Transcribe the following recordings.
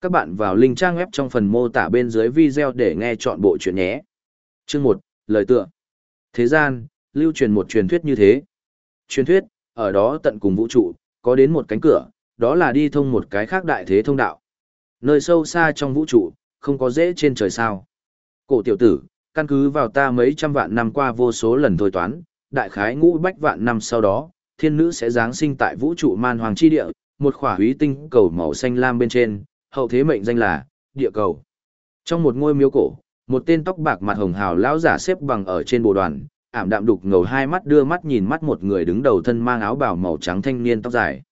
Các bạn vào link trang web trong phần mô tả bên dưới video để nghe chọn bộ chuyện nhé. Chương 1, lời tựa. Thế gian, lưu truyền một truyền thuyết như thế. Truyền thuyết, ở đó tận cùng vũ trụ, có đến một cánh cửa, đó là đi thông một cái khác đại thế thông đạo. Nơi sâu xa trong vũ trụ, không có dễ trên trời sao. Cổ tiểu tử, căn cứ vào ta mấy trăm vạn năm qua vô số lần thôi toán, đại khái ngũ bách vạn năm sau đó, thiên nữ sẽ giáng sinh tại vũ trụ man hoàng chi địa, một khỏa húy tinh cầu màu xanh lam bên trên, hậu thế mệnh danh là địa cầu. Trong một ngôi miếu cổ, một tên tóc bạc mặt hồng hào lão giả xếp bằng ở trên bồ đoàn, ảm đạm đục ngầu hai mắt đưa mắt nhìn mắt một người đứng đầu thân mang áo bào màu trắng thanh niên tóc dài.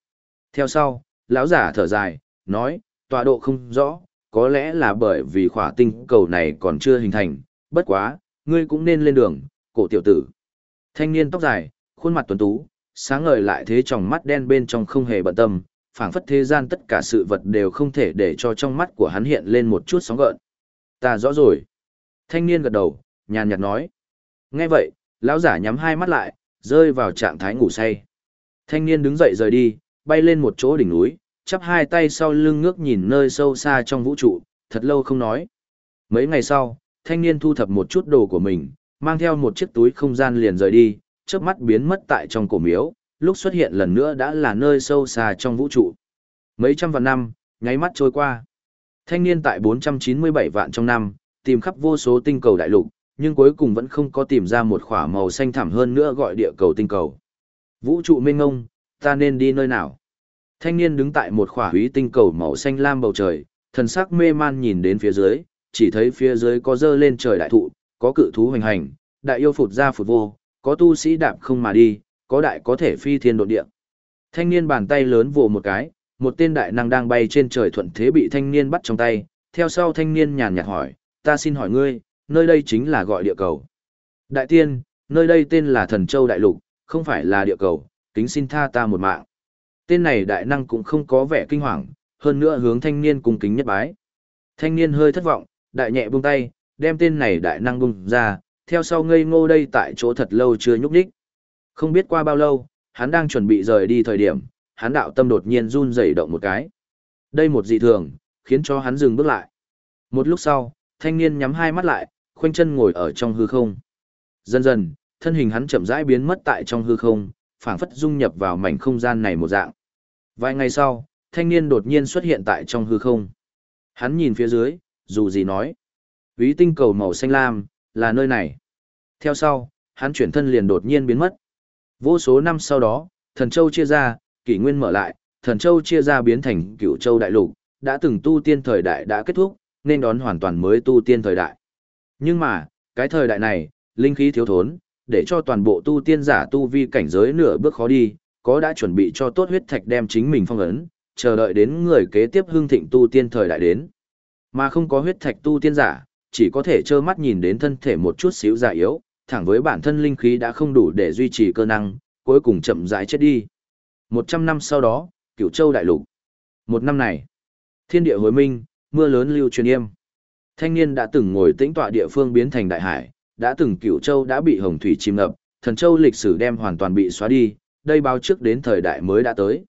Theo sau, lão giả thở dài, nói, tọa độ không rõ, có lẽ là bởi vì khỏa tinh cầu này còn chưa hình thành, bất quá, ngươi cũng nên lên đường, cổ tiểu tử. Thanh niên tóc dài, khuôn mặt tuấn tú, sáng ngời lại thế tròng mắt đen bên trong không hề bận tâm, phảng phất thế gian tất cả sự vật đều không thể để cho trong mắt của hắn hiện lên một chút sóng gợn. Ta rõ rồi. Thanh niên gật đầu, nhàn nhạt nói. Nghe vậy, lão giả nhắm hai mắt lại, rơi vào trạng thái ngủ say. Thanh niên đứng dậy rời đi, bay lên một chỗ đỉnh núi, chắp hai tay sau lưng ngước nhìn nơi sâu xa trong vũ trụ, thật lâu không nói. Mấy ngày sau, thanh niên thu thập một chút đồ của mình, mang theo một chiếc túi không gian liền rời đi, chớp mắt biến mất tại trong cổ miếu, lúc xuất hiện lần nữa đã là nơi sâu xa trong vũ trụ. Mấy trăm vạn năm, nháy mắt trôi qua. Thanh niên tại 497 vạn trong năm, tìm khắp vô số tinh cầu đại lục, nhưng cuối cùng vẫn không có tìm ra một khỏa màu xanh thẳm hơn nữa gọi địa cầu tinh cầu. Vũ trụ mênh ngông, ta nên đi nơi nào? Thanh niên đứng tại một khỏa húy tinh cầu màu xanh lam bầu trời, thần sắc mê man nhìn đến phía dưới, chỉ thấy phía dưới có dơ lên trời đại thụ, có cự thú hoành hành, đại yêu phụt ra phụt vô, có tu sĩ đạp không mà đi, có đại có thể phi thiên độn địa. Thanh niên bàn tay lớn vồ một cái, một tên đại năng đang bay trên trời thuận thế bị thanh niên bắt trong tay, theo sau thanh niên nhàn nhạt hỏi, ta xin hỏi ngươi, nơi đây chính là gọi địa cầu. Đại tiên, nơi đây tên là thần châu đại lục, không phải là địa cầu, kính xin tha ta một mạng. Tên này đại năng cũng không có vẻ kinh hoàng, hơn nữa hướng thanh niên cung kính nhất bái. Thanh niên hơi thất vọng, đại nhẹ buông tay, đem tên này đại năng bung ra, theo sau ngây ngô đây tại chỗ thật lâu chưa nhúc nhích. Không biết qua bao lâu, hắn đang chuẩn bị rời đi thời điểm, hắn đạo tâm đột nhiên run rẩy động một cái. Đây một dị thường, khiến cho hắn dừng bước lại. Một lúc sau, thanh niên nhắm hai mắt lại, khoanh chân ngồi ở trong hư không. Dần dần, thân hình hắn chậm rãi biến mất tại trong hư không, phảng phất dung nhập vào mảnh không gian này một dạng. Vài ngày sau, thanh niên đột nhiên xuất hiện tại trong hư không. Hắn nhìn phía dưới, dù gì nói. Ví tinh cầu màu xanh lam, là nơi này. Theo sau, hắn chuyển thân liền đột nhiên biến mất. Vô số năm sau đó, thần châu chia ra, kỷ nguyên mở lại, thần châu chia ra biến thành Cửu châu đại lục, đã từng tu tiên thời đại đã kết thúc, nên đón hoàn toàn mới tu tiên thời đại. Nhưng mà, cái thời đại này, linh khí thiếu thốn, để cho toàn bộ tu tiên giả tu vi cảnh giới nửa bước khó đi, có đã chuẩn bị cho tốt huyết thạch đem chính mình phong ấn, chờ đợi đến người kế tiếp hưng thịnh tu tiên thời đại đến. Mà không có huyết thạch tu tiên giả, chỉ có thể trơ mắt nhìn đến thân thể một chút xíu già yếu, thẳng với bản thân linh khí đã không đủ để duy trì cơ năng, cuối cùng chậm rãi chết đi. Một trăm năm sau đó, cửu châu đại lục. Một năm này, thiên địa hối minh, mưa lớn lưu truyền yêm. Thanh niên đã từng ngồi tĩnh tọa địa phương biến thành đại hải, đã từng cửu châu đã bị hồng thủy chìm ngập, thần châu lịch sử đem hoàn toàn bị xóa đi, đây báo trước đến thời đại mới đã tới.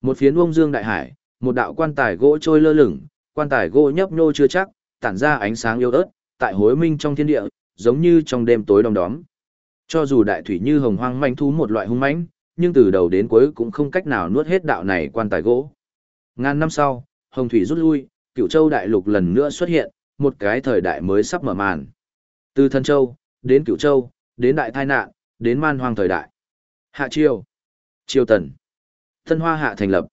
Một phiến uông dương đại hải, một đạo quan tài gỗ trôi lơ lửng, quan tài gỗ nhấp nhô chưa chắc, tản ra ánh sáng yếu ớt, tại hối minh trong thiên địa, giống như trong đêm tối đông đóm. Cho dù đại thủy như hồng hoang manh thú một loại hung mãnh, nhưng từ đầu đến cuối cũng không cách nào nuốt hết đạo này quan tài gỗ. Ngàn năm sau, hồng thủy rút lui, cựu châu đại lục lần nữa xuất hiện, một cái thời đại mới sắp mở màn. Từ thân châu, đến cựu châu, đến đại tai nạn, đến man hoang thời đại. Hạ triều, triều tần, thân hoa hạ thành lập.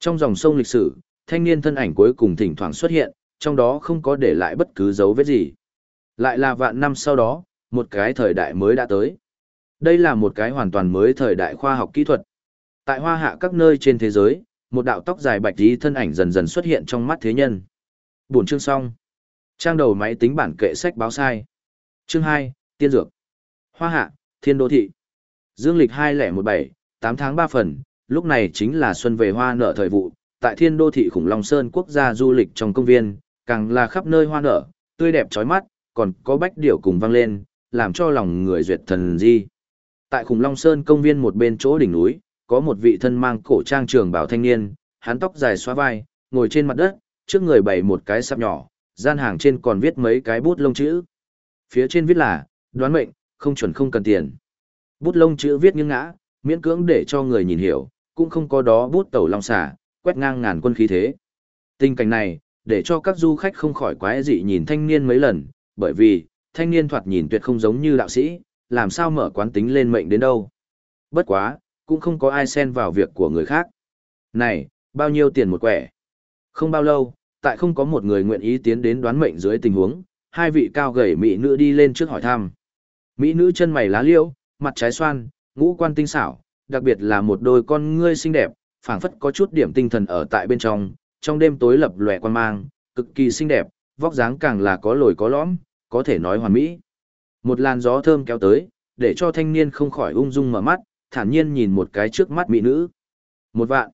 Trong dòng sông lịch sử, thanh niên thân ảnh cuối cùng thỉnh thoảng xuất hiện, trong đó không có để lại bất cứ dấu vết gì. Lại là vạn năm sau đó, một cái thời đại mới đã tới. Đây là một cái hoàn toàn mới thời đại khoa học kỹ thuật. Tại hoa hạ các nơi trên thế giới, một đạo tóc dài bạch tí thân ảnh dần dần xuất hiện trong mắt thế nhân. Buổi chương xong. Trang đầu máy tính bản kệ sách báo sai. Chương 2, Tiên Dược. Hoa hạ, Thiên Đô Thị. Dương lịch 2017, 8 tháng 3 phần, lúc này chính là xuân về hoa nở thời vụ, tại Thiên Đô Thị Khủng Long Sơn quốc gia du lịch trong công viên, càng là khắp nơi hoa nở, tươi đẹp chói mắt, còn có bách điểu cùng vang lên, làm cho lòng người duyệt thần di. Tại Khủng Long Sơn công viên một bên chỗ đỉnh núi, có một vị thân mang cổ trang trường bảo thanh niên, hắn tóc dài xóa vai, ngồi trên mặt đất, trước người bày một cái sạp nhỏ, gian hàng trên còn viết mấy cái bút lông chữ. Phía trên viết là, đoán mệnh, không chuẩn không cần tiền. Bút lông chữ viết nghiêng ngã, miễn cưỡng để cho người nhìn hiểu, cũng không có đó bút tẩu long xả, quét ngang ngàn quân khí thế. Tình cảnh này, để cho các du khách không khỏi quái dị nhìn thanh niên mấy lần, bởi vì, thanh niên thoạt nhìn tuyệt không giống như đạo sĩ, làm sao mở quán tính lên mệnh đến đâu. Bất quá, cũng không có ai xen vào việc của người khác. Này, bao nhiêu tiền một quẻ? Không bao lâu, tại không có một người nguyện ý tiến đến đoán mệnh dưới tình huống, hai vị cao gầy mỹ nữ đi lên trước hỏi thăm. Mỹ nữ chân mày lá liễu, mặt trái xoan, ngũ quan tinh xảo, đặc biệt là một đôi con ngươi xinh đẹp, phảng phất có chút điểm tinh thần ở tại bên trong, trong đêm tối lập lòe quan mang, cực kỳ xinh đẹp, vóc dáng càng là có lồi có lõm, có thể nói hoàn mỹ. Một làn gió thơm kéo tới, để cho thanh niên không khỏi ung dung mở mắt, thản nhiên nhìn một cái trước mắt mỹ nữ. Một vạn.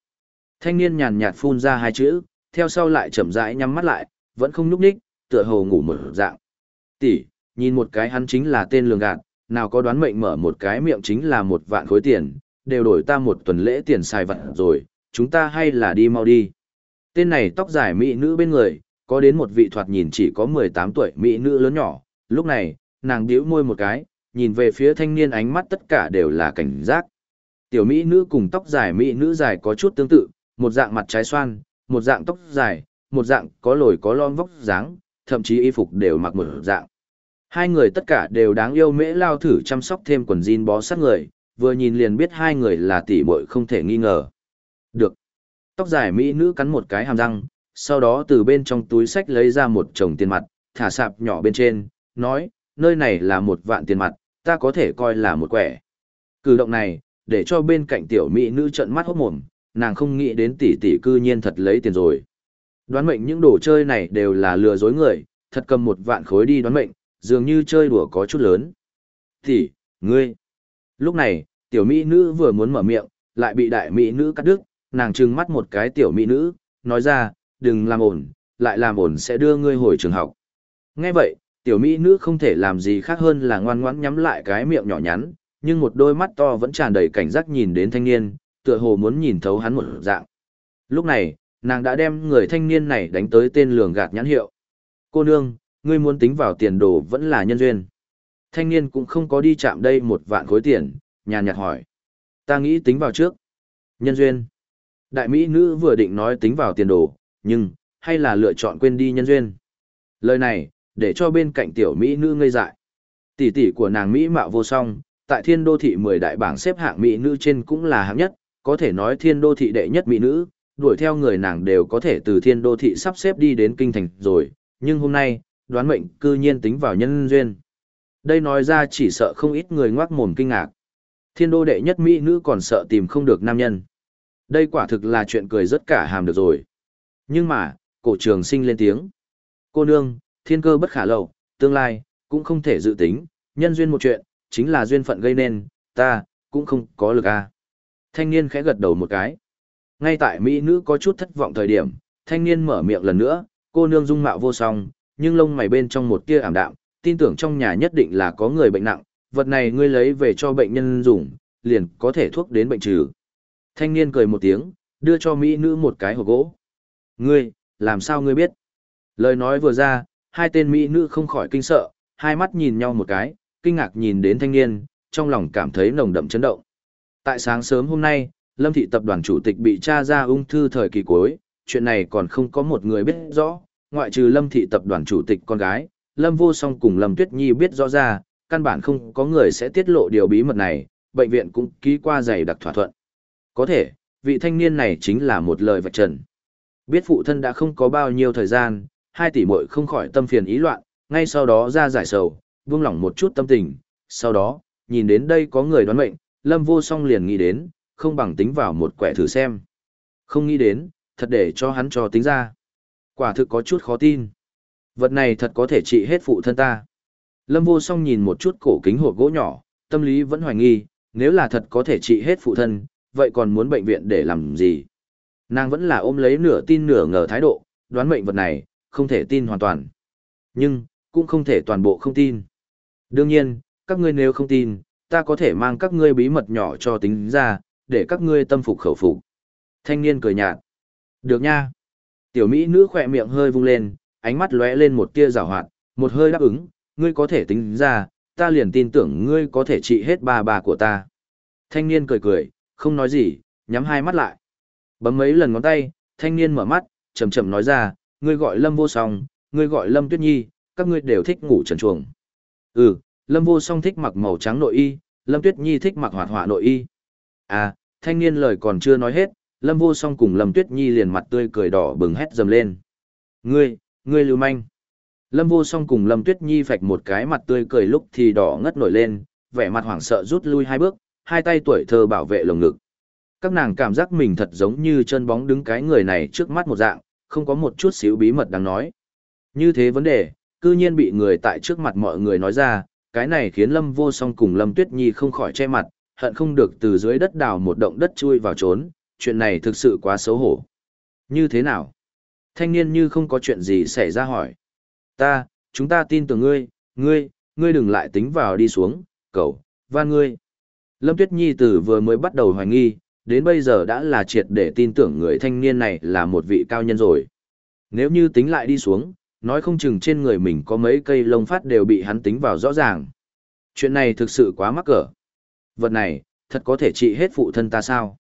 Thanh niên nhàn nhạt phun ra hai chữ, theo sau lại chậm rãi nhắm mắt lại, vẫn không nhúc nhích, tựa hồ ngủ một dạng. Tỷ, nhìn một cái hắn chính là tên lường gạt, nào có đoán mệnh mở một cái miệng chính là một vạn khối tiền, đều đổi ta một tuần lễ tiền xài vật rồi, chúng ta hay là đi mau đi. Tên này tóc dài mỹ nữ bên người, có đến một vị thoạt nhìn chỉ có 18 tuổi mỹ nữ lớn nhỏ, lúc này, nàng điếu môi một cái, nhìn về phía thanh niên ánh mắt tất cả đều là cảnh giác. Tiểu mỹ nữ cùng tóc dài mỹ nữ dài có chút tương tự, một dạng mặt trái xoan, một dạng tóc dài, một dạng có lồi có lon vóc dáng, thậm chí y phục đều mặc một dạng. Hai người tất cả đều đáng yêu mễ lao thử chăm sóc thêm quần jean bó sát người, vừa nhìn liền biết hai người là tỷ muội không thể nghi ngờ. Được. Tóc dài mỹ nữ cắn một cái hàm răng, sau đó từ bên trong túi sách lấy ra một chồng tiền mặt, thả sạp nhỏ bên trên, nói, nơi này là một vạn tiền mặt, ta có thể coi là một quẻ. Cử động này, để cho bên cạnh tiểu mỹ nữ trận mắt hốt mồm, nàng không nghĩ đến tỷ tỷ cư nhiên thật lấy tiền rồi. Đoán mệnh những đồ chơi này đều là lừa dối người, thật cầm một vạn khối đi đoán mệnh, dường như chơi đùa có chút lớn. Tỷ, ngươi. Lúc này, tiểu mỹ nữ vừa muốn mở miệng, lại bị đại mỹ nữ cắt đứt, nàng trừng mắt một cái tiểu mỹ nữ, nói ra, đừng làm ổn, lại làm ổn sẽ đưa ngươi hồi trường học. Nghe vậy, tiểu mỹ nữ không thể làm gì khác hơn là ngoan ngoãn nhắm lại cái miệng nhỏ nhắn, nhưng một đôi mắt to vẫn tràn đầy cảnh giác nhìn đến thanh niên, tựa hồ muốn nhìn thấu hắn một dạng. Lúc này, nàng đã đem người thanh niên này đánh tới tên lường gạt nhãn hiệu. Cô nương, ngươi muốn tính vào tiền đồ vẫn là nhân duyên. Thanh niên cũng không có đi chạm đây một vạn khối tiền, nhàn nhạt hỏi. Ta nghĩ tính vào trước. Nhân duyên. Đại mỹ nữ vừa định nói tính vào tiền đồ, nhưng, hay là lựa chọn quên đi nhân duyên. Lời này, để cho bên cạnh tiểu mỹ nữ ngây dại. Tỷ tỷ của nàng mỹ mạo vô song, tại thiên đô thị 10 đại bảng xếp hạng mỹ nữ trên cũng là hạng nhất, có thể nói thiên đô thị đệ nhất mỹ nữ, đuổi theo người nàng đều có thể từ thiên đô thị sắp xếp đi đến kinh thành rồi, nhưng hôm nay, đoán mệnh cư nhiên tính vào nhân duyên. Đây nói ra chỉ sợ không ít người ngoác mồm kinh ngạc. Thiên đô đệ nhất mỹ nữ còn sợ tìm không được nam nhân. Đây quả thực là chuyện cười rất cả hàm được rồi. Nhưng mà, cổ trường sinh lên tiếng. Cô nương, thiên cơ bất khả lậu, tương lai, cũng không thể dự tính, nhân duyên một chuyện, chính là duyên phận gây nên, ta, cũng không có lực a. Thanh niên khẽ gật đầu một cái. Ngay tại Mỹ nữ có chút thất vọng thời điểm, thanh niên mở miệng lần nữa, cô nương dung mạo vô song, nhưng lông mày bên trong một tia ảm đạm, tin tưởng trong nhà nhất định là có người bệnh nặng, vật này ngươi lấy về cho bệnh nhân dùng, liền có thể thuốc đến bệnh trừ. Thanh niên cười một tiếng, đưa cho Mỹ nữ một cái hộp gỗ. Ngươi, làm sao ngươi biết? Lời nói vừa ra, hai tên Mỹ nữ không khỏi kinh sợ, hai mắt nhìn nhau một cái, kinh ngạc nhìn đến thanh niên, trong lòng cảm thấy nồng đậm chấn động. Tại sáng sớm hôm nay, Lâm Thị Tập đoàn Chủ tịch bị tra ra ung thư thời kỳ cuối, chuyện này còn không có một người biết rõ, ngoại trừ Lâm Thị Tập đoàn Chủ tịch con gái, Lâm Vô Song cùng Lâm Tuyết Nhi biết rõ ra, căn bản không có người sẽ tiết lộ điều bí mật này, bệnh viện cũng ký qua giày đặc thỏa thuận. Có thể, vị thanh niên này chính là một lời vạch trần. Biết phụ thân đã không có bao nhiêu thời gian, hai tỷ muội không khỏi tâm phiền ý loạn, ngay sau đó ra giải sầu, buông lỏng một chút tâm tình, sau đó, nhìn đến đây có người đoán mệnh, Lâm Vô Song liền nghĩ đến, không bằng tính vào một quẻ thử xem. Không nghĩ đến, thật để cho hắn cho tính ra. Quả thực có chút khó tin. Vật này thật có thể trị hết phụ thân ta. Lâm Vô Song nhìn một chút cổ kính hộp gỗ nhỏ, tâm lý vẫn hoài nghi, nếu là thật có thể trị hết phụ thân, vậy còn muốn bệnh viện để làm gì? Nàng vẫn là ôm lấy nửa tin nửa ngờ thái độ, đoán mệnh vật này, không thể tin hoàn toàn. Nhưng, cũng không thể toàn bộ không tin. Đương nhiên, các ngươi nếu không tin, ta có thể mang các ngươi bí mật nhỏ cho tính ra, để các ngươi tâm phục khẩu phục. Thanh niên cười nhạt. Được nha. Tiểu Mỹ nữ khỏe miệng hơi vung lên, ánh mắt lóe lên một tia rào hoạt, một hơi đáp ứng, ngươi có thể tính ra, ta liền tin tưởng ngươi có thể trị hết ba bà của ta. Thanh niên cười cười, không nói gì, nhắm hai mắt lại. Bấm mấy lần ngón tay, thanh niên mở mắt, chậm chậm nói ra, ngươi gọi Lâm Vô Song, ngươi gọi Lâm Tuyết Nhi, các ngươi đều thích ngủ trần chuồng. Ừ, Lâm Vô Song thích mặc màu trắng nội y, Lâm Tuyết Nhi thích mặc hoạt họa nội y. À, thanh niên lời còn chưa nói hết, Lâm Vô Song cùng Lâm Tuyết Nhi liền mặt tươi cười đỏ bừng hét dầm lên. Ngươi, ngươi lưu manh. Lâm Vô Song cùng Lâm Tuyết Nhi phạch một cái mặt tươi cười lúc thì đỏ ngất nổi lên, vẻ mặt hoảng sợ rút lui hai bước, hai tay tuổi thơ bảo vệ lồng ngực. Các nàng cảm giác mình thật giống như chân bóng đứng cái người này trước mắt một dạng, không có một chút xíu bí mật đáng nói. Như thế vấn đề, cư nhiên bị người tại trước mặt mọi người nói ra, cái này khiến Lâm Vô Song cùng Lâm Tuyết Nhi không khỏi che mặt, hận không được từ dưới đất đào một động đất chui vào trốn, chuyện này thực sự quá xấu hổ. Như thế nào? Thanh niên như không có chuyện gì xảy ra hỏi. Ta, chúng ta tin tưởng ngươi, ngươi, ngươi đừng lại tính vào đi xuống, cậu, van ngươi. Lâm Tuyết Nhi từ vừa mới bắt đầu hoài nghi, đến bây giờ đã là triệt để tin tưởng người thanh niên này là một vị cao nhân rồi. Nếu như tính lại đi xuống, nói không chừng trên người mình có mấy cây lông phát đều bị hắn tính vào rõ ràng. Chuyện này thực sự quá mắc cỡ. Vật này, thật có thể trị hết phụ thân ta sao?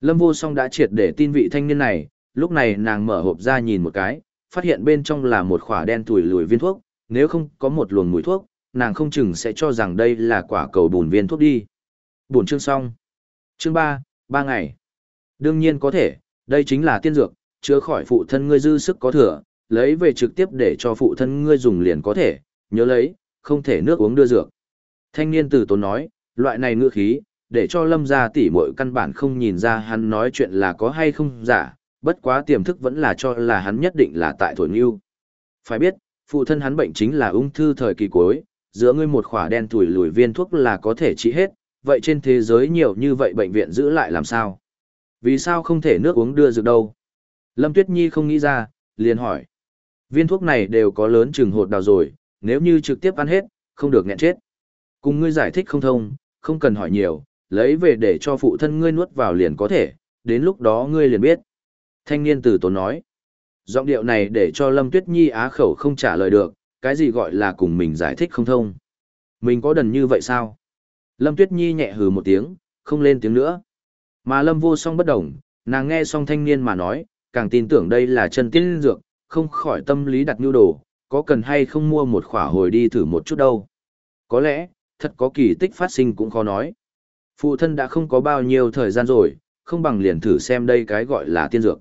Lâm vô song đã triệt để tin vị thanh niên này, lúc này nàng mở hộp ra nhìn một cái, phát hiện bên trong là một khỏa đen tuổi lùi viên thuốc, nếu không có một luồng mùi thuốc, nàng không chừng sẽ cho rằng đây là quả cầu bùn viên thuốc đi. Buồn chương xong. Chương 3, ba ngày. Đương nhiên có thể, đây chính là tiên dược, chữa khỏi phụ thân ngươi dư sức có thừa, lấy về trực tiếp để cho phụ thân ngươi dùng liền có thể, nhớ lấy, không thể nước uống đưa dược. Thanh niên tử tốn nói, loại này ngữ khí, để cho lâm gia tỷ muội căn bản không nhìn ra hắn nói chuyện là có hay không giả, bất quá tiềm thức vẫn là cho là hắn nhất định là tại thổi nghiêu. Phải biết, phụ thân hắn bệnh chính là ung thư thời kỳ cuối, giữa ngươi một khỏa đen tuổi lùi viên thuốc là có thể trị hết, vậy trên thế giới nhiều như vậy bệnh viện giữ lại làm sao? Vì sao không thể nước uống đưa dược đâu? Lâm Tuyết Nhi không nghĩ ra, liền hỏi. Viên thuốc này đều có lớn chừng hột đào rồi, nếu như trực tiếp ăn hết, không được nghẹn chết. Cùng ngươi giải thích không thông, không cần hỏi nhiều, lấy về để cho phụ thân ngươi nuốt vào liền có thể, đến lúc đó ngươi liền biết. Thanh niên tử tốn nói. Giọng điệu này để cho Lâm Tuyết Nhi á khẩu không trả lời được, cái gì gọi là cùng mình giải thích không thông. Mình có đần như vậy sao? Lâm Tuyết Nhi nhẹ hừ một tiếng, không lên tiếng nữa. Mà Lâm vô song bất đồng, nàng nghe xong thanh niên mà nói, càng tin tưởng đây là chân tiên dược, không khỏi tâm lý đặt nhu đồ, có cần hay không mua một khỏa hồi đi thử một chút đâu. Có lẽ, thật có kỳ tích phát sinh cũng khó nói. Phụ thân đã không có bao nhiêu thời gian rồi, không bằng liền thử xem đây cái gọi là tiên dược.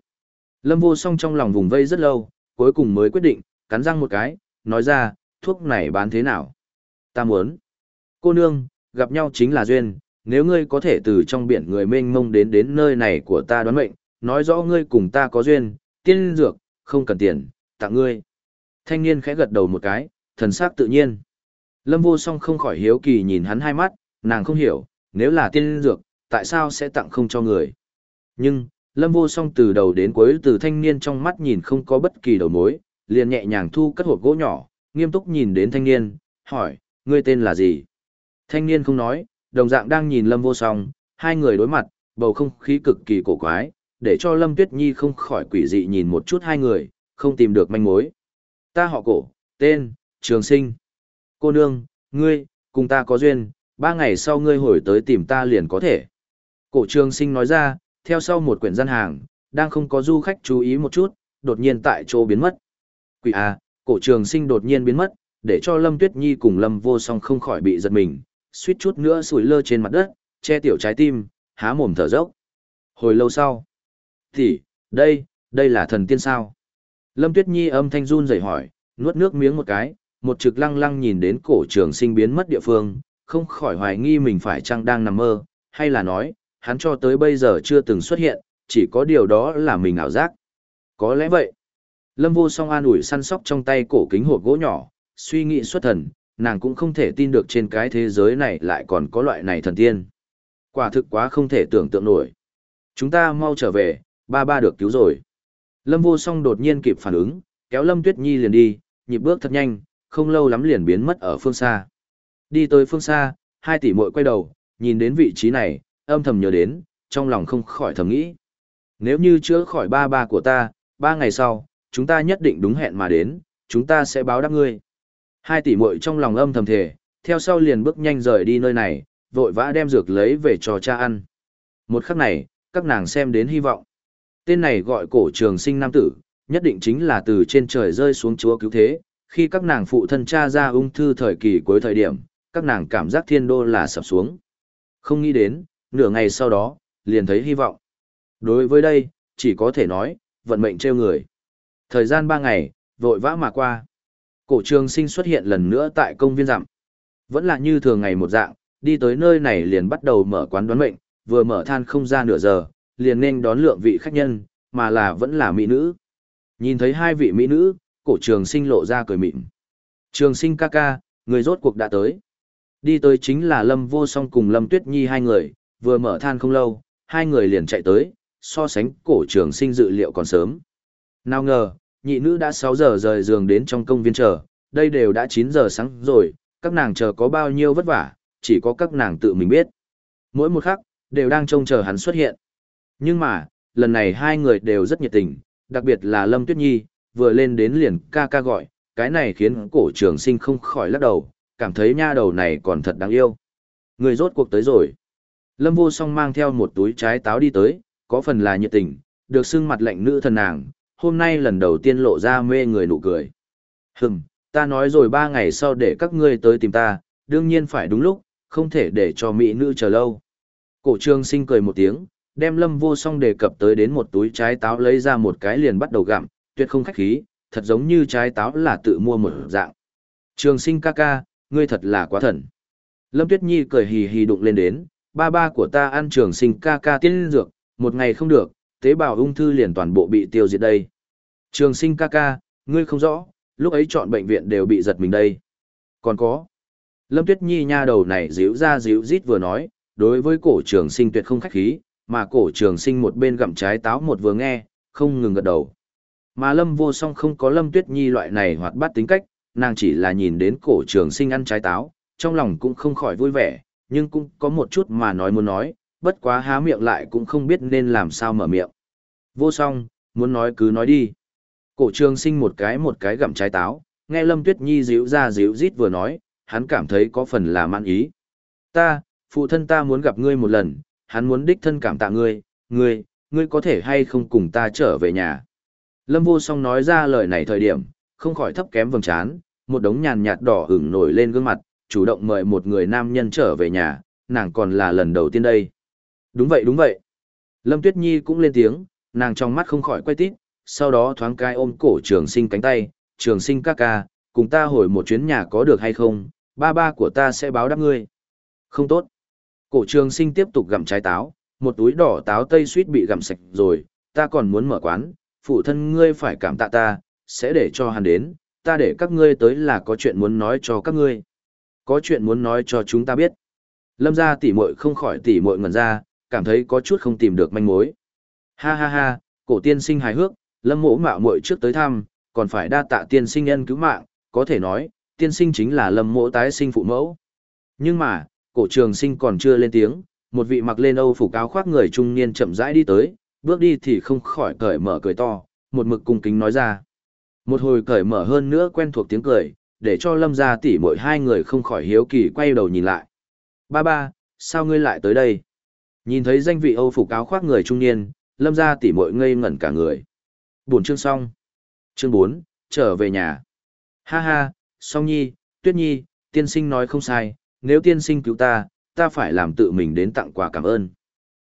Lâm vô song trong lòng vùng vây rất lâu, cuối cùng mới quyết định, cắn răng một cái, nói ra, thuốc này bán thế nào? Ta muốn. Cô nương, gặp nhau chính là duyên, nếu ngươi có thể từ trong biển người mênh mông đến đến nơi này của ta đoán mệnh, nói rõ ngươi cùng ta có duyên, tiên dược, không cần tiền, tặng ngươi. Thanh niên khẽ gật đầu một cái, thần sắc tự nhiên. Lâm vô song không khỏi hiếu kỳ nhìn hắn hai mắt, nàng không hiểu, nếu là tiên dược, tại sao sẽ tặng không cho người. Nhưng, Lâm vô song từ đầu đến cuối từ thanh niên trong mắt nhìn không có bất kỳ đầu mối, liền nhẹ nhàng thu cất hộp gỗ nhỏ, nghiêm túc nhìn đến thanh niên, hỏi, ngươi tên là gì? Thanh niên không nói, đồng dạng đang nhìn Lâm vô song, hai người đối mặt, bầu không khí cực kỳ cổ quái, để cho Lâm Tuyết Nhi không khỏi quỷ dị nhìn một chút hai người, không tìm được manh mối. Ta họ cổ, tên, trường sinh. Cô nương, ngươi, cùng ta có duyên, ba ngày sau ngươi hồi tới tìm ta liền có thể. Cổ trường sinh nói ra, theo sau một quyển gian hàng, đang không có du khách chú ý một chút, đột nhiên tại chỗ biến mất. Quỷ à, cổ trường sinh đột nhiên biến mất, để cho Lâm Tuyết Nhi cùng Lâm vô song không khỏi bị giật mình, suýt chút nữa sủi lơ trên mặt đất, che tiểu trái tim, há mồm thở dốc. Hồi lâu sau, thì, đây, đây là thần tiên sao? Lâm Tuyết Nhi âm thanh run rẩy hỏi, nuốt nước miếng một cái, một trực lăng lăng nhìn đến cổ trường sinh biến mất địa phương, không khỏi hoài nghi mình phải chăng đang nằm mơ, hay là nói, hắn cho tới bây giờ chưa từng xuất hiện, chỉ có điều đó là mình ảo giác. Có lẽ vậy. Lâm vô song an ủi săn sóc trong tay cổ kính hộp gỗ nhỏ, suy nghĩ xuất thần, nàng cũng không thể tin được trên cái thế giới này lại còn có loại này thần tiên. Quả thực quá không thể tưởng tượng nổi. Chúng ta mau trở về, ba ba được cứu rồi. Lâm vô song đột nhiên kịp phản ứng, kéo Lâm Tuyết Nhi liền đi, nhịp bước thật nhanh, không lâu lắm liền biến mất ở phương xa. Đi tới phương xa, hai tỷ muội quay đầu, nhìn đến vị trí này, âm thầm nhớ đến, trong lòng không khỏi thầm nghĩ. Nếu như chữa khỏi ba ba của ta, ba ngày sau, chúng ta nhất định đúng hẹn mà đến, chúng ta sẽ báo đáp ngươi. Hai tỷ muội trong lòng âm thầm thề, theo sau liền bước nhanh rời đi nơi này, vội vã đem dược lấy về cho cha ăn. Một khắc này, các nàng xem đến hy vọng. Tên này gọi cổ trường sinh nam tử, nhất định chính là từ trên trời rơi xuống chúa cứu thế, khi các nàng phụ thân cha ra ung thư thời kỳ cuối thời điểm, các nàng cảm giác thiên đô là sập xuống. Không nghĩ đến, nửa ngày sau đó, liền thấy hy vọng. Đối với đây, chỉ có thể nói, vận mệnh trêu người. Thời gian ba ngày, vội vã mà qua. Cổ trường sinh xuất hiện lần nữa tại công viên giảm. Vẫn là như thường ngày một dạng, đi tới nơi này liền bắt đầu mở quán đoán mệnh, vừa mở than không ra nửa giờ, liền nên đón lượng vị khách nhân, mà là vẫn là mỹ nữ. Nhìn thấy hai vị mỹ nữ, cổ trường sinh lộ ra cười mịn. Trường sinh ca ca, người rốt cuộc đã tới. Đi tới chính là Lâm Vô Song cùng Lâm Tuyết Nhi hai người, vừa mở than không lâu, hai người liền chạy tới, so sánh cổ trường sinh dự liệu còn sớm. Nào ngờ, nhị nữ đã 6 giờ rời giường đến trong công viên chờ, đây đều đã 9 giờ sáng rồi, các nàng chờ có bao nhiêu vất vả, chỉ có các nàng tự mình biết. Mỗi một khắc, đều đang trông chờ hắn xuất hiện. Nhưng mà, lần này hai người đều rất nhiệt tình, đặc biệt là Lâm Tuyết Nhi, vừa lên đến liền ca ca gọi, cái này khiến cổ trường sinh không khỏi lắc đầu, cảm thấy nha đầu này còn thật đáng yêu. Người rốt cuộc tới rồi. Lâm vô song mang theo một túi trái táo đi tới, có phần là nhiệt tình, được xưng mặt lệnh nữ thần nàng, hôm nay lần đầu tiên lộ ra mê người nụ cười. Hừm, ta nói rồi ba ngày sau để các ngươi tới tìm ta, đương nhiên phải đúng lúc, không thể để cho mỹ nữ chờ lâu. Cổ trường sinh cười một tiếng, đem lâm vô song đề cập tới đến một túi trái táo lấy ra một cái liền bắt đầu gặm, tuyệt không khách khí, thật giống như trái táo là tự mua một dạng. Trường sinh ca ca, ngươi thật là quá thần. Lâm Tuyết Nhi cười hì hì đụng lên đến, ba ba của ta ăn trường sinh ca ca tiên dược, một ngày không được, tế bào ung thư liền toàn bộ bị tiêu diệt đây. Trường sinh ca ca, ngươi không rõ, lúc ấy chọn bệnh viện đều bị giật mình đây. Còn có. Lâm Tuyết Nhi nha đầu này díu ra díu rít vừa nói, đối với cổ trường sinh tuyệt không khách khí, mà cổ trường sinh một bên gặm trái táo một vừa nghe, không ngừng gật đầu. Mà Lâm vô song không có Lâm Tuyết Nhi loại này hoạt bát tính cách, nàng chỉ là nhìn đến cổ trường sinh ăn trái táo, trong lòng cũng không khỏi vui vẻ, nhưng cũng có một chút mà nói muốn nói, bất quá há miệng lại cũng không biết nên làm sao mở miệng. Vô song, muốn nói cứ nói đi. Cổ trường sinh một cái một cái gặm trái táo, nghe Lâm Tuyết Nhi díu ra díu rít vừa nói, hắn cảm thấy có phần là mãn ý. Ta, phụ thân ta muốn gặp ngươi một lần, hắn muốn đích thân cảm tạ ngươi, ngươi, ngươi có thể hay không cùng ta trở về nhà. Lâm vô song nói ra lời này thời điểm, không khỏi thấp kém vầng trán, một đống nhàn nhạt đỏ hửng nổi lên gương mặt, chủ động mời một người nam nhân trở về nhà, nàng còn là lần đầu tiên đây. Đúng vậy đúng vậy. Lâm Tuyết Nhi cũng lên tiếng, nàng trong mắt không khỏi quay tít, sau đó thoáng cái ôm cổ trường sinh cánh tay, trường sinh ca ca, cùng ta hồi một chuyến nhà có được hay không, ba ba của ta sẽ báo đáp ngươi. Không tốt. Cổ trường sinh tiếp tục gặm trái táo, một túi đỏ táo tây suýt bị gặm sạch rồi, ta còn muốn mở quán, phụ thân ngươi phải cảm tạ ta, sẽ để cho hắn đến, ta để các ngươi tới là có chuyện muốn nói cho các ngươi. Có chuyện muốn nói cho chúng ta biết. Lâm gia tỷ muội không khỏi tỷ muội ngẩn ra, cảm thấy có chút không tìm được manh mối. Ha ha ha, cổ tiên sinh hài hước, lâm mộ mạo muội trước tới thăm, còn phải đa tạ tiên sinh nhân cứu mạng, có thể nói, tiên sinh chính là lâm mộ tái sinh phụ mẫu. Nhưng mà, cổ trường sinh còn chưa lên tiếng, một vị mặc lên âu phục áo khoác người trung niên chậm rãi đi tới, bước đi thì không khỏi cởi mở cười to, một mực cung kính nói ra. Một hồi cởi mở hơn nữa quen thuộc tiếng cười, để cho lâm gia tỷ muội hai người không khỏi hiếu kỳ quay đầu nhìn lại. Ba ba, sao ngươi lại tới đây? Nhìn thấy danh vị Âu phục áo khoác người trung niên, lâm gia tỷ muội ngây ngẩn cả người. Buồn chương xong. Chương 4, trở về nhà. Ha ha, song nhi, tuyết nhi, tiên sinh nói không sai, nếu tiên sinh cứu ta, ta phải làm tự mình đến tặng quà cảm ơn.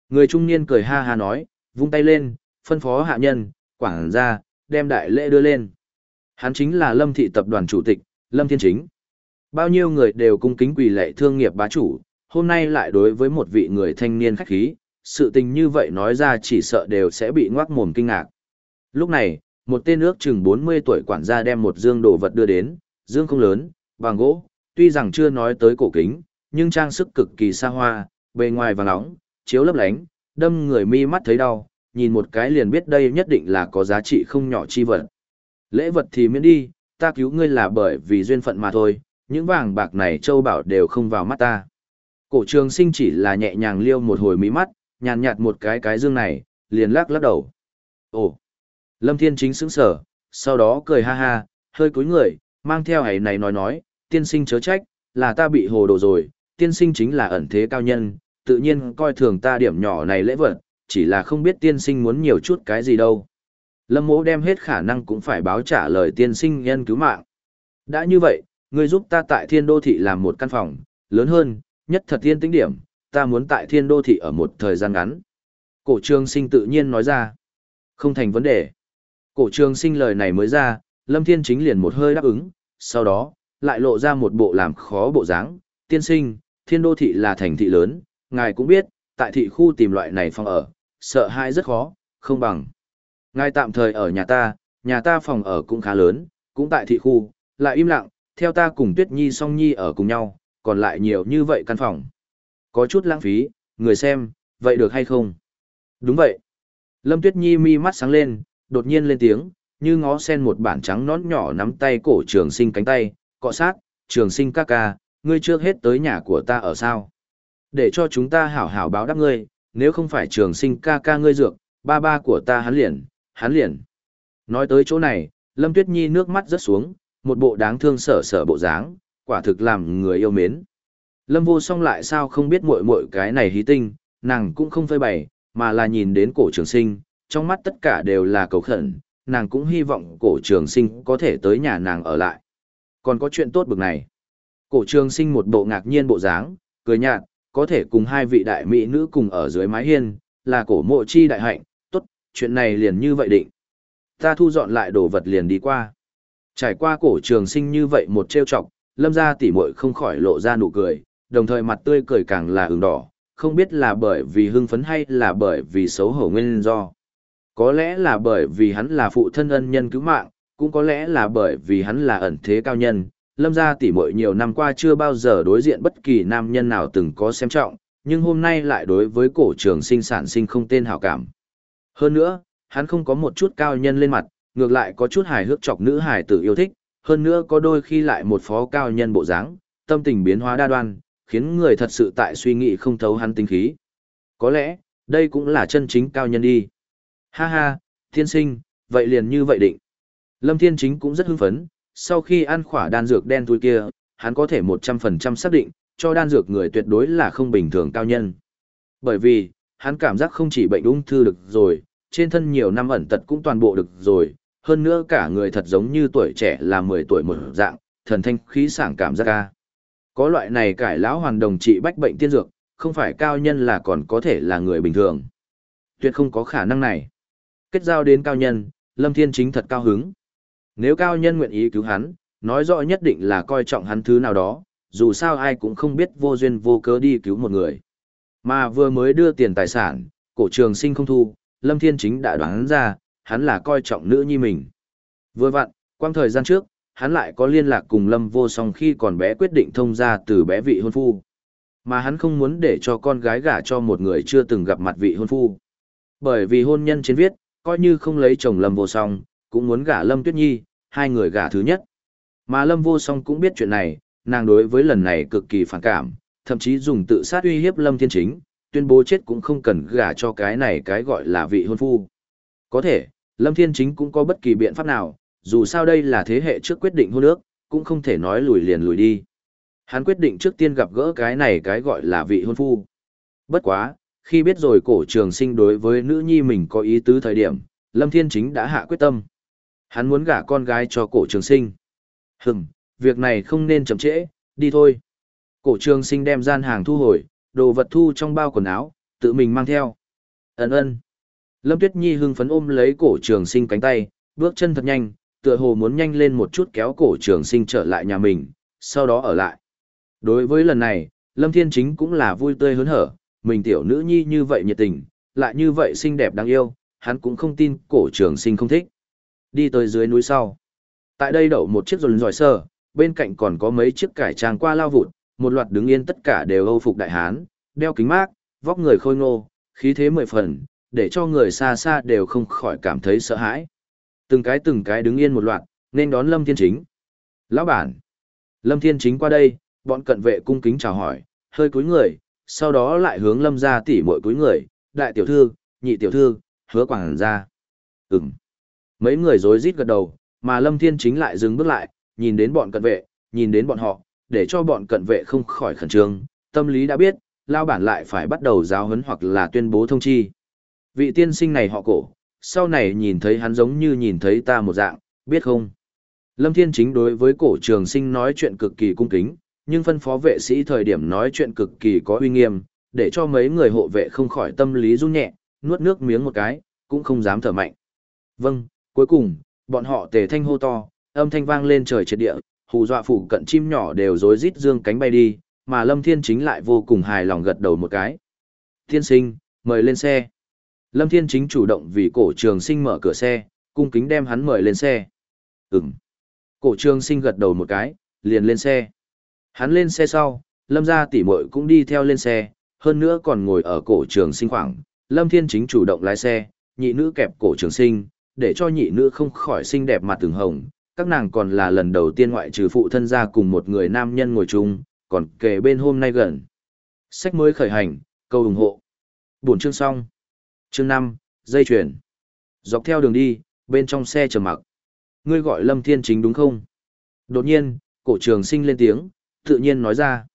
Người trung niên cười ha ha nói, vung tay lên, phân phó hạ nhân, quảng ra, đem đại lễ đưa lên. Hắn chính là lâm thị tập đoàn chủ tịch, lâm thiên chính. Bao nhiêu người đều cung kính quỳ lạy thương nghiệp bá chủ, hôm nay lại đối với một vị người thanh niên khách khí, sự tình như vậy nói ra chỉ sợ đều sẽ bị ngoác mồm kinh ngạc. Lúc này, một tên ước chừng 40 tuổi quản gia đem một dương đồ vật đưa đến, dương không lớn, vàng gỗ, tuy rằng chưa nói tới cổ kính, nhưng trang sức cực kỳ xa hoa, bề ngoài vàng nóng, chiếu lấp lánh, đâm người mi mắt thấy đau, nhìn một cái liền biết đây nhất định là có giá trị không nhỏ chi vật. Lễ vật thì miễn đi, ta cứu ngươi là bởi vì duyên phận mà thôi, những vàng bạc này châu bảo đều không vào mắt ta. Cổ trường sinh chỉ là nhẹ nhàng liêu một hồi mí mắt, nhàn nhạt một cái cái dương này, liền lắc lắc đầu. Ồ, Lâm Thiên Chính sững sở, sau đó cười ha ha, hơi cúi người, mang theo hãy này nói nói, tiên sinh chớ trách, là ta bị hồ đồ rồi, tiên sinh chính là ẩn thế cao nhân, tự nhiên coi thường ta điểm nhỏ này lễ vật, chỉ là không biết tiên sinh muốn nhiều chút cái gì đâu. Lâm mỗ đem hết khả năng cũng phải báo trả lời tiên sinh nhân cứu mạng. Đã như vậy, ngươi giúp ta tại thiên đô thị làm một căn phòng, lớn hơn, nhất thật tiên tính điểm, ta muốn tại thiên đô thị ở một thời gian ngắn. Cổ trường sinh tự nhiên nói ra. Không thành vấn đề. Cổ trường sinh lời này mới ra, Lâm Thiên Chính liền một hơi đáp ứng, sau đó, lại lộ ra một bộ làm khó bộ dáng. Tiên sinh, thiên đô thị là thành thị lớn, ngài cũng biết, tại thị khu tìm loại này phòng ở, sợ hãi rất khó, không bằng. Ngài tạm thời ở nhà ta, nhà ta phòng ở cũng khá lớn, cũng tại thị khu, lại im lặng, theo ta cùng Tuyết Nhi song Nhi ở cùng nhau, còn lại nhiều như vậy căn phòng. Có chút lãng phí, người xem, vậy được hay không? Đúng vậy. Lâm Tuyết Nhi mi mắt sáng lên, đột nhiên lên tiếng, như ngó sen một bản trắng nón nhỏ nắm tay cổ trường sinh cánh tay, cọ sát, trường sinh ca ca, ngươi trước hết tới nhà của ta ở sao? Để cho chúng ta hảo hảo báo đáp ngươi, nếu không phải trường sinh ca ca ngươi dược, ba ba của ta hắn liền, hắn liền. Nói tới chỗ này, Lâm Tuyết Nhi nước mắt rớt xuống, một bộ đáng thương sở sở bộ dáng, quả thực làm người yêu mến. Lâm vô song lại sao không biết muội muội cái này hí tinh, nàng cũng không phơi bày, mà là nhìn đến cổ trường sinh, trong mắt tất cả đều là cầu khẩn, nàng cũng hy vọng cổ trường sinh có thể tới nhà nàng ở lại. Còn có chuyện tốt bực này. Cổ trường sinh một bộ ngạc nhiên bộ dáng, cười nhạt, có thể cùng hai vị đại mỹ nữ cùng ở dưới mái hiên, là cổ mộ chi đại hạnh, tốt, chuyện này liền như vậy định. Ta thu dọn lại đồ vật liền đi qua. Trải qua cổ trường sinh như vậy một trêu chọc, lâm gia tỉ muội không khỏi lộ ra nụ cười, đồng thời mặt tươi cười càng là ửng đỏ, không biết là bởi vì hưng phấn hay là bởi vì xấu hổ nguyên do. Có lẽ là bởi vì hắn là phụ thân ân nhân cứu mạng, cũng có lẽ là bởi vì hắn là ẩn thế cao nhân. Lâm gia tỷ muội nhiều năm qua chưa bao giờ đối diện bất kỳ nam nhân nào từng có xem trọng, nhưng hôm nay lại đối với cổ trường sinh sản sinh không tên hảo cảm. Hơn nữa, hắn không có một chút cao nhân lên mặt, ngược lại có chút hài hước chọc nữ hài tử yêu thích, hơn nữa có đôi khi lại một phó cao nhân bộ dáng, tâm tình biến hóa đa đoan, khiến người thật sự tại suy nghĩ không thấu hắn tinh khí. Có lẽ, đây cũng là chân chính cao nhân đi. Ha ha, thiên sinh, vậy liền như vậy định. Lâm Thiên Chính cũng rất hưng phấn, sau khi ăn khỏa đan dược đen thui kia, hắn có thể 100% xác định, cho đan dược người tuyệt đối là không bình thường cao nhân. Bởi vì, hắn cảm giác không chỉ bệnh ung thư được rồi, trên thân nhiều năm ẩn tật cũng toàn bộ được rồi, hơn nữa cả người thật giống như tuổi trẻ là 10 tuổi một dạng, thần thanh khí sảng cảm giác ca. Có loại này cải lão hoàn đồng trị bách bệnh tiên dược, không phải cao nhân là còn có thể là người bình thường. Tuyệt không có khả năng này. Kết giao đến cao nhân, Lâm Thiên Chính thật cao hứng. Nếu cao nhân nguyện ý cứu hắn, nói rõ nhất định là coi trọng hắn thứ nào đó, dù sao ai cũng không biết vô duyên vô cớ đi cứu một người. Mà vừa mới đưa tiền tài sản, cổ trường sinh không thu, Lâm Thiên Chính đã đoán ra, hắn là coi trọng nữ nhi mình. Vừa vặn, quang thời gian trước, hắn lại có liên lạc cùng Lâm Vô Song khi còn bé quyết định thông ra từ bé vị hôn phu. Mà hắn không muốn để cho con gái gả cho một người chưa từng gặp mặt vị hôn phu. Bởi vì hôn nhân trên viết, coi như không lấy chồng Lâm Vô Song, cũng muốn gả Lâm Tuyết Nhi, hai người gả thứ nhất. Mà Lâm Vô Song cũng biết chuyện này, nàng đối với lần này cực kỳ phản cảm, thậm chí dùng tự sát uy hiếp Lâm Thiên Chính, tuyên bố chết cũng không cần gả cho cái này cái gọi là vị hôn phu. Có thể, Lâm Thiên Chính cũng có bất kỳ biện pháp nào, dù sao đây là thế hệ trước quyết định hôn ước, cũng không thể nói lùi liền lùi đi. Hắn quyết định trước tiên gặp gỡ cái này cái gọi là vị hôn phu. Bất quá, khi biết rồi cổ trường sinh đối với nữ nhi mình có ý tứ thời điểm, Lâm Thiên Chính đã hạ quyết tâm. Hắn muốn gả con gái cho cổ trường sinh. Hừm, việc này không nên chậm trễ, đi thôi. Cổ trường sinh đem gian hàng thu hồi, đồ vật thu trong bao quần áo, tự mình mang theo. Ấn ơn. Lâm Tuyết Nhi hưng phấn ôm lấy cổ trường sinh cánh tay, bước chân thật nhanh, tựa hồ muốn nhanh lên một chút kéo cổ trường sinh trở lại nhà mình, sau đó ở lại. Đối với lần này, Lâm Thiên Chính cũng là vui tươi hớn hở, mình tiểu nữ nhi như vậy nhiệt tình, lại như vậy xinh đẹp đáng yêu, hắn cũng không tin cổ trường sinh không thích. Đi tới dưới núi sau. Tại đây đậu một chiếc rồn giỏi sơ, bên cạnh còn có mấy chiếc cải trang qua lao vụt, một loạt đứng yên tất cả đều âu phục đại hán, đeo kính mát, vóc người khôi ngô, khí thế mười phần, để cho người xa xa đều không khỏi cảm thấy sợ hãi. Từng cái từng cái đứng yên một loạt, nên đón Lâm Thiên Chính. Lão bản. Lâm Thiên Chính qua đây, bọn cận vệ cung kính chào hỏi, hơi cúi người, sau đó lại hướng Lâm ra tỉ mội cúi người, đại tiểu thư, nhị tiểu thư, hứa quảng ra. Ừm. Mấy người rối rít gật đầu, mà Lâm Thiên chính lại dừng bước lại, nhìn đến bọn cận vệ, nhìn đến bọn họ, để cho bọn cận vệ không khỏi khẩn trương, tâm lý đã biết, lao bản lại phải bắt đầu giáo huấn hoặc là tuyên bố thông chi. Vị tiên sinh này họ cổ, sau này nhìn thấy hắn giống như nhìn thấy ta một dạng, biết không? Lâm Thiên chính đối với cổ trường sinh nói chuyện cực kỳ cung kính, nhưng phân phó vệ sĩ thời điểm nói chuyện cực kỳ có uy nghiêm, để cho mấy người hộ vệ không khỏi tâm lý run nhẹ, nuốt nước miếng một cái, cũng không dám thở mạnh. Vâng, cuối cùng, bọn họ tề thanh hô to, âm thanh vang lên trời triệt địa, hù dọa phủ cận chim nhỏ đều rối rít dương cánh bay đi, mà Lâm Thiên Chính lại vô cùng hài lòng gật đầu một cái. Thiên sinh, mời lên xe. Lâm Thiên Chính chủ động vì cổ trường sinh mở cửa xe, cung kính đem hắn mời lên xe. Ừm. Cổ trường sinh gật đầu một cái, liền lên xe. Hắn lên xe sau, Lâm gia tỷ muội cũng đi theo lên xe, hơn nữa còn ngồi ở cổ trường sinh khoảng. Lâm Thiên Chính chủ động lái xe, nhị nữ kẹp cổ trường sinh, để cho nhị nữ không khỏi xinh đẹp mặt từng hồng, các nàng còn là lần đầu tiên ngoại trừ phụ thân gia cùng một người nam nhân ngồi chung, còn kề bên hôm nay gần. Sách mới khởi hành, câu ủng hộ. Buổi chương xong. Chương năm, dây chuyền. Dọc theo đường đi, bên trong xe chờ mặc. Ngươi gọi Lâm Thiên Chính đúng không? Đột nhiên, cổ trường sinh lên tiếng, tự nhiên nói ra.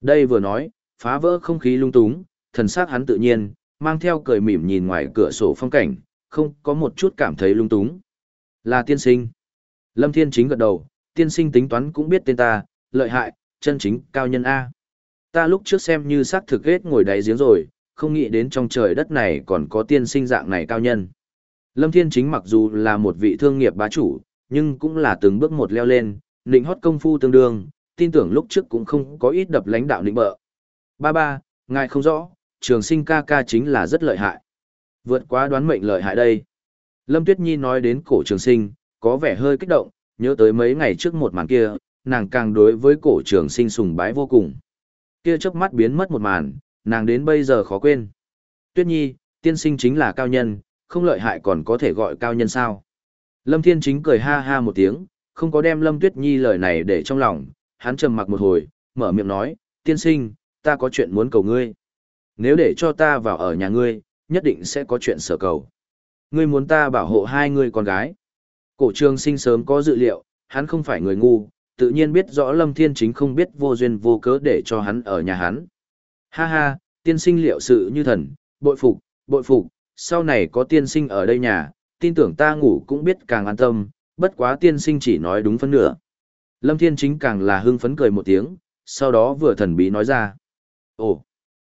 Đây vừa nói, phá vỡ không khí lung túng, thần sắc hắn tự nhiên, mang theo cười mỉm nhìn ngoài cửa sổ phong cảnh, không có một chút cảm thấy lung túng. Là tiên sinh. Lâm Thiên Chính gật đầu, tiên sinh tính toán cũng biết tên ta, lợi hại, chân chính, cao nhân A. Ta lúc trước xem như xác thực ghét ngồi đáy giếng rồi, không nghĩ đến trong trời đất này còn có tiên sinh dạng này cao nhân. Lâm Thiên Chính mặc dù là một vị thương nghiệp bá chủ, nhưng cũng là từng bước một leo lên, nịnh hót công phu tương đương, tin tưởng lúc trước cũng không có ít đập lãnh đạo nịnh bợ. Ba ba, ngài không rõ, trường sinh ca ca chính là rất lợi hại. Vượt quá đoán mệnh lợi hại đây. Lâm Tuyết Nhi nói đến cổ trường sinh, có vẻ hơi kích động, nhớ tới mấy ngày trước một màn kia, nàng càng đối với cổ trường sinh sùng bái vô cùng. Kia chớp mắt biến mất một màn, nàng đến bây giờ khó quên. Tuyết Nhi, tiên sinh chính là cao nhân, không lợi hại còn có thể gọi cao nhân sao. Lâm Thiên Chính cười ha ha một tiếng, không có đem Lâm Tuyết Nhi lời này để trong lòng, hắn trầm mặc một hồi, mở miệng nói, tiên sinh, ta có chuyện muốn cầu ngươi. Nếu để cho ta vào ở nhà ngươi, nhất định sẽ có chuyện sở cầu. Ngươi muốn ta bảo hộ hai người con gái. Cổ trường sinh sớm có dự liệu, hắn không phải người ngu, tự nhiên biết rõ Lâm Thiên Chính không biết vô duyên vô cớ để cho hắn ở nhà hắn. Ha ha, tiên sinh liệu sự như thần, bội phục, bội phục, sau này có tiên sinh ở đây nhà, tin tưởng ta ngủ cũng biết càng an tâm, bất quá tiên sinh chỉ nói đúng phân nửa. Lâm Thiên Chính càng là hưng phấn cười một tiếng, sau đó vừa thần bí nói ra. Ồ,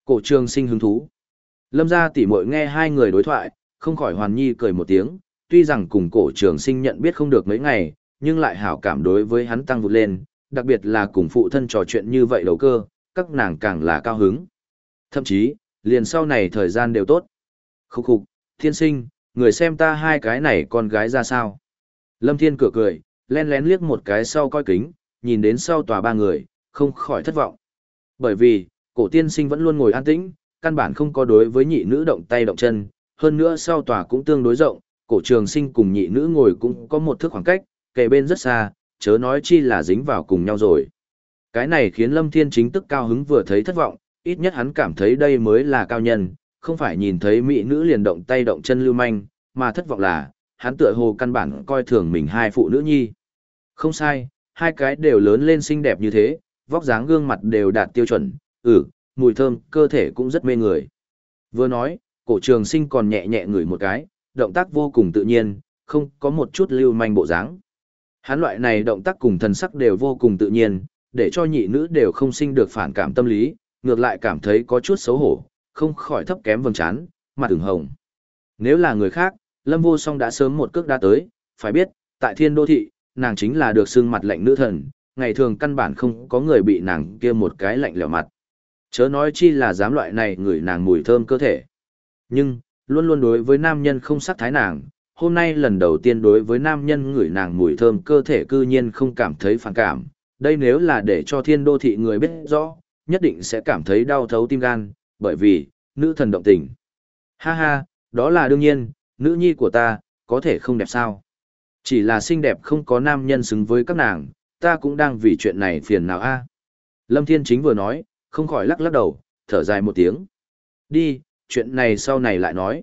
cổ trường sinh hứng thú. Lâm gia tỷ muội nghe hai người đối thoại, không khỏi hoàn nhi cười một tiếng, tuy rằng cùng cổ trường sinh nhận biết không được mấy ngày, nhưng lại hảo cảm đối với hắn tăng vụt lên, đặc biệt là cùng phụ thân trò chuyện như vậy đầu cơ, các nàng càng là cao hứng. Thậm chí, liền sau này thời gian đều tốt. Khúc khục, thiên sinh, người xem ta hai cái này con gái ra sao. Lâm Thiên cửa cười, len lén liếc một cái sau coi kính, nhìn đến sau tòa ba người, không khỏi thất vọng. Bởi vì, cổ tiên sinh vẫn luôn ngồi an tĩnh, căn bản không có đối với nhị nữ động tay động chân, hơn nữa sau tòa cũng tương đối rộng, cổ trường sinh cùng nhị nữ ngồi cũng có một thước khoảng cách, kề bên rất xa, chớ nói chi là dính vào cùng nhau rồi. Cái này khiến Lâm Thiên chính tức cao hứng vừa thấy thất vọng, ít nhất hắn cảm thấy đây mới là cao nhân, không phải nhìn thấy mỹ nữ liền động tay động chân lưu manh, mà thất vọng là, hắn tựa hồ căn bản coi thường mình hai phụ nữ nhi. Không sai, hai cái đều lớn lên xinh đẹp như thế, vóc dáng gương mặt đều đạt tiêu chuẩn, ừ, mùi thơm, cơ thể cũng rất mê người. Vừa nói, cổ trường sinh còn nhẹ nhẹ ngửi một cái, động tác vô cùng tự nhiên, không có một chút lưu manh bộ dáng. Hắn loại này động tác cùng thần sắc đều vô cùng tự nhiên, để cho nhị nữ đều không sinh được phản cảm tâm lý, ngược lại cảm thấy có chút xấu hổ, không khỏi thấp kém vầng trán, mặt ửng hồng. Nếu là người khác, Lâm Vô Song đã sớm một cước đã tới, phải biết, tại thiên đô thị, nàng chính là được xưng mặt lạnh nữ thần, ngày thường căn bản không có người bị nàng kia một cái lạnh lẽo mặt. Chớ nói chi là dám loại này người nàng mùi thơm cơ thể. Nhưng, luôn luôn đối với nam nhân không sắc thái nàng, hôm nay lần đầu tiên đối với nam nhân người nàng mùi thơm cơ thể cư nhiên không cảm thấy phản cảm. Đây nếu là để cho thiên đô thị người biết rõ, nhất định sẽ cảm thấy đau thấu tim gan, bởi vì, nữ thần động tình. Ha ha, đó là đương nhiên, nữ nhi của ta, có thể không đẹp sao. Chỉ là xinh đẹp không có nam nhân xứng với các nàng, ta cũng đang vì chuyện này phiền nào a. Lâm Thiên Chính vừa nói, không khỏi lắc lắc đầu, thở dài một tiếng. Đi, chuyện này sau này lại nói.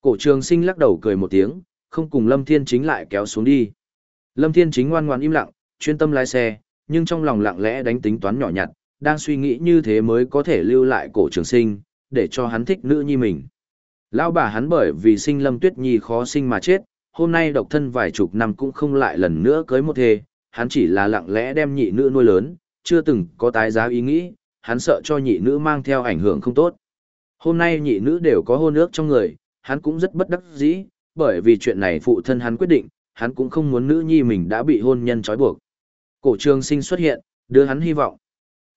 Cổ trường sinh lắc đầu cười một tiếng, không cùng Lâm Thiên Chính lại kéo xuống đi. Lâm Thiên Chính ngoan ngoan im lặng, chuyên tâm lái xe, nhưng trong lòng lặng lẽ đánh tính toán nhỏ nhặt, đang suy nghĩ như thế mới có thể lưu lại cổ trường sinh, để cho hắn thích nữ nhi mình. Lão bà hắn bởi vì sinh Lâm Tuyết Nhi khó sinh mà chết, hôm nay độc thân vài chục năm cũng không lại lần nữa cưới một thê, hắn chỉ là lặng lẽ đem nhị nữ nuôi lớn, chưa từng có tái giá ý nghĩ, hắn sợ cho nhị nữ mang theo ảnh hưởng không tốt. Hôm nay nhị nữ đều có hôn ước trong người, hắn cũng rất bất đắc dĩ, bởi vì chuyện này phụ thân hắn quyết định, hắn cũng không muốn nữ nhi mình đã bị hôn nhân trói buộc. Cổ trường sinh xuất hiện, đưa hắn hy vọng.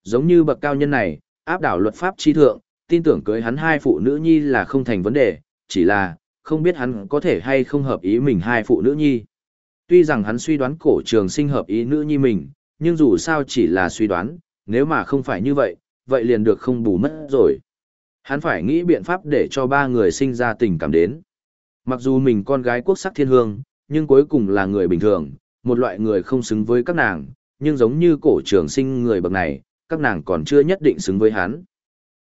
Giống như bậc cao nhân này, áp đảo luật pháp chi thượng, tin tưởng cưới hắn hai phụ nữ nhi là không thành vấn đề, chỉ là, không biết hắn có thể hay không hợp ý mình hai phụ nữ nhi. Tuy rằng hắn suy đoán cổ trường sinh hợp ý nữ nhi mình, nhưng dù sao chỉ là suy đoán, nếu mà không phải như vậy, vậy liền được không bù mất rồi. Hắn phải nghĩ biện pháp để cho ba người sinh ra tình cảm đến. Mặc dù mình con gái quốc sắc thiên hương, nhưng cuối cùng là người bình thường, một loại người không xứng với các nàng, nhưng giống như cổ trường sinh người bậc này, các nàng còn chưa nhất định xứng với hắn.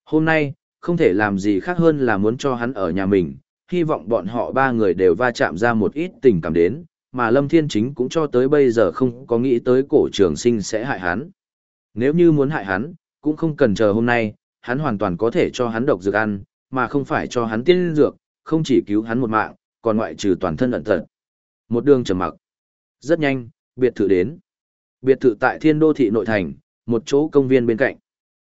Hôm nay, không thể làm gì khác hơn là muốn cho hắn ở nhà mình, hy vọng bọn họ ba người đều va chạm ra một ít tình cảm đến, mà Lâm Thiên Chính cũng cho tới bây giờ không có nghĩ tới cổ trường sinh sẽ hại hắn. Nếu như muốn hại hắn, cũng không cần chờ hôm nay, hắn hoàn toàn có thể cho hắn độc dược ăn, mà không phải cho hắn tiên dược, không chỉ cứu hắn một mạng, còn ngoại trừ toàn thân ẩn tật. Một đường trầm mặc. Rất nhanh, biệt thự đến. Biệt thự tại Thiên Đô thị nội thành, một chỗ công viên bên cạnh.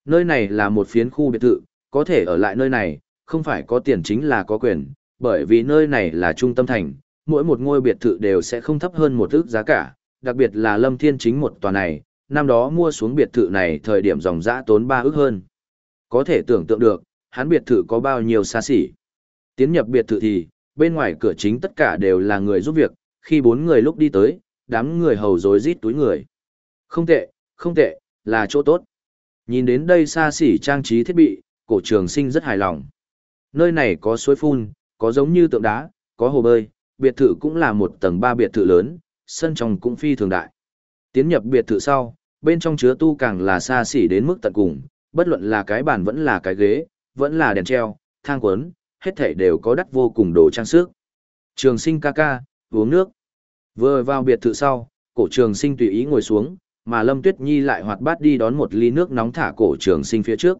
Nơi này là một phiến khu biệt thự, có thể ở lại nơi này, không phải có tiền chính là có quyền, bởi vì nơi này là trung tâm thành, mỗi một ngôi biệt thự đều sẽ không thấp hơn một ước giá cả, đặc biệt là Lâm Thiên chính một tòa này, năm đó mua xuống biệt thự này thời điểm dòng dã tốn ba ước hơn. Có thể tưởng tượng được, hắn biệt thự có bao nhiêu xa xỉ. Tiến nhập biệt thự thì, bên ngoài cửa chính tất cả đều là người giúp việc, khi bốn người lúc đi tới, đám người hầu rối rít túi người. Không tệ, không tệ, là chỗ tốt. Nhìn đến đây xa xỉ trang trí thiết bị, cổ trường sinh rất hài lòng. Nơi này có suối phun, có giống như tượng đá, có hồ bơi, biệt thự cũng là một tầng ba biệt thự lớn, sân trong cũng phi thường đại. Tiến nhập biệt thự sau, bên trong chứa tu càng là xa xỉ đến mức tận cùng, bất luận là cái bàn vẫn là cái ghế, vẫn là đèn treo, thang quấn, hết thảy đều có đắt vô cùng đồ trang sức. Trường sinh ca ca, uống nước. Vừa vào biệt thự sau, cổ trường sinh tùy ý ngồi xuống, mà Lâm Tuyết Nhi lại hoạt bát đi đón một ly nước nóng thả cổ trường sinh phía trước.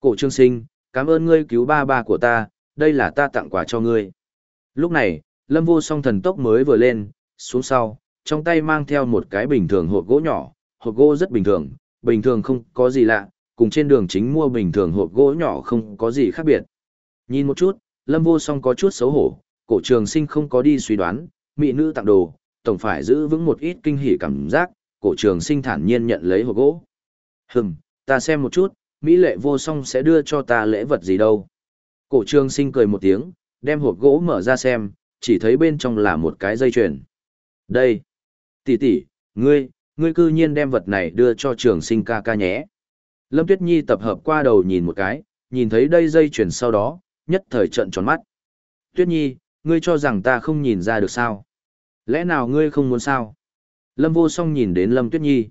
Cổ trường sinh, cảm ơn ngươi cứu ba ba của ta, đây là ta tặng quà cho ngươi. Lúc này, Lâm vô song thần tốc mới vừa lên, xuống sau, trong tay mang theo một cái bình thường hộp gỗ nhỏ, hộp gỗ rất bình thường, bình thường không có gì lạ, cùng trên đường chính mua bình thường hộp gỗ nhỏ không có gì khác biệt. Nhìn một chút, Lâm vô song có chút xấu hổ, cổ trường sinh không có đi suy đoán, mỹ nữ tặng đồ, tổng phải giữ vững một ít kinh hỉ cảm giác, cổ trường sinh thản nhiên nhận lấy hộp gỗ. Hừm, ta xem một chút, Mỹ lệ vô song sẽ đưa cho ta lễ vật gì đâu. Cổ trường sinh cười một tiếng, đem hộp gỗ mở ra xem, chỉ thấy bên trong là một cái dây chuyền. Đây, tỷ tỷ, ngươi, ngươi cư nhiên đem vật này đưa cho trường sinh ca ca nhé. Lâm Tuyết Nhi tập hợp qua đầu nhìn một cái, nhìn thấy đây dây chuyền sau đó, nhất thời trận tròn mắt. Tuyết Nhi, ngươi cho rằng ta không nhìn ra được sao? Lẽ nào ngươi không muốn sao? Lâm vô song nhìn đến Lâm Tuyết Nhi.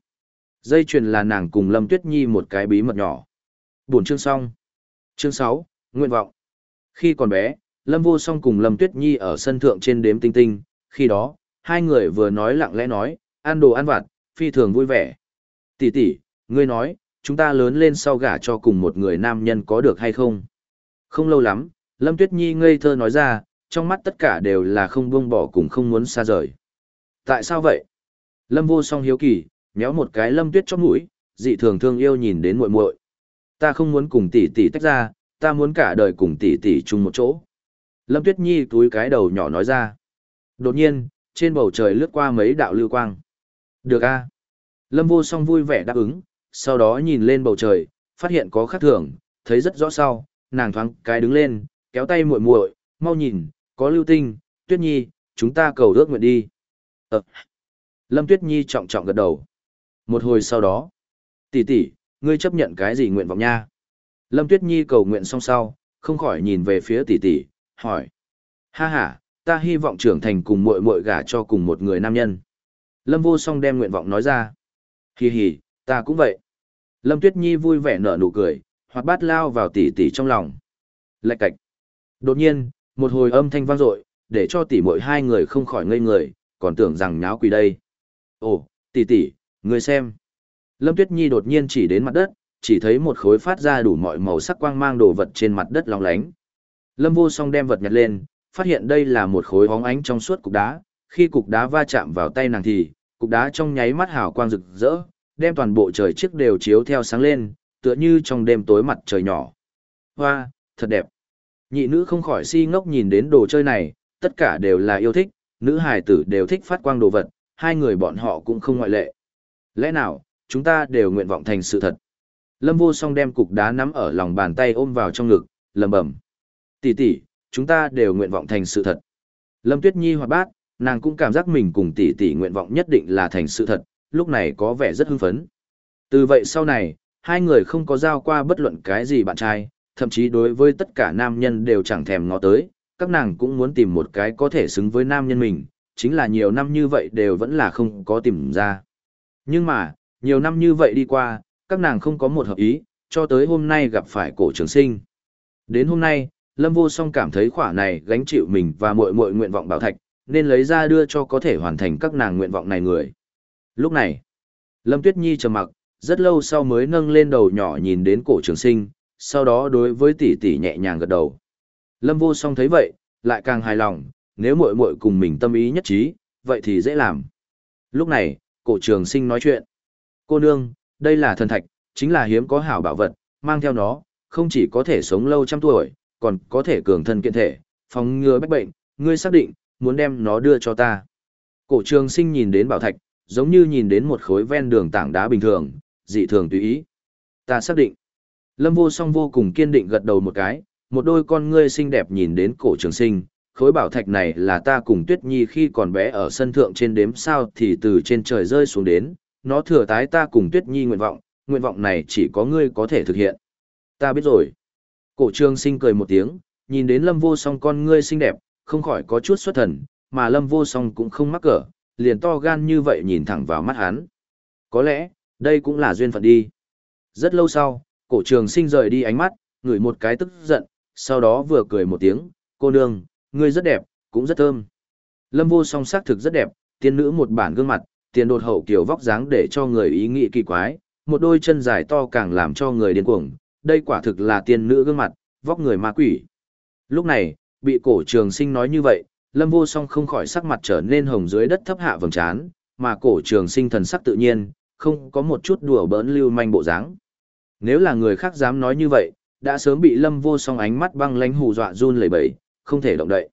Dây chuyền là nàng cùng Lâm Tuyết Nhi một cái bí mật nhỏ. Buổi chương xong. Chương sáu, Nguyện vọng. Khi còn bé, Lâm Vô Song cùng Lâm Tuyết Nhi ở sân thượng trên đếm tinh tinh, khi đó, hai người vừa nói lặng lẽ nói, ăn đồ ăn vặt, phi thường vui vẻ. Tỷ tỷ, ngươi nói, chúng ta lớn lên sau gả cho cùng một người nam nhân có được hay không? Không lâu lắm, Lâm Tuyết Nhi ngây thơ nói ra, trong mắt tất cả đều là không buông bỏ cùng không muốn xa rời. Tại sao vậy? Lâm Vô Song hiếu kỳ, nhéo một cái Lâm Tuyết trong mũi, dị thường thương yêu nhìn đến muội muội. Ta không muốn cùng tỷ tỷ tách ra, ta muốn cả đời cùng tỷ tỷ chung một chỗ. Lâm Tuyết Nhi túi cái đầu nhỏ nói ra. Đột nhiên, trên bầu trời lướt qua mấy đạo lưu quang. Được a. Lâm vô song vui vẻ đáp ứng, sau đó nhìn lên bầu trời, phát hiện có khắc thường, thấy rất rõ sau, nàng thoáng cái đứng lên, kéo tay muội muội, mau nhìn, có lưu tinh, Tuyết Nhi, chúng ta cầu ước nguyện đi. Ờ. Lâm Tuyết Nhi trọng trọng gật đầu. Một hồi sau đó, tỷ tỷ, ngươi chấp nhận cái gì nguyện vọng nha? Lâm Tuyết Nhi cầu nguyện xong sau, không khỏi nhìn về phía tỷ tỷ, hỏi. Ha ha, ta hy vọng trưởng thành cùng muội muội gả cho cùng một người nam nhân. Lâm vô song đem nguyện vọng nói ra. Hi hi, ta cũng vậy. Lâm Tuyết Nhi vui vẻ nở nụ cười, hoặc bát lao vào tỷ tỷ trong lòng. Lạch cạch. Đột nhiên, một hồi âm thanh vang dội, để cho tỷ muội hai người không khỏi ngây người, còn tưởng rằng nháo quỷ đây. Ồ, tỷ tỷ, người xem. Lâm Tuyết Nhi đột nhiên chỉ đến mặt đất, chỉ thấy một khối phát ra đủ mọi màu sắc quang mang đồ vật trên mặt đất long lánh. Lâm Vô Song đem vật nhặt lên, phát hiện đây là một khối bóng ánh trong suốt cục đá, khi cục đá va chạm vào tay nàng thì, cục đá trong nháy mắt hào quang rực rỡ, đem toàn bộ trời chiếc đều chiếu theo sáng lên, tựa như trong đêm tối mặt trời nhỏ. Hoa, thật đẹp. Nhị nữ không khỏi si ngốc nhìn đến đồ chơi này, tất cả đều là yêu thích, nữ hài tử đều thích phát quang đồ vật, hai người bọn họ cũng không ngoại lệ. Lẽ nào, chúng ta đều nguyện vọng thành sự thật. Lâm vô song đem cục đá nắm ở lòng bàn tay ôm vào trong ngực, lầm bầm. tỷ tỷ chúng ta đều nguyện vọng thành sự thật. Lâm Tuyết Nhi hoạt bát, nàng cũng cảm giác mình cùng tỷ tỷ nguyện vọng nhất định là thành sự thật, lúc này có vẻ rất hưng phấn. Từ vậy sau này, hai người không có giao qua bất luận cái gì bạn trai, thậm chí đối với tất cả nam nhân đều chẳng thèm ngó tới, các nàng cũng muốn tìm một cái có thể xứng với nam nhân mình, chính là nhiều năm như vậy đều vẫn là không có tìm ra. Nhưng mà, nhiều năm như vậy đi qua, các nàng không có một hợp ý, cho tới hôm nay gặp phải cổ trường sinh. Đến hôm nay, Lâm Vô Song cảm thấy khỏa này gánh chịu mình và muội muội nguyện vọng bảo thạch, nên lấy ra đưa cho có thể hoàn thành các nàng nguyện vọng này người. Lúc này, Lâm Tuyết Nhi trầm mặc, rất lâu sau mới nâng lên đầu nhỏ nhìn đến cổ trường sinh, sau đó đối với tỷ tỷ nhẹ nhàng gật đầu. Lâm Vô Song thấy vậy, lại càng hài lòng, nếu muội muội cùng mình tâm ý nhất trí, vậy thì dễ làm. Lúc này, cổ trường sinh nói chuyện. Cô nương, đây là thần thạch, chính là hiếm có hảo bảo vật, mang theo nó, không chỉ có thể sống lâu trăm tuổi, còn có thể cường thân kiện thể, phòng ngừa bách bệnh, ngươi xác định, muốn đem nó đưa cho ta. Cổ trường sinh nhìn đến bảo thạch, giống như nhìn đến một khối ven đường tảng đá bình thường, dị thường tùy ý. Ta xác định. Lâm vô song vô cùng kiên định gật đầu một cái, một đôi con ngươi xinh đẹp nhìn đến cổ trường sinh, khối bảo thạch này là ta cùng Tuyết Nhi khi còn bé ở sân thượng trên đếm sao thì từ trên trời rơi xuống đến, nó thừa tái ta cùng Tuyết Nhi nguyện vọng, nguyện vọng này chỉ có ngươi có thể thực hiện. Ta biết rồi. Cổ trường sinh cười một tiếng, nhìn đến lâm vô song con ngươi xinh đẹp, không khỏi có chút xuất thần, mà lâm vô song cũng không mắc cỡ, liền to gan như vậy nhìn thẳng vào mắt hắn. Có lẽ, đây cũng là duyên phận đi. Rất lâu sau, cổ trường sinh rời đi ánh mắt, ngửi một cái tức giận, sau đó vừa cười một tiếng, cô nương, ngươi rất đẹp, cũng rất thơm. Lâm vô song sắc thực rất đẹp, tiên nữ một bản gương mặt, tiền đột hậu kiểu vóc dáng để cho người ý nghĩ kỳ quái, một đôi chân dài to càng làm cho người điên cuồng, đây quả thực là tiên nữ gương mặt, vóc người ma quỷ. Lúc này, bị cổ trường sinh nói như vậy, lâm vô song không khỏi sắc mặt trở nên hồng dưới đất thấp hạ vầng trán, mà cổ trường sinh thần sắc tự nhiên, không có một chút đùa bỡn lưu manh bộ dáng. Nếu là người khác dám nói như vậy, đã sớm bị lâm vô song ánh mắt băng lánh hù dọa run lẩy bẩy, không thể động đậy.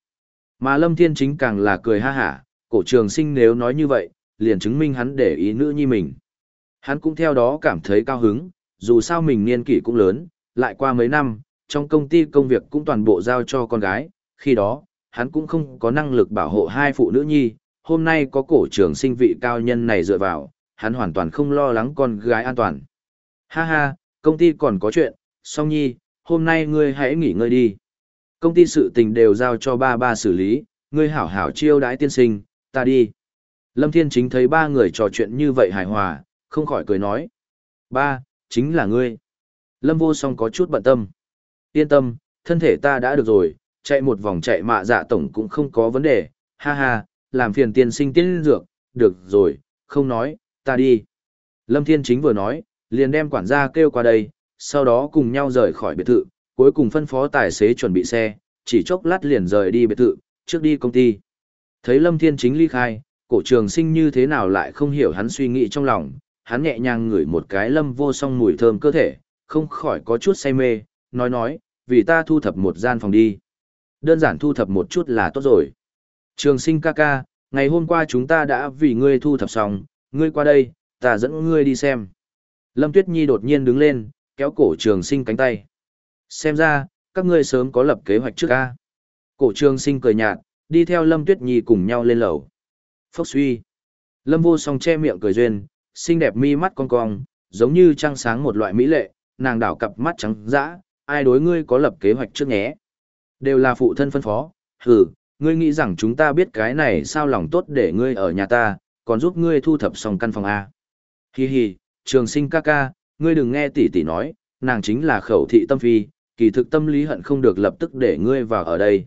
Mà lâm thiên chính càng là cười ha hả, cổ trường sinh nếu nói như vậy, liền chứng minh hắn để ý nữ nhi mình. Hắn cũng theo đó cảm thấy cao hứng, dù sao mình niên kỷ cũng lớn, lại qua mấy năm, trong công ty công việc cũng toàn bộ giao cho con gái, khi đó, hắn cũng không có năng lực bảo hộ hai phụ nữ nhi, hôm nay có cổ trường sinh vị cao nhân này dựa vào, hắn hoàn toàn không lo lắng con gái an toàn. Ha ha, công ty còn có chuyện, song nhi, hôm nay ngươi hãy nghỉ ngơi đi. Công ty sự tình đều giao cho ba ba xử lý, ngươi hảo hảo chiêu đãi tiên sinh, ta đi. Lâm Thiên Chính thấy ba người trò chuyện như vậy hài hòa, không khỏi cười nói. Ba, chính là ngươi. Lâm vô song có chút bận tâm. Yên tâm, thân thể ta đã được rồi, chạy một vòng chạy mạ dạ tổng cũng không có vấn đề, ha ha, làm phiền tiên sinh tiên dược, được rồi, không nói, ta đi. Lâm Thiên Chính vừa nói, liền đem quản gia kêu qua đây, sau đó cùng nhau rời khỏi biệt thự, cuối cùng phân phó tài xế chuẩn bị xe, chỉ chốc lát liền rời đi biệt thự, trước đi công ty. Thấy Lâm Thiên Chính ly khai, cổ trường sinh như thế nào lại không hiểu hắn suy nghĩ trong lòng, hắn nhẹ nhàng ngửi một cái lâm vô song mùi thơm cơ thể, không khỏi có chút say mê, nói nói, vì ta thu thập một gian phòng đi. Đơn giản thu thập một chút là tốt rồi. Trường sinh ca ca, ngày hôm qua chúng ta đã vì ngươi thu thập xong, ngươi qua đây, ta dẫn ngươi đi xem. Lâm Tuyết Nhi đột nhiên đứng lên, kéo cổ trường sinh cánh tay. Xem ra, các ngươi sớm có lập kế hoạch trước ca. Cổ trường sinh cười nhạt, đi theo Lâm Tuyết Nhi cùng nhau lên lầu. Phốc suy. Lâm vô song che miệng cười duyên, xinh đẹp mi mắt cong cong, giống như trăng sáng một loại mỹ lệ, nàng đảo cặp mắt trắng dã, ai đối ngươi có lập kế hoạch trước nhé. Đều là phụ thân phân phó, hừ, ngươi nghĩ rằng chúng ta biết cái này sao lòng tốt để ngươi ở nhà ta, còn giúp ngươi thu thập xong căn phòng A. Hi hi, trường sinh ca ca, ngươi đừng nghe tỷ tỷ nói, nàng chính là khẩu thị tâm phi, kỳ thực tâm lý hận không được lập tức để ngươi vào ở đây.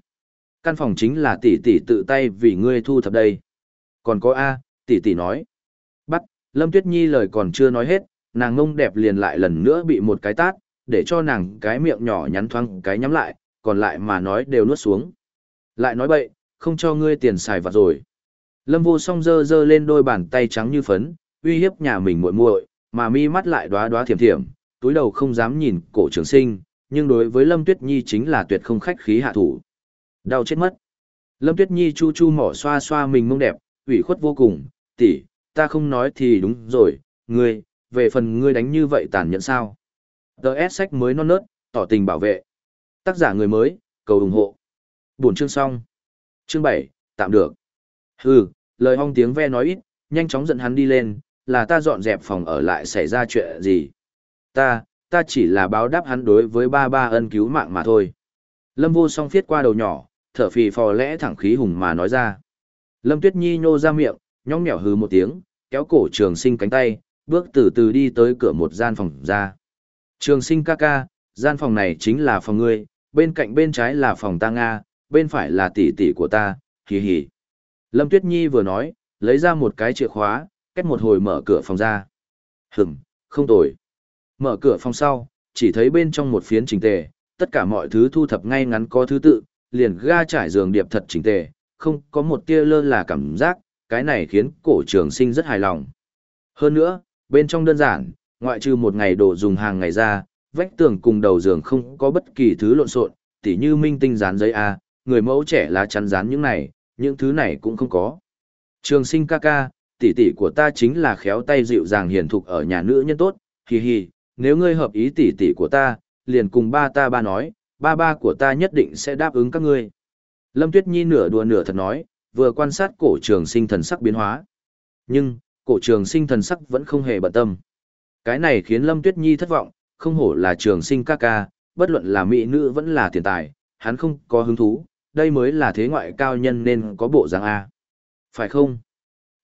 Căn phòng chính là tỷ tỷ tự tay vì ngươi thu thập đây. Còn có A, tỷ tỷ nói. Bắt, Lâm Tuyết Nhi lời còn chưa nói hết, nàng ngông đẹp liền lại lần nữa bị một cái tát, để cho nàng cái miệng nhỏ nhắn thoáng cái nhắm lại, còn lại mà nói đều nuốt xuống. Lại nói bậy, không cho ngươi tiền xài vặt rồi. Lâm vô song dơ dơ lên đôi bàn tay trắng như phấn, uy hiếp nhà mình muội muội, mà mi mắt lại đóa đóa thiểm thiểm, túi đầu không dám nhìn cổ trường sinh, nhưng đối với Lâm Tuyết Nhi chính là tuyệt không khách khí hạ thủ. Đau chết mất. Lâm Tuyết Nhi chu chu mỏ xoa xoa mình mông đẹp, ủy khuất vô cùng, tỷ, ta không nói thì đúng rồi, ngươi, về phần ngươi đánh như vậy tàn nhẫn sao. Tờ S sách mới non nớt, tỏ tình bảo vệ. Tác giả người mới, cầu ủng hộ. Buổi chương xong. Chương 7, tạm được. Hừ, lời hong tiếng ve nói ít, nhanh chóng dẫn hắn đi lên, là ta dọn dẹp phòng ở lại xảy ra chuyện gì. Ta, ta chỉ là báo đáp hắn đối với ba ba ân cứu mạng mà thôi. Lâm vô song phiết qua đầu nhỏ, thở phì phò lẽ thẳng khí hùng mà nói ra. Lâm Tuyết Nhi nhô ra miệng, nhóng nhẽo hừ một tiếng, kéo cổ trường sinh cánh tay, bước từ từ đi tới cửa một gian phòng ra. Trường sinh ca ca, gian phòng này chính là phòng ngươi, bên cạnh bên trái là phòng ta Nga, bên phải là tỷ tỷ của ta, hì hì. Lâm Tuyết Nhi vừa nói, lấy ra một cái chìa khóa, cách một hồi mở cửa phòng ra. Hửm, không tồi. Mở cửa phòng sau, chỉ thấy bên trong một phiến chỉnh tề, tất cả mọi thứ thu thập ngay ngắn có thứ tự, liền ga trải giường điệp thật chỉnh tề, không có một tia lơ là cảm giác, cái này khiến cổ trường sinh rất hài lòng. Hơn nữa, bên trong đơn giản, ngoại trừ một ngày đồ dùng hàng ngày ra, vách tường cùng đầu giường không có bất kỳ thứ lộn xộn, tỉ như minh tinh dán giấy A, người mẫu trẻ lá chắn dán những này, những thứ này cũng không có. Trường sinh ca ca, tỷ tỷ của ta chính là khéo tay dịu dàng hiền thục ở nhà nữ nhân tốt, hì hì, nếu ngươi hợp ý tỷ tỷ của ta, liền cùng ba ta ba nói, ba ba của ta nhất định sẽ đáp ứng các ngươi. Lâm Tuyết Nhi nửa đùa nửa thật nói, vừa quan sát cổ trường sinh thần sắc biến hóa. Nhưng, cổ trường sinh thần sắc vẫn không hề bận tâm. Cái này khiến Lâm Tuyết Nhi thất vọng, không hổ là trường sinh ca ca, bất luận là mỹ nữ vẫn là tiền tài, hắn không có hứng thú, đây mới là thế ngoại cao nhân nên có bộ dáng A. Phải không?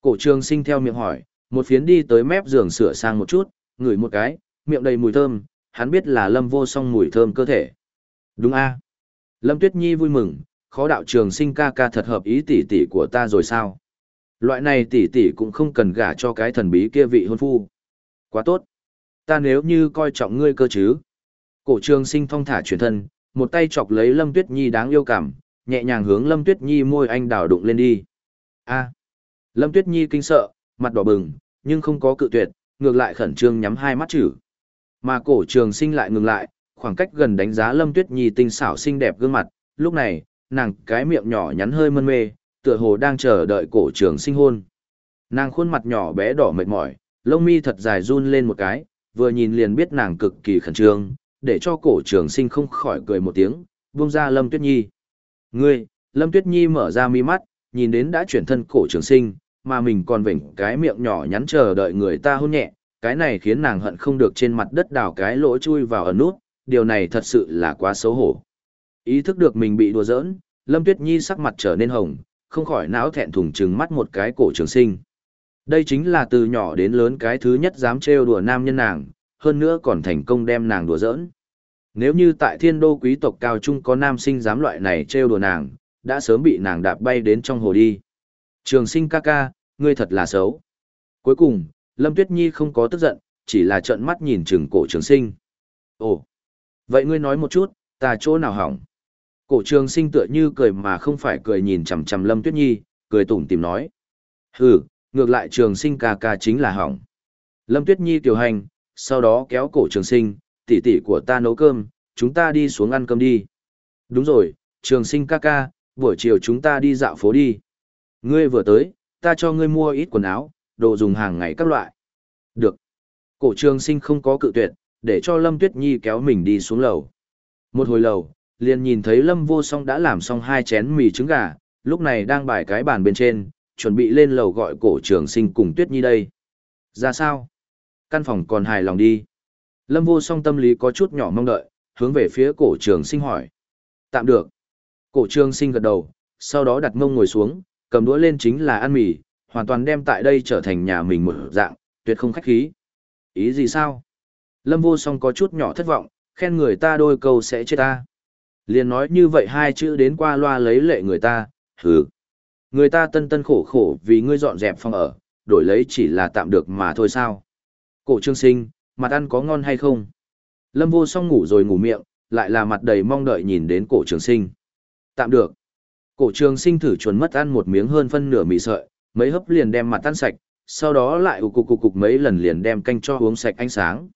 Cổ trường sinh theo miệng hỏi, một phiến đi tới mép giường sửa sang một chút, ngửi một cái, miệng đầy mùi thơm, hắn biết là lâm vô song mùi thơm cơ thể. Đúng A. Lâm Tuyết Nhi vui mừng, khó đạo trường sinh ca ca thật hợp ý tỷ tỷ của ta rồi sao? Loại này tỷ tỷ cũng không cần gả cho cái thần bí kia vị hôn phu. Quá tốt. Ta nếu như coi trọng ngươi cơ chứ. Cổ trường sinh thong thả chuyển thân, một tay chọc lấy Lâm Tuyết Nhi đáng yêu cảm, nhẹ nhàng hướng Lâm Tuyết Nhi môi anh đào đụng lên đi. A. Lâm Tuyết Nhi kinh sợ, mặt đỏ bừng, nhưng không có cự tuyệt, ngược lại khẩn trương nhắm hai mắt chữ. Mà cổ trường sinh lại ngừng lại, khoảng cách gần đánh giá Lâm Tuyết Nhi tinh xảo xinh đẹp gương mặt, lúc này, nàng cái miệng nhỏ nhắn hơi mân mê, tựa hồ đang chờ đợi cổ trường sinh hôn. Nàng khuôn mặt nhỏ bé đỏ mệt mỏi, lông mi thật dài run lên một cái, vừa nhìn liền biết nàng cực kỳ khẩn trương, để cho cổ trường sinh không khỏi cười một tiếng, buông ra Lâm Tuyết Nhi. Ngươi, Lâm Tuyết Nhi mở ra mi mắt, nhìn đến đã chuyển thân cổ trường sinh, mà mình còn vểnh cái miệng nhỏ nhắn chờ đợi người ta hôn nhẹ, cái này khiến nàng hận không được trên mặt đất đào cái lỗ chui vào ẩn nút, điều này thật sự là quá xấu hổ. Ý thức được mình bị đùa giỡn, Lâm Tuyết Nhi sắc mặt trở nên hồng, không khỏi não thẹn thùng trừng mắt một cái cổ trường sinh. Đây chính là từ nhỏ đến lớn cái thứ nhất dám trêu đùa nam nhân nàng, hơn nữa còn thành công đem nàng đùa giỡn. Nếu như tại thiên đô quý tộc cao trung có nam sinh dám loại này trêu đùa nàng, đã sớm bị nàng đạp bay đến trong hồ đi. Trường sinh ca ca, ngươi thật là xấu. Cuối cùng, Lâm Tuyết Nhi không có tức giận, chỉ là trợn mắt nhìn chừng cổ trường sinh. Ồ, vậy ngươi nói một chút, ta chỗ nào hỏng? Cổ trường sinh tựa như cười mà không phải cười nhìn chằm chằm Lâm Tuyết Nhi, cười tủm tìm nói. Hừ, ngược lại trường sinh ca ca chính là hỏng. Lâm Tuyết Nhi tiểu hành, sau đó kéo cổ trường sinh, tỷ tỷ của ta nấu cơm, chúng ta đi xuống ăn cơm đi. Đúng rồi, trường sinh ca ca, buổi chiều chúng ta đi dạo phố đi. Ngươi vừa tới, ta cho ngươi mua ít quần áo, đồ dùng hàng ngày các loại. Được. Cổ trường sinh không có cự tuyệt, để cho Lâm Tuyết Nhi kéo mình đi xuống lầu. Một hồi lầu, liền nhìn thấy Lâm Vô Song đã làm xong hai chén mì trứng gà, lúc này đang bài cái bàn bên trên, chuẩn bị lên lầu gọi cổ trường sinh cùng Tuyết Nhi đây. Ra sao? Căn phòng còn hài lòng đi. Lâm Vô Song tâm lý có chút nhỏ mong đợi, hướng về phía cổ trường sinh hỏi. Tạm được. Cổ trường sinh gật đầu, sau đó đặt mông ngồi xuống, cầm đũa lên chính là ăn mì, hoàn toàn đem tại đây trở thành nhà mình một dạng, tuyệt không khách khí. Ý gì sao? Lâm vô song có chút nhỏ thất vọng, khen người ta đôi câu sẽ chết ta. Liền nói như vậy hai chữ đến qua loa lấy lệ người ta, hừ. Người ta tân tân khổ khổ vì ngươi dọn dẹp phòng ở, đổi lấy chỉ là tạm được mà thôi sao. Cổ trương sinh, mặt ăn có ngon hay không? Lâm vô song ngủ rồi ngủ miệng, lại là mặt đầy mong đợi nhìn đến cổ trường sinh. Tạm được. Cổ trường sinh thử chuẩn mất ăn một miếng hơn phân nửa mì sợi, mấy hấp liền đem mặt tan sạch, sau đó lại ục cục cục cục mấy lần liền đem canh cho uống sạch ánh sáng.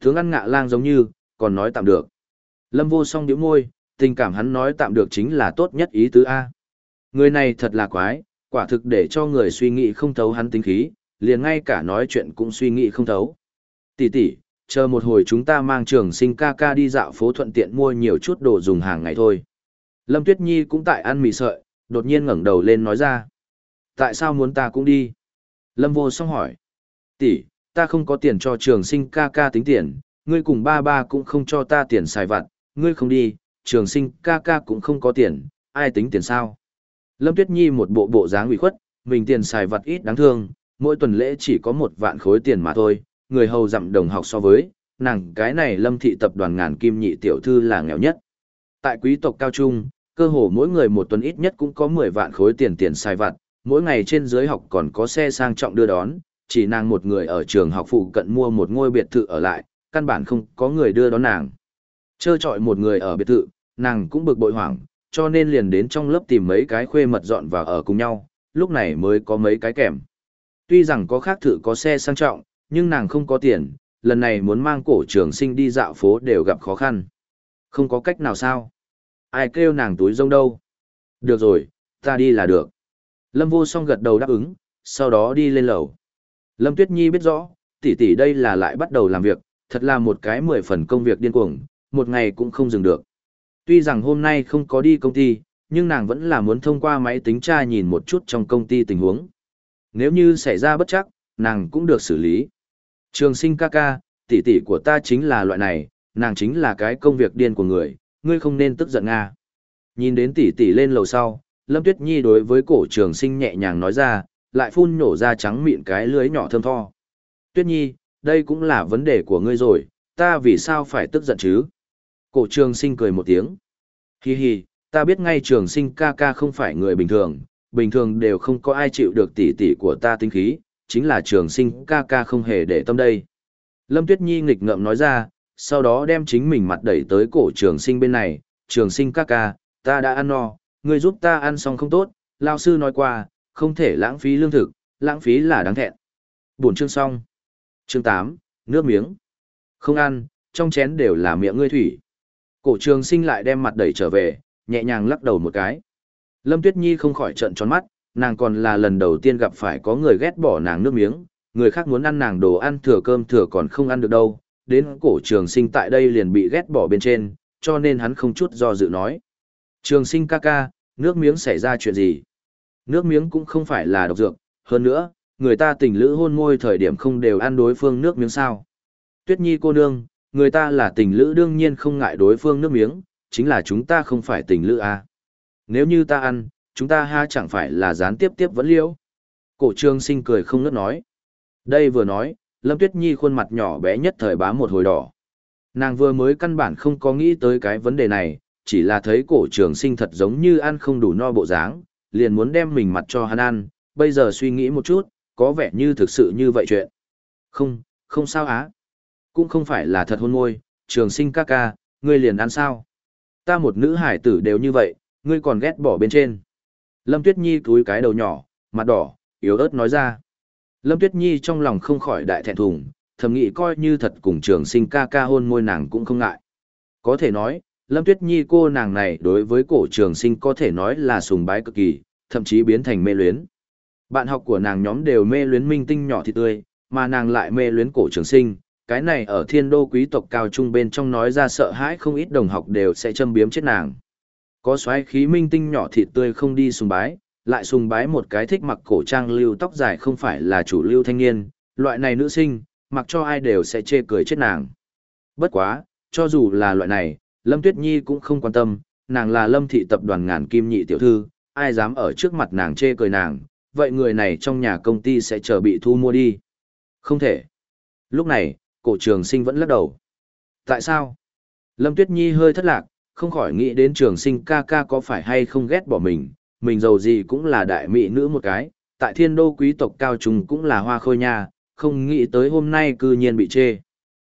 Tướng ăn ngạ lang giống như, còn nói tạm được. Lâm vô song điếu môi, tình cảm hắn nói tạm được chính là tốt nhất ý tứ A. Người này thật là quái, quả thực để cho người suy nghĩ không thấu hắn tính khí, liền ngay cả nói chuyện cũng suy nghĩ không thấu. Tỷ tỷ, chờ một hồi chúng ta mang trường sinh ca ca đi dạo phố thuận tiện mua nhiều chút đồ dùng hàng ngày thôi. Lâm Tuyết Nhi cũng tại ăn mì sợi, đột nhiên ngẩng đầu lên nói ra. Tại sao muốn ta cũng đi? Lâm vô song hỏi. Tỷ, ta không có tiền cho trường sinh ca ca tính tiền, ngươi cùng ba ba cũng không cho ta tiền xài vặt, ngươi không đi, trường sinh ca ca cũng không có tiền, ai tính tiền sao? Lâm Tuyết Nhi một bộ bộ dáng ủy khuất, mình tiền xài vặt ít đáng thương, mỗi tuần lễ chỉ có một vạn khối tiền mà thôi, người hầu dặm đồng học so với, nàng cái này lâm thị tập đoàn ngàn kim nhị tiểu thư là nghèo nhất. Tại quý tộc cao trung, cơ hồ mỗi người một tuần ít nhất cũng có 10 vạn khối tiền tiền xài vặt, mỗi ngày trên dưới học còn có xe sang trọng đưa đón, chỉ nàng một người ở trường học phụ cận mua một ngôi biệt thự ở lại, căn bản không có người đưa đón nàng. Chơ chọi một người ở biệt thự, nàng cũng bực bội hoảng, cho nên liền đến trong lớp tìm mấy cái khuê mật dọn vào ở cùng nhau, lúc này mới có mấy cái kèm. Tuy rằng có khác thử có xe sang trọng, nhưng nàng không có tiền, lần này muốn mang cổ trường sinh đi dạo phố đều gặp khó khăn. Không có cách nào sao? Ai kêu nàng túi rông đâu? Được rồi, ta đi là được. Lâm vô song gật đầu đáp ứng, sau đó đi lên lầu. Lâm Tuyết Nhi biết rõ, tỷ tỷ đây là lại bắt đầu làm việc, thật là một cái mười phần công việc điên cuồng, một ngày cũng không dừng được. Tuy rằng hôm nay không có đi công ty, nhưng nàng vẫn là muốn thông qua máy tính tra nhìn một chút trong công ty tình huống. Nếu như xảy ra bất chắc, nàng cũng được xử lý. Trường sinh ca ca, tỷ tỷ của ta chính là loại này, nàng chính là cái công việc điên của người, ngươi không nên tức giận Nga. Nhìn đến tỷ tỷ lên lầu sau, Lâm Tuyết Nhi đối với cổ trường sinh nhẹ nhàng nói ra, lại phun nhổ ra trắng mịn cái lưới nhỏ thơm tho. Tuyết Nhi, đây cũng là vấn đề của ngươi rồi, ta vì sao phải tức giận chứ? Cổ trường sinh cười một tiếng. Hi hi, ta biết ngay trường sinh ca ca không phải người bình thường, bình thường đều không có ai chịu được tỷ tỷ của ta tinh khí, chính là trường sinh ca ca không hề để tâm đây. Lâm Tuyết Nhi nghịch ngợm nói ra, sau đó đem chính mình mặt đẩy tới cổ trường sinh bên này, trường sinh ca ca, ta đã ăn no, ngươi giúp ta ăn xong không tốt, lao sư nói qua, không thể lãng phí lương thực, lãng phí là đáng thẹn. Buồn chương xong. Chương 8, nước miếng. Không ăn, trong chén đều là miệng ngươi thủy. Cổ trường sinh lại đem mặt đẩy trở về, nhẹ nhàng lắc đầu một cái. Lâm Tuyết Nhi không khỏi trận tròn mắt, nàng còn là lần đầu tiên gặp phải có người ghét bỏ nàng nước miếng, người khác muốn ăn nàng đồ ăn thừa cơm thừa còn không ăn được đâu, đến cổ trường sinh tại đây liền bị ghét bỏ bên trên, cho nên hắn không chút do dự nói. Trường sinh ca ca, nước miếng xảy ra chuyện gì? Nước miếng cũng không phải là độc dược, hơn nữa, người ta tình lữ hôn môi thời điểm không đều ăn đối phương nước miếng sao. Tuyết nhi cô nương, người ta là tình lữ đương nhiên không ngại đối phương nước miếng, chính là chúng ta không phải tình lữ à. Nếu như ta ăn, chúng ta ha chẳng phải là gián tiếp tiếp vẫn liễu. Cổ trương sinh cười không ngớt nói. Đây vừa nói, Lâm Tuyết Nhi khuôn mặt nhỏ bé nhất thời bá một hồi đỏ. Nàng vừa mới căn bản không có nghĩ tới cái vấn đề này, chỉ là thấy cổ trường sinh thật giống như ăn không đủ no bộ dáng, liền muốn đem mình mặt cho hắn ăn, bây giờ suy nghĩ một chút, có vẻ như thực sự như vậy chuyện. Không, không sao á. Cũng không phải là thật hôn môi, trường sinh ca ca, ngươi liền ăn sao. Ta một nữ hải tử đều như vậy, ngươi còn ghét bỏ bên trên. Lâm Tuyết Nhi cúi cái đầu nhỏ, mặt đỏ, yếu ớt nói ra. Lâm Tuyết Nhi trong lòng không khỏi đại thẹn thùng, thầm nghĩ coi như thật cùng trường sinh ca ca hôn môi nàng cũng không ngại. Có thể nói, Lâm Tuyết Nhi cô nàng này đối với cổ trường sinh có thể nói là sùng bái cực kỳ, thậm chí biến thành mê luyến. Bạn học của nàng nhóm đều mê luyến minh tinh nhỏ thịt tươi, mà nàng lại mê luyến cổ trường sinh. Cái này ở thiên đô quý tộc cao trung bên trong nói ra sợ hãi không ít đồng học đều sẽ châm biếm chết nàng. Có xoáy khí minh tinh nhỏ thịt tươi không đi sùng bái, lại sùng bái một cái thích mặc cổ trang lưu tóc dài không phải là chủ lưu thanh niên, loại này nữ sinh, mặc cho ai đều sẽ chê cười chết nàng. Bất quá, cho dù là loại này, Lâm Tuyết Nhi cũng không quan tâm, nàng là Lâm thị tập đoàn ngàn kim nhị tiểu thư, ai dám ở trước mặt nàng chê cười nàng, vậy người này trong nhà công ty sẽ chờ bị thu mua đi. Không thể. Lúc này, cổ trường sinh vẫn lắc đầu. Tại sao? Lâm Tuyết Nhi hơi thất lạc, không khỏi nghĩ đến trường sinh ca ca có phải hay không ghét bỏ mình, mình giàu gì cũng là đại mỹ nữ một cái, tại thiên đô quý tộc cao trùng cũng là hoa khôi nha, không nghĩ tới hôm nay cư nhiên bị chê.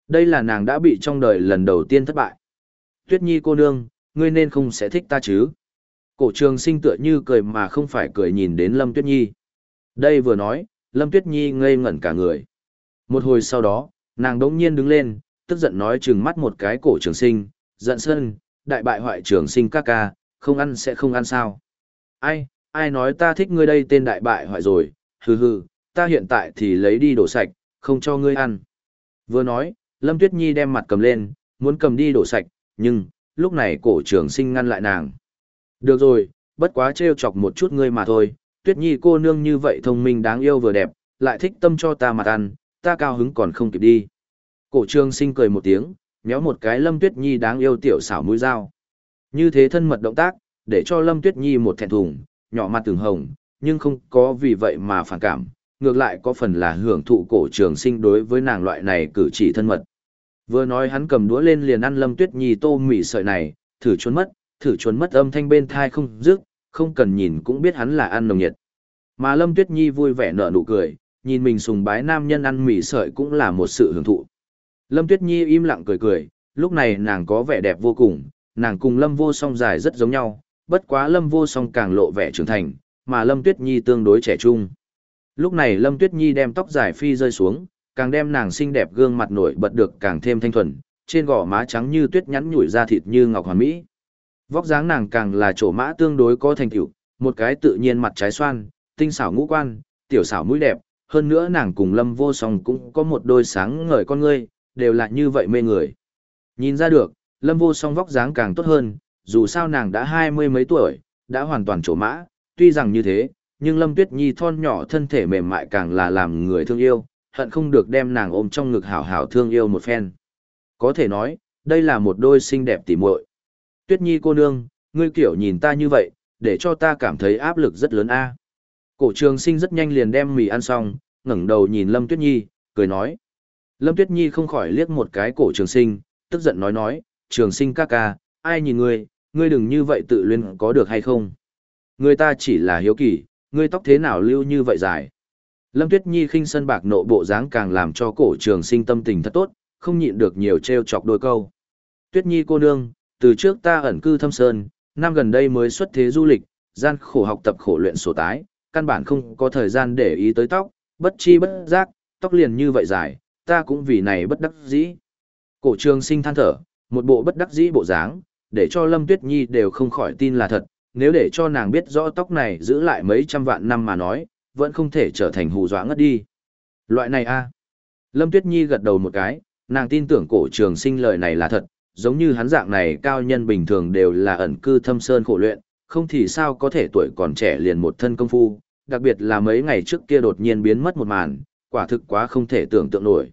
Đây là nàng đã bị trong đời lần đầu tiên thất bại. Tuyết nhi cô nương, ngươi nên không sẽ thích ta chứ. Cổ trường sinh tựa như cười mà không phải cười nhìn đến Lâm Tuyết Nhi. Đây vừa nói, Lâm Tuyết Nhi ngây ngẩn cả người. Một hồi sau đó, nàng đống nhiên đứng lên, tức giận nói chừng mắt một cái cổ trường sinh, giận sân, đại bại hoại trường sinh ca ca, không ăn sẽ không ăn sao. Ai, ai nói ta thích ngươi đây tên đại bại hoại rồi, hừ hừ, ta hiện tại thì lấy đi đổ sạch, không cho ngươi ăn. Vừa nói, Lâm Tuyết Nhi đem mặt cầm lên, muốn cầm đi đổ sạch, nhưng, lúc này cổ trường sinh ngăn lại nàng. Được rồi, bất quá trêu chọc một chút ngươi mà thôi, Tuyết Nhi cô nương như vậy thông minh đáng yêu vừa đẹp, lại thích tâm cho ta mặt ăn, ta cao hứng còn không kịp đi. Cổ trường sinh cười một tiếng, méo một cái Lâm Tuyết Nhi đáng yêu tiểu xảo mũi dao. Như thế thân mật động tác, để cho Lâm Tuyết Nhi một thẹn thùng, nhỏ mặt từng hồng, nhưng không có vì vậy mà phản cảm, ngược lại có phần là hưởng thụ cổ trường sinh đối với nàng loại này cử chỉ thân mật. Vừa nói hắn cầm đũa lên liền ăn Lâm Tuyết Nhi tô mì sợi này, thử trốn mất, thử trốn mất âm thanh bên thai không dứt, không cần nhìn cũng biết hắn là ăn nồng nhiệt. Mà Lâm Tuyết Nhi vui vẻ nở nụ cười, nhìn mình sùng bái nam nhân ăn mì sợi cũng là một sự hưởng thụ. Lâm Tuyết Nhi im lặng cười cười, lúc này nàng có vẻ đẹp vô cùng, nàng cùng Lâm Vô Song dài rất giống nhau, bất quá Lâm Vô Song càng lộ vẻ trưởng thành, mà Lâm Tuyết Nhi tương đối trẻ trung. Lúc này Lâm Tuyết Nhi đem tóc dài phi rơi xuống, càng đem nàng xinh đẹp gương mặt nổi bật được càng thêm thanh thuần, trên gò má trắng như tuyết nhắn nhủi ra thịt như ngọc hoàn mỹ. Vóc dáng nàng càng là chỗ mã tương đối có thành tựu, một cái tự nhiên mặt trái xoan, tinh xảo ngũ quan, tiểu xảo mũi đẹp, hơn nữa nàng cùng Lâm Vô Song cũng có một đôi sáng ngời con ngươi, đều là như vậy mê người. Nhìn ra được, Lâm Vô Song vóc dáng càng tốt hơn, dù sao nàng đã hai mươi mấy tuổi, đã hoàn toàn chỗ mã, tuy rằng như thế, nhưng Lâm Tuyết Nhi thon nhỏ thân thể mềm mại càng là làm người thương yêu, hận không được đem nàng ôm trong ngực hảo hảo thương yêu một phen. Có thể nói, đây là một đôi xinh đẹp tỉ muội. Tuyết Nhi cô nương, ngươi kiểu nhìn ta như vậy, để cho ta cảm thấy áp lực rất lớn a. Cổ trường sinh rất nhanh liền đem mì ăn xong, ngẩng đầu nhìn Lâm Tuyết Nhi, cười nói. Lâm Tuyết Nhi không khỏi liếc một cái cổ trường sinh, tức giận nói nói, trường sinh ca ca, ai nhìn ngươi, ngươi đừng như vậy tự luyến có được hay không. Người ta chỉ là hiếu kỳ, ngươi tóc thế nào lưu như vậy dài. Lâm Tuyết Nhi khinh sân bạc nộ bộ dáng càng làm cho cổ trường sinh tâm tình thật tốt, không nhịn được nhiều treo chọc đôi câu. Tuyết Nhi cô nương, từ trước ta ẩn cư thâm sơn, năm gần đây mới xuất thế du lịch, gian khổ học tập khổ luyện sổ tái, căn bản không có thời gian để ý tới tóc, bất chi bất giác, tóc liền như vậy dài, ta cũng vì này bất đắc dĩ. Cổ trường sinh than thở, một bộ bất đắc dĩ bộ dáng, để cho Lâm Tuyết Nhi đều không khỏi tin là thật, nếu để cho nàng biết rõ tóc này giữ lại mấy trăm vạn năm mà nói, vẫn không thể trở thành hù dọa ngất đi. Loại này a Lâm Tuyết Nhi gật đầu một cái, nàng tin tưởng cổ trường sinh lời này là thật, giống như hắn dạng này cao nhân bình thường đều là ẩn cư thâm sơn khổ luyện, không thì sao có thể tuổi còn trẻ liền một thân công phu, đặc biệt là mấy ngày trước kia đột nhiên biến mất một màn, quả thực quá không thể tưởng tượng nổi.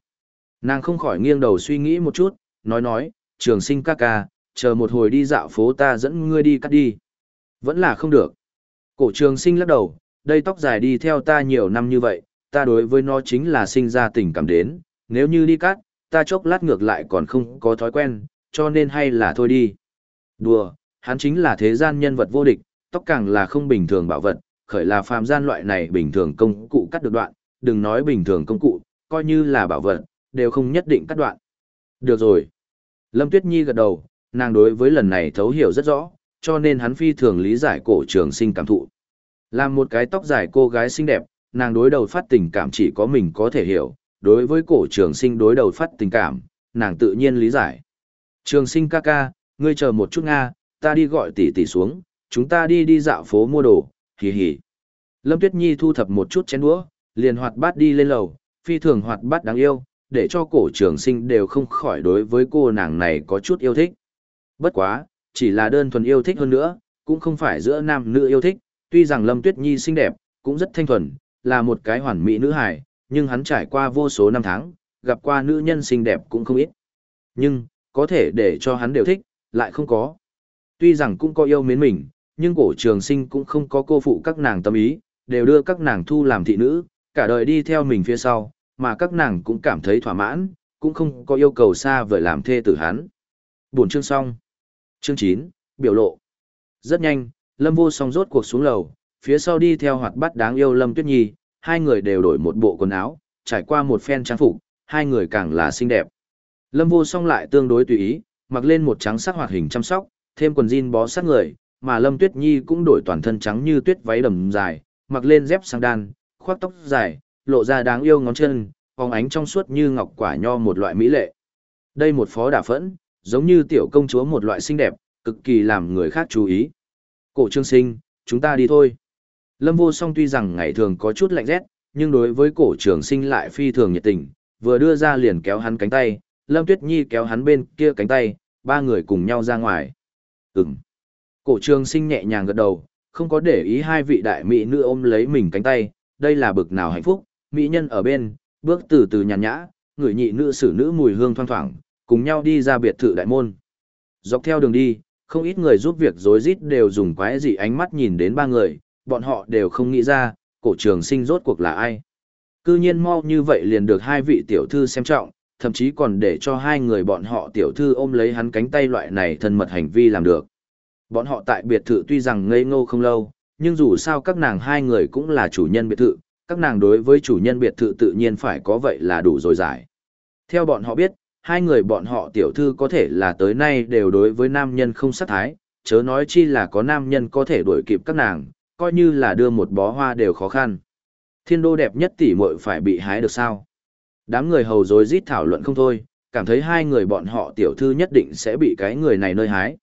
Nàng không khỏi nghiêng đầu suy nghĩ một chút, nói nói, trường sinh ca ca, chờ một hồi đi dạo phố ta dẫn ngươi đi cắt đi. Vẫn là không được. Cổ trường sinh lắc đầu, đây tóc dài đi theo ta nhiều năm như vậy, ta đối với nó chính là sinh ra tình cảm đến, nếu như đi cắt, ta chốc lát ngược lại còn không có thói quen, cho nên hay là thôi đi. Đùa, hắn chính là thế gian nhân vật vô địch, tóc càng là không bình thường bảo vật, khởi là phàm gian loại này bình thường công cụ cắt được đoạn, đừng nói bình thường công cụ, coi như là bảo vật, đều không nhất định cắt đoạn. Được rồi. Lâm Tuyết Nhi gật đầu, nàng đối với lần này thấu hiểu rất rõ, cho nên hắn phi thường lý giải cổ trường sinh cảm thụ. Làm một cái tóc dài cô gái xinh đẹp, nàng đối đầu phát tình cảm chỉ có mình có thể hiểu, đối với cổ trường sinh đối đầu phát tình cảm, nàng tự nhiên lý giải. Trường sinh ca ca, ngươi chờ một chút Nga, ta đi gọi tỷ tỷ xuống, chúng ta đi đi dạo phố mua đồ, hì hì. Lâm Tuyết Nhi thu thập một chút chén đũa, liền hoạt bát đi lên lầu, phi thường hoạt bát đáng yêu, để cho cổ trường sinh đều không khỏi đối với cô nàng này có chút yêu thích. Bất quá, chỉ là đơn thuần yêu thích hơn nữa, cũng không phải giữa nam nữ yêu thích, tuy rằng Lâm Tuyết Nhi xinh đẹp, cũng rất thanh thuần, là một cái hoàn mỹ nữ hài, nhưng hắn trải qua vô số năm tháng, gặp qua nữ nhân xinh đẹp cũng không ít. Nhưng, có thể để cho hắn đều thích, lại không có. Tuy rằng cũng có yêu mến mình, nhưng cổ trường sinh cũng không có cô phụ các nàng tâm ý, đều đưa các nàng thu làm thị nữ, cả đời đi theo mình phía sau, mà các nàng cũng cảm thấy thỏa mãn, cũng không có yêu cầu xa vời làm thê tử hắn. Buổi chương xong. Chương 9, biểu lộ. Rất nhanh, Lâm Vô Song rốt cuộc xuống lầu, phía sau đi theo hoạt bát đáng yêu Lâm Tuyết Nhi, hai người đều đổi một bộ quần áo, trải qua một phen trang phục, hai người càng là xinh đẹp. Lâm Vô Song lại tương đối tùy ý, mặc lên một trắng sắc hoạt hình chăm sóc, thêm quần jean bó sát người, mà Lâm Tuyết Nhi cũng đổi toàn thân trắng như tuyết váy đầm dài, mặc lên dép sang đan, khoác tóc dài, lộ ra đáng yêu ngón chân, phóng ánh trong suốt như ngọc quả nho một loại mỹ lệ. Đây một phó đả phẫn, giống như tiểu công chúa một loại xinh đẹp, cực kỳ làm người khác chú ý. Cổ trương sinh, chúng ta đi thôi. Lâm vô song tuy rằng ngày thường có chút lạnh rét, nhưng đối với cổ trường sinh lại phi thường nhiệt tình, vừa đưa ra liền kéo hắn cánh tay, Lâm Tuyết Nhi kéo hắn bên kia cánh tay, ba người cùng nhau ra ngoài. Ừm. Cổ trường sinh nhẹ nhàng gật đầu, không có để ý hai vị đại mỹ nữ ôm lấy mình cánh tay, đây là bực nào hạnh phúc, mỹ nhân ở bên, bước từ từ nhàn nhã, người nhị nữ xử nữ mùi hương thoang thoảng, cùng nhau đi ra biệt thự đại môn. Dọc theo đường đi, không ít người giúp việc rối rít đều dùng quái dị ánh mắt nhìn đến ba người, bọn họ đều không nghĩ ra, cổ trường sinh rốt cuộc là ai. Cư nhiên mau như vậy liền được hai vị tiểu thư xem trọng, thậm chí còn để cho hai người bọn họ tiểu thư ôm lấy hắn cánh tay loại này thân mật hành vi làm được. Bọn họ tại biệt thự tuy rằng ngây ngô không lâu, nhưng dù sao các nàng hai người cũng là chủ nhân biệt thự, các nàng đối với chủ nhân biệt thự tự nhiên phải có vậy là đủ rồi giải. Theo bọn họ biết, hai người bọn họ tiểu thư có thể là tới nay đều đối với nam nhân không sát thái, chớ nói chi là có nam nhân có thể đuổi kịp các nàng, coi như là đưa một bó hoa đều khó khăn. Thiên đô đẹp nhất tỷ muội phải bị hái được sao? Đám người hầu dối rít thảo luận không thôi, cảm thấy hai người bọn họ tiểu thư nhất định sẽ bị cái người này nơi hái.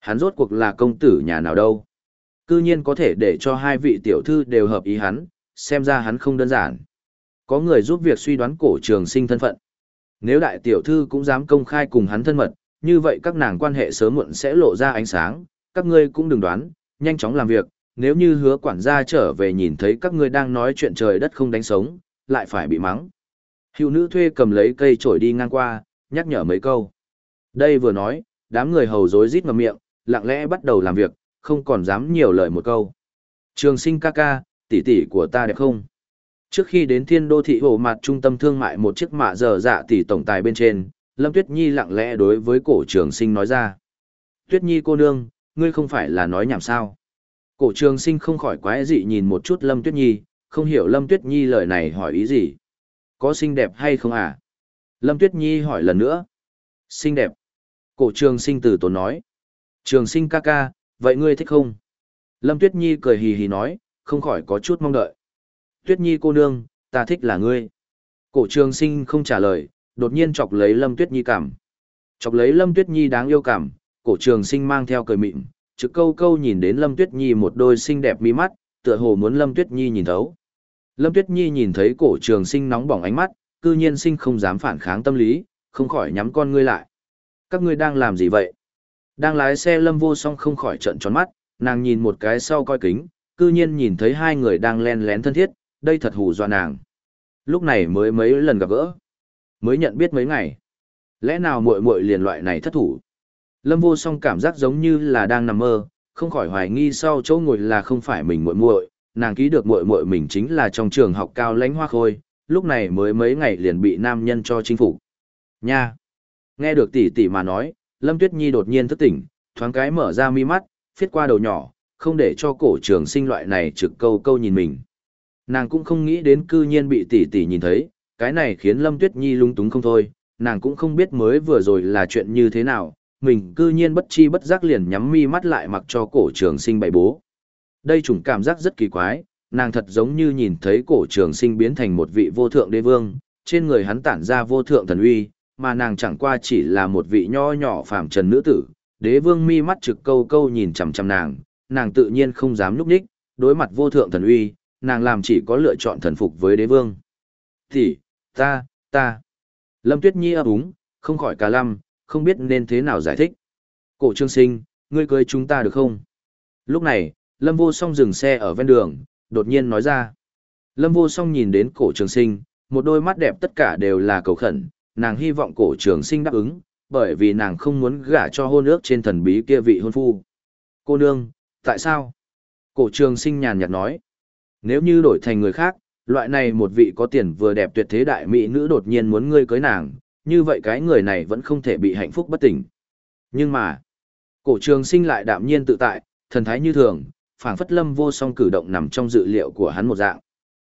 Hắn rốt cuộc là công tử nhà nào đâu? Cư nhiên có thể để cho hai vị tiểu thư đều hợp ý hắn, xem ra hắn không đơn giản. Có người giúp việc suy đoán cổ trường sinh thân phận. Nếu đại tiểu thư cũng dám công khai cùng hắn thân mật, như vậy các nàng quan hệ sớm muộn sẽ lộ ra ánh sáng, các ngươi cũng đừng đoán, nhanh chóng làm việc, nếu như hứa quản gia trở về nhìn thấy các ngươi đang nói chuyện trời đất không đánh sống, lại phải bị mắng. Hiệu nữ thuê cầm lấy cây trổi đi ngang qua, nhắc nhở mấy câu. Đây vừa nói, đám người hầu rối rít ngậm miệng, lặng lẽ bắt đầu làm việc, không còn dám nhiều lời một câu. Trường sinh ca ca, tỷ tỷ của ta đẹp không? Trước khi đến thiên đô thị hồ mặt trung tâm thương mại một chiếc mạ giờ dạ tỷ tổng tài bên trên, Lâm Tuyết Nhi lặng lẽ đối với cổ trường sinh nói ra. Tuyết Nhi cô nương, ngươi không phải là nói nhảm sao? Cổ trường sinh không khỏi quái dị nhìn một chút Lâm Tuyết Nhi, không hiểu Lâm Tuyết Nhi lời này hỏi ý gì. Có xinh đẹp hay không à? Lâm Tuyết Nhi hỏi lần nữa. Xinh đẹp. Cổ trường sinh từ tốn nói. Trường sinh ca ca, vậy ngươi thích không? Lâm Tuyết Nhi cười hì hì nói, không khỏi có chút mong đợi. Tuyết Nhi cô nương, ta thích là ngươi. Cổ trường sinh không trả lời, đột nhiên chọc lấy Lâm Tuyết Nhi cảm. Chọc lấy Lâm Tuyết Nhi đáng yêu cảm, cổ trường sinh mang theo cười mịn, trực câu câu nhìn đến Lâm Tuyết Nhi một đôi xinh đẹp mi mắt, tựa hồ muốn Lâm Tuyết Nhi nhìn thấu. Lâm Tuyết Nhi nhìn thấy cổ trường sinh nóng bỏng ánh mắt, cư nhiên sinh không dám phản kháng tâm lý, không khỏi nhắm con ngươi lại. Các ngươi đang làm gì vậy? Đang lái xe Lâm vô song không khỏi trận tròn mắt, nàng nhìn một cái sau coi kính, cư nhiên nhìn thấy hai người đang len lén thân thiết, đây thật hù dọa nàng. Lúc này mới mấy lần gặp gỡ, mới nhận biết mấy ngày. Lẽ nào muội muội liền loại này thất thủ? Lâm Vô Song cảm giác giống như là đang nằm mơ, không khỏi hoài nghi sau chỗ ngồi là không phải mình muội muội, nàng ký được muội muội mình chính là trong trường học cao lãnh hoa khôi, lúc này mới mấy ngày liền bị nam nhân cho chính phủ. Nha. Nghe được tỷ tỷ mà nói, Lâm Tuyết Nhi đột nhiên thức tỉnh, thoáng cái mở ra mi mắt, phiết qua đầu nhỏ, không để cho cổ trường sinh loại này trực câu câu nhìn mình. Nàng cũng không nghĩ đến cư nhiên bị tỷ tỷ nhìn thấy, cái này khiến Lâm Tuyết Nhi lung túng không thôi, nàng cũng không biết mới vừa rồi là chuyện như thế nào, mình cư nhiên bất chi bất giác liền nhắm mi mắt lại mặc cho cổ trường sinh bày bố. Đây chủng cảm giác rất kỳ quái, nàng thật giống như nhìn thấy cổ trường sinh biến thành một vị vô thượng đế vương, trên người hắn tản ra vô thượng thần uy, mà nàng chẳng qua chỉ là một vị nho nhỏ phàm trần nữ tử. Đế vương mi mắt trực câu câu nhìn chằm chằm nàng, nàng tự nhiên không dám lúc nhích, đối mặt vô thượng thần uy, nàng làm chỉ có lựa chọn thần phục với đế vương. Thì, ta, ta. Lâm Tuyết Nhi ấp úng, không khỏi cả lăm, không biết nên thế nào giải thích. Cổ trương sinh, ngươi cưới chúng ta được không? Lúc này, Lâm Vô Song dừng xe ở ven đường, đột nhiên nói ra. Lâm Vô Song nhìn đến cổ trường sinh, một đôi mắt đẹp tất cả đều là cầu khẩn, nàng hy vọng cổ trường sinh đáp ứng, bởi vì nàng không muốn gả cho hôn ước trên thần bí kia vị hôn phu. Cô nương, tại sao? Cổ trường sinh nhàn nhạt nói. Nếu như đổi thành người khác, loại này một vị có tiền vừa đẹp tuyệt thế đại mỹ nữ đột nhiên muốn ngươi cưới nàng, như vậy cái người này vẫn không thể bị hạnh phúc bất tỉnh. Nhưng mà, Cổ trường sinh lại đạm nhiên tự tại, thần thái như thường, phảng phất lâm vô song cử động nằm trong dự liệu của hắn một dạng.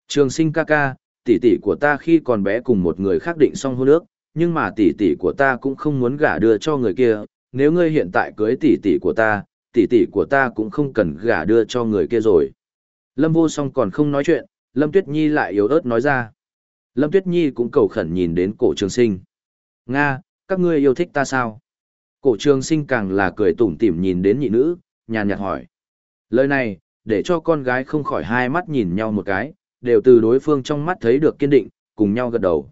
Trường sinh ca ca, tỷ tỷ của ta khi còn bé cùng một người khác định xong hôn ước, nhưng mà tỷ tỷ của ta cũng không muốn gả đưa cho người kia, nếu ngươi hiện tại cưới tỷ tỷ của ta, tỷ tỷ của ta cũng không cần gả đưa cho người kia rồi. Lâm vô song còn không nói chuyện, Lâm Tuyết Nhi lại yếu ớt nói ra. Lâm Tuyết Nhi cũng cầu khẩn nhìn đến cổ trường sinh. Nga, các ngươi yêu thích ta sao? Cổ trường sinh càng là cười tủm tỉm nhìn đến nhị nữ, nhàn nhạt hỏi. Lời này, để cho con gái không khỏi hai mắt nhìn nhau một cái, đều từ đối phương trong mắt thấy được kiên định, cùng nhau gật đầu.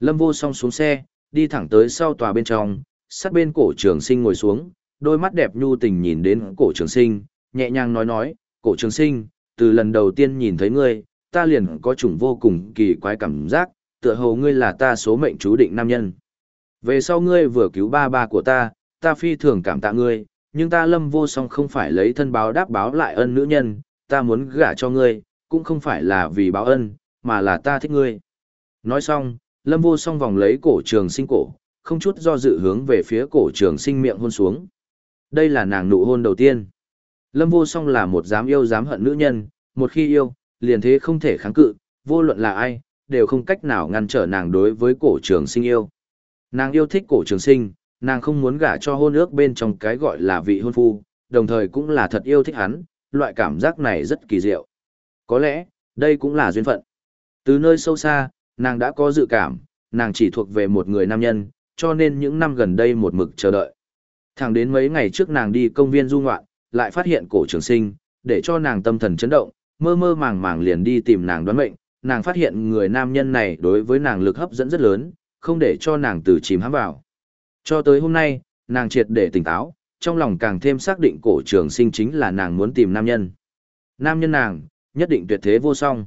Lâm vô song xuống xe, đi thẳng tới sau tòa bên trong, sát bên cổ trường sinh ngồi xuống, đôi mắt đẹp nhu tình nhìn đến cổ trường sinh, nhẹ nhàng nói nói, cổ trường sinh, từ lần đầu tiên nhìn thấy ngươi, ta liền có chủng vô cùng kỳ quái cảm giác, tựa hồ ngươi là ta số mệnh chú định nam nhân. Về sau ngươi vừa cứu ba ba của ta, ta phi thường cảm tạ ngươi, nhưng ta lâm vô song không phải lấy thân báo đáp báo lại ân nữ nhân, ta muốn gả cho ngươi, cũng không phải là vì báo ân, mà là ta thích ngươi. Nói xong, lâm vô song vòng lấy cổ trường sinh cổ, không chút do dự hướng về phía cổ trường sinh miệng hôn xuống. Đây là nàng nụ hôn đầu tiên. Lâm vô song là một dám yêu dám hận nữ nhân, một khi yêu, liền thế không thể kháng cự, vô luận là ai, đều không cách nào ngăn trở nàng đối với cổ trường sinh yêu. Nàng yêu thích cổ trường sinh, nàng không muốn gả cho hôn ước bên trong cái gọi là vị hôn phu, đồng thời cũng là thật yêu thích hắn, loại cảm giác này rất kỳ diệu. Có lẽ, đây cũng là duyên phận. Từ nơi sâu xa, nàng đã có dự cảm, nàng chỉ thuộc về một người nam nhân, cho nên những năm gần đây một mực chờ đợi. Thẳng đến mấy ngày trước nàng đi công viên du ngoạn, lại phát hiện cổ trường sinh, để cho nàng tâm thần chấn động, mơ mơ màng màng liền đi tìm nàng đoán mệnh, nàng phát hiện người nam nhân này đối với nàng lực hấp dẫn rất lớn, không để cho nàng từ chìm hãm vào. Cho tới hôm nay, nàng triệt để tỉnh táo, trong lòng càng thêm xác định cổ trường sinh chính là nàng muốn tìm nam nhân. Nam nhân nàng, nhất định tuyệt thế vô song.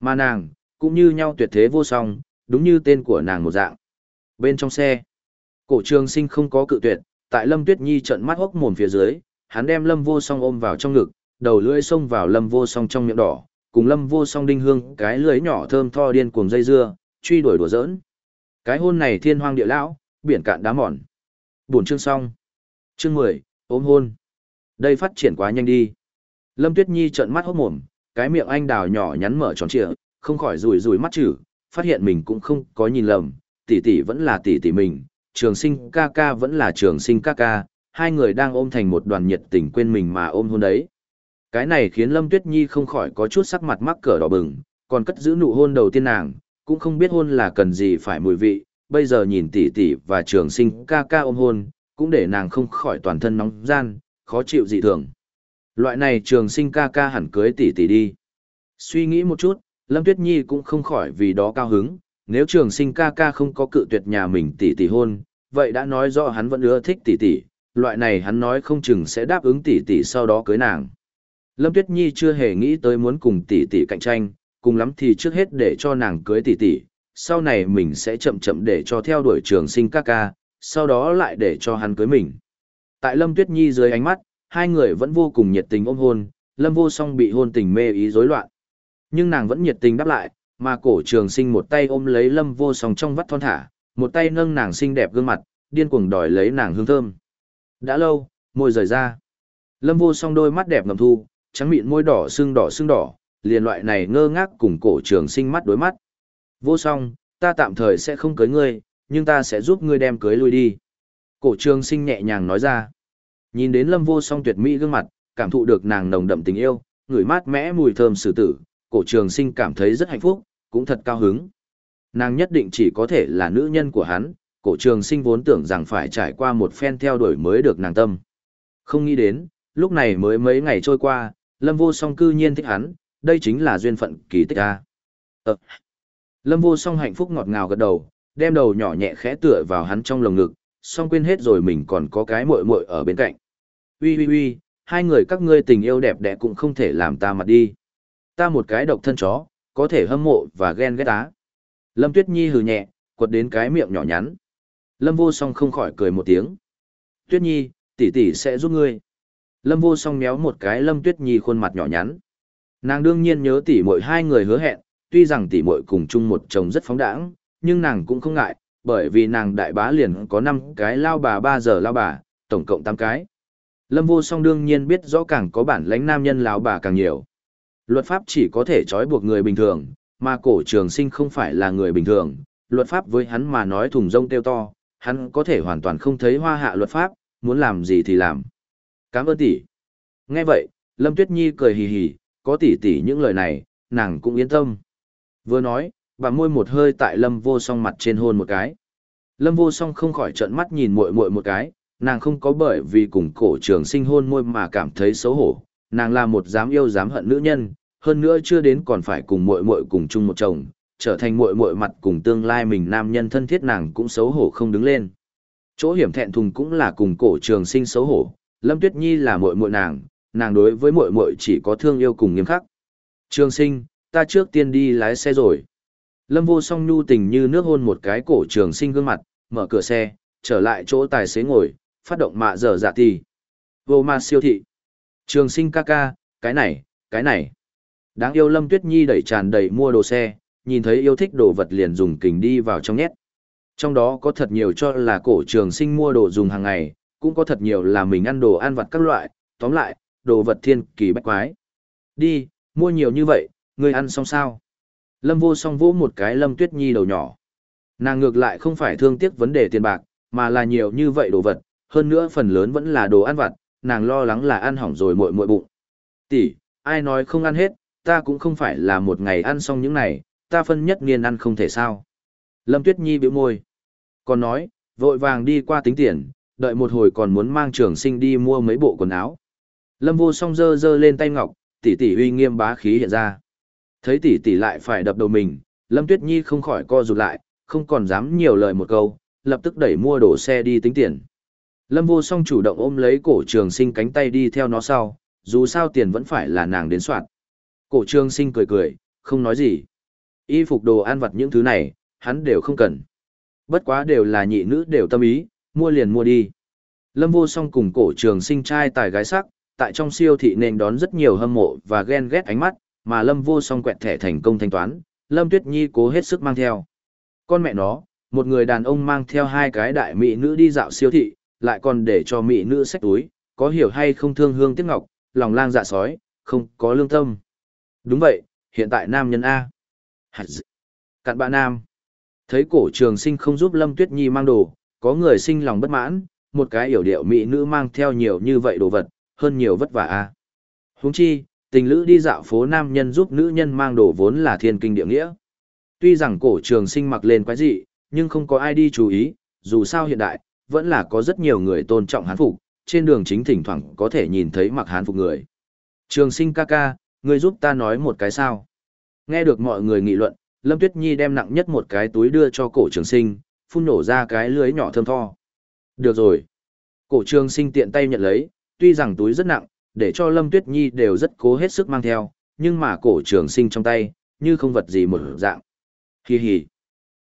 Mà nàng, cũng như nhau tuyệt thế vô song, đúng như tên của nàng một dạng. Bên trong xe, cổ trường sinh không có cự tuyệt, tại Lâm Tuyết Nhi trận mắt hốc mồm phía dưới, hắn đem Lâm Vô Song ôm vào trong ngực, đầu lưỡi xông vào Lâm Vô Song trong miệng đỏ, cùng Lâm Vô Song đinh hương, cái lưỡi nhỏ thơm tho điên cuồng dây dưa, truy đuổi đùa giỡn. Cái hôn này thiên hoang địa lão, biển cạn đá mòn. Buồn chương xong. Chương 10, ôm hôn. Đây phát triển quá nhanh đi. Lâm Tuyết Nhi trợn mắt hốt mồm, cái miệng anh đào nhỏ nhắn mở tròn trịa, không khỏi rủi rủi mắt chữ, phát hiện mình cũng không có nhìn lầm, tỷ tỷ vẫn là tỷ tỷ mình, trường sinh ca ca vẫn là trường sinh ca ca, hai người đang ôm thành một đoàn nhiệt tình quên mình mà ôm hôn đấy. Cái này khiến Lâm Tuyết Nhi không khỏi có chút sắc mặt mắc cỡ đỏ bừng, còn cất giữ nụ hôn đầu tiên nàng, cũng không biết hôn là cần gì phải mùi vị, bây giờ nhìn tỷ tỷ và trường sinh ca ca ôm hôn, cũng để nàng không khỏi toàn thân nóng gian, khó chịu dị thường. Loại này trường sinh ca ca hẳn cưới tỷ tỷ đi. Suy nghĩ một chút, Lâm Tuyết Nhi cũng không khỏi vì đó cao hứng, nếu trường sinh ca ca không có cự tuyệt nhà mình tỷ tỷ hôn, vậy đã nói rõ hắn vẫn ưa thích tỷ tỷ, loại này hắn nói không chừng sẽ đáp ứng tỷ tỷ sau đó cưới nàng. Lâm Tuyết Nhi chưa hề nghĩ tới muốn cùng tỷ tỷ cạnh tranh, cùng lắm thì trước hết để cho nàng cưới tỷ tỷ, sau này mình sẽ chậm chậm để cho theo đuổi trường sinh ca ca, sau đó lại để cho hắn cưới mình. Tại Lâm Tuyết Nhi dưới ánh mắt, hai người vẫn vô cùng nhiệt tình ôm hôn, Lâm Vô Song bị hôn tình mê ý rối loạn. Nhưng nàng vẫn nhiệt tình đáp lại, mà cổ trường sinh một tay ôm lấy Lâm Vô Song trong vắt thon thả, một tay nâng nàng xinh đẹp gương mặt, điên cuồng đòi lấy nàng hương thơm. Đã lâu, môi rời ra. Lâm Vô Song đôi mắt đẹp ngầm thu, trắng mịn môi đỏ xương đỏ xương đỏ, liền loại này ngơ ngác cùng cổ trường sinh mắt đối mắt. Vô song, ta tạm thời sẽ không cưới ngươi, nhưng ta sẽ giúp ngươi đem cưới lui đi. Cổ trường sinh nhẹ nhàng nói ra. Nhìn đến lâm vô song tuyệt mỹ gương mặt, cảm thụ được nàng nồng đậm tình yêu, ngửi mát mẽ mùi thơm sử tử, cổ trường sinh cảm thấy rất hạnh phúc, cũng thật cao hứng. Nàng nhất định chỉ có thể là nữ nhân của hắn, cổ trường sinh vốn tưởng rằng phải trải qua một phen theo đuổi mới được nàng tâm. Không nghĩ đến, lúc này mới mấy ngày trôi qua, lâm vô song cư nhiên thích hắn, đây chính là duyên phận kỳ tích a. Ờ, Lâm vô song hạnh phúc ngọt ngào gật đầu, đem đầu nhỏ nhẹ khẽ tựa vào hắn trong lồng ngực, song quên hết rồi mình còn có cái muội muội ở bên cạnh. Ui ui ui, hai người các ngươi tình yêu đẹp đẽ cũng không thể làm ta mặt đi. Ta một cái độc thân chó, có thể hâm mộ và ghen ghét á. Lâm Tuyết Nhi hừ nhẹ, quật đến cái miệng nhỏ nhắn. Lâm vô song không khỏi cười một tiếng. Tuyết Nhi, tỷ tỷ sẽ giúp ngươi. Lâm vô song méo một cái Lâm Tuyết Nhi khuôn mặt nhỏ nhắn. Nàng đương nhiên nhớ tỷ muội hai người hứa hẹn, tuy rằng tỷ muội cùng chung một chồng rất phóng đãng, nhưng nàng cũng không ngại, bởi vì nàng đại bá liền có 5 cái lao bà 3 giờ lao bà, tổng cộng 8 cái. Lâm vô song đương nhiên biết rõ càng có bản lãnh nam nhân lao bà càng nhiều. Luật pháp chỉ có thể trói buộc người bình thường, mà cổ trường sinh không phải là người bình thường. Luật pháp với hắn mà nói thùng rông tiêu to, hắn có thể hoàn toàn không thấy hoa hạ luật pháp, muốn làm gì thì làm. Cảm ơn tỷ. Nghe vậy, Lâm Tuyết Nhi cười hì hì, có tỷ tỷ những lời này, nàng cũng yên tâm. Vừa nói, bà môi một hơi tại Lâm Vô Song mặt trên hôn một cái. Lâm Vô Song không khỏi trợn mắt nhìn muội muội một cái, nàng không có bởi vì cùng cổ trường sinh hôn môi mà cảm thấy xấu hổ, nàng là một dám yêu dám hận nữ nhân, hơn nữa chưa đến còn phải cùng muội muội cùng chung một chồng, trở thành muội muội mặt cùng tương lai mình nam nhân thân thiết nàng cũng xấu hổ không đứng lên. Chỗ hiểm thẹn thùng cũng là cùng cổ trường sinh xấu hổ, Lâm Tuyết Nhi là muội muội nàng, nàng đối với muội muội chỉ có thương yêu cùng nghiêm khắc. Trường sinh, ta trước tiên đi lái xe rồi. Lâm vô song nhu tình như nước hôn một cái cổ trường sinh gương mặt, mở cửa xe, trở lại chỗ tài xế ngồi, phát động mạ dở dạ tì. Vô ma siêu thị. Trường sinh ca ca, cái này, cái này. Đáng yêu Lâm Tuyết Nhi đẩy tràn đầy mua đồ xe, nhìn thấy yêu thích đồ vật liền dùng kình đi vào trong nhét. Trong đó có thật nhiều cho là cổ trường sinh mua đồ dùng hàng ngày, cũng có thật nhiều là mình ăn đồ ăn vặt các loại, tóm lại, đồ vật thiên kỳ bách quái. Đi, mua nhiều như vậy, ngươi ăn xong sao? Lâm vô song vỗ một cái Lâm Tuyết Nhi đầu nhỏ. Nàng ngược lại không phải thương tiếc vấn đề tiền bạc, mà là nhiều như vậy đồ vật, hơn nữa phần lớn vẫn là đồ ăn vặt, nàng lo lắng là ăn hỏng rồi muội muội bụng. Tỷ, ai nói không ăn hết, ta cũng không phải là một ngày ăn xong những này, ta phân nhất niên ăn không thể sao. Lâm Tuyết Nhi bĩu môi. Còn nói, vội vàng đi qua tính tiền, đợi một hồi còn muốn mang trường sinh đi mua mấy bộ quần áo. Lâm vô song dơ dơ lên tay ngọc, tỷ tỷ uy nghiêm bá khí hiện ra. Thấy tỷ tỷ lại phải đập đầu mình, Lâm Tuyết Nhi không khỏi co rụt lại, không còn dám nhiều lời một câu, lập tức đẩy mua đổ xe đi tính tiền. Lâm vô song chủ động ôm lấy cổ trường sinh cánh tay đi theo nó sau, dù sao tiền vẫn phải là nàng đến soạn. Cổ trường sinh cười cười, không nói gì. Y phục đồ ăn vặt những thứ này, hắn đều không cần. Bất quá đều là nhị nữ đều tâm ý, mua liền mua đi. Lâm vô song cùng cổ trường sinh trai tài gái sắc, tại trong siêu thị nên đón rất nhiều hâm mộ và ghen ghét ánh mắt, mà Lâm vô song quẹt thẻ thành công thanh toán, Lâm Tuyết Nhi cố hết sức mang theo. Con mẹ nó, một người đàn ông mang theo hai cái đại mỹ nữ đi dạo siêu thị, lại còn để cho mỹ nữ xách túi, có hiểu hay không thương hương tiếc ngọc, lòng lang dạ sói, không có lương tâm. Đúng vậy, hiện tại nam nhân A. Cạn bạn nam. Thấy cổ trường sinh không giúp Lâm Tuyết Nhi mang đồ, có người sinh lòng bất mãn, một cái hiểu điệu mỹ nữ mang theo nhiều như vậy đồ vật, hơn nhiều vất vả A. Huống chi, tình lữ đi dạo phố nam nhân giúp nữ nhân mang đồ vốn là thiên kinh địa nghĩa. Tuy rằng cổ trường sinh mặc lên quái dị, nhưng không có ai đi chú ý, dù sao hiện đại, vẫn là có rất nhiều người tôn trọng hán phục, trên đường chính thỉnh thoảng có thể nhìn thấy mặc hán phục người. Trường sinh ca ca, ngươi giúp ta nói một cái sao. Nghe được mọi người nghị luận, Lâm Tuyết Nhi đem nặng nhất một cái túi đưa cho cổ trường sinh, phun nổ ra cái lưới nhỏ thơm tho. Được rồi. Cổ trường sinh tiện tay nhận lấy, tuy rằng túi rất nặng, để cho Lâm Tuyết Nhi đều rất cố hết sức mang theo, nhưng mà cổ trường sinh trong tay, như không vật gì một dạng. Hi hi.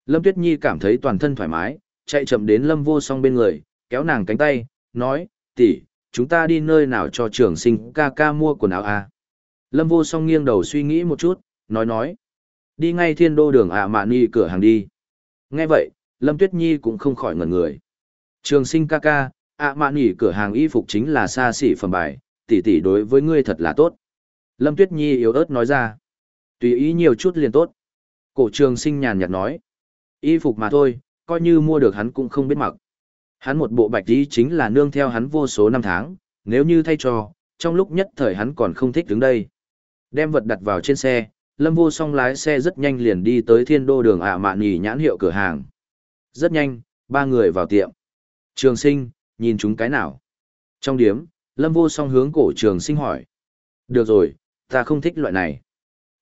Lâm Tuyết Nhi cảm thấy toàn thân thoải mái, chạy chậm đến Lâm Vô Song bên người, kéo nàng cánh tay, nói, tỷ, chúng ta đi nơi nào cho trường sinh ca ca mua quần áo à? Lâm Vô Song nghiêng đầu suy nghĩ một chút, nói nói, đi ngay thiên đô đường ạ mạn ni cửa hàng đi. Nghe vậy, Lâm Tuyết Nhi cũng không khỏi ngẩn người. Trường sinh ca ca, ạ mạn ni cửa hàng y phục chính là xa xỉ phẩm bài, tỷ tỷ đối với ngươi thật là tốt. Lâm Tuyết Nhi yếu ớt nói ra, tùy ý nhiều chút liền tốt. Cổ trường sinh nhàn nhạt nói, y phục mà thôi, coi như mua được hắn cũng không biết mặc. Hắn một bộ bạch tí chính là nương theo hắn vô số năm tháng, nếu như thay cho, trong lúc nhất thời hắn còn không thích đứng đây. Đem vật đặt vào trên xe, Lâm Vô Song lái xe rất nhanh liền đi tới thiên đô đường ạ mạn nhì nhãn hiệu cửa hàng. Rất nhanh, ba người vào tiệm. Trường sinh, nhìn chúng cái nào? Trong điếm, Lâm Vô Song hướng cổ trường sinh hỏi. Được rồi, ta không thích loại này.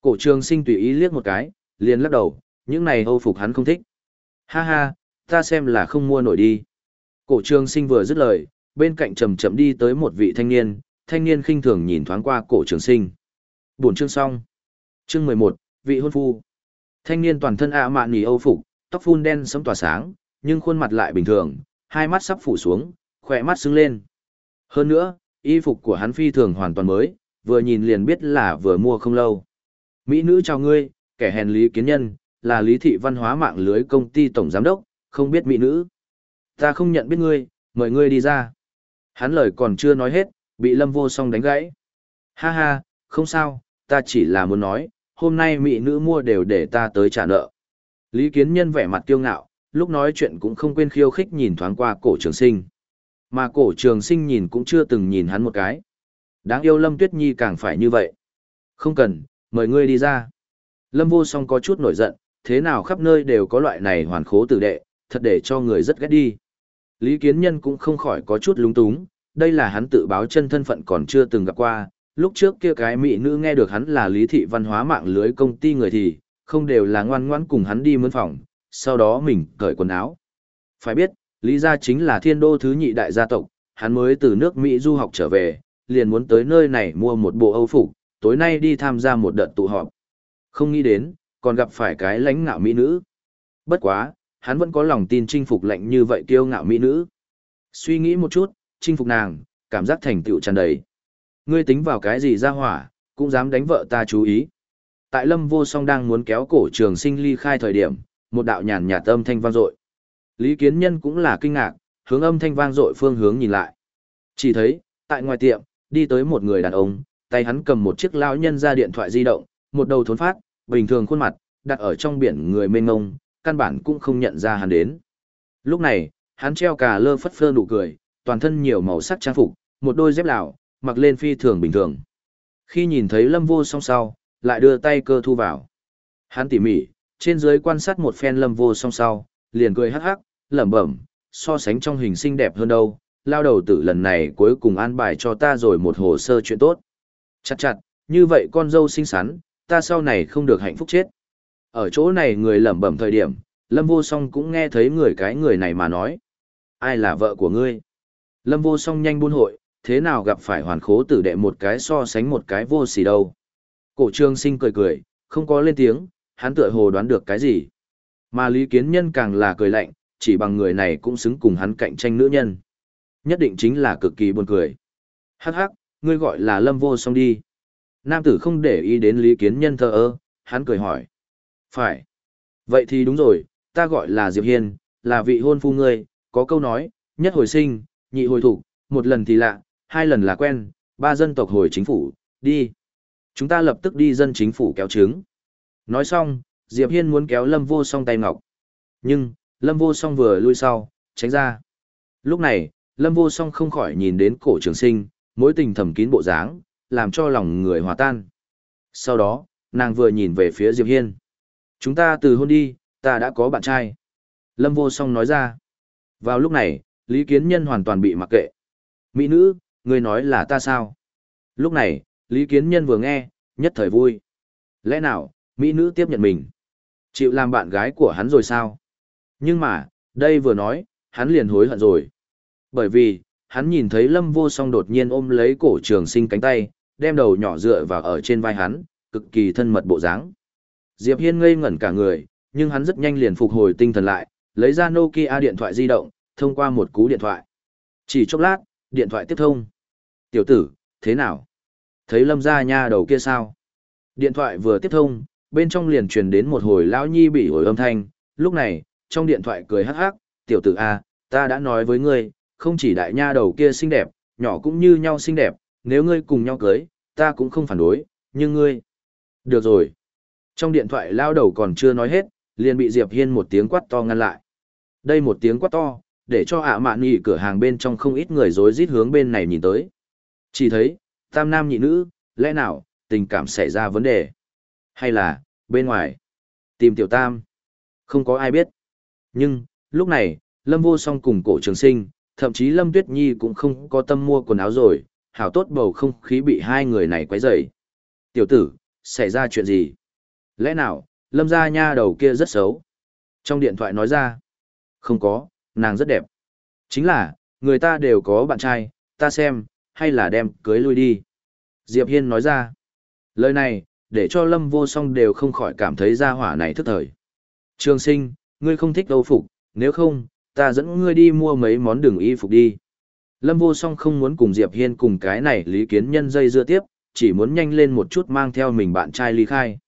Cổ trường sinh tùy ý liếc một cái, liền lắc đầu, những này âu phục hắn không thích. Ha ha, ta xem là không mua nổi đi. Cổ trường sinh vừa dứt lời, bên cạnh chậm chậm đi tới một vị thanh niên, thanh niên khinh thường nhìn thoáng qua cổ trường sinh. Buổi chương xong. Chương mười một, vị hôn phu. Thanh niên toàn thân ạ mạn nỉ âu phục, tóc phun đen sẫm tỏa sáng, nhưng khuôn mặt lại bình thường, hai mắt sắp phủ xuống, khỏe mắt sưng lên. Hơn nữa, y phục của hắn phi thường hoàn toàn mới, vừa nhìn liền biết là vừa mua không lâu. Mỹ nữ chào ngươi, kẻ hèn lý kiến nhân, là lý thị văn hóa mạng lưới công ty tổng giám đốc, không biết mỹ nữ. Ta không nhận biết ngươi, mời ngươi đi ra. Hắn lời còn chưa nói hết, bị Lâm Vô Song đánh gãy. Ha ha, không sao, ta chỉ là muốn nói, hôm nay mỹ nữ mua đều để ta tới trả nợ. Lý Kiến Nhân vẻ mặt kiêu ngạo, lúc nói chuyện cũng không quên khiêu khích nhìn thoáng qua cổ trường sinh. Mà cổ trường sinh nhìn cũng chưa từng nhìn hắn một cái. Đáng yêu Lâm Tuyết Nhi càng phải như vậy. Không cần, mời ngươi đi ra. Lâm vô song có chút nổi giận, thế nào khắp nơi đều có loại này hoàn khố tử đệ, thật để cho người rất ghét đi. Lý Kiến Nhân cũng không khỏi có chút lúng túng, đây là hắn tự báo chân thân phận còn chưa từng gặp qua, lúc trước kia cái mỹ nữ nghe được hắn là lý thị văn hóa mạng lưới công ty người thì, không đều là ngoan ngoãn cùng hắn đi mướn phòng, sau đó mình cởi quần áo. Phải biết, Lý gia chính là thiên đô thứ nhị đại gia tộc, hắn mới từ nước Mỹ du học trở về, liền muốn tới nơi này mua một bộ âu phục, tối nay đi tham gia một đợt tụ họp. Không nghĩ đến, còn gặp phải cái lãnh ngạo mỹ nữ. Bất quá, hắn vẫn có lòng tin chinh phục lạnh như vậy kiêu ngạo mỹ nữ. Suy nghĩ một chút, chinh phục nàng, cảm giác thành tựu tràn đầy. Ngươi tính vào cái gì ra hỏa, cũng dám đánh vợ ta chú ý. Tại lâm vô song đang muốn kéo cổ trường sinh ly khai thời điểm, một đạo nhàn nhạt âm thanh vang dội. Lý Kiến Nhân cũng là kinh ngạc, hướng âm thanh vang dội phương hướng nhìn lại. Chỉ thấy, tại ngoài tiệm, đi tới một người đàn ông, tay hắn cầm một chiếc lão nhân ra điện thoại di động, một đầu thốn phát, bình thường khuôn mặt, đặt ở trong biển người mênh mông, căn bản cũng không nhận ra hắn đến. Lúc này, hắn treo cà lơ phất phơ nụ cười, toàn thân nhiều màu sắc trang phục, một đôi dép lào, mặc lên phi thường bình thường. Khi nhìn thấy Lâm Vô song sau, lại đưa tay cơ thu vào. Hắn tỉ mỉ, trên dưới quan sát một phen Lâm Vô song sau, liền cười hắc hắc, lẩm bẩm, so sánh trong hình xinh đẹp hơn đâu, lao đầu tử lần này cuối cùng an bài cho ta rồi một hồ sơ chuyện tốt. Chặt chặt, như vậy con dâu xinh xắn, ta sau này không được hạnh phúc chết. Ở chỗ này người lẩm bẩm thời điểm, Lâm Vô Song cũng nghe thấy người cái người này mà nói. Ai là vợ của ngươi? Lâm Vô Song nhanh buôn hội, thế nào gặp phải hoàn khố tử đệ một cái so sánh một cái vô xỉ đâu. Cổ trương sinh cười cười, không có lên tiếng, hắn tựa hồ đoán được cái gì. Mà Lý Kiến Nhân càng là cười lạnh, chỉ bằng người này cũng xứng cùng hắn cạnh tranh nữ nhân. Nhất định chính là cực kỳ buồn cười. Hắc hắc, ngươi gọi là Lâm Vô Song đi. Nam tử không để ý đến Lý Kiến Nhân thờ ơ, hắn cười hỏi. Phải. Vậy thì đúng rồi, ta gọi là Diệp Hiên, là vị hôn phu ngươi, có câu nói, nhất hồi sinh, nhị hồi thủ, một lần thì lạ, hai lần là quen, ba dân tộc hồi chính phủ, đi. Chúng ta lập tức đi dân chính phủ kéo trứng. Nói xong, Diệp Hiên muốn kéo Lâm Vô Song tay ngọc. Nhưng, Lâm Vô Song vừa lui sau, tránh ra. Lúc này, Lâm Vô Song không khỏi nhìn đến cổ trường sinh, mối tình thầm kín bộ dáng, làm cho lòng người hòa tan. Sau đó, nàng vừa nhìn về phía Diệp Hiên. Chúng ta từ hôn đi, ta đã có bạn trai. Lâm Vô Song nói ra. Vào lúc này, Lý Kiến Nhân hoàn toàn bị mặc kệ. Mỹ nữ, Ngươi nói là ta sao? Lúc này, Lý Kiến Nhân vừa nghe, nhất thời vui. Lẽ nào, Mỹ nữ tiếp nhận mình? Chịu làm bạn gái của hắn rồi sao? Nhưng mà, đây vừa nói, hắn liền hối hận rồi. Bởi vì, hắn nhìn thấy Lâm Vô Song đột nhiên ôm lấy cổ trường sinh cánh tay, đem đầu nhỏ dựa vào ở trên vai hắn, cực kỳ thân mật bộ dáng. Diệp Hiên ngây ngẩn cả người, nhưng hắn rất nhanh liền phục hồi tinh thần lại, lấy ra Nokia điện thoại di động, thông qua một cú điện thoại. Chỉ chốc lát, điện thoại tiếp thông. Tiểu tử, thế nào? Thấy lâm gia nha đầu kia sao? Điện thoại vừa tiếp thông, bên trong liền truyền đến một hồi lão nhi bị hồi âm thanh, lúc này, trong điện thoại cười hắc hắc, tiểu tử A, ta đã nói với ngươi, không chỉ đại nha đầu kia xinh đẹp, nhỏ cũng như nhau xinh đẹp, nếu ngươi cùng nhau cưới, ta cũng không phản đối, nhưng ngươi... Được rồi. Trong điện thoại lao đầu còn chưa nói hết, liền bị Diệp Hiên một tiếng quát to ngăn lại. Đây một tiếng quát to, để cho ạ mạn nhị cửa hàng bên trong không ít người rối rít hướng bên này nhìn tới. Chỉ thấy, tam nam nhị nữ, lẽ nào, tình cảm xảy ra vấn đề? Hay là, bên ngoài, tìm tiểu tam? Không có ai biết. Nhưng, lúc này, Lâm Vô Song cùng cổ trường sinh, thậm chí Lâm Tuyết Nhi cũng không có tâm mua quần áo rồi, hảo tốt bầu không khí bị hai người này quấy rầy. Tiểu tử, xảy ra chuyện gì? Lẽ nào, Lâm gia nha đầu kia rất xấu? Trong điện thoại nói ra, không có, nàng rất đẹp. Chính là, người ta đều có bạn trai, ta xem, hay là đem cưới lui đi. Diệp Hiên nói ra, lời này, để cho Lâm vô song đều không khỏi cảm thấy ra hỏa này thức thời. Trường sinh, ngươi không thích âu phục, nếu không, ta dẫn ngươi đi mua mấy món đường y phục đi. Lâm vô song không muốn cùng Diệp Hiên cùng cái này lý kiến nhân dây dưa tiếp, chỉ muốn nhanh lên một chút mang theo mình bạn trai ly khai.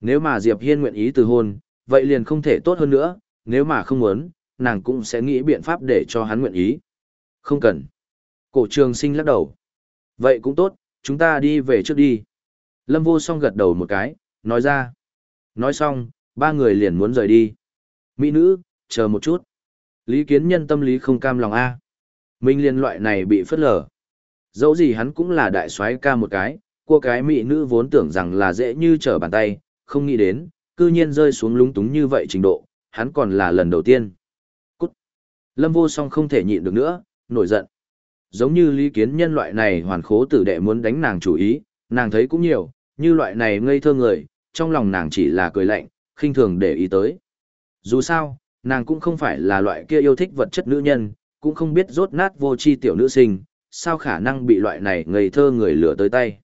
Nếu mà Diệp Hiên nguyện ý từ hôn, vậy liền không thể tốt hơn nữa, nếu mà không muốn, nàng cũng sẽ nghĩ biện pháp để cho hắn nguyện ý. Không cần. Cổ trường sinh lắc đầu. Vậy cũng tốt, chúng ta đi về trước đi. Lâm vô song gật đầu một cái, nói ra. Nói xong, ba người liền muốn rời đi. Mỹ nữ, chờ một chút. Lý kiến nhân tâm lý không cam lòng A. Minh liên loại này bị phất lở. Dẫu gì hắn cũng là đại soái ca một cái, cô cái mỹ nữ vốn tưởng rằng là dễ như trở bàn tay, không nghĩ đến, cư nhiên rơi xuống lúng túng như vậy trình độ, hắn còn là lần đầu tiên. Lâm vô song không thể nhịn được nữa, nổi giận. Giống như lý kiến nhân loại này hoàn khố tử đệ muốn đánh nàng chủ ý, nàng thấy cũng nhiều, như loại này ngây thơ người, trong lòng nàng chỉ là cười lạnh, khinh thường để ý tới. Dù sao, nàng cũng không phải là loại kia yêu thích vật chất nữ nhân, cũng không biết rốt nát vô chi tiểu nữ sinh, sao khả năng bị loại này ngây thơ người lừa tới tay.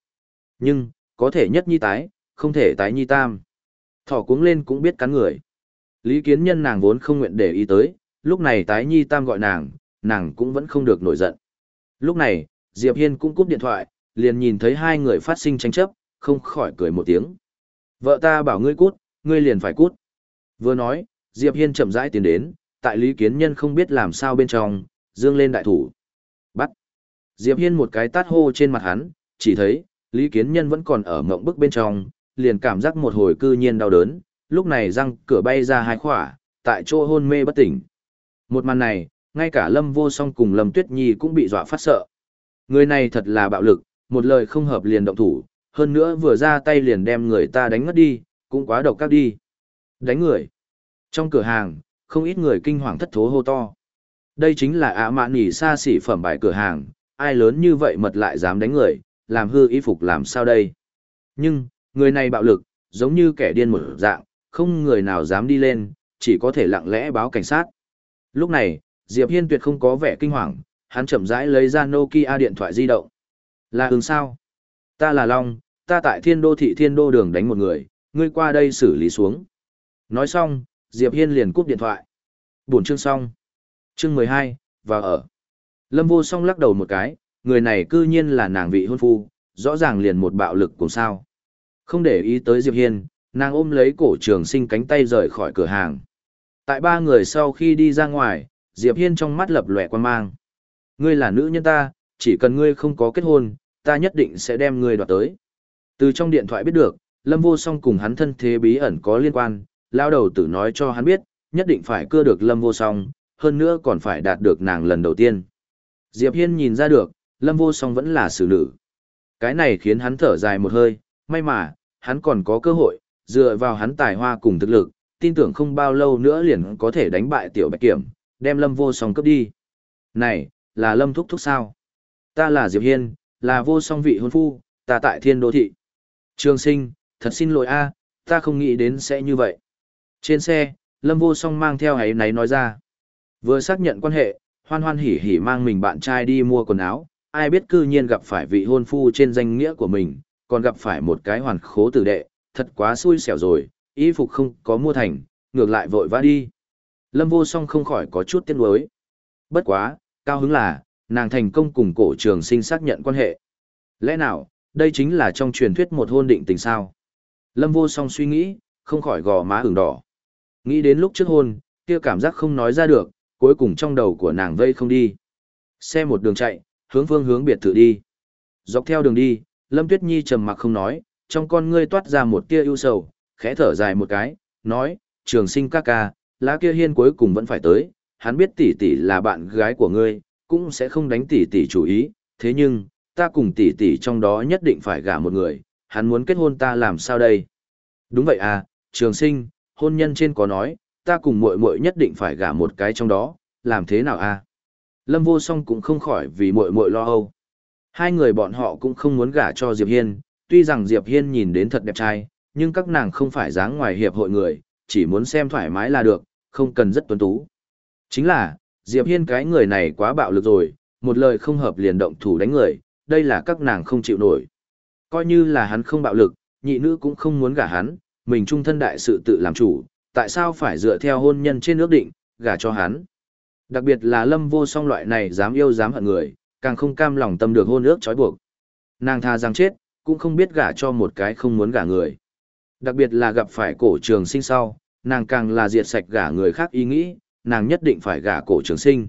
Nhưng, có thể nhất nhi tái, không thể tái nhi tam. Thỏ cuống lên cũng biết cắn người. Lý kiến nhân nàng vốn không nguyện để ý tới, lúc này tái nhi tam gọi nàng, nàng cũng vẫn không được nổi giận. Lúc này, Diệp Hiên cũng cúp điện thoại, liền nhìn thấy hai người phát sinh tranh chấp, không khỏi cười một tiếng. Vợ ta bảo ngươi cút, ngươi liền phải cút. Vừa nói, Diệp Hiên chậm rãi tiến đến, tại Lý Kiến Nhân không biết làm sao bên trong, dương lên đại thủ. Bắt. Diệp Hiên một cái tát hô trên mặt hắn, chỉ thấy, Lý Kiến Nhân vẫn còn ở mộng bức bên trong, liền cảm giác một hồi cư nhiên đau đớn, lúc này răng cửa bay ra hai khỏa, tại chỗ hôn mê bất tỉnh. Một màn này, ngay cả Lâm Vô Song cùng Lâm Tuyết Nhi cũng bị dọa phát sợ. Người này thật là bạo lực, một lời không hợp liền động thủ, hơn nữa vừa ra tay liền đem người ta đánh ngất đi, cũng quá độc các đi. Đánh người. Trong cửa hàng, không ít người kinh hoàng thất thố hô to. Đây chính là ạ mạn nỉ xa xỉ phẩm bài cửa hàng, ai lớn như vậy mật lại dám đánh người, làm hư y phục làm sao đây. Nhưng, người này bạo lực, giống như kẻ điên một dạng, không người nào dám đi lên, chỉ có thể lặng lẽ báo cảnh sát. Lúc này, Diệp Hiên tuyệt không có vẻ kinh hoàng, hắn chậm rãi lấy ra Nokia điện thoại di động. Là hướng sao? Ta là Long, ta tại thiên đô thị thiên đô đường đánh một người, ngươi qua đây xử lý xuống. Nói xong, Diệp Hiên liền cúp điện thoại. Buổi chương xong. Chương 12, và ở. Lâm vô song lắc đầu một cái, người này cư nhiên là nàng vị hôn phu, rõ ràng liền một bạo lực cùng sao. Không để ý tới Diệp Hiên, nàng ôm lấy cổ trường sinh cánh tay rời khỏi cửa hàng. Tại ba người sau khi đi ra ngoài, Diệp Hiên trong mắt lập lòe quan mang. Ngươi là nữ nhân ta, chỉ cần ngươi không có kết hôn, ta nhất định sẽ đem ngươi đoạt tới. Từ trong điện thoại biết được, Lâm Vô Song cùng hắn thân thế bí ẩn có liên quan, lao đầu tử nói cho hắn biết, nhất định phải cưa được Lâm Vô Song, hơn nữa còn phải đạt được nàng lần đầu tiên. Diệp Hiên nhìn ra được, Lâm Vô Song vẫn là xử nữ. Cái này khiến hắn thở dài một hơi, may mà, hắn còn có cơ hội, dựa vào hắn tài hoa cùng thực lực, tin tưởng không bao lâu nữa liền có thể đánh bại tiểu bạch kiểm, đem Lâm Vô Song cướp đi. Này, là Lâm Thúc Thúc sao? Ta là Diệp Hiên, là vô song vị hôn phu, ta tại thiên đô thị. Trường sinh, thật xin lỗi a, ta không nghĩ đến sẽ như vậy. Trên xe, Lâm Vô Song mang theo ấy náy nói ra. Vừa xác nhận quan hệ, hoan hoan hỉ hỉ mang mình bạn trai đi mua quần áo, ai biết cư nhiên gặp phải vị hôn phu trên danh nghĩa của mình, còn gặp phải một cái hoàn khố tử đệ, thật quá xui xẻo rồi, y phục không có mua thành, ngược lại vội vã đi. Lâm Vô Song không khỏi có chút tiếc nuối. Bất quá, cao hứng là, nàng thành công cùng cổ trường sinh xác nhận quan hệ. Lẽ nào, đây chính là trong truyền thuyết một hôn định tình sao? Lâm vô song suy nghĩ, không khỏi gò má ửng đỏ. Nghĩ đến lúc trước hôn, kia cảm giác không nói ra được, cuối cùng trong đầu của nàng vây không đi. Xe một đường chạy, hướng phương hướng biệt thự đi. Dọc theo đường đi, Lâm Tuyết Nhi trầm mặc không nói, trong con ngươi toát ra một tia ưu sầu, khẽ thở dài một cái, nói, trường sinh ca ca, lá kia hiên cuối cùng vẫn phải tới, hắn biết tỷ tỷ là bạn gái của ngươi, cũng sẽ không đánh tỷ tỷ chủ ý, thế nhưng, ta cùng tỷ tỷ trong đó nhất định phải gả một người, hắn muốn kết hôn ta làm sao đây? Đúng vậy à, trường sinh, hôn nhân trên có nói, ta cùng muội muội nhất định phải gả một cái trong đó, làm thế nào à? Lâm vô song cũng không khỏi vì muội muội lo âu. Hai người bọn họ cũng không muốn gả cho Diệp Hiên, tuy rằng Diệp Hiên nhìn đến thật đẹp trai, nhưng các nàng không phải dáng ngoài hiệp hội người, chỉ muốn xem thoải mái là được, không cần rất tuấn tú. Chính là, Diệp Hiên cái người này quá bạo lực rồi, một lời không hợp liền động thủ đánh người, đây là các nàng không chịu nổi. Coi như là hắn không bạo lực, nhị nữ cũng không muốn gả hắn, mình trung thân đại sự tự làm chủ, tại sao phải dựa theo hôn nhân trên ước định, gả cho hắn. Đặc biệt là lâm vô song loại này dám yêu dám hận người, càng không cam lòng tâm được hôn ước trói buộc. Nàng tha rằng chết, cũng không biết gả cho một cái không muốn gả người. Đặc biệt là gặp phải cổ trường sinh sau, nàng càng là diệt sạch gả người khác ý nghĩ, nàng nhất định phải gả cổ trường sinh.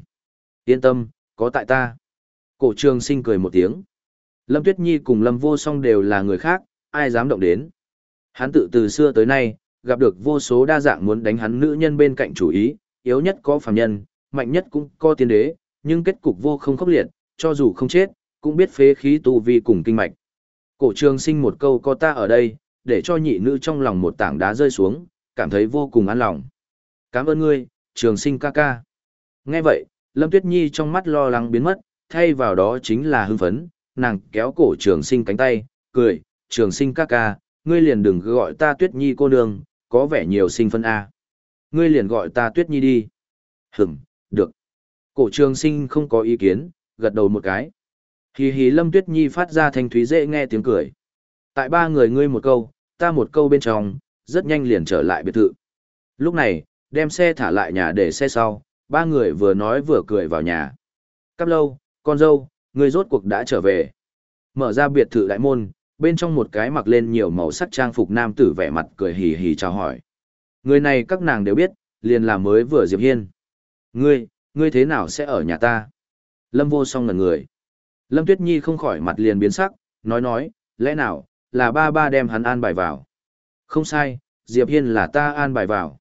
Yên tâm, có tại ta. Cổ trường sinh cười một tiếng. Lâm Tuyết Nhi cùng Lâm Vô Song đều là người khác, ai dám động đến. Hắn tự từ xưa tới nay, gặp được vô số đa dạng muốn đánh hắn nữ nhân bên cạnh chủ ý, yếu nhất có phàm nhân, mạnh nhất cũng có tiên đế, nhưng kết cục vô không khốc liệt, cho dù không chết, cũng biết phế khí tu vi cùng kinh mạch. Cổ trường sinh một câu có ta ở đây, để cho nhị nữ trong lòng một tảng đá rơi xuống, cảm thấy vô cùng an lòng. Cảm ơn ngươi, trường sinh ca ca. Nghe vậy, Lâm Tuyết Nhi trong mắt lo lắng biến mất, thay vào đó chính là hưng phấn, nàng kéo cổ trường sinh cánh tay, cười, trường sinh ca ca, ngươi liền đừng gọi ta Tuyết Nhi cô nương, có vẻ nhiều sinh phân A. Ngươi liền gọi ta Tuyết Nhi đi. Hửm, được. Cổ trường sinh không có ý kiến, gật đầu một cái. Hì hì Lâm Tuyết Nhi phát ra thanh thúy dễ nghe tiếng cười. Tại ba người ngươi một câu, ta một câu bên trong, rất nhanh liền trở lại biệt thự. Lúc này, đem xe thả lại nhà để xe sau, ba người vừa nói vừa cười vào nhà. Cắp lâu, con dâu, người rốt cuộc đã trở về. Mở ra biệt thự đại môn, bên trong một cái mặc lên nhiều màu sắc trang phục nam tử vẻ mặt cười hì hì chào hỏi. Người này các nàng đều biết, liền là mới vừa Diệp Hiên. Ngươi, ngươi thế nào sẽ ở nhà ta? Lâm vô song ngần người. Lâm Tuyết Nhi không khỏi mặt liền biến sắc, nói nói, lẽ nào, là ba ba đem hắn an bài vào. Không sai, Diệp Hiên là ta an bài vào.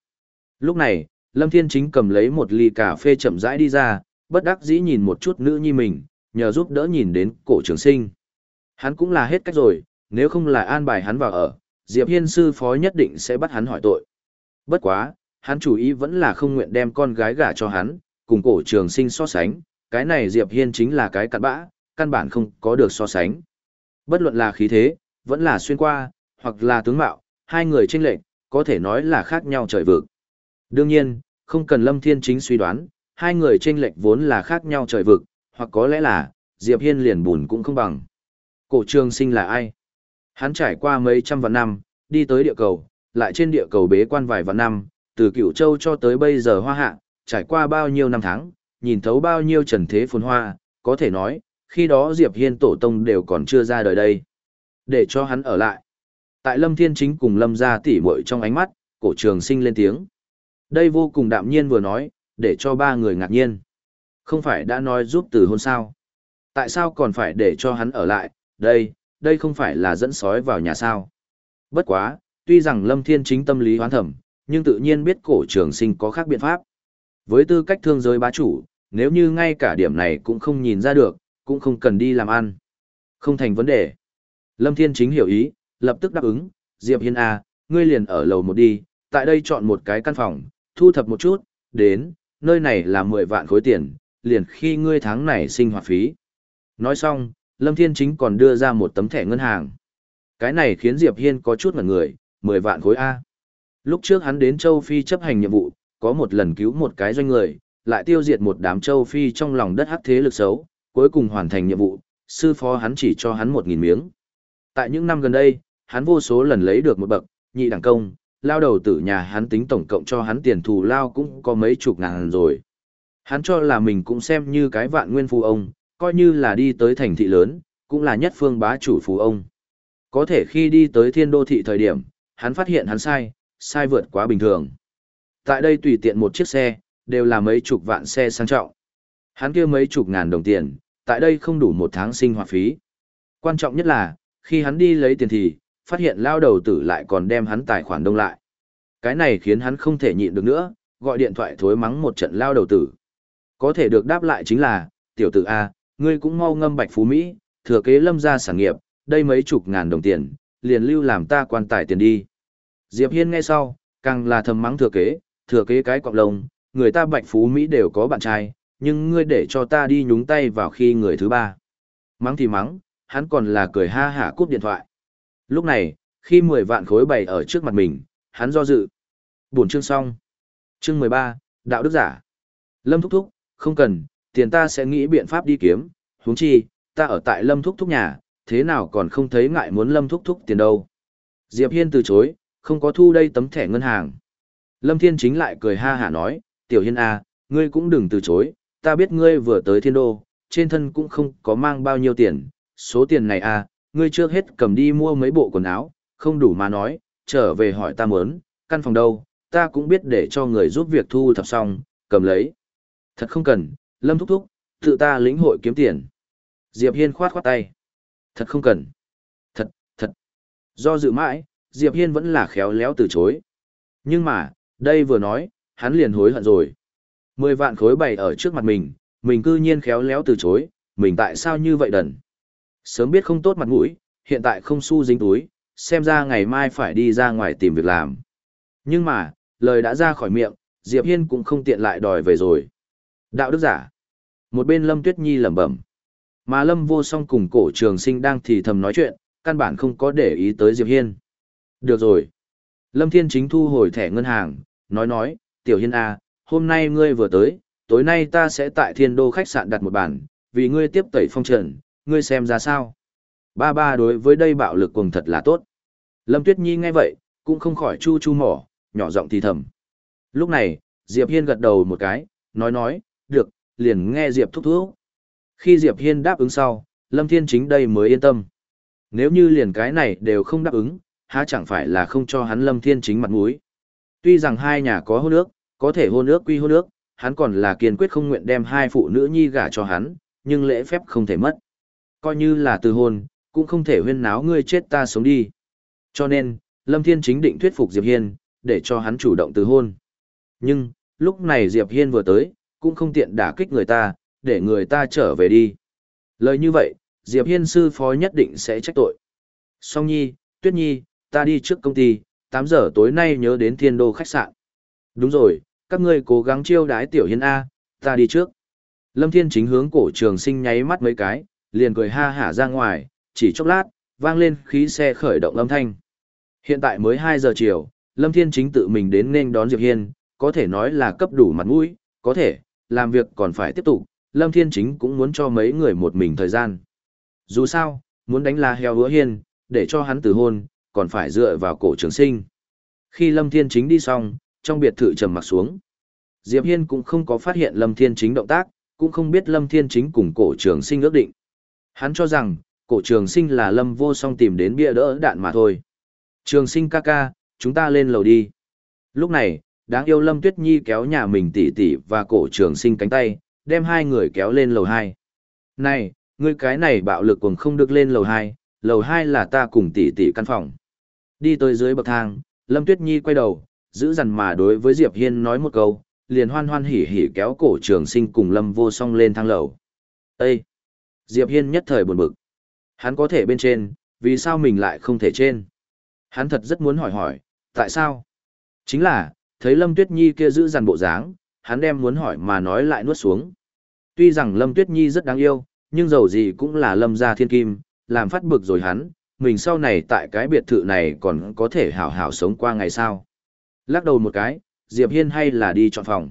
Lúc này, Lâm Thiên Chính cầm lấy một ly cà phê chậm rãi đi ra, bất đắc dĩ nhìn một chút nữ nhi mình, nhờ giúp đỡ nhìn đến cổ trường sinh. Hắn cũng là hết cách rồi, nếu không là an bài hắn vào ở, Diệp Hiên sư phó nhất định sẽ bắt hắn hỏi tội. Bất quá, hắn chủ ý vẫn là không nguyện đem con gái gả cho hắn, cùng cổ trường sinh so sánh, cái này Diệp Hiên chính là cái cặn bã, căn bản không có được so sánh. Bất luận là khí thế, vẫn là xuyên qua, hoặc là tướng mạo, hai người trên lệch, có thể nói là khác nhau trời vực. Đương nhiên, không cần Lâm Thiên Chính suy đoán, hai người trên lệch vốn là khác nhau trời vực, hoặc có lẽ là, Diệp Hiên liền bùn cũng không bằng. Cổ trường sinh là ai? Hắn trải qua mấy trăm vạn năm, đi tới địa cầu, lại trên địa cầu bế quan vài vạn năm, từ cửu châu cho tới bây giờ hoa hạ, trải qua bao nhiêu năm tháng, nhìn thấu bao nhiêu trần thế phồn hoa, có thể nói, khi đó Diệp Hiên tổ tông đều còn chưa ra đời đây. Để cho hắn ở lại. Tại Lâm Thiên Chính cùng Lâm gia tỷ muội trong ánh mắt, cổ trường sinh lên tiếng. Đây vô cùng đạm nhiên vừa nói, để cho ba người ngạc nhiên. Không phải đã nói giúp từ hôn sao? Tại sao còn phải để cho hắn ở lại, đây, đây không phải là dẫn sói vào nhà sao? Bất quá, tuy rằng Lâm Thiên Chính tâm lý hoán thẩm, nhưng tự nhiên biết cổ trường sinh có khác biện pháp. Với tư cách thương giới bá chủ, nếu như ngay cả điểm này cũng không nhìn ra được, cũng không cần đi làm ăn. Không thành vấn đề. Lâm Thiên Chính hiểu ý, lập tức đáp ứng, Diệp Hiên A, à, ngươi liền ở lầu một đi, tại đây chọn một cái căn phòng, thu thập một chút, đến, nơi này là 10 vạn khối tiền, liền khi ngươi tháng này sinh hoạt phí. Nói xong, Lâm Thiên Chính còn đưa ra một tấm thẻ ngân hàng. Cái này khiến Diệp Hiên có chút ngẩn người, 10 vạn khối A. Lúc trước hắn đến châu Phi chấp hành nhiệm vụ, có một lần cứu một cái doanh người, lại tiêu diệt một đám châu Phi trong lòng đất hắc thế lực xấu, cuối cùng hoàn thành nhiệm vụ, sư phó hắn chỉ cho hắn 1.000 miếng. Tại những năm gần đây, hắn vô số lần lấy được một bậc, nhị đẳng công, lao đầu tử nhà hắn tính tổng cộng cho hắn tiền thù lao cũng có mấy chục ngàn rồi. Hắn cho là mình cũng xem như cái vạn nguyên phú ông, coi như là đi tới thành thị lớn, cũng là nhất phương bá chủ phú ông. Có thể khi đi tới thiên đô thị thời điểm, hắn phát hiện hắn sai, sai vượt quá bình thường. Tại đây tùy tiện một chiếc xe, đều là mấy chục vạn xe sang trọng. Hắn kia mấy chục ngàn đồng tiền, tại đây không đủ một tháng sinh hoạt phí. Quan trọng nhất là, khi hắn đi lấy tiền thì, phát hiện lao đầu tử lại còn đem hắn tài khoản đông lại. Cái này khiến hắn không thể nhịn được nữa, gọi điện thoại thối mắng một trận lao đầu tử. Có thể được đáp lại chính là, tiểu tử A, ngươi cũng mau ngâm bạch phú Mỹ, thừa kế lâm ra sản nghiệp, đây mấy chục ngàn đồng tiền, liền lưu làm ta quan tài tiền đi. Diệp Hiên nghe sau, càng là thầm mắng thừa kế, thừa kế cái cọng lông, người ta bạch phú Mỹ đều có bạn trai, nhưng ngươi để cho ta đi nhúng tay vào khi người thứ ba. Mắng thì mắng, hắn còn là cười ha hả cúp điện thoại. Lúc này, khi 10 vạn khối bày ở trước mặt mình, hắn do dự. Buồn chương xong. Chương 13, Đạo Đức Giả. Lâm Thúc Thúc, không cần, tiền ta sẽ nghĩ biện pháp đi kiếm, huống chi, ta ở tại Lâm Thúc Thúc nhà, thế nào còn không thấy ngại muốn Lâm Thúc Thúc tiền đâu. Diệp Hiên từ chối, không có thu đây tấm thẻ ngân hàng. Lâm Thiên chính lại cười ha hả nói, Tiểu Hiên à, ngươi cũng đừng từ chối, ta biết ngươi vừa tới thiên đô, trên thân cũng không có mang bao nhiêu tiền, số tiền này à, ngươi trước hết cầm đi mua mấy bộ quần áo, không đủ mà nói, trở về hỏi ta muốn, căn phòng đâu, ta cũng biết để cho người giúp việc thu thập xong, cầm lấy. Thật không cần, Lâm thúc thúc, tự ta lĩnh hội kiếm tiền. Diệp Hiên khoát khoát tay. Thật không cần. Thật, thật. Do dự mãi, Diệp Hiên vẫn là khéo léo từ chối. Nhưng mà, đây vừa nói, hắn liền hối hận rồi. Mười vạn khối bày ở trước mặt mình, mình cư nhiên khéo léo từ chối, mình tại sao như vậy đần. Sớm biết không tốt mặt mũi, hiện tại không xu dính túi, xem ra ngày mai phải đi ra ngoài tìm việc làm. Nhưng mà, lời đã ra khỏi miệng, Diệp Hiên cũng không tiện lại đòi về rồi. Đạo đức giả. Một bên Lâm Tuyết Nhi lẩm bẩm. Mà Lâm vô song cùng cổ trường sinh đang thì thầm nói chuyện, căn bản không có để ý tới Diệp Hiên. Được rồi. Lâm Thiên Chính thu hồi thẻ ngân hàng, nói nói, Tiểu Hiên A, à, hôm nay ngươi vừa tới, tối nay ta sẽ tại thiên đô khách sạn đặt một bàn, vì ngươi tiếp tẩy phong trần, ngươi xem ra sao. Ba ba đối với đây bạo lực cùng thật là tốt. Lâm Tuyết Nhi nghe vậy, cũng không khỏi chu chu mỏ, nhỏ giọng thì thầm. Lúc này, Diệp Hiên gật đầu một cái, nói nói, được, liền nghe Diệp thúc thúc. Khi Diệp Hiên đáp ứng sau, Lâm Thiên Chính đây mới yên tâm. Nếu như liền cái này đều không đáp ứng, há chẳng phải là không cho hắn Lâm Thiên Chính mặt mũi. Tuy rằng hai nhà có hôn ước, có thể hôn ước quy hôn ước, hắn còn là kiên quyết không nguyện đem hai phụ nữ nhi gả cho hắn, nhưng lễ phép không thể mất. Coi như là từ hôn, cũng không thể huyên náo ngươi chết ta sống đi. Cho nên, Lâm Thiên chính định thuyết phục Diệp Hiên, để cho hắn chủ động từ hôn. Nhưng, lúc này Diệp Hiên vừa tới, cũng không tiện đả kích người ta, để người ta trở về đi. Lời như vậy, Diệp Hiên sư phó nhất định sẽ trách tội. Song Nhi, Tuyết Nhi, ta đi trước công ty, 8 giờ tối nay nhớ đến thiên đô khách sạn. Đúng rồi, các ngươi cố gắng chiêu đái Tiểu Hiên A, ta đi trước. Lâm Thiên chính hướng cổ trường sinh nháy mắt mấy cái, liền cười ha hả ra ngoài, chỉ chốc lát, vang lên khí xe khởi động âm thanh. Hiện tại mới 2 giờ chiều, Lâm Thiên chính tự mình đến nên đón Diệp Hiên, có thể nói là cấp đủ mặt mũi, có thể, làm việc còn phải tiếp tục, Lâm Thiên chính cũng muốn cho mấy người một mình thời gian. Dù sao, muốn đánh là heo hứa hiên, để cho hắn từ hôn, còn phải dựa vào cổ trường sinh. Khi Lâm Thiên chính đi xong, trong biệt thự trầm mặt xuống. Diệp Hiên cũng không có phát hiện Lâm Thiên chính động tác, cũng không biết Lâm Thiên chính cùng cổ trường sinh ước định. Hắn cho rằng, cổ trường sinh là Lâm vô song tìm đến bia đỡ đạn mà thôi. Trường sinh ca ca, chúng ta lên lầu đi. Lúc này, đáng yêu Lâm Tuyết Nhi kéo nhà mình tỷ tỷ và cổ trường sinh cánh tay, đem hai người kéo lên lầu 2. Này, ngươi cái này bạo lực còn không được lên lầu 2, lầu 2 là ta cùng tỷ tỷ căn phòng. Đi tới dưới bậc thang, Lâm Tuyết Nhi quay đầu, giữ dằn mà đối với Diệp Hiên nói một câu, liền hoan hoan hỉ hỉ kéo cổ trường sinh cùng Lâm vô song lên thang lầu. Ê! Diệp Hiên nhất thời buồn bực. Hắn có thể bên trên, vì sao mình lại không thể trên? Hắn thật rất muốn hỏi hỏi, tại sao? Chính là, thấy Lâm Tuyết Nhi kia giữ dằn bộ dáng, hắn đem muốn hỏi mà nói lại nuốt xuống. Tuy rằng Lâm Tuyết Nhi rất đáng yêu, nhưng dầu gì cũng là Lâm gia thiên kim, làm phát bực rồi hắn, mình sau này tại cái biệt thự này còn có thể hảo hảo sống qua ngày sao. Lắc đầu một cái, Diệp Hiên hay là đi chọn phòng.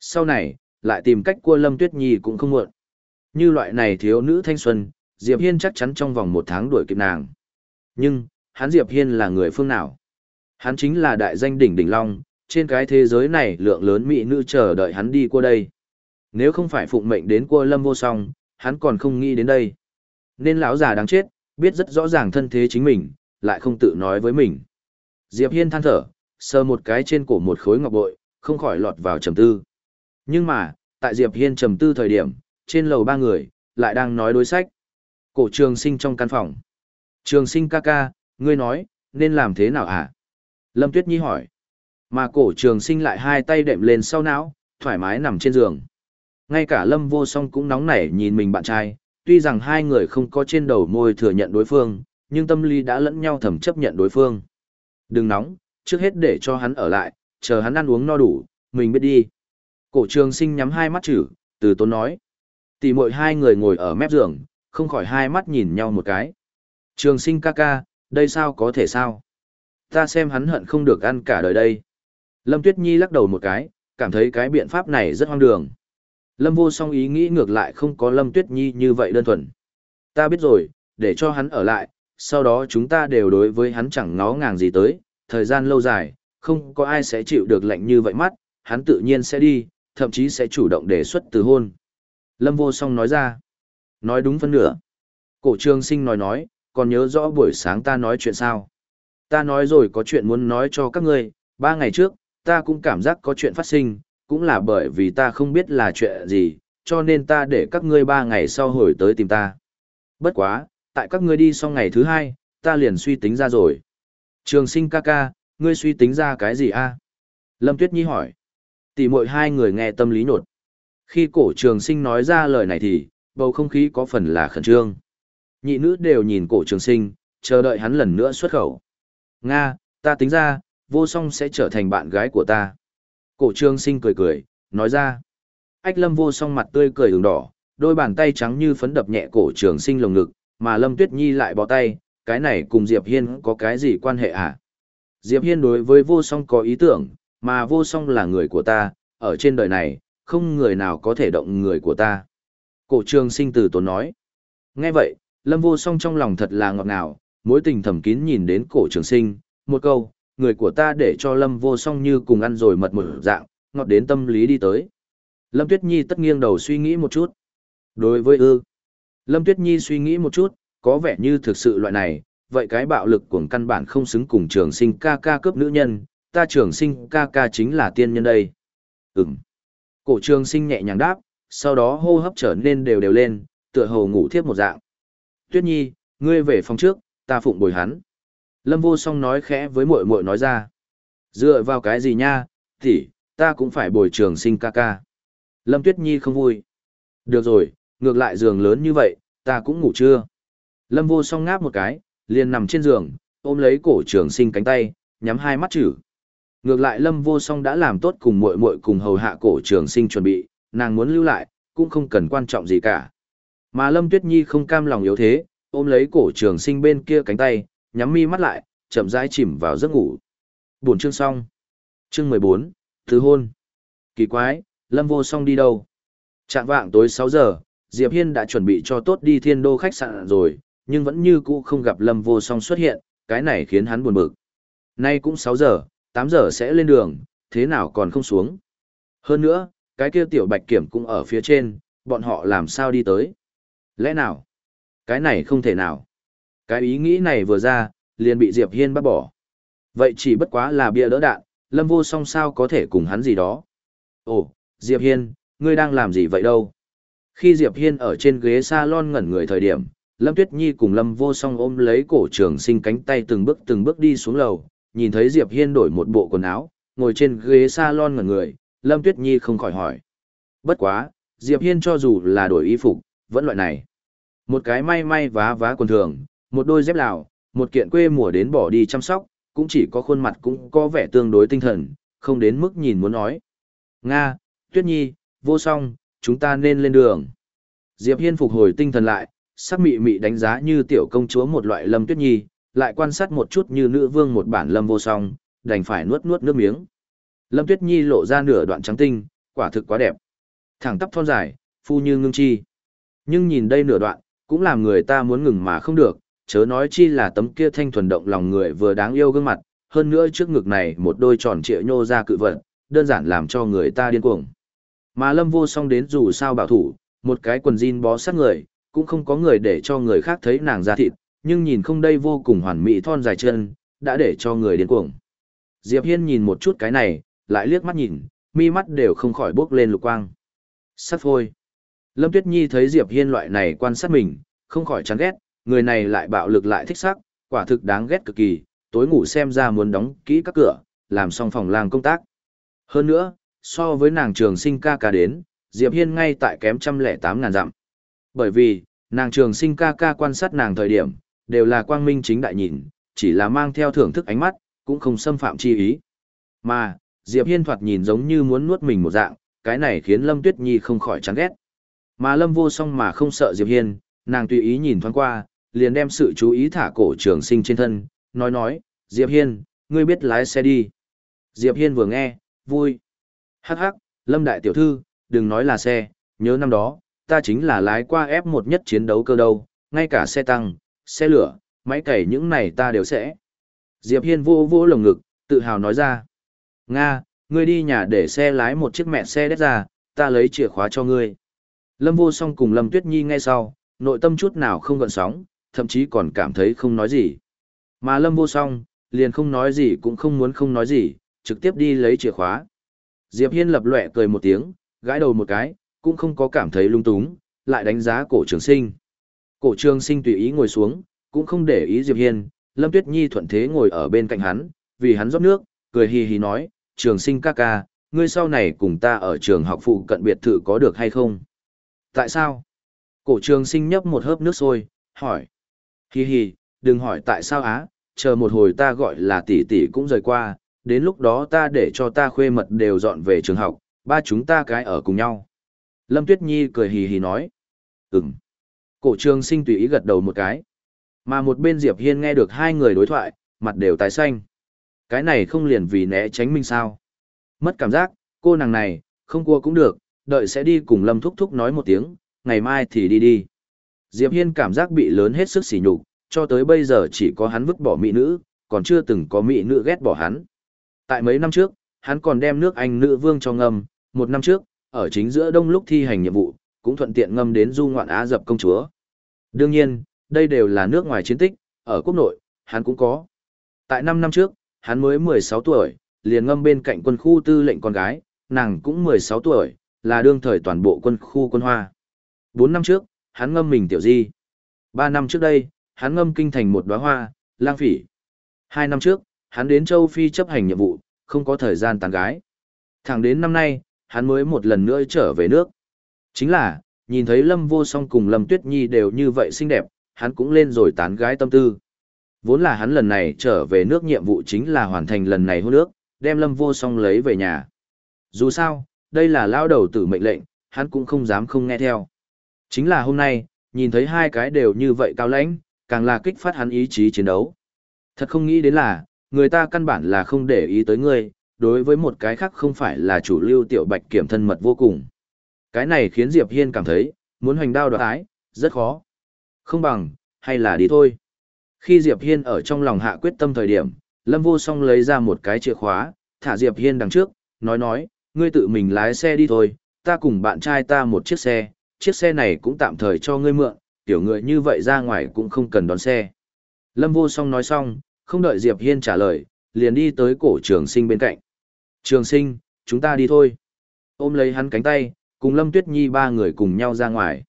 Sau này, lại tìm cách cua Lâm Tuyết Nhi cũng không muộn. Như loại này thiếu nữ thanh xuân, Diệp Hiên chắc chắn trong vòng một tháng đuổi kịp nàng. Nhưng, hắn Diệp Hiên là người phương nào? Hắn chính là đại danh đỉnh đỉnh long, trên cái thế giới này lượng lớn mỹ nữ chờ đợi hắn đi qua đây. Nếu không phải phụng mệnh đến qua lâm vô song, hắn còn không nghĩ đến đây. Nên lão già đáng chết, biết rất rõ ràng thân thế chính mình, lại không tự nói với mình. Diệp Hiên than thở, sờ một cái trên cổ một khối ngọc bội, không khỏi lọt vào trầm tư. Nhưng mà, tại Diệp Hiên trầm tư thời điểm, trên lầu ba người, lại đang nói đối sách. Cổ trường sinh trong căn phòng. Trường sinh ca ca, ngươi nói, nên làm thế nào hả? Lâm Tuyết Nhi hỏi. Mà cổ trường sinh lại hai tay đệm lên sau não, thoải mái nằm trên giường. Ngay cả Lâm vô song cũng nóng nảy nhìn mình bạn trai, tuy rằng hai người không có trên đầu môi thừa nhận đối phương, nhưng tâm lý đã lẫn nhau thầm chấp nhận đối phương. Đừng nóng, trước hết để cho hắn ở lại, chờ hắn ăn uống no đủ, mình biết đi. Cổ trường sinh nhắm hai mắt chữ, từ tốn nói. Tỷ muội hai người ngồi ở mép giường, không khỏi hai mắt nhìn nhau một cái. Trường sinh ca ca, đây sao có thể sao? Ta xem hắn hận không được ăn cả đời đây. Lâm Tuyết Nhi lắc đầu một cái, cảm thấy cái biện pháp này rất hoang đường. Lâm vô song ý nghĩ ngược lại không có Lâm Tuyết Nhi như vậy đơn thuần. Ta biết rồi, để cho hắn ở lại, sau đó chúng ta đều đối với hắn chẳng ngó ngàng gì tới, thời gian lâu dài, không có ai sẽ chịu được lệnh như vậy mắt, hắn tự nhiên sẽ đi, thậm chí sẽ chủ động đề xuất từ hôn. Lâm vô song nói ra. Nói đúng phân nửa. Cổ trường sinh nói nói, còn nhớ rõ buổi sáng ta nói chuyện sao. Ta nói rồi có chuyện muốn nói cho các ngươi, ba ngày trước, ta cũng cảm giác có chuyện phát sinh, cũng là bởi vì ta không biết là chuyện gì, cho nên ta để các ngươi ba ngày sau hồi tới tìm ta. Bất quá, tại các ngươi đi xong ngày thứ hai, ta liền suy tính ra rồi. Trường sinh ca ca, ngươi suy tính ra cái gì a? Lâm Tuyết Nhi hỏi. Tỷ muội hai người nghe tâm lý nột. Khi cổ trường sinh nói ra lời này thì, bầu không khí có phần là khẩn trương. Nhị nữ đều nhìn cổ trường sinh, chờ đợi hắn lần nữa xuất khẩu. Nga, ta tính ra, vô song sẽ trở thành bạn gái của ta. Cổ trường sinh cười cười, nói ra. Ách lâm vô song mặt tươi cười ửng đỏ, đôi bàn tay trắng như phấn đập nhẹ cổ trường sinh lồng ngực, mà lâm tuyết nhi lại bó tay, cái này cùng Diệp Hiên có cái gì quan hệ à? Diệp Hiên đối với vô song có ý tưởng, mà vô song là người của ta, ở trên đời này, không người nào có thể động người của ta. Cổ trường sinh từ tốn nói. Nghe vậy, lâm vô song trong lòng thật là ngọt ngào, mối tình thầm kín nhìn đến cổ trường sinh, một câu, người của ta để cho lâm vô song như cùng ăn rồi mật một dạng, ngọt đến tâm lý đi tới. Lâm Tuyết Nhi tất nghiêng đầu suy nghĩ một chút. Đối với ư, Lâm Tuyết Nhi suy nghĩ một chút, có vẻ như thực sự loại này, vậy cái bạo lực của căn bản không xứng cùng trường sinh ca ca cướp nữ nhân, ta trường sinh ca ca chính là tiên nhân đây. Ừm. Cổ trường sinh nhẹ nhàng đáp, sau đó hô hấp trở nên đều đều lên, tựa hồ ngủ thiếp một dạng. Tuyết Nhi, ngươi về phòng trước, ta phụng bồi hắn. Lâm vô song nói khẽ với muội muội nói ra. Dựa vào cái gì nha, thì, ta cũng phải bồi trường sinh ca ca. Lâm Tuyết Nhi không vui. Được rồi, ngược lại giường lớn như vậy, ta cũng ngủ chưa. Lâm vô song ngáp một cái, liền nằm trên giường, ôm lấy cổ trường sinh cánh tay, nhắm hai mắt chữ. Ngược lại Lâm vô song đã làm tốt cùng muội muội cùng hầu hạ cổ trường sinh chuẩn bị, nàng muốn lưu lại, cũng không cần quan trọng gì cả. Mà Lâm Tuyết Nhi không cam lòng yếu thế, ôm lấy cổ trường sinh bên kia cánh tay, nhắm mi mắt lại, chậm rãi chìm vào giấc ngủ. Buổi chương xong. Chương 14, Thứ hôn. Kỳ quái, Lâm vô song đi đâu? Trạng vạng tối 6 giờ, Diệp Hiên đã chuẩn bị cho tốt đi thiên đô khách sạn rồi, nhưng vẫn như cũ không gặp Lâm vô song xuất hiện, cái này khiến hắn buồn bực. Nay cũng 6 giờ, 8 giờ sẽ lên đường, thế nào còn không xuống? Hơn nữa, cái kia tiểu bạch kiểm cũng ở phía trên, bọn họ làm sao đi tới? Lẽ nào? Cái này không thể nào. Cái ý nghĩ này vừa ra, liền bị Diệp Hiên bắt bỏ. Vậy chỉ bất quá là bia đỡ đạn, Lâm vô song sao có thể cùng hắn gì đó. Ồ, Diệp Hiên, ngươi đang làm gì vậy đâu? Khi Diệp Hiên ở trên ghế salon ngẩn người thời điểm, Lâm Tuyết Nhi cùng Lâm Vô Song ôm lấy cổ trường sinh cánh tay từng bước từng bước đi xuống lầu, nhìn thấy Diệp Hiên đổi một bộ quần áo, ngồi trên ghế salon ngẩn người, Lâm Tuyết Nhi không khỏi hỏi. Bất quá, Diệp Hiên cho dù là đổi y phục, vẫn loại này. Một cái may may vá vá quần thường, một đôi dép lào, một kiện quê mùa đến bỏ đi chăm sóc, cũng chỉ có khuôn mặt cũng có vẻ tương đối tinh thần, không đến mức nhìn muốn nói. Nga, Tuyết Nhi, vô song, chúng ta nên lên đường. Diệp Hiên phục hồi tinh thần lại, sắc mị mị đánh giá như tiểu công chúa một loại Lâm Tuyết Nhi, lại quan sát một chút như nữ vương một bản Lâm vô song, đành phải nuốt nuốt nước miếng. Lâm Tuyết Nhi lộ ra nửa đoạn trắng tinh, quả thực quá đẹp. Thẳng tắp thon dài, phu như ngưng chi. Nhưng nhìn đây nửa đoạn, cũng làm người ta muốn ngừng mà không được, chớ nói chi là tấm kia thanh thuần động lòng người vừa đáng yêu gương mặt, hơn nữa trước ngực này một đôi tròn trịa nhô ra cự vật, đơn giản làm cho người ta điên cuồng. Mà Lâm Vô Song đến dù sao bảo thủ, một cái quần jean bó sát người, cũng không có người để cho người khác thấy nàng ra thịt, nhưng nhìn không đây vô cùng hoàn mỹ thon dài chân, đã để cho người điên cuồng. Diệp Hiên nhìn một chút cái này, lại liếc mắt nhìn, mi mắt đều không khỏi bốc lên lục quang. Sắt phôi. Lâm Tuyết Nhi thấy Diệp Hiên loại này quan sát mình, không khỏi chán ghét, người này lại bạo lực lại thích sắc, quả thực đáng ghét cực kỳ, tối ngủ xem ra muốn đóng kỹ các cửa, làm xong phòng làng công tác. Hơn nữa, so với nàng trường sinh ca ca đến, Diệp Hiên ngay tại kém trăm lẻ tám ngàn dặm. Bởi vì, nàng trường sinh ca ca quan sát nàng thời điểm, đều là quang minh chính đại nhìn, chỉ là mang theo thưởng thức ánh mắt, cũng không xâm phạm chi ý. Mà, Diệp Hiên thoạt nhìn giống như muốn nuốt mình một dạng, cái này khiến Lâm Tuyết Nhi không khỏi chán ghét. Mà Lâm vô song mà không sợ Diệp Hiên, nàng tùy ý nhìn thoáng qua, liền đem sự chú ý thả cổ trường sinh trên thân, nói nói, Diệp Hiên, ngươi biết lái xe đi. Diệp Hiên vừa nghe, vui. Hắc hắc, Lâm Đại Tiểu Thư, đừng nói là xe, nhớ năm đó, ta chính là lái qua f một nhất chiến đấu cơ đâu, ngay cả xe tăng, xe lửa, máy cày những này ta đều sẽ. Diệp Hiên vô vô lồng ngực, tự hào nói ra. Nga, ngươi đi nhà để xe lái một chiếc mẹ xe đét ra, ta lấy chìa khóa cho ngươi. Lâm vô song cùng Lâm Tuyết Nhi nghe sau, nội tâm chút nào không gợn sóng, thậm chí còn cảm thấy không nói gì. Mà Lâm vô song, liền không nói gì cũng không muốn không nói gì, trực tiếp đi lấy chìa khóa. Diệp Hiên lập lệ cười một tiếng, gãi đầu một cái, cũng không có cảm thấy lung túng, lại đánh giá cổ trường sinh. Cổ trường sinh tùy ý ngồi xuống, cũng không để ý Diệp Hiên, Lâm Tuyết Nhi thuận thế ngồi ở bên cạnh hắn, vì hắn rót nước, cười hì hì nói, trường sinh ca ca, ngươi sau này cùng ta ở trường học phụ cận biệt thự có được hay không? Tại sao? Cổ trường sinh nhấp một hớp nước sôi, hỏi. Hì hì, đừng hỏi tại sao á, chờ một hồi ta gọi là tỷ tỷ cũng rời qua, đến lúc đó ta để cho ta khuê mật đều dọn về trường học, ba chúng ta cái ở cùng nhau. Lâm Tuyết Nhi cười hì hì nói. Ừm. Cổ trường sinh tùy ý gật đầu một cái. Mà một bên Diệp Hiên nghe được hai người đối thoại, mặt đều tái xanh. Cái này không liền vì né tránh mình sao. Mất cảm giác, cô nàng này, không cua cũng được, đợi sẽ đi cùng Lâm Thúc Thúc nói một tiếng, ngày mai thì đi đi. Diệp Hiên cảm giác bị lớn hết sức sỉ nhục, cho tới bây giờ chỉ có hắn vứt bỏ mỹ nữ, còn chưa từng có mỹ nữ ghét bỏ hắn. Tại mấy năm trước, hắn còn đem nước Anh nữ vương cho ngâm, một năm trước, ở chính giữa đông lúc thi hành nhiệm vụ, cũng thuận tiện ngâm đến du ngoạn Á dập công chúa. Đương nhiên, đây đều là nước ngoài chiến tích, ở quốc nội, hắn cũng có. Tại 5 năm trước, hắn mới 16 tuổi, liền ngâm bên cạnh quân khu tư lệnh con gái, nàng cũng 16 tuổi, là đương thời toàn bộ quân khu quân hoa. 4 năm trước, hắn ngâm mình tiểu di. 3 năm trước đây, hắn ngâm kinh thành một đóa hoa, lang phỉ. 2 năm trước, hắn đến châu Phi chấp hành nhiệm vụ, không có thời gian tán gái. Thẳng đến năm nay, hắn mới một lần nữa trở về nước. Chính là, nhìn thấy Lâm Vô Song cùng Lâm Tuyết Nhi đều như vậy xinh đẹp, hắn cũng lên rồi tán gái tâm tư. Vốn là hắn lần này trở về nước nhiệm vụ chính là hoàn thành lần này hôn nước, đem Lâm Vô Song lấy về nhà. Dù sao, đây là lao đầu tử mệnh lệnh, hắn cũng không dám không nghe theo. Chính là hôm nay, nhìn thấy hai cái đều như vậy cao lãnh, càng là kích phát hắn ý chí chiến đấu. Thật không nghĩ đến là, người ta căn bản là không để ý tới ngươi, đối với một cái khác không phải là chủ lưu tiểu bạch kiểm thân mật vô cùng. Cái này khiến Diệp Hiên cảm thấy, muốn hoành đao đoạt ái, rất khó. Không bằng, hay là đi thôi. Khi Diệp Hiên ở trong lòng hạ quyết tâm thời điểm, Lâm Vô Song lấy ra một cái chìa khóa, thả Diệp Hiên đằng trước, nói nói, ngươi tự mình lái xe đi thôi, ta cùng bạn trai ta một chiếc xe, chiếc xe này cũng tạm thời cho ngươi mượn, tiểu người như vậy ra ngoài cũng không cần đón xe. Lâm Vô Song nói xong, không đợi Diệp Hiên trả lời, liền đi tới cổ trường sinh bên cạnh. Trường sinh, chúng ta đi thôi. Ôm lấy hắn cánh tay, cùng Lâm Tuyết Nhi ba người cùng nhau ra ngoài.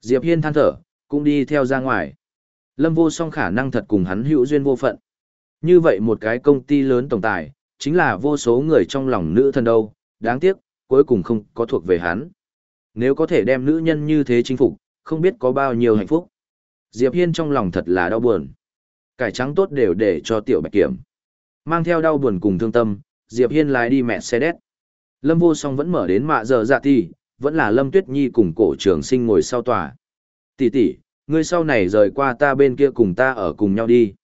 Diệp Hiên than thở, cũng đi theo ra ngoài. Lâm vô song khả năng thật cùng hắn hữu duyên vô phận. Như vậy một cái công ty lớn tổng tài, chính là vô số người trong lòng nữ thân đâu, đáng tiếc, cuối cùng không có thuộc về hắn. Nếu có thể đem nữ nhân như thế chinh phục, không biết có bao nhiêu hạnh phúc. Diệp Hiên trong lòng thật là đau buồn. Cải trắng tốt đều để cho tiểu bạch kiểm. Mang theo đau buồn cùng thương tâm, Diệp Hiên lái đi mẹ xe đét. Lâm vô song vẫn mở đến mạ giờ dạ thì, vẫn là Lâm Tuyết Nhi cùng cổ trường sinh ngồi sau tòa. Tỷ tỷ, ngươi sau này rời qua ta bên kia cùng ta ở cùng nhau đi.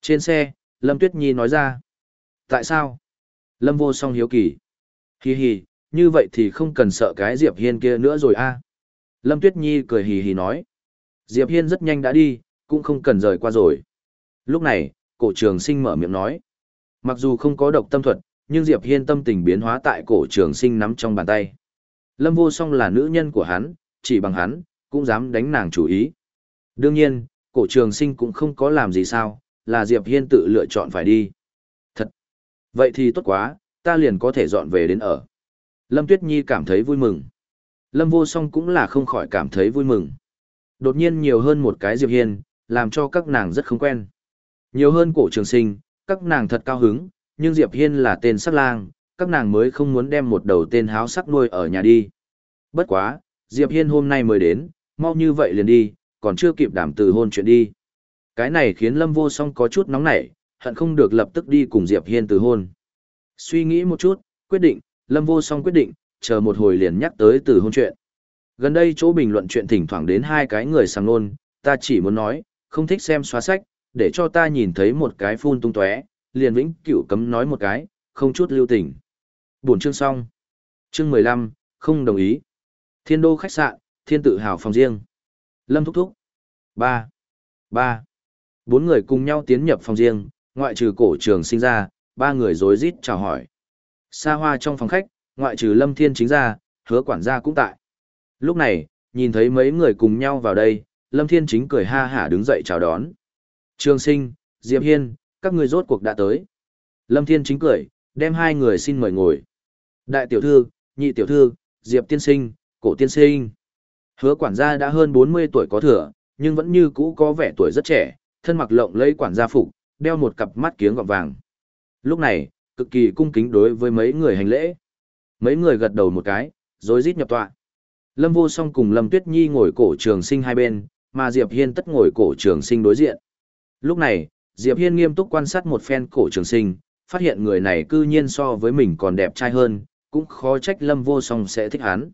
Trên xe, Lâm Tuyết Nhi nói ra. Tại sao? Lâm vô song hiếu kỳ. Hi hi, như vậy thì không cần sợ cái Diệp Hiên kia nữa rồi a. Lâm Tuyết Nhi cười hì hì nói. Diệp Hiên rất nhanh đã đi, cũng không cần rời qua rồi. Lúc này, cổ trường sinh mở miệng nói. Mặc dù không có độc tâm thuật, nhưng Diệp Hiên tâm tình biến hóa tại cổ trường sinh nắm trong bàn tay. Lâm vô song là nữ nhân của hắn, chỉ bằng hắn, cũng dám đánh nàng chủ ý. Đương nhiên, cổ trường sinh cũng không có làm gì sao, là Diệp Hiên tự lựa chọn phải đi. Thật! Vậy thì tốt quá, ta liền có thể dọn về đến ở. Lâm Tuyết Nhi cảm thấy vui mừng. Lâm vô song cũng là không khỏi cảm thấy vui mừng. Đột nhiên nhiều hơn một cái Diệp Hiên, làm cho các nàng rất không quen. Nhiều hơn cổ trường sinh, các nàng thật cao hứng, nhưng Diệp Hiên là tên sát lang, các nàng mới không muốn đem một đầu tên háo sắc nuôi ở nhà đi. Bất quá, Diệp Hiên hôm nay mới đến, mau như vậy liền đi, còn chưa kịp đảm từ hôn chuyện đi. Cái này khiến Lâm Vô Song có chút nóng nảy, hận không được lập tức đi cùng Diệp Hiên từ hôn. Suy nghĩ một chút, quyết định, Lâm Vô Song quyết định, chờ một hồi liền nhắc tới từ hôn chuyện. Gần đây chỗ bình luận chuyện thỉnh thoảng đến hai cái người sang nôn, ta chỉ muốn nói, không thích xem xóa sách, để cho ta nhìn thấy một cái phun tung tóe, liền vĩnh cửu cấm nói một cái, không chút lưu tình. Buổi chương xong. Chương 15, không đồng ý. Thiên đô khách sạn, thiên tự hào phòng riêng. Lâm thúc thúc. Ba. Ba. Bốn người cùng nhau tiến nhập phòng riêng, ngoại trừ cổ trường sinh ra, ba người rối rít chào hỏi. Xa hoa trong phòng khách, ngoại trừ Lâm Thiên chính ra, hứa quản gia cũng tại. Lúc này, nhìn thấy mấy người cùng nhau vào đây, Lâm Thiên chính cười ha hả đứng dậy chào đón. Trường sinh, Diệp Hiên, các người rốt cuộc đã tới. Lâm Thiên chính cười, đem hai người xin mời ngồi. Đại tiểu thư, nhị tiểu thư, Diệp tiên sinh, Cổ tiên sinh. Hứa quản gia đã hơn 40 tuổi có thừa, nhưng vẫn như cũ có vẻ tuổi rất trẻ, thân mặc lộng lẫy quản gia phục, đeo một cặp mắt kiếng gọng vàng. Lúc này, cực kỳ cung kính đối với mấy người hành lễ. Mấy người gật đầu một cái, rồi rít nhập tọa. Lâm Vô Song cùng Lâm Tuyết Nhi ngồi cổ trường sinh hai bên, mà Diệp Hiên tất ngồi cổ trường sinh đối diện. Lúc này, Diệp Hiên nghiêm túc quan sát một phen cổ trường sinh, phát hiện người này cư nhiên so với mình còn đẹp trai hơn, cũng khó trách Lâm Vô Song sẽ thích hắn.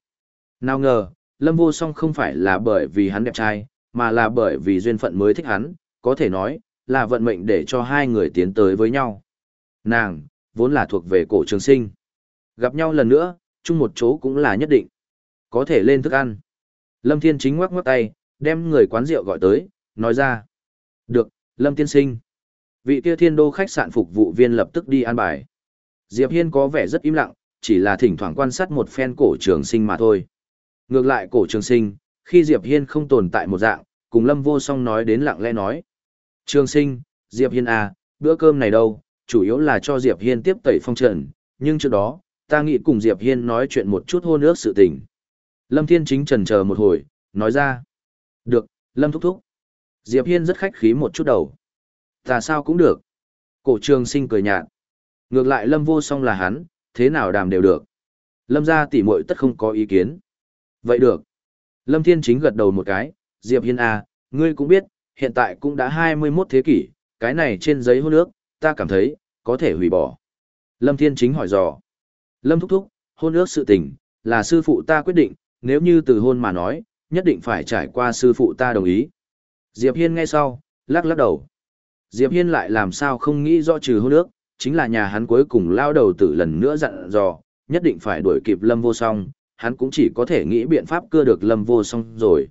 Nào ngờ, Lâm Vô Song không phải là bởi vì hắn đẹp trai, mà là bởi vì duyên phận mới thích hắn, có thể nói, là vận mệnh để cho hai người tiến tới với nhau. Nàng, vốn là thuộc về cổ trường sinh. Gặp nhau lần nữa, chung một chỗ cũng là nhất định. Có thể lên thức ăn. Lâm Thiên chính ngoắc ngoắc tay, đem người quán rượu gọi tới, nói ra. Được, Lâm Tiên Sinh. Vị kia thiên đô khách sạn phục vụ viên lập tức đi an bài. Diệp Hiên có vẻ rất im lặng, chỉ là thỉnh thoảng quan sát một phen cổ trường sinh mà thôi. Ngược lại cổ trường sinh, khi Diệp Hiên không tồn tại một dạng, cùng Lâm Vô Song nói đến lặng lẽ nói. Trường sinh, Diệp Hiên à, bữa cơm này đâu, chủ yếu là cho Diệp Hiên tiếp tẩy phong trần, nhưng trước đó, ta nghĩ cùng Diệp Hiên nói chuyện một chút hôn ước sự tình. Lâm Thiên Chính trần chờ một hồi, nói ra. Được, Lâm thúc thúc. Diệp Hiên rất khách khí một chút đầu. Ta sao cũng được. Cổ trường sinh cười nhạt. Ngược lại Lâm vô song là hắn, thế nào đàm đều được. Lâm gia tỷ muội tất không có ý kiến. Vậy được. Lâm Thiên Chính gật đầu một cái, Diệp Hiên à, ngươi cũng biết, hiện tại cũng đã 21 thế kỷ, cái này trên giấy hôn ước, ta cảm thấy, có thể hủy bỏ. Lâm Thiên Chính hỏi dò. Lâm Thúc Thúc, hôn ước sự tình, là sư phụ ta quyết định, nếu như từ hôn mà nói, nhất định phải trải qua sư phụ ta đồng ý. Diệp Hiên nghe sau, lắc lắc đầu. Diệp Hiên lại làm sao không nghĩ rõ trừ hôn ước, chính là nhà hắn cuối cùng lao đầu tử lần nữa dặn dò, nhất định phải đuổi kịp Lâm Vô Song, hắn cũng chỉ có thể nghĩ biện pháp cưa được Lâm Vô Song rồi.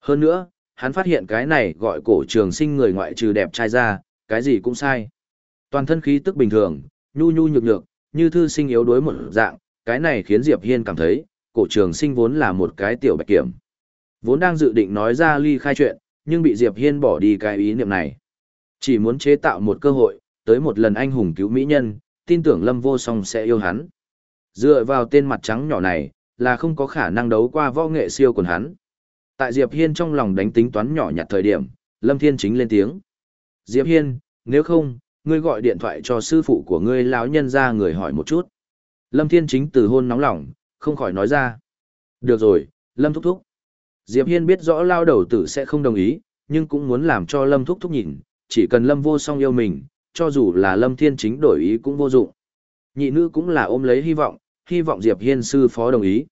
Hơn nữa, hắn phát hiện cái này gọi cổ trường sinh người ngoại trừ đẹp trai ra, cái gì cũng sai. Toàn thân khí tức bình thường, nhu nhu nhược nhược, như thư sinh yếu đuối một dạng, cái này khiến Diệp Hiên cảm thấy, cổ trường sinh vốn là một cái tiểu bạch kiểm. Vốn đang dự định nói ra ly khai chuyện, nhưng bị Diệp Hiên bỏ đi cái ý niệm này. Chỉ muốn chế tạo một cơ hội, tới một lần anh hùng cứu mỹ nhân, tin tưởng Lâm Vô Song sẽ yêu hắn. Dựa vào tên mặt trắng nhỏ này, là không có khả năng đấu qua võ nghệ siêu quần hắn. Tại Diệp Hiên trong lòng đánh tính toán nhỏ nhặt thời điểm, Lâm Thiên chính lên tiếng. Diệp Hiên, nếu không, ngươi gọi điện thoại cho sư phụ của ngươi lão nhân ra người hỏi một chút. Lâm Thiên chính từ hôn nóng lòng, không khỏi nói ra. Được rồi, Lâm thúc thúc. Diệp Hiên biết rõ lao đầu tử sẽ không đồng ý, nhưng cũng muốn làm cho Lâm thúc thúc nhìn, chỉ cần Lâm vô song yêu mình, cho dù là Lâm Thiên chính đổi ý cũng vô dụng. Nhị nữ cũng là ôm lấy hy vọng, hy vọng Diệp Hiên sư phó đồng ý.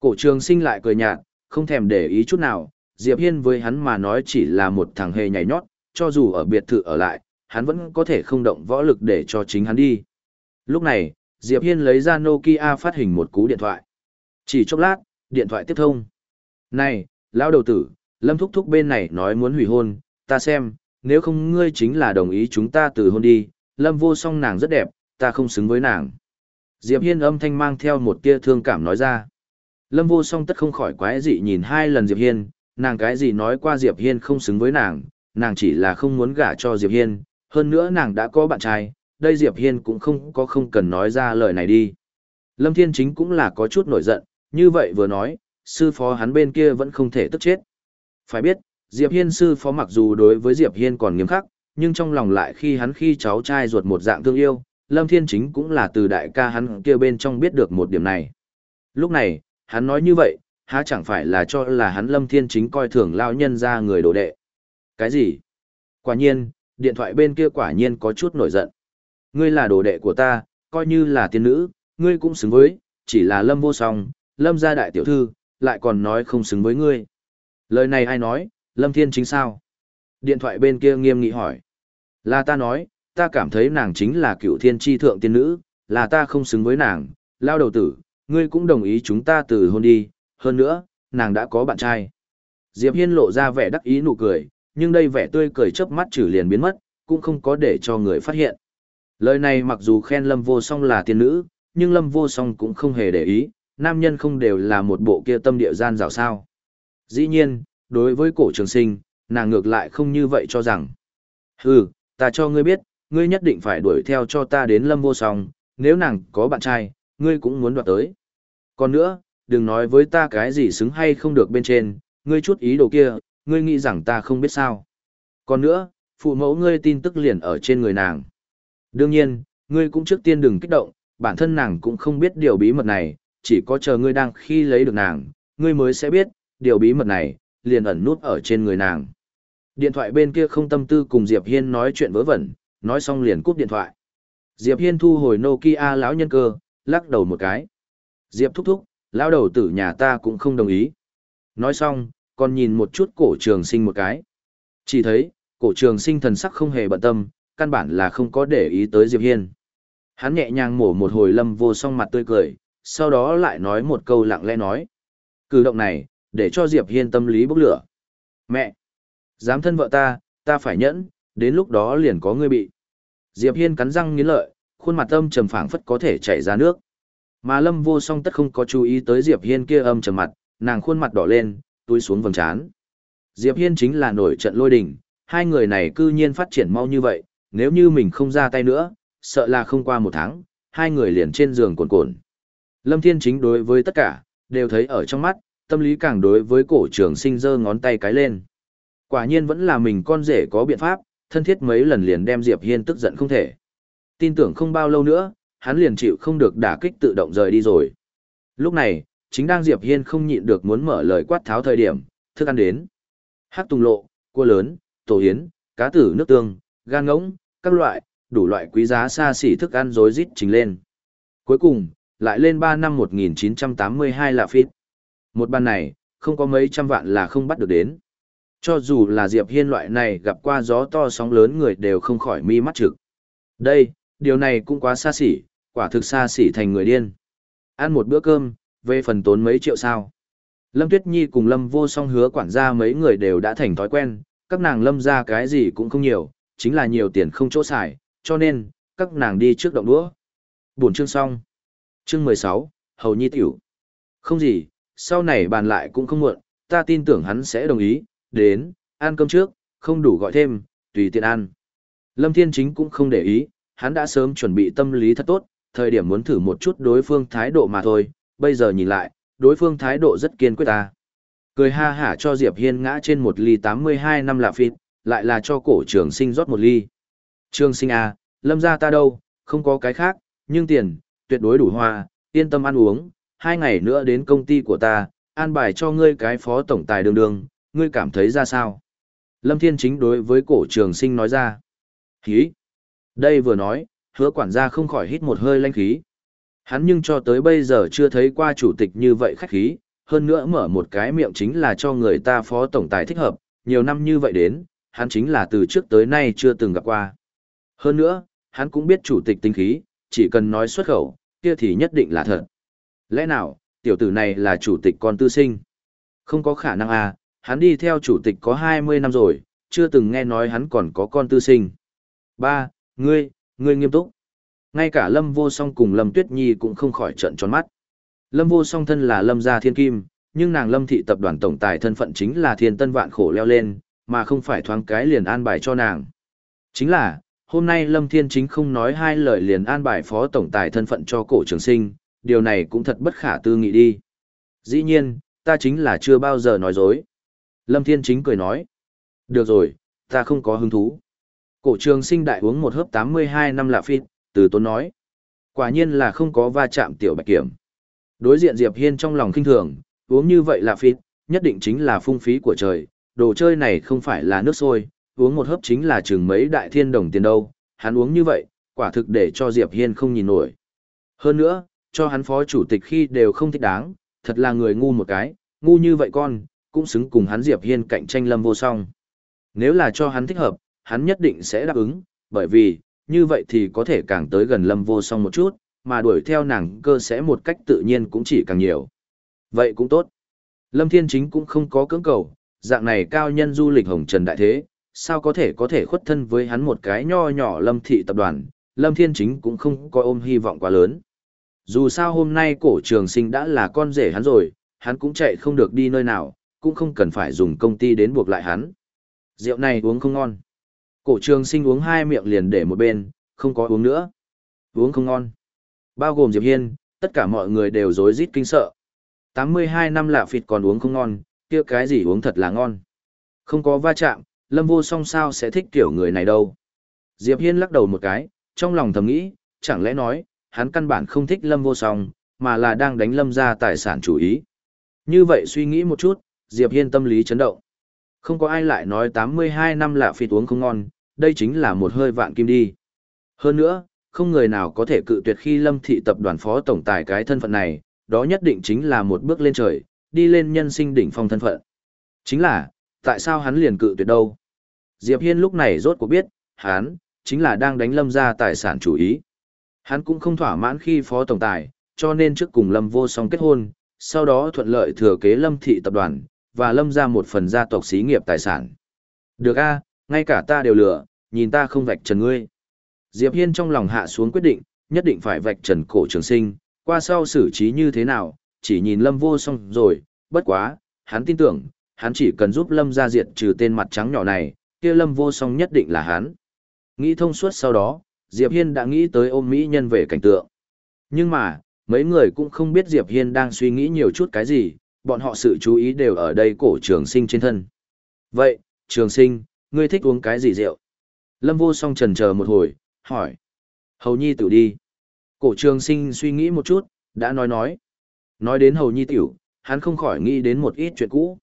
Cổ trường sinh lại cười nhạt, không thèm để ý chút nào, Diệp Hiên với hắn mà nói chỉ là một thằng hề nhảy nhót, cho dù ở biệt thự ở lại, hắn vẫn có thể không động võ lực để cho chính hắn đi. Lúc này, Diệp Hiên lấy ra Nokia phát hình một cú điện thoại. Chỉ chốc lát, điện thoại tiếp thông. Này, lão đầu tử, Lâm Thúc Thúc bên này nói muốn hủy hôn, ta xem, nếu không ngươi chính là đồng ý chúng ta từ hôn đi, Lâm vô song nàng rất đẹp, ta không xứng với nàng. Diệp Hiên âm thanh mang theo một tia thương cảm nói ra. Lâm vô song tất không khỏi quái dị nhìn hai lần Diệp Hiên, nàng cái gì nói qua Diệp Hiên không xứng với nàng, nàng chỉ là không muốn gả cho Diệp Hiên, hơn nữa nàng đã có bạn trai, đây Diệp Hiên cũng không có không cần nói ra lời này đi. Lâm Thiên Chính cũng là có chút nổi giận, như vậy vừa nói, sư phó hắn bên kia vẫn không thể tức chết. Phải biết, Diệp Hiên sư phó mặc dù đối với Diệp Hiên còn nghiêm khắc, nhưng trong lòng lại khi hắn khi cháu trai ruột một dạng thương yêu, Lâm Thiên Chính cũng là từ đại ca hắn kia bên trong biết được một điểm này. Lúc này, hắn nói như vậy, há chẳng phải là cho là hắn Lâm Thiên Chính coi thường lao nhân ra người đồ đệ. Cái gì? Quả nhiên, điện thoại bên kia quả nhiên có chút nổi giận. Ngươi là đồ đệ của ta, coi như là tiên nữ, ngươi cũng xứng với, chỉ là Lâm vô song, Lâm gia đại tiểu thư, lại còn nói không xứng với ngươi. Lời này ai nói, Lâm Thiên Chính sao? Điện thoại bên kia nghiêm nghị hỏi. Là ta nói, ta cảm thấy nàng chính là cựu thiên tri thượng tiên nữ, là ta không xứng với nàng, lao đầu tử, ngươi cũng đồng ý chúng ta từ hôn đi, hơn nữa, nàng đã có bạn trai. Diệp Hiên lộ ra vẻ đắc ý nụ cười, nhưng đây vẻ tươi cười chớp mắt trừ liền biến mất, cũng không có để cho người phát hiện. Lời này mặc dù khen Lâm Vô Song là tiên nữ, nhưng Lâm Vô Song cũng không hề để ý, nam nhân không đều là một bộ kia tâm địa gian rào sao. Dĩ nhiên, đối với cổ trường sinh, nàng ngược lại không như vậy cho rằng. Hừ, ta cho ngươi biết, ngươi nhất định phải đuổi theo cho ta đến Lâm Vô Song, nếu nàng có bạn trai, ngươi cũng muốn đoạt tới. Còn nữa, đừng nói với ta cái gì xứng hay không được bên trên, ngươi chút ý đồ kia, ngươi nghĩ rằng ta không biết sao. Còn nữa, phụ mẫu ngươi tin tức liền ở trên người nàng. Đương nhiên, ngươi cũng trước tiên đừng kích động, bản thân nàng cũng không biết điều bí mật này, chỉ có chờ ngươi đang khi lấy được nàng, ngươi mới sẽ biết, điều bí mật này, liền ẩn nút ở trên người nàng. Điện thoại bên kia không tâm tư cùng Diệp Hiên nói chuyện vớ vẩn, nói xong liền cúp điện thoại. Diệp Hiên thu hồi Nokia lão nhân cơ, lắc đầu một cái. Diệp thúc thúc, lão đầu tử nhà ta cũng không đồng ý. Nói xong, còn nhìn một chút cổ trường sinh một cái. Chỉ thấy, cổ trường sinh thần sắc không hề bận tâm, căn bản là không có để ý tới Diệp Hiên. Hắn nhẹ nhàng mổ một hồi lâm vô song mặt tươi cười, sau đó lại nói một câu lặng lẽ nói. Cử động này, để cho Diệp Hiên tâm lý bốc lửa. Mẹ! Dám thân vợ ta, ta phải nhẫn, đến lúc đó liền có ngươi bị. Diệp Hiên cắn răng nghiến lợi, khuôn mặt âm trầm phảng phất có thể chảy ra nước. Mà Lâm Vô Song tất không có chú ý tới Diệp Hiên kia âm trầm mặt, nàng khuôn mặt đỏ lên, túi xuống vầng trán. Diệp Hiên chính là nổi trận lôi đình, hai người này cư nhiên phát triển mau như vậy, nếu như mình không ra tay nữa, sợ là không qua một tháng, hai người liền trên giường cuộn cuộn. Lâm Thiên chính đối với tất cả, đều thấy ở trong mắt, tâm lý càng đối với cổ trường sinh giơ ngón tay cái lên. Quả nhiên vẫn là mình con rể có biện pháp, thân thiết mấy lần liền đem Diệp Hiên tức giận không thể. Tin tưởng không bao lâu nữa, hắn liền chịu không được đả kích tự động rời đi rồi. Lúc này, chính đang Diệp Hiên không nhịn được muốn mở lời quát tháo thời điểm, thức ăn đến. Hắc tùng lộ, cua lớn, tổ yến, cá tử nước tương, gan ngỗng, các loại, đủ loại quý giá xa xỉ thức ăn rối rít trình lên. Cuối cùng, lại lên 3 năm 1982 là phít. Một bàn này, không có mấy trăm vạn là không bắt được đến. Cho dù là Diệp Hiên loại này gặp qua gió to sóng lớn người đều không khỏi mi mắt trực. Đây, điều này cũng quá xa xỉ, quả thực xa xỉ thành người điên. Ăn một bữa cơm, về phần tốn mấy triệu sao. Lâm Tuyết Nhi cùng Lâm vô song hứa quản gia mấy người đều đã thành thói quen, các nàng lâm ra cái gì cũng không nhiều, chính là nhiều tiền không chỗ xài, cho nên, các nàng đi trước động đũa. Buổi chương xong. Chương 16, Hầu Nhi Tiểu. Không gì, sau này bàn lại cũng không muộn, ta tin tưởng hắn sẽ đồng ý, đến, ăn cơm trước, không đủ gọi thêm, tùy tiện ăn. Lâm Thiên Chính cũng không để ý, hắn đã sớm chuẩn bị tâm lý thật tốt, thời điểm muốn thử một chút đối phương thái độ mà thôi, bây giờ nhìn lại, đối phương thái độ rất kiên quyết ta. Cười ha hả cho Diệp Hiên ngã trên một ly 82 năm lạ phịt, lại là cho cổ trường sinh rót một ly. Trường sinh à, lâm ra ta đâu, không có cái khác, nhưng tiền, tuyệt đối đủ hoa, yên tâm ăn uống, hai ngày nữa đến công ty của ta, an bài cho ngươi cái phó tổng tài đường đường, ngươi cảm thấy ra sao? Lâm Thiên Chính đối với cổ trường sinh nói ra. Khí! Đây vừa nói, hứa quản gia không khỏi hít một hơi lanh khí. Hắn nhưng cho tới bây giờ chưa thấy qua chủ tịch như vậy khách khí, hơn nữa mở một cái miệng chính là cho người ta phó tổng tài thích hợp, nhiều năm như vậy đến, hắn chính là từ trước tới nay chưa từng gặp qua. Hơn nữa, hắn cũng biết chủ tịch tinh khí, chỉ cần nói xuất khẩu, kia thì nhất định là thật. Lẽ nào, tiểu tử này là chủ tịch con tư sinh? Không có khả năng à, hắn đi theo chủ tịch có 20 năm rồi, chưa từng nghe nói hắn còn có con tư sinh. Ba, ngươi, ngươi nghiêm túc. Ngay cả Lâm Vô Song cùng Lâm Tuyết Nhi cũng không khỏi trận tròn mắt. Lâm Vô Song thân là Lâm gia thiên kim, nhưng nàng Lâm thị tập đoàn tổng tài thân phận chính là thiên tân vạn khổ leo lên, mà không phải thoáng cái liền an bài cho nàng. Chính là, hôm nay Lâm Thiên Chính không nói hai lời liền an bài phó tổng tài thân phận cho cổ trường sinh, điều này cũng thật bất khả tư nghị đi. Dĩ nhiên, ta chính là chưa bao giờ nói dối. Lâm Thiên Chính cười nói. Được rồi, ta không có hứng thú. Cổ trường sinh đại uống một hớp 82 năm lạ phít, từ tốn nói. Quả nhiên là không có va chạm tiểu bạch kiểm. Đối diện Diệp Hiên trong lòng kinh thường, uống như vậy là phít, nhất định chính là phung phí của trời, đồ chơi này không phải là nước sôi, uống một hớp chính là chừng mấy đại thiên đồng tiền đâu, hắn uống như vậy, quả thực để cho Diệp Hiên không nhìn nổi. Hơn nữa, cho hắn phó chủ tịch khi đều không thích đáng, thật là người ngu một cái, ngu như vậy con, cũng xứng cùng hắn Diệp Hiên cạnh tranh lâm vô song. Nếu là cho hắn thích hợp, hắn nhất định sẽ đáp ứng, bởi vì, như vậy thì có thể càng tới gần lâm vô song một chút, mà đuổi theo nàng cơ sẽ một cách tự nhiên cũng chỉ càng nhiều. Vậy cũng tốt. Lâm Thiên Chính cũng không có cưỡng cầu, dạng này cao nhân du lịch hồng trần đại thế, sao có thể có thể khuất thân với hắn một cái nho nhỏ lâm thị tập đoàn, Lâm Thiên Chính cũng không có ôm hy vọng quá lớn. Dù sao hôm nay cổ trường sinh đã là con rể hắn rồi, hắn cũng chạy không được đi nơi nào, cũng không cần phải dùng công ty đến buộc lại hắn. Rượu này uống không ngon. Cổ trường sinh uống hai miệng liền để một bên, không có uống nữa. Uống không ngon. Bao gồm Diệp Hiên, tất cả mọi người đều rối rít kinh sợ. 82 năm lạ phịt còn uống không ngon, kia cái gì uống thật là ngon. Không có va chạm, Lâm Vô Song sao sẽ thích kiểu người này đâu. Diệp Hiên lắc đầu một cái, trong lòng thầm nghĩ, chẳng lẽ nói, hắn căn bản không thích Lâm Vô Song, mà là đang đánh Lâm ra tài sản chủ ý. Như vậy suy nghĩ một chút, Diệp Hiên tâm lý chấn động. Không có ai lại nói 82 năm là phi uống không ngon, đây chính là một hơi vạn kim đi. Hơn nữa, không người nào có thể cự tuyệt khi Lâm thị tập đoàn phó tổng tài cái thân phận này, đó nhất định chính là một bước lên trời, đi lên nhân sinh đỉnh phong thân phận. Chính là, tại sao hắn liền cự tuyệt đâu? Diệp Hiên lúc này rốt cuộc biết, hắn, chính là đang đánh lâm ra tài sản chủ ý. Hắn cũng không thỏa mãn khi phó tổng tài, cho nên trước cùng lâm vô song kết hôn, sau đó thuận lợi thừa kế lâm thị tập đoàn, và lâm ra một phần gia tộc xí nghiệp tài sản. Được a, ngay cả ta đều lừa, nhìn ta không vạch trần ngươi. Diệp Hiên trong lòng hạ xuống quyết định, nhất định phải vạch trần cổ trường sinh, qua sau xử trí như thế nào, chỉ nhìn lâm vô song rồi, bất quá, hắn tin tưởng, hắn chỉ cần giúp lâm ra diệt trừ tên mặt trắng nhỏ này, kia lâm vô song nhất định là hắn. Nghĩ thông suốt sau đó, Diệp Hiên đã nghĩ tới ôm Mỹ nhân về cảnh tượng. Nhưng mà, mấy người cũng không biết Diệp Hiên đang suy nghĩ nhiều chút cái gì, bọn họ sự chú ý đều ở đây cổ trường sinh trên thân. Vậy, trường sinh, ngươi thích uống cái gì rượu? Lâm vô song trần chờ một hồi, hỏi. Hầu nhi tiểu đi. Cổ trường sinh suy nghĩ một chút, đã nói nói. Nói đến hầu nhi tiểu, hắn không khỏi nghĩ đến một ít chuyện cũ.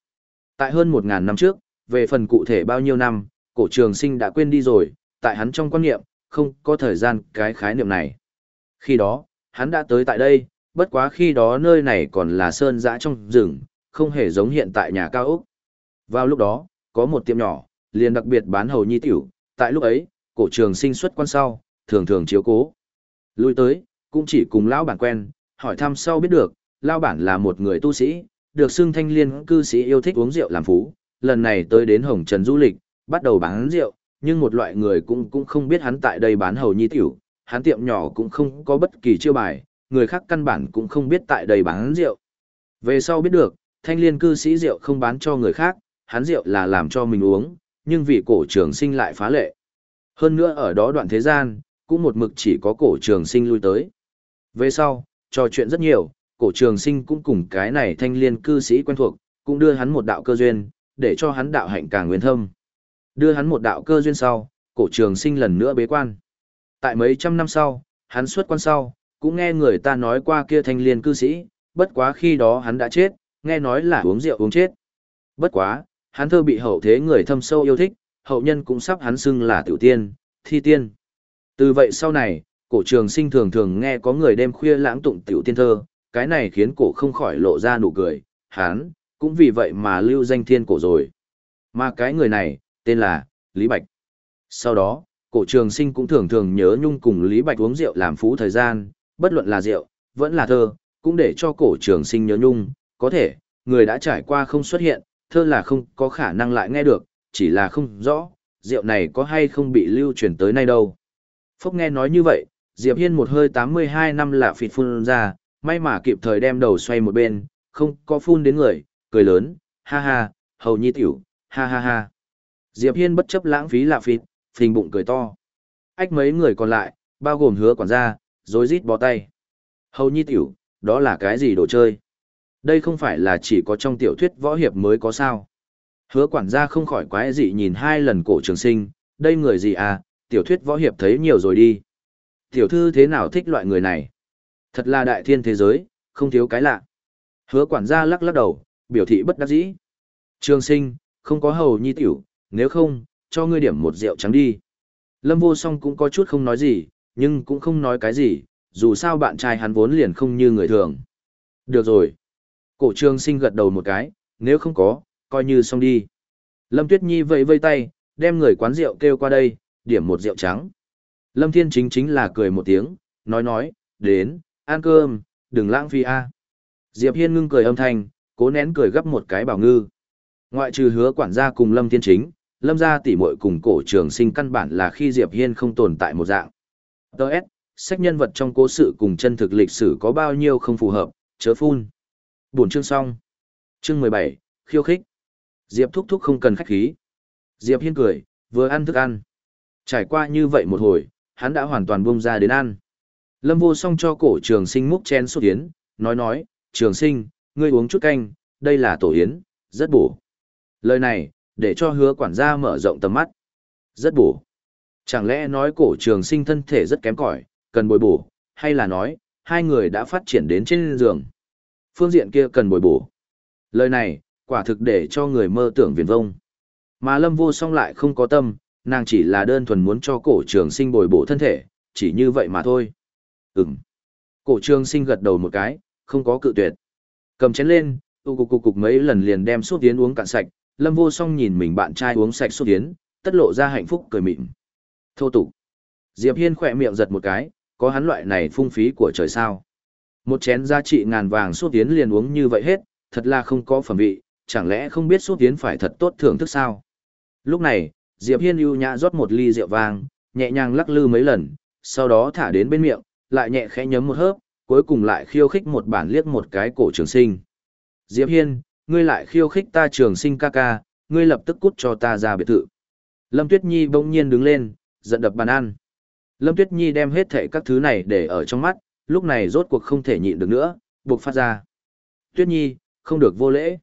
Tại hơn một ngàn năm trước, về phần cụ thể bao nhiêu năm, cổ trường sinh đã quên đi rồi, tại hắn trong quan niệm, không có thời gian cái khái niệm này. Khi đó, hắn đã tới tại đây, bất quá khi đó nơi này còn là sơn dã trong rừng, không hề giống hiện tại nhà cao ốc. Vào lúc đó, có một tiệm nhỏ, liền đặc biệt bán hầu nhi tiểu, tại lúc ấy, cổ trường sinh xuất quan sau, thường thường chiếu cố. Lui tới, cũng chỉ cùng lão bản quen, hỏi thăm sau biết được, lão bản là một người tu sĩ, được xưng thanh liên cư sĩ yêu thích uống rượu làm phú, lần này tới đến Hồng Trần du lịch, bắt đầu bán rượu, nhưng một loại người cũng cũng không biết hắn tại đây bán hầu nhi tiểu, hắn tiệm nhỏ cũng không có bất kỳ chiêu bài, người khác căn bản cũng không biết tại đây bán rượu. Về sau biết được, thanh liên cư sĩ rượu không bán cho người khác, hắn rượu là làm cho mình uống, nhưng vì cổ trường sinh lại phá lệ. Hơn nữa ở đó đoạn thế gian, cũng một mực chỉ có cổ trường sinh lui tới. Về sau, trò chuyện rất nhiều, cổ trường sinh cũng cùng cái này thanh liên cư sĩ quen thuộc, cũng đưa hắn một đạo cơ duyên, để cho hắn đạo hạnh càng nguyên thâm. Đưa hắn một đạo cơ duyên sau, cổ trường sinh lần nữa bế quan. Tại mấy trăm năm sau, hắn xuất quan sau, cũng nghe người ta nói qua kia thanh liên cư sĩ, bất quá khi đó hắn đã chết, nghe nói là uống rượu uống chết. Bất quá, hắn thơ bị hậu thế người thâm sâu yêu thích, hậu nhân cũng sắp hắn xưng là tiểu tiên, thi tiên. Từ vậy sau này, cổ trường sinh thường thường nghe có người đêm khuya lãng tụng tiểu tiên thơ, cái này khiến cổ không khỏi lộ ra nụ cười, hắn, cũng vì vậy mà lưu danh thiên cổ rồi. Mà cái người này, tên là Lý Bạch. Sau đó, cổ trường sinh cũng thường thường nhớ nhung cùng Lý Bạch uống rượu làm phú thời gian, bất luận là rượu, vẫn là thơ, cũng để cho cổ trường sinh nhớ nhung, có thể, người đã trải qua không xuất hiện, thơ là không có khả năng lại nghe được, chỉ là không rõ, rượu này có hay không bị lưu truyền tới nay đâu. Phúc nghe nói như vậy, Diệp Hiên một hơi 82 năm là phịt phun ra, may mà kịp thời đem đầu xoay một bên, không có phun đến người, cười lớn, ha ha, hầu nhi tiểu, ha ha ha. Diệp Hiên bất chấp lãng phí lạ phịt, phình bụng cười to. Ách mấy người còn lại, bao gồm hứa quản gia, rối rít bó tay. Hầu nhi tiểu, đó là cái gì đồ chơi? Đây không phải là chỉ có trong tiểu thuyết võ hiệp mới có sao. Hứa quản gia không khỏi quái dị nhìn hai lần cổ trường sinh, đây người gì à, tiểu thuyết võ hiệp thấy nhiều rồi đi. Tiểu thư thế nào thích loại người này? Thật là đại thiên thế giới, không thiếu cái lạ. Hứa quản gia lắc lắc đầu, biểu thị bất đắc dĩ. Trường sinh, không có hầu nhi tiểu, nếu không, cho ngươi điểm một rượu trắng đi. Lâm vô song cũng có chút không nói gì, nhưng cũng không nói cái gì, dù sao bạn trai hắn vốn liền không như người thường. Được rồi. Cổ trường sinh gật đầu một cái, nếu không có, coi như xong đi. Lâm Tuyết Nhi vẫy vây tay, đem người quán rượu kêu qua đây, điểm một rượu trắng. Lâm Thiên chính chính là cười một tiếng, nói nói, đến, ăn cơm, đừng lãng phí a. Diệp Hiên ngưng cười âm thanh, cố nén cười gấp một cái bảo ngư. Ngoại trừ hứa quản gia cùng Lâm Thiên chính, Lâm gia tỷ muội cùng cổ trường sinh căn bản là khi Diệp Hiên không tồn tại một dạng. Đợt, sách nhân vật trong cố sự cùng chân thực lịch sử có bao nhiêu không phù hợp, chớ phun. Buổi chương xong. Chương 17, khiêu khích. Diệp thúc thúc không cần khách khí. Diệp Hiên cười, vừa ăn thức ăn. Trải qua như vậy một hồi, hắn đã hoàn toàn buông ra đến ăn. Lâm vô song cho cổ trường sinh múc chén sốt tiến, nói nói, trường sinh, ngươi uống chút canh, đây là tổ yến, rất bổ. Lời này, để cho hứa quản gia mở rộng tầm mắt. Rất bổ. Chẳng lẽ nói cổ trường sinh thân thể rất kém cỏi, cần bồi bổ, hay là nói, hai người đã phát triển đến trên giường. Phương diện kia cần bồi bổ. Lời này, quả thực để cho người mơ tưởng viền vông. Mà lâm vô song lại không có tâm, nàng chỉ là đơn thuần muốn cho cổ trường sinh bồi bổ thân thể, chỉ như vậy mà thôi. Ừm. Cổ trường sinh gật đầu một cái, không có cự tuyệt. Cầm chén lên, tu cục cục cục mấy lần liền đem suốt tiến uống cạn sạch, lâm vô song nhìn mình bạn trai uống sạch xúc tiến, tất lộ ra hạnh phúc cười mịn. Thô tục. Diệp Hiên khỏe miệng giật một cái, có hắn loại này phung phí của trời sao. Một chén giá trị ngàn vàng xúc tiến liền uống như vậy hết, thật là không có phẩm vị, chẳng lẽ không biết xúc tiến phải thật tốt thưởng thức sao. Lúc này, Diệp Hiên ưu nhã rót một ly rượu vang, nhẹ nhàng lắc lư mấy lần, sau đó thả đến bên miệng, lại nhẹ khẽ nhấm một hớp, cuối cùng lại khiêu khích một bản liếc một cái cổ trường sinh. Diệp Hiên, ngươi lại khiêu khích ta trường sinh ca ca, ngươi lập tức cút cho ta ra biệt thự. Lâm Tuyết Nhi bỗng nhiên đứng lên, giận đập bàn ăn. Lâm Tuyết Nhi đem hết thảy các thứ này để ở trong mắt, lúc này rốt cuộc không thể nhịn được nữa, buộc phát ra. Tuyết Nhi, không được vô lễ.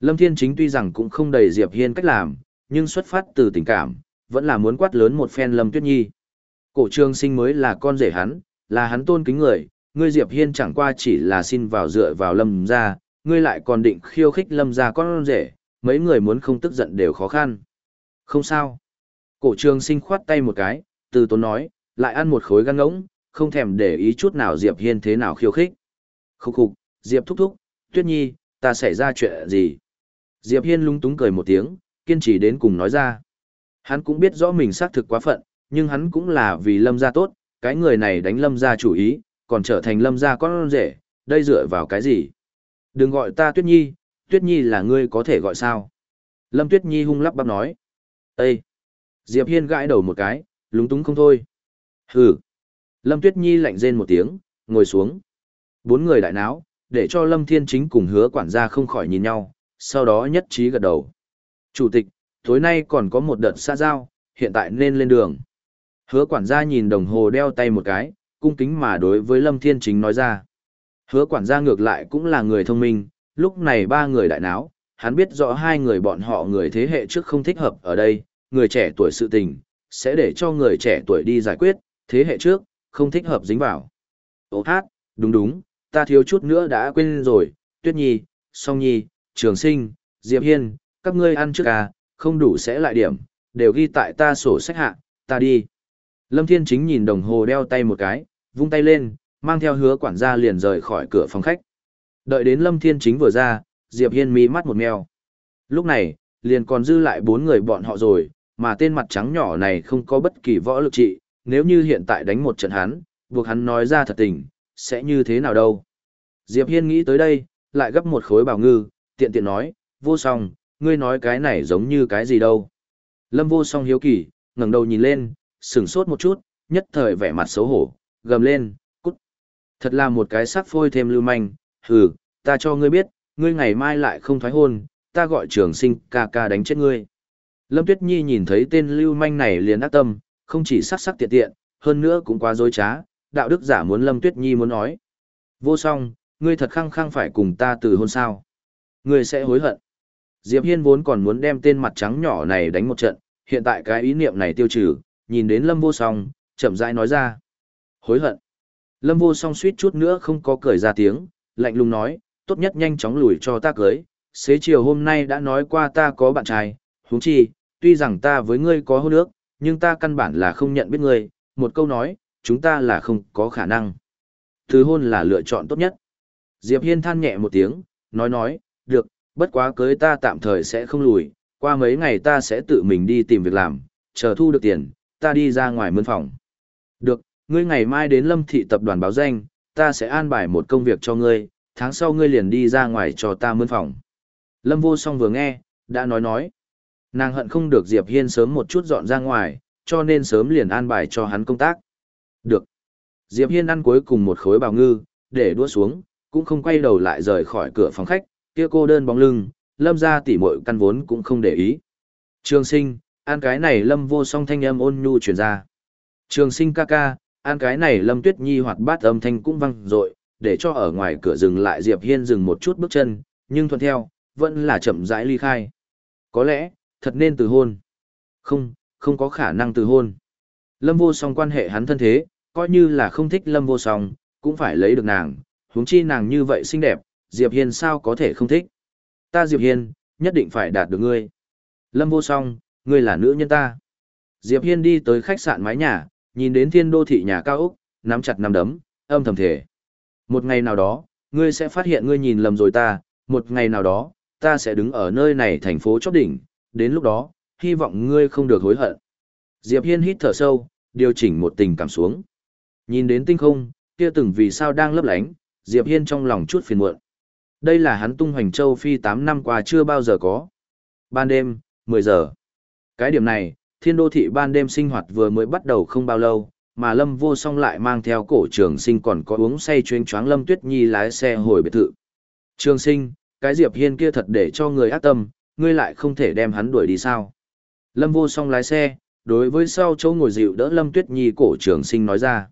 Lâm Thiên Chính tuy rằng cũng không đầy Diệp Hiên cách làm, nhưng xuất phát từ tình cảm, vẫn là muốn quát lớn một phen Lâm Tuyết Nhi. Cổ trường sinh mới là con rể hắn, là hắn tôn kính người, ngươi Diệp Hiên chẳng qua chỉ là xin vào dựa vào Lâm gia, ngươi lại còn định khiêu khích Lâm gia con rể, mấy người muốn không tức giận đều khó khăn. Không sao. Cổ trường sinh khoát tay một cái, từ tốn nói, lại ăn một khối gan ngỗng, không thèm để ý chút nào Diệp Hiên thế nào khiêu khích. Khúc khục, Diệp thúc thúc, Tuyết Nhi, ta xảy ra chuyện gì? Diệp Hiên lung túng cười một tiếng, kiên trì đến cùng nói ra. Hắn cũng biết rõ mình xác thực quá phận, nhưng hắn cũng là vì lâm gia tốt, cái người này đánh lâm gia chủ ý, còn trở thành lâm gia con rể, đây dựa vào cái gì? Đừng gọi ta Tuyết Nhi, Tuyết Nhi là ngươi có thể gọi sao? Lâm Tuyết Nhi hung lắp bắp nói. Ê! Diệp Hiên gãi đầu một cái, lúng túng không thôi. Hừ! Lâm Tuyết Nhi lạnh rên một tiếng, ngồi xuống. Bốn người đại náo, để cho Lâm Thiên Chính cùng hứa quản gia không khỏi nhìn nhau, sau đó nhất trí gật đầu. Chủ tịch, tối nay còn có một đợt xa giao, hiện tại nên lên đường. Hứa quản gia nhìn đồng hồ đeo tay một cái, cung kính mà đối với Lâm Thiên Chính nói ra. Hứa quản gia ngược lại cũng là người thông minh, lúc này ba người đại náo, hắn biết rõ hai người bọn họ người thế hệ trước không thích hợp ở đây, người trẻ tuổi sự tình, sẽ để cho người trẻ tuổi đi giải quyết, thế hệ trước, không thích hợp dính vào. Ô hát, đúng đúng, ta thiếu chút nữa đã quên rồi, Tuyết Nhi, Song Nhi, Trường Sinh, Diệp Hiên, các ngươi ăn trước à, không đủ sẽ lại điểm, đều ghi tại ta sổ sách hạ, ta đi. Lâm Thiên Chính nhìn đồng hồ đeo tay một cái, vung tay lên, mang theo hứa quản gia liền rời khỏi cửa phòng khách. Đợi đến Lâm Thiên Chính vừa ra, Diệp Hiên mí mắt một mèo. Lúc này, liền còn dư lại bốn người bọn họ rồi, mà tên mặt trắng nhỏ này không có bất kỳ võ lực trị, nếu như hiện tại đánh một trận hắn, buộc hắn nói ra thật tình, sẽ như thế nào đâu. Diệp Hiên nghĩ tới đây, lại gấp một khối bào ngư, tiện tiện nói, vô song, ngươi nói cái này giống như cái gì đâu. Lâm vô song hiếu kỳ, ngẩng đầu nhìn lên, sửng sốt một chút, nhất thời vẻ mặt xấu hổ, gầm lên. Thật là một cái sắc phôi thêm lưu manh, hừ, ta cho ngươi biết, ngươi ngày mai lại không thoái hôn, ta gọi trường sinh ca ca đánh chết ngươi. Lâm Tuyết Nhi nhìn thấy tên lưu manh này liền ác tâm, không chỉ sắc sắc tiện tiện, hơn nữa cũng quá dối trá, đạo đức giả muốn Lâm Tuyết Nhi muốn nói. Vô song, ngươi thật khăng khăng phải cùng ta từ hôn sao. Ngươi sẽ hối hận. Diệp Hiên vốn còn muốn đem tên mặt trắng nhỏ này đánh một trận, hiện tại cái ý niệm này tiêu trừ, nhìn đến Lâm Vô Song, chậm rãi nói ra. Hối hận. Lâm Vô Song suýt chút nữa không có cười ra tiếng, lạnh lùng nói, tốt nhất nhanh chóng lùi cho ta cưới. Xế chiều hôm nay đã nói qua ta có bạn trai, huống chi, tuy rằng ta với ngươi có hôn ước, nhưng ta căn bản là không nhận biết ngươi, một câu nói, chúng ta là không có khả năng. Từ hôn là lựa chọn tốt nhất. Diệp Hiên than nhẹ một tiếng, nói nói, được, bất quá cưới ta tạm thời sẽ không lùi, qua mấy ngày ta sẽ tự mình đi tìm việc làm, chờ thu được tiền, ta đi ra ngoài mươn phòng. Được, ngươi ngày mai đến lâm thị tập đoàn báo danh, ta sẽ an bài một công việc cho ngươi, tháng sau ngươi liền đi ra ngoài cho ta mướn phòng. Lâm vô song vừa nghe, đã nói nói. Nàng hận không được Diệp Hiên sớm một chút dọn ra ngoài, cho nên sớm liền an bài cho hắn công tác. Được. Diệp Hiên ăn cuối cùng một khối bào ngư, để đua xuống, cũng không quay đầu lại rời khỏi cửa phòng khách, kia cô đơn bóng lưng, lâm ra tỉ mội căn vốn cũng không để ý. Trường sinh, ăn cái này lâm vô song thanh âm ôn nhu truyền ra. Trường sinh ca ca, An cái này lâm tuyết nhi hoạt bát âm thanh cũng văng rội, để cho ở ngoài cửa dừng lại Diệp Hiên dừng một chút bước chân, nhưng thuận theo, vẫn là chậm rãi ly khai. Có lẽ, thật nên từ hôn. Không, không có khả năng từ hôn. Lâm vô song quan hệ hắn thân thế, coi như là không thích lâm vô song, cũng phải lấy được nàng, huống chi nàng như vậy xinh đẹp, Diệp Hiên sao có thể không thích. Ta Diệp Hiên, nhất định phải đạt được ngươi. Lâm vô song, ngươi là nữ nhân ta. Diệp Hiên đi tới khách sạn mái nhà, nhìn đến thiên đô thị nhà cao ốc, nắm chặt nắm đấm, âm thầm thể. Một ngày nào đó, ngươi sẽ phát hiện ngươi nhìn lầm rồi ta, một ngày nào đó, ta sẽ đứng ở nơi này thành phố chóp đỉnh, đến lúc đó, hy vọng ngươi không được hối hận. Diệp Hiên hít thở sâu, điều chỉnh một tình cảm xuống. Nhìn đến tinh không, kia từng vì sao đang lấp lánh, Diệp Hiên trong lòng chút phiền muộn. Đây là hắn tung hoành châu phi 8 năm qua chưa bao giờ có. Ban đêm, 10 giờ. Cái điểm này, thiên đô thị ban đêm sinh hoạt vừa mới bắt đầu không bao lâu, mà Lâm Vô Song lại mang theo cổ trường sinh còn có uống say chuyên choáng Lâm Tuyết Nhi lái xe hồi biệt thự. Trường sinh, cái Diệp Hiên kia thật để cho người ác tâm, ngươi lại không thể đem hắn đuổi đi sao. Lâm Vô Song lái xe, đối với sau chỗ ngồi dịu đỡ Lâm Tuyết Nhi cổ trường sinh nói ra.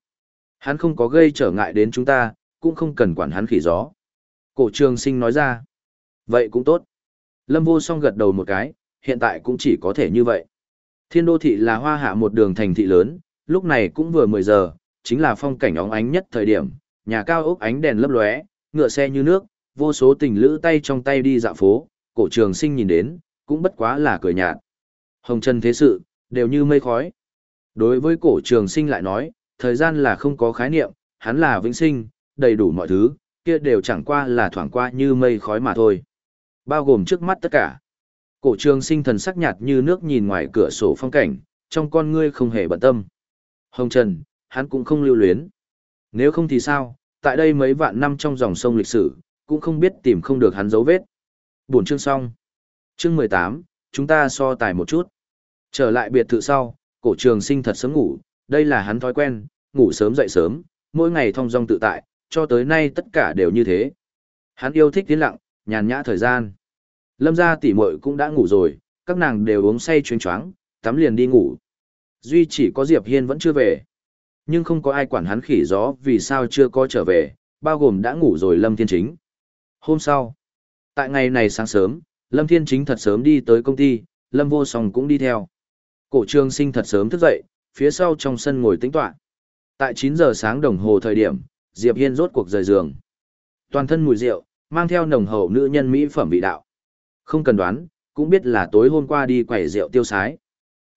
Hắn không có gây trở ngại đến chúng ta, cũng không cần quản hắn khỉ gió. Cổ trường sinh nói ra. Vậy cũng tốt. Lâm Vô Song gật đầu một cái, hiện tại cũng chỉ có thể như vậy. Thiên đô thị là hoa hạ một đường thành thị lớn, lúc này cũng vừa 10 giờ, chính là phong cảnh óng ánh nhất thời điểm, nhà cao ốc ánh đèn lấp lóe, ngựa xe như nước, vô số tình lữ tay trong tay đi dạo phố, cổ trường sinh nhìn đến, cũng bất quá là cười nhạt. Hồng chân thế sự, đều như mây khói. Đối với cổ trường sinh lại nói, thời gian là không có khái niệm, hắn là vĩnh sinh, đầy đủ mọi thứ, kia đều chẳng qua là thoảng qua như mây khói mà thôi. Bao gồm trước mắt tất cả. Cổ trường sinh thần sắc nhạt như nước nhìn ngoài cửa sổ phong cảnh, trong con ngươi không hề bận tâm. Hồng Trần, hắn cũng không lưu luyến. Nếu không thì sao, tại đây mấy vạn năm trong dòng sông lịch sử, cũng không biết tìm không được hắn dấu vết. Buổi chương xong. Chương 18, chúng ta so tài một chút. Trở lại biệt thự sau, cổ trường sinh thật sớm ngủ, đây là hắn thói quen, ngủ sớm dậy sớm, mỗi ngày thong dong tự tại, cho tới nay tất cả đều như thế. Hắn yêu thích tiến lặng, nhàn nhã thời gian. Lâm gia tỷ muội cũng đã ngủ rồi, các nàng đều uống say chuyến choáng, tắm liền đi ngủ. Duy chỉ có Diệp Hiên vẫn chưa về. Nhưng không có ai quản hắn khỉ gió vì sao chưa có trở về, bao gồm đã ngủ rồi Lâm Thiên Chính. Hôm sau, tại ngày này sáng sớm, Lâm Thiên Chính thật sớm đi tới công ty, Lâm Vô Song cũng đi theo. Cổ trường sinh thật sớm thức dậy, phía sau trong sân ngồi tĩnh tọa. Tại 9 giờ sáng đồng hồ thời điểm, Diệp Hiên rốt cuộc rời giường. Toàn thân mùi rượu, mang theo nồng hậu nữ nhân mỹ phẩm vị đạo. Không cần đoán, cũng biết là tối hôm qua đi quẩy rượu tiêu sái.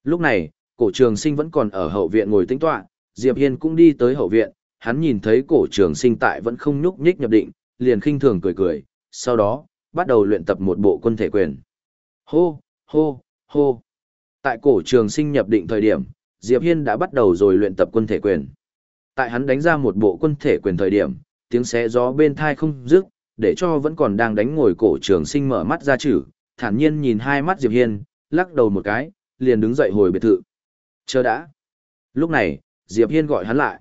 Lúc này, cổ trường sinh vẫn còn ở hậu viện ngồi tĩnh tọa, Diệp Hiên cũng đi tới hậu viện, hắn nhìn thấy cổ trường sinh tại vẫn không nhúc nhích nhập định, liền khinh thường cười cười, sau đó, bắt đầu luyện tập một bộ quân thể quyền. Hô, hô, hô. Tại cổ trường sinh nhập định thời điểm, Diệp Hiên đã bắt đầu rồi luyện tập quân thể quyền. Tại hắn đánh ra một bộ quân thể quyền thời điểm, tiếng xé gió bên thai không dứt, để cho vẫn còn đang đánh ngồi cổ trường sinh mở mắt ra chữ, thản nhiên nhìn hai mắt Diệp Hiên, lắc đầu một cái, liền đứng dậy hồi biệt thự. Chờ đã. Lúc này, Diệp Hiên gọi hắn lại.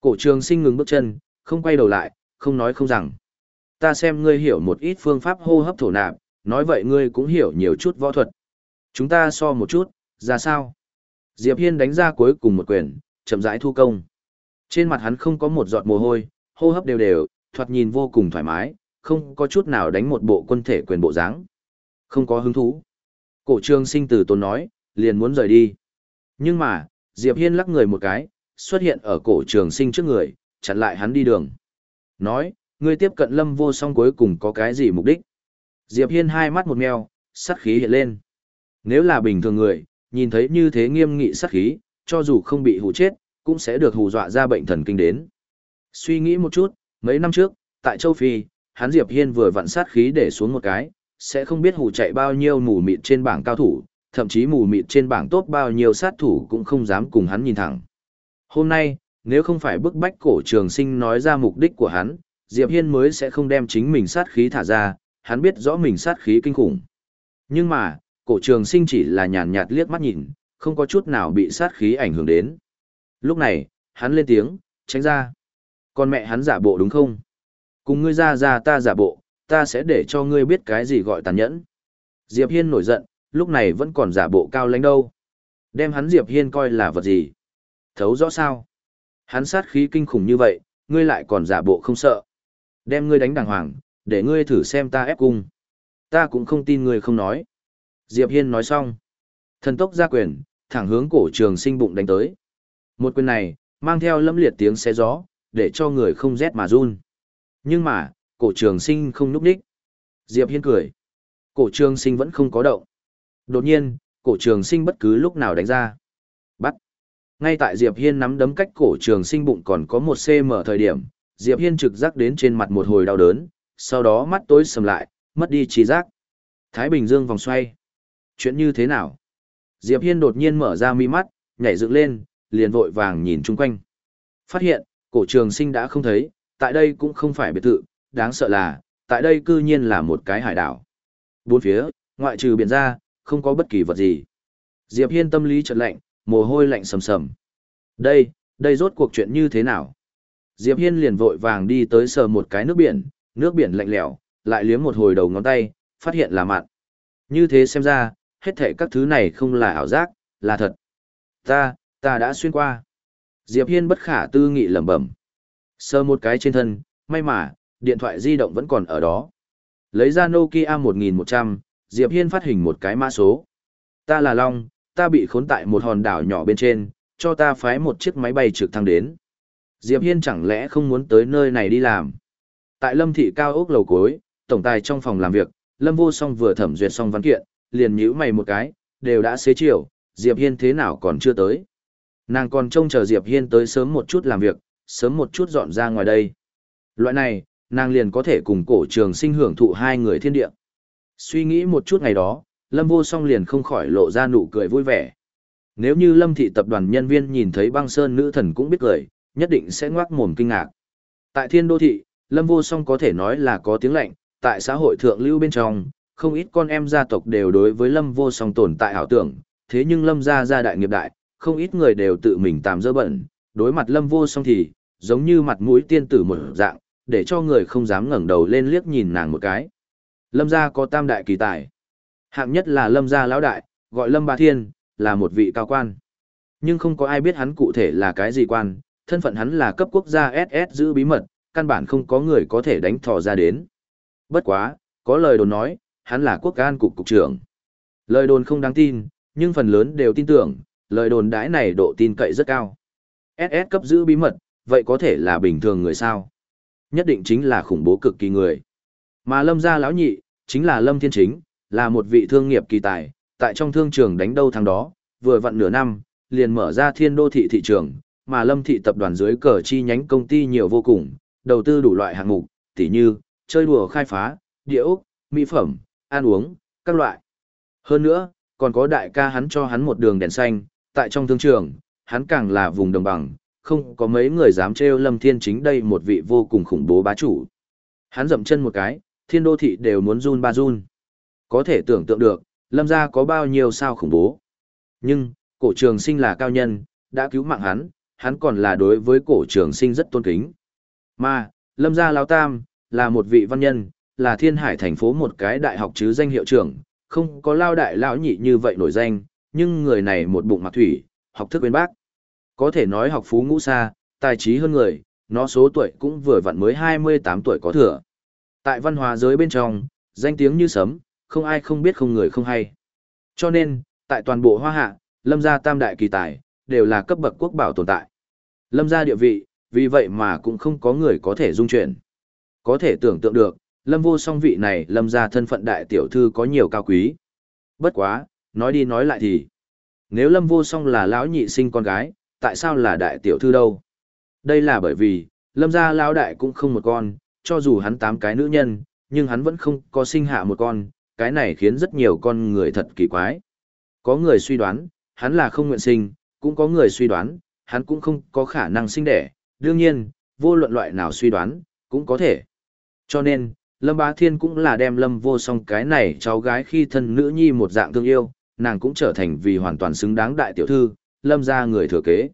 Cổ trường sinh ngừng bước chân, không quay đầu lại, không nói không rằng. Ta xem ngươi hiểu một ít phương pháp hô hấp thổ nạp, nói vậy ngươi cũng hiểu nhiều chút võ thuật. Chúng ta so một chút, ra sao? Diệp Hiên đánh ra cuối cùng một quyền, chậm rãi thu công. Trên mặt hắn không có một giọt mồ hôi, hô hấp đều đều, thoạt nhìn vô cùng thoải mái, không có chút nào đánh một bộ quân thể quyền bộ dáng. Không có hứng thú. Cổ trường sinh từ tốn nói, liền muốn rời đi. Nhưng mà, Diệp Hiên lắc người một cái, xuất hiện ở cổ trường sinh trước người, chặn lại hắn đi đường. Nói, ngươi tiếp cận lâm vô song cuối cùng có cái gì mục đích? Diệp Hiên hai mắt một meo, sát khí hiện lên. Nếu là bình thường người, nhìn thấy như thế nghiêm nghị sát khí, cho dù không bị hù chết, cũng sẽ được hù dọa ra bệnh thần kinh đến. Suy nghĩ một chút, mấy năm trước, tại châu Phi, hắn Diệp Hiên vừa vặn sát khí để xuống một cái, sẽ không biết hù chạy bao nhiêu mù mịt trên bảng cao thủ, thậm chí mù mịt trên bảng tốt bao nhiêu sát thủ cũng không dám cùng hắn nhìn thẳng. Hôm nay, nếu không phải bức bách cổ trường sinh nói ra mục đích của hắn, Diệp Hiên mới sẽ không đem chính mình sát khí thả ra, hắn biết rõ mình sát khí kinh khủng. Nhưng mà, cổ trường sinh chỉ là nhàn nhạt liếc mắt nhìn, không có chút nào bị sát khí ảnh hưởng đến. Lúc này, hắn lên tiếng, tránh ra. Con mẹ hắn giả bộ đúng không? Cùng ngươi ra ra ta giả bộ, ta sẽ để cho ngươi biết cái gì gọi tàn nhẫn. Diệp Hiên nổi giận, lúc này vẫn còn giả bộ cao lãnh đâu. Đem hắn Diệp Hiên coi là vật gì? Thấu rõ sao? Hắn sát khí kinh khủng như vậy, ngươi lại còn giả bộ không sợ. Đem ngươi đánh đàng hoàng, để ngươi thử xem ta ép cung. Ta cũng không tin ngươi không nói. Diệp Hiên nói xong. Thần tốc ra quyền, thẳng hướng cổ trường sinh bụng đánh tới. Một quyền này, mang theo lâm liệt tiếng xe gió, để cho người không rét mà run. Nhưng mà, cổ trường sinh không núp đích. Diệp Hiên cười. Cổ trường sinh vẫn không có động. Đột nhiên, cổ trường sinh bất cứ lúc nào đánh ra. Bắt. Ngay tại Diệp Hiên nắm đấm cách cổ trường sinh bụng còn có một cm thời điểm, Diệp Hiên trực giác đến trên mặt một hồi đau đớn, sau đó mắt tối sầm lại, mất đi trí giác. Thái Bình Dương vòng xoay. Chuyện như thế nào? Diệp Hiên đột nhiên mở ra mi mắt, nhảy dựng lên, liền vội vàng nhìn chung quanh. Phát hiện, cổ trường sinh đã không thấy, tại đây cũng không phải biệt thự, đáng sợ là, tại đây cư nhiên là một cái hải đảo. Bốn phía, ngoại trừ biển ra, không có bất kỳ vật gì. Diệp Hiên tâm lý chợt lạnh, mồ hôi lạnh sầm sầm. Đây, đây rốt cuộc chuyện như thế nào? Diệp Hiên liền vội vàng đi tới sờ một cái nước biển, nước biển lạnh lẽo, lại liếm một hồi đầu ngón tay, phát hiện là mặn. Như thế xem ra, hết thảy các thứ này không là ảo giác, là thật. Ta, ta đã xuyên qua. Diệp Hiên bất khả tư nghị lẩm bẩm. Sờ một cái trên thân, may mà, điện thoại di động vẫn còn ở đó. Lấy ra Nokia 1100, Diệp Hiên phát hình một cái mã số. Ta là Long, ta bị khốn tại một hòn đảo nhỏ bên trên, cho ta phái một chiếc máy bay trực thăng đến. Diệp Hiên chẳng lẽ không muốn tới nơi này đi làm. Tại Lâm Thị Cao ốc lầu cuối, tổng tài trong phòng làm việc, Lâm Vô Song vừa thẩm duyệt xong văn kiện, liền nhíu mày một cái, đều đã xế chiều, Diệp Hiên thế nào còn chưa tới. Nàng còn trông chờ Diệp Hiên tới sớm một chút làm việc, sớm một chút dọn ra ngoài đây. Loại này, nàng liền có thể cùng cổ trường sinh hưởng thụ hai người thiên địa. Suy nghĩ một chút ngày đó, Lâm Vô Song liền không khỏi lộ ra nụ cười vui vẻ. Nếu như Lâm thị tập đoàn nhân viên nhìn thấy băng sơn nữ thần cũng biết cười, nhất định sẽ ngoác mồm kinh ngạc. Tại thiên đô thị, Lâm Vô Song có thể nói là có tiếng lệnh, tại xã hội thượng lưu bên trong, không ít con em gia tộc đều đối với Lâm Vô Song tồn tại ảo tưởng, thế nhưng Lâm gia gia đại nghiệp đại, không ít người đều tự mình tạm dơ bẩn, đối mặt Lâm Vô Song thì, giống như mặt mũi tiên tử một dạng, để cho người không dám ngẩng đầu lên liếc nhìn nàng một cái. Lâm gia có tam đại kỳ tài. Hạng nhất là Lâm gia lão đại, gọi Lâm Ba Thiên, là một vị cao quan. Nhưng không có ai biết hắn cụ thể là cái gì quan, thân phận hắn là cấp quốc gia SS giữ bí mật, căn bản không có người có thể đánh thò ra đến. Bất quá, có lời đồn nói, hắn là quốc an cục cục trưởng. Lời đồn không đáng tin, nhưng phần lớn đều tin tưởng, lời đồn đãi này độ tin cậy rất cao. SS cấp giữ bí mật, vậy có thể là bình thường người sao? Nhất định chính là khủng bố cực kỳ người. Mà Lâm gia lão nhị, chính là Lâm Thiên Chính, là một vị thương nghiệp kỳ tài, tại trong thương trường đánh đâu thằng đó, vừa vặn nửa năm, liền mở ra thiên đô thị thị trường, mà Lâm thị tập đoàn dưới cờ chi nhánh công ty nhiều vô cùng, đầu tư đủ loại hạng mục, tỉ như, chơi đùa khai phá, địa ốc, mỹ phẩm, ăn uống, các loại. Hơn nữa, còn có đại ca hắn cho hắn một đường đèn xanh, tại trong thương trường, hắn càng là vùng đồng bằng, không có mấy người dám trêu Lâm Thiên Chính đây một vị vô cùng khủng bố bá chủ. Hắn dậm chân một cái, thiên đô thị đều muốn run ba run. Có thể tưởng tượng được, Lâm gia có bao nhiêu sao khủng bố. Nhưng, cổ trường sinh là cao nhân, đã cứu mạng hắn, hắn còn là đối với cổ trường sinh rất tôn kính. Mà, Lâm gia Lão Tam, là một vị văn nhân, là thiên hải thành phố một cái đại học chứ danh hiệu trưởng, không có lao đại lão nhị như vậy nổi danh, nhưng người này một bụng mặc thủy, học thức bên bác. Có thể nói học phú ngũ xa, tài trí hơn người, nó số tuổi cũng vừa vặn mới 28 tuổi có thừa. Tại văn hóa giới bên trong, danh tiếng như sấm, không ai không biết không người không hay. Cho nên, tại toàn bộ hoa hạ, lâm gia tam đại kỳ tài, đều là cấp bậc quốc bảo tồn tại. Lâm gia địa vị, vì vậy mà cũng không có người có thể dung chuyển. Có thể tưởng tượng được, lâm vô song vị này lâm gia thân phận đại tiểu thư có nhiều cao quý. Bất quá, nói đi nói lại thì, nếu lâm vô song là lão nhị sinh con gái, tại sao là đại tiểu thư đâu? Đây là bởi vì, lâm gia lão đại cũng không một con, cho dù hắn tám cái nữ nhân, nhưng hắn vẫn không có sinh hạ một con, cái này khiến rất nhiều con người thật kỳ quái. Có người suy đoán, hắn là không nguyện sinh, cũng có người suy đoán, hắn cũng không có khả năng sinh đẻ, đương nhiên, vô luận loại nào suy đoán, cũng có thể. Cho nên, Lâm Bá Thiên cũng là đem Lâm vô song cái này cháu gái khi thân nữ nhi một dạng thương yêu, nàng cũng trở thành vì hoàn toàn xứng đáng đại tiểu thư, Lâm ra người thừa kế.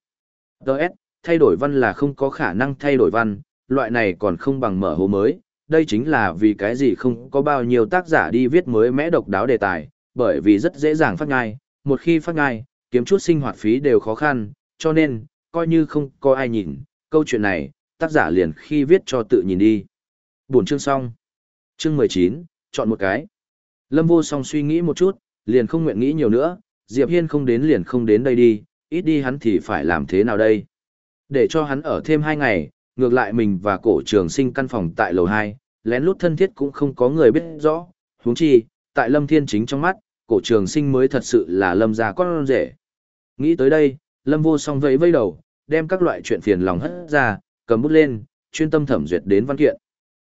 Đợt, thay đổi văn là không có khả năng thay đổi văn, loại này còn không bằng mở hồ mới, đây chính là vì cái gì không có bao nhiêu tác giả đi viết mới mẽ độc đáo đề tài, bởi vì rất dễ dàng phát ngai, một khi phát ngai, kiếm chút sinh hoạt phí đều khó khăn, cho nên, coi như không có ai nhìn, câu chuyện này, tác giả liền khi viết cho tự nhìn đi. Buồn chương xong. Chương 19, chọn một cái. Lâm vô song suy nghĩ một chút, liền không nguyện nghĩ nhiều nữa, Diệp Hiên không đến liền không đến đây đi, ít đi hắn thì phải làm thế nào đây? Để cho hắn ở thêm hai ngày, ngược lại mình và cổ trường sinh căn phòng tại lầu 2, lén lút thân thiết cũng không có người biết rõ, huống chi, tại Lâm Thiên Chính trong mắt, cổ trường sinh mới thật sự là Lâm gia con rể. Nghĩ tới đây, Lâm vô song vẫy vẫy đầu, đem các loại chuyện phiền lòng hất ra, cầm bút lên, chuyên tâm thẩm duyệt đến văn kiện.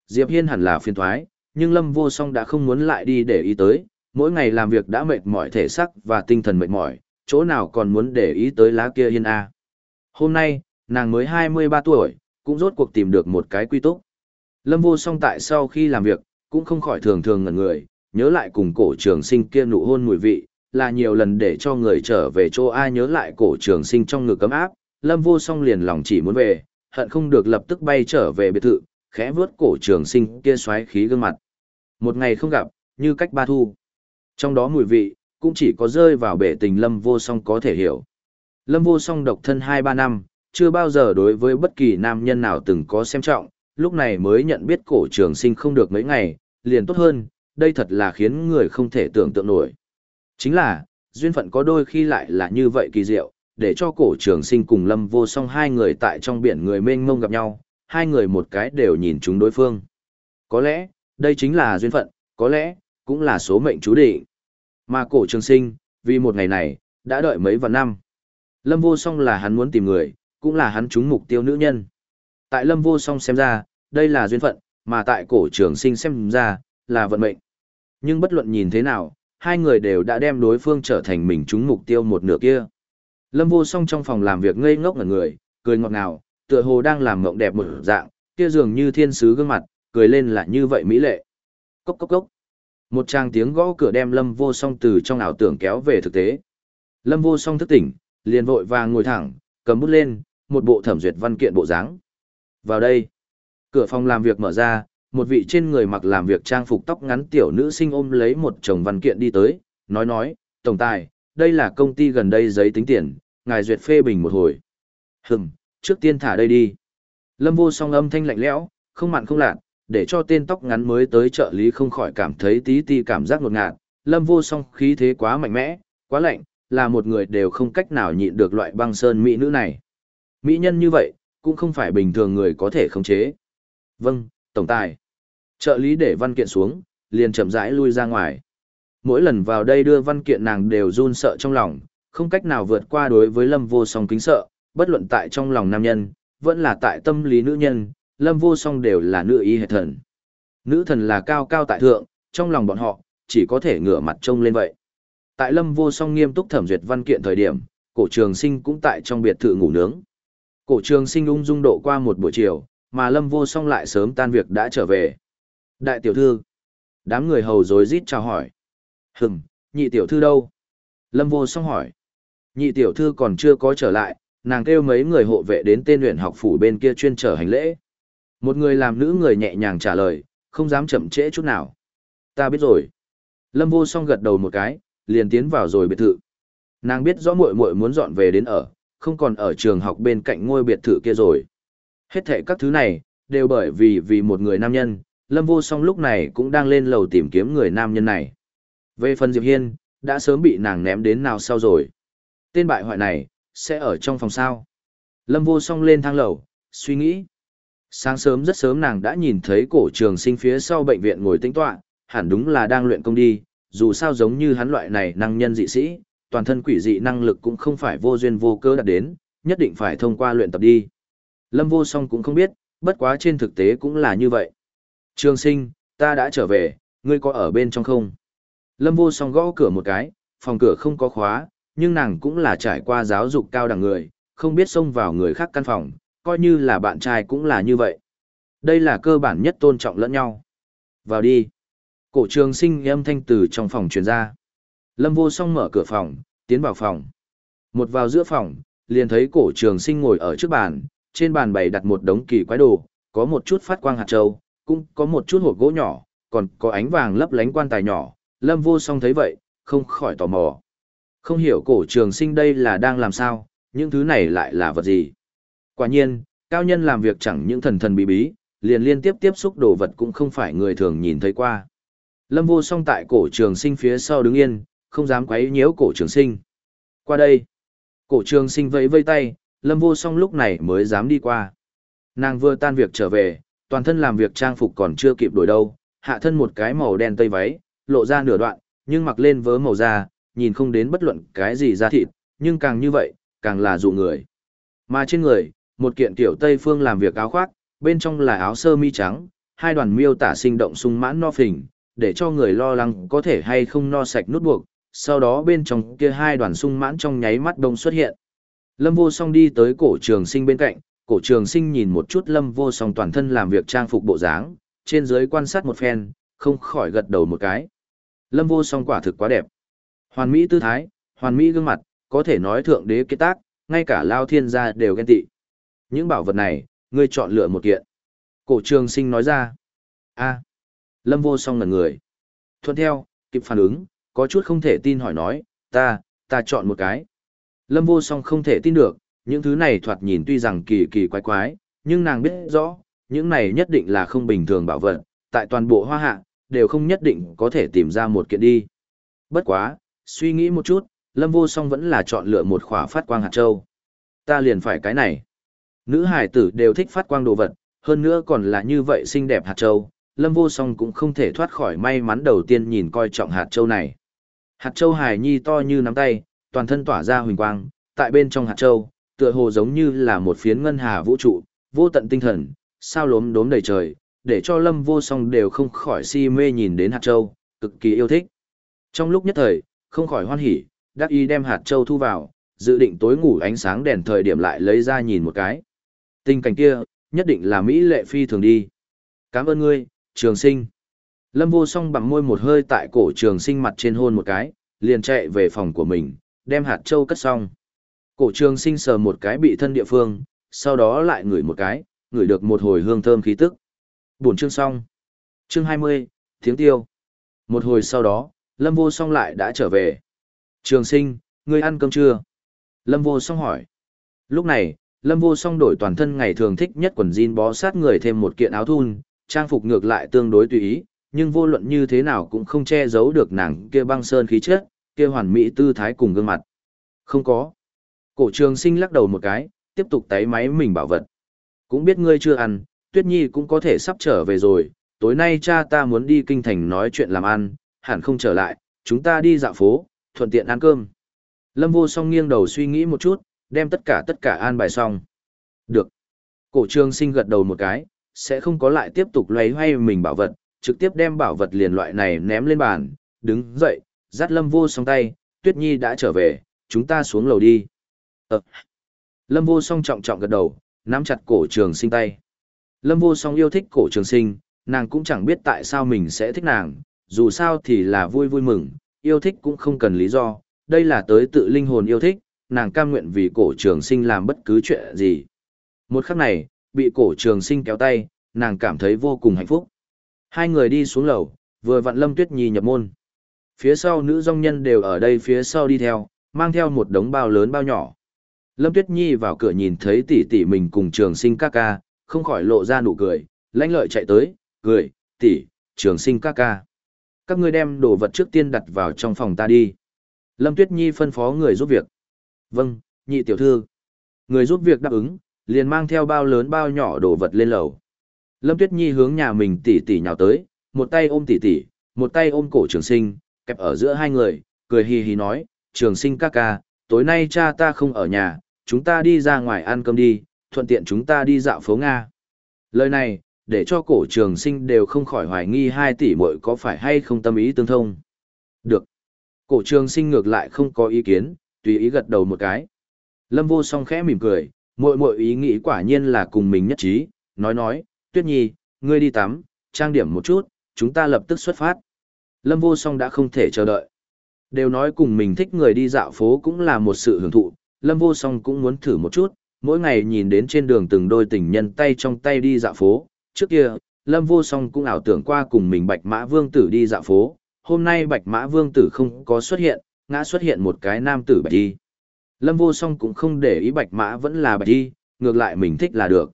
Diệp Hiên hẳn là phiền thoái, nhưng Lâm vô song đã không muốn lại đi để ý tới, mỗi ngày làm việc đã mệt mỏi thể xác và tinh thần mệt mỏi, chỗ nào còn muốn để ý tới lá kia Hiên A. Hôm nay, nàng mới 23 tuổi, cũng rốt cuộc tìm được một cái quy túc. Lâm vô song tại sau khi làm việc, cũng không khỏi thường thường ngẩn người, nhớ lại cùng cổ trường sinh kia nụ hôn mùi vị, là nhiều lần để cho người trở về chỗ ai nhớ lại cổ trường sinh trong ngực cấm áp, lâm vô song liền lòng chỉ muốn về, hận không được lập tức bay trở về biệt thự, khẽ vướt cổ trường sinh kia xoáy khí gương mặt. Một ngày không gặp, như cách ba thu. Trong đó mùi vị, cũng chỉ có rơi vào bể tình lâm vô song có thể hiểu. Lâm vô song độc thân 2-3 năm, chưa bao giờ đối với bất kỳ nam nhân nào từng có xem trọng, lúc này mới nhận biết cổ trường sinh không được mấy ngày, liền tốt hơn, đây thật là khiến người không thể tưởng tượng nổi. Chính là, duyên phận có đôi khi lại là như vậy kỳ diệu, để cho cổ trường sinh cùng lâm vô song hai người tại trong biển người mênh mông gặp nhau, hai người một cái đều nhìn chúng đối phương. Có lẽ, đây chính là duyên phận, có lẽ, cũng là số mệnh chú định. Mà cổ trường sinh, vì một ngày này, đã đợi mấy vạn năm. Lâm vô song là hắn muốn tìm người, cũng là hắn trúng mục tiêu nữ nhân. Tại lâm vô song xem ra, đây là duyên phận, mà tại cổ trường sinh xem ra, là vận mệnh. Nhưng bất luận nhìn thế nào, hai người đều đã đem đối phương trở thành mình trúng mục tiêu một nửa kia. Lâm vô song trong phòng làm việc ngây ngốc ngẩn người, cười ngọt ngào, tựa hồ đang làm mộng đẹp một dạng, kia dường như thiên sứ gương mặt, cười lên là như vậy mỹ lệ. Cốc cốc cốc. Một tràng tiếng gõ cửa đem Lâm vô song từ trong ảo tưởng kéo về thực tế. Lâm vô song thức tỉnh, liền vội vàng ngồi thẳng, cầm bút lên, một bộ thẩm duyệt văn kiện bộ dáng. Vào đây. Cửa phòng làm việc mở ra, một vị trên người mặc làm việc trang phục tóc ngắn tiểu nữ sinh ôm lấy một chồng văn kiện đi tới, nói nói, tổng tài, đây là công ty gần đây giấy tính tiền, ngài duyệt phê bình một hồi. Hừm, trước tiên thả đây đi. Lâm vô song âm thanh lạnh lẽo, không mặn không lạt, để cho tên tóc ngắn mới tới trợ lý không khỏi cảm thấy tí ti cảm giác ngột ngạt. Lâm vô song khí thế quá mạnh mẽ, quá lạnh, là một người đều không cách nào nhịn được loại băng sơn mỹ nữ này. Mỹ nhân như vậy, cũng không phải bình thường người có thể khống chế. Vâng, tổng tài. Trợ lý để văn kiện xuống, liền chậm rãi lui ra ngoài. Mỗi lần vào đây đưa văn kiện nàng đều run sợ trong lòng, không cách nào vượt qua đối với Lâm Vô Song kính sợ, bất luận tại trong lòng nam nhân, vẫn là tại tâm lý nữ nhân, Lâm Vô Song đều là nữ y hệ thần. Nữ thần là cao cao tại thượng, trong lòng bọn họ, chỉ có thể ngửa mặt trông lên vậy. Tại Lâm Vô Song nghiêm túc thẩm duyệt văn kiện thời điểm, cổ trường sinh cũng tại trong biệt thự ngủ nướng. Cổ trường sinh ung dung độ qua một buổi chiều, mà Lâm Vô Song lại sớm tan việc đã trở về. Đại tiểu thư. Đám người hầu rối rít chào hỏi. Hừm, nhị tiểu thư đâu? Lâm vô song hỏi. Nhị tiểu thư còn chưa có trở lại, nàng kêu mấy người hộ vệ đến tên luyện học phủ bên kia chuyên trở hành lễ. Một người làm nữ người nhẹ nhàng trả lời, không dám chậm trễ chút nào. Ta biết rồi. Lâm vô song gật đầu một cái, liền tiến vào rồi biệt thự. Nàng biết rõ muội muội muốn dọn về đến ở, không còn ở trường học bên cạnh ngôi biệt thự kia rồi. Hết thệ các thứ này, đều bởi vì vì một người nam nhân, Lâm Vô Song lúc này cũng đang lên lầu tìm kiếm người nam nhân này. Về phần Diệp Hiên, đã sớm bị nàng ném đến nào sau rồi. Tên bại hoại này, sẽ ở trong phòng sao. Lâm Vô Song lên thang lầu, suy nghĩ. Sáng sớm rất sớm nàng đã nhìn thấy cổ trường sinh phía sau bệnh viện ngồi tĩnh tọa, hẳn đúng là đang luyện công đi, dù sao giống như hắn loại này năng nhân dị sĩ, toàn thân quỷ dị năng lực cũng không phải vô duyên vô cớ đạt đến, nhất định phải thông qua luyện tập đi. Lâm Vô Song cũng không biết, bất quá trên thực tế cũng là như vậy. Trường sinh, ta đã trở về, ngươi có ở bên trong không? Lâm vô song gõ cửa một cái, phòng cửa không có khóa, nhưng nàng cũng là trải qua giáo dục cao đẳng người, không biết xông vào người khác căn phòng, coi như là bạn trai cũng là như vậy. Đây là cơ bản nhất tôn trọng lẫn nhau. Vào đi. Cổ trường sinh âm thanh từ trong phòng truyền ra. Lâm vô song mở cửa phòng, tiến vào phòng. Một vào giữa phòng, liền thấy cổ trường sinh ngồi ở trước bàn, trên bàn bày đặt một đống kỳ quái đồ, có một chút phát quang hạt châu, cũng có một chút hộp gỗ nhỏ, còn có ánh vàng lấp lánh quan tài nhỏ, lâm vô song thấy vậy, không khỏi tò mò. Không hiểu cổ trường sinh đây là đang làm sao, những thứ này lại là vật gì. Quả nhiên, cao nhân làm việc chẳng những thần thần bí bí, liền liên tiếp tiếp xúc đồ vật cũng không phải người thường nhìn thấy qua. Lâm vô song tại cổ trường sinh phía sau đứng yên, không dám quấy nhiễu cổ trường sinh. Qua đây. Cổ trường sinh vẫy vây tay, lâm vô song lúc này mới dám đi qua. Nàng vừa tan việc trở về, toàn thân làm việc trang phục còn chưa kịp đổi đâu, hạ thân một cái màu đen tây váy, lộ ra nửa đoạn, nhưng mặc lên vớ màu da, nhìn không đến bất luận cái gì da thịt, nhưng càng như vậy, càng là dụ người. Mà trên người, một kiện tiểu Tây phương làm việc áo khoác, bên trong là áo sơ mi trắng, hai đoàn miêu tả sinh động sung mãn no phình, để cho người lo lắng có thể hay không no sạch nút buộc, sau đó bên trong kia hai đoàn sung mãn trong nháy mắt đông xuất hiện. Lâm vô song đi tới cổ trường sinh bên cạnh, cổ trường sinh nhìn một chút lâm vô song toàn thân làm việc trang phục bộ dáng, trên dưới quan sát một phen, không khỏi gật đầu một cái. Lâm vô song quả thực quá đẹp. Hoàn mỹ tư thái, hoàn mỹ gương mặt, có thể nói thượng đế kết tác, ngay cả lao thiên gia đều ghen tị. Những bảo vật này, ngươi chọn lựa một kiện. Cổ trường sinh nói ra. a Lâm vô song ngần người. Thuận theo, kịp phản ứng, có chút không thể tin hỏi nói, ta, ta chọn một cái. Lâm vô song không thể tin được, những thứ này thoạt nhìn tuy rằng kỳ kỳ quái quái, nhưng nàng biết rõ, những này nhất định là không bình thường bảo vật, tại toàn bộ hoa hạ, đều không nhất định có thể tìm ra một kiện đi. Bất quá, suy nghĩ một chút, Lâm vô song vẫn là chọn lựa một khỏa phát quang hạt châu. Ta liền phải cái này. Nữ hải tử đều thích phát quang đồ vật, hơn nữa còn là như vậy xinh đẹp hạt châu, Lâm Vô Song cũng không thể thoát khỏi may mắn đầu tiên nhìn coi trọng hạt châu này. Hạt châu hải nhi to như nắm tay, toàn thân tỏa ra huỳnh quang, tại bên trong hạt châu, tựa hồ giống như là một phiến ngân hà vũ trụ, vô tận tinh thần, sao lốm đốm đầy trời, để cho Lâm Vô Song đều không khỏi si mê nhìn đến hạt châu, cực kỳ yêu thích. Trong lúc nhất thời, không khỏi hoan hỉ, đắc Y đem hạt châu thu vào, dự định tối ngủ ánh sáng đèn thời điểm lại lấy ra nhìn một cái. Tình cảnh kia, nhất định là Mỹ lệ phi thường đi. Cảm ơn ngươi, trường sinh. Lâm vô song bằng môi một hơi tại cổ trường sinh mặt trên hôn một cái, liền chạy về phòng của mình, đem hạt châu cất xong. Cổ trường sinh sờ một cái bị thân địa phương, sau đó lại ngửi một cái, ngửi được một hồi hương thơm khí tức. Buồn chương xong. Chương 20, tiếng tiêu. Một hồi sau đó, Lâm vô song lại đã trở về. Trường sinh, ngươi ăn cơm chưa? Lâm vô song hỏi. Lúc này, Lâm vô song đổi toàn thân ngày thường thích nhất quần jean bó sát người thêm một kiện áo thun, trang phục ngược lại tương đối tùy ý, nhưng vô luận như thế nào cũng không che giấu được nàng kia băng sơn khí chất, kia hoàn mỹ tư thái cùng gương mặt. Không có. Cổ trường sinh lắc đầu một cái, tiếp tục tái máy mình bảo vật. Cũng biết ngươi chưa ăn, Tuyết Nhi cũng có thể sắp trở về rồi, tối nay cha ta muốn đi kinh thành nói chuyện làm ăn, hẳn không trở lại, chúng ta đi dạo phố, thuận tiện ăn cơm. Lâm vô song nghiêng đầu suy nghĩ một chút, đem tất cả tất cả an bài xong. Được. Cổ trường sinh gật đầu một cái, sẽ không có lại tiếp tục loay hoay mình bảo vật, trực tiếp đem bảo vật liền loại này ném lên bàn, đứng dậy, dắt lâm vô song tay, tuyết nhi đã trở về, chúng ta xuống lầu đi. Ờ. Lâm vô song trọng trọng gật đầu, nắm chặt cổ trường sinh tay. Lâm vô song yêu thích cổ trường sinh, nàng cũng chẳng biết tại sao mình sẽ thích nàng, dù sao thì là vui vui mừng, yêu thích cũng không cần lý do, đây là tới tự linh hồn yêu thích, nàng cam nguyện vì cổ trường sinh làm bất cứ chuyện gì. Một khắc này, bị cổ trường sinh kéo tay, nàng cảm thấy vô cùng hạnh phúc. Hai người đi xuống lầu, vừa vặn Lâm Tuyết Nhi nhập môn. Phía sau nữ dòng nhân đều ở đây phía sau đi theo, mang theo một đống bao lớn bao nhỏ. Lâm Tuyết Nhi vào cửa nhìn thấy tỷ tỷ mình cùng trường sinh ca ca, không khỏi lộ ra nụ cười, lãnh lợi chạy tới, cười, tỷ, trường sinh ca ca. Các ngươi đem đồ vật trước tiên đặt vào trong phòng ta đi. Lâm Tuyết Nhi phân phó người giúp việc. Vâng, nhị tiểu thư. Người giúp việc đáp ứng, liền mang theo bao lớn bao nhỏ đồ vật lên lầu. Lâm Tuyết Nhi hướng nhà mình tỉ tỉ nhào tới, một tay ôm tỉ tỉ, một tay ôm cổ trường sinh, kẹp ở giữa hai người, cười hì hì nói, trường sinh ca ca, tối nay cha ta không ở nhà, chúng ta đi ra ngoài ăn cơm đi, thuận tiện chúng ta đi dạo phố Nga. Lời này, để cho cổ trường sinh đều không khỏi hoài nghi hai tỷ muội có phải hay không tâm ý tương thông. Được. Cổ trường sinh ngược lại không có ý kiến, tùy ý gật đầu một cái. Lâm vô song khẽ mỉm cười, muội muội ý nghĩ quả nhiên là cùng mình nhất trí, nói nói, tuyết nhi, ngươi đi tắm, trang điểm một chút, chúng ta lập tức xuất phát. Lâm vô song đã không thể chờ đợi. Đều nói cùng mình thích người đi dạo phố cũng là một sự hưởng thụ, Lâm vô song cũng muốn thử một chút, mỗi ngày nhìn đến trên đường từng đôi tình nhân tay trong tay đi dạo phố, trước kia, Lâm vô song cũng ảo tưởng qua cùng mình bạch mã vương tử đi dạo phố, hôm nay bạch mã vương tử không có xuất hiện, ngã xuất hiện một cái nam tử bạch đi. Lâm vô song cũng không để ý bạch mã vẫn là bạch đi, ngược lại mình thích là được.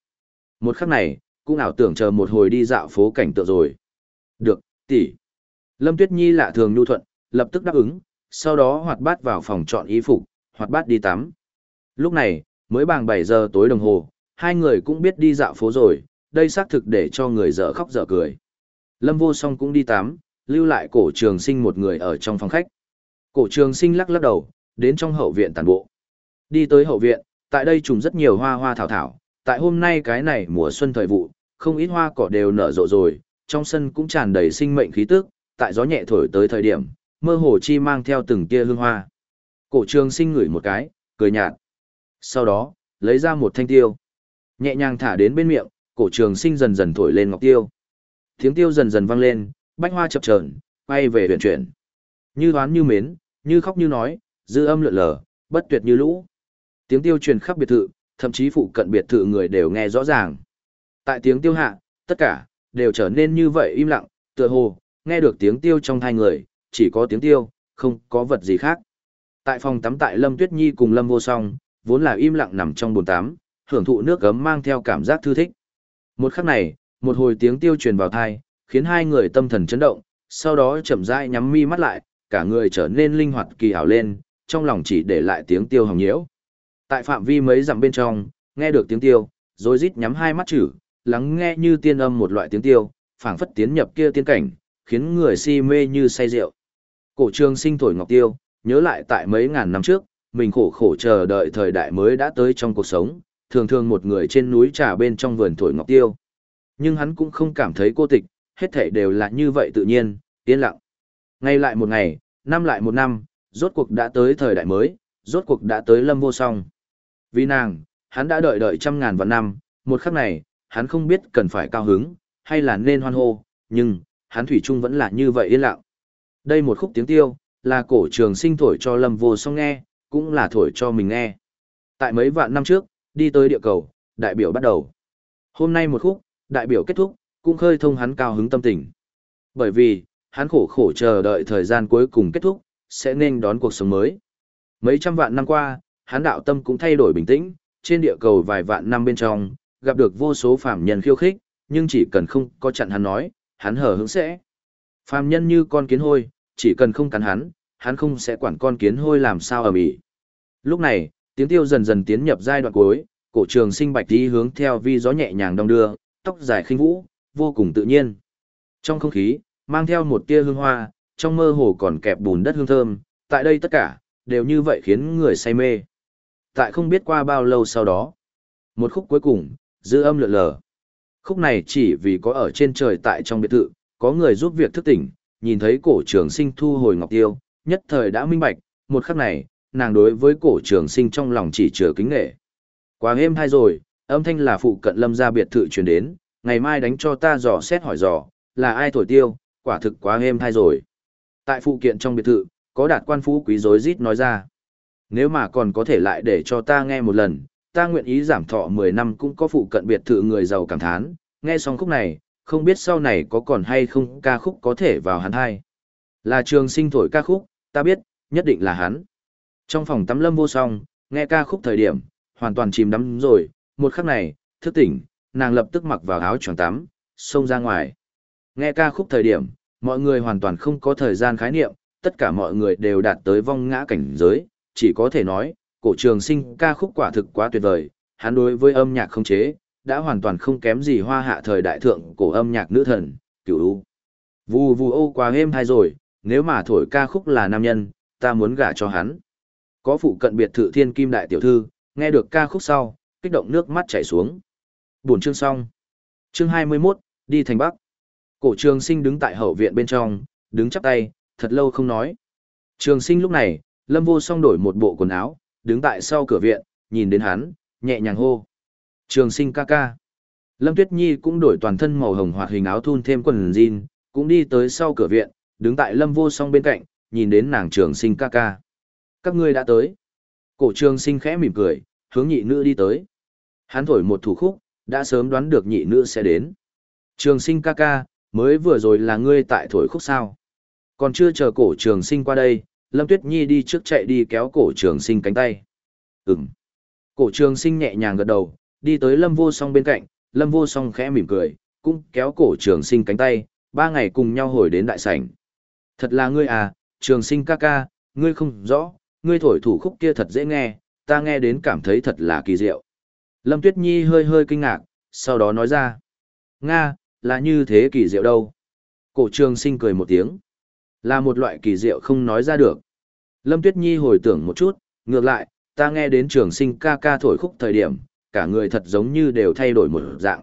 Một khắc này, cũng ảo tưởng chờ một hồi đi dạo phố cảnh tượng rồi. Được, tỷ. Lâm Tuyết Nhi lạ thường nhu thuận, lập tức đáp ứng, sau đó hoạt bát vào phòng chọn y phục, hoạt bát đi tắm. Lúc này, mới bằng 7 giờ tối đồng hồ, hai người cũng biết đi dạo phố rồi, đây xác thực để cho người dở khóc dở cười. Lâm vô song cũng đi tắm, lưu lại cổ trường sinh một người ở trong phòng khách. Cổ trường sinh lắc lắc đầu, đến trong hậu viện tàn bộ. Đi tới hậu viện, tại đây trùng rất nhiều hoa hoa thảo thảo, tại hôm nay cái này mùa xuân thời vụ, không ít hoa cỏ đều nở rộ rồi, trong sân cũng tràn đầy sinh mệnh khí tức, tại gió nhẹ thổi tới thời điểm, mơ hồ chi mang theo từng tia hương hoa. Cổ trường sinh ngửi một cái, cười nhạt. Sau đó, lấy ra một thanh tiêu. Nhẹ nhàng thả đến bên miệng, cổ trường sinh dần dần thổi lên ngọc tiêu. Tiếng tiêu dần dần vang lên, bách hoa chập chờn, quay về huyền chuyển. Như hoán như mến, như khóc như nói, dư âm lượn lờ, bất tuyệt như lũ. Tiếng tiêu truyền khắp biệt thự, thậm chí phụ cận biệt thự người đều nghe rõ ràng. Tại tiếng tiêu hạ, tất cả, đều trở nên như vậy im lặng, tựa hồ, nghe được tiếng tiêu trong hai người, chỉ có tiếng tiêu, không có vật gì khác. Tại phòng tắm tại Lâm Tuyết Nhi cùng Lâm Vô Song, vốn là im lặng nằm trong bồn tắm, hưởng thụ nước gấm mang theo cảm giác thư thích. Một khắc này, một hồi tiếng tiêu truyền vào tai khiến hai người tâm thần chấn động, sau đó chậm rãi nhắm mi mắt lại, cả người trở nên linh hoạt kỳ hảo lên, trong lòng chỉ để lại tiếng tiêu hồng nhiễu. Tại phạm vi mấy dặm bên trong, nghe được tiếng tiêu, rồi rít nhắm hai mắt chữ, lắng nghe như tiên âm một loại tiếng tiêu, phảng phất tiến nhập kia tiên cảnh, khiến người si mê như say rượu. Cổ trường sinh thổi ngọc tiêu, nhớ lại tại mấy ngàn năm trước, mình khổ khổ chờ đợi thời đại mới đã tới trong cuộc sống, thường thường một người trên núi trà bên trong vườn thổi ngọc tiêu. Nhưng hắn cũng không cảm thấy cô tịch, hết thảy đều là như vậy tự nhiên, yên lặng. Ngày lại một ngày, năm lại một năm, rốt cuộc đã tới thời đại mới, rốt cuộc đã tới lâm vô song. Vì nàng, hắn đã đợi đợi trăm ngàn vạn năm, một khắc này, hắn không biết cần phải cao hứng, hay là nên hoan hô, nhưng, hắn thủy chung vẫn là như vậy yên lặng. Đây một khúc tiếng tiêu, là cổ trường sinh thổi cho lâm vô song nghe, cũng là thổi cho mình nghe. Tại mấy vạn năm trước, đi tới địa cầu, đại biểu bắt đầu. Hôm nay một khúc, đại biểu kết thúc, cũng khơi thông hắn cao hứng tâm tình. Bởi vì, hắn khổ khổ chờ đợi thời gian cuối cùng kết thúc, sẽ nên đón cuộc sống mới. Mấy trăm vạn năm qua, hắn đạo tâm cũng thay đổi bình tĩnh, trên địa cầu vài vạn năm bên trong, gặp được vô số phàm nhân khiêu khích, nhưng chỉ cần không có chặn hắn nói, hắn hở hững sẽ. Phàm nhân như con kiến hôi, chỉ cần không cắn hắn, hắn không sẽ quản con kiến hôi làm sao ở mỹ. Lúc này, tiếng tiêu dần dần tiến nhập giai đoạn cuối, cổ trường sinh bạch đi hướng theo vi gió nhẹ nhàng đong đưa, tóc dài khinh vũ, vô cùng tự nhiên. Trong không khí, mang theo một tia hương hoa, trong mơ hồ còn kẹp bùn đất hương thơm, tại đây tất cả, đều như vậy khiến người say mê. Tại không biết qua bao lâu sau đó, một khúc cuối cùng, dư âm lượn lờ. Khúc này chỉ vì có ở trên trời tại trong biệt thự, có người giúp việc thức tỉnh, nhìn thấy cổ trường sinh thu hồi ngọc tiêu, nhất thời đã minh bạch, một khắc này, nàng đối với cổ trường sinh trong lòng chỉ chứa kính nghệ. Quá êm hay rồi, âm thanh là phụ cận lâm gia biệt thự truyền đến, ngày mai đánh cho ta dò xét hỏi dò, là ai thổi tiêu, quả thực quá êm thay rồi. Tại phụ kiện trong biệt thự, có đạt quan phú quý rối rít nói ra. Nếu mà còn có thể lại để cho ta nghe một lần, ta nguyện ý giảm thọ 10 năm cũng có phụ cận biệt thự người giàu cảm thán, nghe xong khúc này, không biết sau này có còn hay không ca khúc có thể vào hắn hay. Là trường sinh thổi ca khúc, ta biết, nhất định là hắn. Trong phòng tắm lâm vô song, nghe ca khúc thời điểm, hoàn toàn chìm đắm rồi, một khắc này, thức tỉnh, nàng lập tức mặc vào áo choàng tắm, xông ra ngoài. Nghe ca khúc thời điểm, mọi người hoàn toàn không có thời gian khái niệm, tất cả mọi người đều đạt tới vong ngã cảnh giới, chỉ có thể nói, cổ trường sinh ca khúc quả thực quá tuyệt vời, hắn đối với âm nhạc không chế, đã hoàn toàn không kém gì hoa hạ thời đại thượng cổ âm nhạc nữ thần, cửu u. Vù vù ô quá êm hay rồi, nếu mà thổi ca khúc là nam nhân, ta muốn gả cho hắn. Có phụ cận biệt thự thiên kim đại tiểu thư, nghe được ca khúc sau, kích động nước mắt chảy xuống. Buồn chương xong. Chương 21, đi thành Bắc. Cổ trường sinh đứng tại hậu viện bên trong, đứng chắp tay, thật lâu không nói. Trường sinh lúc này, lâm vô song đổi một bộ quần áo, đứng tại sau cửa viện, nhìn đến hắn, nhẹ nhàng hô. Trường sinh ca ca. Lâm Tuyết Nhi cũng đổi toàn thân màu hồng hoạt hình áo thun thêm quần jean, cũng đi tới sau cửa viện, đứng tại lâm vô song bên cạnh, nhìn đến nàng trường sinh ca ca. Các ngươi đã tới. Cổ trường sinh khẽ mỉm cười, hướng nhị nữ đi tới. Hắn thổi một thủ khúc, đã sớm đoán được nhị nữ sẽ đến. Trường sinh ca ca, mới vừa rồi là ngươi tại thổi khúc sao. Còn chưa chờ cổ trường sinh qua đây, Lâm Tuyết Nhi đi trước chạy đi kéo cổ trường sinh cánh tay. Ừm. Cổ trường sinh nhẹ nhàng gật đầu, đi tới Lâm vô song bên cạnh, Lâm Vô Song khẽ mỉm cười, cũng kéo cổ trường sinh cánh tay, ba ngày cùng nhau hồi đến đại sảnh. Thật là ngươi à, trường sinh ca ca, ngươi không rõ, ngươi thổi thủ khúc kia thật dễ nghe, ta nghe đến cảm thấy thật là kỳ diệu. Lâm Tuyết Nhi hơi hơi kinh ngạc, sau đó nói ra. Nga, là như thế kỳ diệu đâu. Cổ trường sinh cười một tiếng. Là một loại kỳ diệu không nói ra được. Lâm Tuyết Nhi hồi tưởng một chút, ngược lại, ta nghe đến trường sinh ca ca thổi khúc thời điểm, cả người thật giống như đều thay đổi một dạng.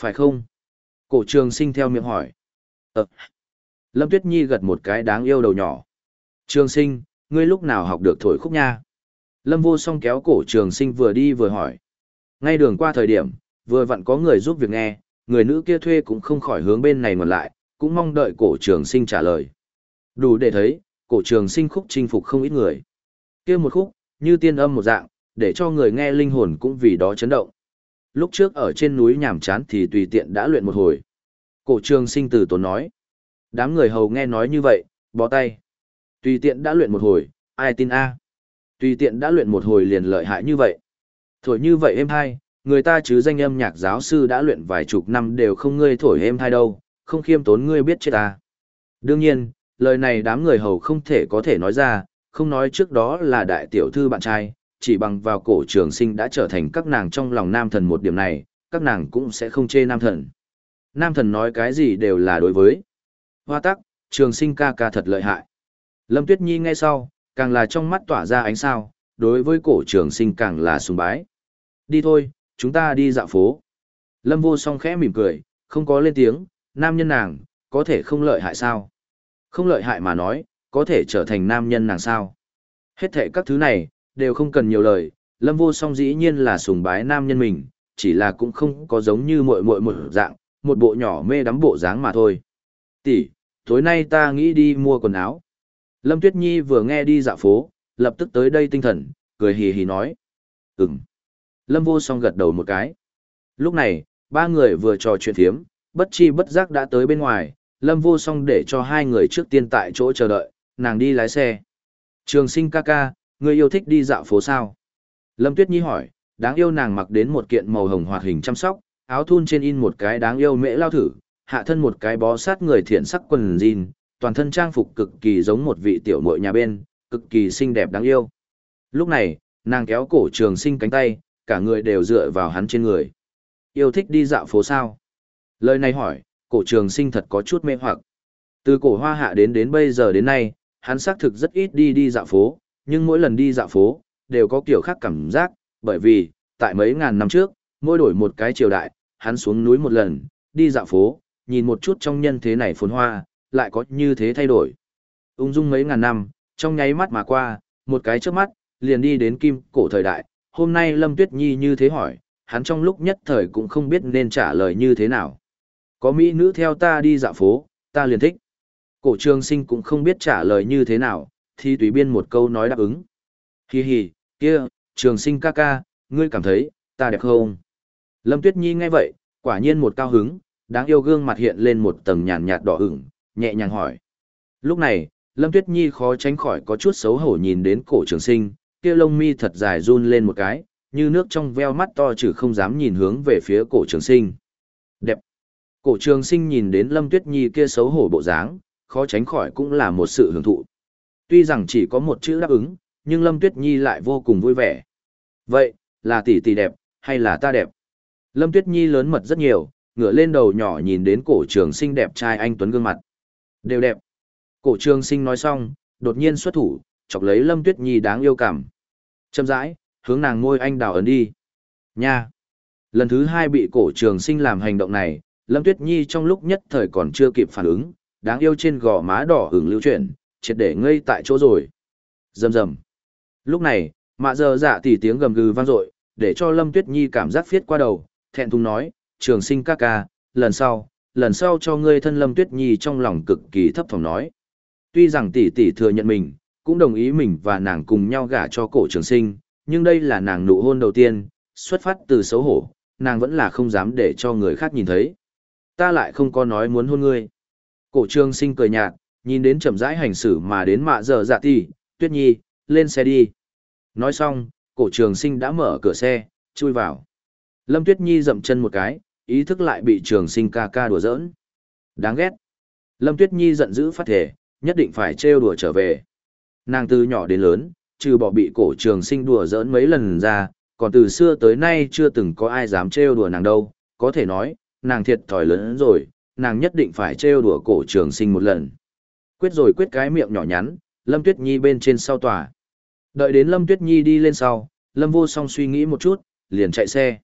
Phải không? Cổ trường sinh theo miệng hỏi. Ờ. Lâm Tuyết Nhi gật một cái đáng yêu đầu nhỏ. Trường sinh, ngươi lúc nào học được thổi khúc nha? Lâm vô song kéo cổ trường sinh vừa đi vừa hỏi. Ngay đường qua thời điểm, vừa vặn có người giúp việc nghe, người nữ kia thuê cũng không khỏi hướng bên này ngoằn lại, cũng mong đợi cổ trường sinh trả lời. Đủ để thấy, cổ trường sinh khúc chinh phục không ít người. kia một khúc, như tiên âm một dạng, để cho người nghe linh hồn cũng vì đó chấn động. Lúc trước ở trên núi nhàm chán thì tùy tiện đã luyện một hồi. Cổ trường sinh từ tốn nói. Đám người hầu nghe nói như vậy, bó tay. Tùy tiện đã luyện một hồi, ai tin a? Tùy tiện đã luyện một hồi liền lợi hại như vậy. Thổi như vậy em hai, người ta chứ danh âm nhạc giáo sư đã luyện vài chục năm đều không ngươi thổi em thai đâu, không khiêm tốn ngươi biết chết ta. Đương nhiên, lời này đám người hầu không thể có thể nói ra, không nói trước đó là đại tiểu thư bạn trai, chỉ bằng vào cổ trường sinh đã trở thành các nàng trong lòng nam thần một điểm này, các nàng cũng sẽ không chê nam thần. Nam thần nói cái gì đều là đối với. Hoa tắc, trường sinh ca ca thật lợi hại. Lâm Tuyết Nhi nghe sau, càng là trong mắt tỏa ra ánh sao, đối với cổ trường sinh càng là sùng bái. Đi thôi, chúng ta đi dạo phố. Lâm vô song khẽ mỉm cười, không có lên tiếng, nam nhân nàng, có thể không lợi hại sao? Không lợi hại mà nói, có thể trở thành nam nhân nàng sao? Hết thệ các thứ này, đều không cần nhiều lời, lâm vô song dĩ nhiên là sùng bái nam nhân mình, chỉ là cũng không có giống như muội muội một dạng, một bộ nhỏ mê đắm bộ dáng mà thôi. Tỷ, tối nay ta nghĩ đi mua quần áo. Lâm Tuyết Nhi vừa nghe đi dạo phố, lập tức tới đây tinh thần, cười hì hì nói. Ừm. Lâm vô song gật đầu một cái. Lúc này, ba người vừa trò chuyện thiếm, bất chi bất giác đã tới bên ngoài, Lâm vô song để cho hai người trước tiên tại chỗ chờ đợi, nàng đi lái xe. Trường sinh ca ca, người yêu thích đi dạo phố sao? Lâm Tuyết Nhi hỏi, đáng yêu nàng mặc đến một kiện màu hồng hoạt hình chăm sóc, áo thun trên in một cái đáng yêu mễ lao thử, hạ thân một cái bó sát người thiện sắc quần jean, toàn thân trang phục cực kỳ giống một vị tiểu muội nhà bên, cực kỳ xinh đẹp đáng yêu. Lúc này, nàng kéo cổ trường sinh cánh tay, cả người đều dựa vào hắn trên người. Yêu thích đi dạo phố sao? Lời này hỏi, cổ trường sinh thật có chút mê hoặc. Từ cổ hoa hạ đến đến bây giờ đến nay, hắn xác thực rất ít đi đi dạo phố, nhưng mỗi lần đi dạo phố, đều có kiểu khác cảm giác, bởi vì, tại mấy ngàn năm trước, mỗi đổi một cái triều đại, hắn xuống núi một lần, đi dạo phố, nhìn một chút trong nhân thế này phồn hoa, lại có như thế thay đổi. Ung dung mấy ngàn năm, trong nháy mắt mà qua, một cái trước mắt, liền đi đến kim cổ thời đại, hôm nay Lâm Tuyết Nhi như thế hỏi, hắn trong lúc nhất thời cũng không biết nên trả lời như thế nào. Có mỹ nữ theo ta đi dạo phố, ta liền thích. Cổ trường sinh cũng không biết trả lời như thế nào, thì tùy biên một câu nói đáp ứng. Hi hi, kia, trường sinh ca ca, ngươi cảm thấy, ta đẹp không? Lâm Tuyết Nhi nghe vậy, quả nhiên một cao hứng, đáng yêu gương mặt hiện lên một tầng nhàn nhạt đỏ ửng, nhẹ nhàng hỏi. Lúc này, Lâm Tuyết Nhi khó tránh khỏi có chút xấu hổ nhìn đến cổ trường sinh, kia lông mi thật dài run lên một cái, như nước trong veo mắt to chứ không dám nhìn hướng về phía cổ trường sinh. Đẹp. Cổ trường sinh nhìn đến Lâm Tuyết Nhi kia xấu hổ bộ dáng, khó tránh khỏi cũng là một sự hưởng thụ. Tuy rằng chỉ có một chữ đáp ứng, nhưng Lâm Tuyết Nhi lại vô cùng vui vẻ. Vậy, là tỷ tỷ đẹp, hay là ta đẹp? Lâm Tuyết Nhi lớn mật rất nhiều, ngửa lên đầu nhỏ nhìn đến cổ trường sinh đẹp trai anh Tuấn gương mặt. Đều đẹp. Cổ trường sinh nói xong, đột nhiên xuất thủ, chọc lấy Lâm Tuyết Nhi đáng yêu cảm. Châm rãi, hướng nàng ngôi anh đào ấn đi. Nha! Lần thứ hai bị cổ trường sinh làm hành động này, Lâm Tuyết Nhi trong lúc nhất thời còn chưa kịp phản ứng, đáng yêu trên gò má đỏ hưởng lưu chuyển, triệt để ngây tại chỗ rồi. Rầm rầm. Lúc này, mạ giờ dạ tỉ tiếng gầm gừ vang dội, để cho Lâm Tuyết Nhi cảm giác phiết qua đầu, thẹn thùng nói, trường sinh ca ca, lần sau, lần sau cho ngươi thân Lâm Tuyết Nhi trong lòng cực kỳ thấp thỏm nói. Tuy rằng tỷ tỷ thừa nhận mình, cũng đồng ý mình và nàng cùng nhau gả cho cổ trường sinh, nhưng đây là nàng nụ hôn đầu tiên, xuất phát từ xấu hổ, nàng vẫn là không dám để cho người khác nhìn thấy. Ta lại không có nói muốn hôn ngươi. Cổ trường sinh cười nhạt, nhìn đến chậm rãi hành xử mà đến mạ giờ dạ tỷ, tuyết nhi, lên xe đi. Nói xong, cổ trường sinh đã mở cửa xe, chui vào. Lâm Tuyết Nhi dậm chân một cái, ý thức lại bị trường sinh ca ca đùa giỡn. Đáng ghét. Lâm Tuyết Nhi giận dữ phát thể, nhất định phải trêu đùa trở về. Nàng từ nhỏ đến lớn, trừ bỏ bị cổ trường sinh đùa giỡn mấy lần ra, còn từ xưa tới nay chưa từng có ai dám trêu đùa nàng đâu, có thể nói, nàng thiệt thòi lớn rồi, nàng nhất định phải trêu đùa cổ trường sinh một lần. Quyết rồi quyết cái miệng nhỏ nhắn, Lâm Tuyết Nhi bên trên sau tòa. Đợi đến Lâm Tuyết Nhi đi lên sau, Lâm vô song suy nghĩ một chút, liền chạy xe.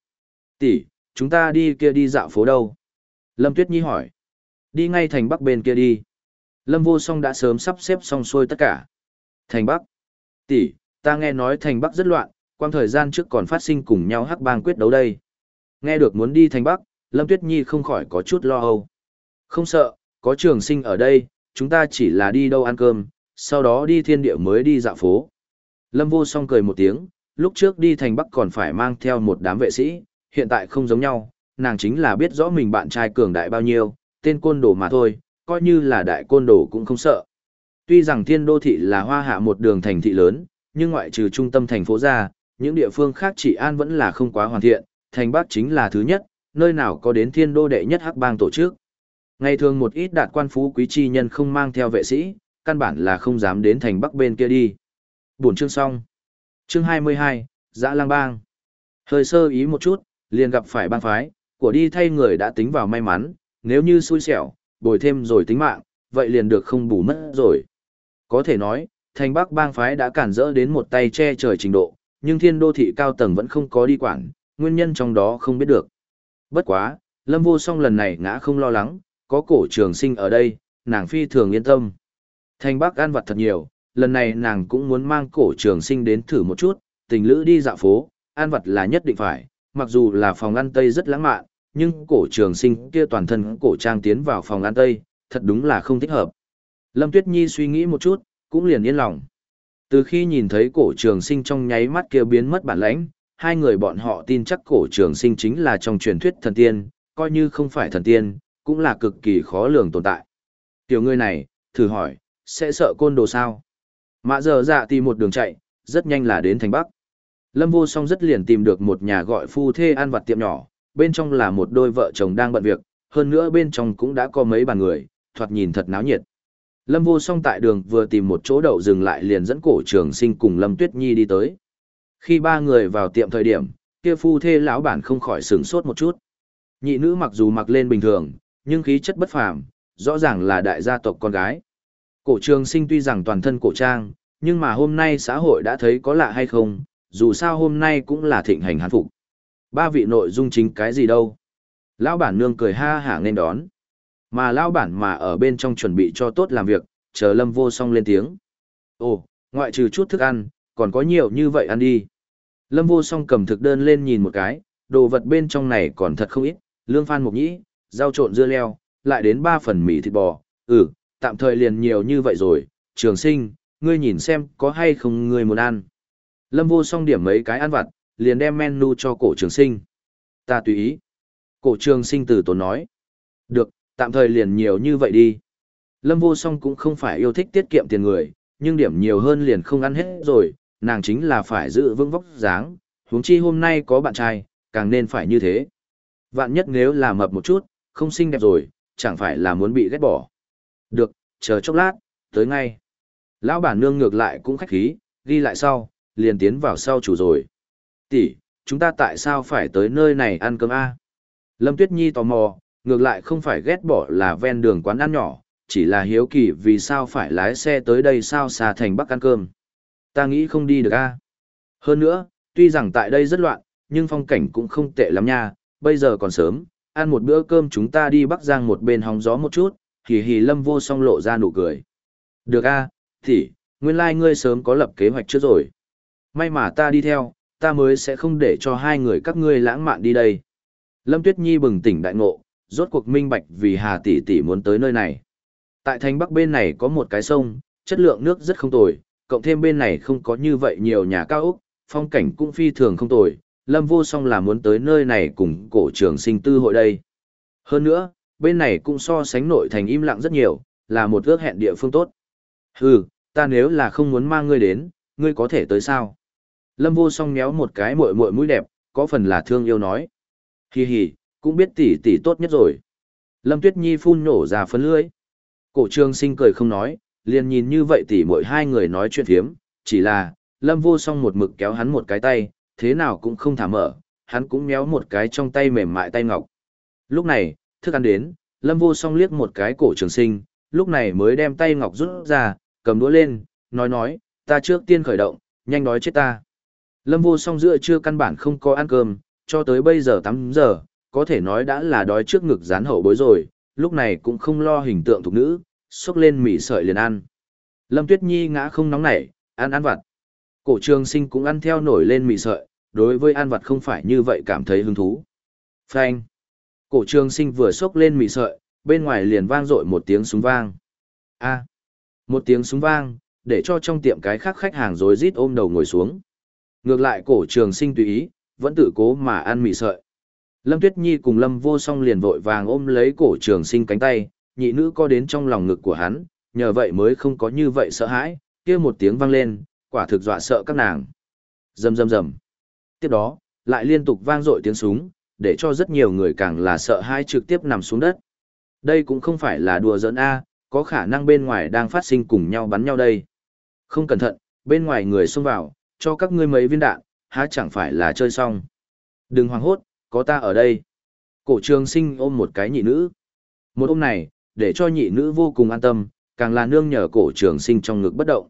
Tỷ, chúng ta đi kia đi dạo phố đâu? Lâm Tuyết Nhi hỏi. Đi ngay thành bắc bên kia đi. Lâm vô song đã sớm sắp xếp xong xuôi tất cả. Thành bắc. Tỷ, ta nghe nói thành bắc rất loạn, quang thời gian trước còn phát sinh cùng nhau hắc bang quyết đấu đây. Nghe được muốn đi thành bắc, Lâm Tuyết Nhi không khỏi có chút lo âu. Không sợ, có trường sinh ở đây, chúng ta chỉ là đi đâu ăn cơm, sau đó đi thiên địa mới đi dạo phố. Lâm vô song cười một tiếng, lúc trước đi thành Bắc còn phải mang theo một đám vệ sĩ, hiện tại không giống nhau, nàng chính là biết rõ mình bạn trai cường đại bao nhiêu, tên côn đồ mà thôi, coi như là đại côn đồ cũng không sợ. Tuy rằng thiên đô thị là hoa hạ một đường thành thị lớn, nhưng ngoại trừ trung tâm thành phố ra, những địa phương khác chỉ an vẫn là không quá hoàn thiện, thành Bắc chính là thứ nhất, nơi nào có đến thiên đô đệ nhất hắc bang tổ chức. Ngày thường một ít đạt quan phú quý chi nhân không mang theo vệ sĩ, căn bản là không dám đến thành Bắc bên kia đi. Buổi chương xong. Chương 22, Dã Lang Bang. Hơi sơ ý một chút, liền gặp phải bang phái, của đi thay người đã tính vào may mắn, nếu như xui xẻo, bồi thêm rồi tính mạng, vậy liền được không bù mất rồi. Có thể nói, thành Bắc bang phái đã cản rỡ đến một tay che trời trình độ, nhưng thiên đô thị cao tầng vẫn không có đi quản, nguyên nhân trong đó không biết được. Bất quá, Lâm Vô Song lần này ngã không lo lắng, có cổ trường sinh ở đây, nàng phi thường yên tâm. Thành Bắc ăn vặt thật nhiều, lần này nàng cũng muốn mang cổ trường sinh đến thử một chút, tình lữ đi dạo phố, ăn vặt là nhất định phải, mặc dù là phòng ăn Tây rất lãng mạn, nhưng cổ trường sinh kia toàn thân cổ trang tiến vào phòng ăn Tây, thật đúng là không thích hợp. Lâm Tuyết Nhi suy nghĩ một chút, cũng liền yên lòng. Từ khi nhìn thấy cổ trường sinh trong nháy mắt kia biến mất bản lãnh, hai người bọn họ tin chắc cổ trường sinh chính là trong truyền thuyết thần tiên, coi như không phải thần tiên, cũng là cực kỳ khó lường tồn tại. Tiểu người này, thử hỏi, sẽ sợ côn đồ sao? Mạ giờ dạ tìm một đường chạy, rất nhanh là đến thành Bắc. Lâm vô song rất liền tìm được một nhà gọi phu thê ăn vặt tiệm nhỏ, bên trong là một đôi vợ chồng đang bận việc, hơn nữa bên trong cũng đã có mấy bàn người, thoạt nhìn thật náo nhiệt. Lâm vô song tại đường vừa tìm một chỗ đậu dừng lại liền dẫn cổ trường sinh cùng Lâm Tuyết Nhi đi tới. Khi ba người vào tiệm thời điểm, kia phu thê lão bản không khỏi sửng sốt một chút. Nhị nữ mặc dù mặc lên bình thường, nhưng khí chất bất phàm, rõ ràng là đại gia tộc con gái. Cổ trường sinh tuy rằng toàn thân cổ trang, nhưng mà hôm nay xã hội đã thấy có lạ hay không, dù sao hôm nay cũng là thịnh hành hán phục. Ba vị nội dung chính cái gì đâu. Lão bản nương cười ha hả nên đón. Mà lao bản mà ở bên trong chuẩn bị cho tốt làm việc, chờ lâm vô song lên tiếng. Ồ, ngoại trừ chút thức ăn, còn có nhiều như vậy ăn đi. Lâm vô song cầm thực đơn lên nhìn một cái, đồ vật bên trong này còn thật không ít, lương phan mục nhĩ, rau trộn dưa leo, lại đến ba phần mì thịt bò, ừ, tạm thời liền nhiều như vậy rồi, trường sinh, ngươi nhìn xem có hay không ngươi muốn ăn. Lâm vô song điểm mấy cái ăn vặt, liền đem menu cho cổ trường sinh. Ta tùy ý. Cổ trường sinh từ tốn nói. Được, tạm thời liền nhiều như vậy đi. Lâm vô song cũng không phải yêu thích tiết kiệm tiền người, nhưng điểm nhiều hơn liền không ăn hết rồi, nàng chính là phải giữ vững vóc dáng, huống chi hôm nay có bạn trai, càng nên phải như thế. Vạn nhất nếu là mập một chút, không xinh đẹp rồi, chẳng phải là muốn bị ghét bỏ. Được, chờ chốc lát, tới ngay. Lão bản nương ngược lại cũng khách khí, ghi lại sau, liền tiến vào sau chủ rồi. Tỷ, chúng ta tại sao phải tới nơi này ăn cơm A? Lâm Tuyết Nhi tò mò, ngược lại không phải ghét bỏ là ven đường quán ăn nhỏ, chỉ là hiếu kỳ vì sao phải lái xe tới đây sao xa thành bắc ăn cơm. Ta nghĩ không đi được A. Hơn nữa, tuy rằng tại đây rất loạn, nhưng phong cảnh cũng không tệ lắm nha, bây giờ còn sớm, ăn một bữa cơm chúng ta đi Bắc Giang một bên hóng gió một chút, hì hì lâm vô song lộ ra nụ cười. Được a, thì, nguyên lai like ngươi sớm có lập kế hoạch trước rồi. May mà ta đi theo, ta mới sẽ không để cho hai người các ngươi lãng mạn đi đây. Lâm Tuyết Nhi bừng tỉnh đại ngộ, rốt cuộc minh bạch vì Hà tỷ tỷ muốn tới nơi này. Tại thành Bắc bên này có một cái sông, chất lượng nước rất không tồi, cộng thêm bên này không có như vậy nhiều nhà cao ốc, phong cảnh cũng phi thường không tồi, Lâm Vô Song là muốn tới nơi này cùng cổ trường sinh tư hội đây. Hơn nữa, bên này cũng so sánh nội thành im lặng rất nhiều, là một ước hẹn địa phương tốt. Hừ, ta nếu là không muốn mang ngươi đến, ngươi có thể tới sao? Lâm Vô Song méo một cái muội muội mũi đẹp, có phần là thương yêu nói. Hi hi, cũng biết tỷ tỷ tốt nhất rồi. Lâm Tuyết Nhi phun nổ ra phấn lưỡi. Cổ trường sinh cười không nói, liền nhìn như vậy tỷ mỗi hai người nói chuyện phiếm, chỉ là, Lâm vô song một mực kéo hắn một cái tay, thế nào cũng không thả mở, hắn cũng méo một cái trong tay mềm mại tay ngọc. Lúc này, thức ăn đến, Lâm vô song liếc một cái cổ trường sinh, lúc này mới đem tay ngọc rút ra, cầm đũa lên, nói nói, ta trước tiên khởi động, nhanh đói chết ta. Lâm vô song giữa chưa căn bản không có ăn cơm, cho tới bây giờ 8 giờ, có thể nói đã là đói trước ngực rán hậu bối rồi, lúc này cũng không lo hình tượng thục nữ, xúc lên mỉ sợi liền ăn. Lâm Tuyết Nhi ngã không nóng nảy, ăn ăn vặt. Cổ trường sinh cũng ăn theo nổi lên mì sợi, đối với ăn vặt không phải như vậy cảm thấy hứng thú. Phanh. Cổ trường sinh vừa xốc lên mì sợi, bên ngoài liền vang dội một tiếng súng vang. A. Một tiếng súng vang, để cho trong tiệm cái khác khách hàng rối rít ôm đầu ngồi xuống. Ngược lại cổ trường sinh tùy ý, vẫn tự cố mà ăn mì sợi. Lâm Tuyết Nhi cùng Lâm Vô Song liền vội vàng ôm lấy cổ trường sinh cánh tay, nhị nữ có đến trong lòng ngực của hắn, nhờ vậy mới không có như vậy sợ hãi, kia một tiếng vang lên, quả thực dọa sợ các nàng. Rầm rầm rầm. Tiếp đó, lại liên tục vang dội tiếng súng, để cho rất nhiều người càng là sợ hãi trực tiếp nằm xuống đất. Đây cũng không phải là đùa giỡn a, có khả năng bên ngoài đang phát sinh cùng nhau bắn nhau đây. Không cẩn thận, bên ngoài người xông vào, cho các ngươi mấy viên đạn, há chẳng phải là chơi xong. Đừng hoảng hốt, có ta ở đây. Cổ trường sinh ôm một cái nhị nữ. Một ôm này, để cho nhị nữ vô cùng an tâm, càng là nương nhờ cổ trường sinh trong ngực bất động.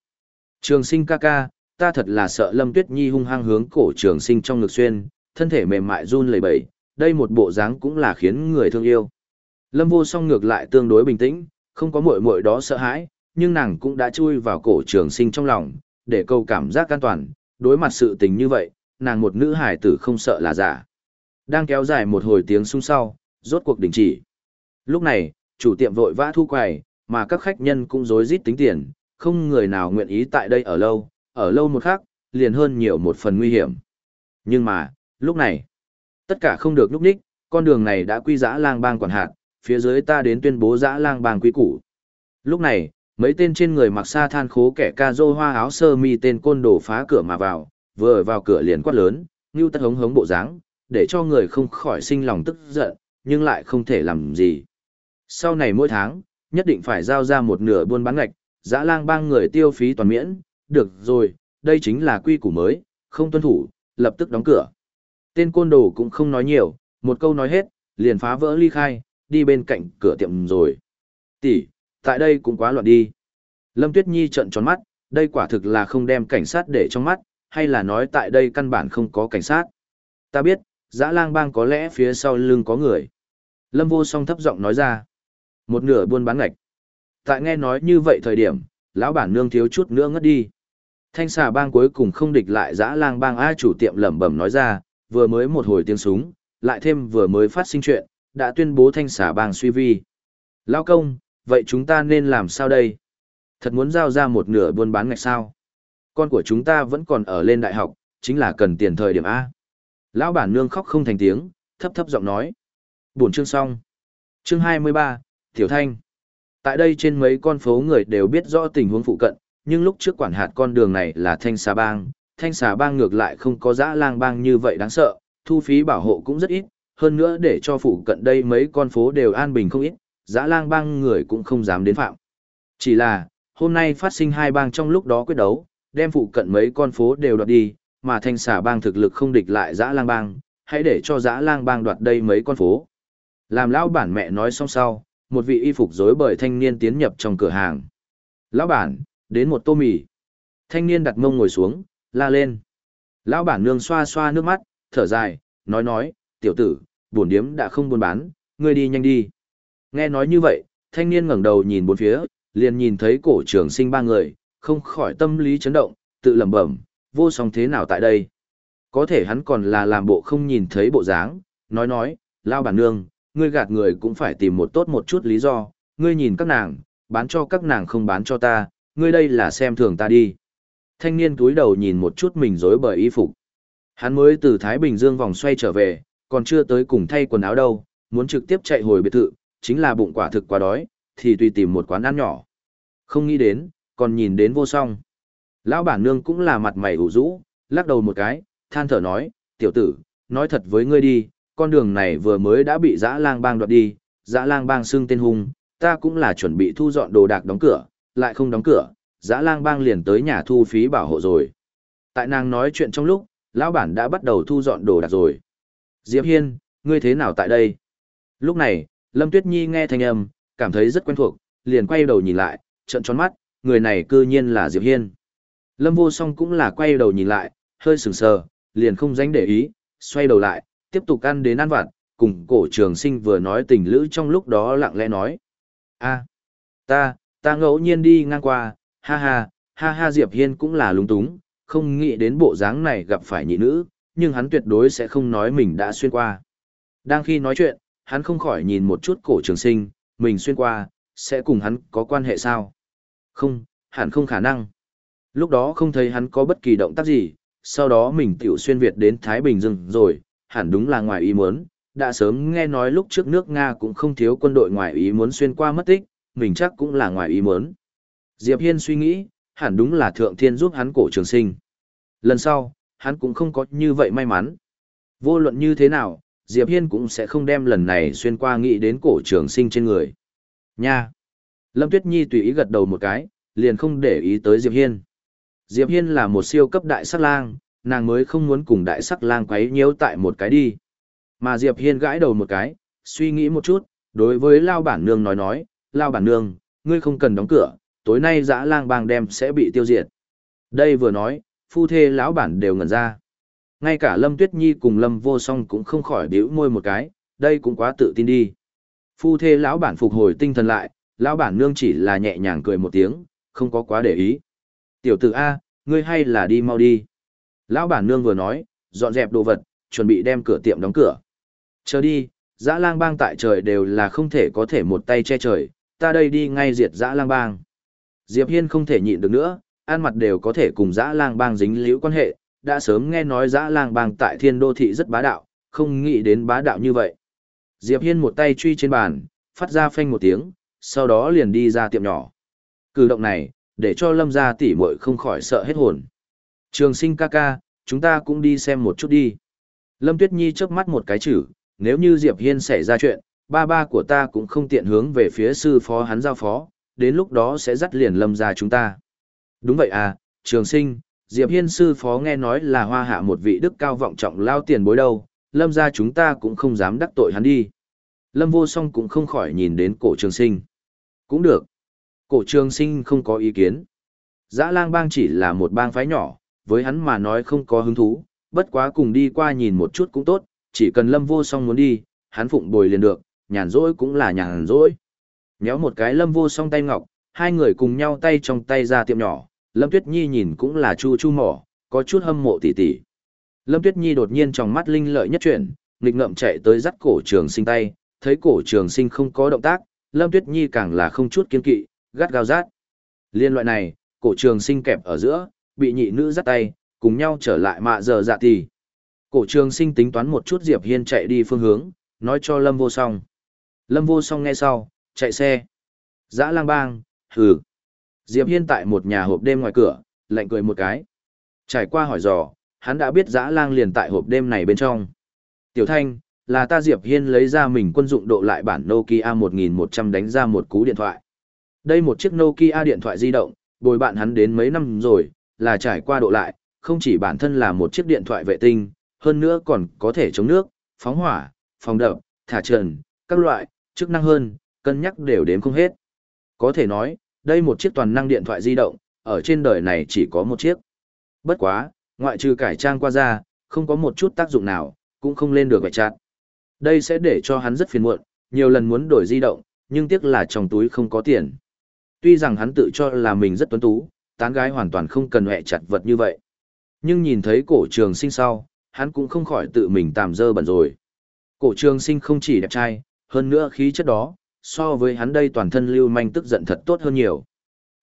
Trường sinh ca ca, ta thật là sợ Lâm Tuyết Nhi hung hăng hướng cổ trường sinh trong ngực xuyên, thân thể mềm mại run lẩy bẩy, đây một bộ dáng cũng là khiến người thương yêu. Lâm vô song ngược lại tương đối bình tĩnh, không có muội muội đó sợ hãi, nhưng nàng cũng đã chui vào cổ trường sinh trong lòng, để câu cảm giác an toàn, đối mặt sự tình như vậy, nàng một nữ hải tử không sợ là giả. Đang kéo dài một hồi tiếng sung sau, rốt cuộc đình chỉ. Lúc này, chủ tiệm vội vã thu quầy, mà các khách nhân cũng rối rít tính tiền, không người nào nguyện ý tại đây ở lâu, ở lâu một khắc, liền hơn nhiều một phần nguy hiểm. Nhưng mà, lúc này, tất cả không được lúc ních, con đường này đã quy giã lang bang quản hạt, phía dưới ta đến tuyên bố giã lang bang quý củ. Lúc này, mấy tên trên người mặc sa than khố kẻ ca dô hoa áo sơ mi tên côn đồ phá cửa mà vào, vừa vào cửa liền quát lớn, như tất hống hống bộ dáng, để cho người không khỏi sinh lòng tức giận, nhưng lại không thể làm gì. Sau này mỗi tháng, nhất định phải giao ra một nửa buôn bán ngạch, dã lang bang người tiêu phí toàn miễn, được rồi, đây chính là quy củ mới, không tuân thủ, lập tức đóng cửa. Tên côn đồ cũng không nói nhiều, một câu nói hết, liền phá vỡ ly khai, đi bên cạnh cửa tiệm rồi. Tỷ, tại đây cũng quá loạn đi. Lâm Tuyết Nhi trợn tròn mắt, đây quả thực là không đem cảnh sát để trong mắt, hay là nói tại đây căn bản không có cảnh sát. Ta biết, dã lang bang có lẽ phía sau lưng có người. Lâm vô song thấp giọng nói ra. Một nửa buôn bán ngạch. Tại nghe nói như vậy thời điểm, lão bản nương thiếu chút nữa ngất đi. Thanh xà bang cuối cùng không địch lại dã lang bang A chủ tiệm lẩm bẩm nói ra, vừa mới một hồi tiếng súng, lại thêm vừa mới phát sinh chuyện, đã tuyên bố thanh xà bang suy vi. Lão công, vậy chúng ta nên làm sao đây? Thật muốn giao ra một nửa buôn bán ngạch sao? Con của chúng ta vẫn còn ở lên đại học, chính là cần tiền thời điểm A. Lão bản nương khóc không thành tiếng, thấp thấp giọng nói. Buổi chương xong. Chương 23, Tiểu Thanh. Tại đây trên mấy con phố người đều biết rõ tình huống phụ cận, nhưng lúc trước quản hạt con đường này là Thanh Xà Bang, Thanh Xà Bang ngược lại không có dã lang bang như vậy đáng sợ, thu phí bảo hộ cũng rất ít, hơn nữa để cho phụ cận đây mấy con phố đều an bình không ít, dã lang bang người cũng không dám đến phạm. Chỉ là, hôm nay phát sinh hai bang trong lúc đó quyết đấu, đem phụ cận mấy con phố đều đoạt đi, mà Thanh Xà Bang thực lực không địch lại dã lang bang, hãy để cho dã lang bang đoạt đây mấy con phố. Làm lão bản mẹ nói xong sau, một vị y phục rối bởi thanh niên tiến nhập trong cửa hàng. Lão bản, đến một tô mì. Thanh niên đặt mông ngồi xuống, la lên. Lão bản nương xoa xoa nước mắt, thở dài, nói nói, tiểu tử, buồn điếm đã không buôn bán, ngươi đi nhanh đi. Nghe nói như vậy, thanh niên ngẩng đầu nhìn bốn phía, liền nhìn thấy cổ trường sinh ba người, không khỏi tâm lý chấn động, tự lẩm bẩm, vô song thế nào tại đây. Có thể hắn còn là làm bộ không nhìn thấy bộ dáng, nói nói, lao bản nương, ngươi gạt người cũng phải tìm một tốt một chút lý do, ngươi nhìn các nàng, bán cho các nàng không bán cho ta, ngươi đây là xem thường ta đi. Thanh niên túi đầu nhìn một chút mình rối bởi y phục. Hắn mới từ Thái Bình Dương vòng xoay trở về, còn chưa tới cùng thay quần áo đâu, muốn trực tiếp chạy hồi biệt thự, chính là bụng quả thực quá đói, thì tùy tìm một quán ăn nhỏ. Không nghĩ đến, còn nhìn đến vô song. Lão bản nương cũng là mặt mày ủ rũ, lắc đầu một cái, than thở nói, tiểu tử, nói thật với ngươi đi, con đường này vừa mới đã bị dã lang bang đoạt đi, dã lang bang xưng tên hung, ta cũng là chuẩn bị thu dọn đồ đạc đóng cửa, lại không đóng cửa, dã lang bang liền tới nhà thu phí bảo hộ rồi. Tại nàng nói chuyện trong lúc, lão bản đã bắt đầu thu dọn đồ đạc rồi. Diệp Hiên, ngươi thế nào tại đây? Lúc này, Lâm Tuyết Nhi nghe thanh âm, cảm thấy rất quen thuộc, liền quay đầu nhìn lại, trợn tròn mắt, người này cư nhiên là Diệp Hiên. Lâm vô song cũng là quay đầu nhìn lại, hơi sừng sờ, liền không dánh để ý, xoay đầu lại, tiếp tục ăn đến ăn vặt, cùng cổ trường sinh vừa nói tình lữ trong lúc đó lặng lẽ nói. a ta, ta ngẫu nhiên đi ngang qua, ha ha, ha ha Diệp Hiên cũng là lúng túng, không nghĩ đến bộ dáng này gặp phải nhị nữ, nhưng hắn tuyệt đối sẽ không nói mình đã xuyên qua. Đang khi nói chuyện, hắn không khỏi nhìn một chút cổ trường sinh, mình xuyên qua, sẽ cùng hắn có quan hệ sao? Không, hẳn không khả năng. Lúc đó không thấy hắn có bất kỳ động tác gì, sau đó mình tiểu xuyên Việt đến Thái Bình Dương rồi, hẳn đúng là ngoài ý muốn, đã sớm nghe nói lúc trước nước Nga cũng không thiếu quân đội ngoài ý muốn xuyên qua mất tích, mình chắc cũng là ngoài ý muốn. Diệp Hiên suy nghĩ, hẳn đúng là thượng thiên giúp hắn cổ trường sinh. Lần sau, hắn cũng không có như vậy may mắn. Vô luận như thế nào, Diệp Hiên cũng sẽ không đem lần này xuyên qua nghĩ đến cổ trường sinh trên người. Nha! Lâm Tuyết Nhi tùy ý gật đầu một cái, liền không để ý tới Diệp Hiên. Diệp Hiên là một siêu cấp đại sắc lang, nàng mới không muốn cùng đại sắc lang quấy nhiễu tại một cái đi. Mà Diệp Hiên gãi đầu một cái, suy nghĩ một chút, đối với Lao Bản Nương nói nói, Lao Bản Nương, ngươi không cần đóng cửa, tối nay dã lang bang đem sẽ bị tiêu diệt. Đây vừa nói, phu thê lão bản đều ngẩn ra. Ngay cả Lâm Tuyết Nhi cùng Lâm Vô Song cũng không khỏi bĩu môi một cái, đây cũng quá tự tin đi. Phu thê lão bản phục hồi tinh thần lại, lão bản nương chỉ là nhẹ nhàng cười một tiếng, không có quá để ý. Tiểu tử A, ngươi hay là đi mau đi. Lão bản nương vừa nói, dọn dẹp đồ vật, chuẩn bị đem cửa tiệm đóng cửa. Chờ đi, dã lang bang tại trời đều là không thể có thể một tay che trời, ta đây đi ngay diệt dã lang bang. Diệp Hiên không thể nhịn được nữa, ăn mặt đều có thể cùng dã lang bang dính liễu quan hệ, đã sớm nghe nói dã lang bang tại thiên đô thị rất bá đạo, không nghĩ đến bá đạo như vậy. Diệp Hiên một tay truy trên bàn, phát ra phanh một tiếng, sau đó liền đi ra tiệm nhỏ. Cử động này, để cho lâm gia tỷ muội không khỏi sợ hết hồn. Trường sinh ca ca, chúng ta cũng đi xem một chút đi. Lâm Tuyết Nhi chớp mắt một cái chữ, nếu như Diệp Hiên xảy ra chuyện, ba ba của ta cũng không tiện hướng về phía sư phó hắn giao phó, đến lúc đó sẽ dắt liền lâm gia chúng ta. Đúng vậy à, trường sinh, Diệp Hiên sư phó nghe nói là hoa hạ một vị đức cao vọng trọng lao tiền bối đâu, lâm gia chúng ta cũng không dám đắc tội hắn đi. Lâm vô song cũng không khỏi nhìn đến cổ trường sinh. Cũng được. Cổ trường sinh không có ý kiến. Dã lang bang chỉ là một bang phái nhỏ, với hắn mà nói không có hứng thú, bất quá cùng đi qua nhìn một chút cũng tốt, chỉ cần lâm vô song muốn đi, hắn phụng bồi liền được, nhàn rỗi cũng là nhàn rỗi. Nhéo một cái lâm vô song tay ngọc, hai người cùng nhau tay trong tay ra tiệm nhỏ, lâm tuyết nhi nhìn cũng là chu chu mỏ, có chút hâm mộ tỉ tỉ. Lâm tuyết nhi đột nhiên trong mắt linh lợi nhất chuyển, nghịch ngậm chạy tới dắt cổ trường sinh tay, thấy cổ trường sinh không có động tác, lâm tuyết nhi càng là không chút kiên kỵ, gắt gao rát. Liên loại này, cổ trường sinh kẹp ở giữa, bị nhị nữ dắt tay, cùng nhau trở lại mạ giờ dạ tỷ. Cổ trường sinh tính toán một chút Diệp Hiên chạy đi phương hướng, nói cho Lâm vô song. Lâm vô song nghe sau, chạy xe. Dã lang bang, hừ. Diệp Hiên tại một nhà hộp đêm ngoài cửa, lạnh cười một cái. Trải qua hỏi dò, hắn đã biết dã lang liền tại hộp đêm này bên trong. Tiểu Thanh, là ta Diệp Hiên lấy ra mình quân dụng độ lại bản Nokia 1100 đánh ra một cú điện thoại. Đây một chiếc Nokia điện thoại di động, bồi bạn hắn đến mấy năm rồi, là trải qua độ lại, không chỉ bản thân là một chiếc điện thoại vệ tinh, hơn nữa còn có thể chống nước, phóng hỏa, phòng đập, thả trần, các loại, chức năng hơn, cân nhắc đều đếm không hết. Có thể nói, đây một chiếc toàn năng điện thoại di động, ở trên đời này chỉ có một chiếc. Bất quá, ngoại trừ cải trang qua ra, không có một chút tác dụng nào, cũng không lên được vạch chặt. Đây sẽ để cho hắn rất phiền muộn, nhiều lần muốn đổi di động, nhưng tiếc là trong túi không có tiền. Tuy rằng hắn tự cho là mình rất tuấn tú, tán gái hoàn toàn không cần hẹ chặt vật như vậy. Nhưng nhìn thấy cổ trường sinh sau, hắn cũng không khỏi tự mình tạm dơ bẩn rồi. Cổ trường sinh không chỉ đẹp trai, hơn nữa khí chất đó, so với hắn đây toàn thân lưu manh tức giận thật tốt hơn nhiều.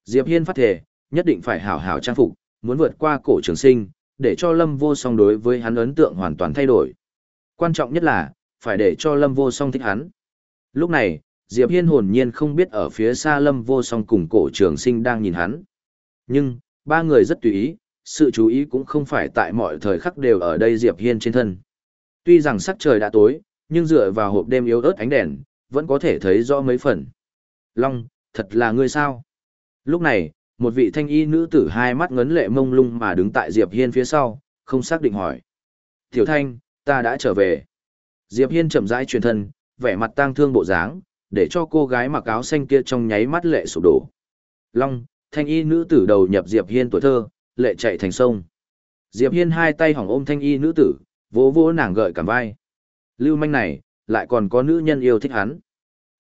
Diệp Hiên phát thể, nhất định phải hảo hảo trang phục, muốn vượt qua cổ trường sinh, để cho Lâm Vô Song đối với hắn ấn tượng hoàn toàn thay đổi. Quan trọng nhất là, phải để cho Lâm Vô Song thích hắn. Lúc này, Diệp Hiên hồn nhiên không biết ở phía xa Lâm Vô Song cùng cổ trường sinh đang nhìn hắn. Nhưng, ba người rất tùy ý, sự chú ý cũng không phải tại mọi thời khắc đều ở đây Diệp Hiên trên thân. Tuy rằng sắc trời đã tối, nhưng dựa vào hộp đêm yếu ớt ánh đèn, vẫn có thể thấy rõ mấy phần. Long, thật là ngươi sao? Lúc này, một vị thanh y nữ tử hai mắt ngấn lệ mông lung mà đứng tại Diệp Hiên phía sau, không xác định hỏi. Tiểu thanh, ta đã trở về. Diệp Hiên chậm rãi truyền thân, vẻ mặt tang thương bộ dáng, để cho cô gái mặc áo xanh kia trong nháy mắt lệ sụp đổ. Long, thanh y nữ tử đầu nhập Diệp Hiên tuổi thơ, lệ chạy thành sông. Diệp Hiên hai tay hỏng ôm thanh y nữ tử, vỗ vỗ nàng gợi cảm vai. Lưu manh này, lại còn có nữ nhân yêu thích hắn.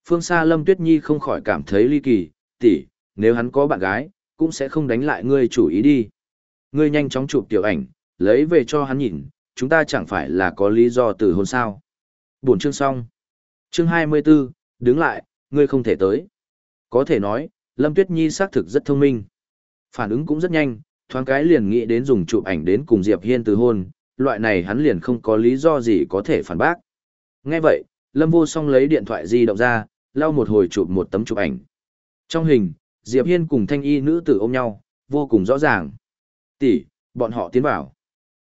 Phương xa Lâm Tuyết Nhi không khỏi cảm thấy ly kỳ, tỷ, nếu hắn có bạn gái, cũng sẽ không đánh lại ngươi chủ ý đi. Ngươi nhanh chóng chụp tiểu ảnh, lấy về cho hắn nhìn, chúng ta chẳng phải là có lý do từ hôn sao. Buổi chương xong. Chương 24, đứng lại, ngươi không thể tới. Có thể nói, Lâm Tuyết Nhi xác thực rất thông minh. Phản ứng cũng rất nhanh, thoáng cái liền nghĩ đến dùng chụp ảnh đến cùng Diệp Hiên từ hôn, loại này hắn liền không có lý do gì có thể phản bác. Nghe vậy, Lâm Vô Song lấy điện thoại di động ra, lau một hồi chụp một tấm chụp ảnh. Trong hình, Diệp Hiên cùng thanh y nữ tử ôm nhau, vô cùng rõ ràng. Tỷ, bọn họ tiến vào.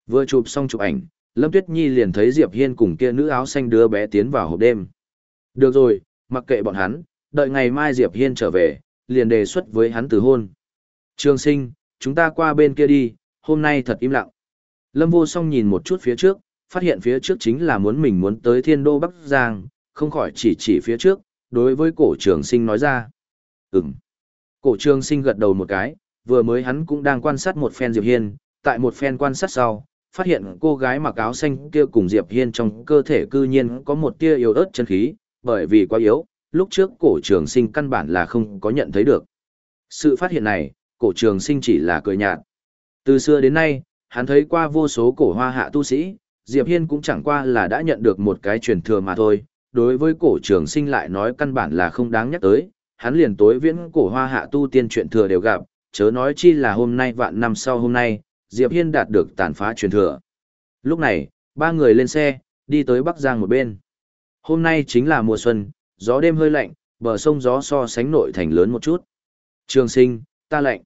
Vừa chụp xong chụp ảnh, Lâm Tuyết Nhi liền thấy Diệp Hiên cùng kia nữ áo xanh đứa bé tiến vào hộp đêm. Được rồi, mặc kệ bọn hắn, đợi ngày mai Diệp Hiên trở về, liền đề xuất với hắn từ hôn. Trường sinh, chúng ta qua bên kia đi, hôm nay thật im lặng. Lâm vô song nhìn một chút phía trước, phát hiện phía trước chính là muốn mình muốn tới thiên đô Bắc Giang, không khỏi chỉ chỉ phía trước, đối với cổ trường sinh nói ra. Ừm. Cổ trường sinh gật đầu một cái, vừa mới hắn cũng đang quan sát một phen Diệp Hiên, tại một phen quan sát sau, phát hiện cô gái mặc áo xanh kia cùng Diệp Hiên trong cơ thể cư nhiên có một tia yếu ớt chân khí, bởi vì quá yếu, lúc trước cổ trường sinh căn bản là không có nhận thấy được. Sự phát hiện này, cổ trường sinh chỉ là cười nhạt. Từ xưa đến nay, hắn thấy qua vô số cổ hoa hạ tu sĩ, Diệp Hiên cũng chẳng qua là đã nhận được một cái truyền thừa mà thôi. Đối với cổ trường sinh lại nói căn bản là không đáng nhắc tới, hắn liền tối viễn cổ hoa hạ tu tiên truyền thừa đều gặp, chớ nói chi là hôm nay vạn năm sau hôm nay, Diệp Hiên đạt được tàn phá truyền thừa. Lúc này, ba người lên xe, đi tới Bắc Giang một bên. Hôm nay chính là mùa xuân, gió đêm hơi lạnh, bờ sông gió so sánh nội thành lớn một chút. Trường sinh, ta lạnh.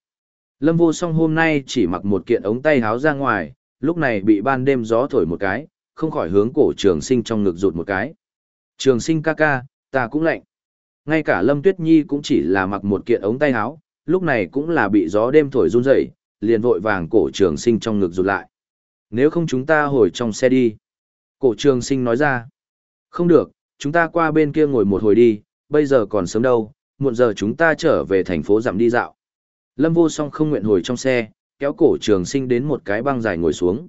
Lâm vô song hôm nay chỉ mặc một kiện ống tay háo ra ngoài, lúc này bị ban đêm gió thổi một cái, không khỏi hướng cổ trường sinh trong ngực rụt một cái. Trường sinh ca ca, ta cũng lạnh. Ngay cả Lâm Tuyết Nhi cũng chỉ là mặc một kiện ống tay háo, lúc này cũng là bị gió đêm thổi run rẩy, liền vội vàng cổ trường sinh trong ngực rụt lại. Nếu không chúng ta hồi trong xe đi. Cổ trường sinh nói ra. Không được, chúng ta qua bên kia ngồi một hồi đi, bây giờ còn sớm đâu, muộn giờ chúng ta trở về thành phố giảm đi dạo. Lâm vô song không nguyện hồi trong xe, kéo cổ trường sinh đến một cái băng dài ngồi xuống.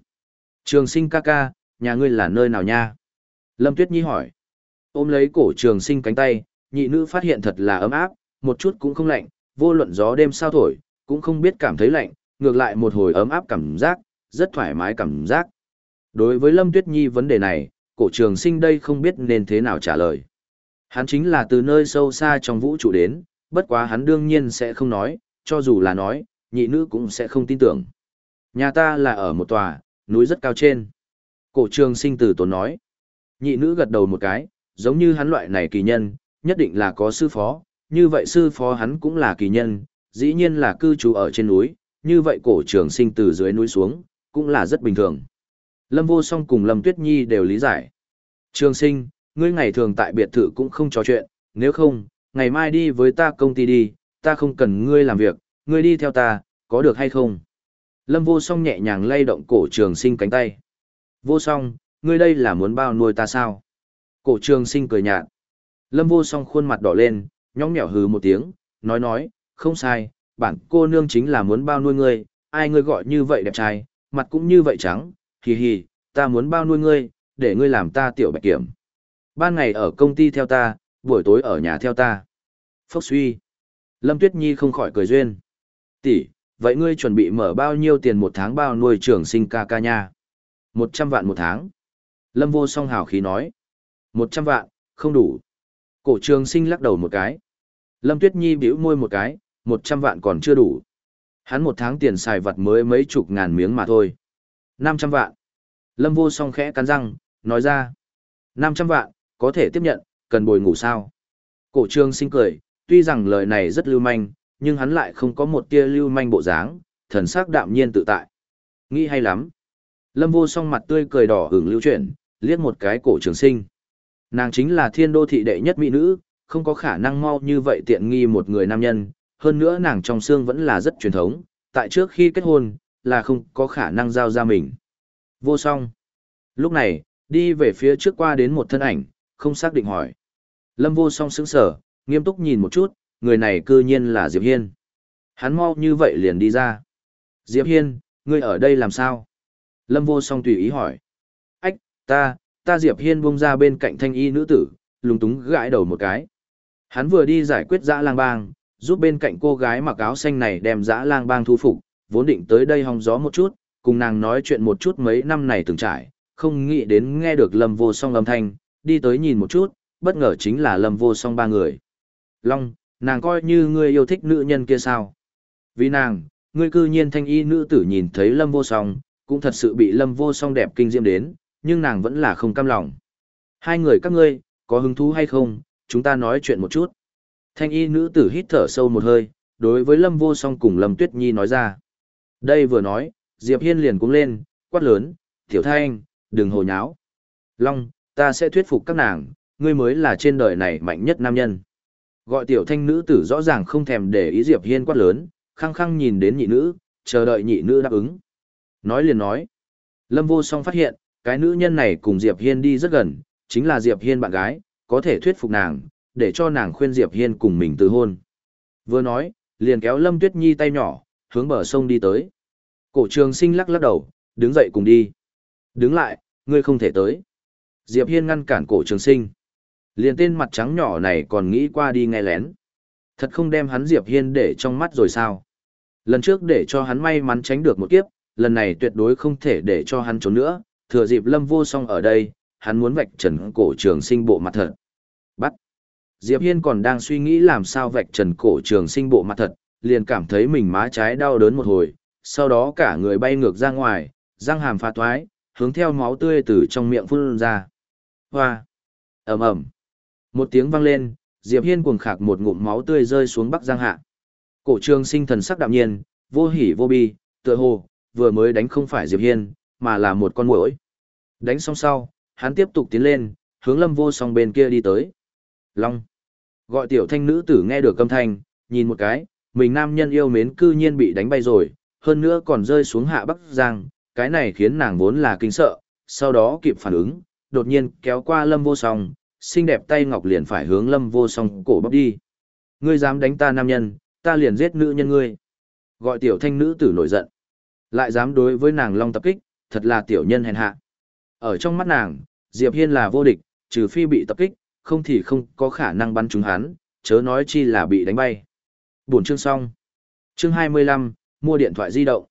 Trường sinh ca ca, nhà ngươi là nơi nào nha? Lâm Tuyết Nhi hỏi. Ôm lấy cổ trường sinh cánh tay, nhị nữ phát hiện thật là ấm áp, một chút cũng không lạnh, vô luận gió đêm sao thổi, cũng không biết cảm thấy lạnh, ngược lại một hồi ấm áp cảm giác, rất thoải mái cảm giác. Đối với Lâm Tuyết Nhi vấn đề này, cổ trường sinh đây không biết nên thế nào trả lời. Hắn chính là từ nơi sâu xa trong vũ trụ đến, bất quá hắn đương nhiên sẽ không nói, cho dù là nói, nhị nữ cũng sẽ không tin tưởng. Nhà ta là ở một tòa, núi rất cao trên. Cổ trường sinh từ tốn nói. Nhị nữ gật đầu một cái, giống như hắn loại này kỳ nhân, nhất định là có sư phó, như vậy sư phó hắn cũng là kỳ nhân, dĩ nhiên là cư trú ở trên núi, như vậy cổ trường sinh từ dưới núi xuống, cũng là rất bình thường. Lâm vô song cùng Lâm Tuyết Nhi đều lý giải. Trường sinh, ngươi ngày thường tại biệt thự cũng không trò chuyện, nếu không, ngày mai đi với ta công ty đi, ta không cần ngươi làm việc, ngươi đi theo ta, có được hay không? Lâm vô song nhẹ nhàng lay động cổ trường sinh cánh tay. Vô song, ngươi đây là muốn bao nuôi ta sao? Cổ trường sinh cười nhạt. Lâm vô song khuôn mặt đỏ lên, nhõng nhẽo hừ một tiếng, nói nói, không sai, bản cô nương chính là muốn bao nuôi ngươi, ai ngươi gọi như vậy đẹp trai, mặt cũng như vậy trắng, hì hì, ta muốn bao nuôi ngươi, để ngươi làm ta tiểu bạch kiểm. Ban ngày ở công ty theo ta, buổi tối ở nhà theo ta. Phốc suy. Lâm Tuyết Nhi không khỏi cười duyên. Tỷ, vậy ngươi chuẩn bị mở bao nhiêu tiền một tháng bao nuôi trưởng sinh ca ca nha? Một trăm vạn một tháng. Lâm vô song hào khí nói. Một trăm vạn, không đủ. Cổ trường sinh lắc đầu một cái. Lâm Tuyết Nhi bĩu môi một cái, một trăm vạn còn chưa đủ. Hắn một tháng tiền xài vật mới mấy chục ngàn miếng mà thôi. Năm trăm vạn. Lâm vô song khẽ cắn răng, nói ra. Năm trăm vạn, có thể tiếp nhận, cần bồi ngủ sao? Cổ trường sinh cười, tuy rằng lời này rất lưu manh, nhưng hắn lại không có một tia lưu manh bộ dáng, thần sắc đạm nhiên tự tại. Nghĩ hay lắm. Lâm vô song mặt tươi cười đỏ hưởng lưu chuyển, liếc một cái cổ trường sinh. Nàng chính là thiên đô thị đệ nhất mỹ nữ, không có khả năng mau như vậy tiện nghi một người nam nhân, hơn nữa nàng trong xương vẫn là rất truyền thống, tại trước khi kết hôn, là không có khả năng giao ra mình. Vô song. Lúc này, đi về phía trước qua đến một thân ảnh, không xác định hỏi. Lâm vô song sững sở, nghiêm túc nhìn một chút, người này cư nhiên là Diệp Hiên. Hắn mau như vậy liền đi ra. Diệp Hiên, ngươi ở đây làm sao? Lâm vô song tùy ý hỏi. Ách, ta, ta Diệp Hiên buông ra bên cạnh thanh y nữ tử, lúng túng gãi đầu một cái. Hắn vừa đi giải quyết dã lang bang, giúp bên cạnh cô gái mặc áo xanh này đem dã lang bang thu phục, vốn định tới đây hong gió một chút, cùng nàng nói chuyện một chút mấy năm này từng trải, không nghĩ đến nghe được lâm vô song âm thanh, đi tới nhìn một chút, bất ngờ chính là lâm vô song ba người. Long, nàng coi như ngươi yêu thích nữ nhân kia sao? Vì nàng, ngươi cư nhiên thanh y nữ tử nhìn thấy lâm vô song, cũng thật sự bị lâm vô song đẹp kinh diễm đến, nhưng nàng vẫn là không cam lòng. Hai người các ngươi, có hứng thú hay không, chúng ta nói chuyện một chút. Thanh y nữ tử hít thở sâu một hơi, đối với lâm vô song cùng lâm tuyết nhi nói ra. Đây vừa nói, Diệp Hiên liền cũng lên, quát lớn, tiểu thanh, đừng hồ nháo. Long, ta sẽ thuyết phục các nàng, ngươi mới là trên đời này mạnh nhất nam nhân. Gọi tiểu thanh nữ tử rõ ràng không thèm để ý Diệp Hiên quát lớn, khăng khăng nhìn đến nhị nữ, chờ đợi nhị nữ đáp ứng. Nói liền nói. Lâm vô song phát hiện, cái nữ nhân này cùng Diệp Hiên đi rất gần, chính là Diệp Hiên bạn gái, có thể thuyết phục nàng, để cho nàng khuyên Diệp Hiên cùng mình từ hôn. Vừa nói, liền kéo Lâm Tuyết Nhi tay nhỏ, hướng bờ sông đi tới. Cổ trường sinh lắc lắc đầu, đứng dậy cùng đi. Đứng lại, ngươi không thể tới. Diệp Hiên ngăn cản cổ trường sinh. Liền tên mặt trắng nhỏ này còn nghĩ qua đi nghe lén. Thật không đem hắn Diệp Hiên để trong mắt rồi sao. Lần trước để cho hắn may mắn tránh được một kiếp, lần này tuyệt đối không thể để cho hắn trốn nữa. Thừa dịp lâm vô song ở đây, hắn muốn vạch trần cổ trường sinh bộ mặt thật. Bắt. Diệp Hiên còn đang suy nghĩ làm sao vạch trần cổ trường sinh bộ mặt thật, liền cảm thấy mình má trái đau đớn một hồi, sau đó cả người bay ngược ra ngoài, răng hàm phá toái, hướng theo máu tươi từ trong miệng phun ra. Hoa! ầm ầm Một tiếng vang lên, Diệp Hiên cuồng khạc một ngụm máu tươi rơi xuống bắc giang hạ. Cổ trường sinh thần sắc đạm nhiên, vô hỉ vô bi, tựa hồ, vừa mới đánh không phải Diệp Hiên, mà là một con muỗi. Đánh xong sau, hắn tiếp tục tiến lên, hướng lâm vô song bên kia đi tới. Long! Gọi tiểu thanh nữ tử nghe được âm thanh, nhìn một cái, mình nam nhân yêu mến cư nhiên bị đánh bay rồi, hơn nữa còn rơi xuống hạ bắc giang, cái này khiến nàng vốn là kinh sợ, sau đó kịp phản ứng, đột nhiên kéo qua lâm vô song, xinh đẹp tay ngọc liền phải hướng lâm vô song cổ bắp đi. Ngươi dám đánh ta nam nhân, ta liền giết nữ nhân ngươi. Gọi tiểu thanh nữ tử nổi giận. Lại dám đối với nàng long tập kích, thật là tiểu nhân hèn hạ. Ở trong mắt nàng, Diệp Hiên là vô địch, trừ phi bị tập kích, không thì không có khả năng bắn trúng hắn, chớ nói chi là bị đánh bay buồn chương xong. Chương 25, mua điện thoại di động.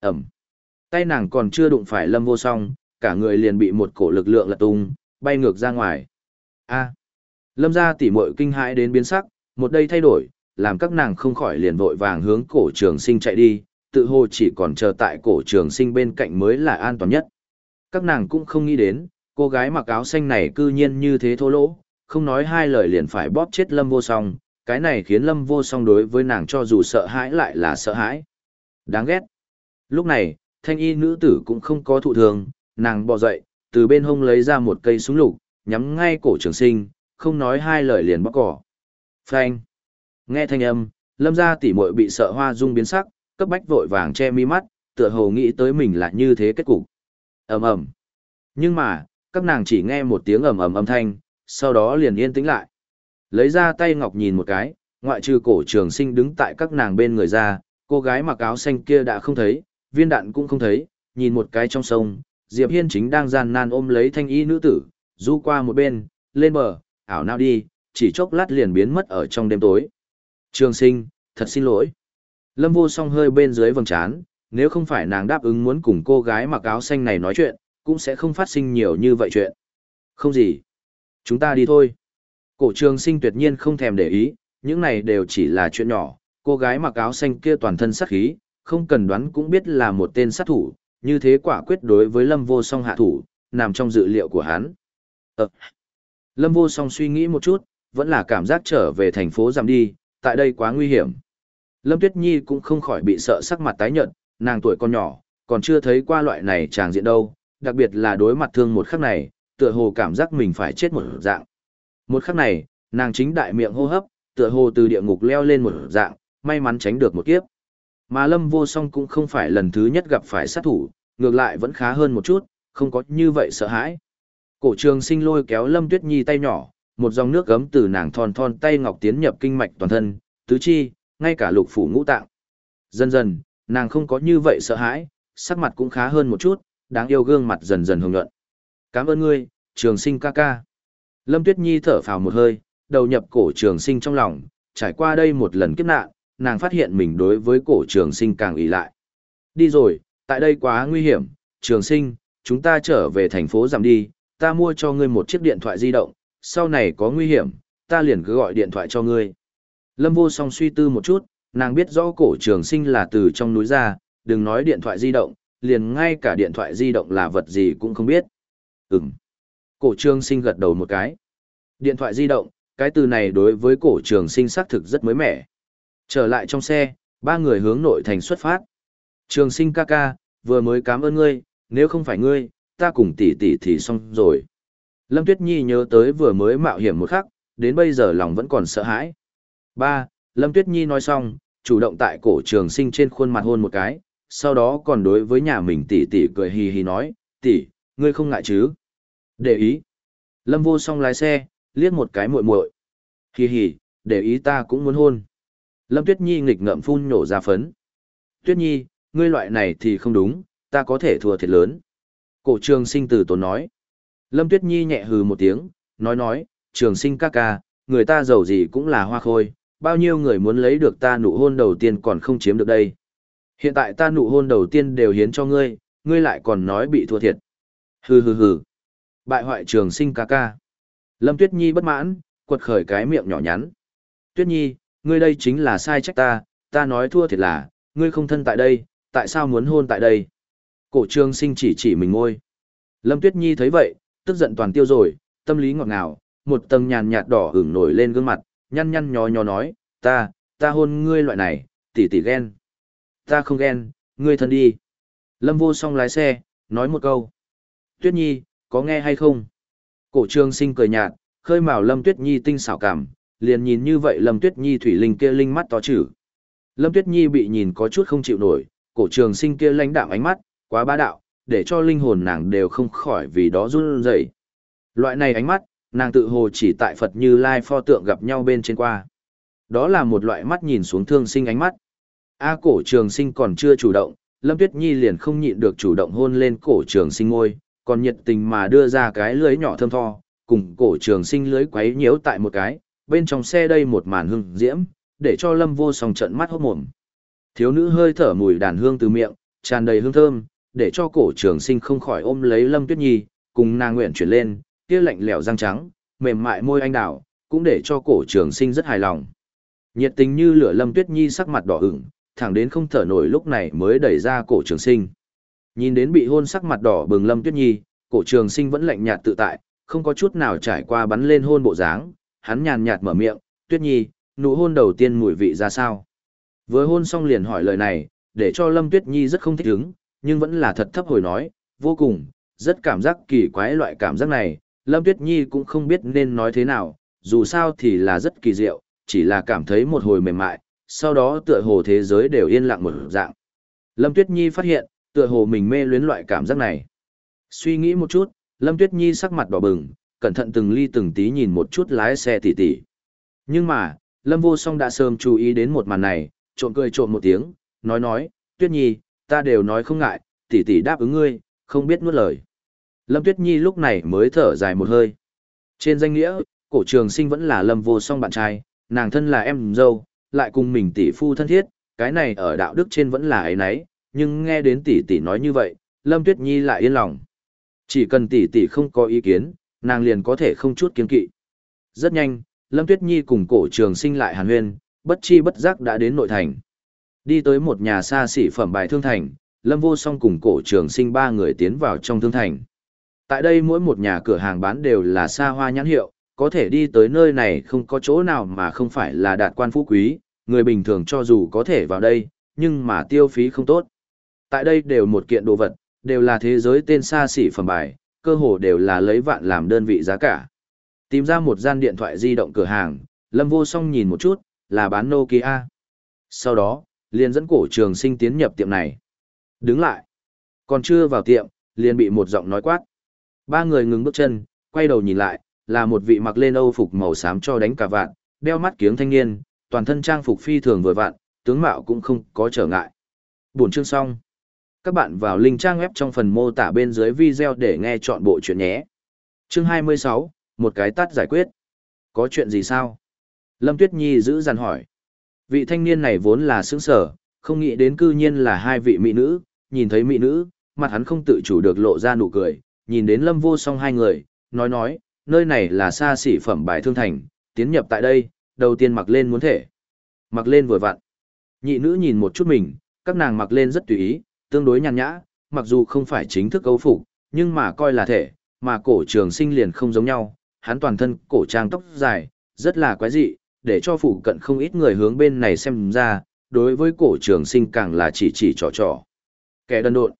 Ẩm. Tay nàng còn chưa đụng phải lâm vô song, cả người liền bị một cổ lực lượng lật tung, bay ngược ra ngoài. A. Lâm ra tỉ muội kinh hãi đến biến sắc, một đây thay đổi, làm các nàng không khỏi liền vội vàng hướng cổ trường sinh chạy đi, tự hồ chỉ còn chờ tại cổ trường sinh bên cạnh mới là an toàn nhất. Các nàng cũng không nghĩ đến, cô gái mặc áo xanh này cư nhiên như thế thô lỗ, không nói hai lời liền phải bóp chết lâm vô song, cái này khiến lâm vô song đối với nàng cho dù sợ hãi lại là sợ hãi. Đáng ghét. Lúc này, thanh y nữ tử cũng không có thụ thường, nàng bò dậy, từ bên hông lấy ra một cây súng lục, nhắm ngay cổ trường sinh, không nói hai lời liền bóc cỏ. Phanh. Nghe thanh âm, lâm gia tỷ muội bị sợ hoa dung biến sắc, cấp bách vội vàng che mi mắt, tựa hồ nghĩ tới mình là như thế kết cục. ầm ầm. Nhưng mà, các nàng chỉ nghe một tiếng ầm ầm âm thanh, sau đó liền yên tĩnh lại. Lấy ra tay ngọc nhìn một cái, ngoại trừ cổ trường sinh đứng tại các nàng bên người ra, cô gái mặc áo xanh kia đã không thấy, viên đạn cũng không thấy, nhìn một cái trong sông, Diệp Hiên chính đang gian nan ôm lấy thanh y nữ tử, du qua một bên, lên bờ, ảo nào đi, chỉ chốc lát liền biến mất ở trong đêm tối. Trường sinh, thật xin lỗi. Lâm vô song hơi bên dưới vầng trán, nếu không phải nàng đáp ứng muốn cùng cô gái mặc áo xanh này nói chuyện, cũng sẽ không phát sinh nhiều như vậy chuyện. Không gì. Chúng ta đi thôi. Cổ trường sinh tuyệt nhiên không thèm để ý, những này đều chỉ là chuyện nhỏ, cô gái mặc áo xanh kia toàn thân sát khí, không cần đoán cũng biết là một tên sát thủ, như thế quả quyết đối với Lâm Vô Song hạ thủ, nằm trong dự liệu của hắn. Ờ. Lâm Vô Song suy nghĩ một chút, vẫn là cảm giác trở về thành phố giảm đi, tại đây quá nguy hiểm. Lâm Tuyết Nhi cũng không khỏi bị sợ sắc mặt tái nhợt, nàng tuổi còn nhỏ, còn chưa thấy qua loại này tràng diện đâu, đặc biệt là đối mặt thương một khắc này, tựa hồ cảm giác mình phải chết một dạng. Một khắc này, nàng chính đại miệng hô hấp, tựa hồ từ địa ngục leo lên một dạng, may mắn tránh được một kiếp. Mà Lâm Vô Song cũng không phải lần thứ nhất gặp phải sát thủ, ngược lại vẫn khá hơn một chút, không có như vậy sợ hãi. Cổ trường sinh lôi kéo Lâm Tuyết Nhi tay nhỏ, một dòng nước gấm từ nàng thon thon tay ngọc tiến nhập kinh mạch toàn thân, tứ chi, ngay cả lục phủ ngũ tạng. Dần dần, nàng không có như vậy sợ hãi, sắc mặt cũng khá hơn một chút, đáng yêu gương mặt dần dần hồng nhuận. Cảm ơn ngươi, trường sinh ca ca. Lâm Tuyết Nhi thở phào một hơi, đầu nhập cổ trường sinh trong lòng, trải qua đây một lần kiếp nạn, nàng phát hiện mình đối với cổ trường sinh càng ý lại. Đi rồi, tại đây quá nguy hiểm, trường sinh, chúng ta trở về thành phố giảm đi, ta mua cho ngươi một chiếc điện thoại di động, sau này có nguy hiểm, ta liền cứ gọi điện thoại cho ngươi. Lâm vô song suy tư một chút, nàng biết rõ cổ trường sinh là từ trong núi ra, đừng nói điện thoại di động, liền ngay cả điện thoại di động là vật gì cũng không biết. Ừm. Cổ trường sinh gật đầu một cái. Điện thoại di động, cái từ này đối với cổ trường sinh xác thực rất mới mẻ. Trở lại trong xe, ba người hướng nội thành xuất phát. Trường sinh ca ca, vừa mới cảm ơn ngươi, nếu không phải ngươi, ta cùng tỷ tỷ thì xong rồi. Lâm Tuyết Nhi nhớ tới vừa mới mạo hiểm một khắc, đến bây giờ lòng vẫn còn sợ hãi. Ba, Lâm Tuyết Nhi nói xong, chủ động tại cổ trường sinh trên khuôn mặt hôn một cái, sau đó còn đối với nhà mình tỷ tỷ cười hì hì nói, tỷ, ngươi không ngại chứ? Để ý. Lâm vô song lái xe, liếc một cái muội muội. Hì hì, để ý ta cũng muốn hôn. Lâm Tuyết Nhi nghịch ngợm phun nổ ra phấn. Tuyết Nhi, ngươi loại này thì không đúng, ta có thể thua thiệt lớn. Cổ trường sinh từ tốn nói. Lâm Tuyết Nhi nhẹ hừ một tiếng, nói nói, trường sinh ca ca, người ta giàu gì cũng là hoa khôi, bao nhiêu người muốn lấy được ta nụ hôn đầu tiên còn không chiếm được đây. Hiện tại ta nụ hôn đầu tiên đều hiến cho ngươi, ngươi lại còn nói bị thua thiệt. Hừ hừ hừ. Bại hoại trường sinh ca ca. Lâm Tuyết Nhi bất mãn, quật khởi cái miệng nhỏ nhắn. Tuyết Nhi, ngươi đây chính là sai trách ta, ta nói thua thiệt là, ngươi không thân tại đây, tại sao muốn hôn tại đây? Cổ trường sinh chỉ chỉ mình ngôi. Lâm Tuyết Nhi thấy vậy, tức giận toàn tiêu rồi, tâm lý ngọt ngào, một tầng nhàn nhạt đỏ ửng nổi lên gương mặt, nhăn nhăn nhó nhó nói, ta, ta hôn ngươi loại này, tỷ tỷ ghen. Ta không ghen, ngươi thân đi. Lâm vô song lái xe, nói một câu. Tuyết Nhi, có nghe hay không? Cổ trường sinh cười nhạt, khơi mào Lâm Tuyết Nhi tinh xảo cảm, liền nhìn như vậy Lâm Tuyết Nhi thủy linh kia linh mắt to chữ. Lâm Tuyết Nhi bị nhìn có chút không chịu nổi, cổ trường sinh kia lãnh đạm ánh mắt, quá bá đạo, để cho linh hồn nàng đều không khỏi vì đó run rẩy. Loại này ánh mắt, nàng tự hồ chỉ tại Phật Như Lai pho tượng gặp nhau bên trên qua. Đó là một loại mắt nhìn xuống thương sinh ánh mắt. A cổ trường sinh còn chưa chủ động, Lâm Tuyết Nhi liền không nhịn được chủ động hôn lên cổ trường sinh ngôi, còn nhiệt tình mà đưa ra cái lưới nhỏ thơm tho, cùng cổ trường sinh lưới quấy nhiễu tại một cái, bên trong xe đây một màn hương diễm, để cho Lâm vô song trận mắt hốt mồm. Thiếu nữ hơi thở mùi đàn hương từ miệng, tràn đầy hương thơm, để cho cổ trường sinh không khỏi ôm lấy Lâm Tuyết Nhi, cùng nàng nguyện chuyển lên, kia lạnh lẽo răng trắng, mềm mại môi anh đào, cũng để cho cổ trường sinh rất hài lòng. Nhiệt tình như lửa Lâm Tuyết Nhi sắc mặt đỏ ửng, thẳng đến không thở nổi lúc này mới đẩy ra cổ trường sinh. Nhìn đến bị hôn sắc mặt đỏ bừng Lâm Tuyết Nhi, cổ trường sinh vẫn lạnh nhạt tự tại, không có chút nào trải qua bắn lên hôn bộ dáng, hắn nhàn nhạt mở miệng, Tuyết Nhi, nụ hôn đầu tiên mùi vị ra sao? Vừa hôn xong liền hỏi lời này, để cho Lâm Tuyết Nhi rất không thích ứng, nhưng vẫn là thật thấp hồi nói, vô cùng, rất cảm giác kỳ quái loại cảm giác này, Lâm Tuyết Nhi cũng không biết nên nói thế nào, dù sao thì là rất kỳ diệu, chỉ là cảm thấy một hồi mềm mại, sau đó tựa hồ thế giới đều yên lặng một dạng. Lâm Tuyết Nhi phát hiện, tựa hồ mình mê luyến loại cảm giác này. Suy nghĩ một chút, Lâm Tuyết Nhi sắc mặt đỏ bừng, cẩn thận từng ly từng tí nhìn một chút lái xe tỉ tỉ. Nhưng mà, Lâm Vô Song đã sớm chú ý đến một màn này, trộn cười trộn một tiếng, nói nói, Tuyết Nhi, ta đều nói không ngại, tỉ tỉ đáp ứng ngươi, không biết nuốt lời. Lâm Tuyết Nhi lúc này mới thở dài một hơi. Trên danh nghĩa, cổ trường sinh vẫn là Lâm vô song bạn trai, nàng thân là em dâu, lại cùng mình tỷ phu thân thiết, cái này ở đạo đức trên vẫn là ấy nấy, nhưng nghe đến tỷ tỷ nói như vậy, Lâm Tuyết Nhi lại yên lòng. Chỉ cần tỷ tỷ không có ý kiến, nàng liền có thể không chút kiên kỵ. Rất nhanh, Lâm Tuyết Nhi cùng cổ trường sinh lại hàn huyên, bất chi bất giác đã đến nội thành. Đi tới một nhà xa xỉ phẩm bài thương thành, Lâm Vô Song cùng cổ trường sinh ba người tiến vào trong thương thành. Tại đây mỗi một nhà cửa hàng bán đều là xa hoa nhãn hiệu, có thể đi tới nơi này không có chỗ nào mà không phải là đạt quan phú quý, người bình thường cho dù có thể vào đây, nhưng mà tiêu phí không tốt. Tại đây đều một kiện đồ vật, đều là thế giới tên xa xỉ phẩm bài, cơ hồ đều là lấy vạn làm đơn vị giá cả. Tìm ra một gian điện thoại di động cửa hàng, Lâm Vô Song nhìn một chút, là bán Nokia. Sau đó, liền dẫn cổ trường sinh tiến nhập tiệm này. Đứng lại. Còn chưa vào tiệm, liền bị một giọng nói quát. Ba người ngừng bước chân, quay đầu nhìn lại, là một vị mặc lên âu phục màu xám cho đánh cả vạn, đeo mắt kiếng thanh niên, toàn thân trang phục phi thường vừa vạn tướng mạo cũng không có trở ngại. Buổi chương xong. Các bạn vào link trang web trong phần mô tả bên dưới video để nghe chọn bộ chuyện nhé. Chương 26, một cái tắt giải quyết. Có chuyện gì sao? Lâm Tuyết Nhi giữ dằn hỏi. Vị thanh niên này vốn là sướng sở, không nghĩ đến cư nhiên là hai vị mỹ nữ, nhìn thấy mỹ nữ, mặt hắn không tự chủ được lộ ra nụ cười, nhìn đến lâm vô song hai người, nói nói, nơi này là xa xỉ phẩm bài thương thành, tiến nhập tại đây, đầu tiên mặc lên muốn thể. Mặc lên vừa vặn. Nhị nữ nhìn một chút mình, các nàng mặc lên rất tùy ý, tương đối nhàn nhã, mặc dù không phải chính thức cấu phục, nhưng mà coi là thể, mà cổ trường sinh liền không giống nhau, hắn toàn thân cổ trang tóc dài, rất là quái dị, để cho phụ cận không ít người hướng bên này xem ra, đối với cổ trường sinh càng là chỉ chỉ trò trò. Kẻ đần độn.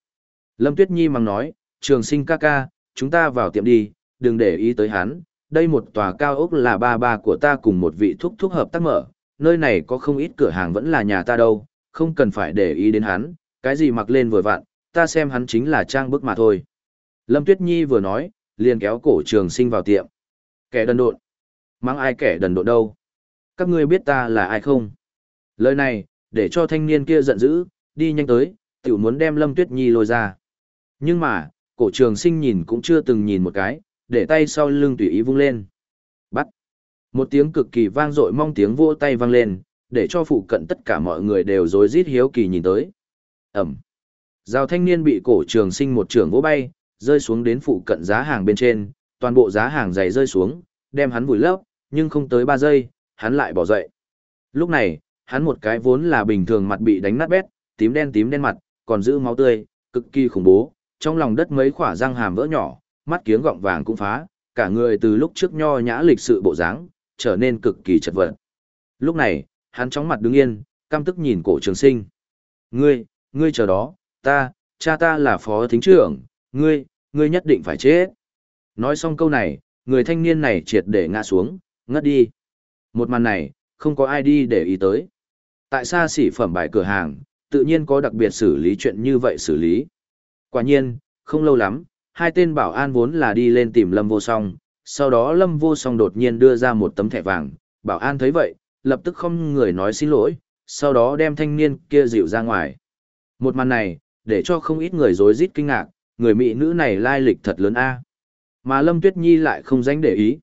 Lâm Tuyết Nhi mang nói, trường sinh ca ca, chúng ta vào tiệm đi, đừng để ý tới hắn, đây một tòa cao ốc là ba ba của ta cùng một vị thúc thúc hợp tác mở, nơi này có không ít cửa hàng vẫn là nhà ta đâu, không cần phải để ý đến hắn, cái gì mặc lên vừa vặn, ta xem hắn chính là trang bức mà thôi. Lâm Tuyết Nhi vừa nói, liền kéo cổ trường sinh vào tiệm. Kẻ đần độn. Mang ai kẻ đần độn đâu? Các ngươi biết ta là ai không? Lời này, để cho thanh niên kia giận dữ, đi nhanh tới, tiểu muốn đem Lâm Tuyết Nhi lôi ra. Nhưng mà, cổ trường sinh nhìn cũng chưa từng nhìn một cái, để tay sau lưng tùy ý vung lên. Bắt. Một tiếng cực kỳ vang dội mong tiếng vỗ tay vang lên, để cho phụ cận tất cả mọi người đều rối rít hiếu kỳ nhìn tới. Ẩm. Giao thanh niên bị cổ trường sinh một trường vỗ bay, rơi xuống đến phụ cận giá hàng bên trên, toàn bộ giá hàng dày rơi xuống, đem hắn vùi lấp, nhưng không tới 3 giây, hắn lại bỏ dậy. Lúc này, hắn một cái vốn là bình thường mặt bị đánh nát bét, tím đen tím đen mặt, còn giữ máu tươi, cực kỳ khủng bố, trong lòng đất mấy khỏa răng hàm vỡ nhỏ, mắt kiếng gọng vàng cũng phá, cả người từ lúc trước nho nhã lịch sự bộ dáng, trở nên cực kỳ chật vật. Lúc này, hắn chóng mặt đứng yên, căm tức nhìn cổ trường sinh. Ngươi, ngươi chờ đó, ta, cha ta là phó thính trưởng, ngươi, ngươi nhất định phải chết. Nói xong câu này, người thanh niên này triệt để ngã xuống, ngất đi. Một màn này, không có ai đi để ý tới. Tại sao xỉ phẩm bài cửa hàng, tự nhiên có đặc biệt xử lý chuyện như vậy xử lý. Quả nhiên, không lâu lắm, hai tên bảo an vốn là đi lên tìm Lâm Vô Song, sau đó Lâm Vô Song đột nhiên đưa ra một tấm thẻ vàng, bảo an thấy vậy, lập tức không người nói xin lỗi, sau đó đem thanh niên kia dịu ra ngoài. Một màn này, để cho không ít người rối rít kinh ngạc, người mỹ nữ này lai lịch thật lớn a. Mà Lâm Tuyết Nhi lại không dánh để ý.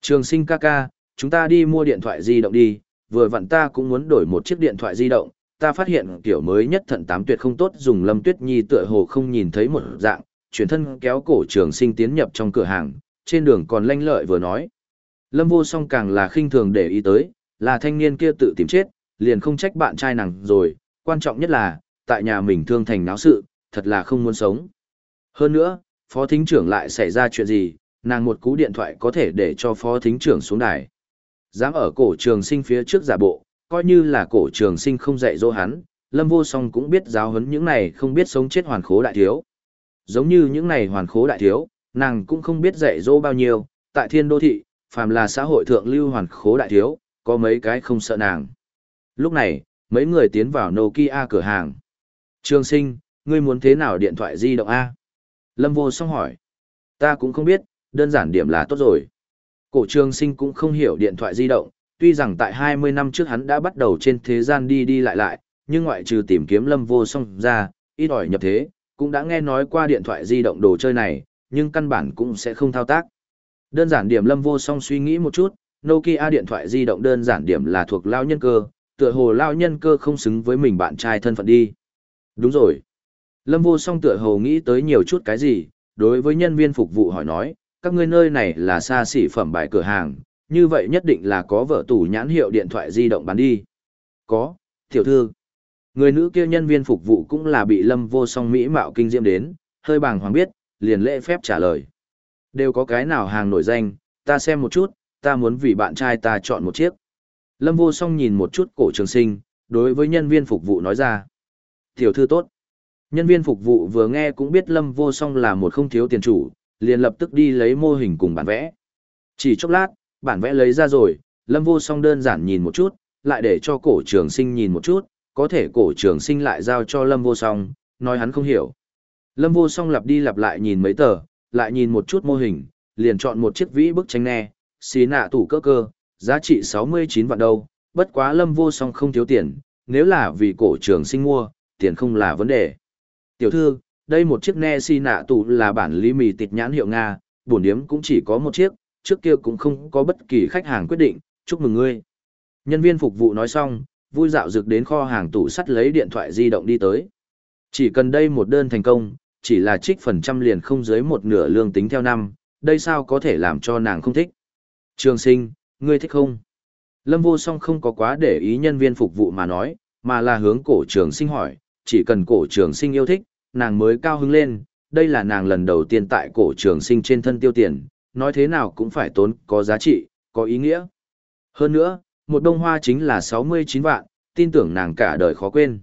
Trường sinh ca ca, chúng ta đi mua điện thoại di động đi, vừa vặn ta cũng muốn đổi một chiếc điện thoại di động, ta phát hiện kiểu mới nhất thận tám tuyệt không tốt dùng Lâm Tuyết Nhi tựa hồ không nhìn thấy một dạng, chuyển thân kéo cổ trường sinh tiến nhập trong cửa hàng, trên đường còn lanh lợi vừa nói. Lâm vô song càng là khinh thường để ý tới, là thanh niên kia tự tìm chết, liền không trách bạn trai nàng rồi, quan trọng nhất là, tại nhà mình thương thành náo sự, thật là không muốn sống. Hơn nữa, phó thính trưởng lại xảy ra chuyện gì, nàng một cú điện thoại có thể để cho phó thính trưởng xuống đài. Dám ở cổ trường sinh phía trước giả bộ, coi như là cổ trường sinh không dạy dỗ hắn, lâm vô song cũng biết giáo huấn những này không biết sống chết hoàn khố đại thiếu. Giống như những này hoàn khố đại thiếu, nàng cũng không biết dạy dỗ bao nhiêu, tại thiên đô thị, phàm là xã hội thượng lưu hoàn khố đại thiếu, có mấy cái không sợ nàng. Lúc này, mấy người tiến vào Nokia cửa hàng. Trường sinh, ngươi muốn thế nào điện thoại di động A? Lâm vô song hỏi. Ta cũng không biết, đơn giản điểm là tốt rồi. Cổ trường sinh cũng không hiểu điện thoại di động, tuy rằng tại 20 năm trước hắn đã bắt đầu trên thế gian đi đi lại lại, nhưng ngoại trừ tìm kiếm lâm vô song ra, ít ỏi nhập thế, cũng đã nghe nói qua điện thoại di động đồ chơi này, nhưng căn bản cũng sẽ không thao tác. Đơn giản điểm lâm vô song suy nghĩ một chút, Nokia điện thoại di động đơn giản điểm là thuộc lao nhân cơ, tựa hồ lao nhân cơ không xứng với mình bạn trai thân phận đi. Đúng rồi. Lâm vô song tựa hồ nghĩ tới nhiều chút cái gì, đối với nhân viên phục vụ hỏi nói, các ngươi nơi này là xa xỉ phẩm bài cửa hàng, như vậy nhất định là có vợ tủ nhãn hiệu điện thoại di động bán đi. Có, tiểu thư. Người nữ kia nhân viên phục vụ cũng là bị lâm vô song mỹ mạo kinh diệm đến, hơi bàng hoàng biết, liền lễ phép trả lời. Đều có cái nào hàng nổi danh, ta xem một chút, ta muốn vì bạn trai ta chọn một chiếc. Lâm vô song nhìn một chút cổ trường sinh, đối với nhân viên phục vụ nói ra. Tiểu thư tốt. Nhân viên phục vụ vừa nghe cũng biết Lâm vô song là một không thiếu tiền chủ, liền lập tức đi lấy mô hình cùng bản vẽ. Chỉ chốc lát, bản vẽ lấy ra rồi, Lâm Vô Song đơn giản nhìn một chút, lại để cho cổ trường sinh nhìn một chút, có thể cổ trường sinh lại giao cho Lâm Vô Song, nói hắn không hiểu. Lâm Vô Song lặp đi lặp lại nhìn mấy tờ, lại nhìn một chút mô hình, liền chọn một chiếc vĩ bức tranh nè xí nạ tủ cơ cơ, giá trị 69 vạn đâu, bất quá Lâm Vô Song không thiếu tiền, nếu là vì cổ trường sinh mua, tiền không là vấn đề. Tiểu thư, đây một chiếc ne si nạ tủ là bản lý mì tịt nhãn hiệu Nga, bổn điếm cũng chỉ có một chiếc, trước kia cũng không có bất kỳ khách hàng quyết định, chúc mừng ngươi. Nhân viên phục vụ nói xong, vui dạo dược đến kho hàng tủ sắt lấy điện thoại di động đi tới. Chỉ cần đây một đơn thành công, chỉ là trích phần trăm liền không dưới một nửa lương tính theo năm, đây sao có thể làm cho nàng không thích. Trường sinh, ngươi thích không? Lâm vô song không có quá để ý nhân viên phục vụ mà nói, mà là hướng cổ trường sinh hỏi, chỉ cần cổ trường sinh yêu thích, nàng mới cao hứng lên, đây là nàng lần đầu tiên tại cổ trường sinh trên thân tiêu tiền, nói thế nào cũng phải tốn, có giá trị, có ý nghĩa. Hơn nữa, một đông hoa chính là 69 vạn, tin tưởng nàng cả đời khó quên.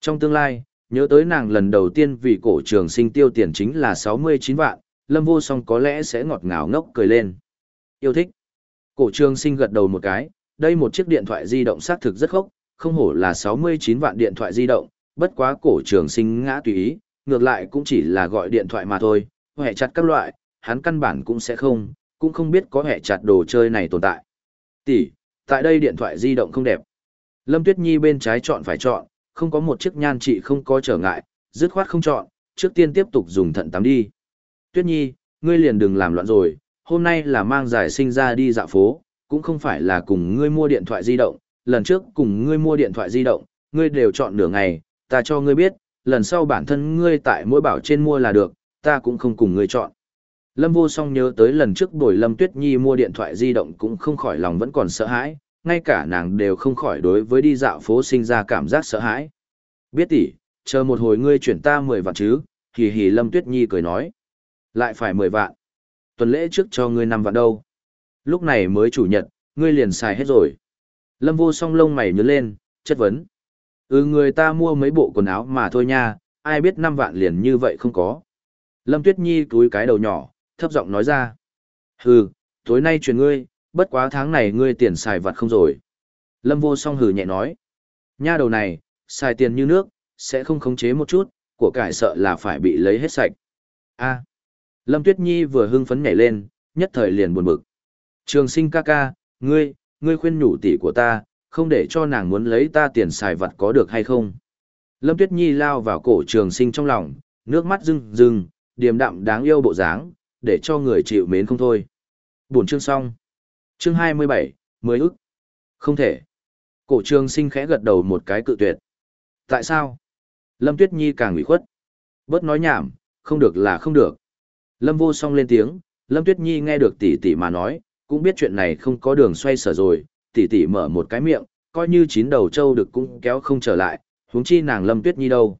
Trong tương lai, nhớ tới nàng lần đầu tiên vì cổ trường sinh tiêu tiền chính là 69 vạn, lâm vô song có lẽ sẽ ngọt ngào ngốc cười lên. Yêu thích. Cổ trường sinh gật đầu một cái, đây một chiếc điện thoại di động xác thực rất khốc, không hổ là 69 vạn điện thoại di động, bất quá cổ trường sinh ngã tùy ý, ngược lại cũng chỉ là gọi điện thoại mà thôi, hệ chặt các loại, hắn căn bản cũng sẽ không, cũng không biết có hệ chặt đồ chơi này tồn tại. Tỷ, tại đây điện thoại di động không đẹp. Lâm Tuyết Nhi bên trái chọn phải chọn, không có một chiếc nhan trị không có trở ngại, dứt khoát không chọn, trước tiên tiếp tục dùng thận tắm đi. Tuyết Nhi, ngươi liền đừng làm loạn rồi, hôm nay là mang giải sinh ra đi dạo phố, cũng không phải là cùng ngươi mua điện thoại di động, lần trước cùng ngươi mua điện thoại di động, ngươi đều chọn nửa ngày, ta cho ngươi biết, lần sau bản thân ngươi tại mỗi bảo trên mua là được, ta cũng không cùng ngươi chọn. Lâm vô song nhớ tới lần trước đổi Lâm Tuyết Nhi mua điện thoại di động cũng không khỏi lòng vẫn còn sợ hãi, ngay cả nàng đều không khỏi đối với đi dạo phố sinh ra cảm giác sợ hãi. Biết tỷ, chờ một hồi ngươi chuyển ta 10 vạn chứ, hì hì Lâm Tuyết Nhi cười nói. Lại phải 10 vạn. Tuần lễ trước cho ngươi 5 vạn đâu. Lúc này mới chủ nhật, ngươi liền xài hết rồi. Lâm vô song lông mày nhớ lên, chất vấn. Ừ người ta mua mấy bộ quần áo mà thôi nha, ai biết 5 vạn liền như vậy không có. Lâm Tuyết Nhi cúi cái đầu nhỏ, thấp giọng nói ra. Hừ, tối nay chuyển ngươi, bất quá tháng này ngươi tiền xài vặt không rồi. Lâm vô song hừ nhẹ nói. Nha đầu này, xài tiền như nước, sẽ không khống chế một chút, của cải sợ là phải bị lấy hết sạch. a Lâm Tuyết Nhi vừa hưng phấn nhảy lên, nhất thời liền buồn bực. Trường sinh ca ca, ngươi, ngươi khuyên nhủ tỷ của ta, không để cho nàng muốn lấy ta tiền xài vặt có được hay không. Lâm Tuyết Nhi lao vào cổ trường sinh trong lòng, nước mắt rưng rưng, điềm đạm đáng yêu bộ dáng, để cho người chịu mến không thôi. Buồn chương xong. Chương 27, mới ức. Không thể. Cổ trường sinh khẽ gật đầu một cái cự tuyệt. Tại sao? Lâm Tuyết Nhi càng ủy khuất. Bớt nói nhảm, không được là không được. Lâm vô song lên tiếng, Lâm Tuyết Nhi nghe được tỷ tỷ mà nói, cũng biết chuyện này không có đường xoay sở rồi, tỷ tỷ mở một cái miệng, coi như chín đầu trâu được cũng kéo không trở lại, huống chi nàng Lâm Tuyết Nhi đâu.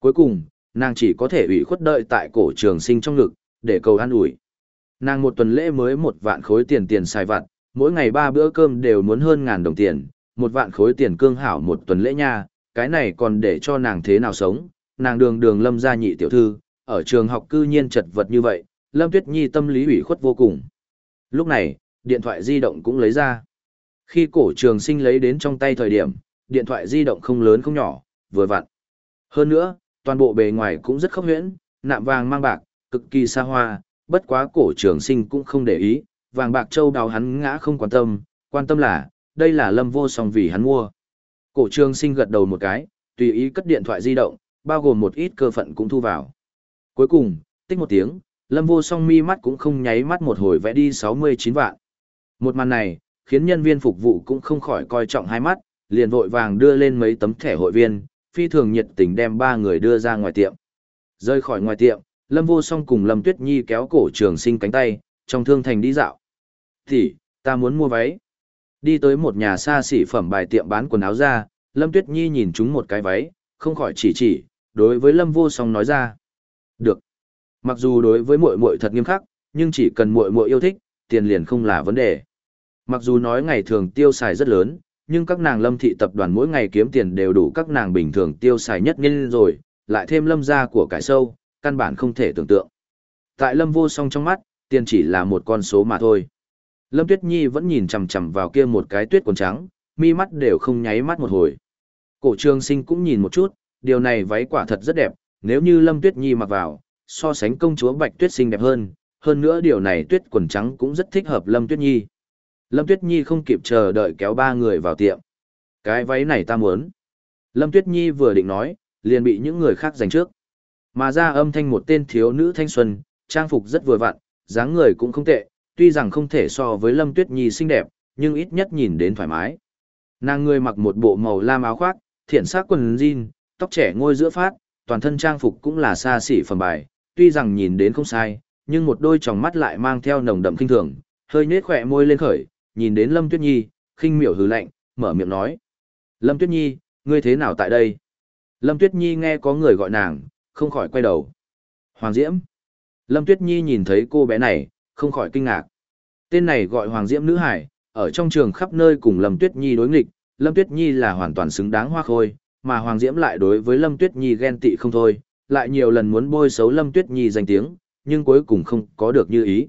Cuối cùng, nàng chỉ có thể ủy khuất đợi tại cổ trường sinh trong ngực, để cầu an ủi. Nàng một tuần lễ mới một vạn khối tiền tiền xài vặt, mỗi ngày ba bữa cơm đều muốn hơn ngàn đồng tiền, một vạn khối tiền cương hảo một tuần lễ nha, cái này còn để cho nàng thế nào sống, nàng đường đường lâm gia nhị tiểu thư, ở trường học cư nhiên chật vật như vậy, lâm tuyết nhi tâm lý ủy khuất vô cùng. Lúc này, điện thoại di động cũng lấy ra. Khi cổ trường sinh lấy đến trong tay thời điểm, điện thoại di động không lớn không nhỏ, vừa vặn. Hơn nữa, toàn bộ bề ngoài cũng rất khốc huyễn, nạm vàng mang bạc, cực kỳ xa hoa, bất quá cổ trường sinh cũng không để ý, vàng bạc châu đào hắn ngã không quan tâm, quan tâm là, đây là lâm vô song vì hắn mua. Cổ trường sinh gật đầu một cái, tùy ý cất điện thoại di động, bao gồm một ít cơ phận cũng thu vào. Cuối cùng, tích một tiếng, lâm vô song mi mắt cũng không nháy mắt một hồi vẽ đi 69 vạn. Một màn này, khiến nhân viên phục vụ cũng không khỏi coi trọng hai mắt, liền vội vàng đưa lên mấy tấm thẻ hội viên, phi thường nhiệt tình đem ba người đưa ra ngoài tiệm. Rơi khỏi ngoài tiệm, Lâm Vô Song cùng Lâm Tuyết Nhi kéo cổ trường sinh cánh tay, trong thương thành đi dạo. Thì, ta muốn mua váy. Đi tới một nhà xa xỉ phẩm bài tiệm bán quần áo ra, Lâm Tuyết Nhi nhìn chúng một cái váy, không khỏi chỉ chỉ, đối với Lâm Vô Song nói ra. Được. Mặc dù đối với muội muội thật nghiêm khắc, nhưng chỉ cần muội muội yêu thích, tiền liền không là vấn đề. Mặc dù nói ngày thường tiêu xài rất lớn, nhưng các nàng lâm thị tập đoàn mỗi ngày kiếm tiền đều đủ các nàng bình thường tiêu xài nhất nhiên rồi, lại thêm lâm gia của cải sâu, căn bản không thể tưởng tượng. Tại Lâm Vô Song trong mắt, tiền chỉ là một con số mà thôi. Lâm Tuyết Nhi vẫn nhìn chằm chằm vào kia một cái tuyết quần trắng, mi mắt đều không nháy mắt một hồi. Cổ trường sinh cũng nhìn một chút, điều này váy quả thật rất đẹp, nếu như Lâm Tuyết Nhi mặc vào, so sánh công chúa Bạch Tuyết xinh đẹp hơn, hơn nữa điều này tuyết quần trắng cũng rất thích hợp Lâm Tuyết Nhi. Lâm Tuyết Nhi không kịp chờ đợi kéo ba người vào tiệm. Cái váy này ta muốn. Lâm Tuyết Nhi vừa định nói, liền bị những người khác giành trước. Mà ra âm thanh một tên thiếu nữ thanh xuân, trang phục rất vừa vặn, dáng người cũng không tệ, tuy rằng không thể so với Lâm Tuyết Nhi xinh đẹp, nhưng ít nhất nhìn đến thoải mái. Nàng người mặc một bộ màu lam áo khoác, thiện sắc quần jean, tóc trẻ ngôi giữa phát, toàn thân trang phục cũng là xa xỉ phẩm bài, tuy rằng nhìn đến không sai, nhưng một đôi tròng mắt lại mang theo nồng đậm kinh thường, hơi nhếch khỏe môi lên khởi, nhìn đến Lâm Tuyết Nhi, khinh miểu hừ lạnh, mở miệng nói. Lâm Tuyết Nhi, ngươi thế nào tại đây? Lâm Tuyết Nhi nghe có người gọi nàng, không khỏi quay đầu. Hoàng Diễm. Lâm Tuyết Nhi nhìn thấy cô bé này, không khỏi kinh ngạc. Tên này gọi Hoàng Diễm nữ hải, ở trong trường khắp nơi cùng Lâm Tuyết Nhi đối nghịch, Lâm Tuyết Nhi là hoàn toàn xứng đáng hoa khôi, mà Hoàng Diễm lại đối với Lâm Tuyết Nhi ghen tị không thôi, lại nhiều lần muốn bôi xấu Lâm Tuyết Nhi danh tiếng, nhưng cuối cùng không có được như ý.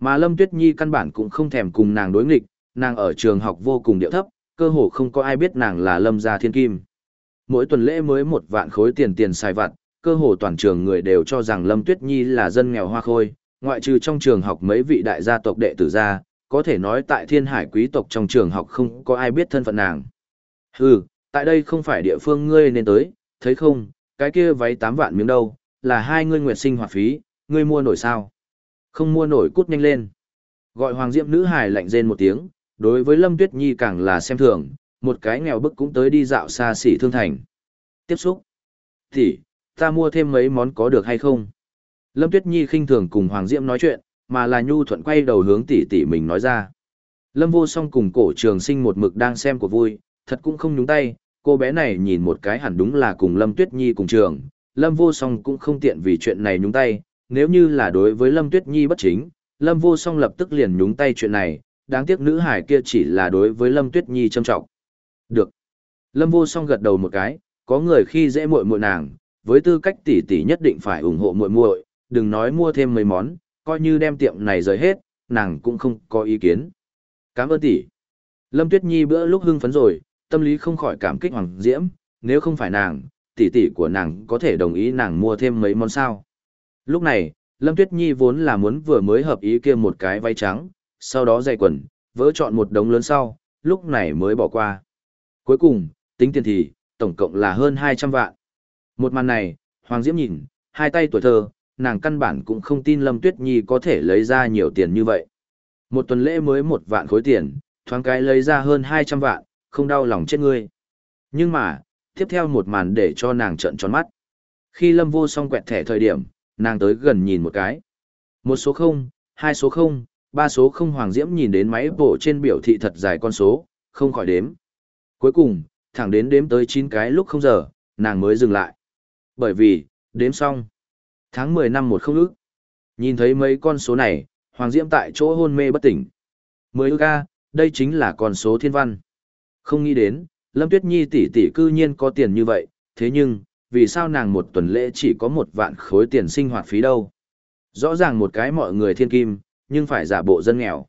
Mà Lâm Tuyết Nhi căn bản cũng không thèm cùng nàng đối nghịch, nàng ở trường học vô cùng điệu thấp, cơ hồ không có ai biết nàng là Lâm gia thiên kim. Mỗi tuần lễ mới một vạn khối tiền tiền xài vặt, cơ hồ toàn trường người đều cho rằng Lâm Tuyết Nhi là dân nghèo hoa khôi, ngoại trừ trong trường học mấy vị đại gia tộc đệ tử gia, có thể nói tại thiên hải quý tộc trong trường học không có ai biết thân phận nàng. Hừ, tại đây không phải địa phương ngươi nên tới, thấy không, cái kia váy 8 vạn miếng đâu, là hai ngươi nguyệt sinh hoạt phí, ngươi mua nổi sao? Không mua nổi cút nhanh lên. Gọi Hoàng Diệm nữ hài lạnh rên một tiếng, đối với Lâm Tuyết Nhi càng là xem thường, một cái nghèo bức cũng tới đi dạo xa xỉ thương thành. Tiếp xúc. Thì, ta mua thêm mấy món có được hay không? Lâm Tuyết Nhi khinh thường cùng Hoàng Diệm nói chuyện, mà là nhu thuận quay đầu hướng tỷ tỷ mình nói ra. Lâm vô song cùng cổ trường sinh một mực đang xem của vui, thật cũng không nhúng tay, cô bé này nhìn một cái hẳn đúng là cùng Lâm Tuyết Nhi cùng trường, Lâm vô song cũng không tiện vì chuyện này nhúng tay, nếu như là đối với Lâm Tuyết Nhi bất chính, Lâm vô song lập tức liền nhúng tay chuyện này, đáng tiếc nữ hải kia chỉ là đối với Lâm Tuyết Nhi trâm trọng. Được. Lâm vô song gật đầu một cái, có người khi dễ muội muội nàng, với tư cách tỷ tỷ nhất định phải ủng hộ muội muội, đừng nói mua thêm mấy món, coi như đem tiệm này rời hết, nàng cũng không có ý kiến. Cảm ơn tỷ. Lâm Tuyết Nhi bữa lúc hưng phấn rồi, tâm lý không khỏi cảm kích Hoàng Diễm, nếu không phải nàng, tỷ tỷ của nàng có thể đồng ý nàng mua thêm mấy món sao. Lúc này, Lâm Tuyết Nhi vốn là muốn vừa mới hợp ý kia một cái váy trắng, sau đó dày quần, vỡ chọn một đống lớn sau, lúc này mới bỏ qua. Cuối cùng, tính tiền thì, tổng cộng là hơn 200 vạn. Một màn này, Hoàng Diễm nhìn, hai tay tuổi thơ, nàng căn bản cũng không tin Lâm Tuyết Nhi có thể lấy ra nhiều tiền như vậy. Một tuần lễ mới một vạn khối tiền, thoáng cái lấy ra hơn 200 vạn, không đau lòng chết ngươi. Nhưng mà, tiếp theo một màn để cho nàng trợn tròn mắt. Khi Lâm vô song quẹt thẻ thời điểm, nàng tới gần nhìn một cái. Một số không, hai số không, ba số không Hoàng Diễm nhìn đến máy bộ trên biểu thị thật dài con số, không khỏi đếm. Cuối cùng, thẳng đến đếm tới 9 cái lúc không giờ, nàng mới dừng lại. Bởi vì, đếm xong. Tháng 10 năm một không ức. Nhìn thấy mấy con số này, Hoàng Diễm tại chỗ hôn mê bất tỉnh. 10 ức A, đây chính là con số thiên văn. Không nghĩ đến, Lâm Tuyết Nhi tỷ tỷ cư nhiên có tiền như vậy, thế nhưng, vì sao nàng một tuần lễ chỉ có một vạn khối tiền sinh hoạt phí đâu? Rõ ràng một cái mọi người thiên kim, nhưng phải giả bộ dân nghèo.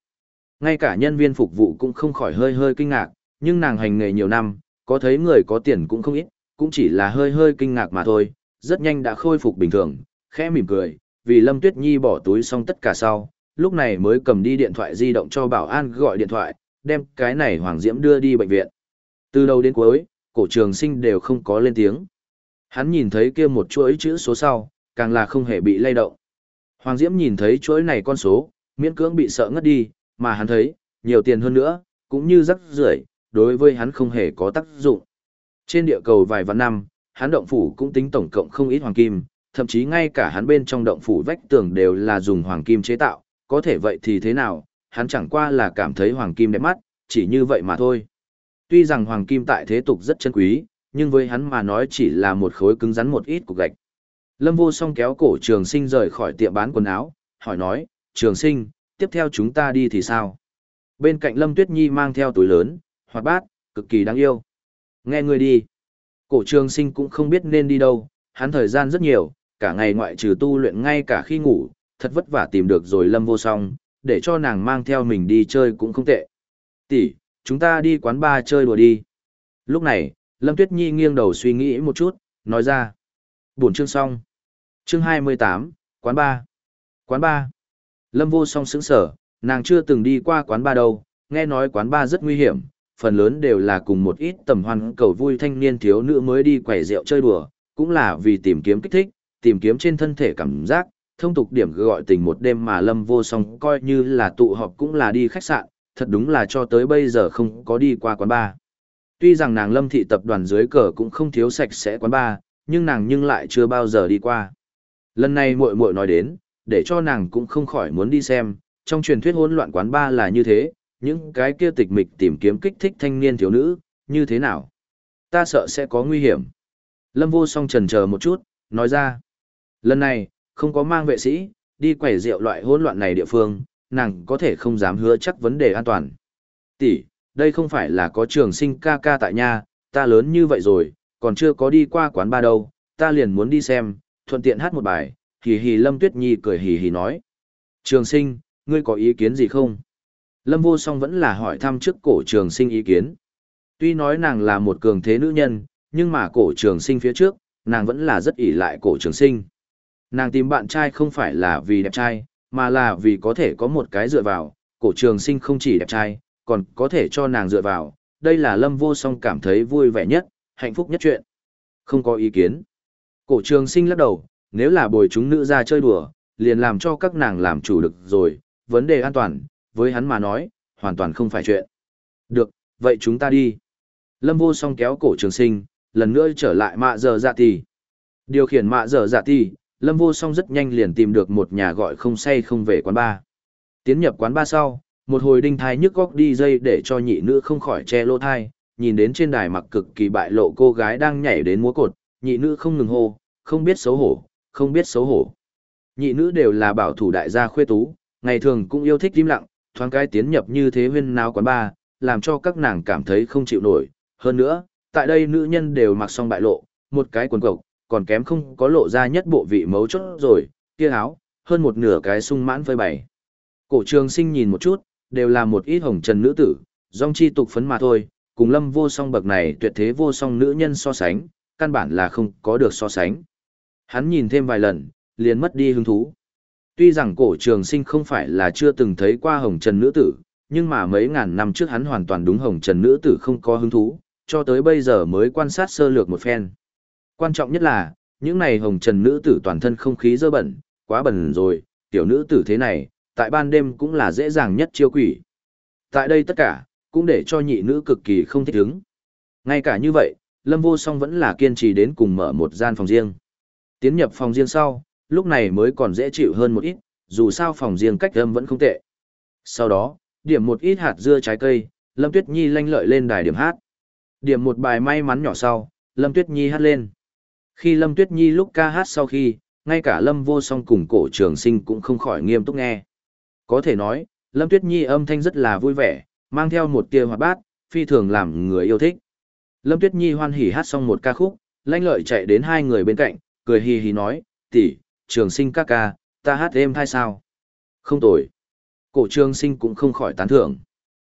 Ngay cả nhân viên phục vụ cũng không khỏi hơi hơi kinh ngạc, nhưng nàng hành nghề nhiều năm, có thấy người có tiền cũng không ít, cũng chỉ là hơi hơi kinh ngạc mà thôi, rất nhanh đã khôi phục bình thường, khẽ mỉm cười, vì Lâm Tuyết Nhi bỏ túi xong tất cả sau, lúc này mới cầm đi điện thoại di động cho bảo an gọi điện thoại, đem cái này Hoàng Diễm đưa đi bệnh viện. Từ đầu đến cuối, cổ trường sinh đều không có lên tiếng. Hắn nhìn thấy kia một chuỗi chữ số sau, càng là không hề bị lay động. Hoàng Diễm nhìn thấy chuỗi này con số, miễn cưỡng bị sợ ngất đi, mà hắn thấy, nhiều tiền hơn nữa, cũng như rắc rưởi, đối với hắn không hề có tác dụng. Trên địa cầu vài vạn năm, hắn động phủ cũng tính tổng cộng không ít hoàng kim, thậm chí ngay cả hắn bên trong động phủ vách tường đều là dùng hoàng kim chế tạo, có thể vậy thì thế nào, hắn chẳng qua là cảm thấy hoàng kim đẹp mắt, chỉ như vậy mà thôi. Tuy rằng hoàng kim tại thế tục rất chân quý, nhưng với hắn mà nói chỉ là một khối cứng rắn một ít cục gạch. Lâm vô song kéo cổ trường sinh rời khỏi tiệm bán quần áo, hỏi nói, trường sinh, tiếp theo chúng ta đi thì sao? Bên cạnh Lâm Tuyết Nhi mang theo túi lớn, hoạt bát, cực kỳ đáng yêu. Nghe người đi. Cổ trường sinh cũng không biết nên đi đâu, hắn thời gian rất nhiều, cả ngày ngoại trừ tu luyện ngay cả khi ngủ, thật vất vả tìm được rồi Lâm Vô Song, để cho nàng mang theo mình đi chơi cũng không tệ. Tỷ, chúng ta đi quán bar chơi đùa đi. Lúc này, Lâm Tuyết Nhi nghiêng đầu suy nghĩ một chút, nói ra. Buổi chương xong. Chương 28, quán ba, Quán ba. Lâm Vô Song sững sở, nàng chưa từng đi qua quán ba đâu, nghe nói quán ba rất nguy hiểm, phần lớn đều là cùng một ít tầm hoan cầu vui thanh niên thiếu nữ mới đi quẩy rượu chơi đùa, cũng là vì tìm kiếm kích thích, tìm kiếm trên thân thể cảm giác, thông tục điểm gọi tình một đêm mà Lâm Vô Song coi như là tụ họp cũng là đi khách sạn, thật đúng là cho tới bây giờ không có đi qua quán bar. Tuy rằng nàng Lâm thị tập đoàn dưới cờ cũng không thiếu sạch sẽ quán bar, nhưng nàng nhưng lại chưa bao giờ đi qua. Lần này muội muội nói đến, để cho nàng cũng không khỏi muốn đi xem, trong truyền thuyết hỗn loạn quán bar là như thế, những cái kia tịch mịch tìm kiếm kích thích thanh niên thiếu nữ, như thế nào? Ta sợ sẽ có nguy hiểm. Lâm vô song trần chờ một chút, nói ra. Lần này, không có mang vệ sĩ, đi quẩy rượu loại hỗn loạn này địa phương, nàng có thể không dám hứa chắc vấn đề an toàn. Tỷ, đây không phải là có trường sinh ca ca tại nhà, ta lớn như vậy rồi, còn chưa có đi qua quán ba đâu, ta liền muốn đi xem, thuận tiện hát một bài, hì hì Lâm Tuyết Nhi cười hì hì nói. Trường sinh, ngươi có ý kiến gì không? Lâm vô song vẫn là hỏi thăm trước cổ trường sinh ý kiến. Tuy nói nàng là một cường thế nữ nhân, nhưng mà cổ trường sinh phía trước, nàng vẫn là rất ỷ lại cổ trường sinh. Nàng tìm bạn trai không phải là vì đẹp trai, mà là vì có thể có một cái dựa vào, cổ trường sinh không chỉ đẹp trai, còn có thể cho nàng dựa vào, đây là lâm vô song cảm thấy vui vẻ nhất, hạnh phúc nhất chuyện. Không có ý kiến. Cổ trường sinh lắc đầu, nếu là bồi chúng nữ ra chơi đùa, liền làm cho các nàng làm chủ được rồi, vấn đề an toàn, với hắn mà nói, hoàn toàn không phải chuyện. Được, vậy chúng ta đi. Lâm vô song kéo cổ trường sinh, lần nữa trở lại mạ giờ dạ Tì Điều khiển mạ giờ dạ Tì Lâm vô song rất nhanh liền tìm được một nhà gọi không say không về quán ba. Tiến nhập quán ba sau, một hồi đinh thai nhức góc đi dây để cho nhị nữ không khỏi che lỗ thai, nhìn đến trên đài mặc cực kỳ bại lộ cô gái đang nhảy đến múa cột, nhị nữ không ngừng hô, không biết xấu hổ, không biết xấu hổ. Nhị nữ đều là bảo thủ đại gia khuê tú, ngày thường cũng yêu thích im lặng, thoáng cái tiến nhập như thế huyên náo quán ba, làm cho các nàng cảm thấy không chịu nổi. Hơn nữa, tại đây nữ nhân đều mặc xong bại lộ, một cái quần cộc, còn kém không có lộ ra nhất bộ vị mấu chốt rồi, kia áo, hơn một nửa cái sung mãn phơi bày. Cổ trường sinh nhìn một chút, đều là một ít hồng trần nữ tử, dòng chi tục phấn mà thôi, cùng lâm vô song bậc này tuyệt thế vô song nữ nhân so sánh, căn bản là không có được so sánh. Hắn nhìn thêm vài lần, liền mất đi hứng thú. Tuy rằng cổ trường sinh không phải là chưa từng thấy qua hồng trần nữ tử, nhưng mà mấy ngàn năm trước hắn hoàn toàn đúng hồng trần nữ tử không có hứng thú, cho tới bây giờ mới quan sát sơ lược một phen. Quan trọng nhất là, những này hồng trần nữ tử toàn thân không khí dơ bẩn, quá bẩn rồi, tiểu nữ tử thế này, tại ban đêm cũng là dễ dàng nhất chiêu quỷ. Tại đây tất cả, cũng để cho nhị nữ cực kỳ không thích ứng. Ngay cả như vậy, Lâm Vô Song vẫn là kiên trì đến cùng mở một gian phòng riêng. Tiến nhập phòng riêng sau, lúc này mới còn dễ chịu hơn một ít, dù sao phòng riêng cách âm vẫn không tệ. Sau đó, điểm một ít hạt dưa trái cây, Lâm Tuyết Nhi lanh lợi lên đài điểm hát. Điểm một bài may mắn nhỏ sau, Lâm Tuyết Nhi hát lên. Khi Lâm Tuyết Nhi lúc ca hát sau khi, ngay cả Lâm Vô Song cùng cổ trường sinh cũng không khỏi nghiêm túc nghe. Có thể nói, Lâm Tuyết Nhi âm thanh rất là vui vẻ, mang theo một tia hoạt bát, phi thường làm người yêu thích. Lâm Tuyết Nhi hoan hỉ hát xong một ca khúc, lanh lợi chạy đến hai người bên cạnh, cười hì hì nói, tỷ, trường sinh ca ca, ta hát êm hay sao? Không tồi. Cổ trường sinh cũng không khỏi tán thưởng.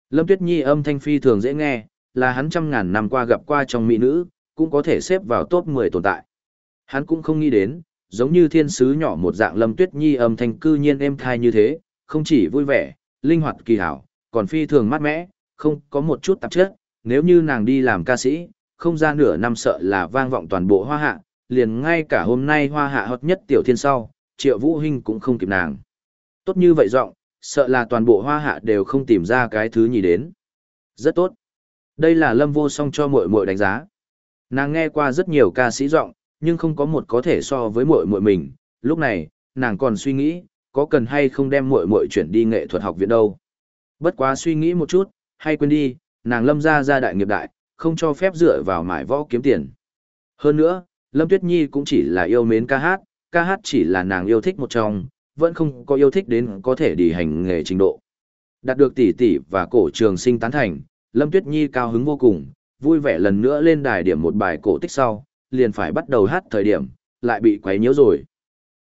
Lâm Tuyết Nhi âm thanh phi thường dễ nghe, là hắn trăm ngàn năm qua gặp qua trong mỹ nữ, cũng có thể xếp vào top 10 tồn tại. Hắn cũng không nghĩ đến, giống như thiên sứ nhỏ một dạng Lâm Tuyết Nhi âm thanh cư nhiên êm thai như thế, không chỉ vui vẻ, linh hoạt kỳ hảo, còn phi thường mát mẽ, không có một chút tạp chất, nếu như nàng đi làm ca sĩ, không ra nửa năm sợ là vang vọng toàn bộ hoa hạ, liền ngay cả hôm nay hoa hạ hot nhất tiểu thiên sau, triệu vũ hình cũng không kịp nàng. Tốt như vậy giọng, sợ là toàn bộ hoa hạ đều không tìm ra cái thứ nhì đến. Rất tốt. Đây là lâm vô song cho muội muội đánh giá. Nàng nghe qua rất nhiều ca sĩ giọng, nhưng không có một có thể so với muội muội mình, lúc này, nàng còn suy nghĩ, có cần hay không đem muội muội chuyển đi nghệ thuật học viện đâu. Bất quá suy nghĩ một chút, hay quên đi, nàng lâm ra ra đại nghiệp đại, không cho phép dựa vào mải võ kiếm tiền. Hơn nữa, Lâm Tuyết Nhi cũng chỉ là yêu mến ca hát, ca hát chỉ là nàng yêu thích một trong, vẫn không có yêu thích đến có thể đi hành nghề trình độ. Đạt được tỷ tỷ và cổ trường sinh tán thành, Lâm Tuyết Nhi cao hứng vô cùng, vui vẻ lần nữa lên đài điểm một bài cổ tích sau, liền phải bắt đầu hát thời điểm, lại bị quấy nhiễu rồi.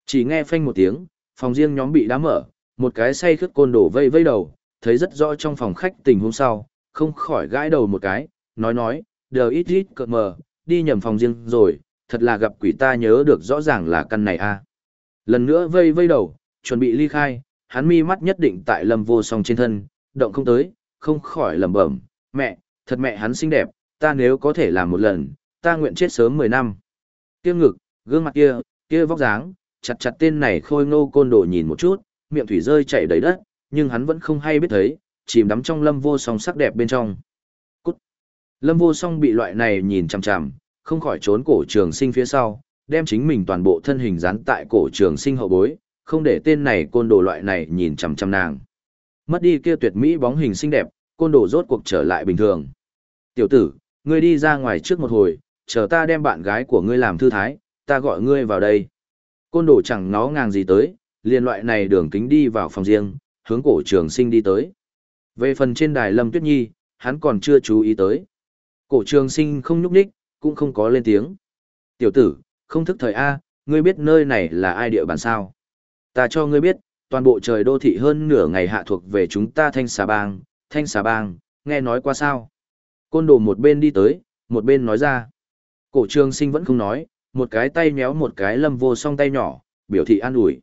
Chỉ nghe phanh một tiếng, phòng riêng nhóm bị đá mở, một cái say khướt côn đổ vây vây đầu, thấy rất rõ trong phòng khách tình huống sau, không khỏi gãi đầu một cái, nói nói, đều ít ít cợt mờ, đi nhầm phòng riêng rồi, thật là gặp quỷ ta nhớ được rõ ràng là căn này a. Lần nữa vây vây đầu, chuẩn bị ly khai, hắn mi mắt nhất định tại lâm vô song trên thân, động không tới, không khỏi lẩm bẩm, mẹ, thật mẹ hắn xinh đẹp, ta nếu có thể làm một lần, ta nguyện chết sớm 10 năm. Kiêng ngực, gương mặt kia, kia vóc dáng, chặt chặt tên này khôi ngô côn đồ nhìn một chút, miệng thủy rơi chảy đầy đất, nhưng hắn vẫn không hay biết thấy, chìm đắm trong lâm vô song sắc đẹp bên trong. Cút! Lâm vô song bị loại này nhìn chằm chằm, không khỏi trốn cổ trường sinh phía sau, đem chính mình toàn bộ thân hình dán tại cổ trường sinh hậu bối, không để tên này côn đồ loại này nhìn chằm chằm nàng. Mất đi kia tuyệt mỹ bóng hình xinh đẹp, côn đồ rốt cuộc trở lại bình thường. Tiểu tử, ngươi đi ra ngoài trước một hồi, chờ ta đem bạn gái của ngươi làm thư thái, ta gọi ngươi vào đây. Côn đồ chẳng nó ngàng gì tới, liền loại này đường kính đi vào phòng riêng, hướng cổ trường sinh đi tới. Về phần trên đài Lâm Tuyết Nhi, hắn còn chưa chú ý tới. Cổ trường sinh không nhúc nhích, cũng không có lên tiếng. Tiểu tử, không thức thời A, ngươi biết nơi này là ai địa bàn sao? Ta cho ngươi biết, toàn bộ trời đô thị hơn nửa ngày hạ thuộc về chúng ta thanh xà bang, thanh xà bang, nghe nói qua sao? Côn đồ một bên đi tới, một bên nói ra. Cổ trường sinh vẫn không nói, một cái tay méo một cái lâm vô song tay nhỏ, biểu thị an ủi.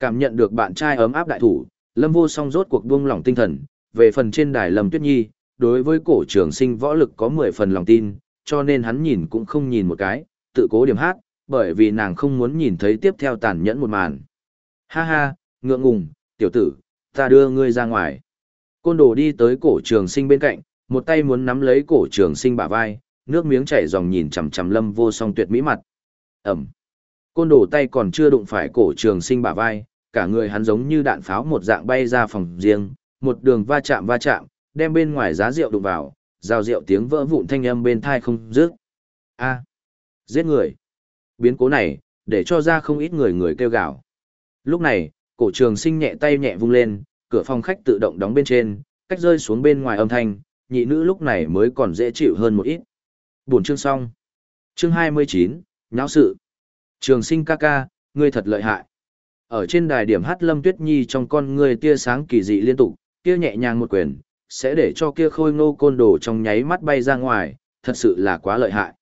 Cảm nhận được bạn trai ấm áp đại thủ, lâm vô song rốt cuộc buông lỏng tinh thần, về phần trên đài lâm tuyết nhi, đối với cổ trường sinh võ lực có 10 phần lòng tin, cho nên hắn nhìn cũng không nhìn một cái, tự cố điểm hát, bởi vì nàng không muốn nhìn thấy tiếp theo tàn nhẫn một màn. Ha ha, ngượng ngùng, tiểu tử, ta đưa ngươi ra ngoài. Côn đồ đi tới cổ trường sinh bên cạnh, một tay muốn nắm lấy cổ trường sinh bả vai, nước miếng chảy dòng nhìn chằm chằm lâm vô song tuyệt mỹ mặt. Ẩm. Côn đồ tay còn chưa đụng phải cổ trường sinh bả vai, cả người hắn giống như đạn pháo một dạng bay ra phòng riêng, một đường va chạm va chạm, đem bên ngoài giá rượu đụng vào, rào rượu tiếng vỡ vụn thanh âm bên thai không dứt. A. À. Giết người. Biến cố này, để cho ra không ít người người kêu gào. Lúc này, cổ trường sinh nhẹ tay nhẹ vung lên, cửa phòng khách tự động đóng bên trên, cách rơi xuống bên ngoài âm thanh, nhị nữ lúc này mới còn dễ chịu hơn một ít. Buổi chương xong. Chương 29, nháo sự. Trường sinh ca ca, ngươi thật lợi hại. Ở trên đài điểm hát Lâm Tuyết Nhi trong con ngươi tia sáng kỳ dị liên tục, kia nhẹ nhàng một quyền, sẽ để cho kia khôi ngô côn đồ trong nháy mắt bay ra ngoài, thật sự là quá lợi hại.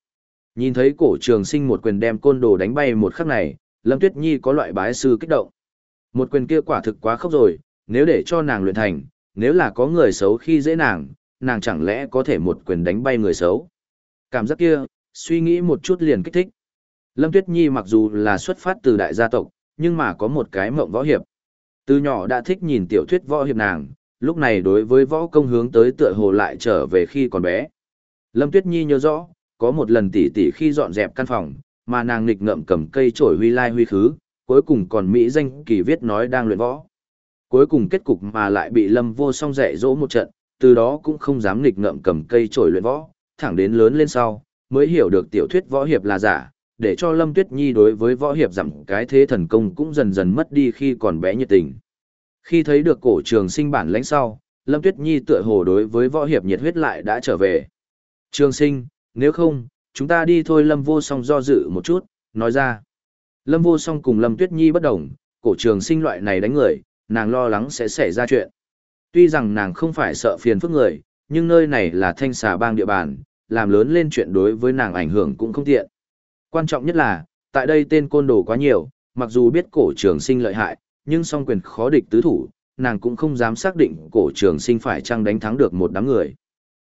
Nhìn thấy cổ trường sinh một quyền đem côn đồ đánh bay một khắc này, Lâm Tuyết Nhi có loại bái sư kích động. Một quyền kia quả thực quá khốc rồi, nếu để cho nàng luyện thành, nếu là có người xấu khi dễ nàng, nàng chẳng lẽ có thể một quyền đánh bay người xấu. Cảm giác kia, suy nghĩ một chút liền kích thích. Lâm Tuyết Nhi mặc dù là xuất phát từ đại gia tộc, nhưng mà có một cái mộng võ hiệp. Từ nhỏ đã thích nhìn tiểu thuyết võ hiệp nàng, lúc này đối với võ công hướng tới tựa hồ lại trở về khi còn bé. Lâm Tuyết Nhi nhớ rõ, có một lần tỷ tỷ khi dọn dẹp căn phòng, mà nàng nghịch ngợm cầm cây trổi huy lai huy khứ, cuối cùng còn Mỹ danh kỳ viết nói đang luyện võ. Cuối cùng kết cục mà lại bị Lâm vô song dạy dỗ một trận, từ đó cũng không dám nghịch ngợm cầm cây trổi luyện võ, thẳng đến lớn lên sau, mới hiểu được tiểu thuyết võ hiệp là giả, để cho Lâm Tuyết Nhi đối với võ hiệp giảm cái thế thần công cũng dần dần mất đi khi còn bé nhiệt tình. Khi thấy được cổ trường sinh bản lãnh sau, Lâm Tuyết Nhi tựa hồ đối với võ hiệp nhiệt huyết lại đã trở về. Trường sinh, nếu không, chúng ta đi thôi Lâm vô song do dự một chút, nói ra. Lâm vô song cùng Lâm Tuyết Nhi bất đồng, cổ trường sinh loại này đánh người, nàng lo lắng sẽ xảy ra chuyện. Tuy rằng nàng không phải sợ phiền phức người, nhưng nơi này là thanh xà bang địa bàn, làm lớn lên chuyện đối với nàng ảnh hưởng cũng không tiện. Quan trọng nhất là, tại đây tên côn đồ quá nhiều, mặc dù biết cổ trường sinh lợi hại, nhưng song quyền khó địch tứ thủ, nàng cũng không dám xác định cổ trường sinh phải chăng đánh thắng được một đám người.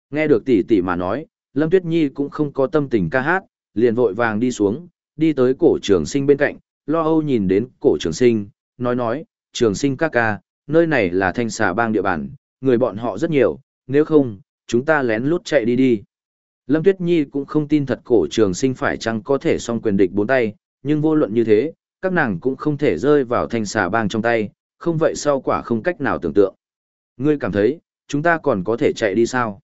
Nghe được tỷ tỷ mà nói, Lâm Tuyết Nhi cũng không có tâm tình ca hát, liền vội vàng đi xuống, đi tới cổ trường sinh bên cạnh, lo âu nhìn đến cổ trường sinh, nói nói, trường sinh ca ca, nơi này là thanh xà bang địa bàn, người bọn họ rất nhiều, nếu không, chúng ta lén lút chạy đi đi. Lâm Tuyết Nhi cũng không tin thật cổ trường sinh phải chăng có thể song quyền địch bốn tay, nhưng vô luận như thế, các nàng cũng không thể rơi vào thanh xà bang trong tay, không vậy sau quả không cách nào tưởng tượng. Ngươi cảm thấy, chúng ta còn có thể chạy đi sao?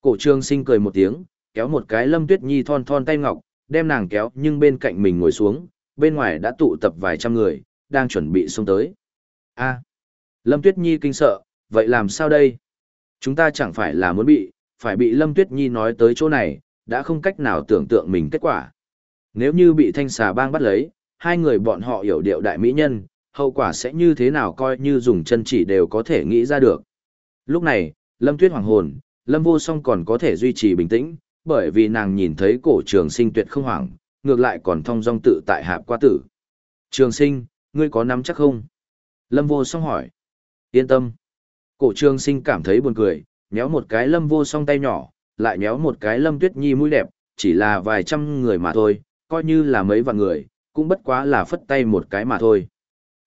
Cổ trường sinh cười một tiếng, kéo một cái Lâm Tuyết Nhi thon thon tay ngọc, đem nàng kéo nhưng bên cạnh mình ngồi xuống, bên ngoài đã tụ tập vài trăm người, đang chuẩn bị xông tới. a Lâm Tuyết Nhi kinh sợ, vậy làm sao đây? Chúng ta chẳng phải là muốn bị, phải bị Lâm Tuyết Nhi nói tới chỗ này, đã không cách nào tưởng tượng mình kết quả. Nếu như bị thanh xà bang bắt lấy, hai người bọn họ hiểu điệu đại mỹ nhân, hậu quả sẽ như thế nào coi như dùng chân chỉ đều có thể nghĩ ra được. Lúc này, Lâm Tuyết hoàng hồn, Lâm Vô Song còn có thể duy trì bình tĩnh, bởi vì nàng nhìn thấy cổ trường sinh tuyệt không hoảng, ngược lại còn thong dong tự tại hạp qua tử. Trường sinh, ngươi có nắm chắc không? Lâm Vô Song hỏi. Yên tâm. Cổ trường sinh cảm thấy buồn cười, nhéo một cái Lâm Vô Song tay nhỏ, lại nhéo một cái Lâm Tuyết Nhi mũi đẹp, chỉ là vài trăm người mà thôi, coi như là mấy vạn người, cũng bất quá là phất tay một cái mà thôi.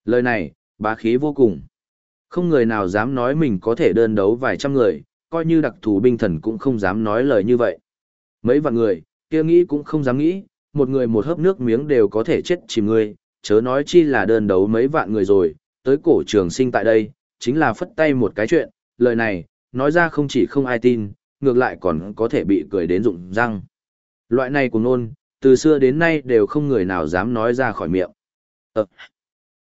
Lời này, bá khí vô cùng. Không người nào dám nói mình có thể đơn đấu vài trăm người, coi như đặc thù binh thần cũng không dám nói lời như vậy. Mấy vạn người, kia nghĩ cũng không dám nghĩ, một người một hớp nước miếng đều có thể chết chìm người, chớ nói chi là đơn đấu mấy vạn người rồi, tới cổ trường sinh tại đây, chính là phất tay một cái chuyện, lời này, nói ra không chỉ không ai tin, ngược lại còn có thể bị cười đến rụng răng. Loại này của nôn, từ xưa đến nay đều không người nào dám nói ra khỏi miệng. Ờ.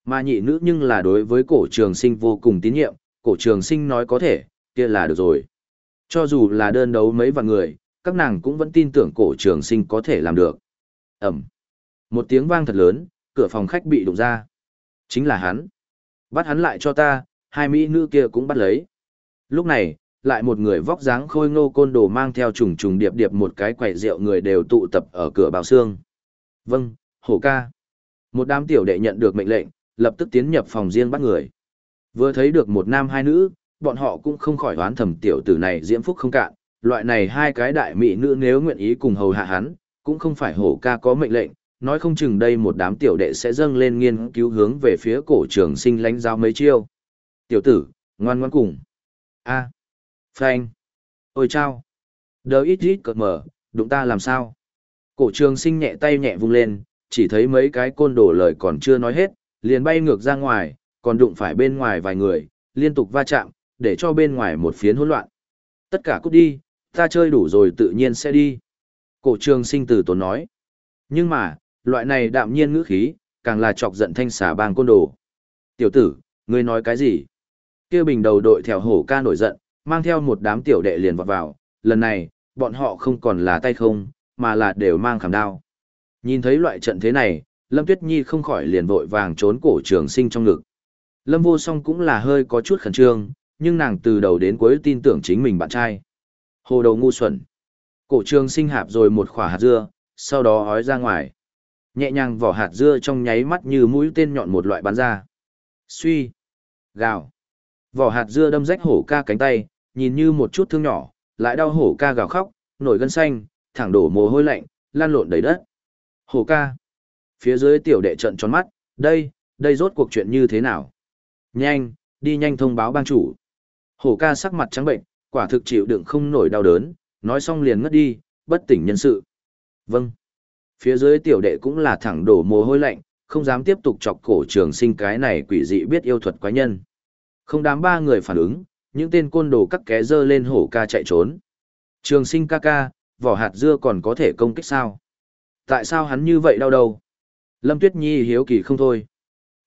Mà nhị nữ nhưng là đối với cổ trường sinh vô cùng tín nhiệm, cổ trường sinh nói có thể, kia là được rồi. Cho dù là đơn đấu mấy vạn người, các nàng cũng vẫn tin tưởng cổ trường sinh có thể làm được. Ẩm. Một tiếng vang thật lớn, cửa phòng khách bị đụng ra. Chính là hắn. Bắt hắn lại cho ta, hai mỹ nữ kia cũng bắt lấy. Lúc này, lại một người vóc dáng khôi ngô côn đồ mang theo trùng trùng điệp điệp một cái quầy rượu người đều tụ tập ở cửa bào xương. Vâng, hổ ca. Một đám tiểu đệ nhận được mệnh lệnh, lập tức tiến nhập phòng riêng bắt người. Vừa thấy được một nam hai nữ, bọn họ cũng không khỏi đoán thầm tiểu tử này diễm phúc không cạn, loại này hai cái đại mỹ nữ nếu nguyện ý cùng hầu hạ hắn, cũng không phải hổ ca có mệnh lệnh, nói không chừng đây một đám tiểu đệ sẽ dâng lên nghiên cứu hướng về phía cổ trường sinh lánh giáo mấy chiêu. Tiểu tử, ngoan ngoan cùng a Phanh. Ôi chao. Đờ ít ít cợt mở, đụng ta làm sao? Cổ trường sinh nhẹ tay nhẹ vung lên, chỉ thấy mấy cái côn đổ lời còn chưa nói hết, liền bay ngược ra ngoài, còn đụng phải bên ngoài vài người, liên tục va chạm, để cho bên ngoài một phiến hỗn loạn. Tất cả cút đi, ta chơi đủ rồi tự nhiên sẽ đi. Cổ trường sinh từ tốn nói. Nhưng mà, loại này đạm nhiên ngữ khí, càng là chọc giận thanh xà bang côn đồ. Tiểu tử, ngươi nói cái gì? Kia bình đầu đội theo hổ ca nổi giận, mang theo một đám tiểu đệ liền vọt vào, lần này, bọn họ không còn là tay không, mà là đều mang khảm đao. Nhìn thấy loại trận thế này, Lâm Tuyết Nhi không khỏi liền vội vàng trốn cổ trường sinh trong ngực. Lâm vô song cũng là hơi có chút khẩn trương, nhưng nàng từ đầu đến cuối tin tưởng chính mình bạn trai. Hồ đầu ngu xuẩn. Cổ trường sinh hạp rồi một khỏa hạt dưa, sau đó hói ra ngoài. Nhẹ nhàng vỏ hạt dưa trong nháy mắt như mũi tên nhọn một loại bắn ra. Suy. Gào. Vỏ hạt dưa đâm rách hổ ca cánh tay, nhìn như một chút thương nhỏ, lại đau hổ ca gào khóc, nổi gân xanh, thẳng đổ mồ hôi lạnh, lan lộn đầy đất. Hổ ca. Phía dưới tiểu đệ trận tròn mắt, đây, đây rốt cuộc chuyện như thế nào? Nhanh, đi nhanh thông báo bang chủ. Hổ ca sắc mặt trắng bệnh, quả thực chịu đựng không nổi đau đớn, nói xong liền ngất đi, bất tỉnh nhân sự. Vâng. Phía dưới tiểu đệ cũng là thẳng đổ mồ hôi lạnh, không dám tiếp tục chọc cổ trường sinh cái này quỷ dị biết yêu thuật quái nhân. Không đám ba người phản ứng, những tên côn đồ cắt ké dơ lên hổ ca chạy trốn. Trường sinh ca ca, vỏ hạt dưa còn có thể công kích sao? Tại sao hắn như vậy đau đầu? Lâm Tuyết Nhi hiếu kỳ không thôi.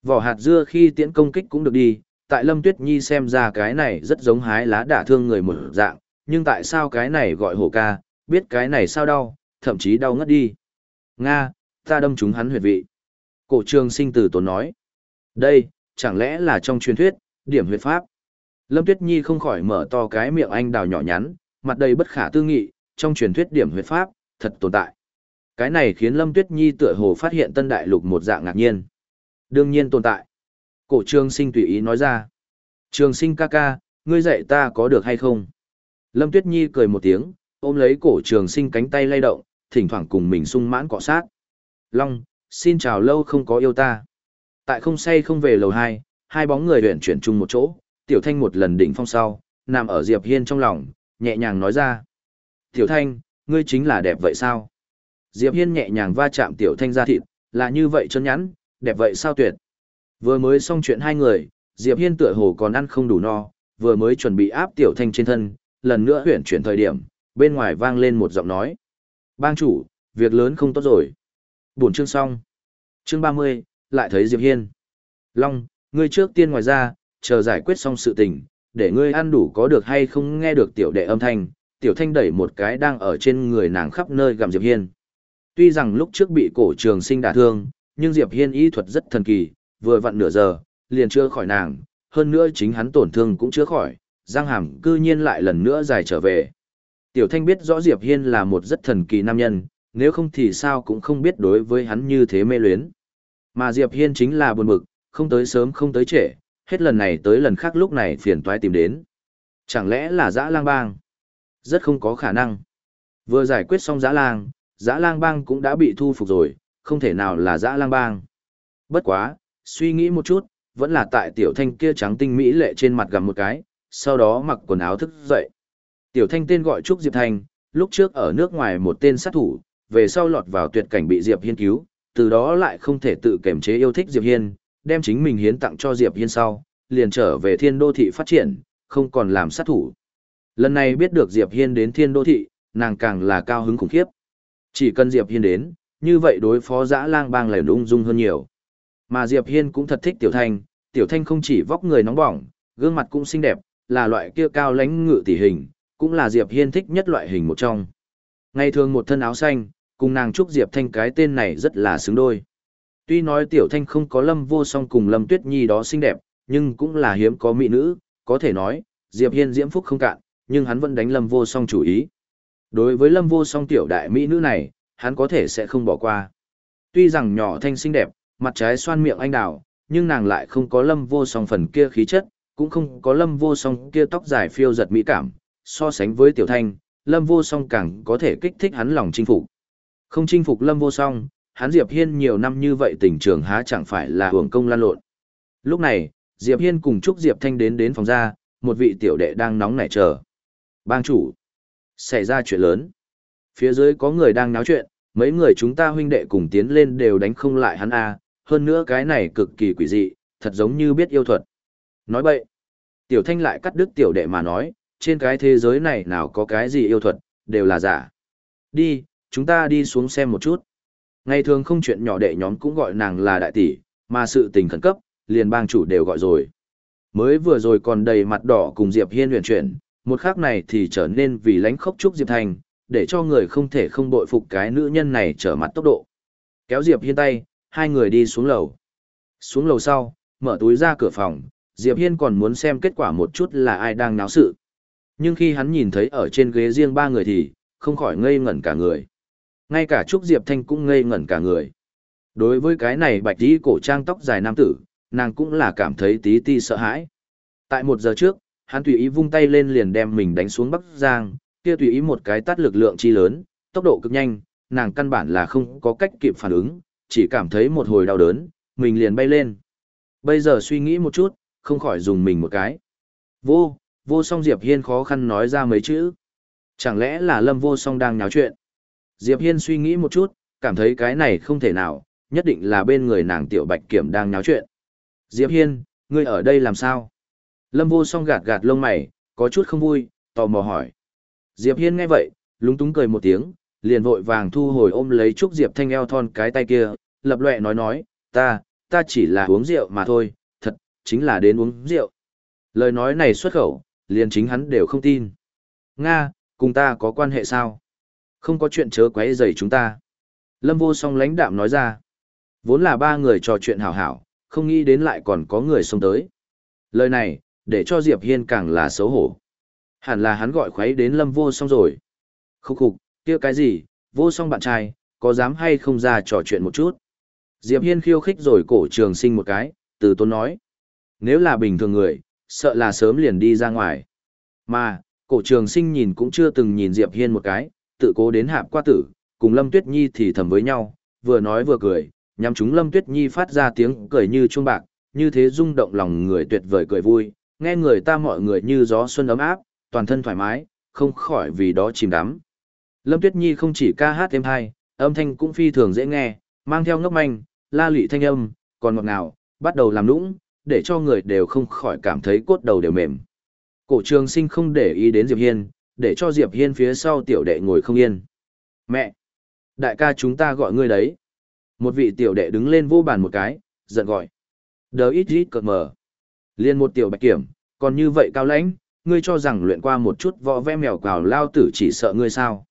Vỏ hạt dưa khi tiễn công kích cũng được đi, tại Lâm Tuyết Nhi xem ra cái này rất giống hái lá đả thương người một dạng, nhưng tại sao cái này gọi hổ ca, biết cái này sao đau, thậm chí đau ngất đi. Nga, ta đâm chúng hắn huyệt vị. Cổ trường sinh tử tốn nói. Đây, chẳng lẽ là trong truyền thuyết, điểm huyệt pháp. Lâm Tuyết Nhi không khỏi mở to cái miệng anh đào nhỏ nhắn, mặt đầy bất khả tư nghị, trong truyền thuyết điểm huyệt pháp, thật tồn tại. Cái này khiến Lâm Tuyết Nhi tựa hồ phát hiện tân đại lục một dạng ngạc nhiên. Đương nhiên tồn tại. Cổ trường sinh tùy ý nói ra. Trường sinh ca ca, ngươi dạy ta có được hay không? Lâm Tuyết Nhi cười một tiếng, ôm lấy cổ trường sinh cánh tay lay động, thỉnh thoảng cùng mình sung mãn cọ sát. Long, xin chào lâu không có yêu ta. Tại không say không về lầu hai, hai bóng người luyện chuyển chung một chỗ, Tiểu Thanh một lần đỉnh phong sau, nằm ở Diệp Hiên trong lòng, nhẹ nhàng nói ra. Tiểu Thanh, ngươi chính là đẹp vậy sao? Diệp Hiên nhẹ nhàng va chạm Tiểu Thanh ra thịt, là như vậy chân nhắn, đẹp vậy sao tuyệt. Vừa mới xong chuyện hai người, Diệp Hiên tựa hồ còn ăn không đủ no, vừa mới chuẩn bị áp Tiểu Thanh trên thân, lần nữa huyển chuyển thời điểm, bên ngoài vang lên một giọng nói. Bang chủ, việc lớn không tốt rồi. Buổi chương xong. Chương 30, lại thấy Diệp Hiên. Long, ngươi trước tiên ngoài ra, chờ giải quyết xong sự tình, để ngươi ăn đủ có được hay không nghe được tiểu đệ âm thanh, tiểu thanh đẩy một cái đang ở trên người nàng khắp nơi gặm Diệp Hiên. Tuy rằng lúc trước bị cổ trường sinh đả thương, nhưng Diệp Hiên y thuật rất thần kỳ, vừa vặn nửa giờ, liền chưa khỏi nàng, hơn nữa chính hắn tổn thương cũng chưa khỏi, Giang Hàm cư nhiên lại lần nữa dài trở về. Tiểu Thanh biết rõ Diệp Hiên là một rất thần kỳ nam nhân, nếu không thì sao cũng không biết đối với hắn như thế mê luyến. Mà Diệp Hiên chính là buồn bực, không tới sớm không tới trễ, hết lần này tới lần khác lúc này phiền toái tìm đến. Chẳng lẽ là dã lang bang? Rất không có khả năng. Vừa giải quyết xong dã lang, dã lang bang cũng đã bị thu phục rồi, không thể nào là dã lang bang. Bất quá, suy nghĩ một chút, vẫn là tại tiểu thanh kia trắng tinh mỹ lệ trên mặt gặp một cái, sau đó mặc quần áo thức dậy. Tiểu thanh tên gọi Trúc Diệp Thanh, lúc trước ở nước ngoài một tên sát thủ, về sau lọt vào tuyệt cảnh bị Diệp Hiên cứu, từ đó lại không thể tự kiềm chế yêu thích Diệp Hiên, đem chính mình hiến tặng cho Diệp Hiên sau, liền trở về thiên đô thị phát triển, không còn làm sát thủ. Lần này biết được Diệp Hiên đến thiên đô thị, nàng càng là cao hứng khủng khiếp. Chỉ cần Diệp Hiên đến, như vậy đối phó dã lang bang lại ung dung hơn nhiều. Mà Diệp Hiên cũng thật thích Tiểu Thanh, Tiểu Thanh không chỉ vóc người nóng bỏng, gương mặt cũng xinh đẹp, là loại kia cao lãnh ngự tỷ hình, cũng là Diệp Hiên thích nhất loại hình một trong. Ngày thường một thân áo xanh, cùng nàng Trúc Diệp Thanh cái tên này rất là xứng đôi. Tuy nói Tiểu Thanh không có Lâm Vô Song cùng Lâm Tuyết Nhi đó xinh đẹp, nhưng cũng là hiếm có mỹ nữ, có thể nói, Diệp Hiên diễm phúc không cạn, nhưng hắn vẫn đánh Lâm Vô Song chủ ý. Đối với Lâm Vô Song tiểu đại mỹ nữ này, hắn có thể sẽ không bỏ qua. Tuy rằng nhỏ thanh xinh đẹp, mặt trái xoan miệng anh đào, nhưng nàng lại không có Lâm Vô Song phần kia khí chất, cũng không có Lâm Vô Song kia tóc dài phiêu giật mỹ cảm, so sánh với Tiểu Thanh, Lâm Vô Song càng có thể kích thích hắn lòng chinh phục. Không chinh phục Lâm Vô Song, hắn Diệp Hiên nhiều năm như vậy tình trường há chẳng phải là hưởng công lan lộn. Lúc này, Diệp Hiên cùng Trúc Diệp Thanh đến đến phòng ra, một vị tiểu đệ đang nóng nảy chờ. Bang chủ, xảy ra chuyện lớn. Phía dưới có người đang náo chuyện, mấy người chúng ta huynh đệ cùng tiến lên đều đánh không lại hắn a, hơn nữa cái này cực kỳ quỷ dị, thật giống như biết yêu thuật. Nói bậy. Tiểu Thanh lại cắt đứt tiểu đệ mà nói, trên cái thế giới này nào có cái gì yêu thuật, đều là giả. Đi, chúng ta đi xuống xem một chút. Ngày thường không chuyện nhỏ đệ nhóm cũng gọi nàng là đại tỷ, mà sự tình khẩn cấp, liền bang chủ đều gọi rồi. Mới vừa rồi còn đầy mặt đỏ cùng Diệp Hiên huyền chuyển, một khắc này thì trở nên vì lánh khóc trúc Diệp Thành, để cho người không thể không bội phục cái nữ nhân này trở mặt tốc độ. Kéo Diệp Hiên tay, hai người đi xuống lầu. Xuống lầu sau, mở túi ra cửa phòng, Diệp Hiên còn muốn xem kết quả một chút là ai đang náo sự. Nhưng khi hắn nhìn thấy ở trên ghế riêng ba người thì, không khỏi ngây ngẩn cả người. Ngay cả Trúc Diệp Thanh cũng ngây ngẩn cả người. Đối với cái này bạch tí cổ trang tóc dài nam tử, nàng cũng là cảm thấy tí ti sợ hãi. Tại một giờ trước, hắn tùy ý vung tay lên liền đem mình đánh xuống Bắc Giang, kia tùy ý một cái tát lực lượng chi lớn, tốc độ cực nhanh, nàng căn bản là không có cách kịp phản ứng, chỉ cảm thấy một hồi đau đớn, mình liền bay lên. Bây giờ suy nghĩ một chút, không khỏi dùng mình một cái. Vô, vô song Diệp Hiên khó khăn nói ra mấy chữ. Chẳng lẽ là Lâm vô song đang nháo chuyện? Diệp Hiên suy nghĩ một chút, cảm thấy cái này không thể nào, nhất định là bên người nàng tiểu bạch kiểm đang nháo chuyện. Diệp Hiên, ngươi ở đây làm sao? Lâm vô song gạt gạt lông mày, có chút không vui, tò mò hỏi. Diệp Hiên nghe vậy, lúng túng cười một tiếng, liền vội vàng thu hồi ôm lấy Trúc Diệp Thanh eo thon cái tay kia, lập lệ nói nói, ta, ta chỉ là uống rượu mà thôi, thật, chính là đến uống rượu. Lời nói này xuất khẩu, liền chính hắn đều không tin. Nga, cùng ta có quan hệ sao? Không có chuyện chớ quấy rầy chúng ta. Lâm vô song lãnh đạm nói ra. Vốn là ba người trò chuyện hảo hảo, không nghĩ đến lại còn có người xông tới. Lời này, để cho Diệp Hiên càng là xấu hổ. Hẳn là hắn gọi khuấy đến lâm vô song rồi. Khúc khục, kia cái gì, vô song bạn trai, có dám hay không ra trò chuyện một chút. Diệp Hiên khiêu khích rồi cổ trường sinh một cái, từ tôn nói. Nếu là bình thường người, sợ là sớm liền đi ra ngoài. Mà, cổ trường sinh nhìn cũng chưa từng nhìn Diệp Hiên một cái, tự cố đến hạp qua tử, cùng Lâm Tuyết Nhi thì thầm với nhau, vừa nói vừa cười, nhằm chúng Lâm Tuyết Nhi phát ra tiếng cười như chuông bạc, như thế rung động lòng người tuyệt vời cười vui, nghe người ta mọi người như gió xuân ấm áp, toàn thân thoải mái, không khỏi vì đó chìm đắm. Lâm Tuyết Nhi không chỉ ca hát êm hay, âm thanh cũng phi thường dễ nghe, mang theo ngốc manh, la lị thanh âm, còn ngọt ngào, bắt đầu làm nũng, để cho người đều không khỏi cảm thấy cốt đầu đều mềm. Cổ trường sinh không để ý đến Diệp Hiên, để cho Diệp Hiên phía sau tiểu đệ ngồi không yên. Mẹ! Đại ca chúng ta gọi ngươi đấy. Một vị tiểu đệ đứng lên vô bàn một cái, giận gọi. Đờ ít ít cợt mờ. Liên một tiểu bạch kiểm, còn như vậy cao lãnh, ngươi cho rằng luyện qua một chút võ vẽ mèo quào lao tử chỉ sợ ngươi sao.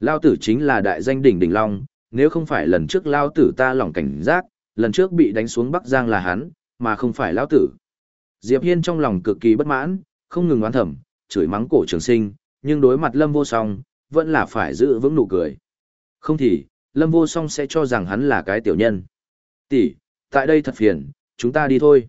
Lao tử chính là đại danh đỉnh đỉnh long, nếu không phải lần trước lao tử ta lỏng cảnh giác, lần trước bị đánh xuống Bắc Giang là hắn, mà không phải lão tử. Diệp Hiên trong lòng cực kỳ bất mãn, không ngừng oán thầm, chửi mắng cổ trường sinh, nhưng đối mặt Lâm Vô Song, vẫn là phải giữ vững nụ cười. Không thì, Lâm Vô Song sẽ cho rằng hắn là cái tiểu nhân. Tỷ, tại đây thật phiền, chúng ta đi thôi.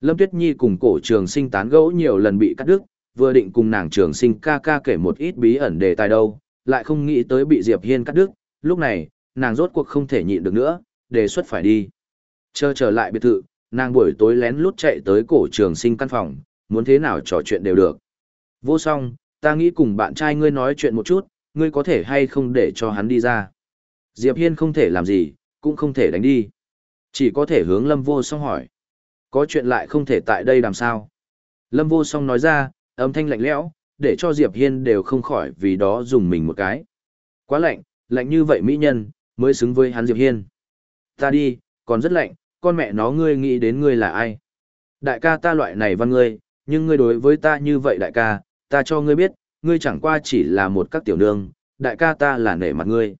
Lâm Tuyết Nhi cùng cổ trường sinh tán gẫu nhiều lần bị cắt đứt, vừa định cùng nàng trường sinh ca ca kể một ít bí ẩn đề tài đâu, lại không nghĩ tới bị Diệp Hiên cắt đứt, lúc này, nàng rốt cuộc không thể nhịn được nữa, đề xuất phải đi. Chờ trở lại biệt thự, nàng buổi tối lén lút chạy tới cổ trường sinh căn phòng, muốn thế nào trò chuyện đều được. Vô song, ta nghĩ cùng bạn trai ngươi nói chuyện một chút, ngươi có thể hay không để cho hắn đi ra. Diệp Hiên không thể làm gì, cũng không thể đánh đi. Chỉ có thể hướng Lâm Vô Song hỏi. Có chuyện lại không thể tại đây làm sao. Lâm Vô Song nói ra, âm thanh lạnh lẽo, để cho Diệp Hiên đều không khỏi vì đó dùng mình một cái. Quá lạnh, lạnh như vậy mỹ nhân, mới xứng với hắn Diệp Hiên. Ta đi, còn rất lạnh, con mẹ nó ngươi nghĩ đến ngươi là ai? Đại ca ta loại này văn ngươi, nhưng ngươi đối với ta như vậy đại ca, ta cho ngươi biết, ngươi chẳng qua chỉ là một các tiểu nương, đại ca ta là nể mặt ngươi.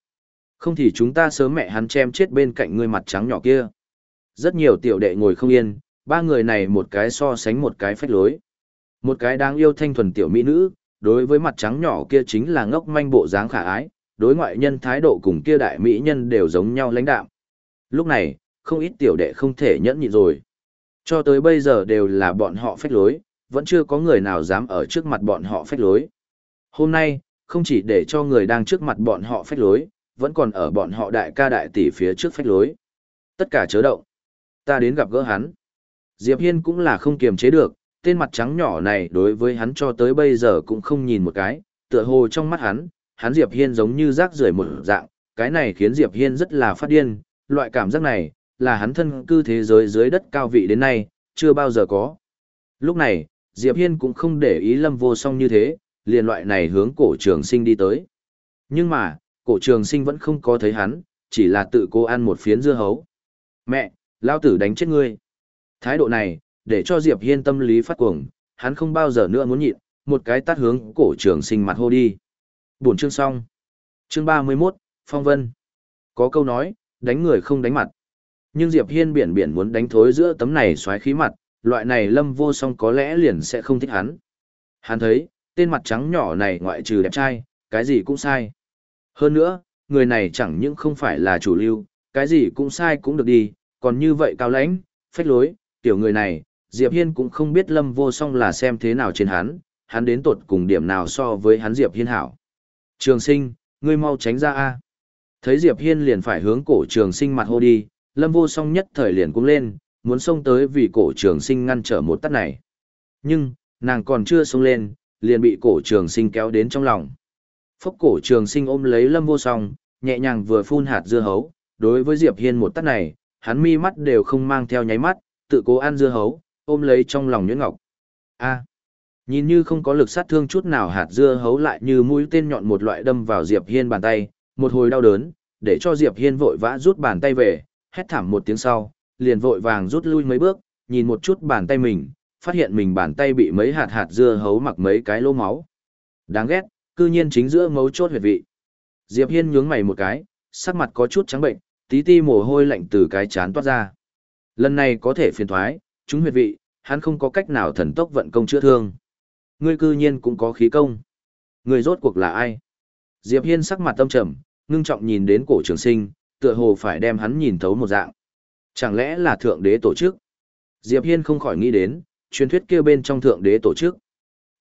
Không thì chúng ta sớm mẹ hắn chém chết bên cạnh ngươi mặt trắng nhỏ kia. Rất nhiều tiểu đệ ngồi không yên, ba người này một cái so sánh một cái phách lối. Một cái đáng yêu thanh thuần tiểu mỹ nữ, đối với mặt trắng nhỏ kia chính là ngốc manh bộ dáng khả ái, đối ngoại nhân thái độ cùng kia đại mỹ nhân đều giống nhau lãnh đạm. Lúc này, không ít tiểu đệ không thể nhẫn nhịn rồi. Cho tới bây giờ đều là bọn họ phách lối, vẫn chưa có người nào dám ở trước mặt bọn họ phách lối. Hôm nay, không chỉ để cho người đang trước mặt bọn họ phách lối, vẫn còn ở bọn họ đại ca đại tỷ phía trước phách lối. Tất cả chớ động. Ta đến gặp gỡ hắn. Diệp Hiên cũng là không kiềm chế được, tên mặt trắng nhỏ này đối với hắn cho tới bây giờ cũng không nhìn một cái, tựa hồ trong mắt hắn, hắn Diệp Hiên giống như rác rưởi một dạng, cái này khiến Diệp Hiên rất là phát điên, loại cảm giác này, là hắn thân cư thế giới dưới đất cao vị đến nay, chưa bao giờ có. Lúc này, Diệp Hiên cũng không để ý lâm vô song như thế, liền loại này hướng cổ trường sinh đi tới. Nhưng mà, cổ trường sinh vẫn không có thấy hắn, chỉ là tự cô ăn một phiến dưa hấu. Mẹ, lao tử đánh chết ngươi. Thái độ này, để cho Diệp Hiên tâm lý phát cuồng, hắn không bao giờ nữa muốn nhịn, một cái tát hướng cổ trường sinh mặt hô đi. Buổi chương xong. Chương 31, Phong Vân. Có câu nói, đánh người không đánh mặt. Nhưng Diệp Hiên biển biển muốn đánh thối giữa tấm này xoáy khí mặt, loại này lâm vô song có lẽ liền sẽ không thích hắn. Hắn thấy, tên mặt trắng nhỏ này ngoại trừ đẹp trai, cái gì cũng sai. Hơn nữa, người này chẳng những không phải là chủ lưu, cái gì cũng sai cũng được đi, còn như vậy cao lãnh, phách lối, tiểu người này, Diệp Hiên cũng không biết lâm vô song là xem thế nào trên hắn, hắn đến tột cùng điểm nào so với hắn Diệp Hiên hảo. Trường sinh, ngươi mau tránh ra a. Thấy Diệp Hiên liền phải hướng cổ trường sinh mặt hô đi, lâm vô song nhất thời liền cũng lên, muốn xông tới vì cổ trường sinh ngăn trở một tắt này. Nhưng, nàng còn chưa xông lên, liền bị cổ trường sinh kéo đến trong lòng. Phốc cổ trường sinh ôm lấy lâm vô song, nhẹ nhàng vừa phun hạt dưa hấu, đối với Diệp Hiên một tắt này, hắn mi mắt đều không mang theo nháy mắt, tự cố ăn dưa hấu, ôm lấy trong lòng nhuyễn ngọc. A. nhìn như không có lực sát thương chút nào hạt dưa hấu lại như mũi tên nhọn một loại đâm vào Diệp Hiên bàn tay, một hồi đau đớn, để cho Diệp Hiên vội vã rút bàn tay về, hét thảm một tiếng sau, liền vội vàng rút lui mấy bước, nhìn một chút bàn tay mình, phát hiện mình bàn tay bị mấy hạt hạt dưa hấu mặc mấy cái lỗ máu. Đáng ghét, cư nhiên chính giữa mấu chốt huyệt vị. Diệp Hiên nhướng mày một cái, sắc mặt có chút trắng bệnh, tí ti mồ hôi lạnh từ cái chán toát ra. Lần này có thể phiền thoái, chúng huyệt vị, hắn không có cách nào thần tốc vận công chữa thương. Ngươi cư nhiên cũng có khí công. Ngươi rốt cuộc là ai? Diệp Hiên sắc mặt tâm trầm, ngưng trọng nhìn đến cổ trường sinh, tựa hồ phải đem hắn nhìn thấu một dạng. Chẳng lẽ là thượng đế tổ chức? Diệp Hiên không khỏi nghĩ đến, truyền thuyết kia bên trong thượng đế tổ chức.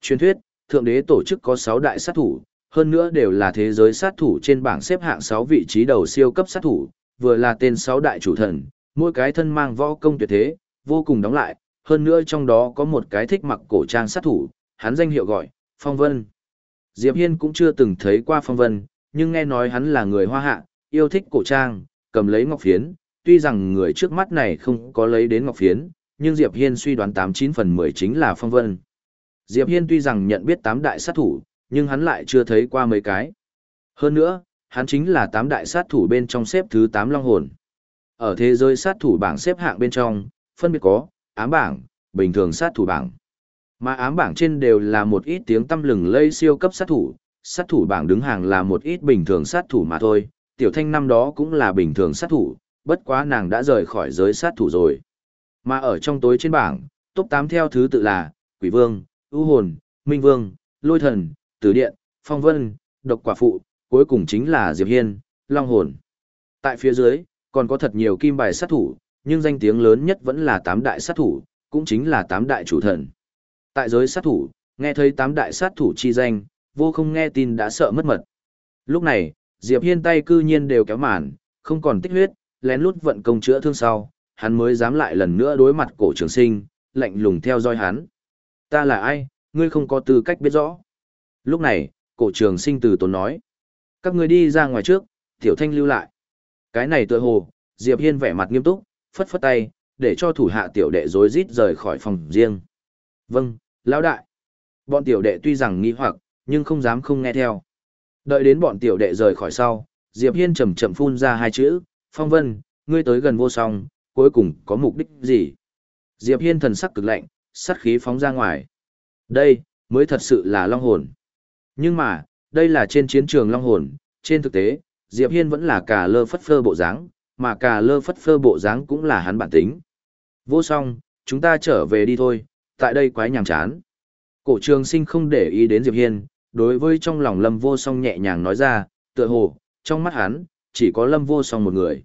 Truyền thuyết, thượng đế tổ chức có 6 đại sát thủ, hơn nữa đều là thế giới sát thủ trên bảng xếp hạng 6 vị trí đầu siêu cấp sát thủ, vừa là tên 6 đại chủ thần, mỗi cái thân mang võ công tuyệt thế, vô cùng đóng lại, hơn nữa trong đó có một cái thích mặc cổ trang sát thủ, hắn danh hiệu gọi, Phong Vân. Diệp Hiên cũng chưa từng thấy qua Phong Vân, nhưng nghe nói hắn là người hoa hạ, yêu thích cổ trang, cầm lấy ngọc phiến, tuy rằng người trước mắt này không có lấy đến ngọc phiến, nhưng Diệp Hiên suy đoán 89 phần 10 chính là Phong Vân. Diệp Hiên tuy rằng nhận biết 8 đại sát thủ, nhưng hắn lại chưa thấy qua mấy cái. Hơn nữa, hắn chính là 8 đại sát thủ bên trong xếp thứ 8 long hồn. Ở thế giới sát thủ bảng xếp hạng bên trong, phân biệt có ám bảng, bình thường sát thủ bảng. Mà ám bảng trên đều là một ít tiếng tâm lừng lây siêu cấp sát thủ, sát thủ bảng đứng hàng là một ít bình thường sát thủ mà thôi, tiểu thanh năm đó cũng là bình thường sát thủ, bất quá nàng đã rời khỏi giới sát thủ rồi. Mà ở trong tối trên bảng, top 8 theo thứ tự là Quỷ Vương, ưu hồn, Minh Vương, Lôi Thần, Tử Điện, Phong Vân, Độc Quả Phụ, cuối cùng chính là Diệp Hiên, Long Hồn. Tại phía dưới, còn có thật nhiều kim bài sát thủ, nhưng danh tiếng lớn nhất vẫn là tám đại sát thủ, cũng chính là tám đại chủ thần. Tại giới sát thủ, nghe thấy tám đại sát thủ chi danh, vô không nghe tin đã sợ mất mật. Lúc này, Diệp Hiên tay cư nhiên đều kéo màn, không còn tích huyết, lén lút vận công chữa thương sau, hắn mới dám lại lần nữa đối mặt cổ trường sinh, lạnh lùng theo dõi hắn. Ta là ai, ngươi không có tư cách biết rõ. Lúc này, cổ trường sinh từ tốn nói. Các ngươi đi ra ngoài trước, tiểu thanh lưu lại. Cái này tựa hồ, Diệp Hiên vẻ mặt nghiêm túc, phất phất tay, để cho thủ hạ tiểu đệ rối rít rời khỏi phòng riêng. Vâng, lão đại. Bọn tiểu đệ tuy rằng nghi hoặc, nhưng không dám không nghe theo. Đợi đến bọn tiểu đệ rời khỏi sau, Diệp Hiên chậm chậm phun ra hai chữ, Phong Vân, ngươi tới gần vô song, cuối cùng có mục đích gì? Diệp Hiên thần sắc cực lạnh, sát khí phóng ra ngoài. Đây, mới thật sự là long hồn. Nhưng mà, đây là trên chiến trường long hồn, trên thực tế, Diệp Hiên vẫn là cà lơ phất phơ bộ dáng, mà cà lơ phất phơ bộ dáng cũng là hắn bản tính. Vô song, chúng ta trở về đi thôi, tại đây quái nhàm chán. Cổ trường sinh không để ý đến Diệp Hiên, đối với trong lòng lâm vô song nhẹ nhàng nói ra, tựa hồ, trong mắt hắn, chỉ có lâm vô song một người.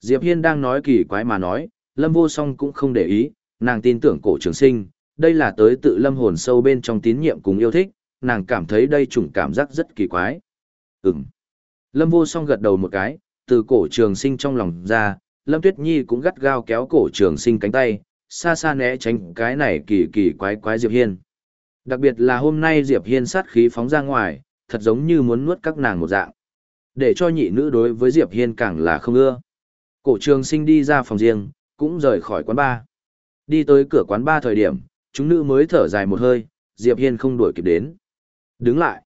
Diệp Hiên đang nói kỳ quái mà nói, lâm vô song cũng không để ý, nàng tin tưởng cổ trường sinh, đây là tới tự lâm hồn sâu bên trong tín nhiệm cùng yêu thích, nàng cảm thấy đây chủng cảm giác rất kỳ quái. Ừm. Lâm vô song gật đầu một cái, từ cổ trường sinh trong lòng ra, Lâm Tuyết Nhi cũng gắt gao kéo cổ trường sinh cánh tay, xa xa né tránh cái này kỳ kỳ quái quái Diệp Hiên. Đặc biệt là hôm nay Diệp Hiên sát khí phóng ra ngoài, thật giống như muốn nuốt các nàng một dạng. Để cho nhị nữ đối với Diệp Hiên càng là không ưa. Cổ trường sinh đi ra phòng riêng, cũng rời khỏi quán bar. Đi tới cửa quán bar thời điểm, chúng nữ mới thở dài một hơi, Diệp Hiên không đuổi kịp đến. Đứng lại.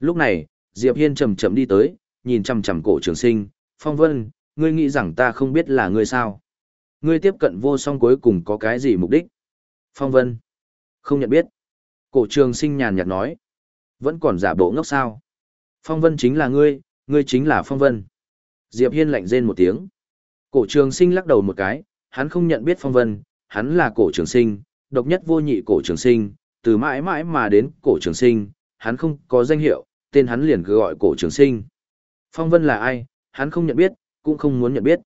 Lúc này, Diệp Hiên chậm chậm đi tới, nhìn chằm chằm cổ trường sinh, Phong Vân, ngươi nghĩ rằng ta không biết là ngươi sao? Ngươi tiếp cận vô song cuối cùng có cái gì mục đích? Phong Vân, không nhận biết. Cổ trường sinh nhàn nhạt nói, vẫn còn giả bộ ngốc sao? Phong Vân chính là ngươi, ngươi chính là Phong Vân. Diệp Hiên lạnh rên một tiếng. Cổ trường sinh lắc đầu một cái, hắn không nhận biết Phong Vân, hắn là cổ trường sinh, độc nhất vô nhị cổ trường sinh, từ mãi mãi mà đến cổ trường sinh, hắn không có danh hiệu, tên hắn liền cứ gọi cổ trường sinh. Phong Vân là ai, hắn không nhận biết, cũng không muốn nhận biết.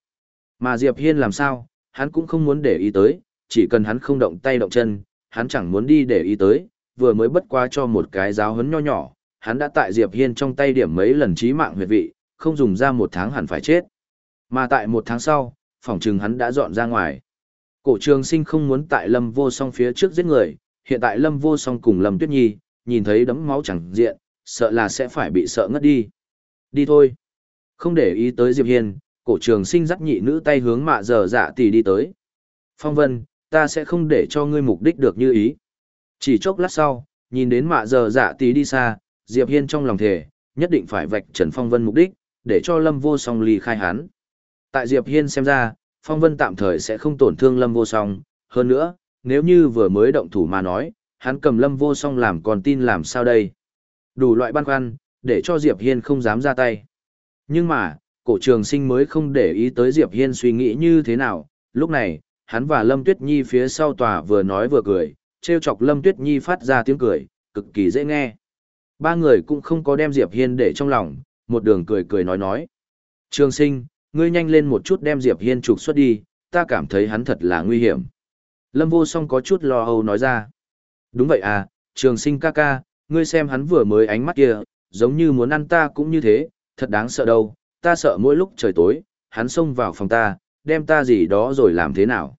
Mà Diệp Hiên làm sao, hắn cũng không muốn để ý tới, chỉ cần hắn không động tay động chân, hắn chẳng muốn đi để ý tới, vừa mới bất qua cho một cái giáo hấn nho nhỏ, hắn đã tại Diệp Hiên trong tay điểm mấy lần chí mạng huyệt vị, không dùng ra một tháng hẳn phải chết. Mà tại một tháng sau, phòng trừng hắn đã dọn ra ngoài. Cổ trường sinh không muốn tại Lâm Vô Song phía trước giết người, hiện tại Lâm Vô Song cùng Lâm Tuyết Nhi, nhìn thấy đấm máu chẳng diện, sợ là sẽ phải bị sợ ngất đi. Đi thôi. Không để ý tới Diệp Hiên, cổ trường sinh dắt nhị nữ tay hướng mạ giờ dạ tỷ đi tới. Phong Vân, ta sẽ không để cho ngươi mục đích được như ý. Chỉ chốc lát sau, nhìn đến mạ giờ dạ tỷ đi xa, Diệp Hiên trong lòng thề, nhất định phải vạch Trần Phong Vân mục đích, để cho Lâm Vô Song ly khai hắn. Tại Diệp Hiên xem ra, Phong Vân tạm thời sẽ không tổn thương Lâm Vô Song, hơn nữa, nếu như vừa mới động thủ mà nói, hắn cầm Lâm Vô Song làm còn tin làm sao đây? Đủ loại băn khoăn, để cho Diệp Hiên không dám ra tay. Nhưng mà, cổ trường sinh mới không để ý tới Diệp Hiên suy nghĩ như thế nào, lúc này, hắn và Lâm Tuyết Nhi phía sau tòa vừa nói vừa cười, treo chọc Lâm Tuyết Nhi phát ra tiếng cười, cực kỳ dễ nghe. Ba người cũng không có đem Diệp Hiên để trong lòng, một đường cười cười nói nói. Trường sinh, ngươi nhanh lên một chút đem Diệp Hiên trục xuất đi, ta cảm thấy hắn thật là nguy hiểm. Lâm vô song có chút lo âu nói ra. Đúng vậy à, trường sinh ca ca, ngươi xem hắn vừa mới ánh mắt kia, giống như muốn ăn ta cũng như thế, thật đáng sợ đâu, ta sợ mỗi lúc trời tối, hắn xông vào phòng ta, đem ta gì đó rồi làm thế nào.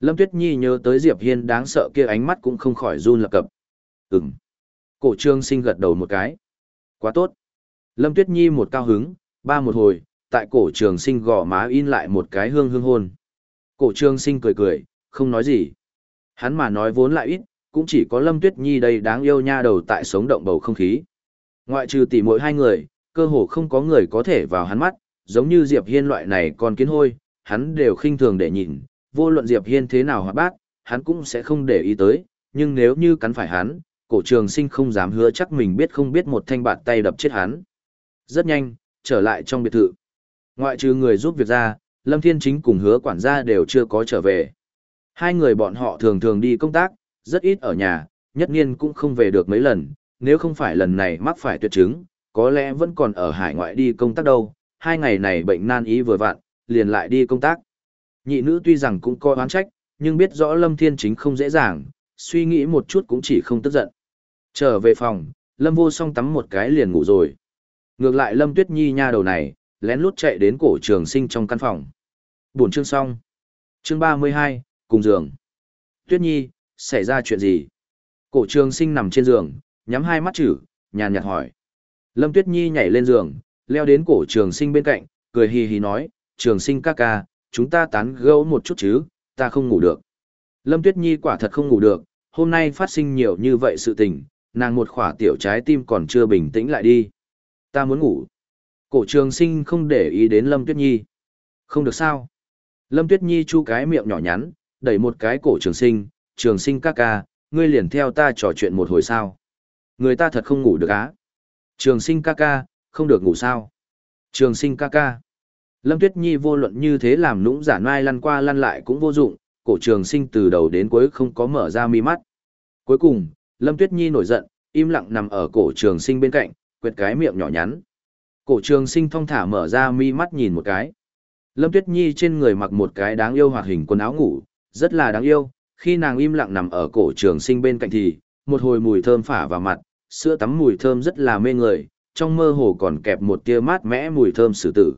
Lâm Tuyết Nhi nhớ tới Diệp Hiên đáng sợ kia ánh mắt cũng không khỏi run lập cập. Ừm. Cổ trương sinh gật đầu một cái. Quá tốt. Lâm Tuyết Nhi một cao hứng, ba một hồi, tại cổ trường sinh gò má in lại một cái hương hương hôn. Cổ trường sinh cười cười, không nói gì. Hắn mà nói vốn lại ít, cũng chỉ có Lâm Tuyết Nhi đây đáng yêu nha đầu tại sống động bầu không khí. Ngoại trừ tỷ mỗi hai người, cơ hồ không có người có thể vào hắn mắt, giống như Diệp Hiên loại này còn kiến hôi, hắn đều khinh thường để nhìn, vô luận Diệp Hiên thế nào hoạt bát, hắn cũng sẽ không để ý tới, nhưng nếu như cắn phải hắn, cổ trường sinh không dám hứa chắc mình biết không biết một thanh bạt tay đập chết hắn. Rất nhanh, trở lại trong biệt thự. Ngoại trừ người giúp việc ra, Lâm Thiên Chính cùng hứa quản gia đều chưa có trở về. Hai người bọn họ thường thường đi công tác, rất ít ở nhà, nhất niên cũng không về được mấy lần, nếu không phải lần này mắc phải tuyệt chứng, có lẽ vẫn còn ở hải ngoại đi công tác đâu, hai ngày này bệnh nan ý vừa vặn, liền lại đi công tác. Nhị nữ tuy rằng cũng có oán trách, nhưng biết rõ Lâm Thiên Chính không dễ dàng, suy nghĩ một chút cũng chỉ không tức giận. Trở về phòng, Lâm vô song tắm một cái liền ngủ rồi. Ngược lại Lâm Tuyết Nhi nha đầu này, lén lút chạy đến cổ trường sinh trong căn phòng. Buổi chương xong. Chương 32, cùng giường. Tuyết Nhi, xảy ra chuyện gì? Cổ trường sinh nằm trên giường, nhắm hai mắt chữ, nhàn nhạt hỏi. Lâm Tuyết Nhi nhảy lên giường, leo đến cổ trường sinh bên cạnh, cười hì hì nói, trường sinh ca ca, chúng ta tán gẫu một chút chứ, ta không ngủ được. Lâm Tuyết Nhi quả thật không ngủ được, hôm nay phát sinh nhiều như vậy sự tình, nàng một khỏa tiểu trái tim còn chưa bình tĩnh lại đi. Ta muốn ngủ. Cổ trường sinh không để ý đến Lâm Tuyết Nhi. Không được sao. Lâm Tuyết Nhi chu cái miệng nhỏ nhắn, đẩy một cái cổ trường sinh, trường sinh ca ca, ngươi liền theo ta trò chuyện một hồi sao. Người ta thật không ngủ được á. Trường sinh ca ca, không được ngủ sao. Trường sinh ca ca. Lâm Tuyết Nhi vô luận như thế làm nũng giả nai lăn qua lăn lại cũng vô dụng, cổ trường sinh từ đầu đến cuối không có mở ra mi mắt. Cuối cùng, Lâm Tuyết Nhi nổi giận, im lặng nằm ở cổ trường sinh bên cạnh, quệt cái miệng nhỏ nhắn. Cổ trường sinh thong thả mở ra mi mắt nhìn một cái. Lâm Tuyết Nhi trên người mặc một cái đáng yêu hoạt hình quần áo ngủ, rất là đáng yêu, khi nàng im lặng nằm ở cổ trường sinh bên cạnh thì, một hồi mùi thơm phả vào mặt, sữa tắm mùi thơm rất là mê người, trong mơ hồ còn kẹp một tia mát mẽ mùi thơm sử tử.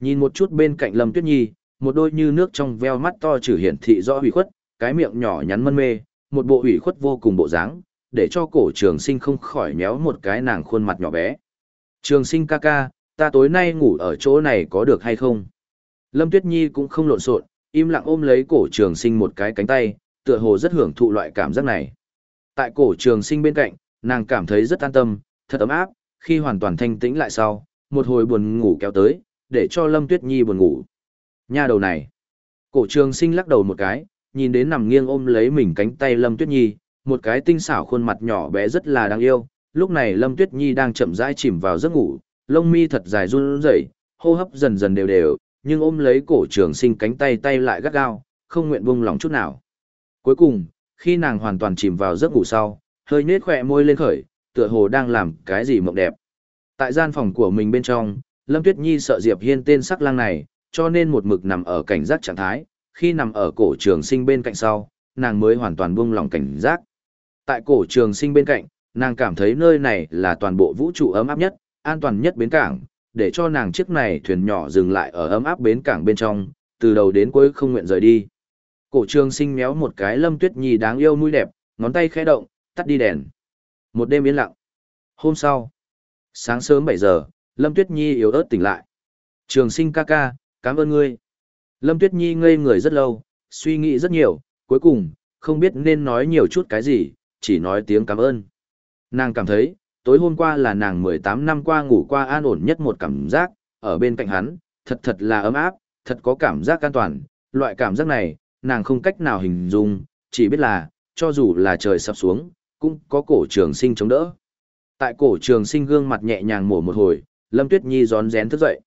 Nhìn một chút bên cạnh Lâm Tuyết Nhi, một đôi như nước trong veo mắt to trừ hiển thị rõ hủy khuất, cái miệng nhỏ nhắn mân mê, một bộ hủy khuất vô cùng bộ dáng, để cho cổ trường sinh không khỏi méo một cái nàng khuôn mặt nhỏ bé. Trường sinh ca ca, ta tối nay ngủ ở chỗ này có được hay không? Lâm Tuyết Nhi cũng không lộn xộn, im lặng ôm lấy cổ trường sinh một cái cánh tay, tựa hồ rất hưởng thụ loại cảm giác này. Tại cổ trường sinh bên cạnh, nàng cảm thấy rất an tâm, thật ấm áp, khi hoàn toàn thanh tĩnh lại sau, một hồi buồn ngủ kéo tới, để cho Lâm Tuyết Nhi buồn ngủ. Nha đầu này. Cổ trường sinh lắc đầu một cái, nhìn đến nằm nghiêng ôm lấy mình cánh tay Lâm Tuyết Nhi, một cái tinh xảo khuôn mặt nhỏ bé rất là đáng yêu. Lúc này Lâm Tuyết Nhi đang chậm rãi chìm vào giấc ngủ, lông mi thật dài run rẩy, hô hấp dần dần đều đều, nhưng ôm lấy cổ trường sinh cánh tay tay lại gắt gao, không nguyện buông lòng chút nào. Cuối cùng, khi nàng hoàn toàn chìm vào giấc ngủ sau, hơi nết khỏe môi lên khởi, tựa hồ đang làm cái gì mộng đẹp. Tại gian phòng của mình bên trong, Lâm Tuyết Nhi sợ Diệp Hiên tên sắc lang này, cho nên một mực nằm ở cảnh giác trạng thái, khi nằm ở cổ trường sinh bên cạnh sau, nàng mới hoàn toàn buông lòng cảnh giác. Tại cổ trường sinh bên cạnh, nàng cảm thấy nơi này là toàn bộ vũ trụ ấm áp nhất, an toàn nhất bến cảng, để cho nàng chiếc này thuyền nhỏ dừng lại ở ấm áp bến cảng bên trong, từ đầu đến cuối không nguyện rời đi. Cổ trường sinh méo một cái lâm tuyết nhi đáng yêu mũi đẹp, ngón tay khẽ động, tắt đi đèn. Một đêm yên lặng. Hôm sau, sáng sớm 7 giờ, lâm tuyết nhi yếu ớt tỉnh lại. Trường sinh ca ca, cảm ơn ngươi. Lâm tuyết nhi ngây người rất lâu, suy nghĩ rất nhiều, cuối cùng, không biết nên nói nhiều chút cái gì, chỉ nói tiếng cảm ơn. Nàng cảm thấy, tối hôm qua là nàng 18 năm qua ngủ qua an ổn nhất một cảm giác, ở bên cạnh hắn, thật thật là ấm áp, thật có cảm giác an toàn, loại cảm giác này, nàng không cách nào hình dung, chỉ biết là, cho dù là trời sập xuống, cũng có cổ trường sinh chống đỡ. Tại cổ trường sinh gương mặt nhẹ nhàng mổ một hồi, Lâm Tuyết Nhi gión rén thức dậy.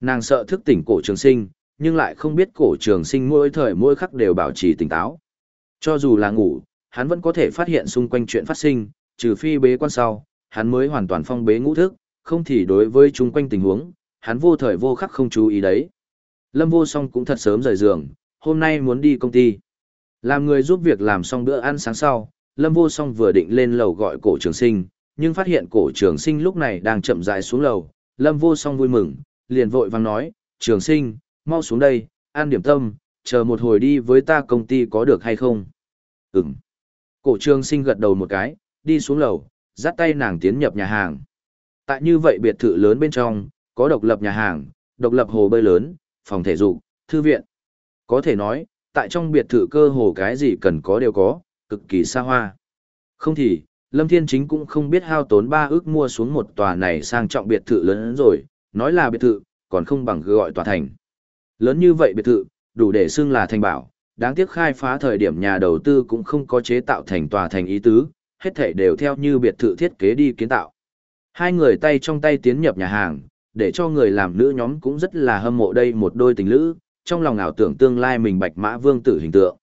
Nàng sợ thức tỉnh cổ trường sinh, nhưng lại không biết cổ trường sinh mỗi thời mỗi khắc đều bảo trì tỉnh táo. Cho dù là ngủ, hắn vẫn có thể phát hiện xung quanh chuyện phát sinh, trừ phi bế quan sau, hắn mới hoàn toàn phong bế ngũ thức, không thì đối với chung quanh tình huống, hắn vô thời vô khắc không chú ý đấy. Lâm vô song cũng thật sớm rời giường, hôm nay muốn đi công ty. Làm người giúp việc làm xong bữa ăn sáng sau, Lâm vô song vừa định lên lầu gọi cổ trường sinh, nhưng phát hiện cổ trường sinh lúc này đang chậm rãi xuống lầu. Lâm vô song vui mừng, liền vội vang nói, trường sinh, mau xuống đây, an điểm tâm, chờ một hồi đi với ta công ty có được hay không? Ừm. Cổ trường sinh gật đầu một cái, đi xuống lầu, dắt tay nàng tiến nhập nhà hàng. Tại như vậy biệt thự lớn bên trong, có độc lập nhà hàng, độc lập hồ bơi lớn, phòng thể dục, thư viện. Có thể nói, tại trong biệt thự cơ hồ cái gì cần có đều có, cực kỳ xa hoa. Không thì, Lâm Thiên Chính cũng không biết hao tốn ba ước mua xuống một tòa này sang trọng biệt thự lớn hơn rồi, nói là biệt thự, còn không bằng gọi tòa thành. Lớn như vậy biệt thự, đủ để xưng là thành bảo, đáng tiếc khai phá thời điểm nhà đầu tư cũng không có chế tạo thành tòa thành ý tứ, hết thảy đều theo như biệt thự thiết kế đi kiến tạo. Hai người tay trong tay tiến nhập nhà hàng, để cho người làm nữ nhóm cũng rất là hâm mộ đây một đôi tình lữ, trong lòng ảo tưởng tương lai mình bạch mã vương tử hình tượng.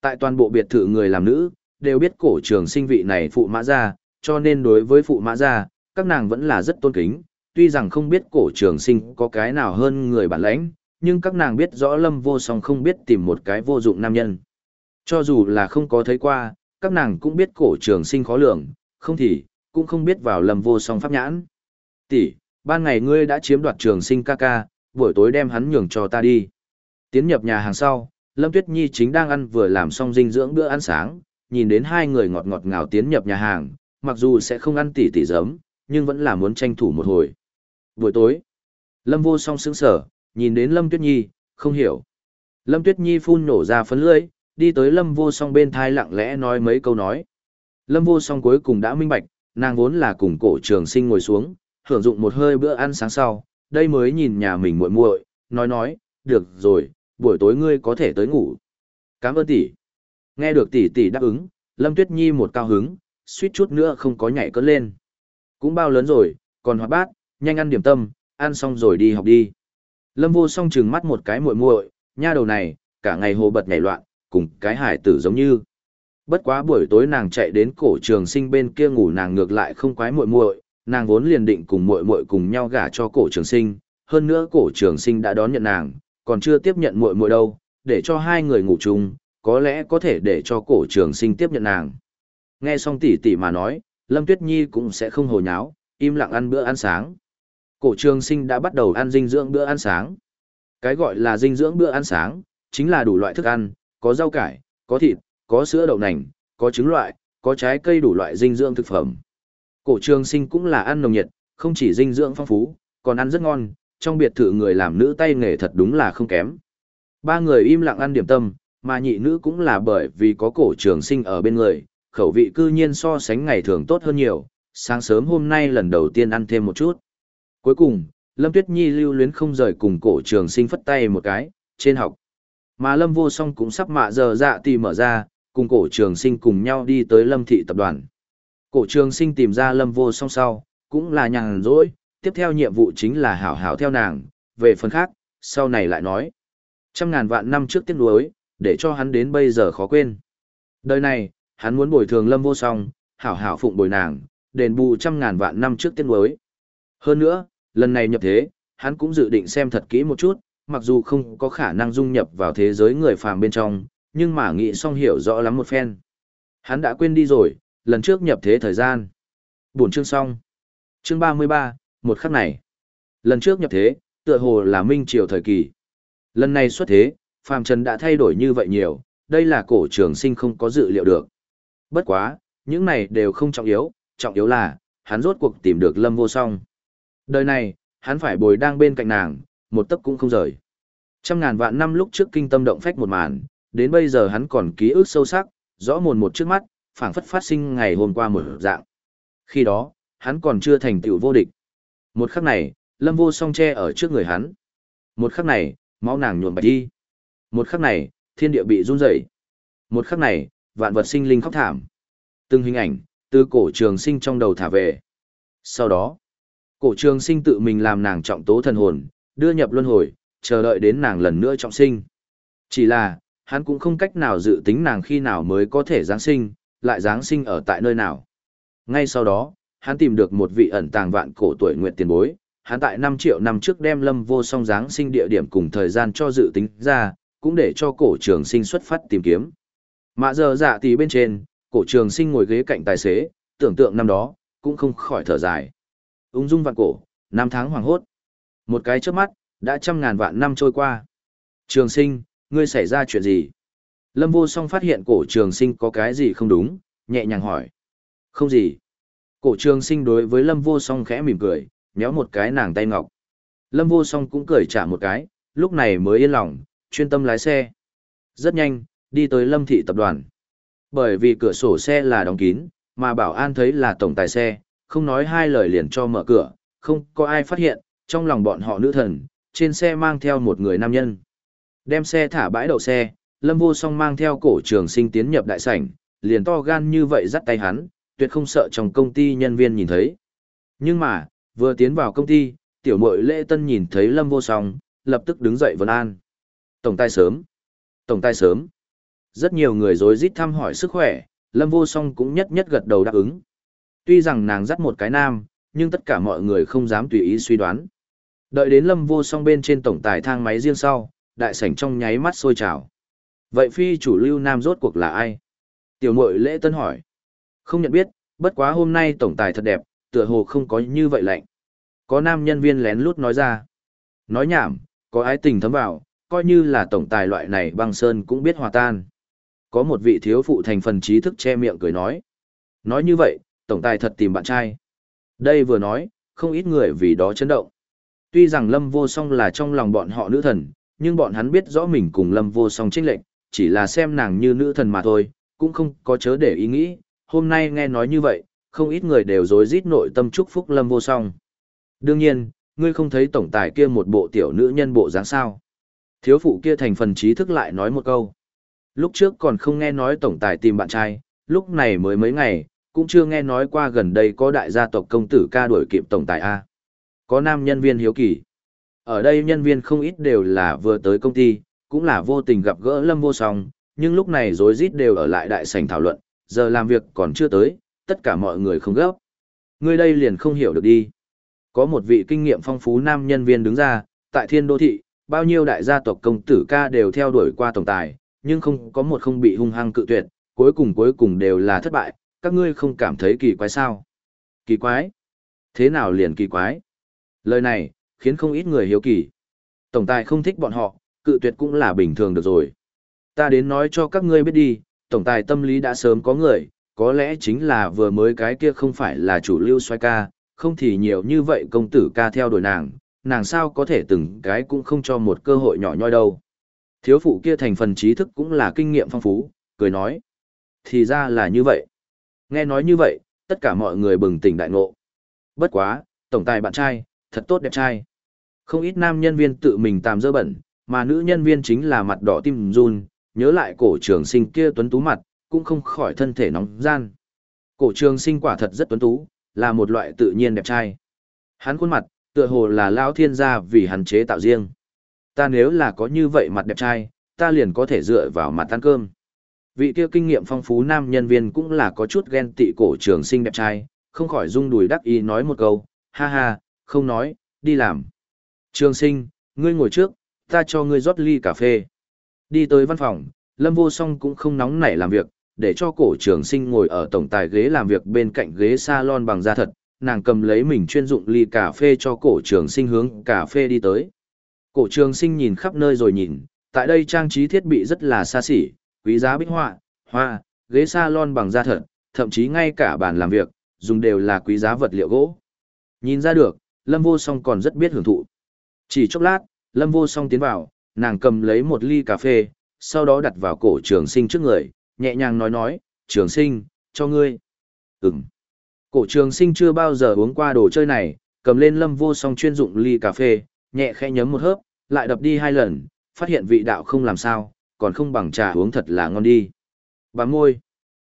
Tại toàn bộ biệt thự người làm nữ, đều biết cổ trường sinh vị này phụ mã gia, cho nên đối với phụ mã gia, các nàng vẫn là rất tôn kính, tuy rằng không biết cổ trường sinh có cái nào hơn người bản lãnh, nhưng các nàng biết rõ lâm vô song không biết tìm một cái vô dụng nam nhân. Cho dù là không có thấy qua, các nàng cũng biết cổ trường sinh khó lường, không thì, cũng không biết vào lâm vô song pháp nhãn. Tỷ, ban ngày ngươi đã chiếm đoạt trường sinh ca ca, buổi tối đem hắn nhường cho ta đi. Tiến nhập nhà hàng sau, Lâm Tuyết Nhi chính đang ăn vừa làm xong dinh dưỡng bữa ăn sáng, nhìn đến hai người ngọt ngọt ngào tiến nhập nhà hàng, mặc dù sẽ không ăn tỉ tỉ giấm, nhưng vẫn là muốn tranh thủ một hồi. Buổi tối, Lâm vô song sững sở, nhìn đến Lâm Tuyết Nhi, không hiểu. Lâm Tuyết Nhi phun nổ ra phấn lưỡi, đi tới Lâm vô song bên thai lặng lẽ nói mấy câu nói. Lâm vô song cuối cùng đã minh bạch, nàng vốn là cùng cổ trường sinh ngồi xuống, hưởng dụng một hơi bữa ăn sáng sau, đây mới nhìn nhà mình muội muội, nói nói, được rồi, buổi tối ngươi có thể tới ngủ. Cảm ơn tỷ. Nghe được tỷ tỷ đáp ứng, Lâm Tuyết Nhi một cao hứng, suýt chút nữa không có nhảy cất lên. Cũng bao lớn rồi, còn hoạt bát, nhanh ăn điểm tâm, ăn xong rồi đi học đi. Lâm vô song trừng mắt một cái muội muội, nha đầu này, cả ngày hồ bật nhảy loạn, cùng cái hải tử giống như. Bất quá buổi tối nàng chạy đến cổ trường sinh bên kia ngủ nàng ngược lại không quái muội muội, nàng vốn liền định cùng muội muội cùng nhau gả cho cổ trường sinh, hơn nữa cổ trường sinh đã đón nhận nàng, còn chưa tiếp nhận muội muội đâu, để cho hai người ngủ chung, có lẽ có thể để cho cổ trường sinh tiếp nhận nàng. Nghe xong tỷ tỷ mà nói, Lâm Tuyết Nhi cũng sẽ không hồ nháo, im lặng ăn bữa ăn sáng. Cổ trường sinh đã bắt đầu ăn dinh dưỡng bữa ăn sáng. Cái gọi là dinh dưỡng bữa ăn sáng, chính là đủ loại thức ăn, có rau cải, có thịt, có sữa đậu nành, có trứng loại, có trái cây đủ loại dinh dưỡng thực phẩm. Cổ trường sinh cũng là ăn nồng nhiệt, không chỉ dinh dưỡng phong phú, còn ăn rất ngon, trong biệt thự người làm nữ tay nghề thật đúng là không kém. Ba người im lặng ăn điểm tâm, mà nhị nữ cũng là bởi vì có cổ trường sinh ở bên người, khẩu vị cư nhiên so sánh ngày thường tốt hơn nhiều, sáng sớm hôm nay lần đầu tiên ăn thêm một chút. Cuối cùng, Lâm Tuyết Nhi lưu luyến không rời cùng cổ trường sinh phất tay một cái, trên học. Mà Lâm vô song cũng sắp mạ giờ dạ tì mở ra, cùng cổ trường sinh cùng nhau đi tới Lâm thị tập đoàn. Cổ trường sinh tìm ra Lâm vô song sau, cũng là nhàn rỗi, tiếp theo nhiệm vụ chính là hảo hảo theo nàng, về phần khác, sau này lại nói. Trăm ngàn vạn năm trước tiếc nuối, để cho hắn đến bây giờ khó quên. Đời này, hắn muốn bồi thường lâm vô song, hảo hảo phụng bồi nàng, đền bù trăm ngàn vạn năm trước tiếc nuối. Hơn nữa, lần này nhập thế, hắn cũng dự định xem thật kỹ một chút, mặc dù không có khả năng dung nhập vào thế giới người phàm bên trong, nhưng mà nghĩ xong hiểu rõ lắm một phen. Hắn đã quên đi rồi, lần trước nhập thế thời gian. Buổi chương xong. Chương 33, một khắc này. Lần trước nhập thế, tựa hồ là minh triều thời kỳ. Lần này xuất thế, phàm trần đã thay đổi như vậy nhiều, đây là cổ trường sinh không có dự liệu được. Bất quá, những này đều không trọng yếu, trọng yếu là, hắn rốt cuộc tìm được lâm vô song. Đời này, hắn phải bồi đang bên cạnh nàng, một tấc cũng không rời. Trăm ngàn vạn năm lúc trước kinh tâm động phách một màn, đến bây giờ hắn còn ký ức sâu sắc, rõ mồn một trước mắt, phảng phất phát sinh ngày hôm qua một dạng. Khi đó, hắn còn chưa thành tựu vô địch. Một khắc này, lâm vô song che ở trước người hắn. Một khắc này, máu nàng nhuộm bạch đi. Một khắc này, thiên địa bị run rẩy. Một khắc này, vạn vật sinh linh khóc thảm. Từng hình ảnh, từ cổ trường sinh trong đầu thả về. Sau đó, cổ trường sinh tự mình làm nàng trọng tố thần hồn, đưa nhập luân hồi, chờ đợi đến nàng lần nữa trọng sinh. Chỉ là, hắn cũng không cách nào dự tính nàng khi nào mới có thể Giáng sinh, lại Giáng sinh ở tại nơi nào. Ngay sau đó, hắn tìm được một vị ẩn tàng vạn cổ tuổi nguyện tiền bối, hắn tại 5 triệu năm trước đem lâm vô song Giáng sinh địa điểm cùng thời gian cho dự tính ra, cũng để cho cổ trường sinh xuất phát tìm kiếm. Mạ giờ dạ thì bên trên, cổ trường sinh ngồi ghế cạnh tài xế, tưởng tượng năm đó, cũng không khỏi thở dài. Ung dung vạn cổ, năm tháng hoàng hốt. Một cái trước mắt, đã trăm ngàn vạn năm trôi qua. Trường sinh, ngươi xảy ra chuyện gì? Lâm vô song phát hiện cổ trường sinh có cái gì không đúng, nhẹ nhàng hỏi. Không gì. Cổ trường sinh đối với lâm vô song khẽ mỉm cười, méo một cái nàng tay ngọc. Lâm vô song cũng cười trả một cái, lúc này mới yên lòng, chuyên tâm lái xe. Rất nhanh, đi tới lâm thị tập đoàn. Bởi vì cửa sổ xe là đóng kín, mà bảo an thấy là tổng tài xe, không nói hai lời liền cho mở cửa, không có ai phát hiện, trong lòng bọn họ nữ thần, trên xe mang theo một người nam nhân. Đem xe thả bãi đậu xe, lâm vô song mang theo cổ trường sinh tiến nhập đại sảnh, liền to gan như vậy dắt tay hắn, tuyệt không sợ trong công ty nhân viên nhìn thấy. Nhưng mà, vừa tiến vào công ty, tiểu mội lễ tân nhìn thấy lâm vô song, lập tức đứng dậy vấn an. Tổng tài sớm. Tổng tài sớm. Rất nhiều người rối rít thăm hỏi sức khỏe, Lâm Vô Song cũng nhất nhất gật đầu đáp ứng. Tuy rằng nàng dắt một cái nam, nhưng tất cả mọi người không dám tùy ý suy đoán. Đợi đến Lâm Vô Song bên trên tổng tài thang máy riêng sau, đại sảnh trong nháy mắt sôi trào. Vậy phi chủ lưu nam rốt cuộc là ai? Tiểu mội lễ tân hỏi. Không nhận biết, bất quá hôm nay tổng tài thật đẹp, tựa hồ không có như vậy lạnh. Có nam nhân viên lén lút nói ra. Nói nhảm, có ái tình thấm vào, coi như là tổng tài loại này băng sơn cũng biết hòa tan. Có một vị thiếu phụ thành phần trí thức che miệng cười nói. Nói như vậy, tổng tài thật tìm bạn trai. Đây vừa nói, không ít người vì đó chấn động. Tuy rằng Lâm Vô Song là trong lòng bọn họ nữ thần, nhưng bọn hắn biết rõ mình cùng Lâm Vô Song chênh lệnh, chỉ là xem nàng như nữ thần mà thôi, cũng không có chớ để ý nghĩ. Hôm nay nghe nói như vậy, không ít người đều rối rít nội tâm chúc phúc Lâm Vô Song. Đương nhiên, ngươi không thấy tổng tài kia một bộ tiểu nữ nhân bộ dáng sao. Thiếu phụ kia thành phần trí thức lại nói một câu. Lúc trước còn không nghe nói tổng tài tìm bạn trai, lúc này mới mấy ngày, cũng chưa nghe nói qua gần đây có đại gia tộc công tử ca đuổi kịp tổng tài A. Có nam nhân viên hiếu kỳ. Ở đây nhân viên không ít đều là vừa tới công ty, cũng là vô tình gặp gỡ lâm vô song, nhưng lúc này rối rít đều ở lại đại sảnh thảo luận, giờ làm việc còn chưa tới, tất cả mọi người không gấp. Người đây liền không hiểu được đi. Có một vị kinh nghiệm phong phú nam nhân viên đứng ra, tại thiên đô thị, bao nhiêu đại gia tộc công tử ca đều theo đuổi qua tổng tài, nhưng không có một không bị hung hăng cự tuyệt, cuối cùng cuối cùng đều là thất bại, các ngươi không cảm thấy kỳ quái sao? Kỳ quái? Thế nào liền kỳ quái? Lời này, khiến không ít người hiếu kỳ. Tổng tài không thích bọn họ, cự tuyệt cũng là bình thường được rồi. Ta đến nói cho các ngươi biết đi, tổng tài tâm lý đã sớm có người, có lẽ chính là vừa mới cái kia không phải là chủ lưu xoay ca, không thì nhiều như vậy công tử ca theo đuổi nàng, nàng sao có thể từng cái cũng không cho một cơ hội nhỏ nhoi đâu. Thiếu phụ kia thành phần trí thức cũng là kinh nghiệm phong phú, cười nói. Thì ra là như vậy. Nghe nói như vậy, tất cả mọi người bừng tỉnh đại ngộ. Bất quá, tổng tài bạn trai, thật tốt đẹp trai. Không ít nam nhân viên tự mình tàm dơ bẩn, mà nữ nhân viên chính là mặt đỏ tim run, nhớ lại cổ trường sinh kia tuấn tú mặt, cũng không khỏi thân thể nóng gian. Cổ trường sinh quả thật rất tuấn tú, là một loại tự nhiên đẹp trai. Hắn khuôn mặt, tựa hồ là lao thiên gia vì hắn chế tạo riêng. Ta nếu là có như vậy mặt đẹp trai, ta liền có thể dựa vào mặt ăn cơm. Vị kia kinh nghiệm phong phú nam nhân viên cũng là có chút ghen tị cổ trường sinh đẹp trai, không khỏi rung đùi đắc ý nói một câu, ha ha, không nói, đi làm. Trường sinh, ngươi ngồi trước, ta cho ngươi rót ly cà phê. Đi tới văn phòng, Lâm Vô Song cũng không nóng nảy làm việc, để cho cổ trường sinh ngồi ở tổng tài ghế làm việc bên cạnh ghế salon bằng da thật, nàng cầm lấy mình chuyên dụng ly cà phê cho cổ trường sinh hướng cà phê đi tới. Cổ trường sinh nhìn khắp nơi rồi nhìn, tại đây trang trí thiết bị rất là xa xỉ, quý giá bích họa, hoa, ghế salon bằng da thật, thậm chí ngay cả bàn làm việc, dùng đều là quý giá vật liệu gỗ. Nhìn ra được, Lâm Vô Song còn rất biết hưởng thụ. Chỉ chốc lát, Lâm Vô Song tiến vào, nàng cầm lấy một ly cà phê, sau đó đặt vào cổ trường sinh trước người, nhẹ nhàng nói nói, trường sinh, cho ngươi. Ừm. Cổ trường sinh chưa bao giờ uống qua đồ chơi này, cầm lên Lâm Vô Song chuyên dụng ly cà phê, nhẹ khẽ nhấm một hớp, lại đập đi hai lần, phát hiện vị đạo không làm sao, còn không bằng trà uống thật là ngon đi. Bà môi.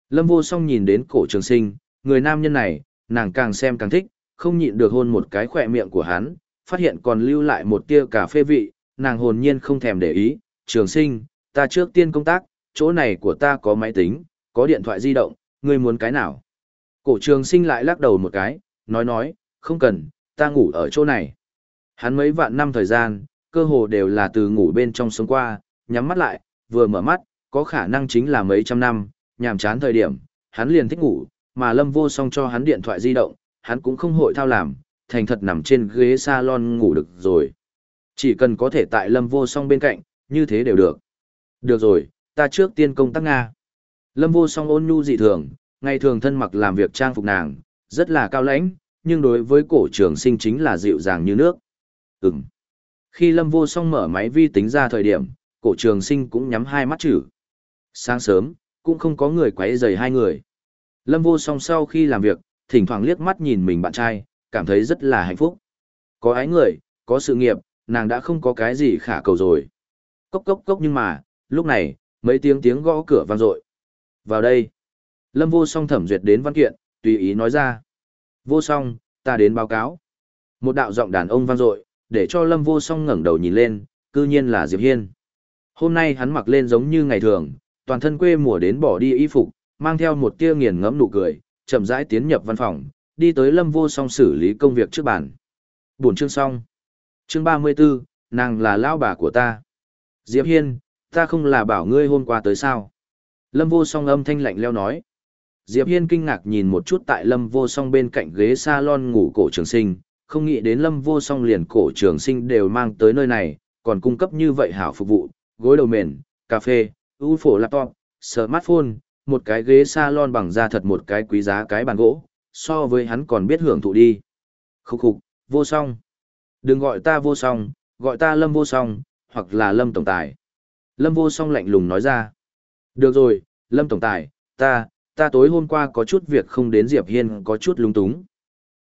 Lâm vô song nhìn đến cổ trường sinh, người nam nhân này, nàng càng xem càng thích, không nhịn được hôn một cái khỏe miệng của hắn, phát hiện còn lưu lại một tia cà phê vị, nàng hồn nhiên không thèm để ý, trường sinh, ta trước tiên công tác, chỗ này của ta có máy tính, có điện thoại di động, ngươi muốn cái nào? Cổ trường sinh lại lắc đầu một cái, nói nói, không cần, ta ngủ ở chỗ này. Hắn mấy vạn năm thời gian, cơ hồ đều là từ ngủ bên trong sống qua, nhắm mắt lại, vừa mở mắt, có khả năng chính là mấy trăm năm, nhàm chán thời điểm, hắn liền thích ngủ, mà Lâm Vô Song cho hắn điện thoại di động, hắn cũng không hội thao làm, thành thật nằm trên ghế salon ngủ được rồi. Chỉ cần có thể tại Lâm Vô Song bên cạnh, như thế đều được. Được rồi, ta trước tiên công tác Nga. Lâm Vô Song ôn nhu dị thường, ngày thường thân mặc làm việc trang phục nàng, rất là cao lãnh, nhưng đối với cổ trường sinh chính là dịu dàng như nước. Ừm. Khi Lâm Vô Song mở máy vi tính ra thời điểm, cổ trường sinh cũng nhắm hai mắt chữ. Sáng sớm, cũng không có người quấy rầy hai người. Lâm Vô Song sau khi làm việc, thỉnh thoảng liếc mắt nhìn mình bạn trai, cảm thấy rất là hạnh phúc. Có ái người, có sự nghiệp, nàng đã không có cái gì khả cầu rồi. Cốc cốc cốc nhưng mà, lúc này, mấy tiếng tiếng gõ cửa vang dội. Vào đây. Lâm Vô Song thẩm duyệt đến văn kiện, tùy ý nói ra. Vô Song, ta đến báo cáo. Một đạo giọng đàn ông vang dội, để cho Lâm Vô Song ngẩng đầu nhìn lên, cư nhiên là Diệp Hiên. Hôm nay hắn mặc lên giống như ngày thường, toàn thân quê mùa đến bỏ đi y phục, mang theo một tia nghiền ngẫm nụ cười, chậm rãi tiến nhập văn phòng, đi tới Lâm Vô Song xử lý công việc trước bàn. Buổi chương xong. Chương 34, nàng là lão bà của ta. Diệp Hiên, ta không là bảo ngươi hôm qua tới sao? Lâm Vô Song âm thanh lạnh leo nói. Diệp Hiên kinh ngạc nhìn một chút tại Lâm Vô Song bên cạnh ghế salon ngủ cổ trường sinh, không nghĩ đến Lâm Vô Song liền cổ trường sinh đều mang tới nơi này, còn cung cấp như vậy hảo phục vụ, gối đầu mền, cà phê, ưu phổ laptop, smartphone, một cái ghế salon bằng da thật một cái quý giá cái bàn gỗ, so với hắn còn biết hưởng thụ đi. Khúc khục, vô song. Đừng gọi ta vô song, gọi ta Lâm vô song, hoặc là Lâm Tổng Tài. Lâm vô song lạnh lùng nói ra. Được rồi, Lâm Tổng Tài, ta, ta tối hôm qua có chút việc không đến Diệp Hiên có chút lung túng.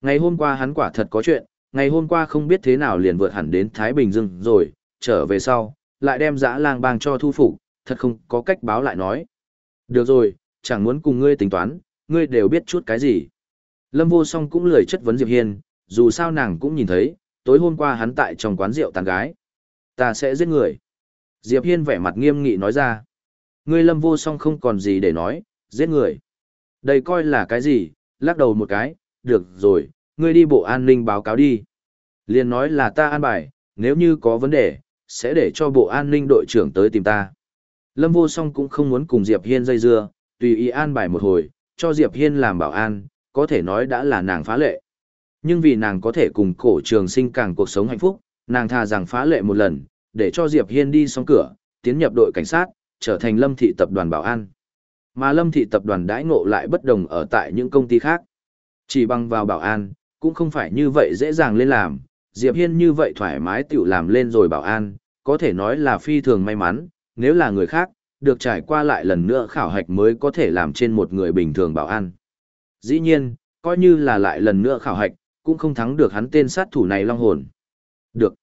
Ngày hôm qua hắn quả thật có chuyện, ngày hôm qua không biết thế nào liền vượt hẳn đến Thái Bình Dương rồi, trở về sau, lại đem dã lang bang cho thu phục, thật không có cách báo lại nói. Được rồi, chẳng muốn cùng ngươi tính toán, ngươi đều biết chút cái gì. Lâm vô song cũng lười chất vấn Diệp Hiên, dù sao nàng cũng nhìn thấy, tối hôm qua hắn tại trong quán rượu tàn gái. Ta sẽ giết người. Diệp Hiên vẻ mặt nghiêm nghị nói ra. Ngươi lâm vô song không còn gì để nói, giết người. Đây coi là cái gì, lắc đầu một cái, được rồi, ngươi đi bộ an ninh báo cáo đi. Liền nói là ta an bài, nếu như có vấn đề, sẽ để cho bộ an ninh đội trưởng tới tìm ta. Lâm vô song cũng không muốn cùng Diệp Hiên dây dưa, tùy ý an bài một hồi, cho Diệp Hiên làm bảo an, có thể nói đã là nàng phá lệ. Nhưng vì nàng có thể cùng cổ trường sinh càng cuộc sống hạnh phúc, nàng thà rằng phá lệ một lần, để cho Diệp Hiên đi xong cửa, tiến nhập đội cảnh sát, trở thành lâm thị tập đoàn bảo an. Mà lâm thị tập đoàn đãi ngộ lại bất đồng ở tại những công ty khác. Chỉ bằng vào bảo an, cũng không phải như vậy dễ dàng lên làm, Diệp Hiên như vậy thoải mái tiểu làm lên rồi bảo an, có thể nói là phi thường may mắn, nếu là người khác, được trải qua lại lần nữa khảo hạch mới có thể làm trên một người bình thường bảo an. Dĩ nhiên, coi như là lại lần nữa khảo hạch, cũng không thắng được hắn tên sát thủ này long hồn. Được.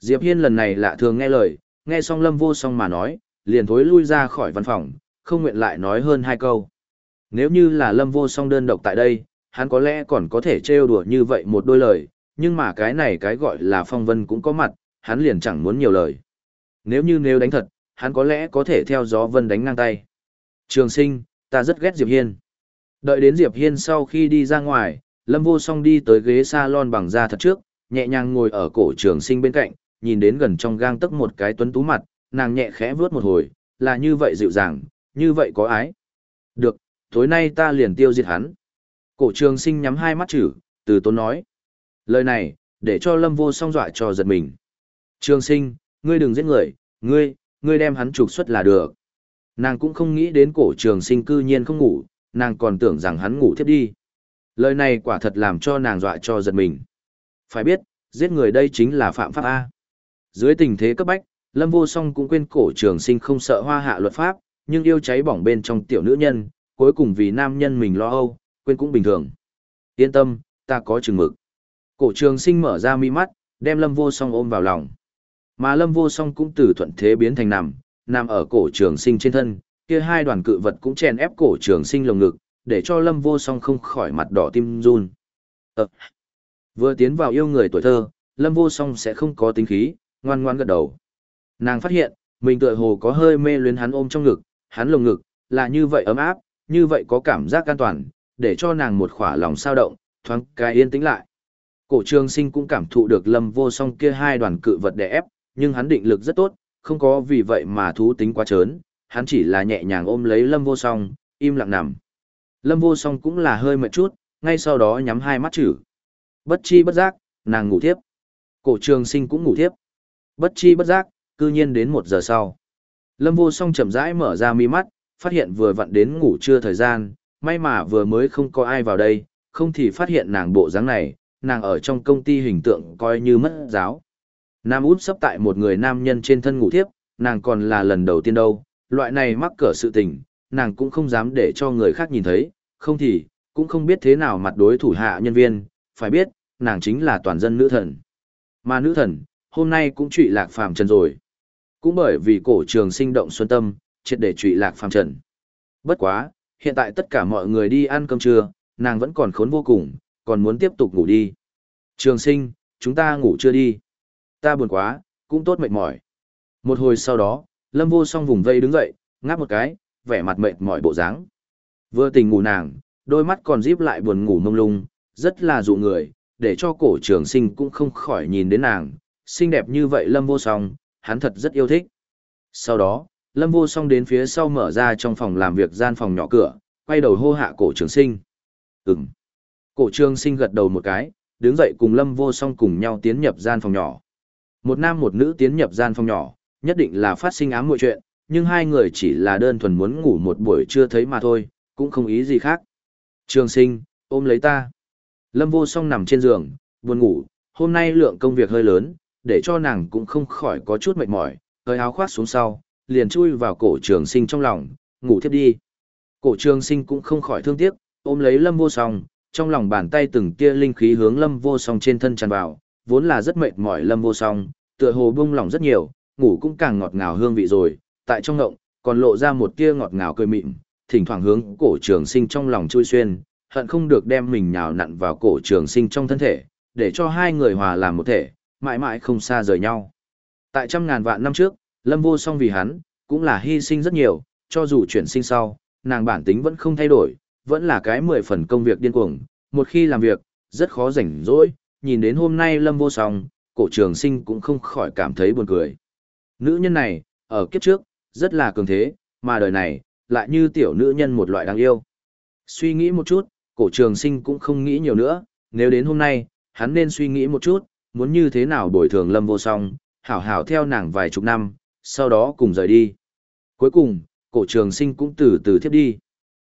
Diệp Hiên lần này lạ thường nghe lời, nghe xong lâm vô song mà nói, liền thối lui ra khỏi văn phòng, không nguyện lại nói hơn hai câu. Nếu như là lâm vô song đơn độc tại đây, hắn có lẽ còn có thể trêu đùa như vậy một đôi lời, nhưng mà cái này cái gọi là phong vân cũng có mặt, hắn liền chẳng muốn nhiều lời. Nếu như nếu đánh thật, hắn có lẽ có thể theo gió vân đánh ngang tay. Trường sinh, ta rất ghét Diệp Hiên. Đợi đến Diệp Hiên sau khi đi ra ngoài, Lâm Vô Song đi tới ghế salon bằng da thật trước, nhẹ nhàng ngồi ở cổ trường sinh bên cạnh, nhìn đến gần trong gang tấc một cái tuấn tú mặt, nàng nhẹ khẽ vướt một hồi, là như vậy dịu dàng, như vậy có ái. Được, tối nay ta liền tiêu diệt hắn. Cổ trường sinh nhắm hai mắt chữ, từ tốn nói. Lời này, để cho Lâm Vô Song dọa cho giật mình. Trường sinh, ngươi đừng giết người, ngươi, ngươi đem hắn trục xuất là được. Nàng cũng không nghĩ đến cổ trường sinh cư nhiên không ngủ, nàng còn tưởng rằng hắn ngủ thiếp đi. Lời này quả thật làm cho nàng dọa cho giật mình. Phải biết, giết người đây chính là phạm pháp A. Dưới tình thế cấp bách, Lâm Vô Song cũng quên cổ trường sinh không sợ hoa hạ luật pháp, nhưng yêu cháy bỏng bên trong tiểu nữ nhân, cuối cùng vì nam nhân mình lo âu, quên cũng bình thường. Yên tâm, ta có chừng mực. Cổ trường sinh mở ra mi mắt, đem Lâm Vô Song ôm vào lòng. Mà Lâm Vô Song cũng từ thuận thế biến thành nằm, nằm ở cổ trường sinh trên thân, kia hai đoàn cự vật cũng chèn ép cổ trường sinh lồng ngực, để cho Lâm Vô Song không khỏi mặt đỏ tim run. Ờ. Vừa tiến vào yêu người tuổi thơ, Lâm Vô Song sẽ không có tính khí, ngoan ngoan gật đầu. Nàng phát hiện, mình tựa hồ có hơi mê luyến hắn ôm trong ngực, hắn lồng ngực, là như vậy ấm áp, như vậy có cảm giác an toàn, để cho nàng một khỏa lòng sao động, thoáng cái yên tĩnh lại. Cổ trường sinh cũng cảm thụ được lâm vô song kia hai đoàn cự vật đè ép, nhưng hắn định lực rất tốt, không có vì vậy mà thú tính quá trớn, hắn chỉ là nhẹ nhàng ôm lấy lâm vô song, im lặng nằm. Lâm vô song cũng là hơi mệt chút, ngay sau đó nhắm hai mắt chữ. Bất chi bất giác, nàng ngủ thiếp. Cổ trường sinh cũng ngủ thiếp. Bất chi bất giác, cư nhiên đến một giờ sau. Lâm vô song chậm rãi mở ra mi mắt, phát hiện vừa vặn đến ngủ trưa thời gian, may mà vừa mới không có ai vào đây, không thì phát hiện nàng bộ dáng này, nàng ở trong công ty hình tượng coi như mất giáo. Nam út sắp tại một người nam nhân trên thân ngủ thiếp, nàng còn là lần đầu tiên đâu, loại này mắc cỡ sự tình, nàng cũng không dám để cho người khác nhìn thấy, không thì, cũng không biết thế nào mặt đối thủ hạ nhân viên, phải biết, nàng chính là toàn dân nữ thần. Mà nữ thần, hôm nay cũng trụy lạc phàm trần rồi. Cũng bởi vì cổ trường sinh động xuân tâm, triệt để trụy lạc phàm trần. Bất quá, hiện tại tất cả mọi người đi ăn cơm trưa, nàng vẫn còn khốn vô cùng, còn muốn tiếp tục ngủ đi. Trường sinh, chúng ta ngủ chưa đi. Ta buồn quá, cũng tốt mệt mỏi. Một hồi sau đó, Lâm Vô Song vùng vây đứng dậy, ngáp một cái, vẻ mặt mệt mỏi bộ dáng. Vừa tỉnh ngủ nàng, đôi mắt còn díp lại buồn ngủ mông lung, rất là dụ người, để cho cổ trường sinh cũng không khỏi nhìn đến nàng, xinh đẹp như vậy Lâm Vô Song, hắn thật rất yêu thích. Sau đó, Lâm Vô Song đến phía sau mở ra trong phòng làm việc gian phòng nhỏ cửa, quay đầu hô hạ cổ trường sinh. Ừm. Cổ trường sinh gật đầu một cái, đứng dậy cùng Lâm Vô Song cùng nhau tiến nhập gian phòng nhỏ. Một nam một nữ tiến nhập gian phòng nhỏ, nhất định là phát sinh ám muội chuyện, nhưng hai người chỉ là đơn thuần muốn ngủ một buổi chưa thấy mà thôi, cũng không ý gì khác. Trường sinh, ôm lấy ta. Lâm vô song nằm trên giường, buồn ngủ, hôm nay lượng công việc hơi lớn, để cho nàng cũng không khỏi có chút mệt mỏi, hơi áo khoác xuống sau, liền chui vào cổ trường sinh trong lòng, ngủ thiếp đi. Cổ trường sinh cũng không khỏi thương tiếc, ôm lấy lâm vô song, trong lòng bàn tay từng tia linh khí hướng lâm vô song trên thân tràn vào, vốn là rất mệt mỏi lâm vô song, tựa hồ bung lòng rất nhiều, ngủ cũng càng ngọt ngào hương vị rồi, tại trong ngộng, còn lộ ra một tia ngọt ngào cười mịn, thỉnh thoảng hướng cổ trường sinh trong lòng chui xuyên, hận không được đem mình nhào nặn vào cổ trường sinh trong thân thể, để cho hai người hòa làm một thể, mãi mãi không xa rời nhau. Tại trăm ngàn vạn năm trước, Lâm Vô Song vì hắn, cũng là hy sinh rất nhiều, cho dù chuyển sinh sau, nàng bản tính vẫn không thay đổi, vẫn là cái mười phần công việc điên cuồng, một khi làm việc, rất khó rảnh rỗi, nhìn đến hôm nay Lâm Vô Song, cổ trường sinh cũng không khỏi cảm thấy buồn cười. Nữ nhân này, ở kiếp trước, rất là cường thế, mà đời này, lại như tiểu nữ nhân một loại đáng yêu. Suy nghĩ một chút, cổ trường sinh cũng không nghĩ nhiều nữa, nếu đến hôm nay, hắn nên suy nghĩ một chút, muốn như thế nào bồi thường lâm vô song, hảo hảo theo nàng vài chục năm, sau đó cùng rời đi. Cuối cùng, cổ trường sinh cũng từ từ thiếp đi.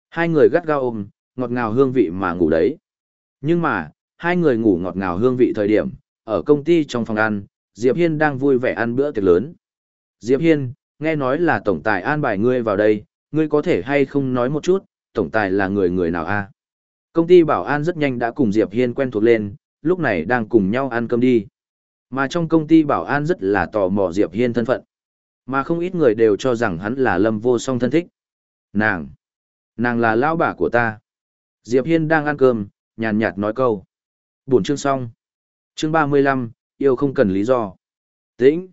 Hai người gắt gao ôm, ngọt ngào hương vị mà ngủ đấy. Nhưng mà, hai người ngủ ngọt ngào hương vị thời điểm, ở công ty trong phòng ăn, Diệp Hiên đang vui vẻ ăn bữa tiệc lớn. Diệp Hiên, nghe nói là tổng tài an bài ngươi vào đây, ngươi có thể hay không nói một chút, tổng tài là người người nào a? Công ty bảo an rất nhanh đã cùng Diệp Hiên quen thuộc lên, lúc này đang cùng nhau ăn cơm đi. Mà trong công ty bảo an rất là tò mò Diệp Hiên thân phận. Mà không ít người đều cho rằng hắn là Lâm Vô Song thân thích. Nàng! Nàng là lão bà của ta. Diệp Hiên đang ăn cơm, nhàn nhạt nói câu. Buổi chương xong. Chương 35, yêu không cần lý do. Tĩnh!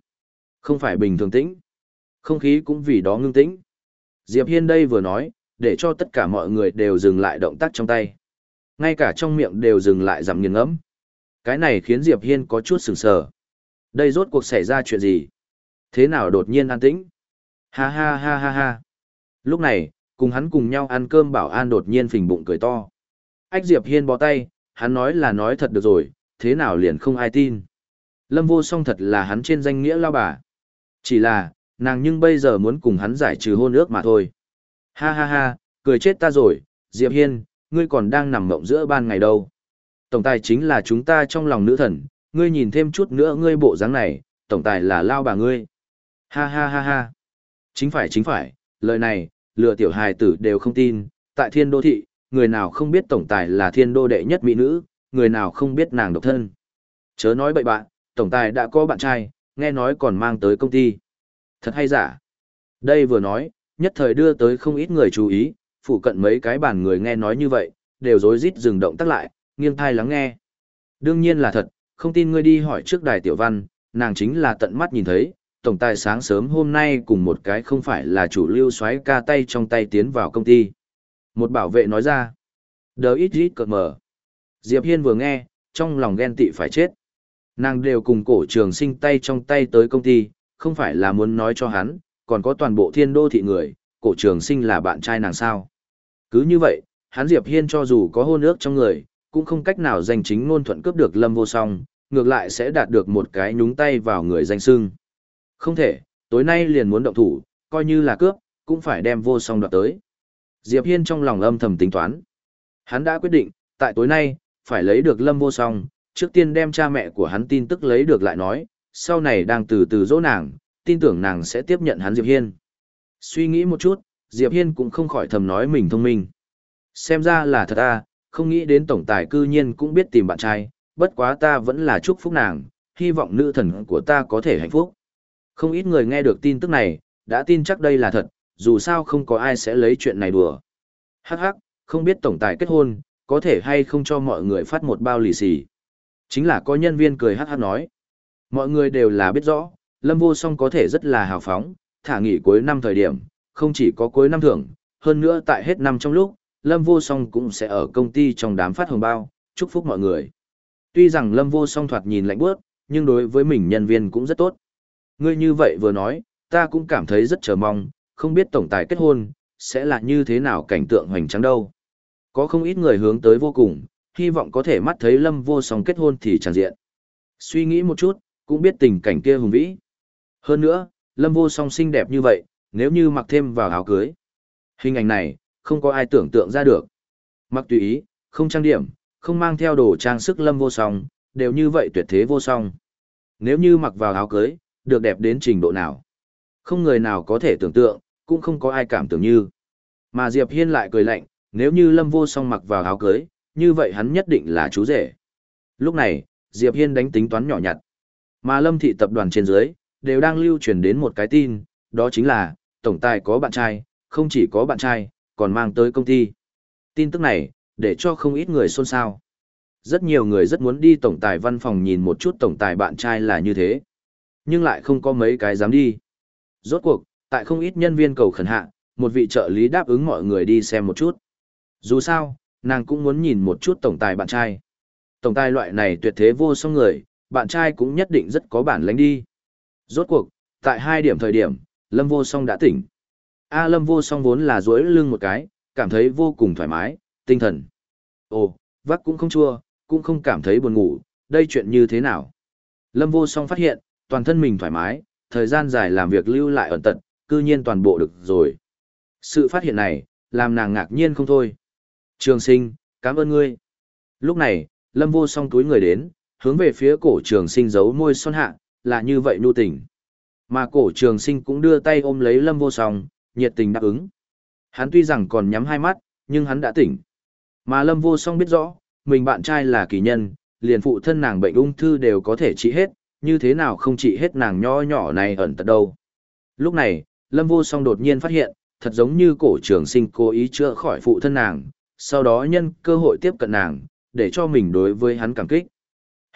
Không phải bình thường tĩnh. Không khí cũng vì đó ngưng tĩnh. Diệp Hiên đây vừa nói, để cho tất cả mọi người đều dừng lại động tác trong tay. Ngay cả trong miệng đều dừng lại giảm nghiêng ngẫm. Cái này khiến Diệp Hiên có chút sừng sờ. Đây rốt cuộc xảy ra chuyện gì? Thế nào đột nhiên an tĩnh? Ha ha ha ha ha. Lúc này, cùng hắn cùng nhau ăn cơm bảo an đột nhiên phình bụng cười to. Ách Diệp Hiên bó tay, hắn nói là nói thật được rồi, thế nào liền không ai tin. Lâm vô song thật là hắn trên danh nghĩa lao bà. Chỉ là, nàng nhưng bây giờ muốn cùng hắn giải trừ hôn ước mà thôi. Ha ha ha, cười chết ta rồi, Diệp Hiên, ngươi còn đang nằm mộng giữa ban ngày đâu. Tổng tài chính là chúng ta trong lòng nữ thần, ngươi nhìn thêm chút nữa ngươi bộ dáng này, tổng tài là lao bà ngươi. Ha ha ha ha. Chính phải chính phải, lời này, lừa tiểu hài tử đều không tin, tại thiên đô thị, người nào không biết tổng tài là thiên đô đệ nhất mỹ nữ, người nào không biết nàng độc thân. Chớ nói bậy bạn, tổng tài đã có bạn trai, nghe nói còn mang tới công ty. Thật hay giả? Đây vừa nói, nhất thời đưa tới không ít người chú ý, phụ cận mấy cái bàn người nghe nói như vậy, đều rối rít dừng động tác lại, nghiêng thai lắng nghe. Đương nhiên là thật, không tin ngươi đi hỏi trước đài tiểu văn, nàng chính là tận mắt nhìn thấy, tổng tài sáng sớm hôm nay cùng một cái không phải là chủ lưu xoáy ca tay trong tay tiến vào công ty. Một bảo vệ nói ra, đờ ít ít cợt mở. Diệp Hiên vừa nghe, trong lòng ghen tị phải chết. Nàng đều cùng cổ trường sinh tay trong tay tới công ty, không phải là muốn nói cho hắn, còn có toàn bộ thiên đô thị người, cổ trường sinh là bạn trai nàng sao. Cứ như vậy, hắn Diệp Hiên cho dù có hôn ước trong người, cũng không cách nào danh chính ngôn thuận cướp được lâm vô song, ngược lại sẽ đạt được một cái nhúng tay vào người danh sưng. Không thể, tối nay liền muốn động thủ, coi như là cướp, cũng phải đem vô song đoạt tới. Diệp Hiên trong lòng âm thầm tính toán. Hắn đã quyết định, tại tối nay, phải lấy được lâm vô song, trước tiên đem cha mẹ của hắn tin tức lấy được lại nói, sau này đang từ từ dỗ nàng, tin tưởng nàng sẽ tiếp nhận hắn Diệp Hiên. Suy nghĩ một chút, Diệp Hiên cũng không khỏi thầm nói mình thông minh. Xem ra là thật à, không nghĩ đến tổng tài cư nhiên cũng biết tìm bạn trai, bất quá ta vẫn là chúc phúc nàng, hy vọng nữ thần của ta có thể hạnh phúc. Không ít người nghe được tin tức này, đã tin chắc đây là thật, dù sao không có ai sẽ lấy chuyện này đùa. Hắc hắc, không biết tổng tài kết hôn, có thể hay không cho mọi người phát một bao lì xì. Chính là có nhân viên cười hắc hắc nói. Mọi người đều là biết rõ, Lâm Vô Song có thể rất là hào phóng, thả nghỉ cuối năm thời điểm, không chỉ có cuối năm thưởng, hơn nữa tại hết năm trong lúc, Lâm Vô Song cũng sẽ ở công ty trong đám phát hồng bao, chúc phúc mọi người. Tuy rằng Lâm Vô Song thoạt nhìn lạnh bước, nhưng đối với mình nhân viên cũng rất tốt. Ngươi như vậy vừa nói, ta cũng cảm thấy rất chờ mong, không biết tổng tài kết hôn, sẽ là như thế nào cảnh tượng hoành tráng đâu. Có không ít người hướng tới vô cùng, hy vọng có thể mắt thấy Lâm Vô Song kết hôn thì tràn diện. Suy nghĩ một chút, cũng biết tình cảnh kia hùng vĩ. Hơn nữa, Lâm Vô Song xinh đẹp như vậy, nếu như mặc thêm vào áo cưới. Hình ảnh này, không có ai tưởng tượng ra được. Mặc tùy ý, không trang điểm, không mang theo đồ trang sức Lâm Vô Song, đều như vậy tuyệt thế vô song. Nếu như mặc vào áo cưới, được đẹp đến trình độ nào. Không người nào có thể tưởng tượng, cũng không có ai cảm tưởng như. Mà Diệp Hiên lại cười lạnh, nếu như Lâm Vô Song mặc vào áo cưới, như vậy hắn nhất định là chú rể. Lúc này, Diệp Hiên đánh tính toán nhỏ nhặt. Mà Lâm thị tập đoàn trên dưới, đều đang lưu truyền đến một cái tin, đó chính là, tổng tài có bạn trai, không chỉ có bạn trai, còn mang tới công ty. Tin tức này, để cho không ít người xôn xao. Rất nhiều người rất muốn đi tổng tài văn phòng nhìn một chút tổng tài bạn trai là như thế. Nhưng lại không có mấy cái dám đi. Rốt cuộc, tại không ít nhân viên cầu khẩn hạ, một vị trợ lý đáp ứng mọi người đi xem một chút. Dù sao, nàng cũng muốn nhìn một chút tổng tài bạn trai. Tổng tài loại này tuyệt thế vô song người, bạn trai cũng nhất định rất có bản lĩnh đi. Rốt cuộc, tại hai điểm thời điểm, Lâm Vô Song đã tỉnh. A Lâm Vô Song vốn là duỗi lưng một cái, cảm thấy vô cùng thoải mái, tinh thần. Ồ, vắt cũng không chua, cũng không cảm thấy buồn ngủ, đây chuyện như thế nào? Lâm Vô Song phát hiện, toàn thân mình thoải mái, thời gian dài làm việc lưu lại ẩn tận, cư nhiên toàn bộ được rồi. Sự phát hiện này, làm nàng ngạc nhiên không thôi. Trường sinh, cảm ơn ngươi. Lúc này, Lâm Vô Song túi người đến, hướng về phía cổ trường sinh giấu môi son hạ, là như vậy nu tình. Mà cổ trường sinh cũng đưa tay ôm lấy Lâm Vô Song, nhiệt tình đáp ứng. Hắn tuy rằng còn nhắm hai mắt, nhưng hắn đã tỉnh. Mà Lâm Vô Song biết rõ, mình bạn trai là kỳ nhân, liền phụ thân nàng bệnh ung thư đều có thể trị hết, như thế nào không trị hết nàng nho nhỏ này ẩn tật đâu. Lúc này, Lâm Vô Song đột nhiên phát hiện, thật giống như cổ trường sinh cố ý chữa khỏi phụ thân nàng, sau đó nhân cơ hội tiếp cận nàng, để cho mình đối với hắn cảm kích.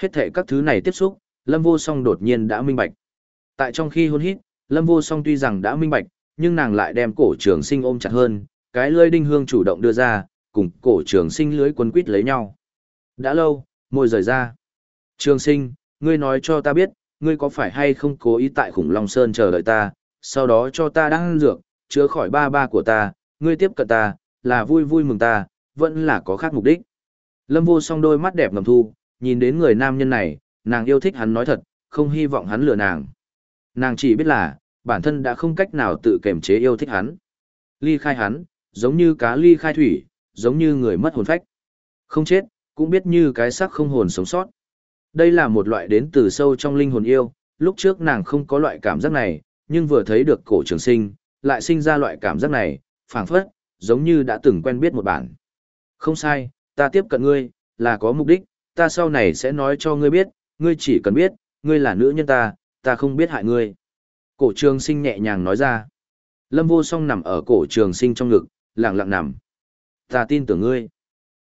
Hết thể các thứ này tiếp xúc, Lâm Vô Song đột nhiên đã minh bạch. Tại trong khi hôn hít, Lâm Vô Song tuy rằng đã minh bạch, nhưng nàng lại đem cổ trường sinh ôm chặt hơn, cái lưỡi đinh hương chủ động đưa ra, cùng cổ trường sinh lưới quấn quít lấy nhau. Đã lâu, môi rời ra. Trường sinh, ngươi nói cho ta biết, ngươi có phải hay không cố ý tại khủng long sơn chờ đợi ta, sau đó cho ta đang dược, chữa khỏi ba ba của ta, ngươi tiếp cận ta, là vui vui mừng ta, vẫn là có khác mục đích. Lâm vô song đôi mắt đẹp ngầm thu, nhìn đến người nam nhân này, nàng yêu thích hắn nói thật, không hy vọng hắn lừa nàng. Nàng chỉ biết là, bản thân đã không cách nào tự kiềm chế yêu thích hắn. Ly khai hắn, giống như cá ly khai thủy, giống như người mất hồn phách. Không chết, cũng biết như cái xác không hồn sống sót. Đây là một loại đến từ sâu trong linh hồn yêu, lúc trước nàng không có loại cảm giác này, nhưng vừa thấy được cổ trường sinh, lại sinh ra loại cảm giác này, phảng phất, giống như đã từng quen biết một bản. Không sai, ta tiếp cận ngươi, là có mục đích, ta sau này sẽ nói cho ngươi biết, ngươi chỉ cần biết, ngươi là nữ nhân ta, ta không biết hại ngươi. Cổ trường sinh nhẹ nhàng nói ra. Lâm vô song nằm ở cổ trường sinh trong ngực, lặng lặng nằm. Ta tin tưởng ngươi.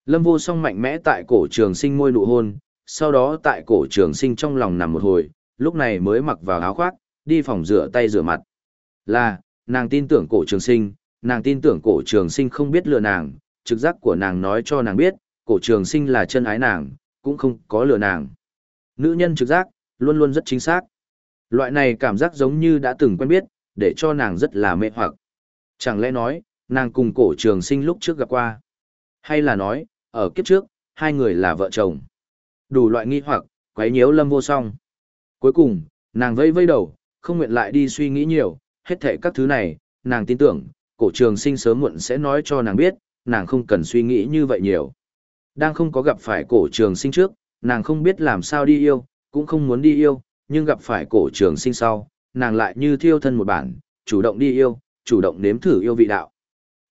Lâm vô song mạnh mẽ tại cổ trường sinh môi nụ hôn, sau đó tại cổ trường sinh trong lòng nằm một hồi, lúc này mới mặc vào áo khoác, đi phòng rửa tay rửa mặt. Là, nàng tin tưởng cổ trường sinh, nàng tin tưởng cổ trường sinh không biết lừa nàng, trực giác của nàng nói cho nàng biết, cổ trường sinh là chân ái nàng, cũng không có lừa nàng. Nữ nhân trực giác, luôn luôn rất chính xác. Loại này cảm giác giống như đã từng quen biết, để cho nàng rất là mê hoặc. Chẳng lẽ nói, nàng cùng cổ trường sinh lúc trước gặp qua. Hay là nói, ở kiếp trước, hai người là vợ chồng. Đủ loại nghi hoặc, quấy nhiễu lâm vô song. Cuối cùng, nàng vây vây đầu, không nguyện lại đi suy nghĩ nhiều, hết thệ các thứ này, nàng tin tưởng, cổ trường sinh sớm muộn sẽ nói cho nàng biết, nàng không cần suy nghĩ như vậy nhiều. Đang không có gặp phải cổ trường sinh trước, nàng không biết làm sao đi yêu, cũng không muốn đi yêu, nhưng gặp phải cổ trường sinh sau, nàng lại như thiêu thân một bản, chủ động đi yêu, chủ động nếm thử yêu vị đạo.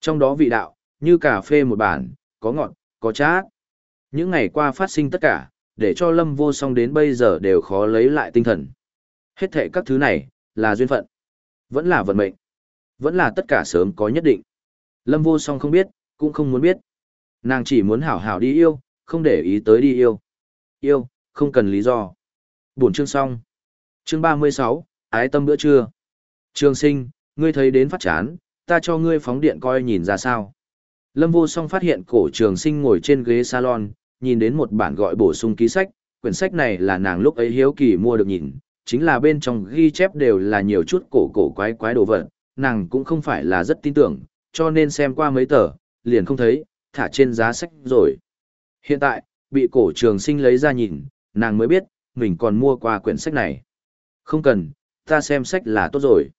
Trong đó vị đạo, như cà phê một bản, có ngọt, có chát. Những ngày qua phát sinh tất cả, để cho Lâm Vô Song đến bây giờ đều khó lấy lại tinh thần. Hết thệ các thứ này, là duyên phận, vẫn là vận mệnh, vẫn là tất cả sớm có nhất định. Lâm Vô Song không biết, cũng không muốn biết. Nàng chỉ muốn hảo hảo đi yêu, không để ý tới đi yêu. Yêu, không cần lý do. Buổi chương xong. Chương 36, ái tâm bữa trưa. Trường sinh, Ngươi thấy đến phát chán, ta cho ngươi phóng điện coi nhìn ra sao. Lâm vô song phát hiện cổ trường sinh ngồi trên ghế salon, nhìn đến một bản gọi bổ sung ký sách, quyển sách này là nàng lúc ấy hiếu kỳ mua được nhìn, chính là bên trong ghi chép đều là nhiều chút cổ cổ quái quái đồ vật, nàng cũng không phải là rất tin tưởng, cho nên xem qua mấy tờ, liền không thấy, thả trên giá sách rồi. Hiện tại, bị cổ trường sinh lấy ra nhìn, nàng mới biết, mình còn mua qua quyển sách này. Không cần, ta xem sách là tốt rồi.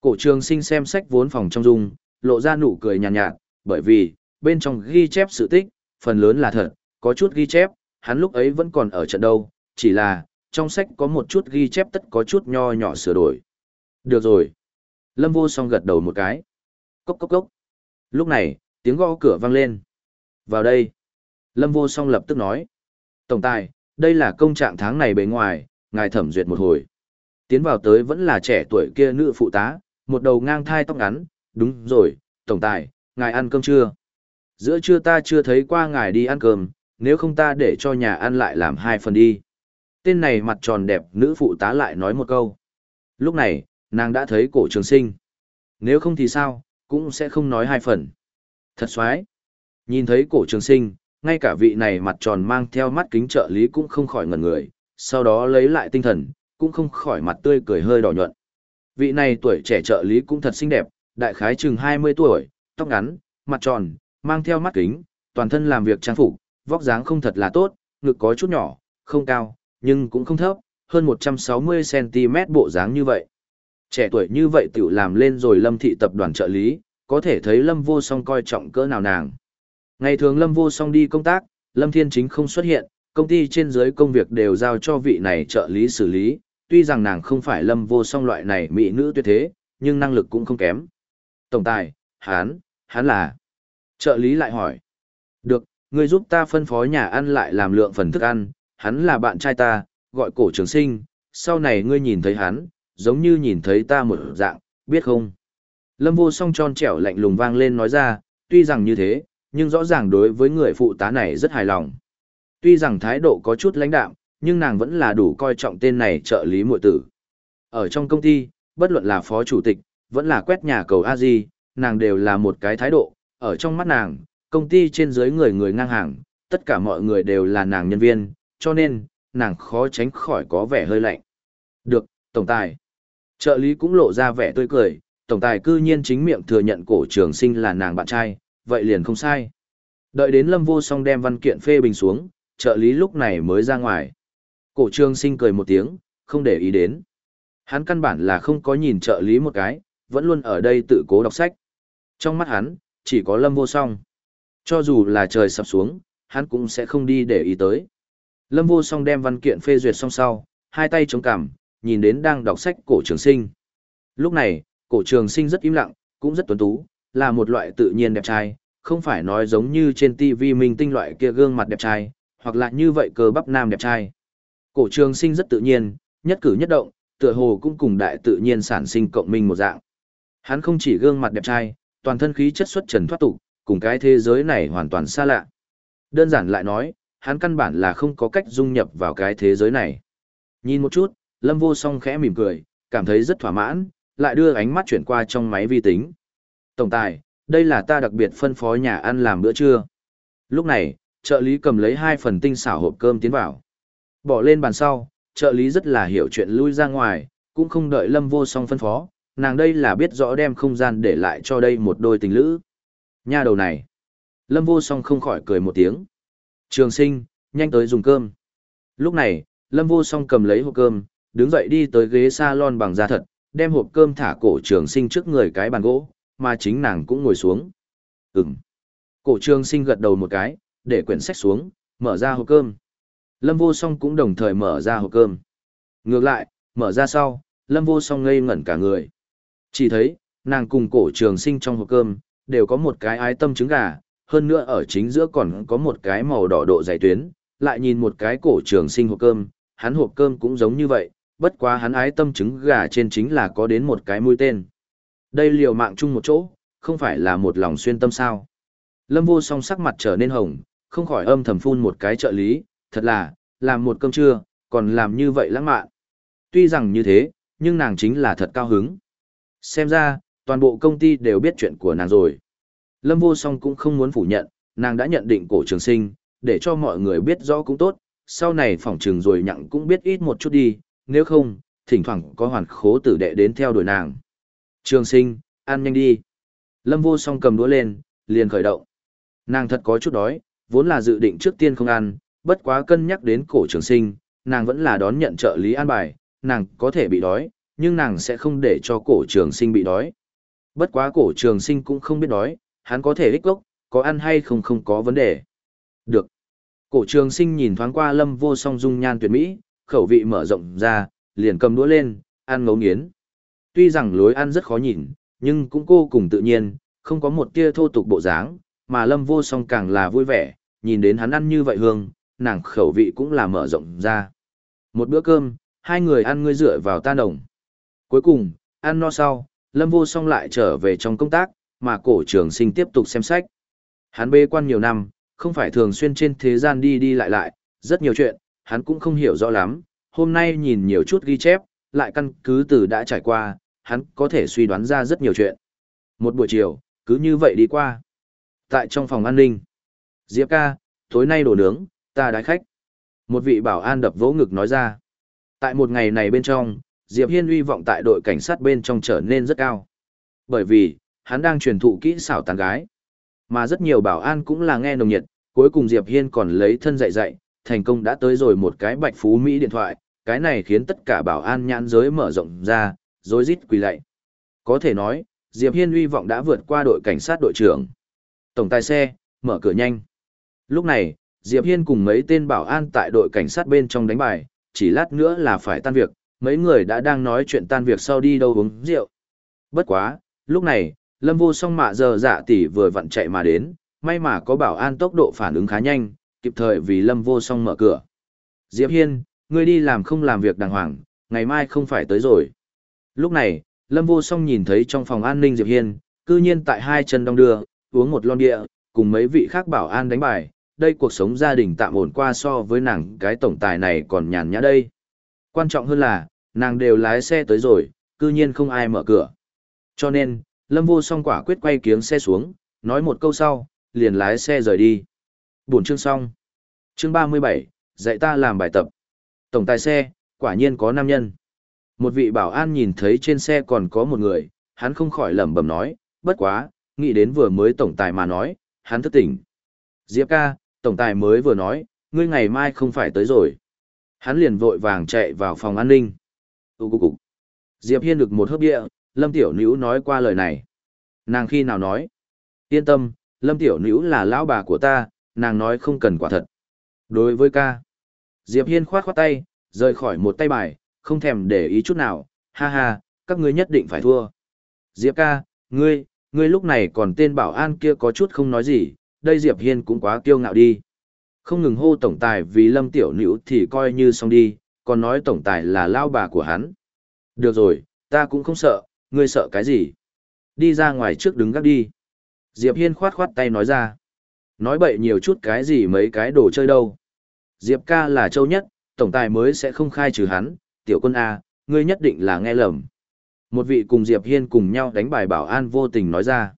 Cổ trường sinh xem sách vốn phòng trong dung, lộ ra nụ cười nhàn nhạt, nhạt, bởi vì, bên trong ghi chép sự tích, phần lớn là thật, có chút ghi chép, hắn lúc ấy vẫn còn ở trận đâu, chỉ là, trong sách có một chút ghi chép tất có chút nho nhỏ sửa đổi. Được rồi. Lâm vô song gật đầu một cái. Cốc cốc cốc. Lúc này, tiếng gõ cửa vang lên. Vào đây. Lâm vô song lập tức nói. Tổng tài, đây là công trạng tháng này bề ngoài, ngài thẩm duyệt một hồi. Tiến vào tới vẫn là trẻ tuổi kia nữ phụ tá, một đầu ngang thai tóc ngắn, đúng rồi, tổng tài, ngài ăn cơm chưa? Giữa trưa ta chưa thấy qua ngài đi ăn cơm, nếu không ta để cho nhà ăn lại làm hai phần đi. Tên này mặt tròn đẹp nữ phụ tá lại nói một câu. Lúc này, nàng đã thấy cổ trường sinh. Nếu không thì sao, cũng sẽ không nói hai phần. Thật xoái. Nhìn thấy cổ trường sinh, ngay cả vị này mặt tròn mang theo mắt kính trợ lý cũng không khỏi ngẩn người, sau đó lấy lại tinh thần, cũng không khỏi mặt tươi cười hơi đỏ nhuận. Vị này tuổi trẻ trợ lý cũng thật xinh đẹp, đại khái chừng 20 tuổi, tóc ngắn, mặt tròn, mang theo mắt kính, toàn thân làm việc trang phục, vóc dáng không thật là tốt, ngực có chút nhỏ, không cao, nhưng cũng không thấp, hơn 160cm bộ dáng như vậy. Trẻ tuổi như vậy tiểu làm lên rồi lâm thị tập đoàn trợ lý, có thể thấy lâm vô song coi trọng cỡ nào nàng. Ngày thường lâm vô song đi công tác, lâm thiên chính không xuất hiện, công ty trên dưới công việc đều giao cho vị này trợ lý xử lý, tuy rằng nàng không phải lâm vô song loại này mỹ nữ tuyệt thế, nhưng năng lực cũng không kém. Tổng tài, hán, hán là. Trợ lý lại hỏi. Được, Ngươi giúp ta phân phó nhà ăn lại làm lượng phần thức ăn, hắn là bạn trai ta, gọi cổ trường sinh, sau này ngươi nhìn thấy hắn, giống như nhìn thấy ta một dạng, biết không? Lâm vô song tròn trẻo lạnh lùng vang lên nói ra, tuy rằng như thế, nhưng rõ ràng đối với người phụ tá này rất hài lòng. Tuy rằng thái độ có chút lãnh đạm, nhưng nàng vẫn là đủ coi trọng tên này trợ lý muội tử. Ở trong công ty, bất luận là phó chủ tịch, vẫn là quét nhà cầu a di, nàng đều là một cái thái độ, ở trong mắt nàng, công ty trên dưới người người ngang hàng, tất cả mọi người đều là nàng nhân viên, cho nên, nàng khó tránh khỏi có vẻ hơi lạnh. Được, tổng tài. Trợ lý cũng lộ ra vẻ tươi cười, tổng tài cư nhiên chính miệng thừa nhận cổ trường sinh là nàng bạn trai, vậy liền không sai. Đợi đến lâm vô song đem văn kiện phê bình xuống, trợ lý lúc này mới ra ngoài. Cổ trường sinh cười một tiếng, không để ý đến. Hắn căn bản là không có nhìn trợ lý một cái, vẫn luôn ở đây tự cố đọc sách. Trong mắt hắn, chỉ có lâm vô song. Cho dù là trời sập xuống, hắn cũng sẽ không đi để ý tới. Lâm vô song đem văn kiện phê duyệt xong sau, hai tay chống cằm, nhìn đến đang đọc sách cổ trường sinh. Lúc này, cổ trường sinh rất im lặng, cũng rất tuấn tú, là một loại tự nhiên đẹp trai, không phải nói giống như trên TV minh tinh loại kia gương mặt đẹp trai, hoặc là như vậy cơ bắp nam đẹp trai. Cổ trường sinh rất tự nhiên, nhất cử nhất động, tựa hồ cũng cùng đại tự nhiên sản sinh cộng minh một dạng. Hắn không chỉ gương mặt đẹp trai, toàn thân khí chất xuất trần thoát tục, cùng cái thế giới này hoàn toàn xa lạ. Đơn giản lại nói, hắn căn bản là không có cách dung nhập vào cái thế giới này. Nhìn một chút, Lâm Vô Song khẽ mỉm cười, cảm thấy rất thỏa mãn, lại đưa ánh mắt chuyển qua trong máy vi tính. Tổng tài, đây là ta đặc biệt phân phó nhà ăn làm bữa trưa. Lúc này, trợ lý cầm lấy hai phần tinh xảo hộp cơm tiến vào. Bỏ lên bàn sau, trợ lý rất là hiểu chuyện lui ra ngoài, cũng không đợi Lâm Vô Song phân phó, nàng đây là biết rõ đem không gian để lại cho đây một đôi tình lữ. Nha đầu này. Lâm Vô Song không khỏi cười một tiếng. Trường sinh, nhanh tới dùng cơm. Lúc này, Lâm Vô Song cầm lấy hộp cơm, đứng dậy đi tới ghế salon bằng da thật, đem hộp cơm thả cổ trường sinh trước người cái bàn gỗ, mà chính nàng cũng ngồi xuống. Ừm. Cổ trường sinh gật đầu một cái, để quyển sách xuống, mở ra hộp cơm. Lâm Vô Song cũng đồng thời mở ra hộp cơm. Ngược lại, mở ra sau, Lâm Vô Song ngây ngẩn cả người. Chỉ thấy, nàng cùng cổ trường sinh trong hộp cơm, đều có một cái ái tâm trứng gà, hơn nữa ở chính giữa còn có một cái màu đỏ độ dày tuyến, lại nhìn một cái cổ trường sinh hộp cơm, hắn hộp cơm cũng giống như vậy, bất quá hắn ái tâm trứng gà trên chính là có đến một cái mũi tên. Đây liều mạng chung một chỗ, không phải là một lòng xuyên tâm sao. Lâm vô song sắc mặt trở nên hồng, không khỏi âm thầm phun một cái trợ lý, thật là, làm một cơm trưa, còn làm như vậy lãng mạn. Tuy rằng như thế, nhưng nàng chính là thật cao hứng. Xem ra, toàn bộ công ty đều biết chuyện của nàng rồi. Lâm vô song cũng không muốn phủ nhận, nàng đã nhận định cổ trường sinh, để cho mọi người biết rõ cũng tốt, sau này phỏng trừng rồi nhặng cũng biết ít một chút đi, nếu không, thỉnh thoảng có hoàn khố tử đệ đến theo đuổi nàng. Trường sinh, ăn nhanh đi. Lâm vô song cầm đũa lên, liền khởi động. Nàng thật có chút đói, vốn là dự định trước tiên không ăn, bất quá cân nhắc đến cổ trường sinh, nàng vẫn là đón nhận trợ lý an bài, nàng có thể bị đói, nhưng nàng sẽ không để cho cổ trường sinh bị đói. Bất quá cổ trường sinh cũng không biết đói, hắn có thể ích gốc, có ăn hay không không có vấn đề. Được. Cổ trường sinh nhìn thoáng qua lâm vô song dung nhan tuyệt mỹ, khẩu vị mở rộng ra, liền cầm đũa lên, ăn ngấu nghiến. Tuy rằng lối ăn rất khó nhìn, nhưng cũng cô cùng tự nhiên, không có một tia thô tục bộ dáng, mà lâm vô song càng là vui vẻ, nhìn đến hắn ăn như vậy hương, nàng khẩu vị cũng là mở rộng ra. Một bữa cơm, hai người ăn ngươi dựa vào ta đồng. Cuối cùng, ăn no sau, lâm vô song lại trở về trong công tác, mà cổ trường sinh tiếp tục xem sách. Hắn bê quan nhiều năm, không phải thường xuyên trên thế gian đi đi lại lại, rất nhiều chuyện, hắn cũng không hiểu rõ lắm, hôm nay nhìn nhiều chút ghi chép, lại căn cứ từ đã trải qua, hắn có thể suy đoán ra rất nhiều chuyện. Một buổi chiều, cứ như vậy đi qua. Tại trong phòng an ninh, Diệp ca, tối nay đổ nướng, ta đái khách. Một vị bảo an đập vỗ ngực nói ra. Tại một ngày này bên trong, Diệp Hiên uy vọng tại đội cảnh sát bên trong trở nên rất cao. Bởi vì, hắn đang truyền thụ kỹ xảo tán gái. Mà rất nhiều bảo an cũng là nghe nồng nhiệt, cuối cùng Diệp Hiên còn lấy thân dạy dạy, thành công đã tới rồi một cái bạch phú Mỹ điện thoại, cái này khiến tất cả bảo an nhãn giới mở rộng ra, rối rít quỳ lạy. Có thể nói, Diệp Hiên uy vọng đã vượt qua đội cảnh sát đội trưởng. Tổng tài xe, mở cửa nhanh. Lúc này, Diệp Hiên cùng mấy tên bảo an tại đội cảnh sát bên trong đánh bài, chỉ lát nữa là phải tan việc, mấy người đã đang nói chuyện tan việc sau đi đâu uống rượu. Bất quá, lúc này, Lâm Vô Song mạ giờ dạ tỷ vừa vặn chạy mà đến, may mà có bảo an tốc độ phản ứng khá nhanh, kịp thời vì Lâm Vô Song mở cửa. Diệp Hiên, ngươi đi làm không làm việc đàng hoàng, ngày mai không phải tới rồi. Lúc này, Lâm Vô Song nhìn thấy trong phòng an ninh Diệp Hiên, cư nhiên tại hai chân đông đưa, uống một lon địa cùng mấy vị khác bảo an đánh bài, đây cuộc sống gia đình tạm ổn qua so với nàng cái tổng tài này còn nhàn nhã đây. Quan trọng hơn là, nàng đều lái xe tới rồi, cư nhiên không ai mở cửa. Cho nên, Lâm Vô Song quả quyết quay kiếng xe xuống, nói một câu sau, liền lái xe rời đi. Buổi chương xong. Chương 37, dạy ta làm bài tập. Tổng tài xe, quả nhiên có nam nhân. Một vị bảo an nhìn thấy trên xe còn có một người, hắn không khỏi lẩm bẩm nói, bất quá, nghĩ đến vừa mới tổng tài mà nói, hắn thất tỉnh. Diệp ca, tổng tài mới vừa nói, ngươi ngày mai không phải tới rồi. Hắn liền vội vàng chạy vào phòng an ninh. Ú cục cục. Diệp Hiên được một hớp địa, Lâm Tiểu Nữ nói qua lời này. Nàng khi nào nói? Yên tâm, Lâm Tiểu Nữ là lão bà của ta, nàng nói không cần quả thật. Đối với ca. Diệp Hiên khoát khoát tay, rời khỏi một tay bài, không thèm để ý chút nào, ha ha, các ngươi nhất định phải thua. Diệp ca, ngươi, ngươi lúc này còn tên bảo an kia có chút không nói gì, đây Diệp Hiên cũng quá kiêu ngạo đi. Không ngừng hô tổng tài vì lâm tiểu nữ thì coi như xong đi, còn nói tổng tài là lao bà của hắn. Được rồi, ta cũng không sợ, ngươi sợ cái gì? Đi ra ngoài trước đứng gác đi. Diệp Hiên khoát khoát tay nói ra. Nói bậy nhiều chút cái gì mấy cái đồ chơi đâu. Diệp ca là châu nhất, tổng tài mới sẽ không khai trừ hắn, tiểu quân A, ngươi nhất định là nghe lầm. Một vị cùng Diệp Hiên cùng nhau đánh bài bảo an vô tình nói ra.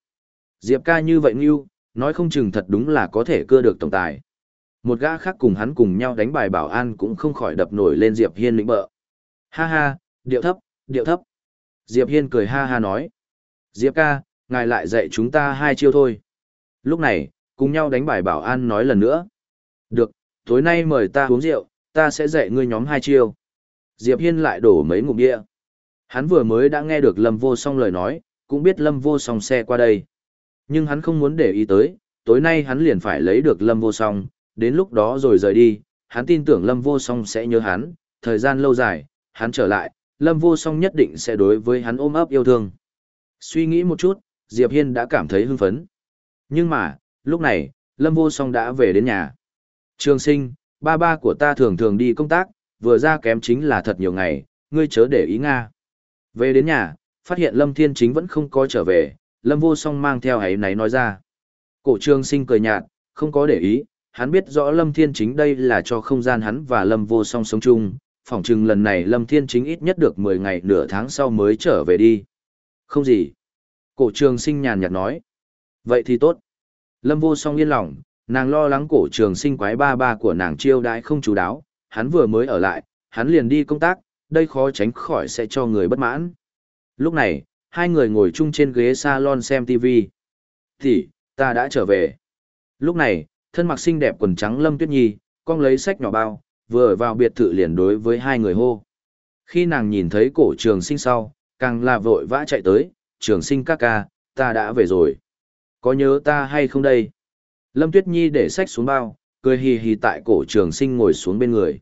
Diệp ca như vậy như, nói không chừng thật đúng là có thể cưa được tổng tài. Một gã khác cùng hắn cùng nhau đánh bài bảo an cũng không khỏi đập nổi lên Diệp Hiên lĩnh bợ. Ha ha, điệu thấp, điệu thấp. Diệp Hiên cười ha ha nói. Diệp ca, ngài lại dạy chúng ta hai chiêu thôi. Lúc này, cùng nhau đánh bài bảo an nói lần nữa. Được, tối nay mời ta uống rượu, ta sẽ dạy ngươi nhóm hai chiêu. Diệp Hiên lại đổ mấy ngụm địa. Hắn vừa mới đã nghe được Lâm Vô Song lời nói, cũng biết Lâm Vô Song xe qua đây. Nhưng hắn không muốn để ý tới, tối nay hắn liền phải lấy được Lâm Vô Song, đến lúc đó rồi rời đi, hắn tin tưởng Lâm Vô Song sẽ nhớ hắn, thời gian lâu dài, hắn trở lại, Lâm Vô Song nhất định sẽ đối với hắn ôm ấp yêu thương. Suy nghĩ một chút, Diệp Hiên đã cảm thấy hưng phấn. Nhưng mà, lúc này, Lâm Vô Song đã về đến nhà. Trường sinh, ba ba của ta thường thường đi công tác, vừa ra kém chính là thật nhiều ngày, ngươi chớ để ý Nga. Về đến nhà, phát hiện Lâm Thiên Chính vẫn không có trở về, Lâm Vô Song mang theo ấy náy nói ra. Cổ trường sinh cười nhạt, không có để ý, hắn biết rõ Lâm Thiên Chính đây là cho không gian hắn và Lâm Vô Song sống chung, phỏng chừng lần này Lâm Thiên Chính ít nhất được 10 ngày nửa tháng sau mới trở về đi. Không gì. Cổ trường sinh nhàn nhạt nói. Vậy thì tốt. Lâm vô song yên lòng, nàng lo lắng cổ trường sinh quái ba ba của nàng chiêu đãi không chú đáo, hắn vừa mới ở lại, hắn liền đi công tác, đây khó tránh khỏi sẽ cho người bất mãn. Lúc này, hai người ngồi chung trên ghế salon xem TV. Thì, ta đã trở về. Lúc này, thân mặc xinh đẹp quần trắng Lâm Tuyết Nhi, con lấy sách nhỏ bao, vừa vào biệt thự liền đối với hai người hô. Khi nàng nhìn thấy cổ trường sinh sau, càng là vội vã chạy tới, trường sinh ca ca, ta đã về rồi. Có nhớ ta hay không đây? Lâm Tuyết Nhi để sách xuống bao, cười hì hì tại cổ trường sinh ngồi xuống bên người.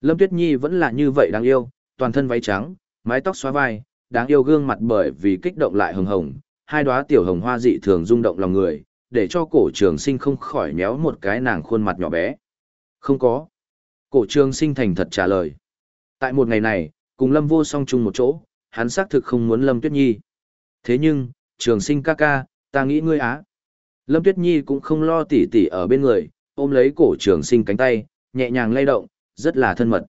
Lâm Tuyết Nhi vẫn là như vậy đáng yêu, toàn thân váy trắng, mái tóc xóa vai, đáng yêu gương mặt bởi vì kích động lại hồng hồng, hai đóa tiểu hồng hoa dị thường rung động lòng người, để cho cổ trường sinh không khỏi méo một cái nàng khuôn mặt nhỏ bé. Không có. Cổ trường sinh thành thật trả lời. Tại một ngày này, cùng Lâm vô song chung một chỗ, hắn xác thực không muốn Lâm Tuyết Nhi. Thế nhưng, trường sinh ca ca, ta nghĩ ngươi á. Lâm Tuyết Nhi cũng không lo tỉ tỉ ở bên người, ôm lấy cổ trường sinh cánh tay, nhẹ nhàng lay động, rất là thân mật.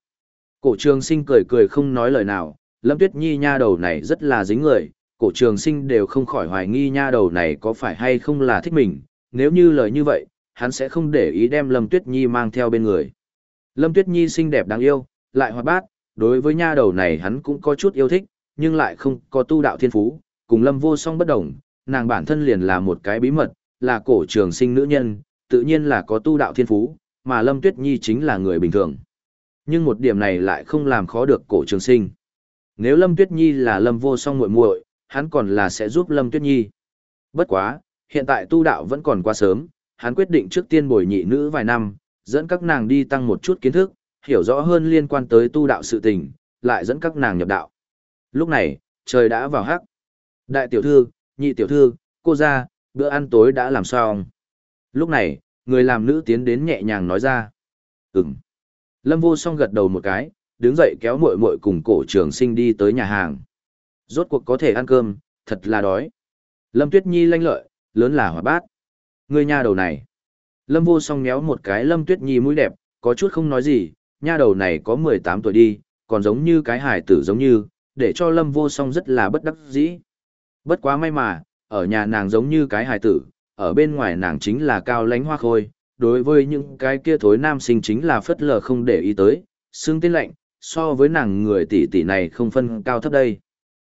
Cổ trường sinh cười cười không nói lời nào, Lâm Tuyết Nhi nha đầu này rất là dính người, cổ trường sinh đều không khỏi hoài nghi nha đầu này có phải hay không là thích mình, nếu như lời như vậy, hắn sẽ không để ý đem Lâm Tuyết Nhi mang theo bên người. Lâm Tuyết Nhi xinh đẹp đáng yêu, lại hoạt bát, đối với nha đầu này hắn cũng có chút yêu thích, nhưng lại không có tu đạo thiên phú, cùng Lâm vô song bất đồng, nàng bản thân liền là một cái bí mật, là cổ trường sinh nữ nhân, tự nhiên là có tu đạo thiên phú, mà Lâm Tuyết Nhi chính là người bình thường. Nhưng một điểm này lại không làm khó được cổ trường sinh. Nếu Lâm Tuyết Nhi là Lâm vô song muội muội, hắn còn là sẽ giúp Lâm Tuyết Nhi. Bất quá, hiện tại tu đạo vẫn còn quá sớm, hắn quyết định trước tiên bồi nhị nữ vài năm, dẫn các nàng đi tăng một chút kiến thức, hiểu rõ hơn liên quan tới tu đạo sự tình, lại dẫn các nàng nhập đạo. Lúc này, trời đã vào hắc. Đại tiểu thư, nhị tiểu thư, cô ra, bữa ăn tối đã làm xong. Lúc này, người làm nữ tiến đến nhẹ nhàng nói ra. Ừm. Lâm vô song gật đầu một cái, đứng dậy kéo muội muội cùng cổ trường sinh đi tới nhà hàng. Rốt cuộc có thể ăn cơm, thật là đói. Lâm Tuyết Nhi lanh lợi, lớn là hỏa bát. Người nha đầu này. Lâm vô song méo một cái Lâm Tuyết Nhi mũi đẹp, có chút không nói gì, nha đầu này có 18 tuổi đi, còn giống như cái hải tử giống như, để cho Lâm vô song rất là bất đắc dĩ. Bất quá may mà, ở nhà nàng giống như cái hải tử, ở bên ngoài nàng chính là cao lánh hoa khôi, đối với những cái kia thối nam sinh chính là phất lờ không để ý tới, xương tên lạnh, so với nàng người tỷ tỷ này không phân cao thấp đây.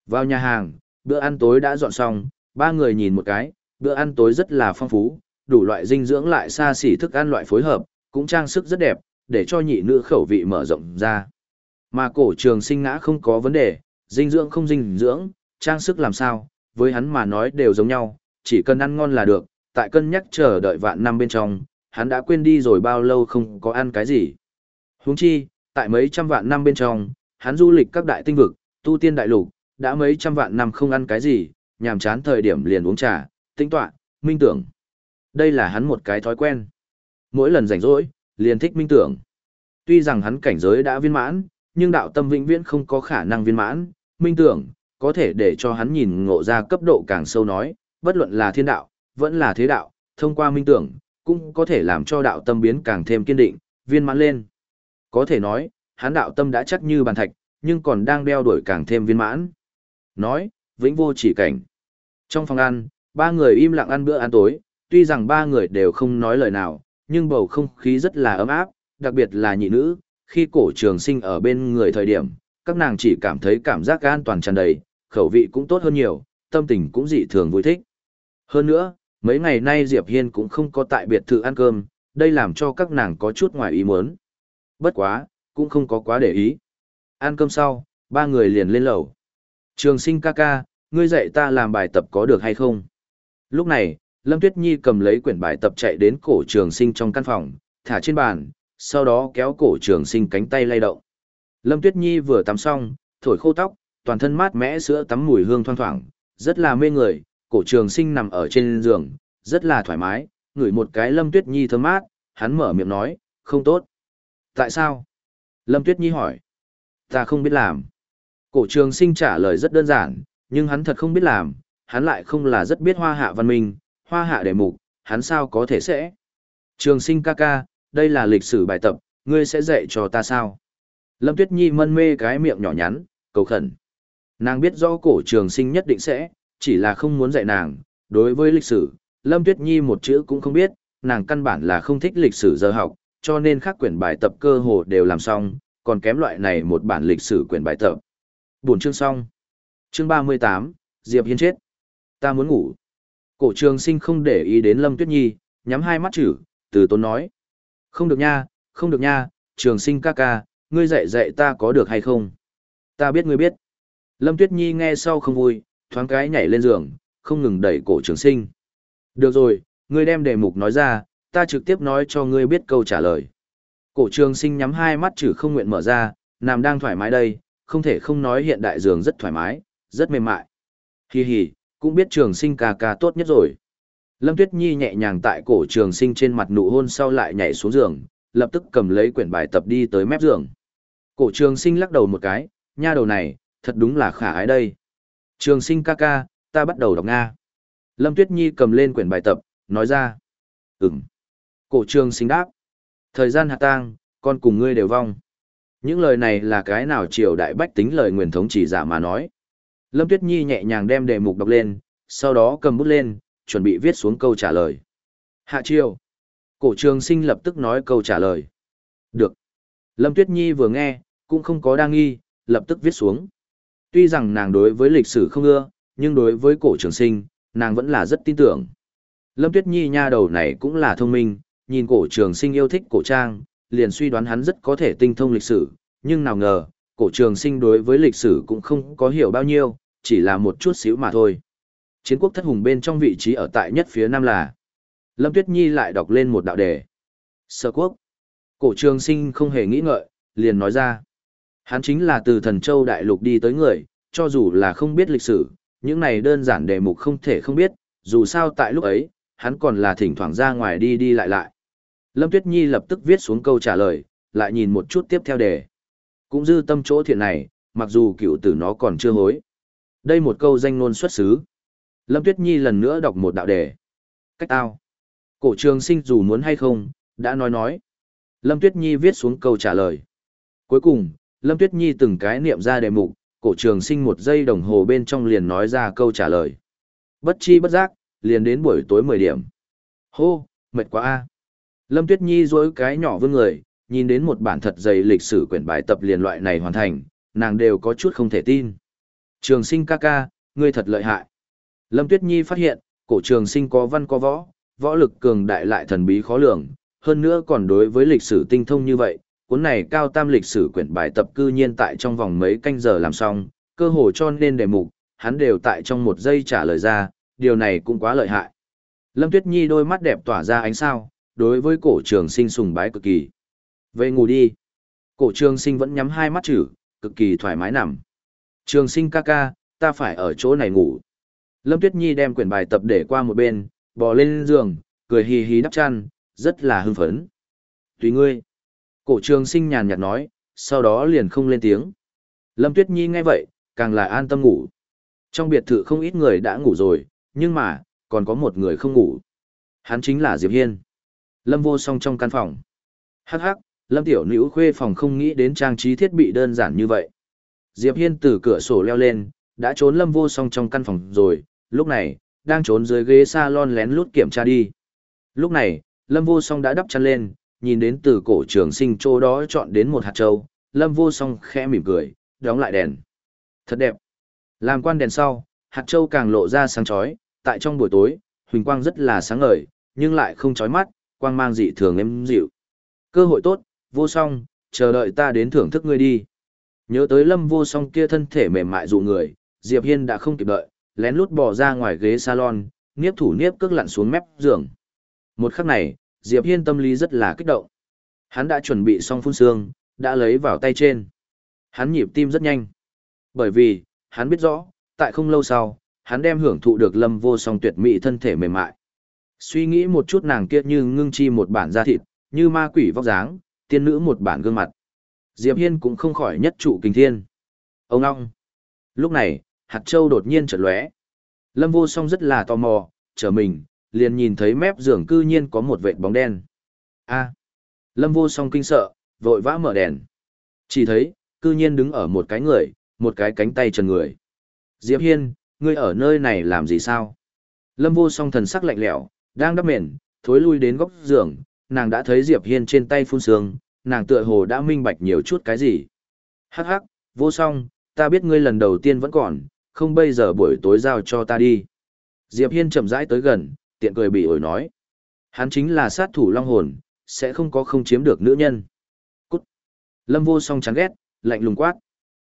Vào nhà hàng, bữa ăn tối đã dọn xong, ba người nhìn một cái, bữa ăn tối rất là phong phú, đủ loại dinh dưỡng lại xa xỉ thức ăn loại phối hợp, cũng trang sức rất đẹp, để cho nhị nữ khẩu vị mở rộng ra. Mà cổ trường sinh ngã không có vấn đề, dinh dưỡng không dinh dưỡng, trang sức làm sao, với hắn mà nói đều giống nhau, chỉ cần ăn ngon là được, tại cân nhắc chờ đợi vạn năm bên trong, hắn đã quên đi rồi bao lâu không có ăn cái gì. Huống chi, tại mấy trăm vạn năm bên trong, hắn du lịch các đại tinh vực, tu tiên đại lục, đã mấy trăm vạn năm không ăn cái gì, nhàm chán thời điểm liền uống trà, tinh tọa, minh tưởng. Đây là hắn một cái thói quen. Mỗi lần rảnh rỗi, liền thích minh tưởng. Tuy rằng hắn cảnh giới đã viên mãn, nhưng đạo tâm vĩnh viễn không có khả năng viên mãn, minh tưởng, có thể để cho hắn nhìn ngộ ra cấp độ càng sâu nói, bất luận là thiên đạo, vẫn là thế đạo, thông qua minh tưởng, cũng có thể làm cho đạo tâm biến càng thêm kiên định, viên mãn lên. Có thể nói, hắn đạo tâm đã chắc như bàn thạch, nhưng còn đang đeo đuổi càng thêm viên mãn. Nói, vĩnh vô chỉ cảnh. Trong phòng ăn, ba người im lặng ăn bữa ăn tối, tuy rằng ba người đều không nói lời nào, nhưng bầu không khí rất là ấm áp, đặc biệt là nhị nữ, khi cổ trường sinh ở bên người thời điểm, các nàng chỉ cảm thấy cảm giác an toàn tràn đầy, khẩu vị cũng tốt hơn nhiều, tâm tình cũng dị thường vui thích. Hơn nữa, mấy ngày nay Diệp Hiên cũng không có tại biệt thự ăn cơm, đây làm cho các nàng có chút ngoài ý muốn. Bất quá, cũng không có quá để ý. Ăn cơm sau, ba người liền lên lầu. Trường sinh ca ca, ngươi dạy ta làm bài tập có được hay không? Lúc này, Lâm Tuyết Nhi cầm lấy quyển bài tập chạy đến cổ trường sinh trong căn phòng, thả trên bàn, sau đó kéo cổ trường sinh cánh tay lay động. Lâm Tuyết Nhi vừa tắm xong, thổi khô tóc, toàn thân mát mẽ sữa tắm mùi hương thoang thoảng, rất là mê người, cổ trường sinh nằm ở trên giường, rất là thoải mái, ngửi một cái Lâm Tuyết Nhi thơm mát, hắn mở miệng nói, không tốt. Tại sao? Lâm Tuyết Nhi hỏi. Ta không biết làm. Cổ trường sinh trả lời rất đơn giản, nhưng hắn thật không biết làm, hắn lại không là rất biết hoa hạ văn minh, hoa hạ đề mục, hắn sao có thể sẽ. Trường sinh ca ca, đây là lịch sử bài tập, ngươi sẽ dạy cho ta sao? Lâm Tuyết Nhi mân mê cái miệng nhỏ nhắn, cầu khẩn. Nàng biết rõ cổ trường sinh nhất định sẽ, chỉ là không muốn dạy nàng. Đối với lịch sử, Lâm Tuyết Nhi một chữ cũng không biết, nàng căn bản là không thích lịch sử giờ học, cho nên các quyển bài tập cơ hồ đều làm xong, còn kém loại này một bản lịch sử quyển bài tập. Buổi chương xong. Chương 38, Diệp Hiên chết. Ta muốn ngủ. Cổ trường sinh không để ý đến Lâm Tuyết Nhi, nhắm hai mắt chữ, từ tốn nói. Không được nha, không được nha, trường sinh ca ca, ngươi dạy dạy ta có được hay không? Ta biết ngươi biết. Lâm Tuyết Nhi nghe sau không vui, thoáng cái nhảy lên giường, không ngừng đẩy cổ trường sinh. Được rồi, ngươi đem đề mục nói ra, ta trực tiếp nói cho ngươi biết câu trả lời. Cổ trường sinh nhắm hai mắt chữ không nguyện mở ra, nằm đang thoải mái đây, không thể không nói hiện đại giường rất thoải mái, rất mềm mại. Hi hi, cũng biết trường sinh ca ca tốt nhất rồi. Lâm Tuyết Nhi nhẹ nhàng tại cổ trường sinh trên mặt nụ hôn sau lại nhảy xuống giường, lập tức cầm lấy quyển bài tập đi tới mép giường. Cổ trường sinh lắc đầu một cái, nha đầu này, thật đúng là khả ái đây. Trường sinh ca ca, ta bắt đầu đọc Nga. Lâm Tuyết Nhi cầm lên quyển bài tập, nói ra. Ừm. Cổ trường sinh đáp. Thời gian hạ tang, con cùng ngươi đều vong. Những lời này là cái nào triều đại bách tính lời nguyền thống chỉ giả mà nói. Lâm Tuyết Nhi nhẹ nhàng đem đề mục đọc lên, sau đó cầm bút lên, chuẩn bị viết xuống câu trả lời. Hạ triều. Cổ trường sinh lập tức nói câu trả lời. Được. Lâm Tuyết Nhi vừa nghe, cũng không có đa nghi, lập tức viết xuống. Tuy rằng nàng đối với lịch sử không ưa, nhưng đối với cổ trường sinh, nàng vẫn là rất tin tưởng. Lâm Tuyết Nhi nha đầu này cũng là thông minh, nhìn cổ trường sinh yêu thích cổ trang, liền suy đoán hắn rất có thể tinh thông lịch sử, nhưng nào ngờ, cổ trường sinh đối với lịch sử cũng không có hiểu bao nhiêu, chỉ là một chút xíu mà thôi. Chiến quốc thất hùng bên trong vị trí ở tại nhất phía nam là. Lâm Tuyết Nhi lại đọc lên một đạo đề. Sở quốc. Cổ trường sinh không hề nghĩ ngợi, liền nói ra. Hắn chính là từ thần châu đại lục đi tới người, cho dù là không biết lịch sử, những này đơn giản đề mục không thể không biết, dù sao tại lúc ấy, hắn còn là thỉnh thoảng ra ngoài đi đi lại lại. Lâm Tuyết Nhi lập tức viết xuống câu trả lời, lại nhìn một chút tiếp theo đề. Cũng dư tâm chỗ thiện này, mặc dù cựu tử nó còn chưa hối. Đây một câu danh ngôn xuất xứ. Lâm Tuyết Nhi lần nữa đọc một đạo đề. Cách tao. Cổ trường sinh dù muốn hay không, đã nói nói. Lâm Tuyết Nhi viết xuống câu trả lời. Cuối cùng, Lâm Tuyết Nhi từng cái niệm ra đề mục, cổ trường sinh một giây đồng hồ bên trong liền nói ra câu trả lời. Bất chi bất giác, liền đến buổi tối 10 điểm. Hô, mệt quá a. Lâm Tuyết Nhi dối cái nhỏ vương người, nhìn đến một bản thật dày lịch sử quyển bài tập liền loại này hoàn thành, nàng đều có chút không thể tin. Trường sinh ca ca, ngươi thật lợi hại. Lâm Tuyết Nhi phát hiện, cổ trường sinh có văn có võ, võ lực cường đại lại thần bí khó lường, hơn nữa còn đối với lịch sử tinh thông như vậy, cuốn này cao tam lịch sử quyển bài tập cư nhiên tại trong vòng mấy canh giờ làm xong, cơ hồ cho nên đề mục, hắn đều tại trong một giây trả lời ra, điều này cũng quá lợi hại. Lâm Tuyết Nhi đôi mắt đẹp tỏa ra ánh sao, đối với cổ trường sinh sùng bái cực kỳ. Vậy ngủ đi. Cổ trường sinh vẫn nhắm hai mắt chữ, cực kỳ thoải mái nằm. Trường sinh ca ca, ta phải ở chỗ này ngủ. Lâm Tuyết Nhi đem quyển bài tập để qua một bên, bò lên giường, cười hì hì đắp chăn, rất là hưng phấn. Tùy ngươi. Cổ trường sinh nhàn nhạt nói, sau đó liền không lên tiếng. Lâm Tuyết Nhi nghe vậy, càng là an tâm ngủ. Trong biệt thự không ít người đã ngủ rồi, nhưng mà, còn có một người không ngủ. Hắn chính là Diệp Hiên. Lâm vô song trong căn phòng. Hắc hắc, Lâm tiểu nữ khuê phòng không nghĩ đến trang trí thiết bị đơn giản như vậy. Diệp Hiên từ cửa sổ leo lên, đã trốn Lâm vô song trong căn phòng rồi, lúc này, đang trốn dưới ghế salon lén lút kiểm tra đi. Lúc này, Lâm vô song đã đắp chăn lên, nhìn đến từ cổ trường sinh chỗ đó chọn đến một hạt châu, Lâm vô song khẽ mỉm cười, đóng lại đèn. Thật đẹp. Làm quan đèn sau, hạt châu càng lộ ra sáng chói, tại trong buổi tối, huỳnh quang rất là sáng ngời, nhưng lại không chói mắt, quang mang dị thường êm dịu. Cơ hội tốt, vô song, chờ đợi ta đến thưởng thức ngươi đi. Nhớ tới lâm vô song kia thân thể mềm mại dụ người, Diệp Hiên đã không kịp đợi, lén lút bỏ ra ngoài ghế salon, niếp thủ niếp cước lặn xuống mép giường. Một khắc này, Diệp Hiên tâm lý rất là kích động. Hắn đã chuẩn bị xong phun xương, đã lấy vào tay trên. Hắn nhịp tim rất nhanh. Bởi vì, hắn biết rõ, tại không lâu sau, hắn đem hưởng thụ được lâm vô song tuyệt mỹ thân thể mềm mại. Suy nghĩ một chút nàng kia như ngưng chi một bản da thịt, như ma quỷ vóc dáng, tiên nữ một bản gương mặt. Diệp Hiên cũng không khỏi nhất trụ kinh thiên. Ông long Lúc này, hạt châu đột nhiên chợt lóe. Lâm vô song rất là tò mò, chờ mình, liền nhìn thấy mép giường cư nhiên có một vệt bóng đen. A. Lâm vô song kinh sợ, vội vã mở đèn. Chỉ thấy, cư nhiên đứng ở một cái người, một cái cánh tay trần người. Diệp Hiên, ngươi ở nơi này làm gì sao? Lâm vô song thần sắc lạnh lẽo, đang đắp mền, thối lui đến góc giường, nàng đã thấy Diệp Hiên trên tay phun sương, nàng tựa hồ đã minh bạch nhiều chút cái gì. Hắc hắc, vô song, ta biết ngươi lần đầu tiên vẫn còn, không bây giờ buổi tối giao cho ta đi. Diệp Hiên chậm rãi tới gần, tiện cười bị ổi nói. Hắn chính là sát thủ long hồn, sẽ không có không chiếm được nữ nhân. Cút. Lâm vô song chán ghét, lạnh lùng quát.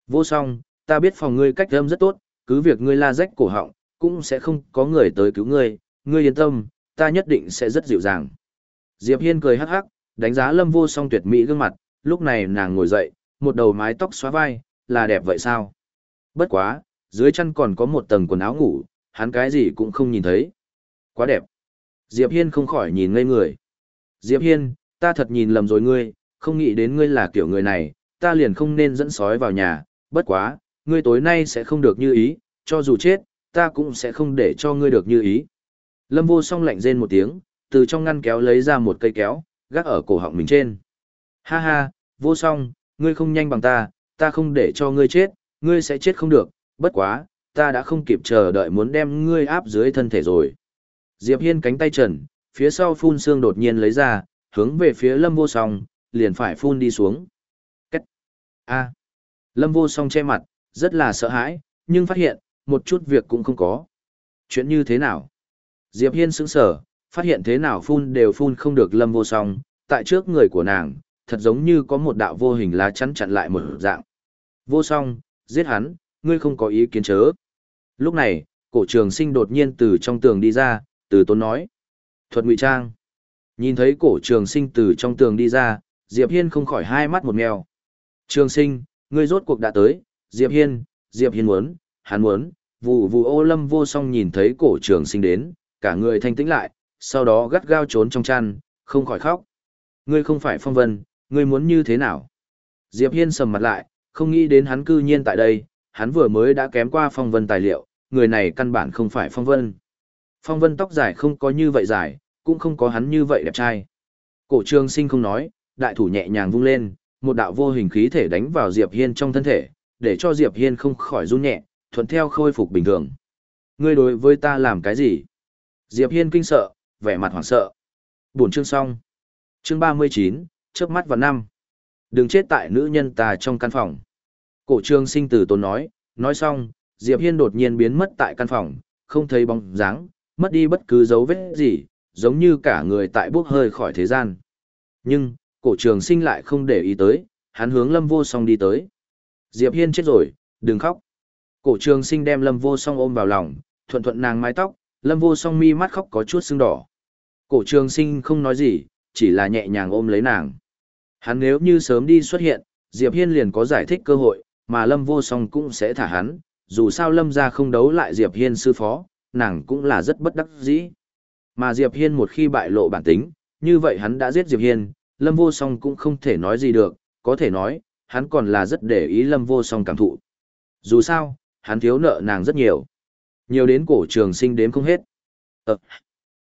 Vô song, ta biết phòng ngươi cách âm rất tốt, cứ việc ngươi la rách cổ họng, cũng sẽ không có người tới cứu ngươi, ngươi yên tâm, ta nhất định sẽ rất dịu dàng. Diệp Hiên cười hắc hắc, đánh giá lâm vô song tuyệt mỹ gương mặt, lúc này nàng ngồi dậy, một đầu mái tóc xóa vai, là đẹp vậy sao? Bất quá, dưới chân còn có một tầng quần áo ngủ, hắn cái gì cũng không nhìn thấy. Quá đẹp. Diệp Hiên không khỏi nhìn ngây người. Diệp Hiên, ta thật nhìn lầm rồi ngươi, không nghĩ đến ngươi là kiểu người này, ta liền không nên dẫn sói vào nhà, bất quá, ngươi tối nay sẽ không được như ý, cho dù chết, ta cũng sẽ không để cho ngươi được như ý. Lâm vô song lạnh rên một tiếng, từ trong ngăn kéo lấy ra một cây kéo, gác ở cổ họng mình trên. Ha ha, vô song, ngươi không nhanh bằng ta, ta không để cho ngươi chết, ngươi sẽ chết không được, bất quá, ta đã không kịp chờ đợi muốn đem ngươi áp dưới thân thể rồi. Diệp Hiên cánh tay trần, phía sau phun xương đột nhiên lấy ra, hướng về phía lâm vô song, liền phải phun đi xuống. Cách. A. Lâm vô song che mặt, rất là sợ hãi, nhưng phát hiện, một chút việc cũng không có. Chuyện như thế nào? Diệp Hiên sững sờ, phát hiện thế nào phun đều phun không được lâm vô song, tại trước người của nàng, thật giống như có một đạo vô hình lá chắn chặn lại một dạng. Vô song, giết hắn, ngươi không có ý kiến chớ. Lúc này, cổ trường sinh đột nhiên từ trong tường đi ra, từ tốn nói. Thuật ngụy trang. Nhìn thấy cổ trường sinh từ trong tường đi ra, Diệp Hiên không khỏi hai mắt một mèo. Trường sinh, ngươi rốt cuộc đã tới, Diệp Hiên, Diệp Hiên muốn, hắn muốn, vụ vụ ô lâm vô song nhìn thấy cổ trường sinh đến, cả người thanh tĩnh lại, sau đó gắt gao trốn trong chăn, không khỏi khóc. Ngươi không phải phong vân, ngươi muốn như thế nào? Diệp Hiên sầm mặt lại, không nghĩ đến hắn cư nhiên tại đây, hắn vừa mới đã kém qua phong vân tài liệu, người này căn bản không phải phong vân. Phong vân tóc dài không có như vậy dài, cũng không có hắn như vậy đẹp trai. Cổ trường sinh không nói, đại thủ nhẹ nhàng vung lên, một đạo vô hình khí thể đánh vào Diệp Hiên trong thân thể, để cho Diệp Hiên không khỏi run nhẹ, thuận theo khôi phục bình thường. Ngươi đối với ta làm cái gì? Diệp Hiên kinh sợ, vẻ mặt hoảng sợ. Buổi chương xong. Chương 39, chớp mắt vào năm. Đừng chết tại nữ nhân ta trong căn phòng. Cổ trường sinh tử tốn nói, nói xong, Diệp Hiên đột nhiên biến mất tại căn phòng, không thấy bóng dáng, mất đi bất cứ dấu vết gì, giống như cả người tại bước hơi khỏi thế gian. Nhưng, cổ trường sinh lại không để ý tới, hắn hướng lâm vô song đi tới. Diệp Hiên chết rồi, đừng khóc. Cổ trường sinh đem lâm vô song ôm vào lòng, thuận thuận nàng mái tóc, lâm vô song mi mắt khóc có chút sưng đỏ. Cổ trường sinh không nói gì, chỉ là nhẹ nhàng ôm lấy nàng. Hắn nếu như sớm đi xuất hiện, Diệp Hiên liền có giải thích cơ hội, mà lâm vô song cũng sẽ thả hắn, dù sao lâm ra không đấu lại Diệp Hiên sư phó, nàng cũng là rất bất đắc dĩ. Mà Diệp Hiên một khi bại lộ bản tính, như vậy hắn đã giết Diệp Hiên, lâm vô song cũng không thể nói gì được, có thể nói, hắn còn là rất để ý lâm vô song cảm thụ. Dù sao, hắn thiếu nợ nàng rất nhiều. Nhiều đến cổ trường sinh đếm không hết. Ờ.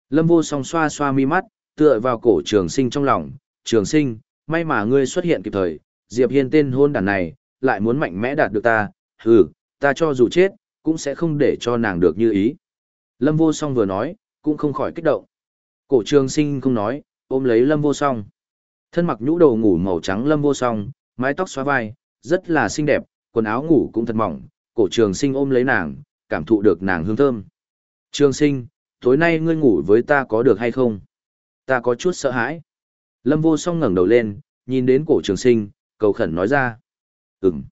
Lâm vô song xoa xoa mi mắt, tựa vào cổ trường sinh trong lòng. Trường sinh, may mà ngươi xuất hiện kịp thời, Diệp Hiên tên hôn đàn này, lại muốn mạnh mẽ đạt được ta. Hừ, ta cho dù chết, cũng sẽ không để cho nàng được như ý. Lâm vô song vừa nói, cũng không khỏi kích động. Cổ trường sinh không nói, ôm lấy lâm vô song. Thân mặc nhũ đầu ngủ màu trắng lâm vô song, mái tóc xóa vai, rất là xinh đẹp, quần áo ngủ cũng thật mỏng, cổ trường sinh ôm lấy nàng, cảm thụ được nàng hương thơm. Trường sinh, tối nay ngươi ngủ với ta có được hay không? Ta có chút sợ hãi. Lâm vô song ngẩng đầu lên, nhìn đến cổ trường sinh, cầu khẩn nói ra. Ừm.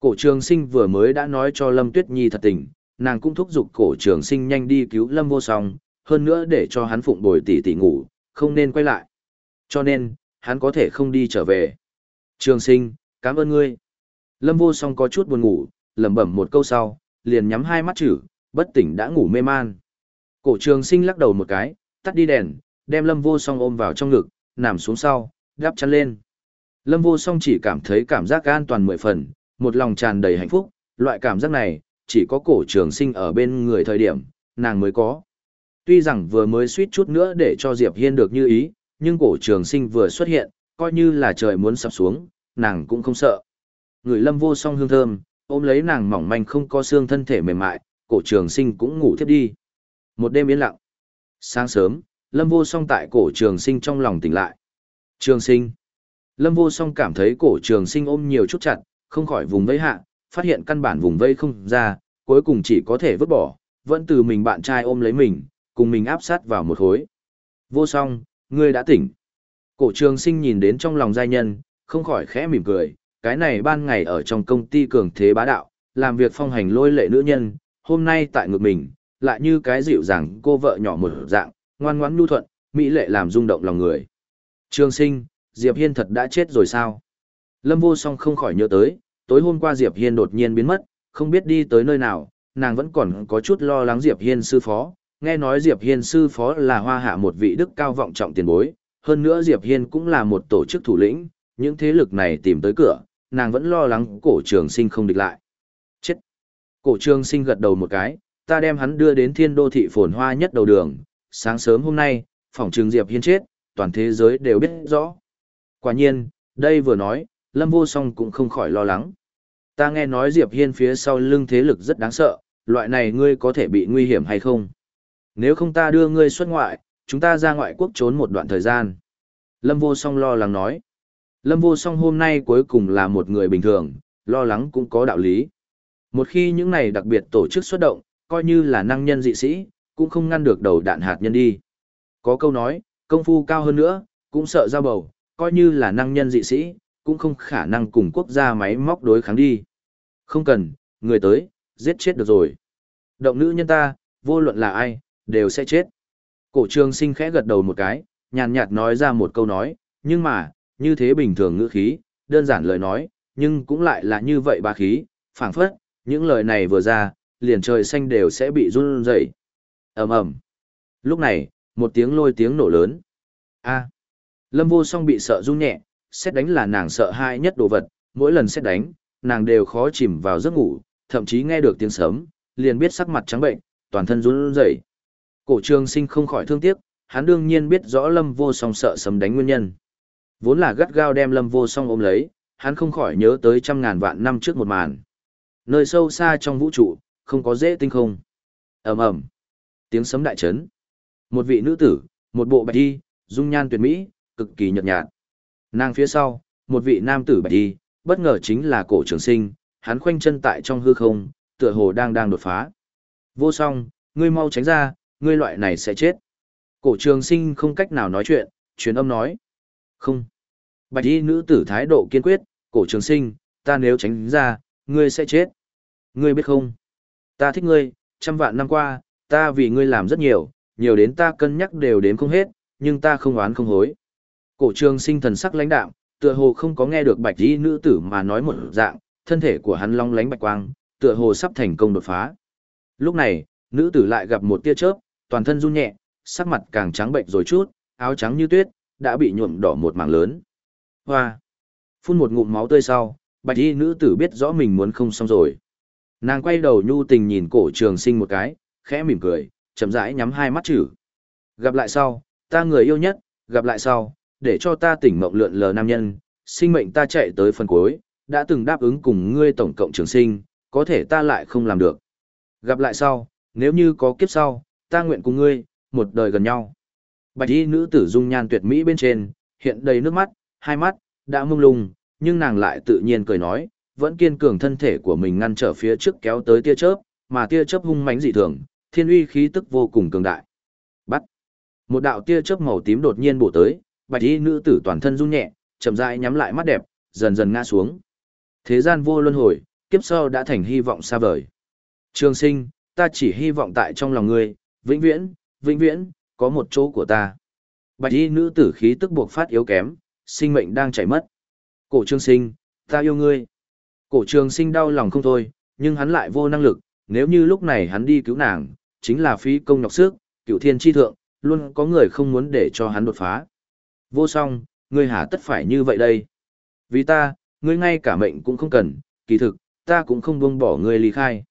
Cổ trường sinh vừa mới đã nói cho Lâm Tuyết Nhi thật tình, nàng cũng thúc giục cổ trường sinh nhanh đi cứu Lâm vô song, hơn nữa để cho hắn phụng bồi tỷ tỷ ngủ, không nên quay lại. Cho nên, hắn có thể không đi trở về. Trường sinh, cảm ơn ngươi. Lâm vô song có chút buồn ngủ, lẩm bẩm một câu sau, liền nhắm hai mắt chữ, bất tỉnh đã ngủ mê man. Cổ trường sinh lắc đầu một cái, tắt đi đèn, đem lâm vô song ôm vào trong ngực, nằm xuống sau, đắp chăn lên. Lâm vô song chỉ cảm thấy cảm giác an toàn mười phần, một lòng tràn đầy hạnh phúc, loại cảm giác này, chỉ có cổ trường sinh ở bên người thời điểm, nàng mới có. Tuy rằng vừa mới suýt chút nữa để cho Diệp Hiên được như ý, nhưng cổ trường sinh vừa xuất hiện, coi như là trời muốn sập xuống, nàng cũng không sợ. Người lâm vô song hương thơm, ôm lấy nàng mỏng manh không có xương thân thể mềm mại, cổ trường sinh cũng ngủ thiếp đi. Một đêm yên lặng. Sáng sớm, Lâm Vô Song tại cổ trường sinh trong lòng tỉnh lại. Trường sinh. Lâm Vô Song cảm thấy cổ trường sinh ôm nhiều chút chặt, không khỏi vùng vây hạ, phát hiện căn bản vùng vây không ra, cuối cùng chỉ có thể vứt bỏ, vẫn từ mình bạn trai ôm lấy mình, cùng mình áp sát vào một khối. Vô Song, ngươi đã tỉnh. Cổ trường sinh nhìn đến trong lòng giai nhân, không khỏi khẽ mỉm cười, cái này ban ngày ở trong công ty cường thế bá đạo, làm việc phong hành lôi lệ nữ nhân, hôm nay tại ngực mình, lại như cái dịu dàng cô vợ nhỏ một dạng, ngoan ngoãn nhu thuận, mỹ lệ làm rung động lòng người. trương sinh, Diệp Hiên thật đã chết rồi sao? Lâm vô song không khỏi nhớ tới, tối hôm qua Diệp Hiên đột nhiên biến mất, không biết đi tới nơi nào, nàng vẫn còn có chút lo lắng Diệp Hiên sư phó, nghe nói Diệp Hiên sư phó là hoa hạ một vị đức cao vọng trọng tiền bối, hơn nữa Diệp Hiên cũng là một tổ chức thủ lĩnh, những thế lực này tìm tới cửa, nàng vẫn lo lắng cổ trường sinh không địch lại. Chết! Cổ trường sinh gật đầu một cái, ta đem hắn đưa đến thiên đô thị phồn hoa nhất đầu đường, sáng sớm hôm nay, phòng trường Diệp Hiên chết, toàn thế giới đều biết rõ. Quả nhiên, đây vừa nói, Lâm Vô Song cũng không khỏi lo lắng. Ta nghe nói Diệp Hiên phía sau lưng thế lực rất đáng sợ, loại này ngươi có thể bị nguy hiểm hay không? Nếu không ta đưa ngươi xuất ngoại, chúng ta ra ngoại quốc trốn một đoạn thời gian. Lâm Vô Song lo lắng nói. Lâm Vô Song hôm nay cuối cùng là một người bình thường, lo lắng cũng có đạo lý. Một khi những này đặc biệt tổ chức xuất động, coi như là năng nhân dị sĩ, cũng không ngăn được đầu đạn hạt nhân đi. Có câu nói, công phu cao hơn nữa, cũng sợ ra bầu, coi như là năng nhân dị sĩ, cũng không khả năng cùng quốc gia máy móc đối kháng đi. Không cần, người tới, giết chết được rồi. Động nữ nhân ta, vô luận là ai, đều sẽ chết. Cổ trường sinh khẽ gật đầu một cái, nhàn nhạt nói ra một câu nói, nhưng mà, như thế bình thường ngữ khí, đơn giản lời nói, nhưng cũng lại là như vậy ba khí, phảng phất, những lời này vừa ra, liền trời xanh đều sẽ bị run rẩy. ầm ầm. Lúc này, một tiếng lôi tiếng nổ lớn. A. Lâm Vô Song bị sợ run nhẹ, xét đánh là nàng sợ hãi nhất đồ vật, mỗi lần xét đánh, nàng đều khó chìm vào giấc ngủ, thậm chí nghe được tiếng sớm, liền biết sắc mặt trắng bệnh, toàn thân run rẩy. Cổ Trường Sinh không khỏi thương tiếc, hắn đương nhiên biết rõ Lâm Vô Song sợ sấm đánh nguyên nhân. Vốn là gắt gao đem Lâm Vô Song ôm lấy, hắn không khỏi nhớ tới trăm ngàn vạn năm trước một màn. Nơi sâu xa trong vũ trụ, không có dễ tinh không. Ầm ầm. Tiếng sấm đại chấn. Một vị nữ tử, một bộ bạch y, dung nhan tuyệt mỹ, cực kỳ nhợt nhạt. Nàng phía sau, một vị nam tử bạch y, bất ngờ chính là cổ trường sinh, hắn khoanh chân tại trong hư không, tựa hồ đang đang đột phá. Vô song, ngươi mau tránh ra, ngươi loại này sẽ chết. Cổ trường sinh không cách nào nói chuyện, truyền âm nói. Không. Bạch y nữ tử thái độ kiên quyết, cổ trường sinh, ta nếu tránh ra, ngươi sẽ chết. Ngươi biết không? Ta thích ngươi, trăm vạn năm qua, ta vì ngươi làm rất nhiều, nhiều đến ta cân nhắc đều đến không hết, nhưng ta không oán không hối. Cổ trường sinh thần sắc lãnh đạm, tựa hồ không có nghe được bạch y nữ tử mà nói một dạng, thân thể của hắn long lánh bạch quang, tựa hồ sắp thành công đột phá. Lúc này, nữ tử lại gặp một tia chớp, toàn thân run nhẹ, sắc mặt càng trắng bệnh rồi chút, áo trắng như tuyết, đã bị nhuộm đỏ một mảng lớn. Hoa! Phun một ngụm máu tươi sau, bạch y nữ tử biết rõ mình muốn không xong rồi. Nàng quay đầu nhu tình nhìn cổ trường sinh một cái, khẽ mỉm cười, chậm rãi nhắm hai mắt chữ. Gặp lại sau, ta người yêu nhất, gặp lại sau, để cho ta tỉnh mộng lượn lờ nam nhân, sinh mệnh ta chạy tới phần cuối, đã từng đáp ứng cùng ngươi tổng cộng trường sinh, có thể ta lại không làm được. Gặp lại sau, nếu như có kiếp sau, ta nguyện cùng ngươi, một đời gần nhau. Bạch y nữ tử dung nhan tuyệt mỹ bên trên, hiện đầy nước mắt, hai mắt, đã mông lung, nhưng nàng lại tự nhiên cười nói, vẫn kiên cường thân thể của mình ngăn trở phía trước kéo tới tia chớp, mà tia chớp hung mãnh dị thường, thiên uy khí tức vô cùng cường đại. Bắt. Một đạo tia chớp màu tím đột nhiên bổ tới, bạch y nữ tử toàn thân run nhẹ, chậm rãi nhắm lại mắt đẹp, dần dần ngã xuống. Thế gian vô luân hồi, kiếp sau đã thành hy vọng xa vời. Trường sinh, ta chỉ hy vọng tại trong lòng ngươi, vĩnh viễn, vĩnh viễn, có một chỗ của ta. Bạch y nữ tử khí tức buộc phát yếu kém, sinh mệnh đang chảy mất. Cổ trường sinh, ta yêu ngươi. Cổ trường sinh đau lòng không thôi, nhưng hắn lại vô năng lực, nếu như lúc này hắn đi cứu nàng, chính là phí công nhọc sức, cựu thiên chi thượng, luôn có người không muốn để cho hắn đột phá. Vô song, ngươi hả tất phải như vậy đây. Vì ta, ngươi ngay cả mệnh cũng không cần, kỳ thực, ta cũng không buông bỏ ngươi ly khai.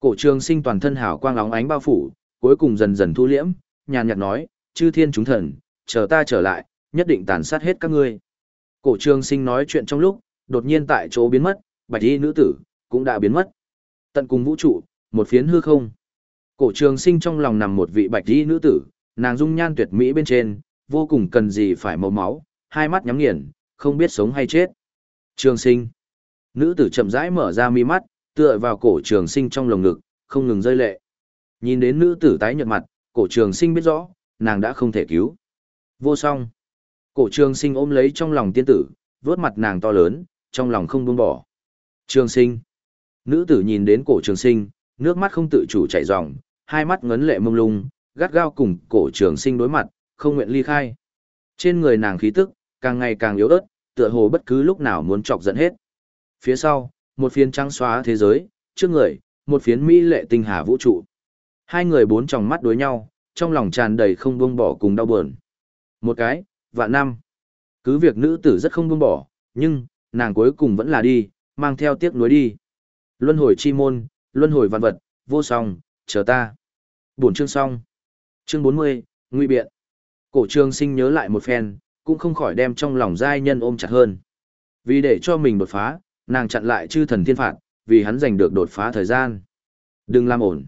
Cổ trường sinh toàn thân hào quang óng ánh bao phủ, cuối cùng dần dần thu liễm, nhàn nhạt nói, chư thiên chúng thần, chờ ta trở lại, nhất định tàn sát hết các ngươi. Cổ trường sinh nói chuyện trong lúc, đột nhiên tại chỗ biến mất, bạch y nữ tử, cũng đã biến mất. Tận cùng vũ trụ, một phiến hư không. Cổ trường sinh trong lòng nằm một vị bạch y nữ tử, nàng dung nhan tuyệt mỹ bên trên, vô cùng cần gì phải màu máu, hai mắt nhắm nghiền, không biết sống hay chết. Trường sinh. Nữ tử chậm rãi mở ra mi mắt, tựa vào cổ trường sinh trong lồng ngực, không ngừng rơi lệ. Nhìn đến nữ tử tái nhợt mặt, cổ trường sinh biết rõ, nàng đã không thể cứu. Vô song. Cổ trường sinh ôm lấy trong lòng tiên tử, vớt mặt nàng to lớn, trong lòng không buông bỏ. Trường sinh. Nữ tử nhìn đến cổ trường sinh, nước mắt không tự chủ chảy ròng, hai mắt ngấn lệ mông lung, gắt gao cùng cổ trường sinh đối mặt, không nguyện ly khai. Trên người nàng khí tức, càng ngày càng yếu ớt, tựa hồ bất cứ lúc nào muốn chọc giận hết. Phía sau, một phiến trắng xóa thế giới, trước người, một phiến mỹ lệ tinh hà vũ trụ. Hai người bốn tròng mắt đối nhau, trong lòng tràn đầy không buông bỏ cùng đau buồn. Một cái, vạn năm. Cứ việc nữ tử rất không buông bỏ, nhưng, nàng cuối cùng vẫn là đi, mang theo tiếc nuối đi. Luân hồi chi môn, luân hồi vạn vật, vô song, chờ ta. Buồn chương xong. Chương 40, Nguy biện. Cổ trường sinh nhớ lại một phen, cũng không khỏi đem trong lòng giai nhân ôm chặt hơn. Vì để cho mình đột phá, nàng chặn lại chư thần thiên phạt, vì hắn giành được đột phá thời gian. Đừng làm ổn.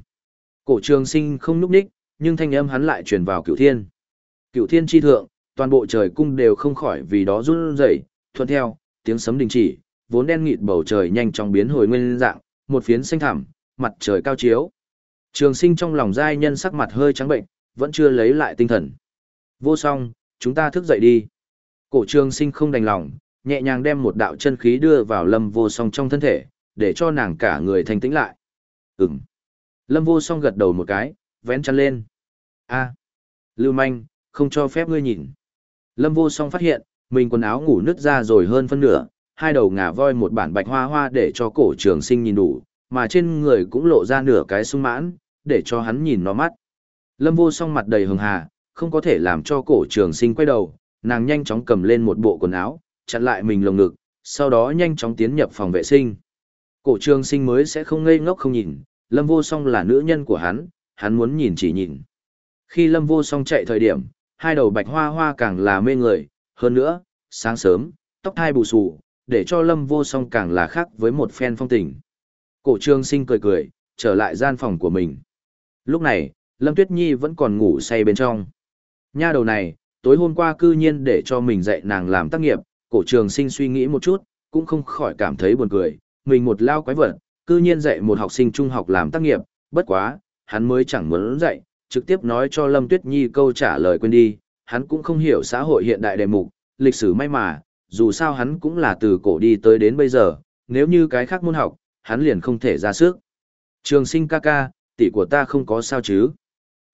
Cổ trường sinh không núp đích, nhưng thanh âm hắn lại truyền vào cựu thiên. Cựu thiên chi thượng, toàn bộ trời cung đều không khỏi vì đó run rẩy, thuận theo, tiếng sấm đình chỉ, vốn đen nghịt bầu trời nhanh chóng biến hồi nguyên dạng, một phiến xanh thẳm, mặt trời cao chiếu. Trường sinh trong lòng giai nhân sắc mặt hơi trắng bệnh, vẫn chưa lấy lại tinh thần. Vô song, chúng ta thức dậy đi. Cổ trường sinh không đành lòng, nhẹ nhàng đem một đạo chân khí đưa vào lâm vô song trong thân thể, để cho nàng cả người thanh tĩnh lại. Ừm. Lâm vô song gật đầu một cái, vén chăn lên. a Lưu manh, không cho phép ngươi nhìn. Lâm vô song phát hiện, mình quần áo ngủ nứt ra rồi hơn phân nửa, hai đầu ngả voi một bản bạch hoa hoa để cho cổ trường sinh nhìn đủ, mà trên người cũng lộ ra nửa cái sung mãn, để cho hắn nhìn nó mắt. Lâm vô song mặt đầy hường hà, không có thể làm cho cổ trường sinh quay đầu, nàng nhanh chóng cầm lên một bộ quần áo, chặn lại mình lồng ngực, sau đó nhanh chóng tiến nhập phòng vệ sinh. Cổ trường sinh mới sẽ không ngây ngốc không nhìn, Lâm vô song là nữ nhân của hắn, hắn muốn nhìn chỉ nhìn. Khi Lâm vô song chạy thời điểm, hai đầu bạch hoa hoa càng là mê người, hơn nữa, sáng sớm, tóc hai bù xù, để cho Lâm vô song càng là khác với một phen phong tình. Cổ trường sinh cười cười, trở lại gian phòng của mình. Lúc này, Lâm Tuyết Nhi vẫn còn ngủ say bên trong. Nha đầu này, tối hôm qua cư nhiên để cho mình dạy nàng làm tác nghiệp, cổ trường sinh suy nghĩ một chút, cũng không khỏi cảm thấy buồn cười. Mình một lao quái vật, cư nhiên dạy một học sinh trung học làm tác nghiệp, bất quá, hắn mới chẳng muốn dạy, trực tiếp nói cho Lâm Tuyết Nhi câu trả lời quên đi, hắn cũng không hiểu xã hội hiện đại đề mục, lịch sử may mà, dù sao hắn cũng là từ cổ đi tới đến bây giờ, nếu như cái khác môn học, hắn liền không thể ra sức. Trường sinh ca ca, tỷ của ta không có sao chứ.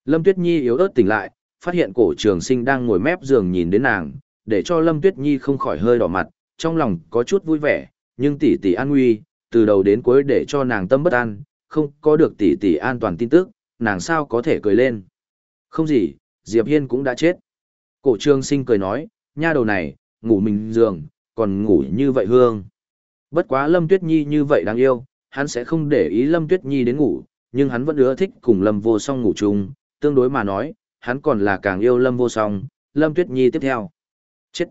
Lâm Tuyết Nhi yếu ớt tỉnh lại, phát hiện cổ trường sinh đang ngồi mép giường nhìn đến nàng, để cho Lâm Tuyết Nhi không khỏi hơi đỏ mặt, trong lòng có chút vui vẻ, nhưng tỷ tỷ an nguy, từ đầu đến cuối để cho nàng tâm bất an, không có được tỷ tỷ an toàn tin tức, nàng sao có thể cười lên. Không gì, Diệp Hiên cũng đã chết. Cổ Trương sinh cười nói, nha đầu này, ngủ mình giường, còn ngủ như vậy hương. Bất quá Lâm Tuyết Nhi như vậy đáng yêu, hắn sẽ không để ý Lâm Tuyết Nhi đến ngủ, nhưng hắn vẫn ưa thích cùng Lâm Vô Song ngủ chung, tương đối mà nói, hắn còn là càng yêu Lâm Vô Song, Lâm Tuyết Nhi tiếp theo. Chết!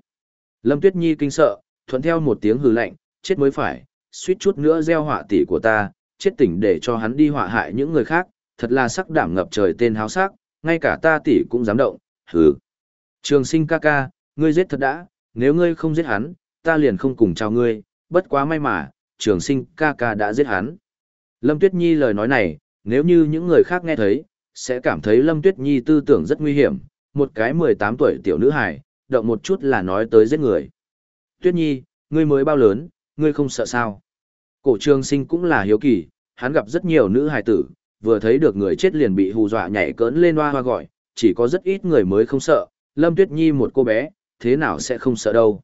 Lâm Tuyết Nhi kinh sợ, thuận theo một tiếng hừ lạnh, chết mới phải, suýt chút nữa gieo họa tỷ của ta, chết tỉnh để cho hắn đi họa hại những người khác, thật là sắc đảm ngập trời tên háo sắc, ngay cả ta tỷ cũng dám động, hừ. Trường sinh ca ca, ngươi giết thật đã, nếu ngươi không giết hắn, ta liền không cùng chào ngươi, bất quá may mà, trường sinh ca ca đã giết hắn. Lâm Tuyết Nhi lời nói này, nếu như những người khác nghe thấy, sẽ cảm thấy Lâm Tuyết Nhi tư tưởng rất nguy hiểm, một cái 18 tuổi tiểu nữ hài, động một chút là nói tới giết người. Tuyết Nhi, ngươi mới bao lớn, ngươi không sợ sao? Cổ trường sinh cũng là hiếu kỳ, hắn gặp rất nhiều nữ hài tử, vừa thấy được người chết liền bị hù dọa nhảy cỡn lên hoa hoa gọi, chỉ có rất ít người mới không sợ, Lâm Tuyết Nhi một cô bé, thế nào sẽ không sợ đâu.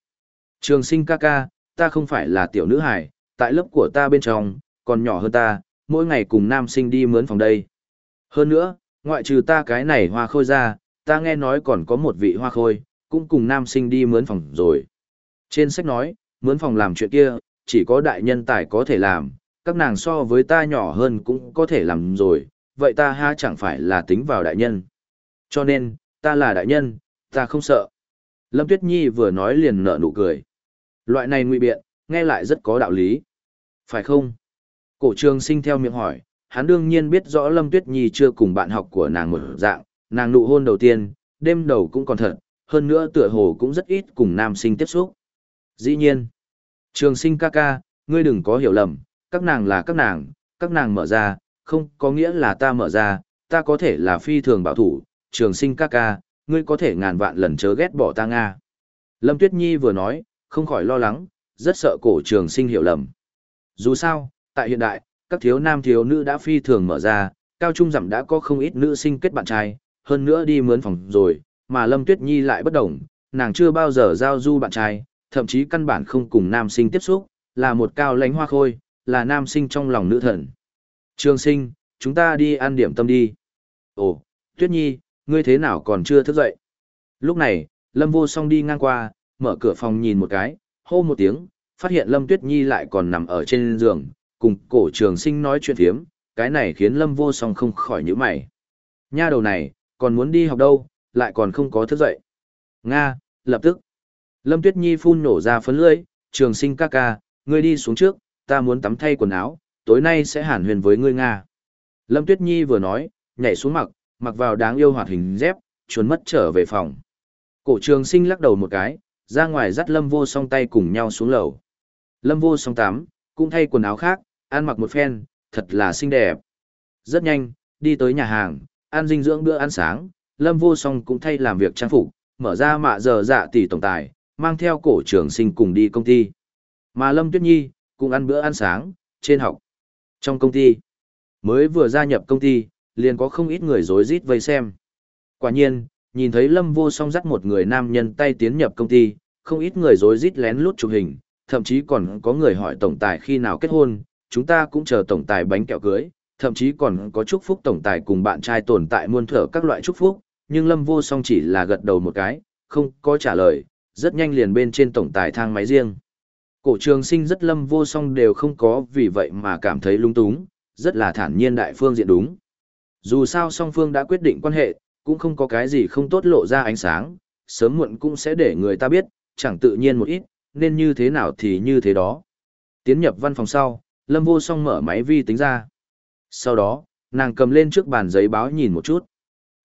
Trường sinh ca ca, ta không phải là tiểu nữ hài, tại lớp của ta bên trong, còn nhỏ hơn ta, mỗi ngày cùng nam sinh đi mướn phòng đây. Hơn nữa, ngoại trừ ta cái này hoa khôi ra, ta nghe nói còn có một vị hoa khôi, cũng cùng nam sinh đi mướn phòng rồi. Trên sách nói, mướn phòng làm chuyện kia, chỉ có đại nhân tài có thể làm, các nàng so với ta nhỏ hơn cũng có thể làm rồi, vậy ta ha chẳng phải là tính vào đại nhân. Cho nên, ta là đại nhân, ta không sợ. Lâm Tuyết Nhi vừa nói liền nở nụ cười. Loại này nguy biện, nghe lại rất có đạo lý. Phải không? Cổ trường sinh theo miệng hỏi, hắn đương nhiên biết rõ Lâm Tuyết Nhi chưa cùng bạn học của nàng một dạng, nàng nụ hôn đầu tiên, đêm đầu cũng còn thật, hơn nữa tựa hồ cũng rất ít cùng nam sinh tiếp xúc. Dĩ nhiên, trường sinh ca ca, ngươi đừng có hiểu lầm, các nàng là các nàng, các nàng mở ra, không có nghĩa là ta mở ra, ta có thể là phi thường bảo thủ, trường sinh ca ca, ngươi có thể ngàn vạn lần chớ ghét bỏ ta Nga. Lâm Tuyết Nhi vừa nói, không khỏi lo lắng, rất sợ cổ trường sinh hiểu lầm. Dù sao, tại hiện đại, các thiếu nam thiếu nữ đã phi thường mở ra, cao trung giảm đã có không ít nữ sinh kết bạn trai, hơn nữa đi mướn phòng rồi, mà Lâm Tuyết Nhi lại bất đồng, nàng chưa bao giờ giao du bạn trai, thậm chí căn bản không cùng nam sinh tiếp xúc, là một cao lãnh hoa khôi, là nam sinh trong lòng nữ thần. Trường sinh, chúng ta đi ăn điểm tâm đi. Ồ, Tuyết Nhi, ngươi thế nào còn chưa thức dậy? Lúc này, Lâm vô song đi ngang qua, mở cửa phòng nhìn một cái, hô một tiếng, phát hiện Lâm Tuyết Nhi lại còn nằm ở trên giường, cùng cổ trường sinh nói chuyện thiếm, cái này khiến Lâm vô song không khỏi nhíu mày. Nha đầu này, còn muốn đi học đâu, lại còn không có thức dậy. Nga, lập tức. Lâm Tuyết Nhi phun nổ ra phấn lưỡi, trường sinh ca ca, ngươi đi xuống trước, ta muốn tắm thay quần áo, tối nay sẽ hàn huyền với ngươi Nga. Lâm Tuyết Nhi vừa nói, nhảy xuống mặc, mặc vào đáng yêu hoạt hình dép, chuồn mất trở về phòng. Cổ trường sinh lắc đầu một cái, ra ngoài dắt Lâm vô song tay cùng nhau xuống lầu. Lâm vô song tắm, cũng thay quần áo khác, ăn mặc một phen, thật là xinh đẹp. Rất nhanh, đi tới nhà hàng, ăn dinh dưỡng bữa ăn sáng, Lâm vô song cũng thay làm việc trang phục, mở ra mạ giờ dạ tỷ tổng tài, mang theo cổ trường sinh cùng đi công ty. Mà Lâm Tuyết Nhi, cũng ăn bữa ăn sáng, trên học. Trong công ty, mới vừa gia nhập công ty, liền có không ít người rối rít vây xem. Quả nhiên, nhìn thấy Lâm Vô Song dắt một người nam nhân tay tiến nhập công ty, không ít người rối rít lén lút chụp hình, thậm chí còn có người hỏi tổng tài khi nào kết hôn, chúng ta cũng chờ tổng tài bánh kẹo cưới, thậm chí còn có chúc phúc tổng tài cùng bạn trai tồn tại muôn thở các loại chúc phúc, nhưng Lâm Vô Song chỉ là gật đầu một cái, không có trả lời, rất nhanh liền bên trên tổng tài thang máy riêng. Cổ trường sinh rất Lâm Vô Song đều không có vì vậy mà cảm thấy lung túng, rất là thản nhiên đại phương diện đúng. Dù sao song phương đã quyết định quan hệ, cũng không có cái gì không tốt lộ ra ánh sáng, sớm muộn cũng sẽ để người ta biết, chẳng tự nhiên một ít, nên như thế nào thì như thế đó. Tiến nhập văn phòng sau, Lâm Vô Song mở máy vi tính ra. Sau đó, nàng cầm lên trước bàn giấy báo nhìn một chút.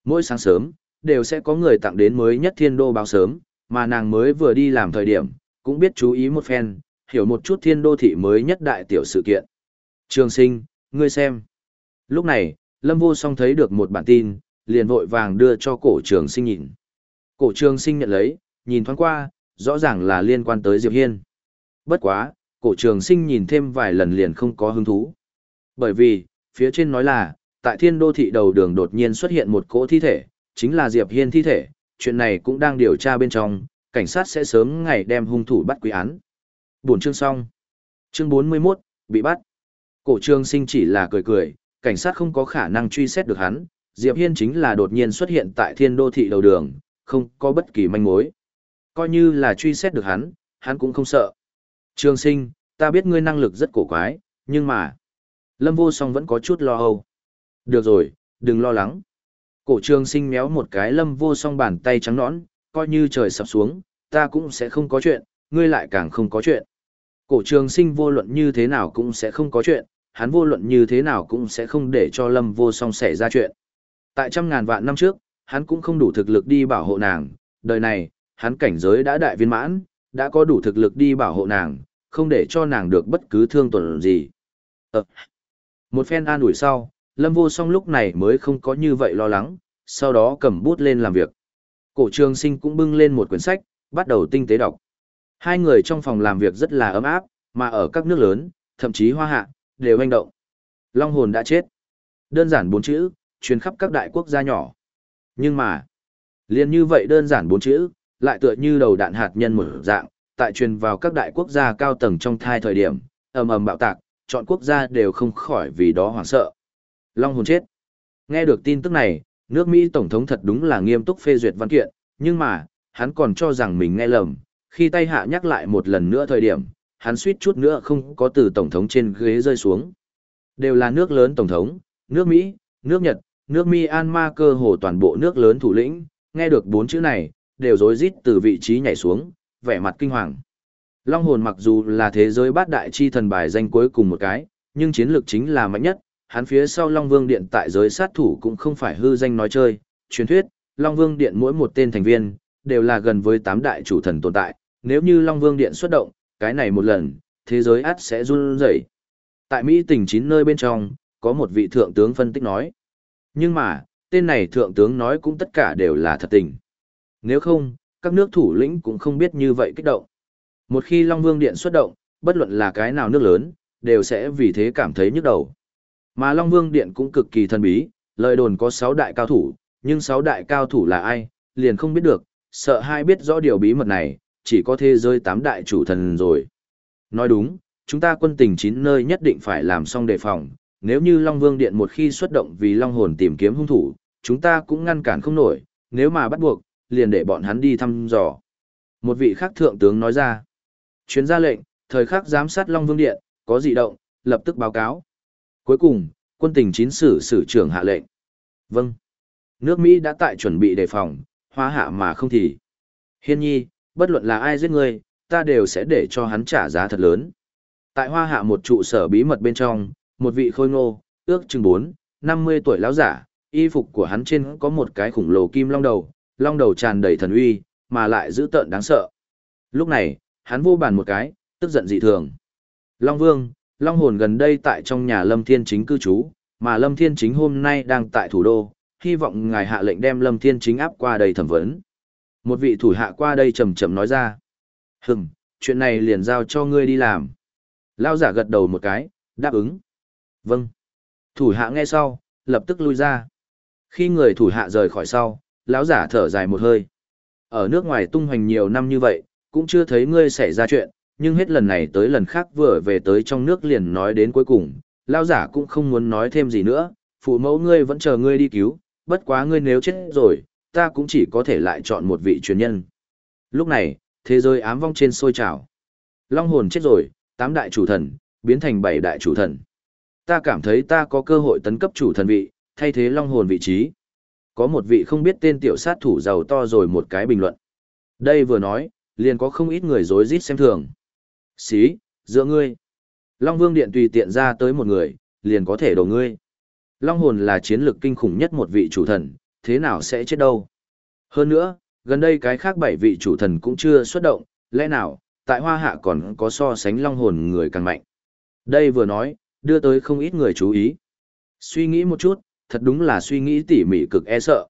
Mỗi sáng sớm, đều sẽ có người tặng đến mới nhất thiên đô báo sớm, mà nàng mới vừa đi làm thời điểm, cũng biết chú ý một phen, hiểu một chút thiên đô thị mới nhất đại tiểu sự kiện. Trường sinh, ngươi xem. Lúc này, Lâm Vô Song thấy được một bản tin, liền vội vàng đưa cho cổ trường sinh nhìn. Cổ trường sinh nhận lấy, nhìn thoáng qua, rõ ràng là liên quan tới Diệp Hiên. Bất quá, cổ trường sinh nhìn thêm vài lần liền không có hứng thú. Bởi vì, phía trên nói là, tại thiên đô thị đầu đường đột nhiên xuất hiện một cỗ thi thể, chính là Diệp Hiên thi thể, chuyện này cũng đang điều tra bên trong, cảnh sát sẽ sớm ngày đem hung thủ bắt quý án. Buổi chương xong. Chương 41, bị bắt. Cổ trương sinh chỉ là cười cười, cảnh sát không có khả năng truy xét được hắn, Diệp Hiên chính là đột nhiên xuất hiện tại thiên đô thị đầu đường, không có bất kỳ manh mối. Coi như là truy xét được hắn, hắn cũng không sợ. Trương sinh, ta biết ngươi năng lực rất cổ quái, nhưng mà... Lâm vô song vẫn có chút lo âu. Được rồi, đừng lo lắng. Cổ trường sinh méo một cái lâm vô song bàn tay trắng nõn, coi như trời sập xuống, ta cũng sẽ không có chuyện, ngươi lại càng không có chuyện. Cổ trường sinh vô luận như thế nào cũng sẽ không có chuyện, hắn vô luận như thế nào cũng sẽ không để cho lâm vô song xảy ra chuyện. Tại trăm ngàn vạn năm trước, hắn cũng không đủ thực lực đi bảo hộ nàng, đời này, hắn cảnh giới đã đại viên mãn, đã có đủ thực lực đi bảo hộ nàng, không để cho nàng được bất cứ thương tổn gì. Ờ. Một phen an ủi sau, Lâm Vô Song lúc này mới không có như vậy lo lắng, sau đó cầm bút lên làm việc. Cổ trường sinh cũng bưng lên một quyển sách, bắt đầu tinh tế đọc. Hai người trong phòng làm việc rất là ấm áp, mà ở các nước lớn, thậm chí hoa hạ, đều hành động. Long hồn đã chết. Đơn giản bốn chữ, truyền khắp các đại quốc gia nhỏ. Nhưng mà, liền như vậy đơn giản bốn chữ, lại tựa như đầu đạn hạt nhân một dạng, tại truyền vào các đại quốc gia cao tầng trong thai thời điểm, ầm ầm bạo tạc, chọn quốc gia đều không khỏi vì đó hoảng sợ. Long hồn chết. Nghe được tin tức này, nước Mỹ Tổng thống thật đúng là nghiêm túc phê duyệt văn kiện, nhưng mà, hắn còn cho rằng mình nghe lầm, khi tay hạ nhắc lại một lần nữa thời điểm, hắn suýt chút nữa không có từ Tổng thống trên ghế rơi xuống. Đều là nước lớn Tổng thống, nước Mỹ, nước Nhật, nước Myanmar cơ hồ toàn bộ nước lớn thủ lĩnh, nghe được bốn chữ này, đều rối rít từ vị trí nhảy xuống, vẻ mặt kinh hoàng. Long hồn mặc dù là thế giới bát đại chi thần bài danh cuối cùng một cái, nhưng chiến lược chính là mạnh nhất, hắn phía sau Long Vương Điện tại giới sát thủ cũng không phải hư danh nói chơi, truyền thuyết, Long Vương Điện mỗi một tên thành viên, đều là gần với tám đại chủ thần tồn tại, nếu như Long Vương Điện xuất động, cái này một lần, thế giới át sẽ run rẩy. Tại Mỹ tỉnh chín nơi bên trong, có một vị thượng tướng phân tích nói. Nhưng mà, tên này thượng tướng nói cũng tất cả đều là thật tình. Nếu không, các nước thủ lĩnh cũng không biết như vậy kích động. Một khi Long Vương Điện xuất động, bất luận là cái nào nước lớn, đều sẽ vì thế cảm thấy nhức đầu. Mà Long Vương Điện cũng cực kỳ thần bí, lời đồn có 6 đại cao thủ, nhưng 6 đại cao thủ là ai, liền không biết được, sợ hai biết rõ điều bí mật này, chỉ có thế giới 8 đại chủ thần rồi. Nói đúng, chúng ta quân tình chín nơi nhất định phải làm xong đề phòng, nếu như Long Vương Điện một khi xuất động vì Long Hồn tìm kiếm hung thủ, chúng ta cũng ngăn cản không nổi, nếu mà bắt buộc, liền để bọn hắn đi thăm dò. Một vị khác thượng tướng nói ra, chuyến ra lệnh, thời khắc giám sát Long Vương Điện, có dị động, lập tức báo cáo. Cuối cùng, quân tình chín sử sử trưởng hạ lệnh. Vâng. Nước Mỹ đã tại chuẩn bị đề phòng, hóa hạ mà không thì. Hiên nhi, bất luận là ai giết ngươi, ta đều sẽ để cho hắn trả giá thật lớn. Tại hoa hạ một trụ sở bí mật bên trong, một vị khôi ngô, ước chừng 4, 50 tuổi lão giả, y phục của hắn trên có một cái khủng lồ kim long đầu, long đầu tràn đầy thần uy, mà lại dữ tợn đáng sợ. Lúc này, hắn vô bàn một cái, tức giận dị thường. Long Vương, Long Hồn gần đây tại trong nhà Lâm Thiên Chính cư trú, mà Lâm Thiên Chính hôm nay đang tại thủ đô, hy vọng ngài hạ lệnh đem Lâm Thiên Chính áp qua đây thẩm vấn. Một vị thủ hạ qua đây trầm trầm nói ra. Hừm, chuyện này liền giao cho ngươi đi làm. Lao giả gật đầu một cái, đáp ứng. Vâng. Thủ hạ nghe sau, lập tức lui ra. Khi người thủ hạ rời khỏi sau, lão giả thở dài một hơi. Ở nước ngoài tung hoành nhiều năm như vậy, cũng chưa thấy ngươi xảy ra chuyện, nhưng hết lần này tới lần khác vừa về tới trong nước liền nói đến cuối cùng, lão giả cũng không muốn nói thêm gì nữa, phụ mẫu ngươi vẫn chờ ngươi đi cứu, bất quá ngươi nếu chết rồi, ta cũng chỉ có thể lại chọn một vị truyền nhân. Lúc này, thế giới ám vong trên sôi trào. Long hồn chết rồi, tám đại chủ thần, biến thành bảy đại chủ thần. Ta cảm thấy ta có cơ hội tấn cấp chủ thần vị, thay thế long hồn vị trí. Có một vị không biết tên tiểu sát thủ giàu to rồi một cái bình luận. Đây vừa nói, liền có không ít người dối rít xem thường. Xí, giữa ngươi. Long Vương Điện tùy tiện ra tới một người, liền có thể đổ ngươi. Long hồn là chiến lược kinh khủng nhất một vị chủ thần, thế nào sẽ chết đâu. Hơn nữa, gần đây cái khác bảy vị chủ thần cũng chưa xuất động, lẽ nào, tại hoa hạ còn có so sánh long hồn người càng mạnh. Đây vừa nói, đưa tới không ít người chú ý. Suy nghĩ một chút, thật đúng là suy nghĩ tỉ mỉ cực e sợ.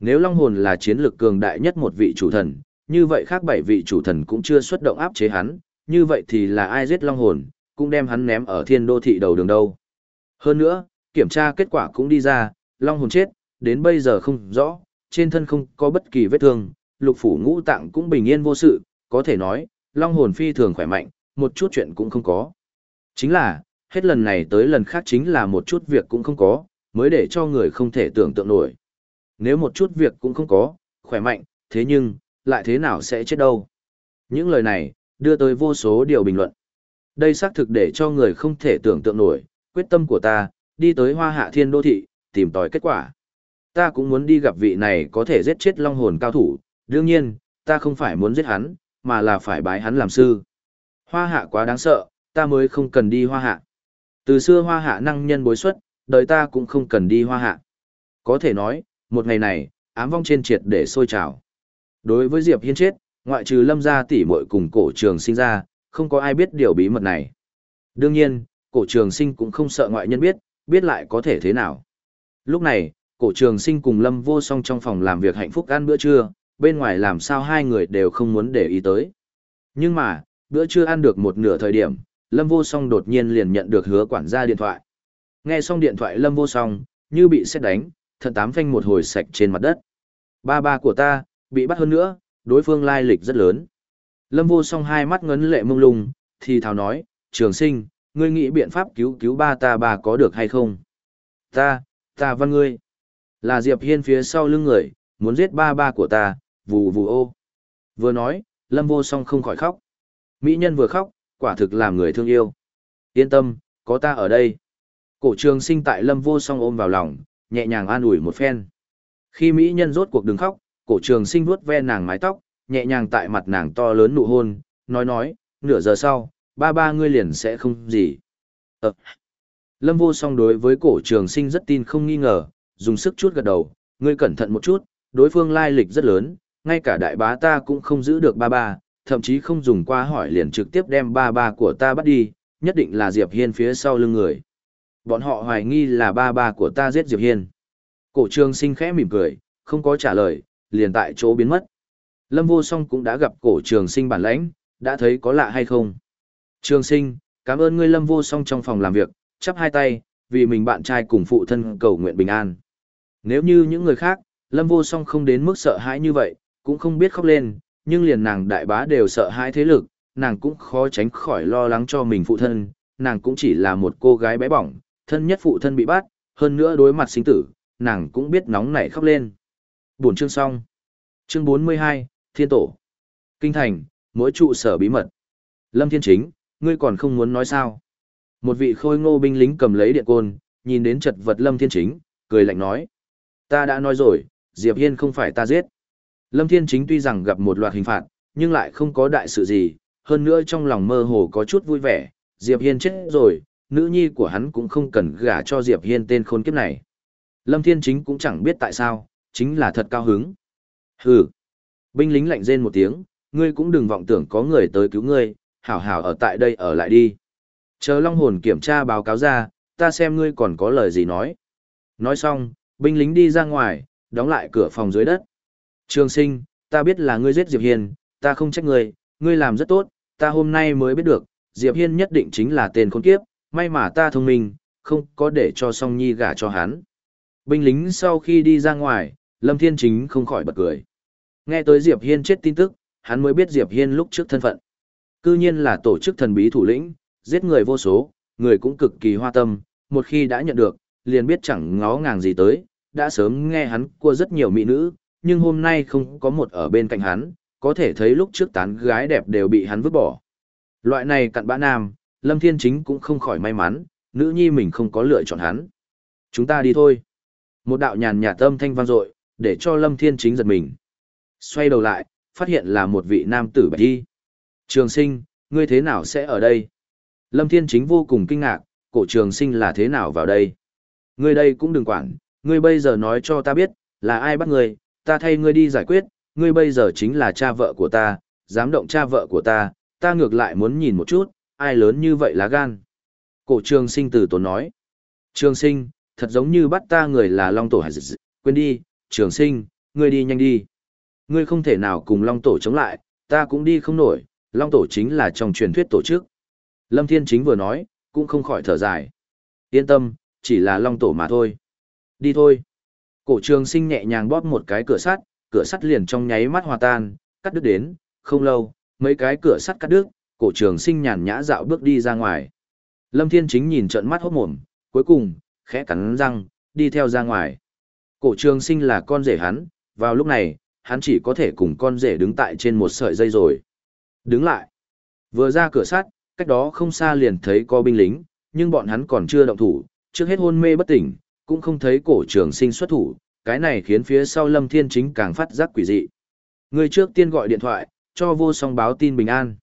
Nếu long hồn là chiến lược cường đại nhất một vị chủ thần, như vậy khác bảy vị chủ thần cũng chưa xuất động áp chế hắn, như vậy thì là ai giết long hồn, cũng đem hắn ném ở thiên đô thị đầu đường đâu. Hơn nữa, kiểm tra kết quả cũng đi ra, long hồn chết, đến bây giờ không rõ, trên thân không có bất kỳ vết thương, lục phủ ngũ tạng cũng bình yên vô sự, có thể nói, long hồn phi thường khỏe mạnh, một chút chuyện cũng không có. Chính là, hết lần này tới lần khác chính là một chút việc cũng không có, mới để cho người không thể tưởng tượng nổi. Nếu một chút việc cũng không có, khỏe mạnh, thế nhưng, lại thế nào sẽ chết đâu. Những lời này, đưa tới vô số điều bình luận. Đây xác thực để cho người không thể tưởng tượng nổi, quyết tâm của ta, đi tới hoa hạ thiên đô thị, tìm tòi kết quả. Ta cũng muốn đi gặp vị này có thể giết chết long hồn cao thủ, đương nhiên, ta không phải muốn giết hắn, mà là phải bái hắn làm sư. Hoa hạ quá đáng sợ, ta mới không cần đi hoa hạ. Từ xưa hoa hạ năng nhân bối xuất, đời ta cũng không cần đi hoa hạ. Có thể nói, một ngày này, ám vong trên triệt để sôi trào. Đối với Diệp Hiên chết, ngoại trừ lâm gia tỷ muội cùng cổ trường sinh ra, không có ai biết điều bí mật này. Đương nhiên, cổ trường sinh cũng không sợ ngoại nhân biết, biết lại có thể thế nào. Lúc này, cổ trường sinh cùng lâm vô song trong phòng làm việc hạnh phúc ăn bữa trưa, bên ngoài làm sao hai người đều không muốn để ý tới. Nhưng mà, bữa trưa ăn được một nửa thời điểm, lâm vô song đột nhiên liền nhận được hứa quản gia điện thoại. Nghe xong điện thoại lâm vô song, như bị xét đánh, thật tám phanh một hồi sạch trên mặt đất. Ba ba của ta, bị bắt hơn nữa, đối phương lai lịch rất lớn. Lâm vô song hai mắt ngấn lệ mông lung, thì thào nói, trường sinh, ngươi nghĩ biện pháp cứu cứu ba ta bà có được hay không? Ta, ta văn ngươi. Là Diệp Hiên phía sau lưng người, muốn giết ba ba của ta, vù vù ô. Vừa nói, Lâm vô song không khỏi khóc. Mỹ nhân vừa khóc, quả thực làm người thương yêu. Yên tâm, có ta ở đây. Cổ trường sinh tại Lâm vô song ôm vào lòng, nhẹ nhàng an ủi một phen. Khi Mỹ nhân rốt cuộc đừng khóc, cổ trường sinh vuốt ve nàng mái tóc, nhẹ nhàng tại mặt nàng to lớn nụ hôn, nói nói, nửa giờ sau, ba ba ngươi liền sẽ không gì. Ờ. Lâm vô song đối với cổ trường sinh rất tin không nghi ngờ, dùng sức chút gật đầu, ngươi cẩn thận một chút, đối phương lai lịch rất lớn, ngay cả đại bá ta cũng không giữ được ba ba, thậm chí không dùng qua hỏi liền trực tiếp đem ba ba của ta bắt đi, nhất định là Diệp Hiên phía sau lưng người. Bọn họ hoài nghi là ba ba của ta giết Diệp Hiên. Cổ trường sinh khẽ mỉm cười, không có trả lời, liền tại chỗ biến mất. Lâm vô song cũng đã gặp cổ trường sinh bản lãnh, đã thấy có lạ hay không. Trường sinh, cảm ơn ngươi lâm vô song trong phòng làm việc, chắp hai tay, vì mình bạn trai cùng phụ thân cầu nguyện bình an. Nếu như những người khác, lâm vô song không đến mức sợ hãi như vậy, cũng không biết khóc lên, nhưng liền nàng đại bá đều sợ hãi thế lực, nàng cũng khó tránh khỏi lo lắng cho mình phụ thân, nàng cũng chỉ là một cô gái bé bỏng, thân nhất phụ thân bị bắt, hơn nữa đối mặt sinh tử, nàng cũng biết nóng nảy khóc lên. Buổi chương xong. Chương 42, Thiên Tổ. Kinh thành, mỗi trụ sở bí mật. Lâm Thiên Chính, ngươi còn không muốn nói sao? Một vị khôi ngô binh lính cầm lấy điện côn, nhìn đến chật vật Lâm Thiên Chính, cười lạnh nói. Ta đã nói rồi, Diệp Hiên không phải ta giết. Lâm Thiên Chính tuy rằng gặp một loạt hình phạt, nhưng lại không có đại sự gì, hơn nữa trong lòng mơ hồ có chút vui vẻ, Diệp Hiên chết rồi, nữ nhi của hắn cũng không cần gả cho Diệp Hiên tên khốn kiếp này. Lâm Thiên Chính cũng chẳng biết tại sao, chính là thật cao hứng. Hừ. Binh lính lạnh rên một tiếng, ngươi cũng đừng vọng tưởng có người tới cứu ngươi, hảo hảo ở tại đây ở lại đi. Chờ Long Hồn kiểm tra báo cáo ra, ta xem ngươi còn có lời gì nói. Nói xong, binh lính đi ra ngoài, đóng lại cửa phòng dưới đất. Trường sinh, ta biết là ngươi giết Diệp Hiên, ta không trách ngươi, ngươi làm rất tốt, ta hôm nay mới biết được, Diệp Hiên nhất định chính là tên khốn kiếp, may mà ta thông minh, không có để cho song nhi gả cho hắn. Binh lính sau khi đi ra ngoài, Lâm Thiên Chính không khỏi bật cười. Nghe tới Diệp Hiên chết tin tức, hắn mới biết Diệp Hiên lúc trước thân phận. Cư nhiên là tổ chức thần bí thủ lĩnh, giết người vô số, người cũng cực kỳ hoa tâm, một khi đã nhận được, liền biết chẳng ngó ngàng gì tới, đã sớm nghe hắn qua rất nhiều mỹ nữ, nhưng hôm nay không có một ở bên cạnh hắn, có thể thấy lúc trước tán gái đẹp đều bị hắn vứt bỏ. Loại này cặn bã nam, Lâm Thiên Chính cũng không khỏi may mắn, nữ nhi mình không có lựa chọn hắn. Chúng ta đi thôi. Một đạo nhàn nhạt âm thanh vang dội, để cho Lâm Thiên Chính giật mình. Xoay đầu lại, phát hiện là một vị nam tử bạch y. Trường sinh, ngươi thế nào sẽ ở đây? Lâm Thiên Chính vô cùng kinh ngạc, cổ trường sinh là thế nào vào đây? Ngươi đây cũng đừng quản, ngươi bây giờ nói cho ta biết, là ai bắt ngươi, ta thay ngươi đi giải quyết, ngươi bây giờ chính là cha vợ của ta, dám động cha vợ của ta, ta ngược lại muốn nhìn một chút, ai lớn như vậy lá gan. Cổ trường sinh từ tốn nói. Trường sinh, thật giống như bắt ta người là Long Tổ hải dịch, quên đi, trường sinh, ngươi đi nhanh đi. Ngươi không thể nào cùng Long Tổ chống lại, ta cũng đi không nổi, Long Tổ chính là trong truyền thuyết tổ chức. Lâm Thiên Chính vừa nói, cũng không khỏi thở dài. Yên tâm, chỉ là Long Tổ mà thôi. Đi thôi. Cổ trường sinh nhẹ nhàng bóp một cái cửa sắt, cửa sắt liền trong nháy mắt hòa tan, cắt đứt đến, không lâu, mấy cái cửa sắt cắt đứt, cổ trường sinh nhàn nhã dạo bước đi ra ngoài. Lâm Thiên Chính nhìn trợn mắt hốt mồm, cuối cùng, khẽ cắn răng, đi theo ra ngoài. Cổ trường sinh là con rể hắn, vào lúc này, hắn chỉ có thể cùng con rể đứng tại trên một sợi dây rồi. Đứng lại. Vừa ra cửa sắt, cách đó không xa liền thấy có binh lính, nhưng bọn hắn còn chưa động thủ, trước hết hôn mê bất tỉnh, cũng không thấy cổ trường sinh xuất thủ, cái này khiến phía sau Lâm Thiên Chính càng phát giác quỷ dị. Người trước tiên gọi điện thoại, cho vô song báo tin bình an.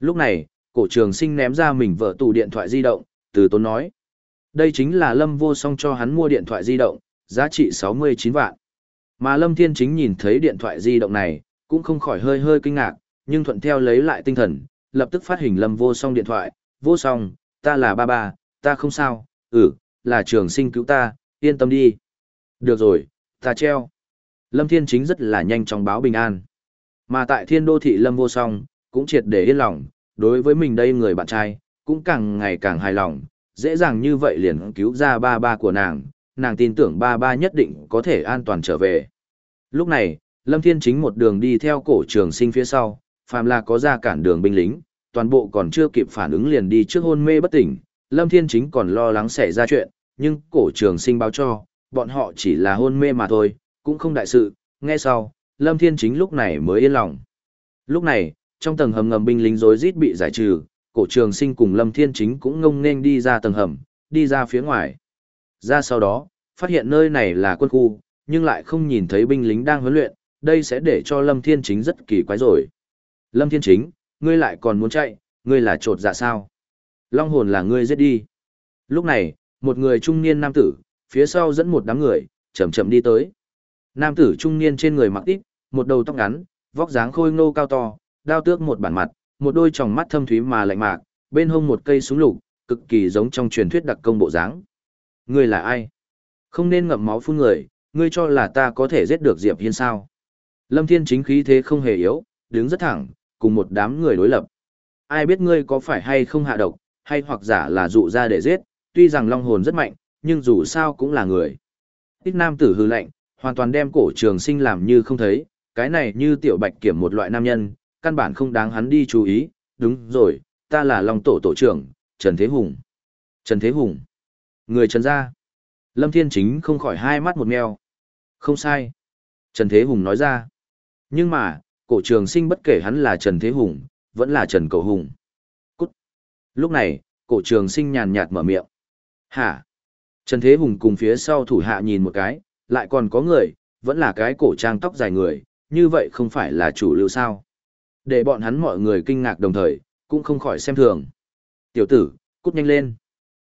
Lúc này, cổ trường sinh ném ra mình vợ tủ điện thoại di động, từ tốn nói. Đây chính là Lâm vô song cho hắn mua điện thoại di động, giá trị 69 vạn. Mà Lâm Thiên Chính nhìn thấy điện thoại di động này, cũng không khỏi hơi hơi kinh ngạc, nhưng thuận theo lấy lại tinh thần, lập tức phát hình Lâm vô song điện thoại, vô song, ta là ba ba, ta không sao, ừ, là trường sinh cứu ta, yên tâm đi. Được rồi, ta treo. Lâm Thiên Chính rất là nhanh chóng báo bình an. Mà tại thiên đô thị Lâm vô song, cũng triệt để yên lòng, đối với mình đây người bạn trai, cũng càng ngày càng hài lòng, dễ dàng như vậy liền cứu ra ba ba của nàng, nàng tin tưởng ba ba nhất định có thể an toàn trở về. Lúc này, Lâm Thiên Chính một đường đi theo cổ trường sinh phía sau, phàm là có ra cản đường binh lính, toàn bộ còn chưa kịp phản ứng liền đi trước hôn mê bất tỉnh, Lâm Thiên Chính còn lo lắng xảy ra chuyện, nhưng cổ trường sinh báo cho, bọn họ chỉ là hôn mê mà thôi, cũng không đại sự, nghe sau, Lâm Thiên Chính lúc này mới yên lòng. Lúc này, trong tầng hầm ngầm binh lính rối rít bị giải trừ, cổ trường sinh cùng Lâm Thiên Chính cũng ngông nên đi ra tầng hầm, đi ra phía ngoài. Ra sau đó, phát hiện nơi này là quân khu, nhưng lại không nhìn thấy binh lính đang huấn luyện, đây sẽ để cho Lâm Thiên Chính rất kỳ quái rồi. Lâm Thiên Chính, ngươi lại còn muốn chạy, ngươi là trột dạ sao? Long hồn là ngươi giết đi. Lúc này, Một người trung niên nam tử, phía sau dẫn một đám người, chậm chậm đi tới. Nam tử trung niên trên người mặc ít, một đầu tóc ngắn, vóc dáng khôi ngô cao to, đao tước một bản mặt, một đôi tròng mắt thâm thúy mà lạnh mạc, bên hông một cây súng lục, cực kỳ giống trong truyền thuyết đặc công bộ dáng. Ngươi là ai? Không nên ngậm máu phun người, ngươi cho là ta có thể giết được Diệp Hiên sao? Lâm Thiên chính khí thế không hề yếu, đứng rất thẳng, cùng một đám người đối lập. Ai biết ngươi có phải hay không hạ độc, hay hoặc giả là dụ ra để giết, tuy rằng long hồn rất mạnh, nhưng dù sao cũng là người. Ít nam tử hư lạnh, hoàn toàn đem cổ trường sinh làm như không thấy, cái này như tiểu bạch kiểm một loại nam nhân, căn bản không đáng hắn đi chú ý, đúng rồi, ta là long tổ tổ trưởng, Trần Thế Hùng. Trần Thế Hùng. Người Trần gia. Lâm Thiên Chính không khỏi hai mắt một mèo. Không sai. Trần Thế Hùng nói ra. Nhưng mà, cổ trường sinh bất kể hắn là Trần Thế Hùng, vẫn là Trần Cầu Hùng. Cút. Lúc này, cổ trường sinh nhàn nhạt mở miệng. Hả? Trần Thế Hùng cùng phía sau thủ hạ nhìn một cái, lại còn có người, vẫn là cái cổ trang tóc dài người, như vậy không phải là chủ lưu sao. Để bọn hắn mọi người kinh ngạc đồng thời, cũng không khỏi xem thường. Tiểu tử, cút nhanh lên.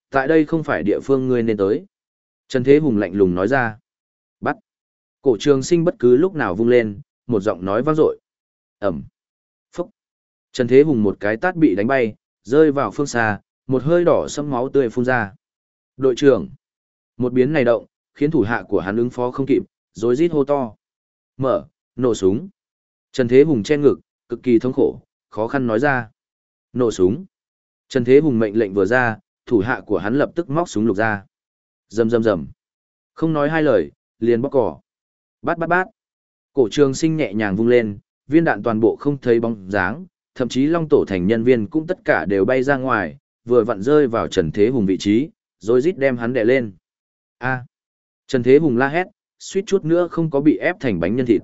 Tại đây không phải địa phương ngươi nên tới. Trần Thế Hùng lạnh lùng nói ra. Bắt. Cổ trường sinh bất cứ lúc nào vung lên, một giọng nói vang dội. Ẩm. Phúc. Trần Thế Hùng một cái tát bị đánh bay, rơi vào phương xa, một hơi đỏ sâm máu tươi phun ra. Đội trưởng. Một biến này động, khiến thủ hạ của hắn ứng phó không kịp, rồi rít hô to. Mở, nổ súng. Trần Thế Hùng che ngực, cực kỳ thống khổ, khó khăn nói ra. Nổ súng. Trần Thế Hùng mệnh lệnh vừa ra, thủ hạ của hắn lập tức móc súng lục ra. Rầm rầm rầm. Không nói hai lời, liền bóc cỏ. Bát bát bát. Cổ trường sinh nhẹ nhàng vung lên, viên đạn toàn bộ không thấy bóng dáng, thậm chí long tổ thành nhân viên cũng tất cả đều bay ra ngoài, vừa vặn rơi vào Trần Thế Hùng vị trí, rồi rít đem hắn đè lên. A. Trần Thế Hùng la hét, suýt chút nữa không có bị ép thành bánh nhân thịt.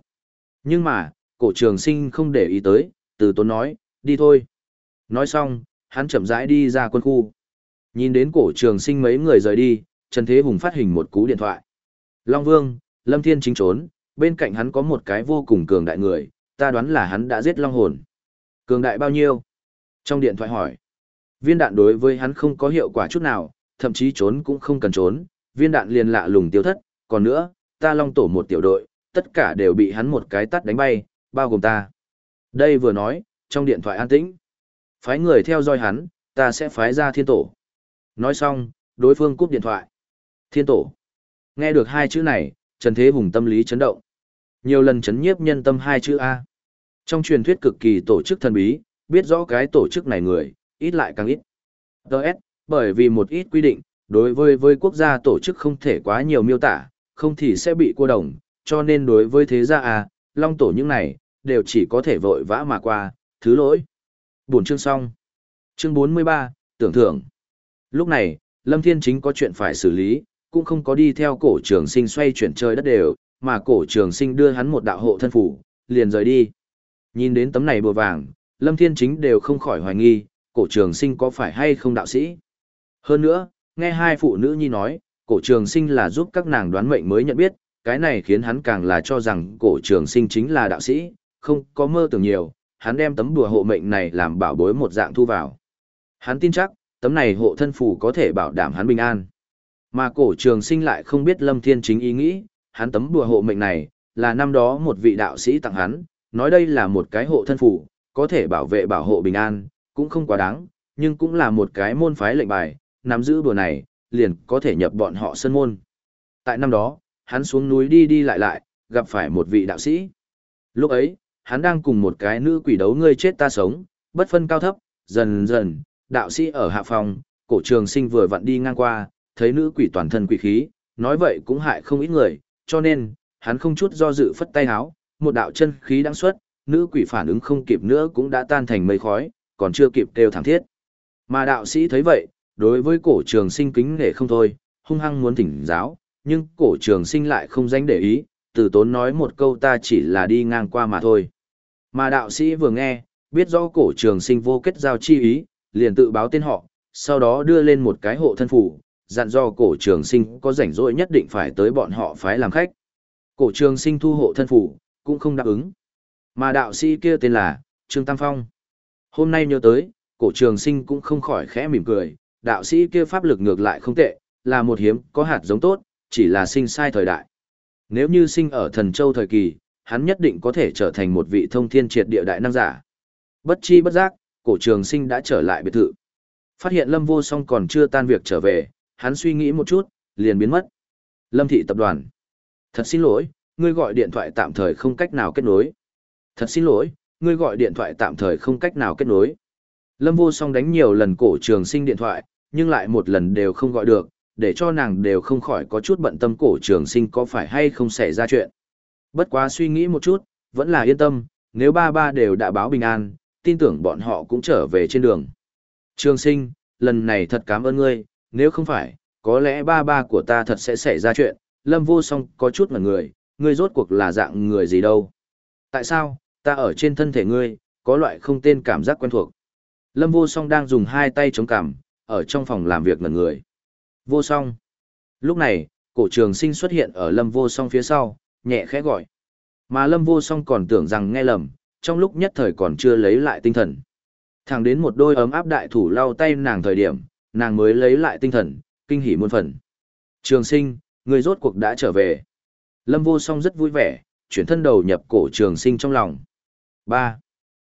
Nhưng mà, cổ trường sinh không để ý tới, từ tốn nói, đi thôi. Nói xong, hắn chậm rãi đi ra quân khu. Nhìn đến cổ trường sinh mấy người rời đi, Trần Thế Hùng phát hình một cú điện thoại. Long Vương, Lâm Thiên chính trốn, bên cạnh hắn có một cái vô cùng cường đại người, ta đoán là hắn đã giết Long Hồn. Cường đại bao nhiêu? Trong điện thoại hỏi. Viên đạn đối với hắn không có hiệu quả chút nào, thậm chí trốn cũng không cần trốn, viên đạn liền lạ lùng tiêu thất, còn nữa, ta Long Tổ một tiểu đội, tất cả đều bị hắn một cái tắt đánh bay, bao gồm ta. Đây vừa nói, trong điện thoại an tĩnh. Phái người theo dõi hắn, ta sẽ phái ra thiên tổ. Nói xong, đối phương cúp điện thoại. Thiên tổ. Nghe được hai chữ này, Trần Thế Hùng tâm lý chấn động. Nhiều lần chấn nhiếp nhân tâm hai chữ A. Trong truyền thuyết cực kỳ tổ chức thần bí, biết rõ cái tổ chức này người, ít lại càng ít. Đợt, bởi vì một ít quy định, đối với với quốc gia tổ chức không thể quá nhiều miêu tả, không thì sẽ bị cô đồng, cho nên đối với thế gia A, long tổ những này, đều chỉ có thể vội vã mà qua, thứ lỗi. buồn chương xong. Chương 43, tưởng thưởng. Lúc này, Lâm Thiên Chính có chuyện phải xử lý, cũng không có đi theo cổ trường sinh xoay chuyển chơi đất đều, mà cổ trường sinh đưa hắn một đạo hộ thân phủ, liền rời đi. Nhìn đến tấm này bùa vàng, Lâm Thiên Chính đều không khỏi hoài nghi, cổ trường sinh có phải hay không đạo sĩ. Hơn nữa, nghe hai phụ nữ nhi nói, cổ trường sinh là giúp các nàng đoán mệnh mới nhận biết, cái này khiến hắn càng là cho rằng cổ trường sinh chính là đạo sĩ, không có mơ tưởng nhiều, hắn đem tấm đùa hộ mệnh này làm bảo bối một dạng thu vào. Hắn tin chắc, tấm này hộ thân phù có thể bảo đảm hắn bình an. Mà cổ trường sinh lại không biết Lâm Thiên chính ý nghĩ, hắn tấm đùa hộ mệnh này, là năm đó một vị đạo sĩ tặng hắn, nói đây là một cái hộ thân phù, có thể bảo vệ bảo hộ bình an, cũng không quá đáng, nhưng cũng là một cái môn phái lệnh bài, nắm giữ đùa này, liền có thể nhập bọn họ sân môn. Tại năm đó, hắn xuống núi đi đi lại lại, gặp phải một vị đạo sĩ. Lúc ấy, hắn đang cùng một cái nữ quỷ đấu ngươi chết ta sống, bất phân cao thấp, dần dần, đạo sĩ ở hạ phòng, cổ trường sinh vừa vặn đi ngang qua, thấy nữ quỷ toàn thân quỷ khí, nói vậy cũng hại không ít người, cho nên, hắn không chút do dự phất tay háo, một đạo chân khí đang xuất, nữ quỷ phản ứng không kịp nữa cũng đã tan thành mây khói, còn chưa kịp kêu thẳng thiết. Mà đạo sĩ thấy vậy, đối với cổ trường sinh kính nể không thôi, hung hăng muốn thỉnh giáo, nhưng cổ trường sinh lại không danh để ý, từ tốn nói một câu ta chỉ là đi ngang qua mà thôi. Mà đạo sĩ vừa nghe, biết rõ cổ trường sinh vô kết giao chi ý, liền tự báo tên họ, sau đó đưa lên một cái hộ thân phủ, dặn do cổ trường sinh có rảnh rỗi nhất định phải tới bọn họ phái làm khách. Cổ trường sinh thu hộ thân phủ, cũng không đáp ứng. Mà đạo sĩ kia tên là, Trương Tam Phong. Hôm nay nhớ tới, cổ trường sinh cũng không khỏi khẽ mỉm cười, đạo sĩ kia pháp lực ngược lại không tệ, là một hiếm có hạt giống tốt, chỉ là sinh sai thời đại. Nếu như sinh ở thần châu thời kỳ, hắn nhất định có thể trở thành một vị thông thiên triệt địa đại năng giả. Bất chi bất giác, cổ trường sinh đã trở lại biệt thự. Phát hiện Lâm Vô Song còn chưa tan việc trở về, hắn suy nghĩ một chút, liền biến mất. Lâm thị tập đoàn. Thật xin lỗi, ngươi gọi điện thoại tạm thời không cách nào kết nối. Thật xin lỗi, ngươi gọi điện thoại tạm thời không cách nào kết nối. Lâm Vô Song đánh nhiều lần cổ trường sinh điện thoại, nhưng lại một lần đều không gọi được, để cho nàng đều không khỏi có chút bận tâm cổ trường sinh có phải hay không xảy ra chuyện. Bất quá suy nghĩ một chút, vẫn là yên tâm, nếu ba ba đều đã báo bình an, tin tưởng bọn họ cũng trở về trên đường. Trường sinh, lần này thật cảm ơn ngươi, nếu không phải, có lẽ ba ba của ta thật sẽ xảy ra chuyện, lâm vô song có chút ngần người, ngươi rốt cuộc là dạng người gì đâu. Tại sao, ta ở trên thân thể ngươi, có loại không tên cảm giác quen thuộc. Lâm vô song đang dùng hai tay chống cằm, ở trong phòng làm việc ngần người. Vô song. Lúc này, cổ trường sinh xuất hiện ở lâm vô song phía sau, nhẹ khẽ gọi. Mà lâm vô song còn tưởng rằng nghe lầm, trong lúc nhất thời còn chưa lấy lại tinh thần. Thẳng đến một đôi ấm áp đại thủ lau tay nàng thời điểm, nàng mới lấy lại tinh thần, kinh hỉ muôn phần. Trường sinh, người rốt cuộc đã trở về. Lâm vô song rất vui vẻ, chuyển thân đầu nhập cổ trường sinh trong lòng. 3.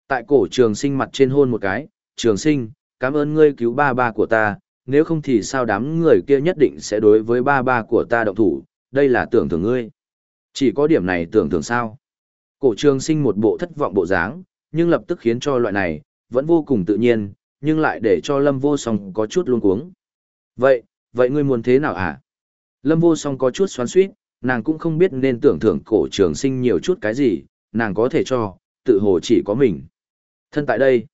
Tại cổ trường sinh mặt trên hôn một cái, trường sinh, cảm ơn ngươi cứu ba ba của ta, nếu không thì sao đám người kia nhất định sẽ đối với ba ba của ta động thủ, đây là tưởng thưởng ngươi. Chỉ có điểm này tưởng thưởng sao. Cổ trường sinh một bộ thất vọng bộ dáng, nhưng lập tức khiến cho loại này, vẫn vô cùng tự nhiên, nhưng lại để cho lâm vô song có chút luống cuống. Vậy, vậy ngươi muốn thế nào hả? Lâm vô song có chút xoắn suýt, nàng cũng không biết nên tưởng thưởng cổ trường sinh nhiều chút cái gì, nàng có thể cho, tự hồ chỉ có mình. Thân tại đây,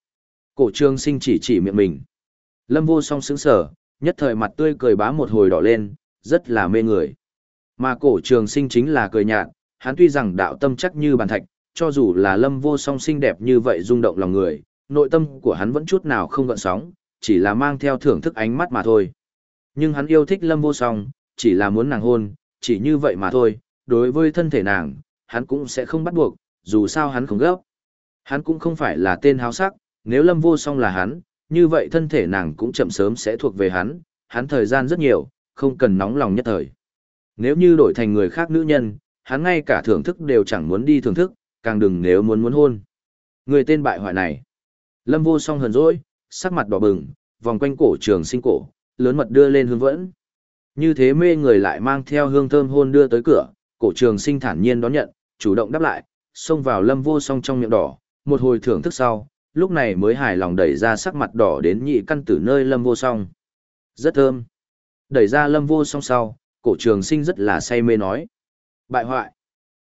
cổ trường sinh chỉ chỉ miệng mình. Lâm vô song sững sở, nhất thời mặt tươi cười bá một hồi đỏ lên, rất là mê người. Mà cổ trường sinh chính là cười nhạt, hắn tuy rằng đạo tâm chắc như bàn thạch, cho dù là lâm vô song xinh đẹp như vậy rung động lòng người, nội tâm của hắn vẫn chút nào không gợn sóng, chỉ là mang theo thưởng thức ánh mắt mà thôi. Nhưng hắn yêu thích lâm vô song, chỉ là muốn nàng hôn, chỉ như vậy mà thôi, đối với thân thể nàng, hắn cũng sẽ không bắt buộc, dù sao hắn không gấp. Hắn cũng không phải là tên háo sắc, nếu lâm vô song là hắn, như vậy thân thể nàng cũng chậm sớm sẽ thuộc về hắn, hắn thời gian rất nhiều, không cần nóng lòng nhất thời. Nếu như đổi thành người khác nữ nhân, hắn ngay cả thưởng thức đều chẳng muốn đi thưởng thức, càng đừng nếu muốn muốn hôn. Người tên bại hoại này. Lâm vô song hờn dỗi, sắc mặt đỏ bừng, vòng quanh cổ trường sinh cổ, lớn mật đưa lên hương vẫn. Như thế mê người lại mang theo hương thơm hôn đưa tới cửa, cổ trường sinh thản nhiên đón nhận, chủ động đáp lại, xông vào lâm vô song trong miệng đỏ, một hồi thưởng thức sau, lúc này mới hài lòng đẩy ra sắc mặt đỏ đến nhị căn tử nơi lâm vô song. Rất thơm. Đẩy ra lâm vô song sau, cổ trường sinh rất là say mê nói. Bại hoại.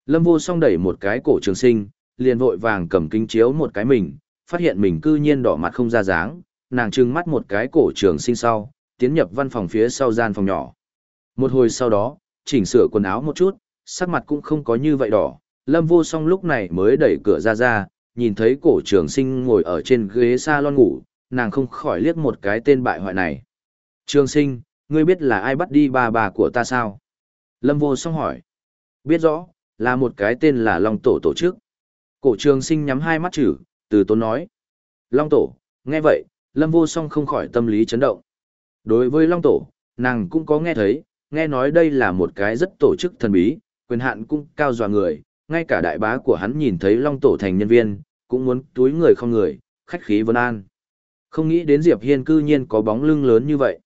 Lâm vô song đẩy một cái cổ trường sinh, liền vội vàng cầm kính chiếu một cái mình, phát hiện mình cư nhiên đỏ mặt không ra dáng, nàng trừng mắt một cái cổ trường sinh sau, tiến nhập văn phòng phía sau gian phòng nhỏ. Một hồi sau đó, chỉnh sửa quần áo một chút, sắc mặt cũng không có như vậy đỏ, lâm vô song lúc này mới đẩy cửa ra ra, nhìn thấy cổ trường sinh ngồi ở trên ghế salon ngủ, nàng không khỏi liếc một cái tên bại hoại này. Trường sinh, ngươi biết là ai bắt đi bà bà của ta sao? Lâm vô song hỏi. Biết rõ, là một cái tên là Long Tổ tổ chức. Cổ trường sinh nhắm hai mắt chữ, từ tốn nói. Long Tổ, nghe vậy, Lâm vô song không khỏi tâm lý chấn động. Đối với Long Tổ, nàng cũng có nghe thấy, nghe nói đây là một cái rất tổ chức thần bí, quyền hạn cũng cao dọa người, ngay cả đại bá của hắn nhìn thấy Long Tổ thành nhân viên, cũng muốn túi người không người, khách khí vân an. Không nghĩ đến Diệp Hiên cư nhiên có bóng lưng lớn như vậy.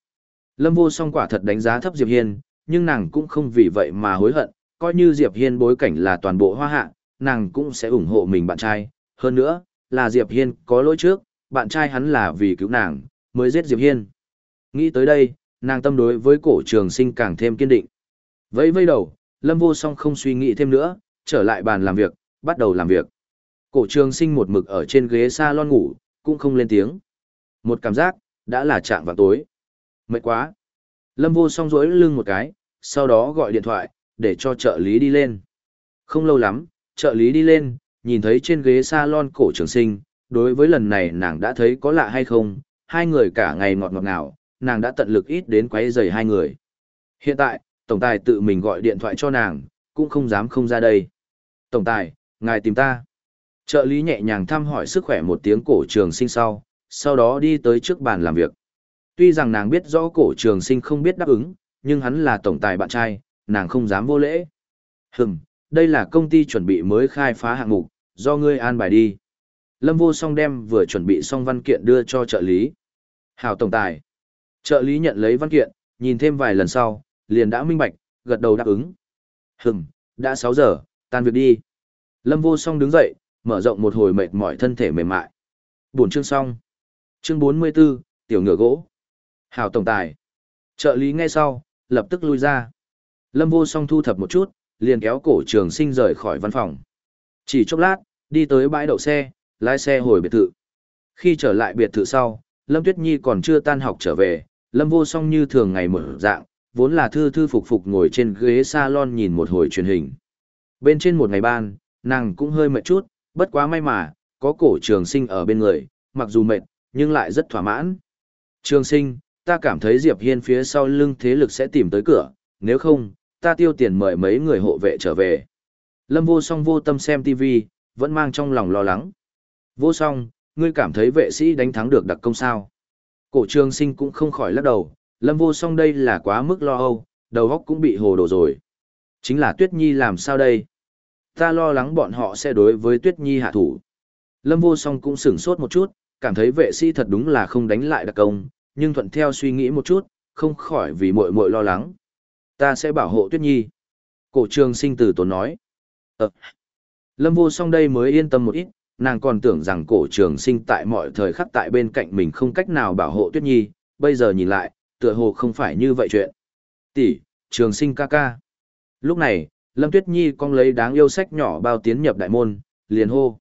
Lâm vô song quả thật đánh giá thấp Diệp Hiên, nhưng nàng cũng không vì vậy mà hối hận, coi như Diệp Hiên bối cảnh là toàn bộ hoa hạ, nàng cũng sẽ ủng hộ mình bạn trai. Hơn nữa, là Diệp Hiên có lỗi trước, bạn trai hắn là vì cứu nàng, mới giết Diệp Hiên. Nghĩ tới đây, nàng tâm đối với cổ trường sinh càng thêm kiên định. Vẫy vây đầu, Lâm vô song không suy nghĩ thêm nữa, trở lại bàn làm việc, bắt đầu làm việc. Cổ trường sinh một mực ở trên ghế salon ngủ, cũng không lên tiếng. Một cảm giác, đã là chạm vào tối. Mệt quá. Lâm vô song rỗi lưng một cái, sau đó gọi điện thoại, để cho trợ lý đi lên. Không lâu lắm, trợ lý đi lên, nhìn thấy trên ghế salon cổ trường sinh, đối với lần này nàng đã thấy có lạ hay không, hai người cả ngày ngọt ngọt ngào, nàng đã tận lực ít đến quấy rầy hai người. Hiện tại, tổng tài tự mình gọi điện thoại cho nàng, cũng không dám không ra đây. Tổng tài, ngài tìm ta. Trợ lý nhẹ nhàng thăm hỏi sức khỏe một tiếng cổ trường sinh sau, sau đó đi tới trước bàn làm việc. Tuy rằng nàng biết rõ cổ trường sinh không biết đáp ứng, nhưng hắn là tổng tài bạn trai, nàng không dám vô lễ. Hừm, đây là công ty chuẩn bị mới khai phá hạng mục, do ngươi an bài đi. Lâm vô song đem vừa chuẩn bị xong văn kiện đưa cho trợ lý. Hảo tổng tài. Trợ lý nhận lấy văn kiện, nhìn thêm vài lần sau, liền đã minh bạch, gật đầu đáp ứng. Hừm, đã 6 giờ, tan việc đi. Lâm vô song đứng dậy, mở rộng một hồi mệt mỏi thân thể mềm mại. Buồn chương xong. Chương 44, tiểu ngựa gỗ. Hảo tổng tài. Trợ lý nghe sau, lập tức lui ra. Lâm vô song thu thập một chút, liền kéo cổ trường sinh rời khỏi văn phòng. Chỉ chốc lát, đi tới bãi đậu xe, lái xe hồi biệt thự. Khi trở lại biệt thự sau, Lâm Tuyết Nhi còn chưa tan học trở về, Lâm vô song như thường ngày mở dạng, vốn là thư thư phục phục ngồi trên ghế salon nhìn một hồi truyền hình. Bên trên một ngày ban, nàng cũng hơi mệt chút, bất quá may mà, có cổ trường sinh ở bên người, mặc dù mệt, nhưng lại rất thỏa mãn. Trường sinh, ta cảm thấy Diệp Hiên phía sau lưng thế lực sẽ tìm tới cửa, nếu không, ta tiêu tiền mời mấy người hộ vệ trở về. Lâm vô song vô tâm xem TV, vẫn mang trong lòng lo lắng. Vô song, ngươi cảm thấy vệ sĩ đánh thắng được đặc công sao? Cổ trường sinh cũng không khỏi lắc đầu, lâm vô song đây là quá mức lo âu, đầu óc cũng bị hồ đồ rồi. Chính là Tuyết Nhi làm sao đây? Ta lo lắng bọn họ sẽ đối với Tuyết Nhi hạ thủ. Lâm vô song cũng sửng sốt một chút, cảm thấy vệ sĩ thật đúng là không đánh lại đặc công, nhưng thuận theo suy nghĩ một chút, không khỏi vì muội muội lo lắng. Ta sẽ bảo hộ Tuyết Nhi. Cổ trường sinh từ tốn nói. Ờ. Lâm vô song đây mới yên tâm một ít, nàng còn tưởng rằng cổ trường sinh tại mọi thời khắc tại bên cạnh mình không cách nào bảo hộ Tuyết Nhi, bây giờ nhìn lại, tựa hồ không phải như vậy chuyện. Tỷ, trường sinh ca ca. Lúc này, Lâm Tuyết Nhi con lấy đáng yêu sách nhỏ bao tiến nhập đại môn, liền hô.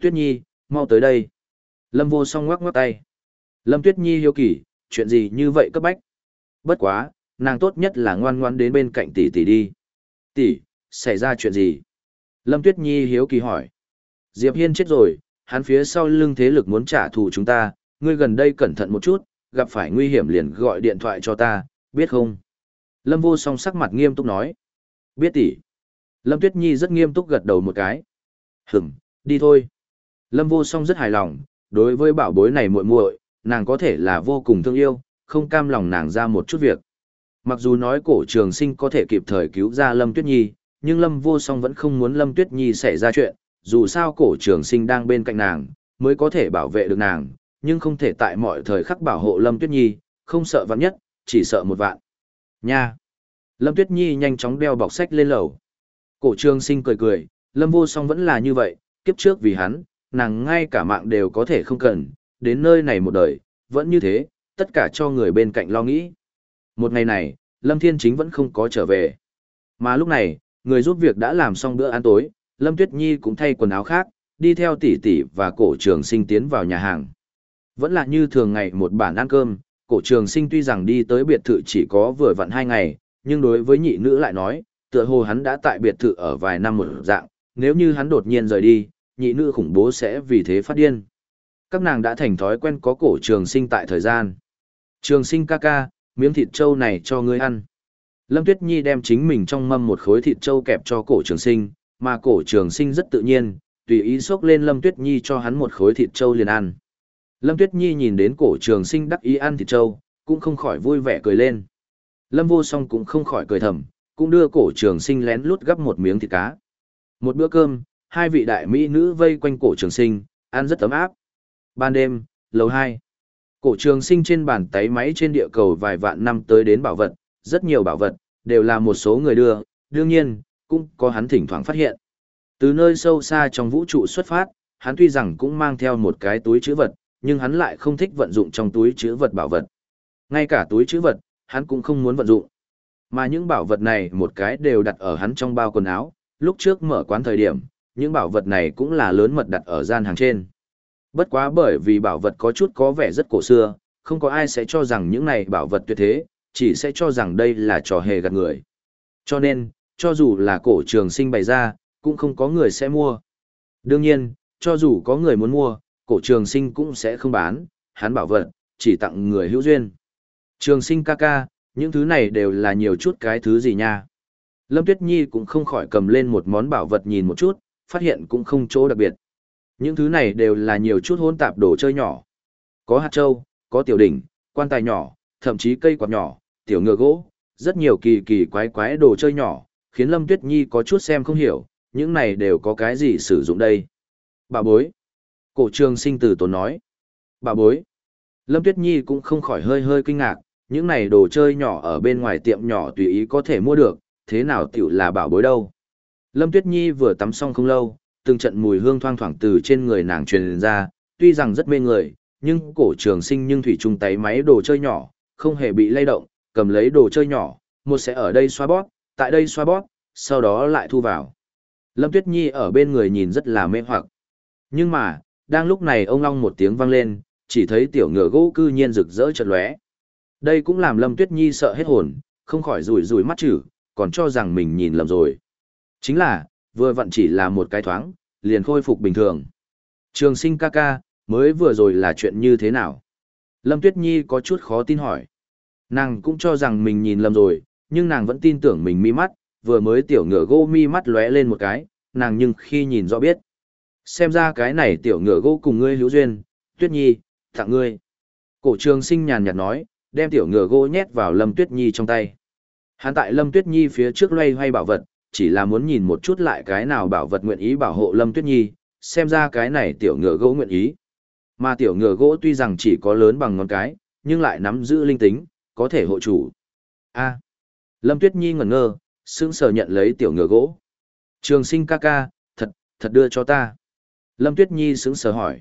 Tuyết Nhi, mau tới đây. Lâm vô song ngoắc ngoắc tay. Lâm Tuyết Nhi hiếu kỳ, chuyện gì như vậy cấp bách. Bất quá, nàng tốt nhất là ngoan ngoan đến bên cạnh tỷ tỷ đi. Tỷ, xảy ra chuyện gì? Lâm Tuyết Nhi hiếu kỳ hỏi. Diệp Hiên chết rồi, hắn phía sau lưng thế lực muốn trả thù chúng ta, ngươi gần đây cẩn thận một chút, gặp phải nguy hiểm liền gọi điện thoại cho ta, biết không? Lâm vô song sắc mặt nghiêm túc nói. Biết tỷ. Lâm Tuyết Nhi rất nghiêm túc gật đầu một cái. Hửm, đi thôi. Lâm vô song rất hài lòng, đối với bảo bối này muội muội, nàng có thể là vô cùng thương yêu, không cam lòng nàng ra một chút việc. Mặc dù nói cổ trường sinh có thể kịp thời cứu ra Lâm Tuyết Nhi, nhưng Lâm vô song vẫn không muốn Lâm Tuyết Nhi xảy ra chuyện, dù sao cổ trường sinh đang bên cạnh nàng, mới có thể bảo vệ được nàng, nhưng không thể tại mọi thời khắc bảo hộ Lâm Tuyết Nhi, không sợ vạn nhất, chỉ sợ một vạn. Nha! Lâm Tuyết Nhi nhanh chóng đeo bọc sách lên lầu. Cổ trường sinh cười cười, Lâm vô song vẫn là như vậy, kiếp trước vì hắn, nàng ngay cả mạng đều có thể không cần, đến nơi này một đời, vẫn như thế, tất cả cho người bên cạnh lo nghĩ. Một ngày này, Lâm Thiên Chính vẫn không có trở về. Mà lúc này, người giúp việc đã làm xong bữa ăn tối, Lâm Tuyết Nhi cũng thay quần áo khác, đi theo tỷ tỷ và cổ trường sinh tiến vào nhà hàng. Vẫn là như thường ngày một bản ăn cơm, cổ trường sinh tuy rằng đi tới biệt thự chỉ có vừa vặn hai ngày, nhưng đối với nhị nữ lại nói, tựa hồ hắn đã tại biệt thự ở vài năm một dạng, nếu như hắn đột nhiên rời đi, nhị nữ khủng bố sẽ vì thế phát điên. Các nàng đã thành thói quen có cổ trường sinh tại thời gian. Trường sinh ca ca, miếng thịt trâu này cho ngươi ăn. Lâm Tuyết Nhi đem chính mình trong mâm một khối thịt trâu kẹp cho cổ trường sinh, mà cổ trường sinh rất tự nhiên, tùy ý xốc lên Lâm Tuyết Nhi cho hắn một khối thịt trâu liền ăn. Lâm Tuyết Nhi nhìn đến cổ trường sinh đắc ý ăn thịt trâu, cũng không khỏi vui vẻ cười lên. Lâm vô song cũng không khỏi cười thầm, cũng đưa cổ trường sinh lén lút gấp một miếng thịt cá. Một bữa cơm, hai vị đại mỹ nữ vây quanh cổ trường sinh, ăn rất ấm áp. Ban đêm, lầu 2. Cổ trường sinh trên bàn tay máy trên địa cầu vài vạn năm tới đến bảo vật, rất nhiều bảo vật, đều là một số người đưa, đương nhiên, cũng có hắn thỉnh thoảng phát hiện. Từ nơi sâu xa trong vũ trụ xuất phát, hắn tuy rằng cũng mang theo một cái túi chữ vật, nhưng hắn lại không thích vận dụng trong túi chữ vật bảo vật. Ngay cả túi chữ vật, hắn cũng không muốn vận dụng. Mà những bảo vật này một cái đều đặt ở hắn trong bao quần áo, lúc trước mở quán thời điểm, những bảo vật này cũng là lớn mật đặt ở gian hàng trên. Bất quá bởi vì bảo vật có chút có vẻ rất cổ xưa, không có ai sẽ cho rằng những này bảo vật tuyệt thế, chỉ sẽ cho rằng đây là trò hề gạt người. Cho nên, cho dù là cổ trường sinh bày ra, cũng không có người sẽ mua. Đương nhiên, cho dù có người muốn mua, cổ trường sinh cũng sẽ không bán, hắn bảo vật, chỉ tặng người hữu duyên. Trường sinh ca ca, những thứ này đều là nhiều chút cái thứ gì nha. Lâm Tuyết Nhi cũng không khỏi cầm lên một món bảo vật nhìn một chút, phát hiện cũng không chỗ đặc biệt. Những thứ này đều là nhiều chút hỗn tạp đồ chơi nhỏ. Có hạt trâu, có tiểu đỉnh, quan tài nhỏ, thậm chí cây quạt nhỏ, tiểu ngựa gỗ, rất nhiều kỳ kỳ quái quái đồ chơi nhỏ, khiến Lâm Tuyết Nhi có chút xem không hiểu, những này đều có cái gì sử dụng đây. Bà bối. Cổ trường sinh từ tốn nói. Bà bối. Lâm Tuyết Nhi cũng không khỏi hơi hơi kinh ngạc, những này đồ chơi nhỏ ở bên ngoài tiệm nhỏ tùy ý có thể mua được, thế nào tiểu là bảo bối đâu. Lâm Tuyết Nhi vừa tắm xong không lâu, từng trận mùi hương thoang thoảng từ trên người nàng truyền ra, tuy rằng rất mê người, nhưng cổ trường sinh nhưng thủy chung tay máy đồ chơi nhỏ, không hề bị lay động, cầm lấy đồ chơi nhỏ, một sẽ ở đây xoa bóp, tại đây xoa bóp, sau đó lại thu vào. Lâm Tuyết Nhi ở bên người nhìn rất là mê hoặc. Nhưng mà, đang lúc này ông long một tiếng vang lên, chỉ thấy tiểu ngựa gỗ cư nhiên rực rỡ chợt lóe. Đây cũng làm Lâm Tuyết Nhi sợ hết hồn, không khỏi rủi rủi mắt chữ, còn cho rằng mình nhìn lầm rồi. Chính là, vừa vặn chỉ là một cái thoáng, liền khôi phục bình thường. Trường sinh ca ca, mới vừa rồi là chuyện như thế nào? Lâm Tuyết Nhi có chút khó tin hỏi. Nàng cũng cho rằng mình nhìn lầm rồi, nhưng nàng vẫn tin tưởng mình mi mắt, vừa mới tiểu ngựa gỗ mi mắt lóe lên một cái, nàng nhưng khi nhìn rõ biết. Xem ra cái này tiểu ngựa gỗ cùng ngươi hữu duyên, Tuyết Nhi, tặng ngươi. Cổ trường sinh nhàn nhạt nói, đem tiểu ngựa gỗ nhét vào Lâm Tuyết Nhi trong tay. Hắn tại Lâm Tuyết Nhi phía trước loay hoay bảo vật, chỉ là muốn nhìn một chút lại cái nào bảo vật nguyện ý bảo hộ Lâm Tuyết Nhi, xem ra cái này tiểu ngựa gỗ nguyện ý. Mà tiểu ngựa gỗ tuy rằng chỉ có lớn bằng ngón cái, nhưng lại nắm giữ linh tính, có thể hộ chủ. A. À. Lâm Tuyết Nhi ngẩn ngơ, sững sờ nhận lấy tiểu ngựa gỗ. Trường sinh ca ca, thật, thật đưa cho ta. Lâm Tuyết Nhi sững sờ hỏi.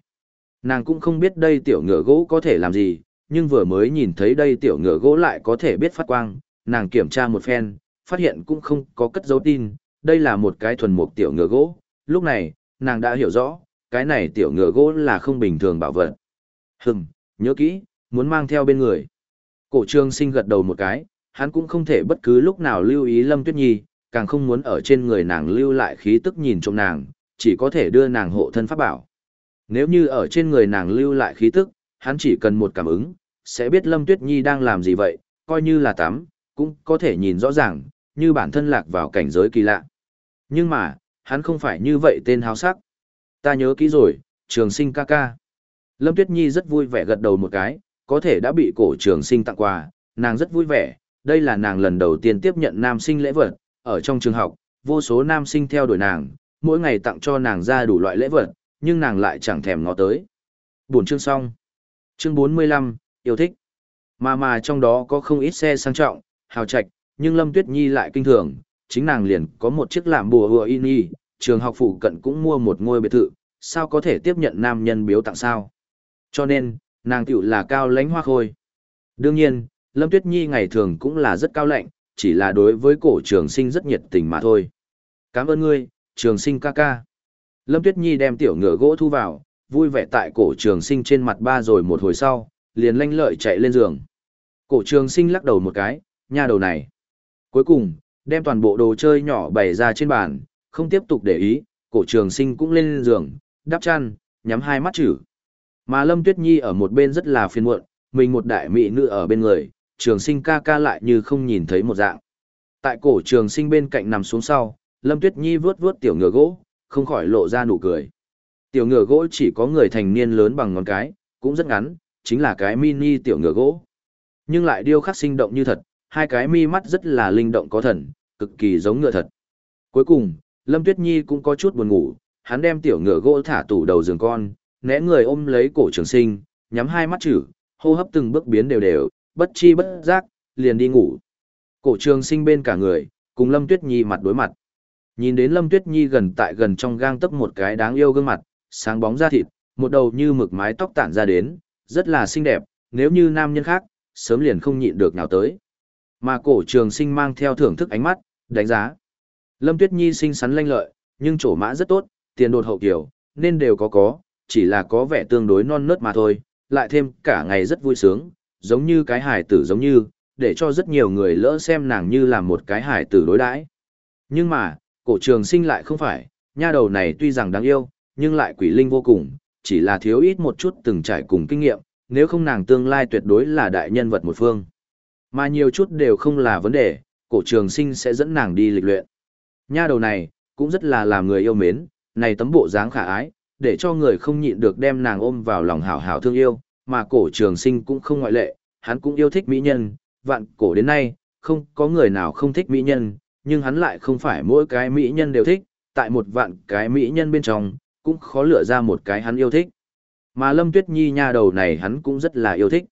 Nàng cũng không biết đây tiểu ngựa gỗ có thể làm gì, nhưng vừa mới nhìn thấy đây tiểu ngựa gỗ lại có thể biết phát quang, nàng kiểm tra một phen, phát hiện cũng không có cất dấu tin, đây là một cái thuần mục tiểu ngựa gỗ. Lúc này, nàng đã hiểu rõ, cái này tiểu ngựa gỗ là không bình thường bảo vật. Hừm, nhớ kỹ, muốn mang theo bên người. Cổ trương sinh gật đầu một cái, hắn cũng không thể bất cứ lúc nào lưu ý Lâm Tuyết Nhi, càng không muốn ở trên người nàng lưu lại khí tức nhìn trộm nàng, chỉ có thể đưa nàng hộ thân pháp bảo. Nếu như ở trên người nàng lưu lại khí tức, hắn chỉ cần một cảm ứng, sẽ biết Lâm Tuyết Nhi đang làm gì vậy, coi như là tắm, cũng có thể nhìn rõ ràng, như bản thân lạc vào cảnh giới kỳ lạ. Nhưng mà, hắn không phải như vậy tên háo sắc. Ta nhớ kỹ rồi, trường sinh ca ca. Lâm Tuyết Nhi rất vui vẻ gật đầu một cái, có thể đã bị cổ trường sinh tặng quà, nàng rất vui vẻ, đây là nàng lần đầu tiên tiếp nhận nam sinh lễ vật, ở trong trường học, vô số nam sinh theo đuổi nàng, mỗi ngày tặng cho nàng ra đủ loại lễ vật, nhưng nàng lại chẳng thèm ngó tới. Buổi chương xong. Chương 45, yêu thích. Mà mà trong đó có không ít xe sang trọng, hào trạch, nhưng Lâm Tuyết Nhi lại kinh thường, chính nàng liền có một chiếc làm bùa hùa in y, trường học phụ cận cũng mua một ngôi biệt thự, sao có thể tiếp nhận nam nhân biếu tặng sao. Cho nên, nàng tiểu là cao lãnh hoa khôi. Đương nhiên, Lâm Tuyết Nhi ngày thường cũng là rất cao lạnh, chỉ là đối với cổ trường sinh rất nhiệt tình mà thôi. Cảm ơn ngươi, trường sinh ca ca. Lâm Tuyết Nhi đem tiểu ngựa gỗ thu vào, vui vẻ tại cổ trường sinh trên mặt ba rồi một hồi sau, liền lanh lợi chạy lên giường. Cổ trường sinh lắc đầu một cái, nha đầu này. Cuối cùng, đem toàn bộ đồ chơi nhỏ bày ra trên bàn, không tiếp tục để ý, cổ trường sinh cũng lên giường, đắp chăn, nhắm hai mắt chữ. Mà Lâm Tuyết Nhi ở một bên rất là phiền muộn, mình một đại mỹ nữ ở bên người, trường sinh ca ca lại như không nhìn thấy một dạng. Tại cổ trường sinh bên cạnh nằm xuống sau, Lâm Tuyết Nhi vướt vướt tiểu ngựa gỗ, không khỏi lộ ra nụ cười. Tiểu ngựa gỗ chỉ có người thành niên lớn bằng ngón cái, cũng rất ngắn, chính là cái mini tiểu ngựa gỗ. Nhưng lại điêu khắc sinh động như thật, hai cái mi mắt rất là linh động có thần, cực kỳ giống ngựa thật. Cuối cùng, Lâm Tuyết Nhi cũng có chút buồn ngủ, hắn đem tiểu ngựa gỗ thả tủ đầu giường con, né người ôm lấy cổ trường sinh, nhắm hai mắt chữ, hô hấp từng bước biến đều đều, bất chi bất giác, liền đi ngủ. Cổ trường sinh bên cả người, cùng Lâm Tuyết Nhi mặt đối mặt. Nhìn đến Lâm Tuyết Nhi gần tại gần trong gang tấc một cái đáng yêu gương mặt, sáng bóng da thịt, một đầu như mực mái tóc tản ra đến, rất là xinh đẹp, nếu như nam nhân khác, sớm liền không nhịn được nào tới. Mà cổ trường sinh mang theo thưởng thức ánh mắt, đánh giá. Lâm Tuyết Nhi xinh xắn lanh lợi, nhưng chỗ mã rất tốt, tiền đột hậu kiểu, nên đều có có, chỉ là có vẻ tương đối non nớt mà thôi, lại thêm cả ngày rất vui sướng, giống như cái hải tử giống như, để cho rất nhiều người lỡ xem nàng như là một cái hải tử đối đãi. Nhưng mà, cổ trường sinh lại không phải, nha đầu này tuy rằng đáng yêu, nhưng lại quỷ linh vô cùng, chỉ là thiếu ít một chút từng trải cùng kinh nghiệm, nếu không nàng tương lai tuyệt đối là đại nhân vật một phương. Mà nhiều chút đều không là vấn đề, cổ trường sinh sẽ dẫn nàng đi lịch luyện. Nha đầu này, cũng rất là làm người yêu mến, này tấm bộ dáng khả ái, để cho người không nhịn được đem nàng ôm vào lòng hảo hảo thương yêu, mà cổ trường sinh cũng không ngoại lệ, hắn cũng yêu thích mỹ nhân, vạn cổ đến nay, không có người nào không thích mỹ nhân, nhưng hắn lại không phải mỗi cái mỹ nhân đều thích, tại một vạn cái mỹ nhân bên trong, cũng khó lựa ra một cái hắn yêu thích. Mà Lâm Tuyết Nhi nha đầu này hắn cũng rất là yêu thích.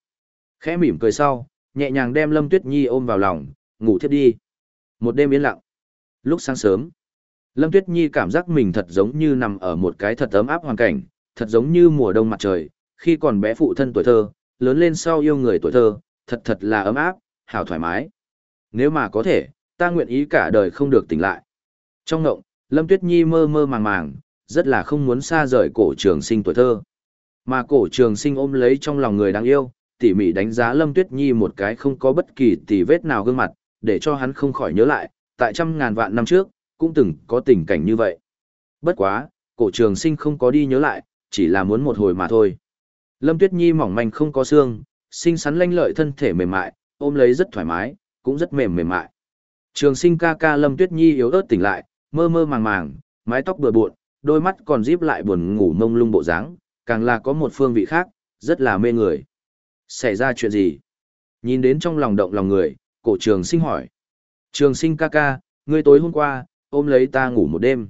Khẽ mỉm cười sau, nhẹ nhàng đem Lâm Tuyết Nhi ôm vào lòng, ngủ thiếp đi. Một đêm yên lặng. Lúc sáng sớm, Lâm Tuyết Nhi cảm giác mình thật giống như nằm ở một cái thật ấm áp hoàn cảnh, thật giống như mùa đông mặt trời, khi còn bé phụ thân tuổi thơ, lớn lên sau yêu người tuổi thơ, thật thật là ấm áp, hảo thoải mái. Nếu mà có thể, ta nguyện ý cả đời không được tỉnh lại. Trong ngộng, Lâm Tuyết Nhi mơ mơ màng màng, rất là không muốn xa rời cổ trường sinh tuổi thơ. Mà cổ trường sinh ôm lấy trong lòng người đáng yêu, tỉ mỉ đánh giá Lâm Tuyết Nhi một cái không có bất kỳ tỉ vết nào gương mặt, để cho hắn không khỏi nhớ lại, tại trăm ngàn vạn năm trước, cũng từng có tình cảnh như vậy. Bất quá, cổ trường sinh không có đi nhớ lại, chỉ là muốn một hồi mà thôi. Lâm Tuyết Nhi mỏng manh không có xương, xinh xắn lanh lợi thân thể mềm mại, ôm lấy rất thoải mái, cũng rất mềm mềm mại. Trường sinh ca ca Lâm Tuyết Nhi yếu ớt tỉnh lại, mơ mơ màng màng, mái tóc bừa bộn, đôi mắt còn díp lại buồn ngủ mông lung bộ dáng, càng là có một phương vị khác, rất là mê người. Xảy ra chuyện gì? Nhìn đến trong lòng động lòng người, cổ trường sinh hỏi. Trường sinh ca ca, ngươi tối hôm qua, ôm lấy ta ngủ một đêm.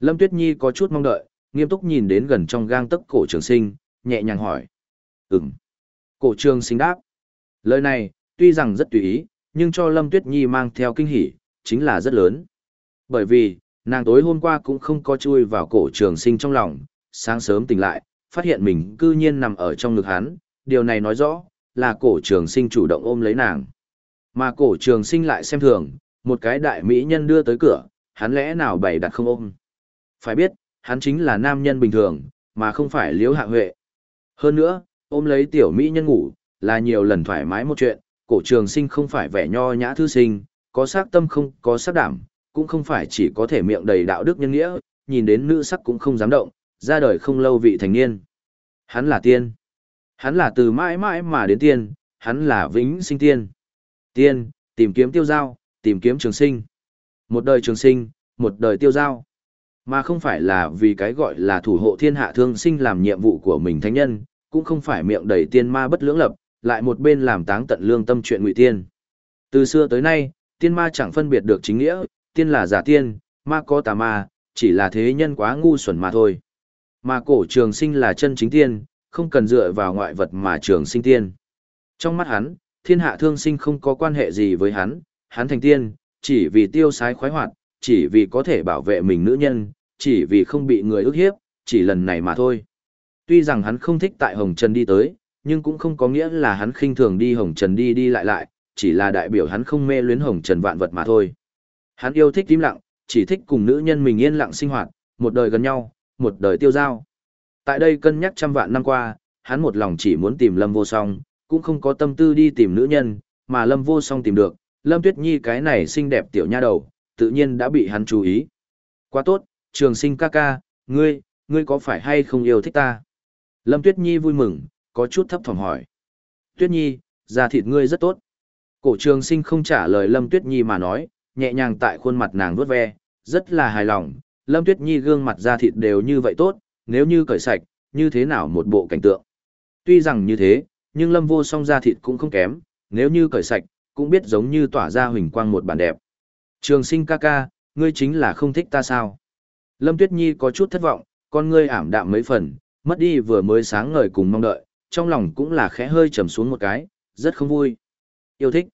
Lâm Tuyết Nhi có chút mong đợi, nghiêm túc nhìn đến gần trong gang tấc cổ trường sinh, nhẹ nhàng hỏi. Ừm. Cổ trường sinh đáp. Lời này, tuy rằng rất tùy ý, nhưng cho Lâm Tuyết Nhi mang theo kinh hỉ, chính là rất lớn. Bởi vì, nàng tối hôm qua cũng không có chui vào cổ trường sinh trong lòng, sáng sớm tỉnh lại, phát hiện mình cư nhiên nằm ở trong ngực hắn, điều này nói rõ, là cổ trường sinh chủ động ôm lấy nàng. Mà cổ trường sinh lại xem thường, một cái đại mỹ nhân đưa tới cửa, hắn lẽ nào bày đặt không ôm. Phải biết, hắn chính là nam nhân bình thường, mà không phải liếu hạ huệ. Hơn nữa, ôm lấy tiểu mỹ nhân ngủ, là nhiều lần thoải mái một chuyện, cổ trường sinh không phải vẻ nho nhã thư sinh, có sắc tâm không có sắc đảm, cũng không phải chỉ có thể miệng đầy đạo đức nhân nghĩa, nhìn đến nữ sắc cũng không dám động, ra đời không lâu vị thành niên. Hắn là tiên. Hắn là từ mãi mãi mà đến tiên, hắn là vĩnh sinh tiên. Tiên, tìm kiếm tiêu giao, tìm kiếm trường sinh. Một đời trường sinh, một đời tiêu giao. Mà không phải là vì cái gọi là thủ hộ thiên hạ thương sinh làm nhiệm vụ của mình thánh nhân, cũng không phải miệng đầy tiên ma bất lưỡng lập, lại một bên làm táng tận lương tâm chuyện ngụy tiên. Từ xưa tới nay, tiên ma chẳng phân biệt được chính nghĩa, tiên là giả tiên, ma có tà ma, chỉ là thế nhân quá ngu xuẩn mà thôi. Mà cổ trường sinh là chân chính tiên, không cần dựa vào ngoại vật mà trường sinh tiên. Trong mắt hắn, thiên hạ thương sinh không có quan hệ gì với hắn, hắn thành tiên, chỉ vì tiêu sái khoái hoạt, chỉ vì có thể bảo vệ mình nữ nhân, chỉ vì không bị người ức hiếp, chỉ lần này mà thôi. Tuy rằng hắn không thích tại Hồng Trần đi tới, nhưng cũng không có nghĩa là hắn khinh thường đi Hồng Trần đi đi lại lại, chỉ là đại biểu hắn không mê luyến Hồng Trần vạn vật mà thôi. Hắn yêu thích im lặng, chỉ thích cùng nữ nhân mình yên lặng sinh hoạt, một đời gần nhau, một đời tiêu giao. Tại đây cân nhắc trăm vạn năm qua, hắn một lòng chỉ muốn tìm Lâm Vô Song, cũng không có tâm tư đi tìm nữ nhân, mà Lâm Vô Song tìm được, Lâm Tuyết Nhi cái này xinh đẹp tiểu nha đầu, tự nhiên đã bị hắn chú ý. Quá tốt, trường sinh ca ca, ngươi, ngươi có phải hay không yêu thích ta? Lâm Tuyết Nhi vui mừng, có chút thấp thỏm hỏi. Tuyết Nhi, da thịt ngươi rất tốt. Cổ trường sinh không trả lời Lâm Tuyết Nhi mà nói, nhẹ nhàng tại khuôn mặt nàng vuốt ve, rất là hài lòng. Lâm Tuyết Nhi gương mặt da thịt đều như vậy tốt, nếu như cởi sạch, như thế nào một bộ cảnh tượng. Tuy rằng như thế, nhưng Lâm vô song da thịt cũng không kém, nếu như cởi sạch, cũng biết giống như tỏa ra huỳnh quang một bản đẹp. Trường sinh ca ca, ngươi chính là không thích ta sao? Lâm Tuyết Nhi có chút thất vọng, con ngươi ảm đạm mấy phần, mất đi vừa mới sáng ngời cùng mong đợi, trong lòng cũng là khẽ hơi trầm xuống một cái, rất không vui. Yêu thích.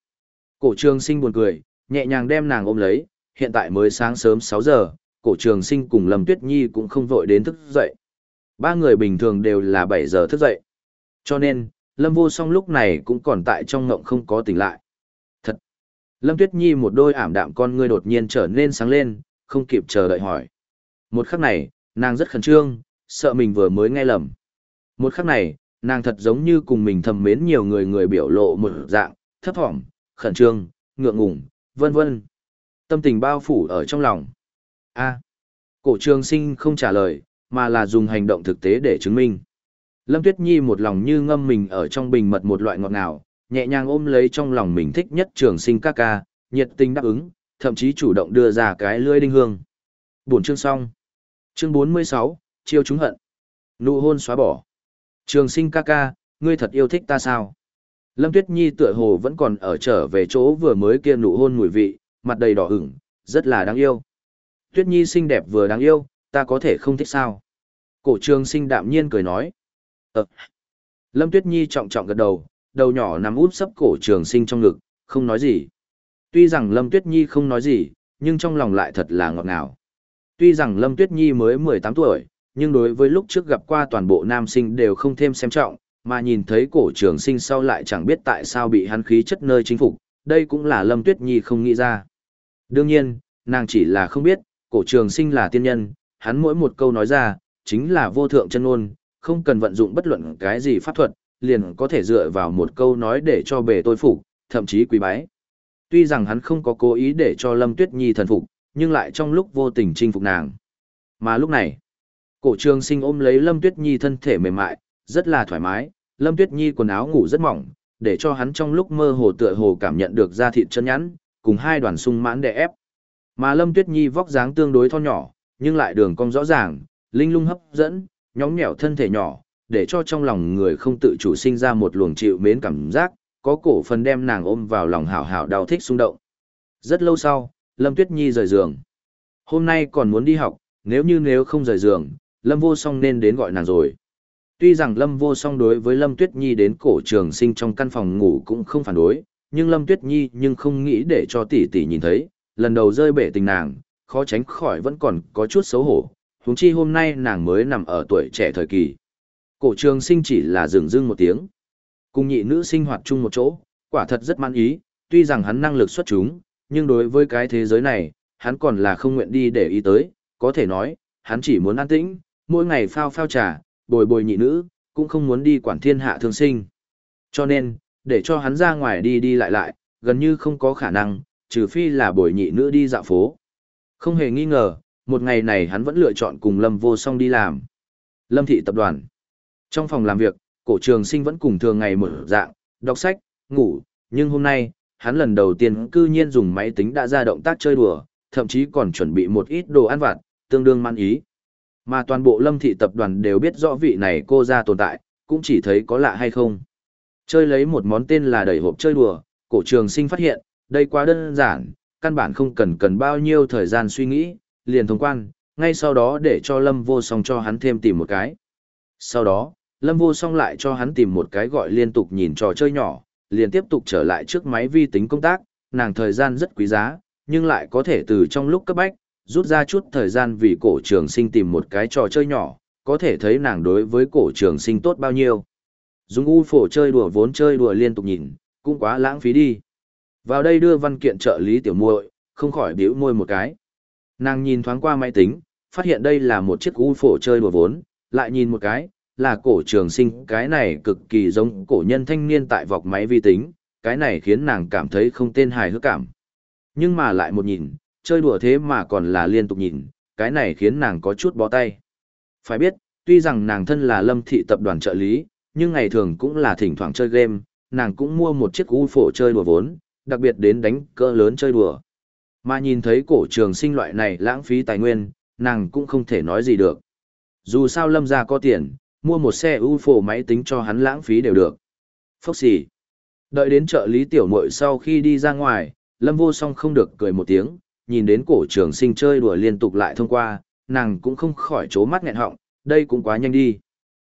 Cổ trường sinh buồn cười, nhẹ nhàng đem nàng ôm lấy, hiện tại mới sáng sớm 6 giờ, cổ trường sinh cùng Lâm Tuyết Nhi cũng không vội đến thức dậy. Ba người bình thường đều là 7 giờ thức dậy. Cho nên, Lâm vô song lúc này cũng còn tại trong ngộng không có tỉnh lại. Thật! Lâm Tuyết Nhi một đôi ảm đạm con ngươi đột nhiên trở nên sáng lên, không kịp chờ đợi hỏi. Một khắc này, nàng rất khẩn trương, sợ mình vừa mới nghe lầm. Một khắc này, nàng thật giống như cùng mình thầm mến nhiều người người biểu lộ một dạng, thấp thỏm, khẩn trương, ngượng ngùng, vân vân. Tâm tình bao phủ ở trong lòng. A. cổ trường sinh không trả lời, mà là dùng hành động thực tế để chứng minh. Lâm Tuyết Nhi một lòng như ngâm mình ở trong bình mật một loại ngọt ngào, nhẹ nhàng ôm lấy trong lòng mình thích nhất trường sinh ca ca, nhiệt tình đáp ứng, thậm chí chủ động đưa ra cái lưỡi đinh hương. Buổi chương xong. Chương 46, chiêu chúng hận. Nụ hôn xóa bỏ. Trường sinh ca ca, ngươi thật yêu thích ta sao? Lâm Tuyết Nhi tựa hồ vẫn còn ở trở về chỗ vừa mới kia nụ hôn mùi vị, mặt đầy đỏ ửng, rất là đáng yêu. Tuyết Nhi xinh đẹp vừa đáng yêu, ta có thể không thích sao. Cổ trường sinh đạm nhiên cười nói. Ờ. Lâm Tuyết Nhi trọng trọng gật đầu, đầu nhỏ nằm út sấp cổ trường sinh trong ngực, không nói gì. Tuy rằng Lâm Tuyết Nhi không nói gì, nhưng trong lòng lại thật là ngọt ngào. Tuy rằng Lâm Tuyết Nhi mới 18 tuổi, nhưng đối với lúc trước gặp qua toàn bộ nam sinh đều không thêm xem trọng, mà nhìn thấy cổ trường sinh sau lại chẳng biết tại sao bị hắn khí chất nơi chính phục, đây cũng là Lâm Tuyết Nhi không nghĩ ra. Đương nhiên, nàng chỉ là không biết, cổ trường sinh là tiên nhân, hắn mỗi một câu nói ra, chính là vô thượng chân ngôn, không cần vận dụng bất luận cái gì pháp thuật, liền có thể dựa vào một câu nói để cho bề tôi phục, thậm chí quý bái. Tuy rằng hắn không có cố ý để cho Lâm Tuyết Nhi thần phục, nhưng lại trong lúc vô tình chinh phục nàng. Mà lúc này, cổ trường sinh ôm lấy Lâm Tuyết Nhi thân thể mềm mại, rất là thoải mái, Lâm Tuyết Nhi quần áo ngủ rất mỏng, để cho hắn trong lúc mơ hồ tựa hồ cảm nhận được da thịt chân nhẵn, cùng hai đoàn sung mãn đè ép. Mà Lâm Tuyết Nhi vóc dáng tương đối thon nhỏ, nhưng lại đường cong rõ ràng, linh lung hấp dẫn, nhóng nhẽo thân thể nhỏ, để cho trong lòng người không tự chủ sinh ra một luồng chịu mến cảm giác, có cổ phần đem nàng ôm vào lòng hảo hảo đau thích xung động. Rất lâu sau, Lâm Tuyết Nhi rời giường. Hôm nay còn muốn đi học, nếu như nếu không rời giường, Lâm Vô Song nên đến gọi nàng rồi. Tuy rằng Lâm Vô Song đối với Lâm Tuyết Nhi đến cổ trường sinh trong căn phòng ngủ cũng không phản đối, nhưng Lâm Tuyết Nhi nhưng không nghĩ để cho tỷ tỷ nhìn thấy, lần đầu rơi bể tình nàng, khó tránh khỏi vẫn còn có chút xấu hổ, huống chi hôm nay nàng mới nằm ở tuổi trẻ thời kỳ. Cổ trường sinh chỉ là dừng dưng một tiếng. Cùng nhị nữ sinh hoạt chung một chỗ, quả thật rất mãn ý, tuy rằng hắn năng lực xuất chúng, nhưng đối với cái thế giới này, hắn còn là không nguyện đi để ý tới, có thể nói, hắn chỉ muốn an tĩnh, mỗi ngày phao phao trà, bồi bồi nhị nữ, cũng không muốn đi quản thiên hạ thương sinh. Cho nên, để cho hắn ra ngoài đi đi lại lại, gần như không có khả năng, trừ phi là bồi nhị nữ đi dạo phố. Không hề nghi ngờ, một ngày này hắn vẫn lựa chọn cùng Lâm Vô Song đi làm. Lâm Thị Tập đoàn. Trong phòng làm việc, cổ trường sinh vẫn cùng thường ngày mở dạng, đọc sách, ngủ, nhưng hôm nay, hắn lần đầu tiên cư nhiên dùng máy tính đã ra động tác chơi đùa, thậm chí còn chuẩn bị một ít đồ ăn vặt, tương đương man ý. Mà toàn bộ lâm thị tập đoàn đều biết rõ vị này cô ra tồn tại, cũng chỉ thấy có lạ hay không. Chơi lấy một món tên là đẩy hộp chơi đùa, cổ trường sinh phát hiện, đây quá đơn giản, căn bản không cần cần bao nhiêu thời gian suy nghĩ, liền thông quan, ngay sau đó để cho lâm vô song cho hắn thêm tìm một cái. Sau đó, lâm vô song lại cho hắn tìm một cái gọi liên tục nhìn trò chơi nhỏ, liền tiếp tục trở lại trước máy vi tính công tác, nàng thời gian rất quý giá, nhưng lại có thể từ trong lúc cấp bách, rút ra chút thời gian vì cổ trường sinh tìm một cái trò chơi nhỏ, có thể thấy nàng đối với cổ trường sinh tốt bao nhiêu. Dùng u phổ chơi đùa vốn chơi đùa liên tục nhìn, cũng quá lãng phí đi. Vào đây đưa văn kiện trợ lý tiểu muội, không khỏi biểu môi một cái. Nàng nhìn thoáng qua máy tính, phát hiện đây là một chiếc u phổ chơi đùa vốn, lại nhìn một cái, là cổ trường sinh, cái này cực kỳ giống cổ nhân thanh niên tại vọc máy vi tính, cái này khiến nàng cảm thấy không tên hài hước cảm. Nhưng mà lại một nhìn, chơi đùa thế mà còn là liên tục nhìn, cái này khiến nàng có chút bó tay. Phải biết, tuy rằng nàng thân là lâm thị tập đoàn trợ lý, nhưng ngày thường cũng là thỉnh thoảng chơi game, nàng cũng mua một chiếc u phổ chơi đùa vốn, đặc biệt đến đánh cỡ lớn chơi đùa. Mà nhìn thấy cổ trường sinh loại này lãng phí tài nguyên, nàng cũng không thể nói gì được. Dù sao lâm gia có tiền, mua một xe ufo phổ máy tính cho hắn lãng phí đều được. Phốc xì. Đợi đến trợ lý tiểu muội sau khi đi ra ngoài, lâm vô song không được cười một tiếng, nhìn đến cổ trường sinh chơi đùa liên tục lại thông qua, nàng cũng không khỏi chố mắt nghẹn họng, đây cũng quá nhanh đi.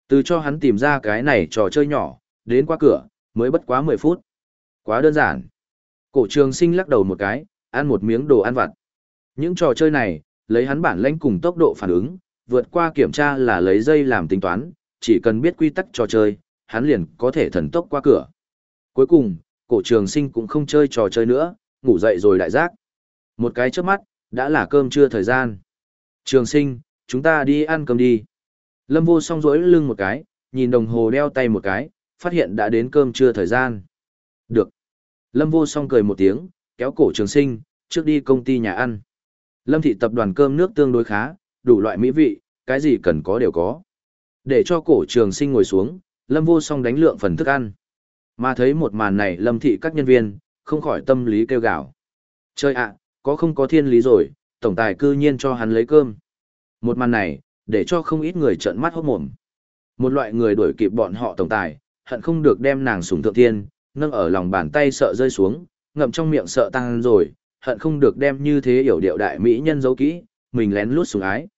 Từ cho hắn tìm ra cái này trò chơi nhỏ, đến qua cửa, mới bất quá 10 phút. Quá đơn giản. Cổ trường sinh lắc đầu một cái, ăn một miếng đồ ăn vặt. Những trò chơi này, lấy hắn bản lãnh cùng tốc độ phản ứng, vượt qua kiểm tra là lấy dây làm tính toán, chỉ cần biết quy tắc trò chơi, hắn liền có thể thần tốc qua cửa. Cuối cùng, cổ trường sinh cũng không chơi trò chơi nữa, ngủ dậy rồi đại giác. Một cái trước mắt, đã là cơm trưa thời gian. Trường sinh, chúng ta đi ăn cơm đi. Lâm vô song rỗi lưng một cái, nhìn đồng hồ đeo tay một cái, phát hiện đã đến cơm trưa thời gian. Được. Lâm vô song cười một tiếng, kéo cổ trường sinh, trước đi công ty nhà ăn. Lâm thị tập đoàn cơm nước tương đối khá, đủ loại mỹ vị, cái gì cần có đều có. Để cho cổ trường sinh ngồi xuống, Lâm vô song đánh lượng phần thức ăn. Mà thấy một màn này Lâm thị các nhân viên, không khỏi tâm lý kêu gào. Chơi ạ, có không có thiên lý rồi, tổng tài cư nhiên cho hắn lấy cơm. Một màn này, để cho không ít người trợn mắt hốt mồm. Một loại người đuổi kịp bọn họ tổng tài, hận không được đem nàng sủng thượng thiên, nâng ở lòng bàn tay sợ rơi xuống, ngậm trong miệng sợ tăng rồi, hận không được đem như thế hiểu điệu đại mỹ nhân giấu kỹ, mình lén lút sủng ái.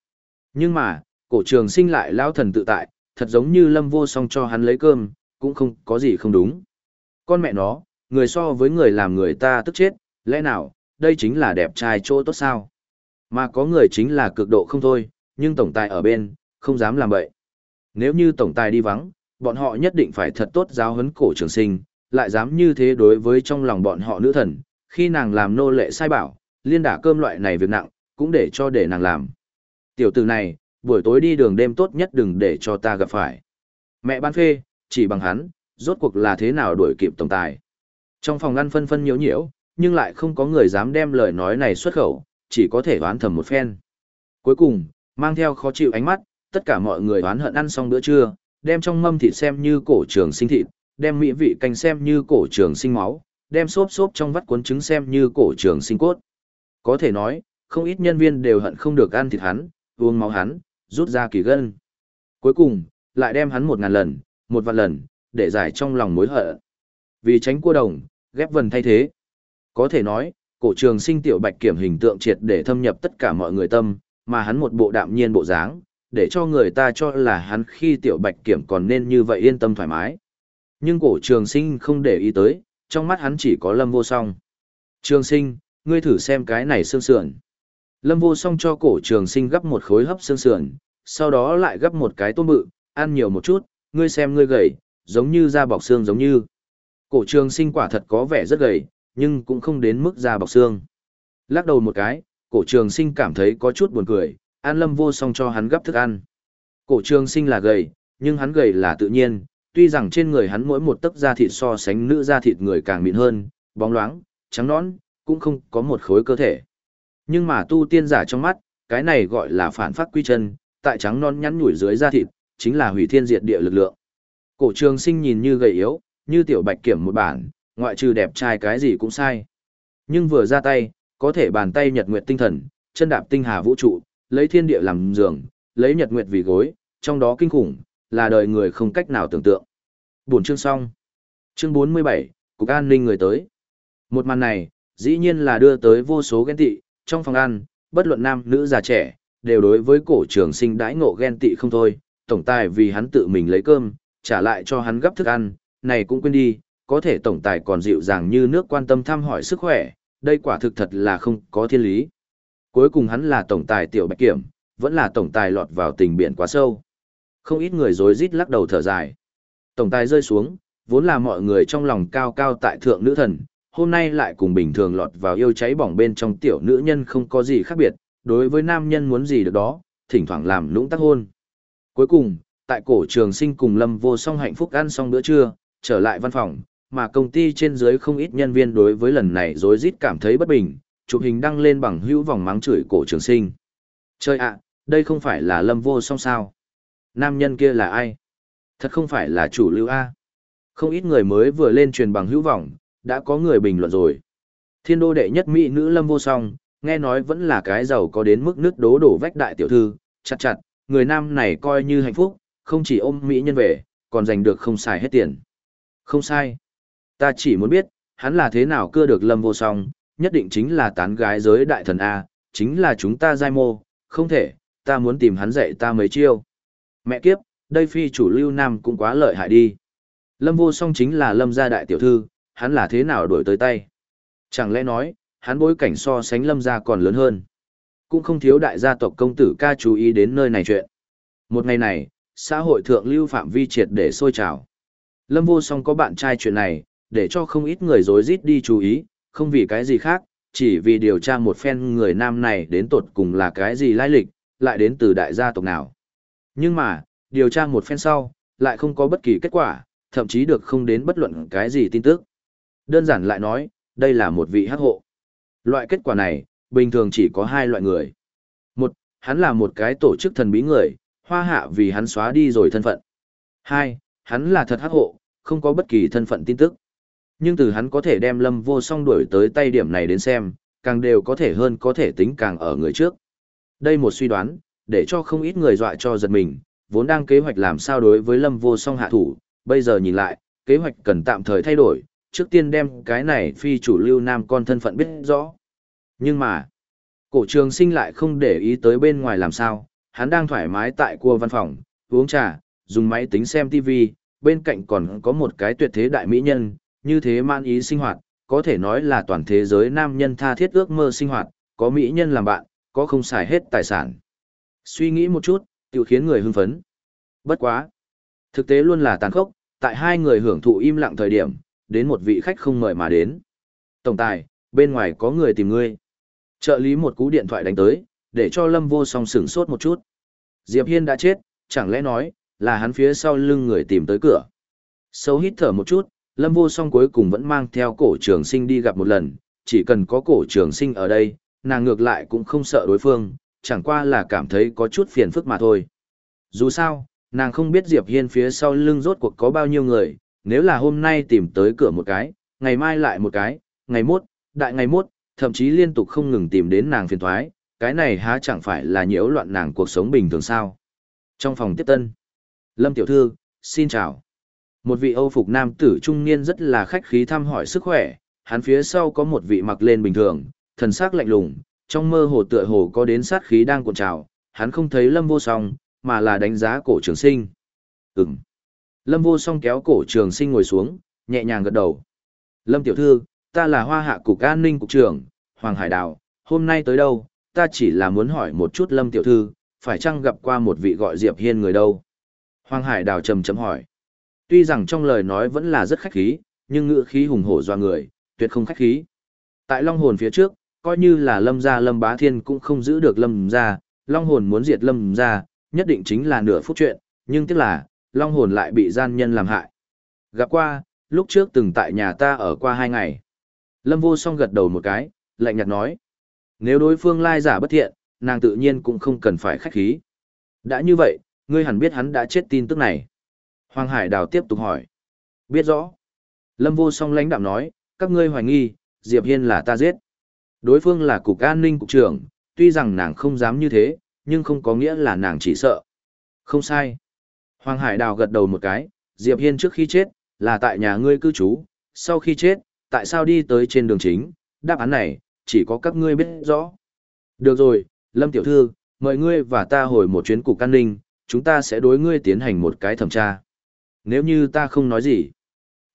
Nhưng mà, cổ trường sinh lại lao thần tự tại, thật giống như lâm vô song cho hắn lấy cơm, cũng không có gì không đúng. Con mẹ nó, người so với người làm người ta tức chết, lẽ nào, đây chính là đẹp trai chỗ tốt sao? Mà có người chính là cực độ không thôi, nhưng tổng tài ở bên, không dám làm vậy. Nếu như tổng tài đi vắng, bọn họ nhất định phải thật tốt giáo huấn cổ trường sinh, lại dám như thế đối với trong lòng bọn họ nữ thần, khi nàng làm nô lệ sai bảo, liên đả cơm loại này việc nặng, cũng để cho để nàng làm. Tiểu tử này, buổi tối đi đường đêm tốt nhất đừng để cho ta gặp phải. Mẹ ban phê, chỉ bằng hắn, rốt cuộc là thế nào đuổi kịp tổng tài. Trong phòng ngăn phân phân nhiễu nhiễu, nhưng lại không có người dám đem lời nói này xuất khẩu, chỉ có thể oán thầm một phen. Cuối cùng, mang theo khó chịu ánh mắt, tất cả mọi người oán hận ăn xong bữa trưa, đem trong mâm thịt xem như cổ trường sinh thịt, đem mỹ vị canh xem như cổ trường sinh máu, đem xốp xốp trong vắt cuốn trứng xem như cổ trường sinh cốt. Có thể nói, không ít nhân viên đều hận không được ăn thịt hắn, uống máu hắn, rút ra kỳ gân. Cuối cùng, lại đem hắn một ngàn lần, một vạn lần, để giải trong lòng mối hận. Vì tránh cua đồng, ghép vần thay thế. Có thể nói, cổ trường sinh tiểu bạch kiểm hình tượng triệt để thâm nhập tất cả mọi người tâm, mà hắn một bộ đạm nhiên bộ dáng, để cho người ta cho là hắn khi tiểu bạch kiểm còn nên như vậy yên tâm thoải mái. Nhưng cổ trường sinh không để ý tới, trong mắt hắn chỉ có lâm vô song. Trường sinh, ngươi thử xem cái này xương sườn. Lâm vô song cho cổ trường sinh gấp một khối hấp xương sườn, sau đó lại gấp một cái tôm bự, ăn nhiều một chút, ngươi xem ngươi gầy, giống như da bọc xương giống như. Cổ trường sinh quả thật có vẻ rất gầy, nhưng cũng không đến mức da bọc xương. Lắc đầu một cái, cổ trường sinh cảm thấy có chút buồn cười, an lâm vô song cho hắn gấp thức ăn. Cổ trường sinh là gầy, nhưng hắn gầy là tự nhiên, tuy rằng trên người hắn mỗi một tấc da thịt so sánh nữ da thịt người càng mịn hơn, bóng loáng, trắng nõn, cũng không có một khối cơ thể. Nhưng mà tu tiên giả trong mắt, cái này gọi là phản phát quy chân, tại trắng non nhắn nhủi dưới da thịt, chính là hủy thiên diệt địa lực lượng. Cổ trường sinh nhìn như gầy yếu, như tiểu bạch kiểm một bản, ngoại trừ đẹp trai cái gì cũng sai. Nhưng vừa ra tay, có thể bàn tay nhật nguyệt tinh thần, chân đạp tinh hà vũ trụ, lấy thiên địa làm giường, lấy nhật nguyệt vì gối, trong đó kinh khủng, là đời người không cách nào tưởng tượng. Buổi chương xong. Chương 47, Cục An ninh người tới. Một màn này, dĩ nhiên là đưa tới vô số ghen tị, trong phòng ăn, bất luận nam nữ già trẻ, đều đối với cổ trường sinh đãi ngộ ghen tị không thôi, tổng tài vì hắn tự mình lấy cơm, trả lại cho hắn gấp thức ăn, này cũng quên đi, có thể tổng tài còn dịu dàng như nước quan tâm thăm hỏi sức khỏe, đây quả thực thật là không có thiên lý. Cuối cùng hắn là tổng tài tiểu bạch kiểm, vẫn là tổng tài lọt vào tình biển quá sâu. Không ít người rối rít lắc đầu thở dài. Tổng tài rơi xuống, vốn là mọi người trong lòng cao cao tại thượng nữ thần, hôm nay lại cùng bình thường lọt vào yêu cháy bỏng bên trong tiểu nữ nhân không có gì khác biệt, đối với nam nhân muốn gì được đó, thỉnh thoảng làm lũng tác hôn. Cuối cùng, tại cổ trường sinh cùng Lâm Vô Song hạnh phúc ăn xong bữa trưa, trở lại văn phòng, mà công ty trên dưới không ít nhân viên đối với lần này rối rít cảm thấy bất bình, chụp hình đăng lên bằng hữu vòng mắng chửi cổ trường sinh. Chơi ạ, đây không phải là Lâm Vô Song sao? Nam nhân kia là ai? Thật không phải là chủ lưu A. Không ít người mới vừa lên truyền bằng hữu vọng, đã có người bình luận rồi. Thiên đô đệ nhất mỹ nữ lâm vô song, nghe nói vẫn là cái giàu có đến mức nước đố đổ vách đại tiểu thư, chặt chặt, người nam này coi như hạnh phúc, không chỉ ôm mỹ nhân về, còn giành được không xài hết tiền. Không sai. Ta chỉ muốn biết, hắn là thế nào cưa được lâm vô song, nhất định chính là tán gái giới đại thần A, chính là chúng ta giai mô, không thể, ta muốn tìm hắn dạy ta mấy chiêu. Mẹ kiếp, đây phi chủ lưu nam cũng quá lợi hại đi. Lâm vô song chính là lâm gia đại tiểu thư, hắn là thế nào đổi tới tay. Chẳng lẽ nói, hắn bối cảnh so sánh lâm gia còn lớn hơn. Cũng không thiếu đại gia tộc công tử ca chú ý đến nơi này chuyện. Một ngày này, xã hội thượng lưu phạm vi triệt để sôi trào. Lâm vô song có bạn trai chuyện này, để cho không ít người dối rít đi chú ý, không vì cái gì khác, chỉ vì điều tra một phen người nam này đến tột cùng là cái gì lai lịch, lại đến từ đại gia tộc nào. Nhưng mà, điều tra một phen sau, lại không có bất kỳ kết quả, thậm chí được không đến bất luận cái gì tin tức. Đơn giản lại nói, đây là một vị hắc hộ. Loại kết quả này, bình thường chỉ có hai loại người. Một, hắn là một cái tổ chức thần bí người, hoa hạ vì hắn xóa đi rồi thân phận. Hai, hắn là thật hắc hộ, không có bất kỳ thân phận tin tức. Nhưng từ hắn có thể đem lâm vô song đuổi tới tay điểm này đến xem, càng đều có thể hơn có thể tính càng ở người trước. Đây một suy đoán, để cho không ít người dọa cho giật mình, vốn đang kế hoạch làm sao đối với lâm vô song hạ thủ, bây giờ nhìn lại, kế hoạch cần tạm thời thay đổi, trước tiên đem cái này phi chủ lưu nam con thân phận biết rõ. Nhưng mà, cổ trường sinh lại không để ý tới bên ngoài làm sao, hắn đang thoải mái tại cua văn phòng, uống trà, dùng máy tính xem TV, bên cạnh còn có một cái tuyệt thế đại mỹ nhân, như thế man ý sinh hoạt, có thể nói là toàn thế giới nam nhân tha thiết ước mơ sinh hoạt, có mỹ nhân làm bạn, có không xài hết tài sản. Suy nghĩ một chút, tiểu khiến người hưng phấn. Bất quá. Thực tế luôn là tàn khốc, tại hai người hưởng thụ im lặng thời điểm, đến một vị khách không mời mà đến. Tổng tài, bên ngoài có người tìm ngươi. Trợ lý một cú điện thoại đánh tới, để cho Lâm Vô Song sửng sốt một chút. Diệp Hiên đã chết, chẳng lẽ nói, là hắn phía sau lưng người tìm tới cửa. Sâu hít thở một chút, Lâm Vô Song cuối cùng vẫn mang theo cổ trường sinh đi gặp một lần, chỉ cần có cổ trường sinh ở đây, nàng ngược lại cũng không sợ đối phương, chẳng qua là cảm thấy có chút phiền phức mà thôi. Dù sao, nàng không biết Diệp Hiên phía sau lưng rốt cuộc có bao nhiêu người, nếu là hôm nay tìm tới cửa một cái, ngày mai lại một cái, ngày mốt, đại ngày mốt, thậm chí liên tục không ngừng tìm đến nàng phiền thoái, cái này há chẳng phải là nhiễu loạn nàng cuộc sống bình thường sao. Trong phòng tiếp tân, Lâm Tiểu Thư, xin chào. Một vị Âu phục nam tử trung niên rất là khách khí thăm hỏi sức khỏe, hắn phía sau có một vị mặc lên bình thường, thần sắc lạnh lùng, trong mơ hồ tựa hồ có đến sát khí đang cuộn trào, hắn không thấy Lâm Vô Song, mà là đánh giá cổ trường sinh. Ừm. Lâm Vô Song kéo cổ trường sinh ngồi xuống, nhẹ nhàng gật đầu. Lâm Tiểu Thư, ta là Hoa Hạ Cục An ninh Cục trưởng, Hoàng Hải Đào, hôm nay tới đâu, ta chỉ là muốn hỏi một chút Lâm Tiểu Thư, phải chăng gặp qua một vị gọi Diệp Hiên người đâu? Hoàng Hải Đào trầm trầm hỏi. Tuy rằng trong lời nói vẫn là rất khách khí, nhưng ngữ khí hùng hổ doa người, tuyệt không khách khí. Tại Long Hồn phía trước, coi như là Lâm gia Lâm Bá Thiên cũng không giữ được Lâm gia, Long Hồn muốn diệt Lâm gia, nhất định chính là nửa phút chuyện, nhưng tiếc là, Long Hồn lại bị gian nhân làm hại. Gặp qua, lúc trước từng tại nhà ta ở qua hai ngày. Lâm Vô Song gật đầu một cái, lạnh nhạt nói. Nếu đối phương lai giả bất thiện, nàng tự nhiên cũng không cần phải khách khí. Đã như vậy, ngươi hẳn biết hắn đã chết tin tức này. Hoàng Hải Đào tiếp tục hỏi. Biết rõ. Lâm Vô Song lãnh đạm nói, các ngươi hoài nghi, Diệp Hiên là ta giết. Đối phương là cục an ninh cục trưởng, tuy rằng nàng không dám như thế, nhưng không có nghĩa là nàng chỉ sợ. Không sai. Hoàng Hải Đào gật đầu một cái, Diệp Hiên trước khi chết, là tại nhà ngươi cư trú, sau khi chết, tại sao đi tới trên đường chính, đáp án này, chỉ có các ngươi biết rõ. Được rồi, Lâm Tiểu Thư, mời ngươi và ta hồi một chuyến cục an ninh, chúng ta sẽ đối ngươi tiến hành một cái thẩm tra. Nếu như ta không nói gì.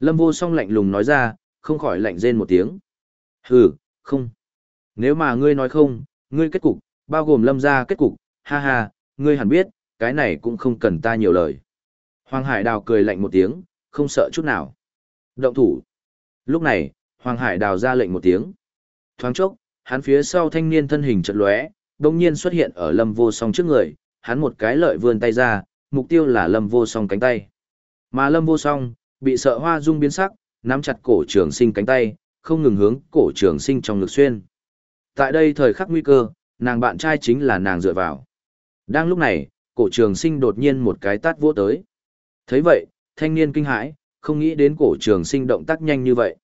Lâm vô song lạnh lùng nói ra, không khỏi lạnh rên một tiếng. Hừ, không. Nếu mà ngươi nói không, ngươi kết cục, bao gồm lâm gia kết cục, ha ha, ngươi hẳn biết, cái này cũng không cần ta nhiều lời. Hoàng Hải Đào cười lạnh một tiếng, không sợ chút nào. Động thủ. Lúc này, Hoàng Hải Đào ra lệnh một tiếng. Thoáng chốc, hắn phía sau thanh niên thân hình chật lóe, đồng nhiên xuất hiện ở lâm vô song trước người, hắn một cái lợi vươn tay ra, mục tiêu là lâm vô song cánh tay. Mà lâm vô song, bị sợ hoa dung biến sắc, nắm chặt cổ trường sinh cánh tay, không ngừng hướng cổ trường sinh trong ngực xuyên. Tại đây thời khắc nguy cơ, nàng bạn trai chính là nàng dựa vào. Đang lúc này, cổ trường sinh đột nhiên một cái tát vỗ tới. thấy vậy, thanh niên kinh hãi, không nghĩ đến cổ trường sinh động tác nhanh như vậy.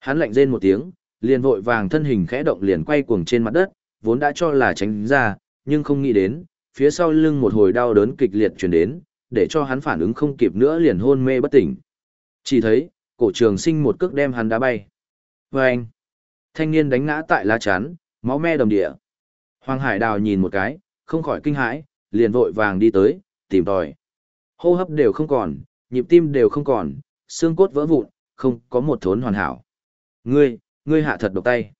Hắn lạnh rên một tiếng, liền vội vàng thân hình khẽ động liền quay cuồng trên mặt đất, vốn đã cho là tránh ra, nhưng không nghĩ đến, phía sau lưng một hồi đau đớn kịch liệt truyền đến, để cho hắn phản ứng không kịp nữa liền hôn mê bất tỉnh. Chỉ thấy, cổ trường sinh một cước đem hắn đá bay. Và anh, thanh niên đánh ngã tại lá chắn, máu me đầm địa. Hoàng Hải Đào nhìn một cái, không khỏi kinh hãi, liền vội vàng đi tới, tìm tòi. Hô hấp đều không còn, nhịp tim đều không còn, xương cốt vỡ vụn, không có một thốn hoàn hảo. Ngươi, ngươi hạ thật độc tay.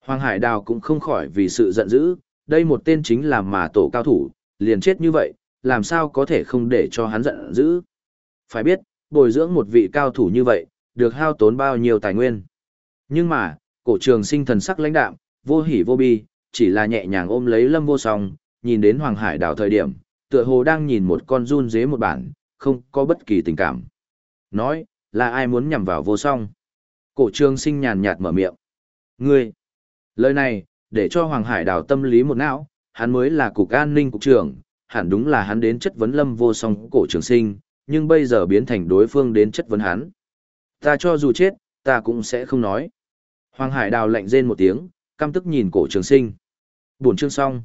Hoàng Hải Đào cũng không khỏi vì sự giận dữ, đây một tên chính là mà tổ cao thủ, liền chết như vậy, làm sao có thể không để cho hắn giận dữ. Phải biết, bồi dưỡng một vị cao thủ như vậy, được hao tốn bao nhiêu tài nguyên. Nhưng mà, cổ trường sinh thần sắc lãnh đạm, vô hỉ vô bi, chỉ là nhẹ nhàng ôm lấy lâm vô song, nhìn đến Hoàng Hải đảo thời điểm, tựa hồ đang nhìn một con run dế một bản, không có bất kỳ tình cảm. Nói, là ai muốn nhằm vào vô song? Cổ trường sinh nhàn nhạt mở miệng. Ngươi! Lời này, để cho Hoàng Hải đảo tâm lý một não, hắn mới là cục an ninh cục trưởng, hẳn đúng là hắn đến chất vấn lâm vô song cổ trường sinh, nhưng bây giờ biến thành đối phương đến chất vấn hắn. Ta cho dù chết, ta cũng sẽ không nói. Hoàng Hải đào lạnh rên một tiếng, căm tức nhìn cổ trường sinh. Buồn chương xong.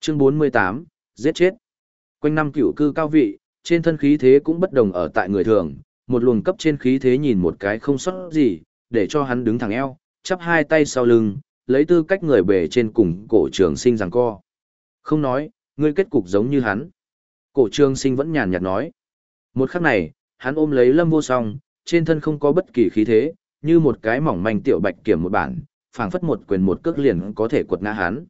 Chương 48, giết chết. Quanh năm cửu cư cao vị, trên thân khí thế cũng bất đồng ở tại người thường, một luồng cấp trên khí thế nhìn một cái không sót gì, để cho hắn đứng thẳng eo, chắp hai tay sau lưng, lấy tư cách người bề trên cùng cổ trường sinh rằng co. Không nói, ngươi kết cục giống như hắn. Cổ trường sinh vẫn nhàn nhạt nói. Một khắc này, hắn ôm lấy lâm vô song, trên thân không có bất kỳ khí thế, như một cái mỏng manh tiểu bạch kiểm một bản, phảng phất một quyền một cước liền có thể quật ngã hắn.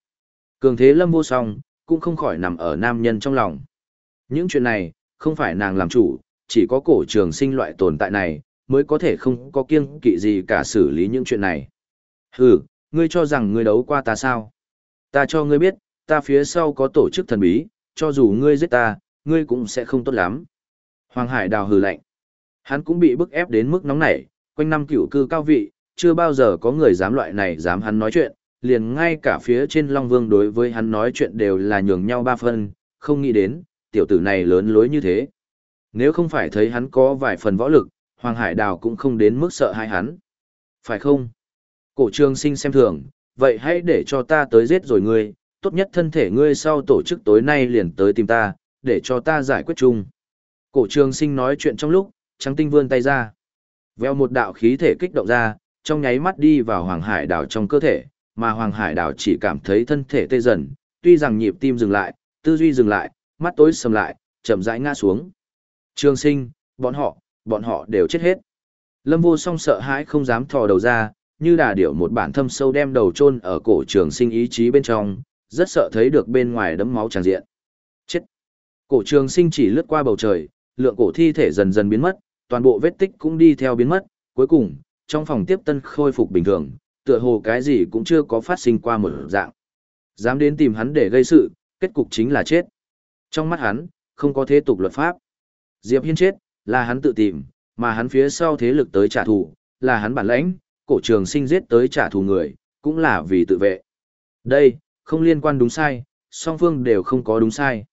Cường thế lâm vô song, cũng không khỏi nằm ở nam nhân trong lòng. Những chuyện này, không phải nàng làm chủ, chỉ có cổ trường sinh loại tồn tại này, mới có thể không có kiêng kỵ gì cả xử lý những chuyện này. Hừ, ngươi cho rằng ngươi đấu qua ta sao? Ta cho ngươi biết, ta phía sau có tổ chức thần bí, cho dù ngươi giết ta, ngươi cũng sẽ không tốt lắm. Hoàng Hải đào hừ lạnh. Hắn cũng bị bức ép đến mức nóng nảy, quanh năm cửu cư cao vị, chưa bao giờ có người dám loại này dám hắn nói chuyện, liền ngay cả phía trên Long Vương đối với hắn nói chuyện đều là nhường nhau ba phân, không nghĩ đến, tiểu tử này lớn lối như thế. Nếu không phải thấy hắn có vài phần võ lực, Hoàng Hải Đào cũng không đến mức sợ hai hắn. Phải không? Cổ trường sinh xem thường, vậy hãy để cho ta tới giết rồi ngươi, tốt nhất thân thể ngươi sau tổ chức tối nay liền tới tìm ta, để cho ta giải quyết chung. Cổ trường sinh nói chuyện trong lúc, trắng tinh vươn tay ra. Veo một đạo khí thể kích động ra, trong nháy mắt đi vào Hoàng Hải đảo trong cơ thể, mà Hoàng Hải đảo chỉ cảm thấy thân thể tê dần, tuy rằng nhịp tim dừng lại, tư duy dừng lại, mắt tối sầm lại, chậm rãi ngã xuống. Trường sinh, bọn họ, bọn họ đều chết hết. Lâm vô song sợ hãi không dám thò đầu ra, như đà điểu một bản thâm sâu đem đầu chôn ở cổ trường sinh ý chí bên trong, rất sợ thấy được bên ngoài đấm máu tràn diện. Chết! Cổ trường sinh chỉ lướt qua bầu trời, lượng cổ thi thể dần dần biến mất, toàn bộ vết tích cũng đi theo biến mất, cuối cùng, trong phòng tiếp tân khôi phục bình thường, tựa hồ cái gì cũng chưa có phát sinh qua một dạng. Dám đến tìm hắn để gây sự, kết cục chính là chết. Trong mắt hắn, không có thế tục luật pháp. Diệp Hiên chết, là hắn tự tìm, mà hắn phía sau thế lực tới trả thù, là hắn bản lãnh, cổ trường sinh giết tới trả thù người, cũng là vì tự vệ. Đây, không liên quan đúng sai, song phương đều không có đúng sai.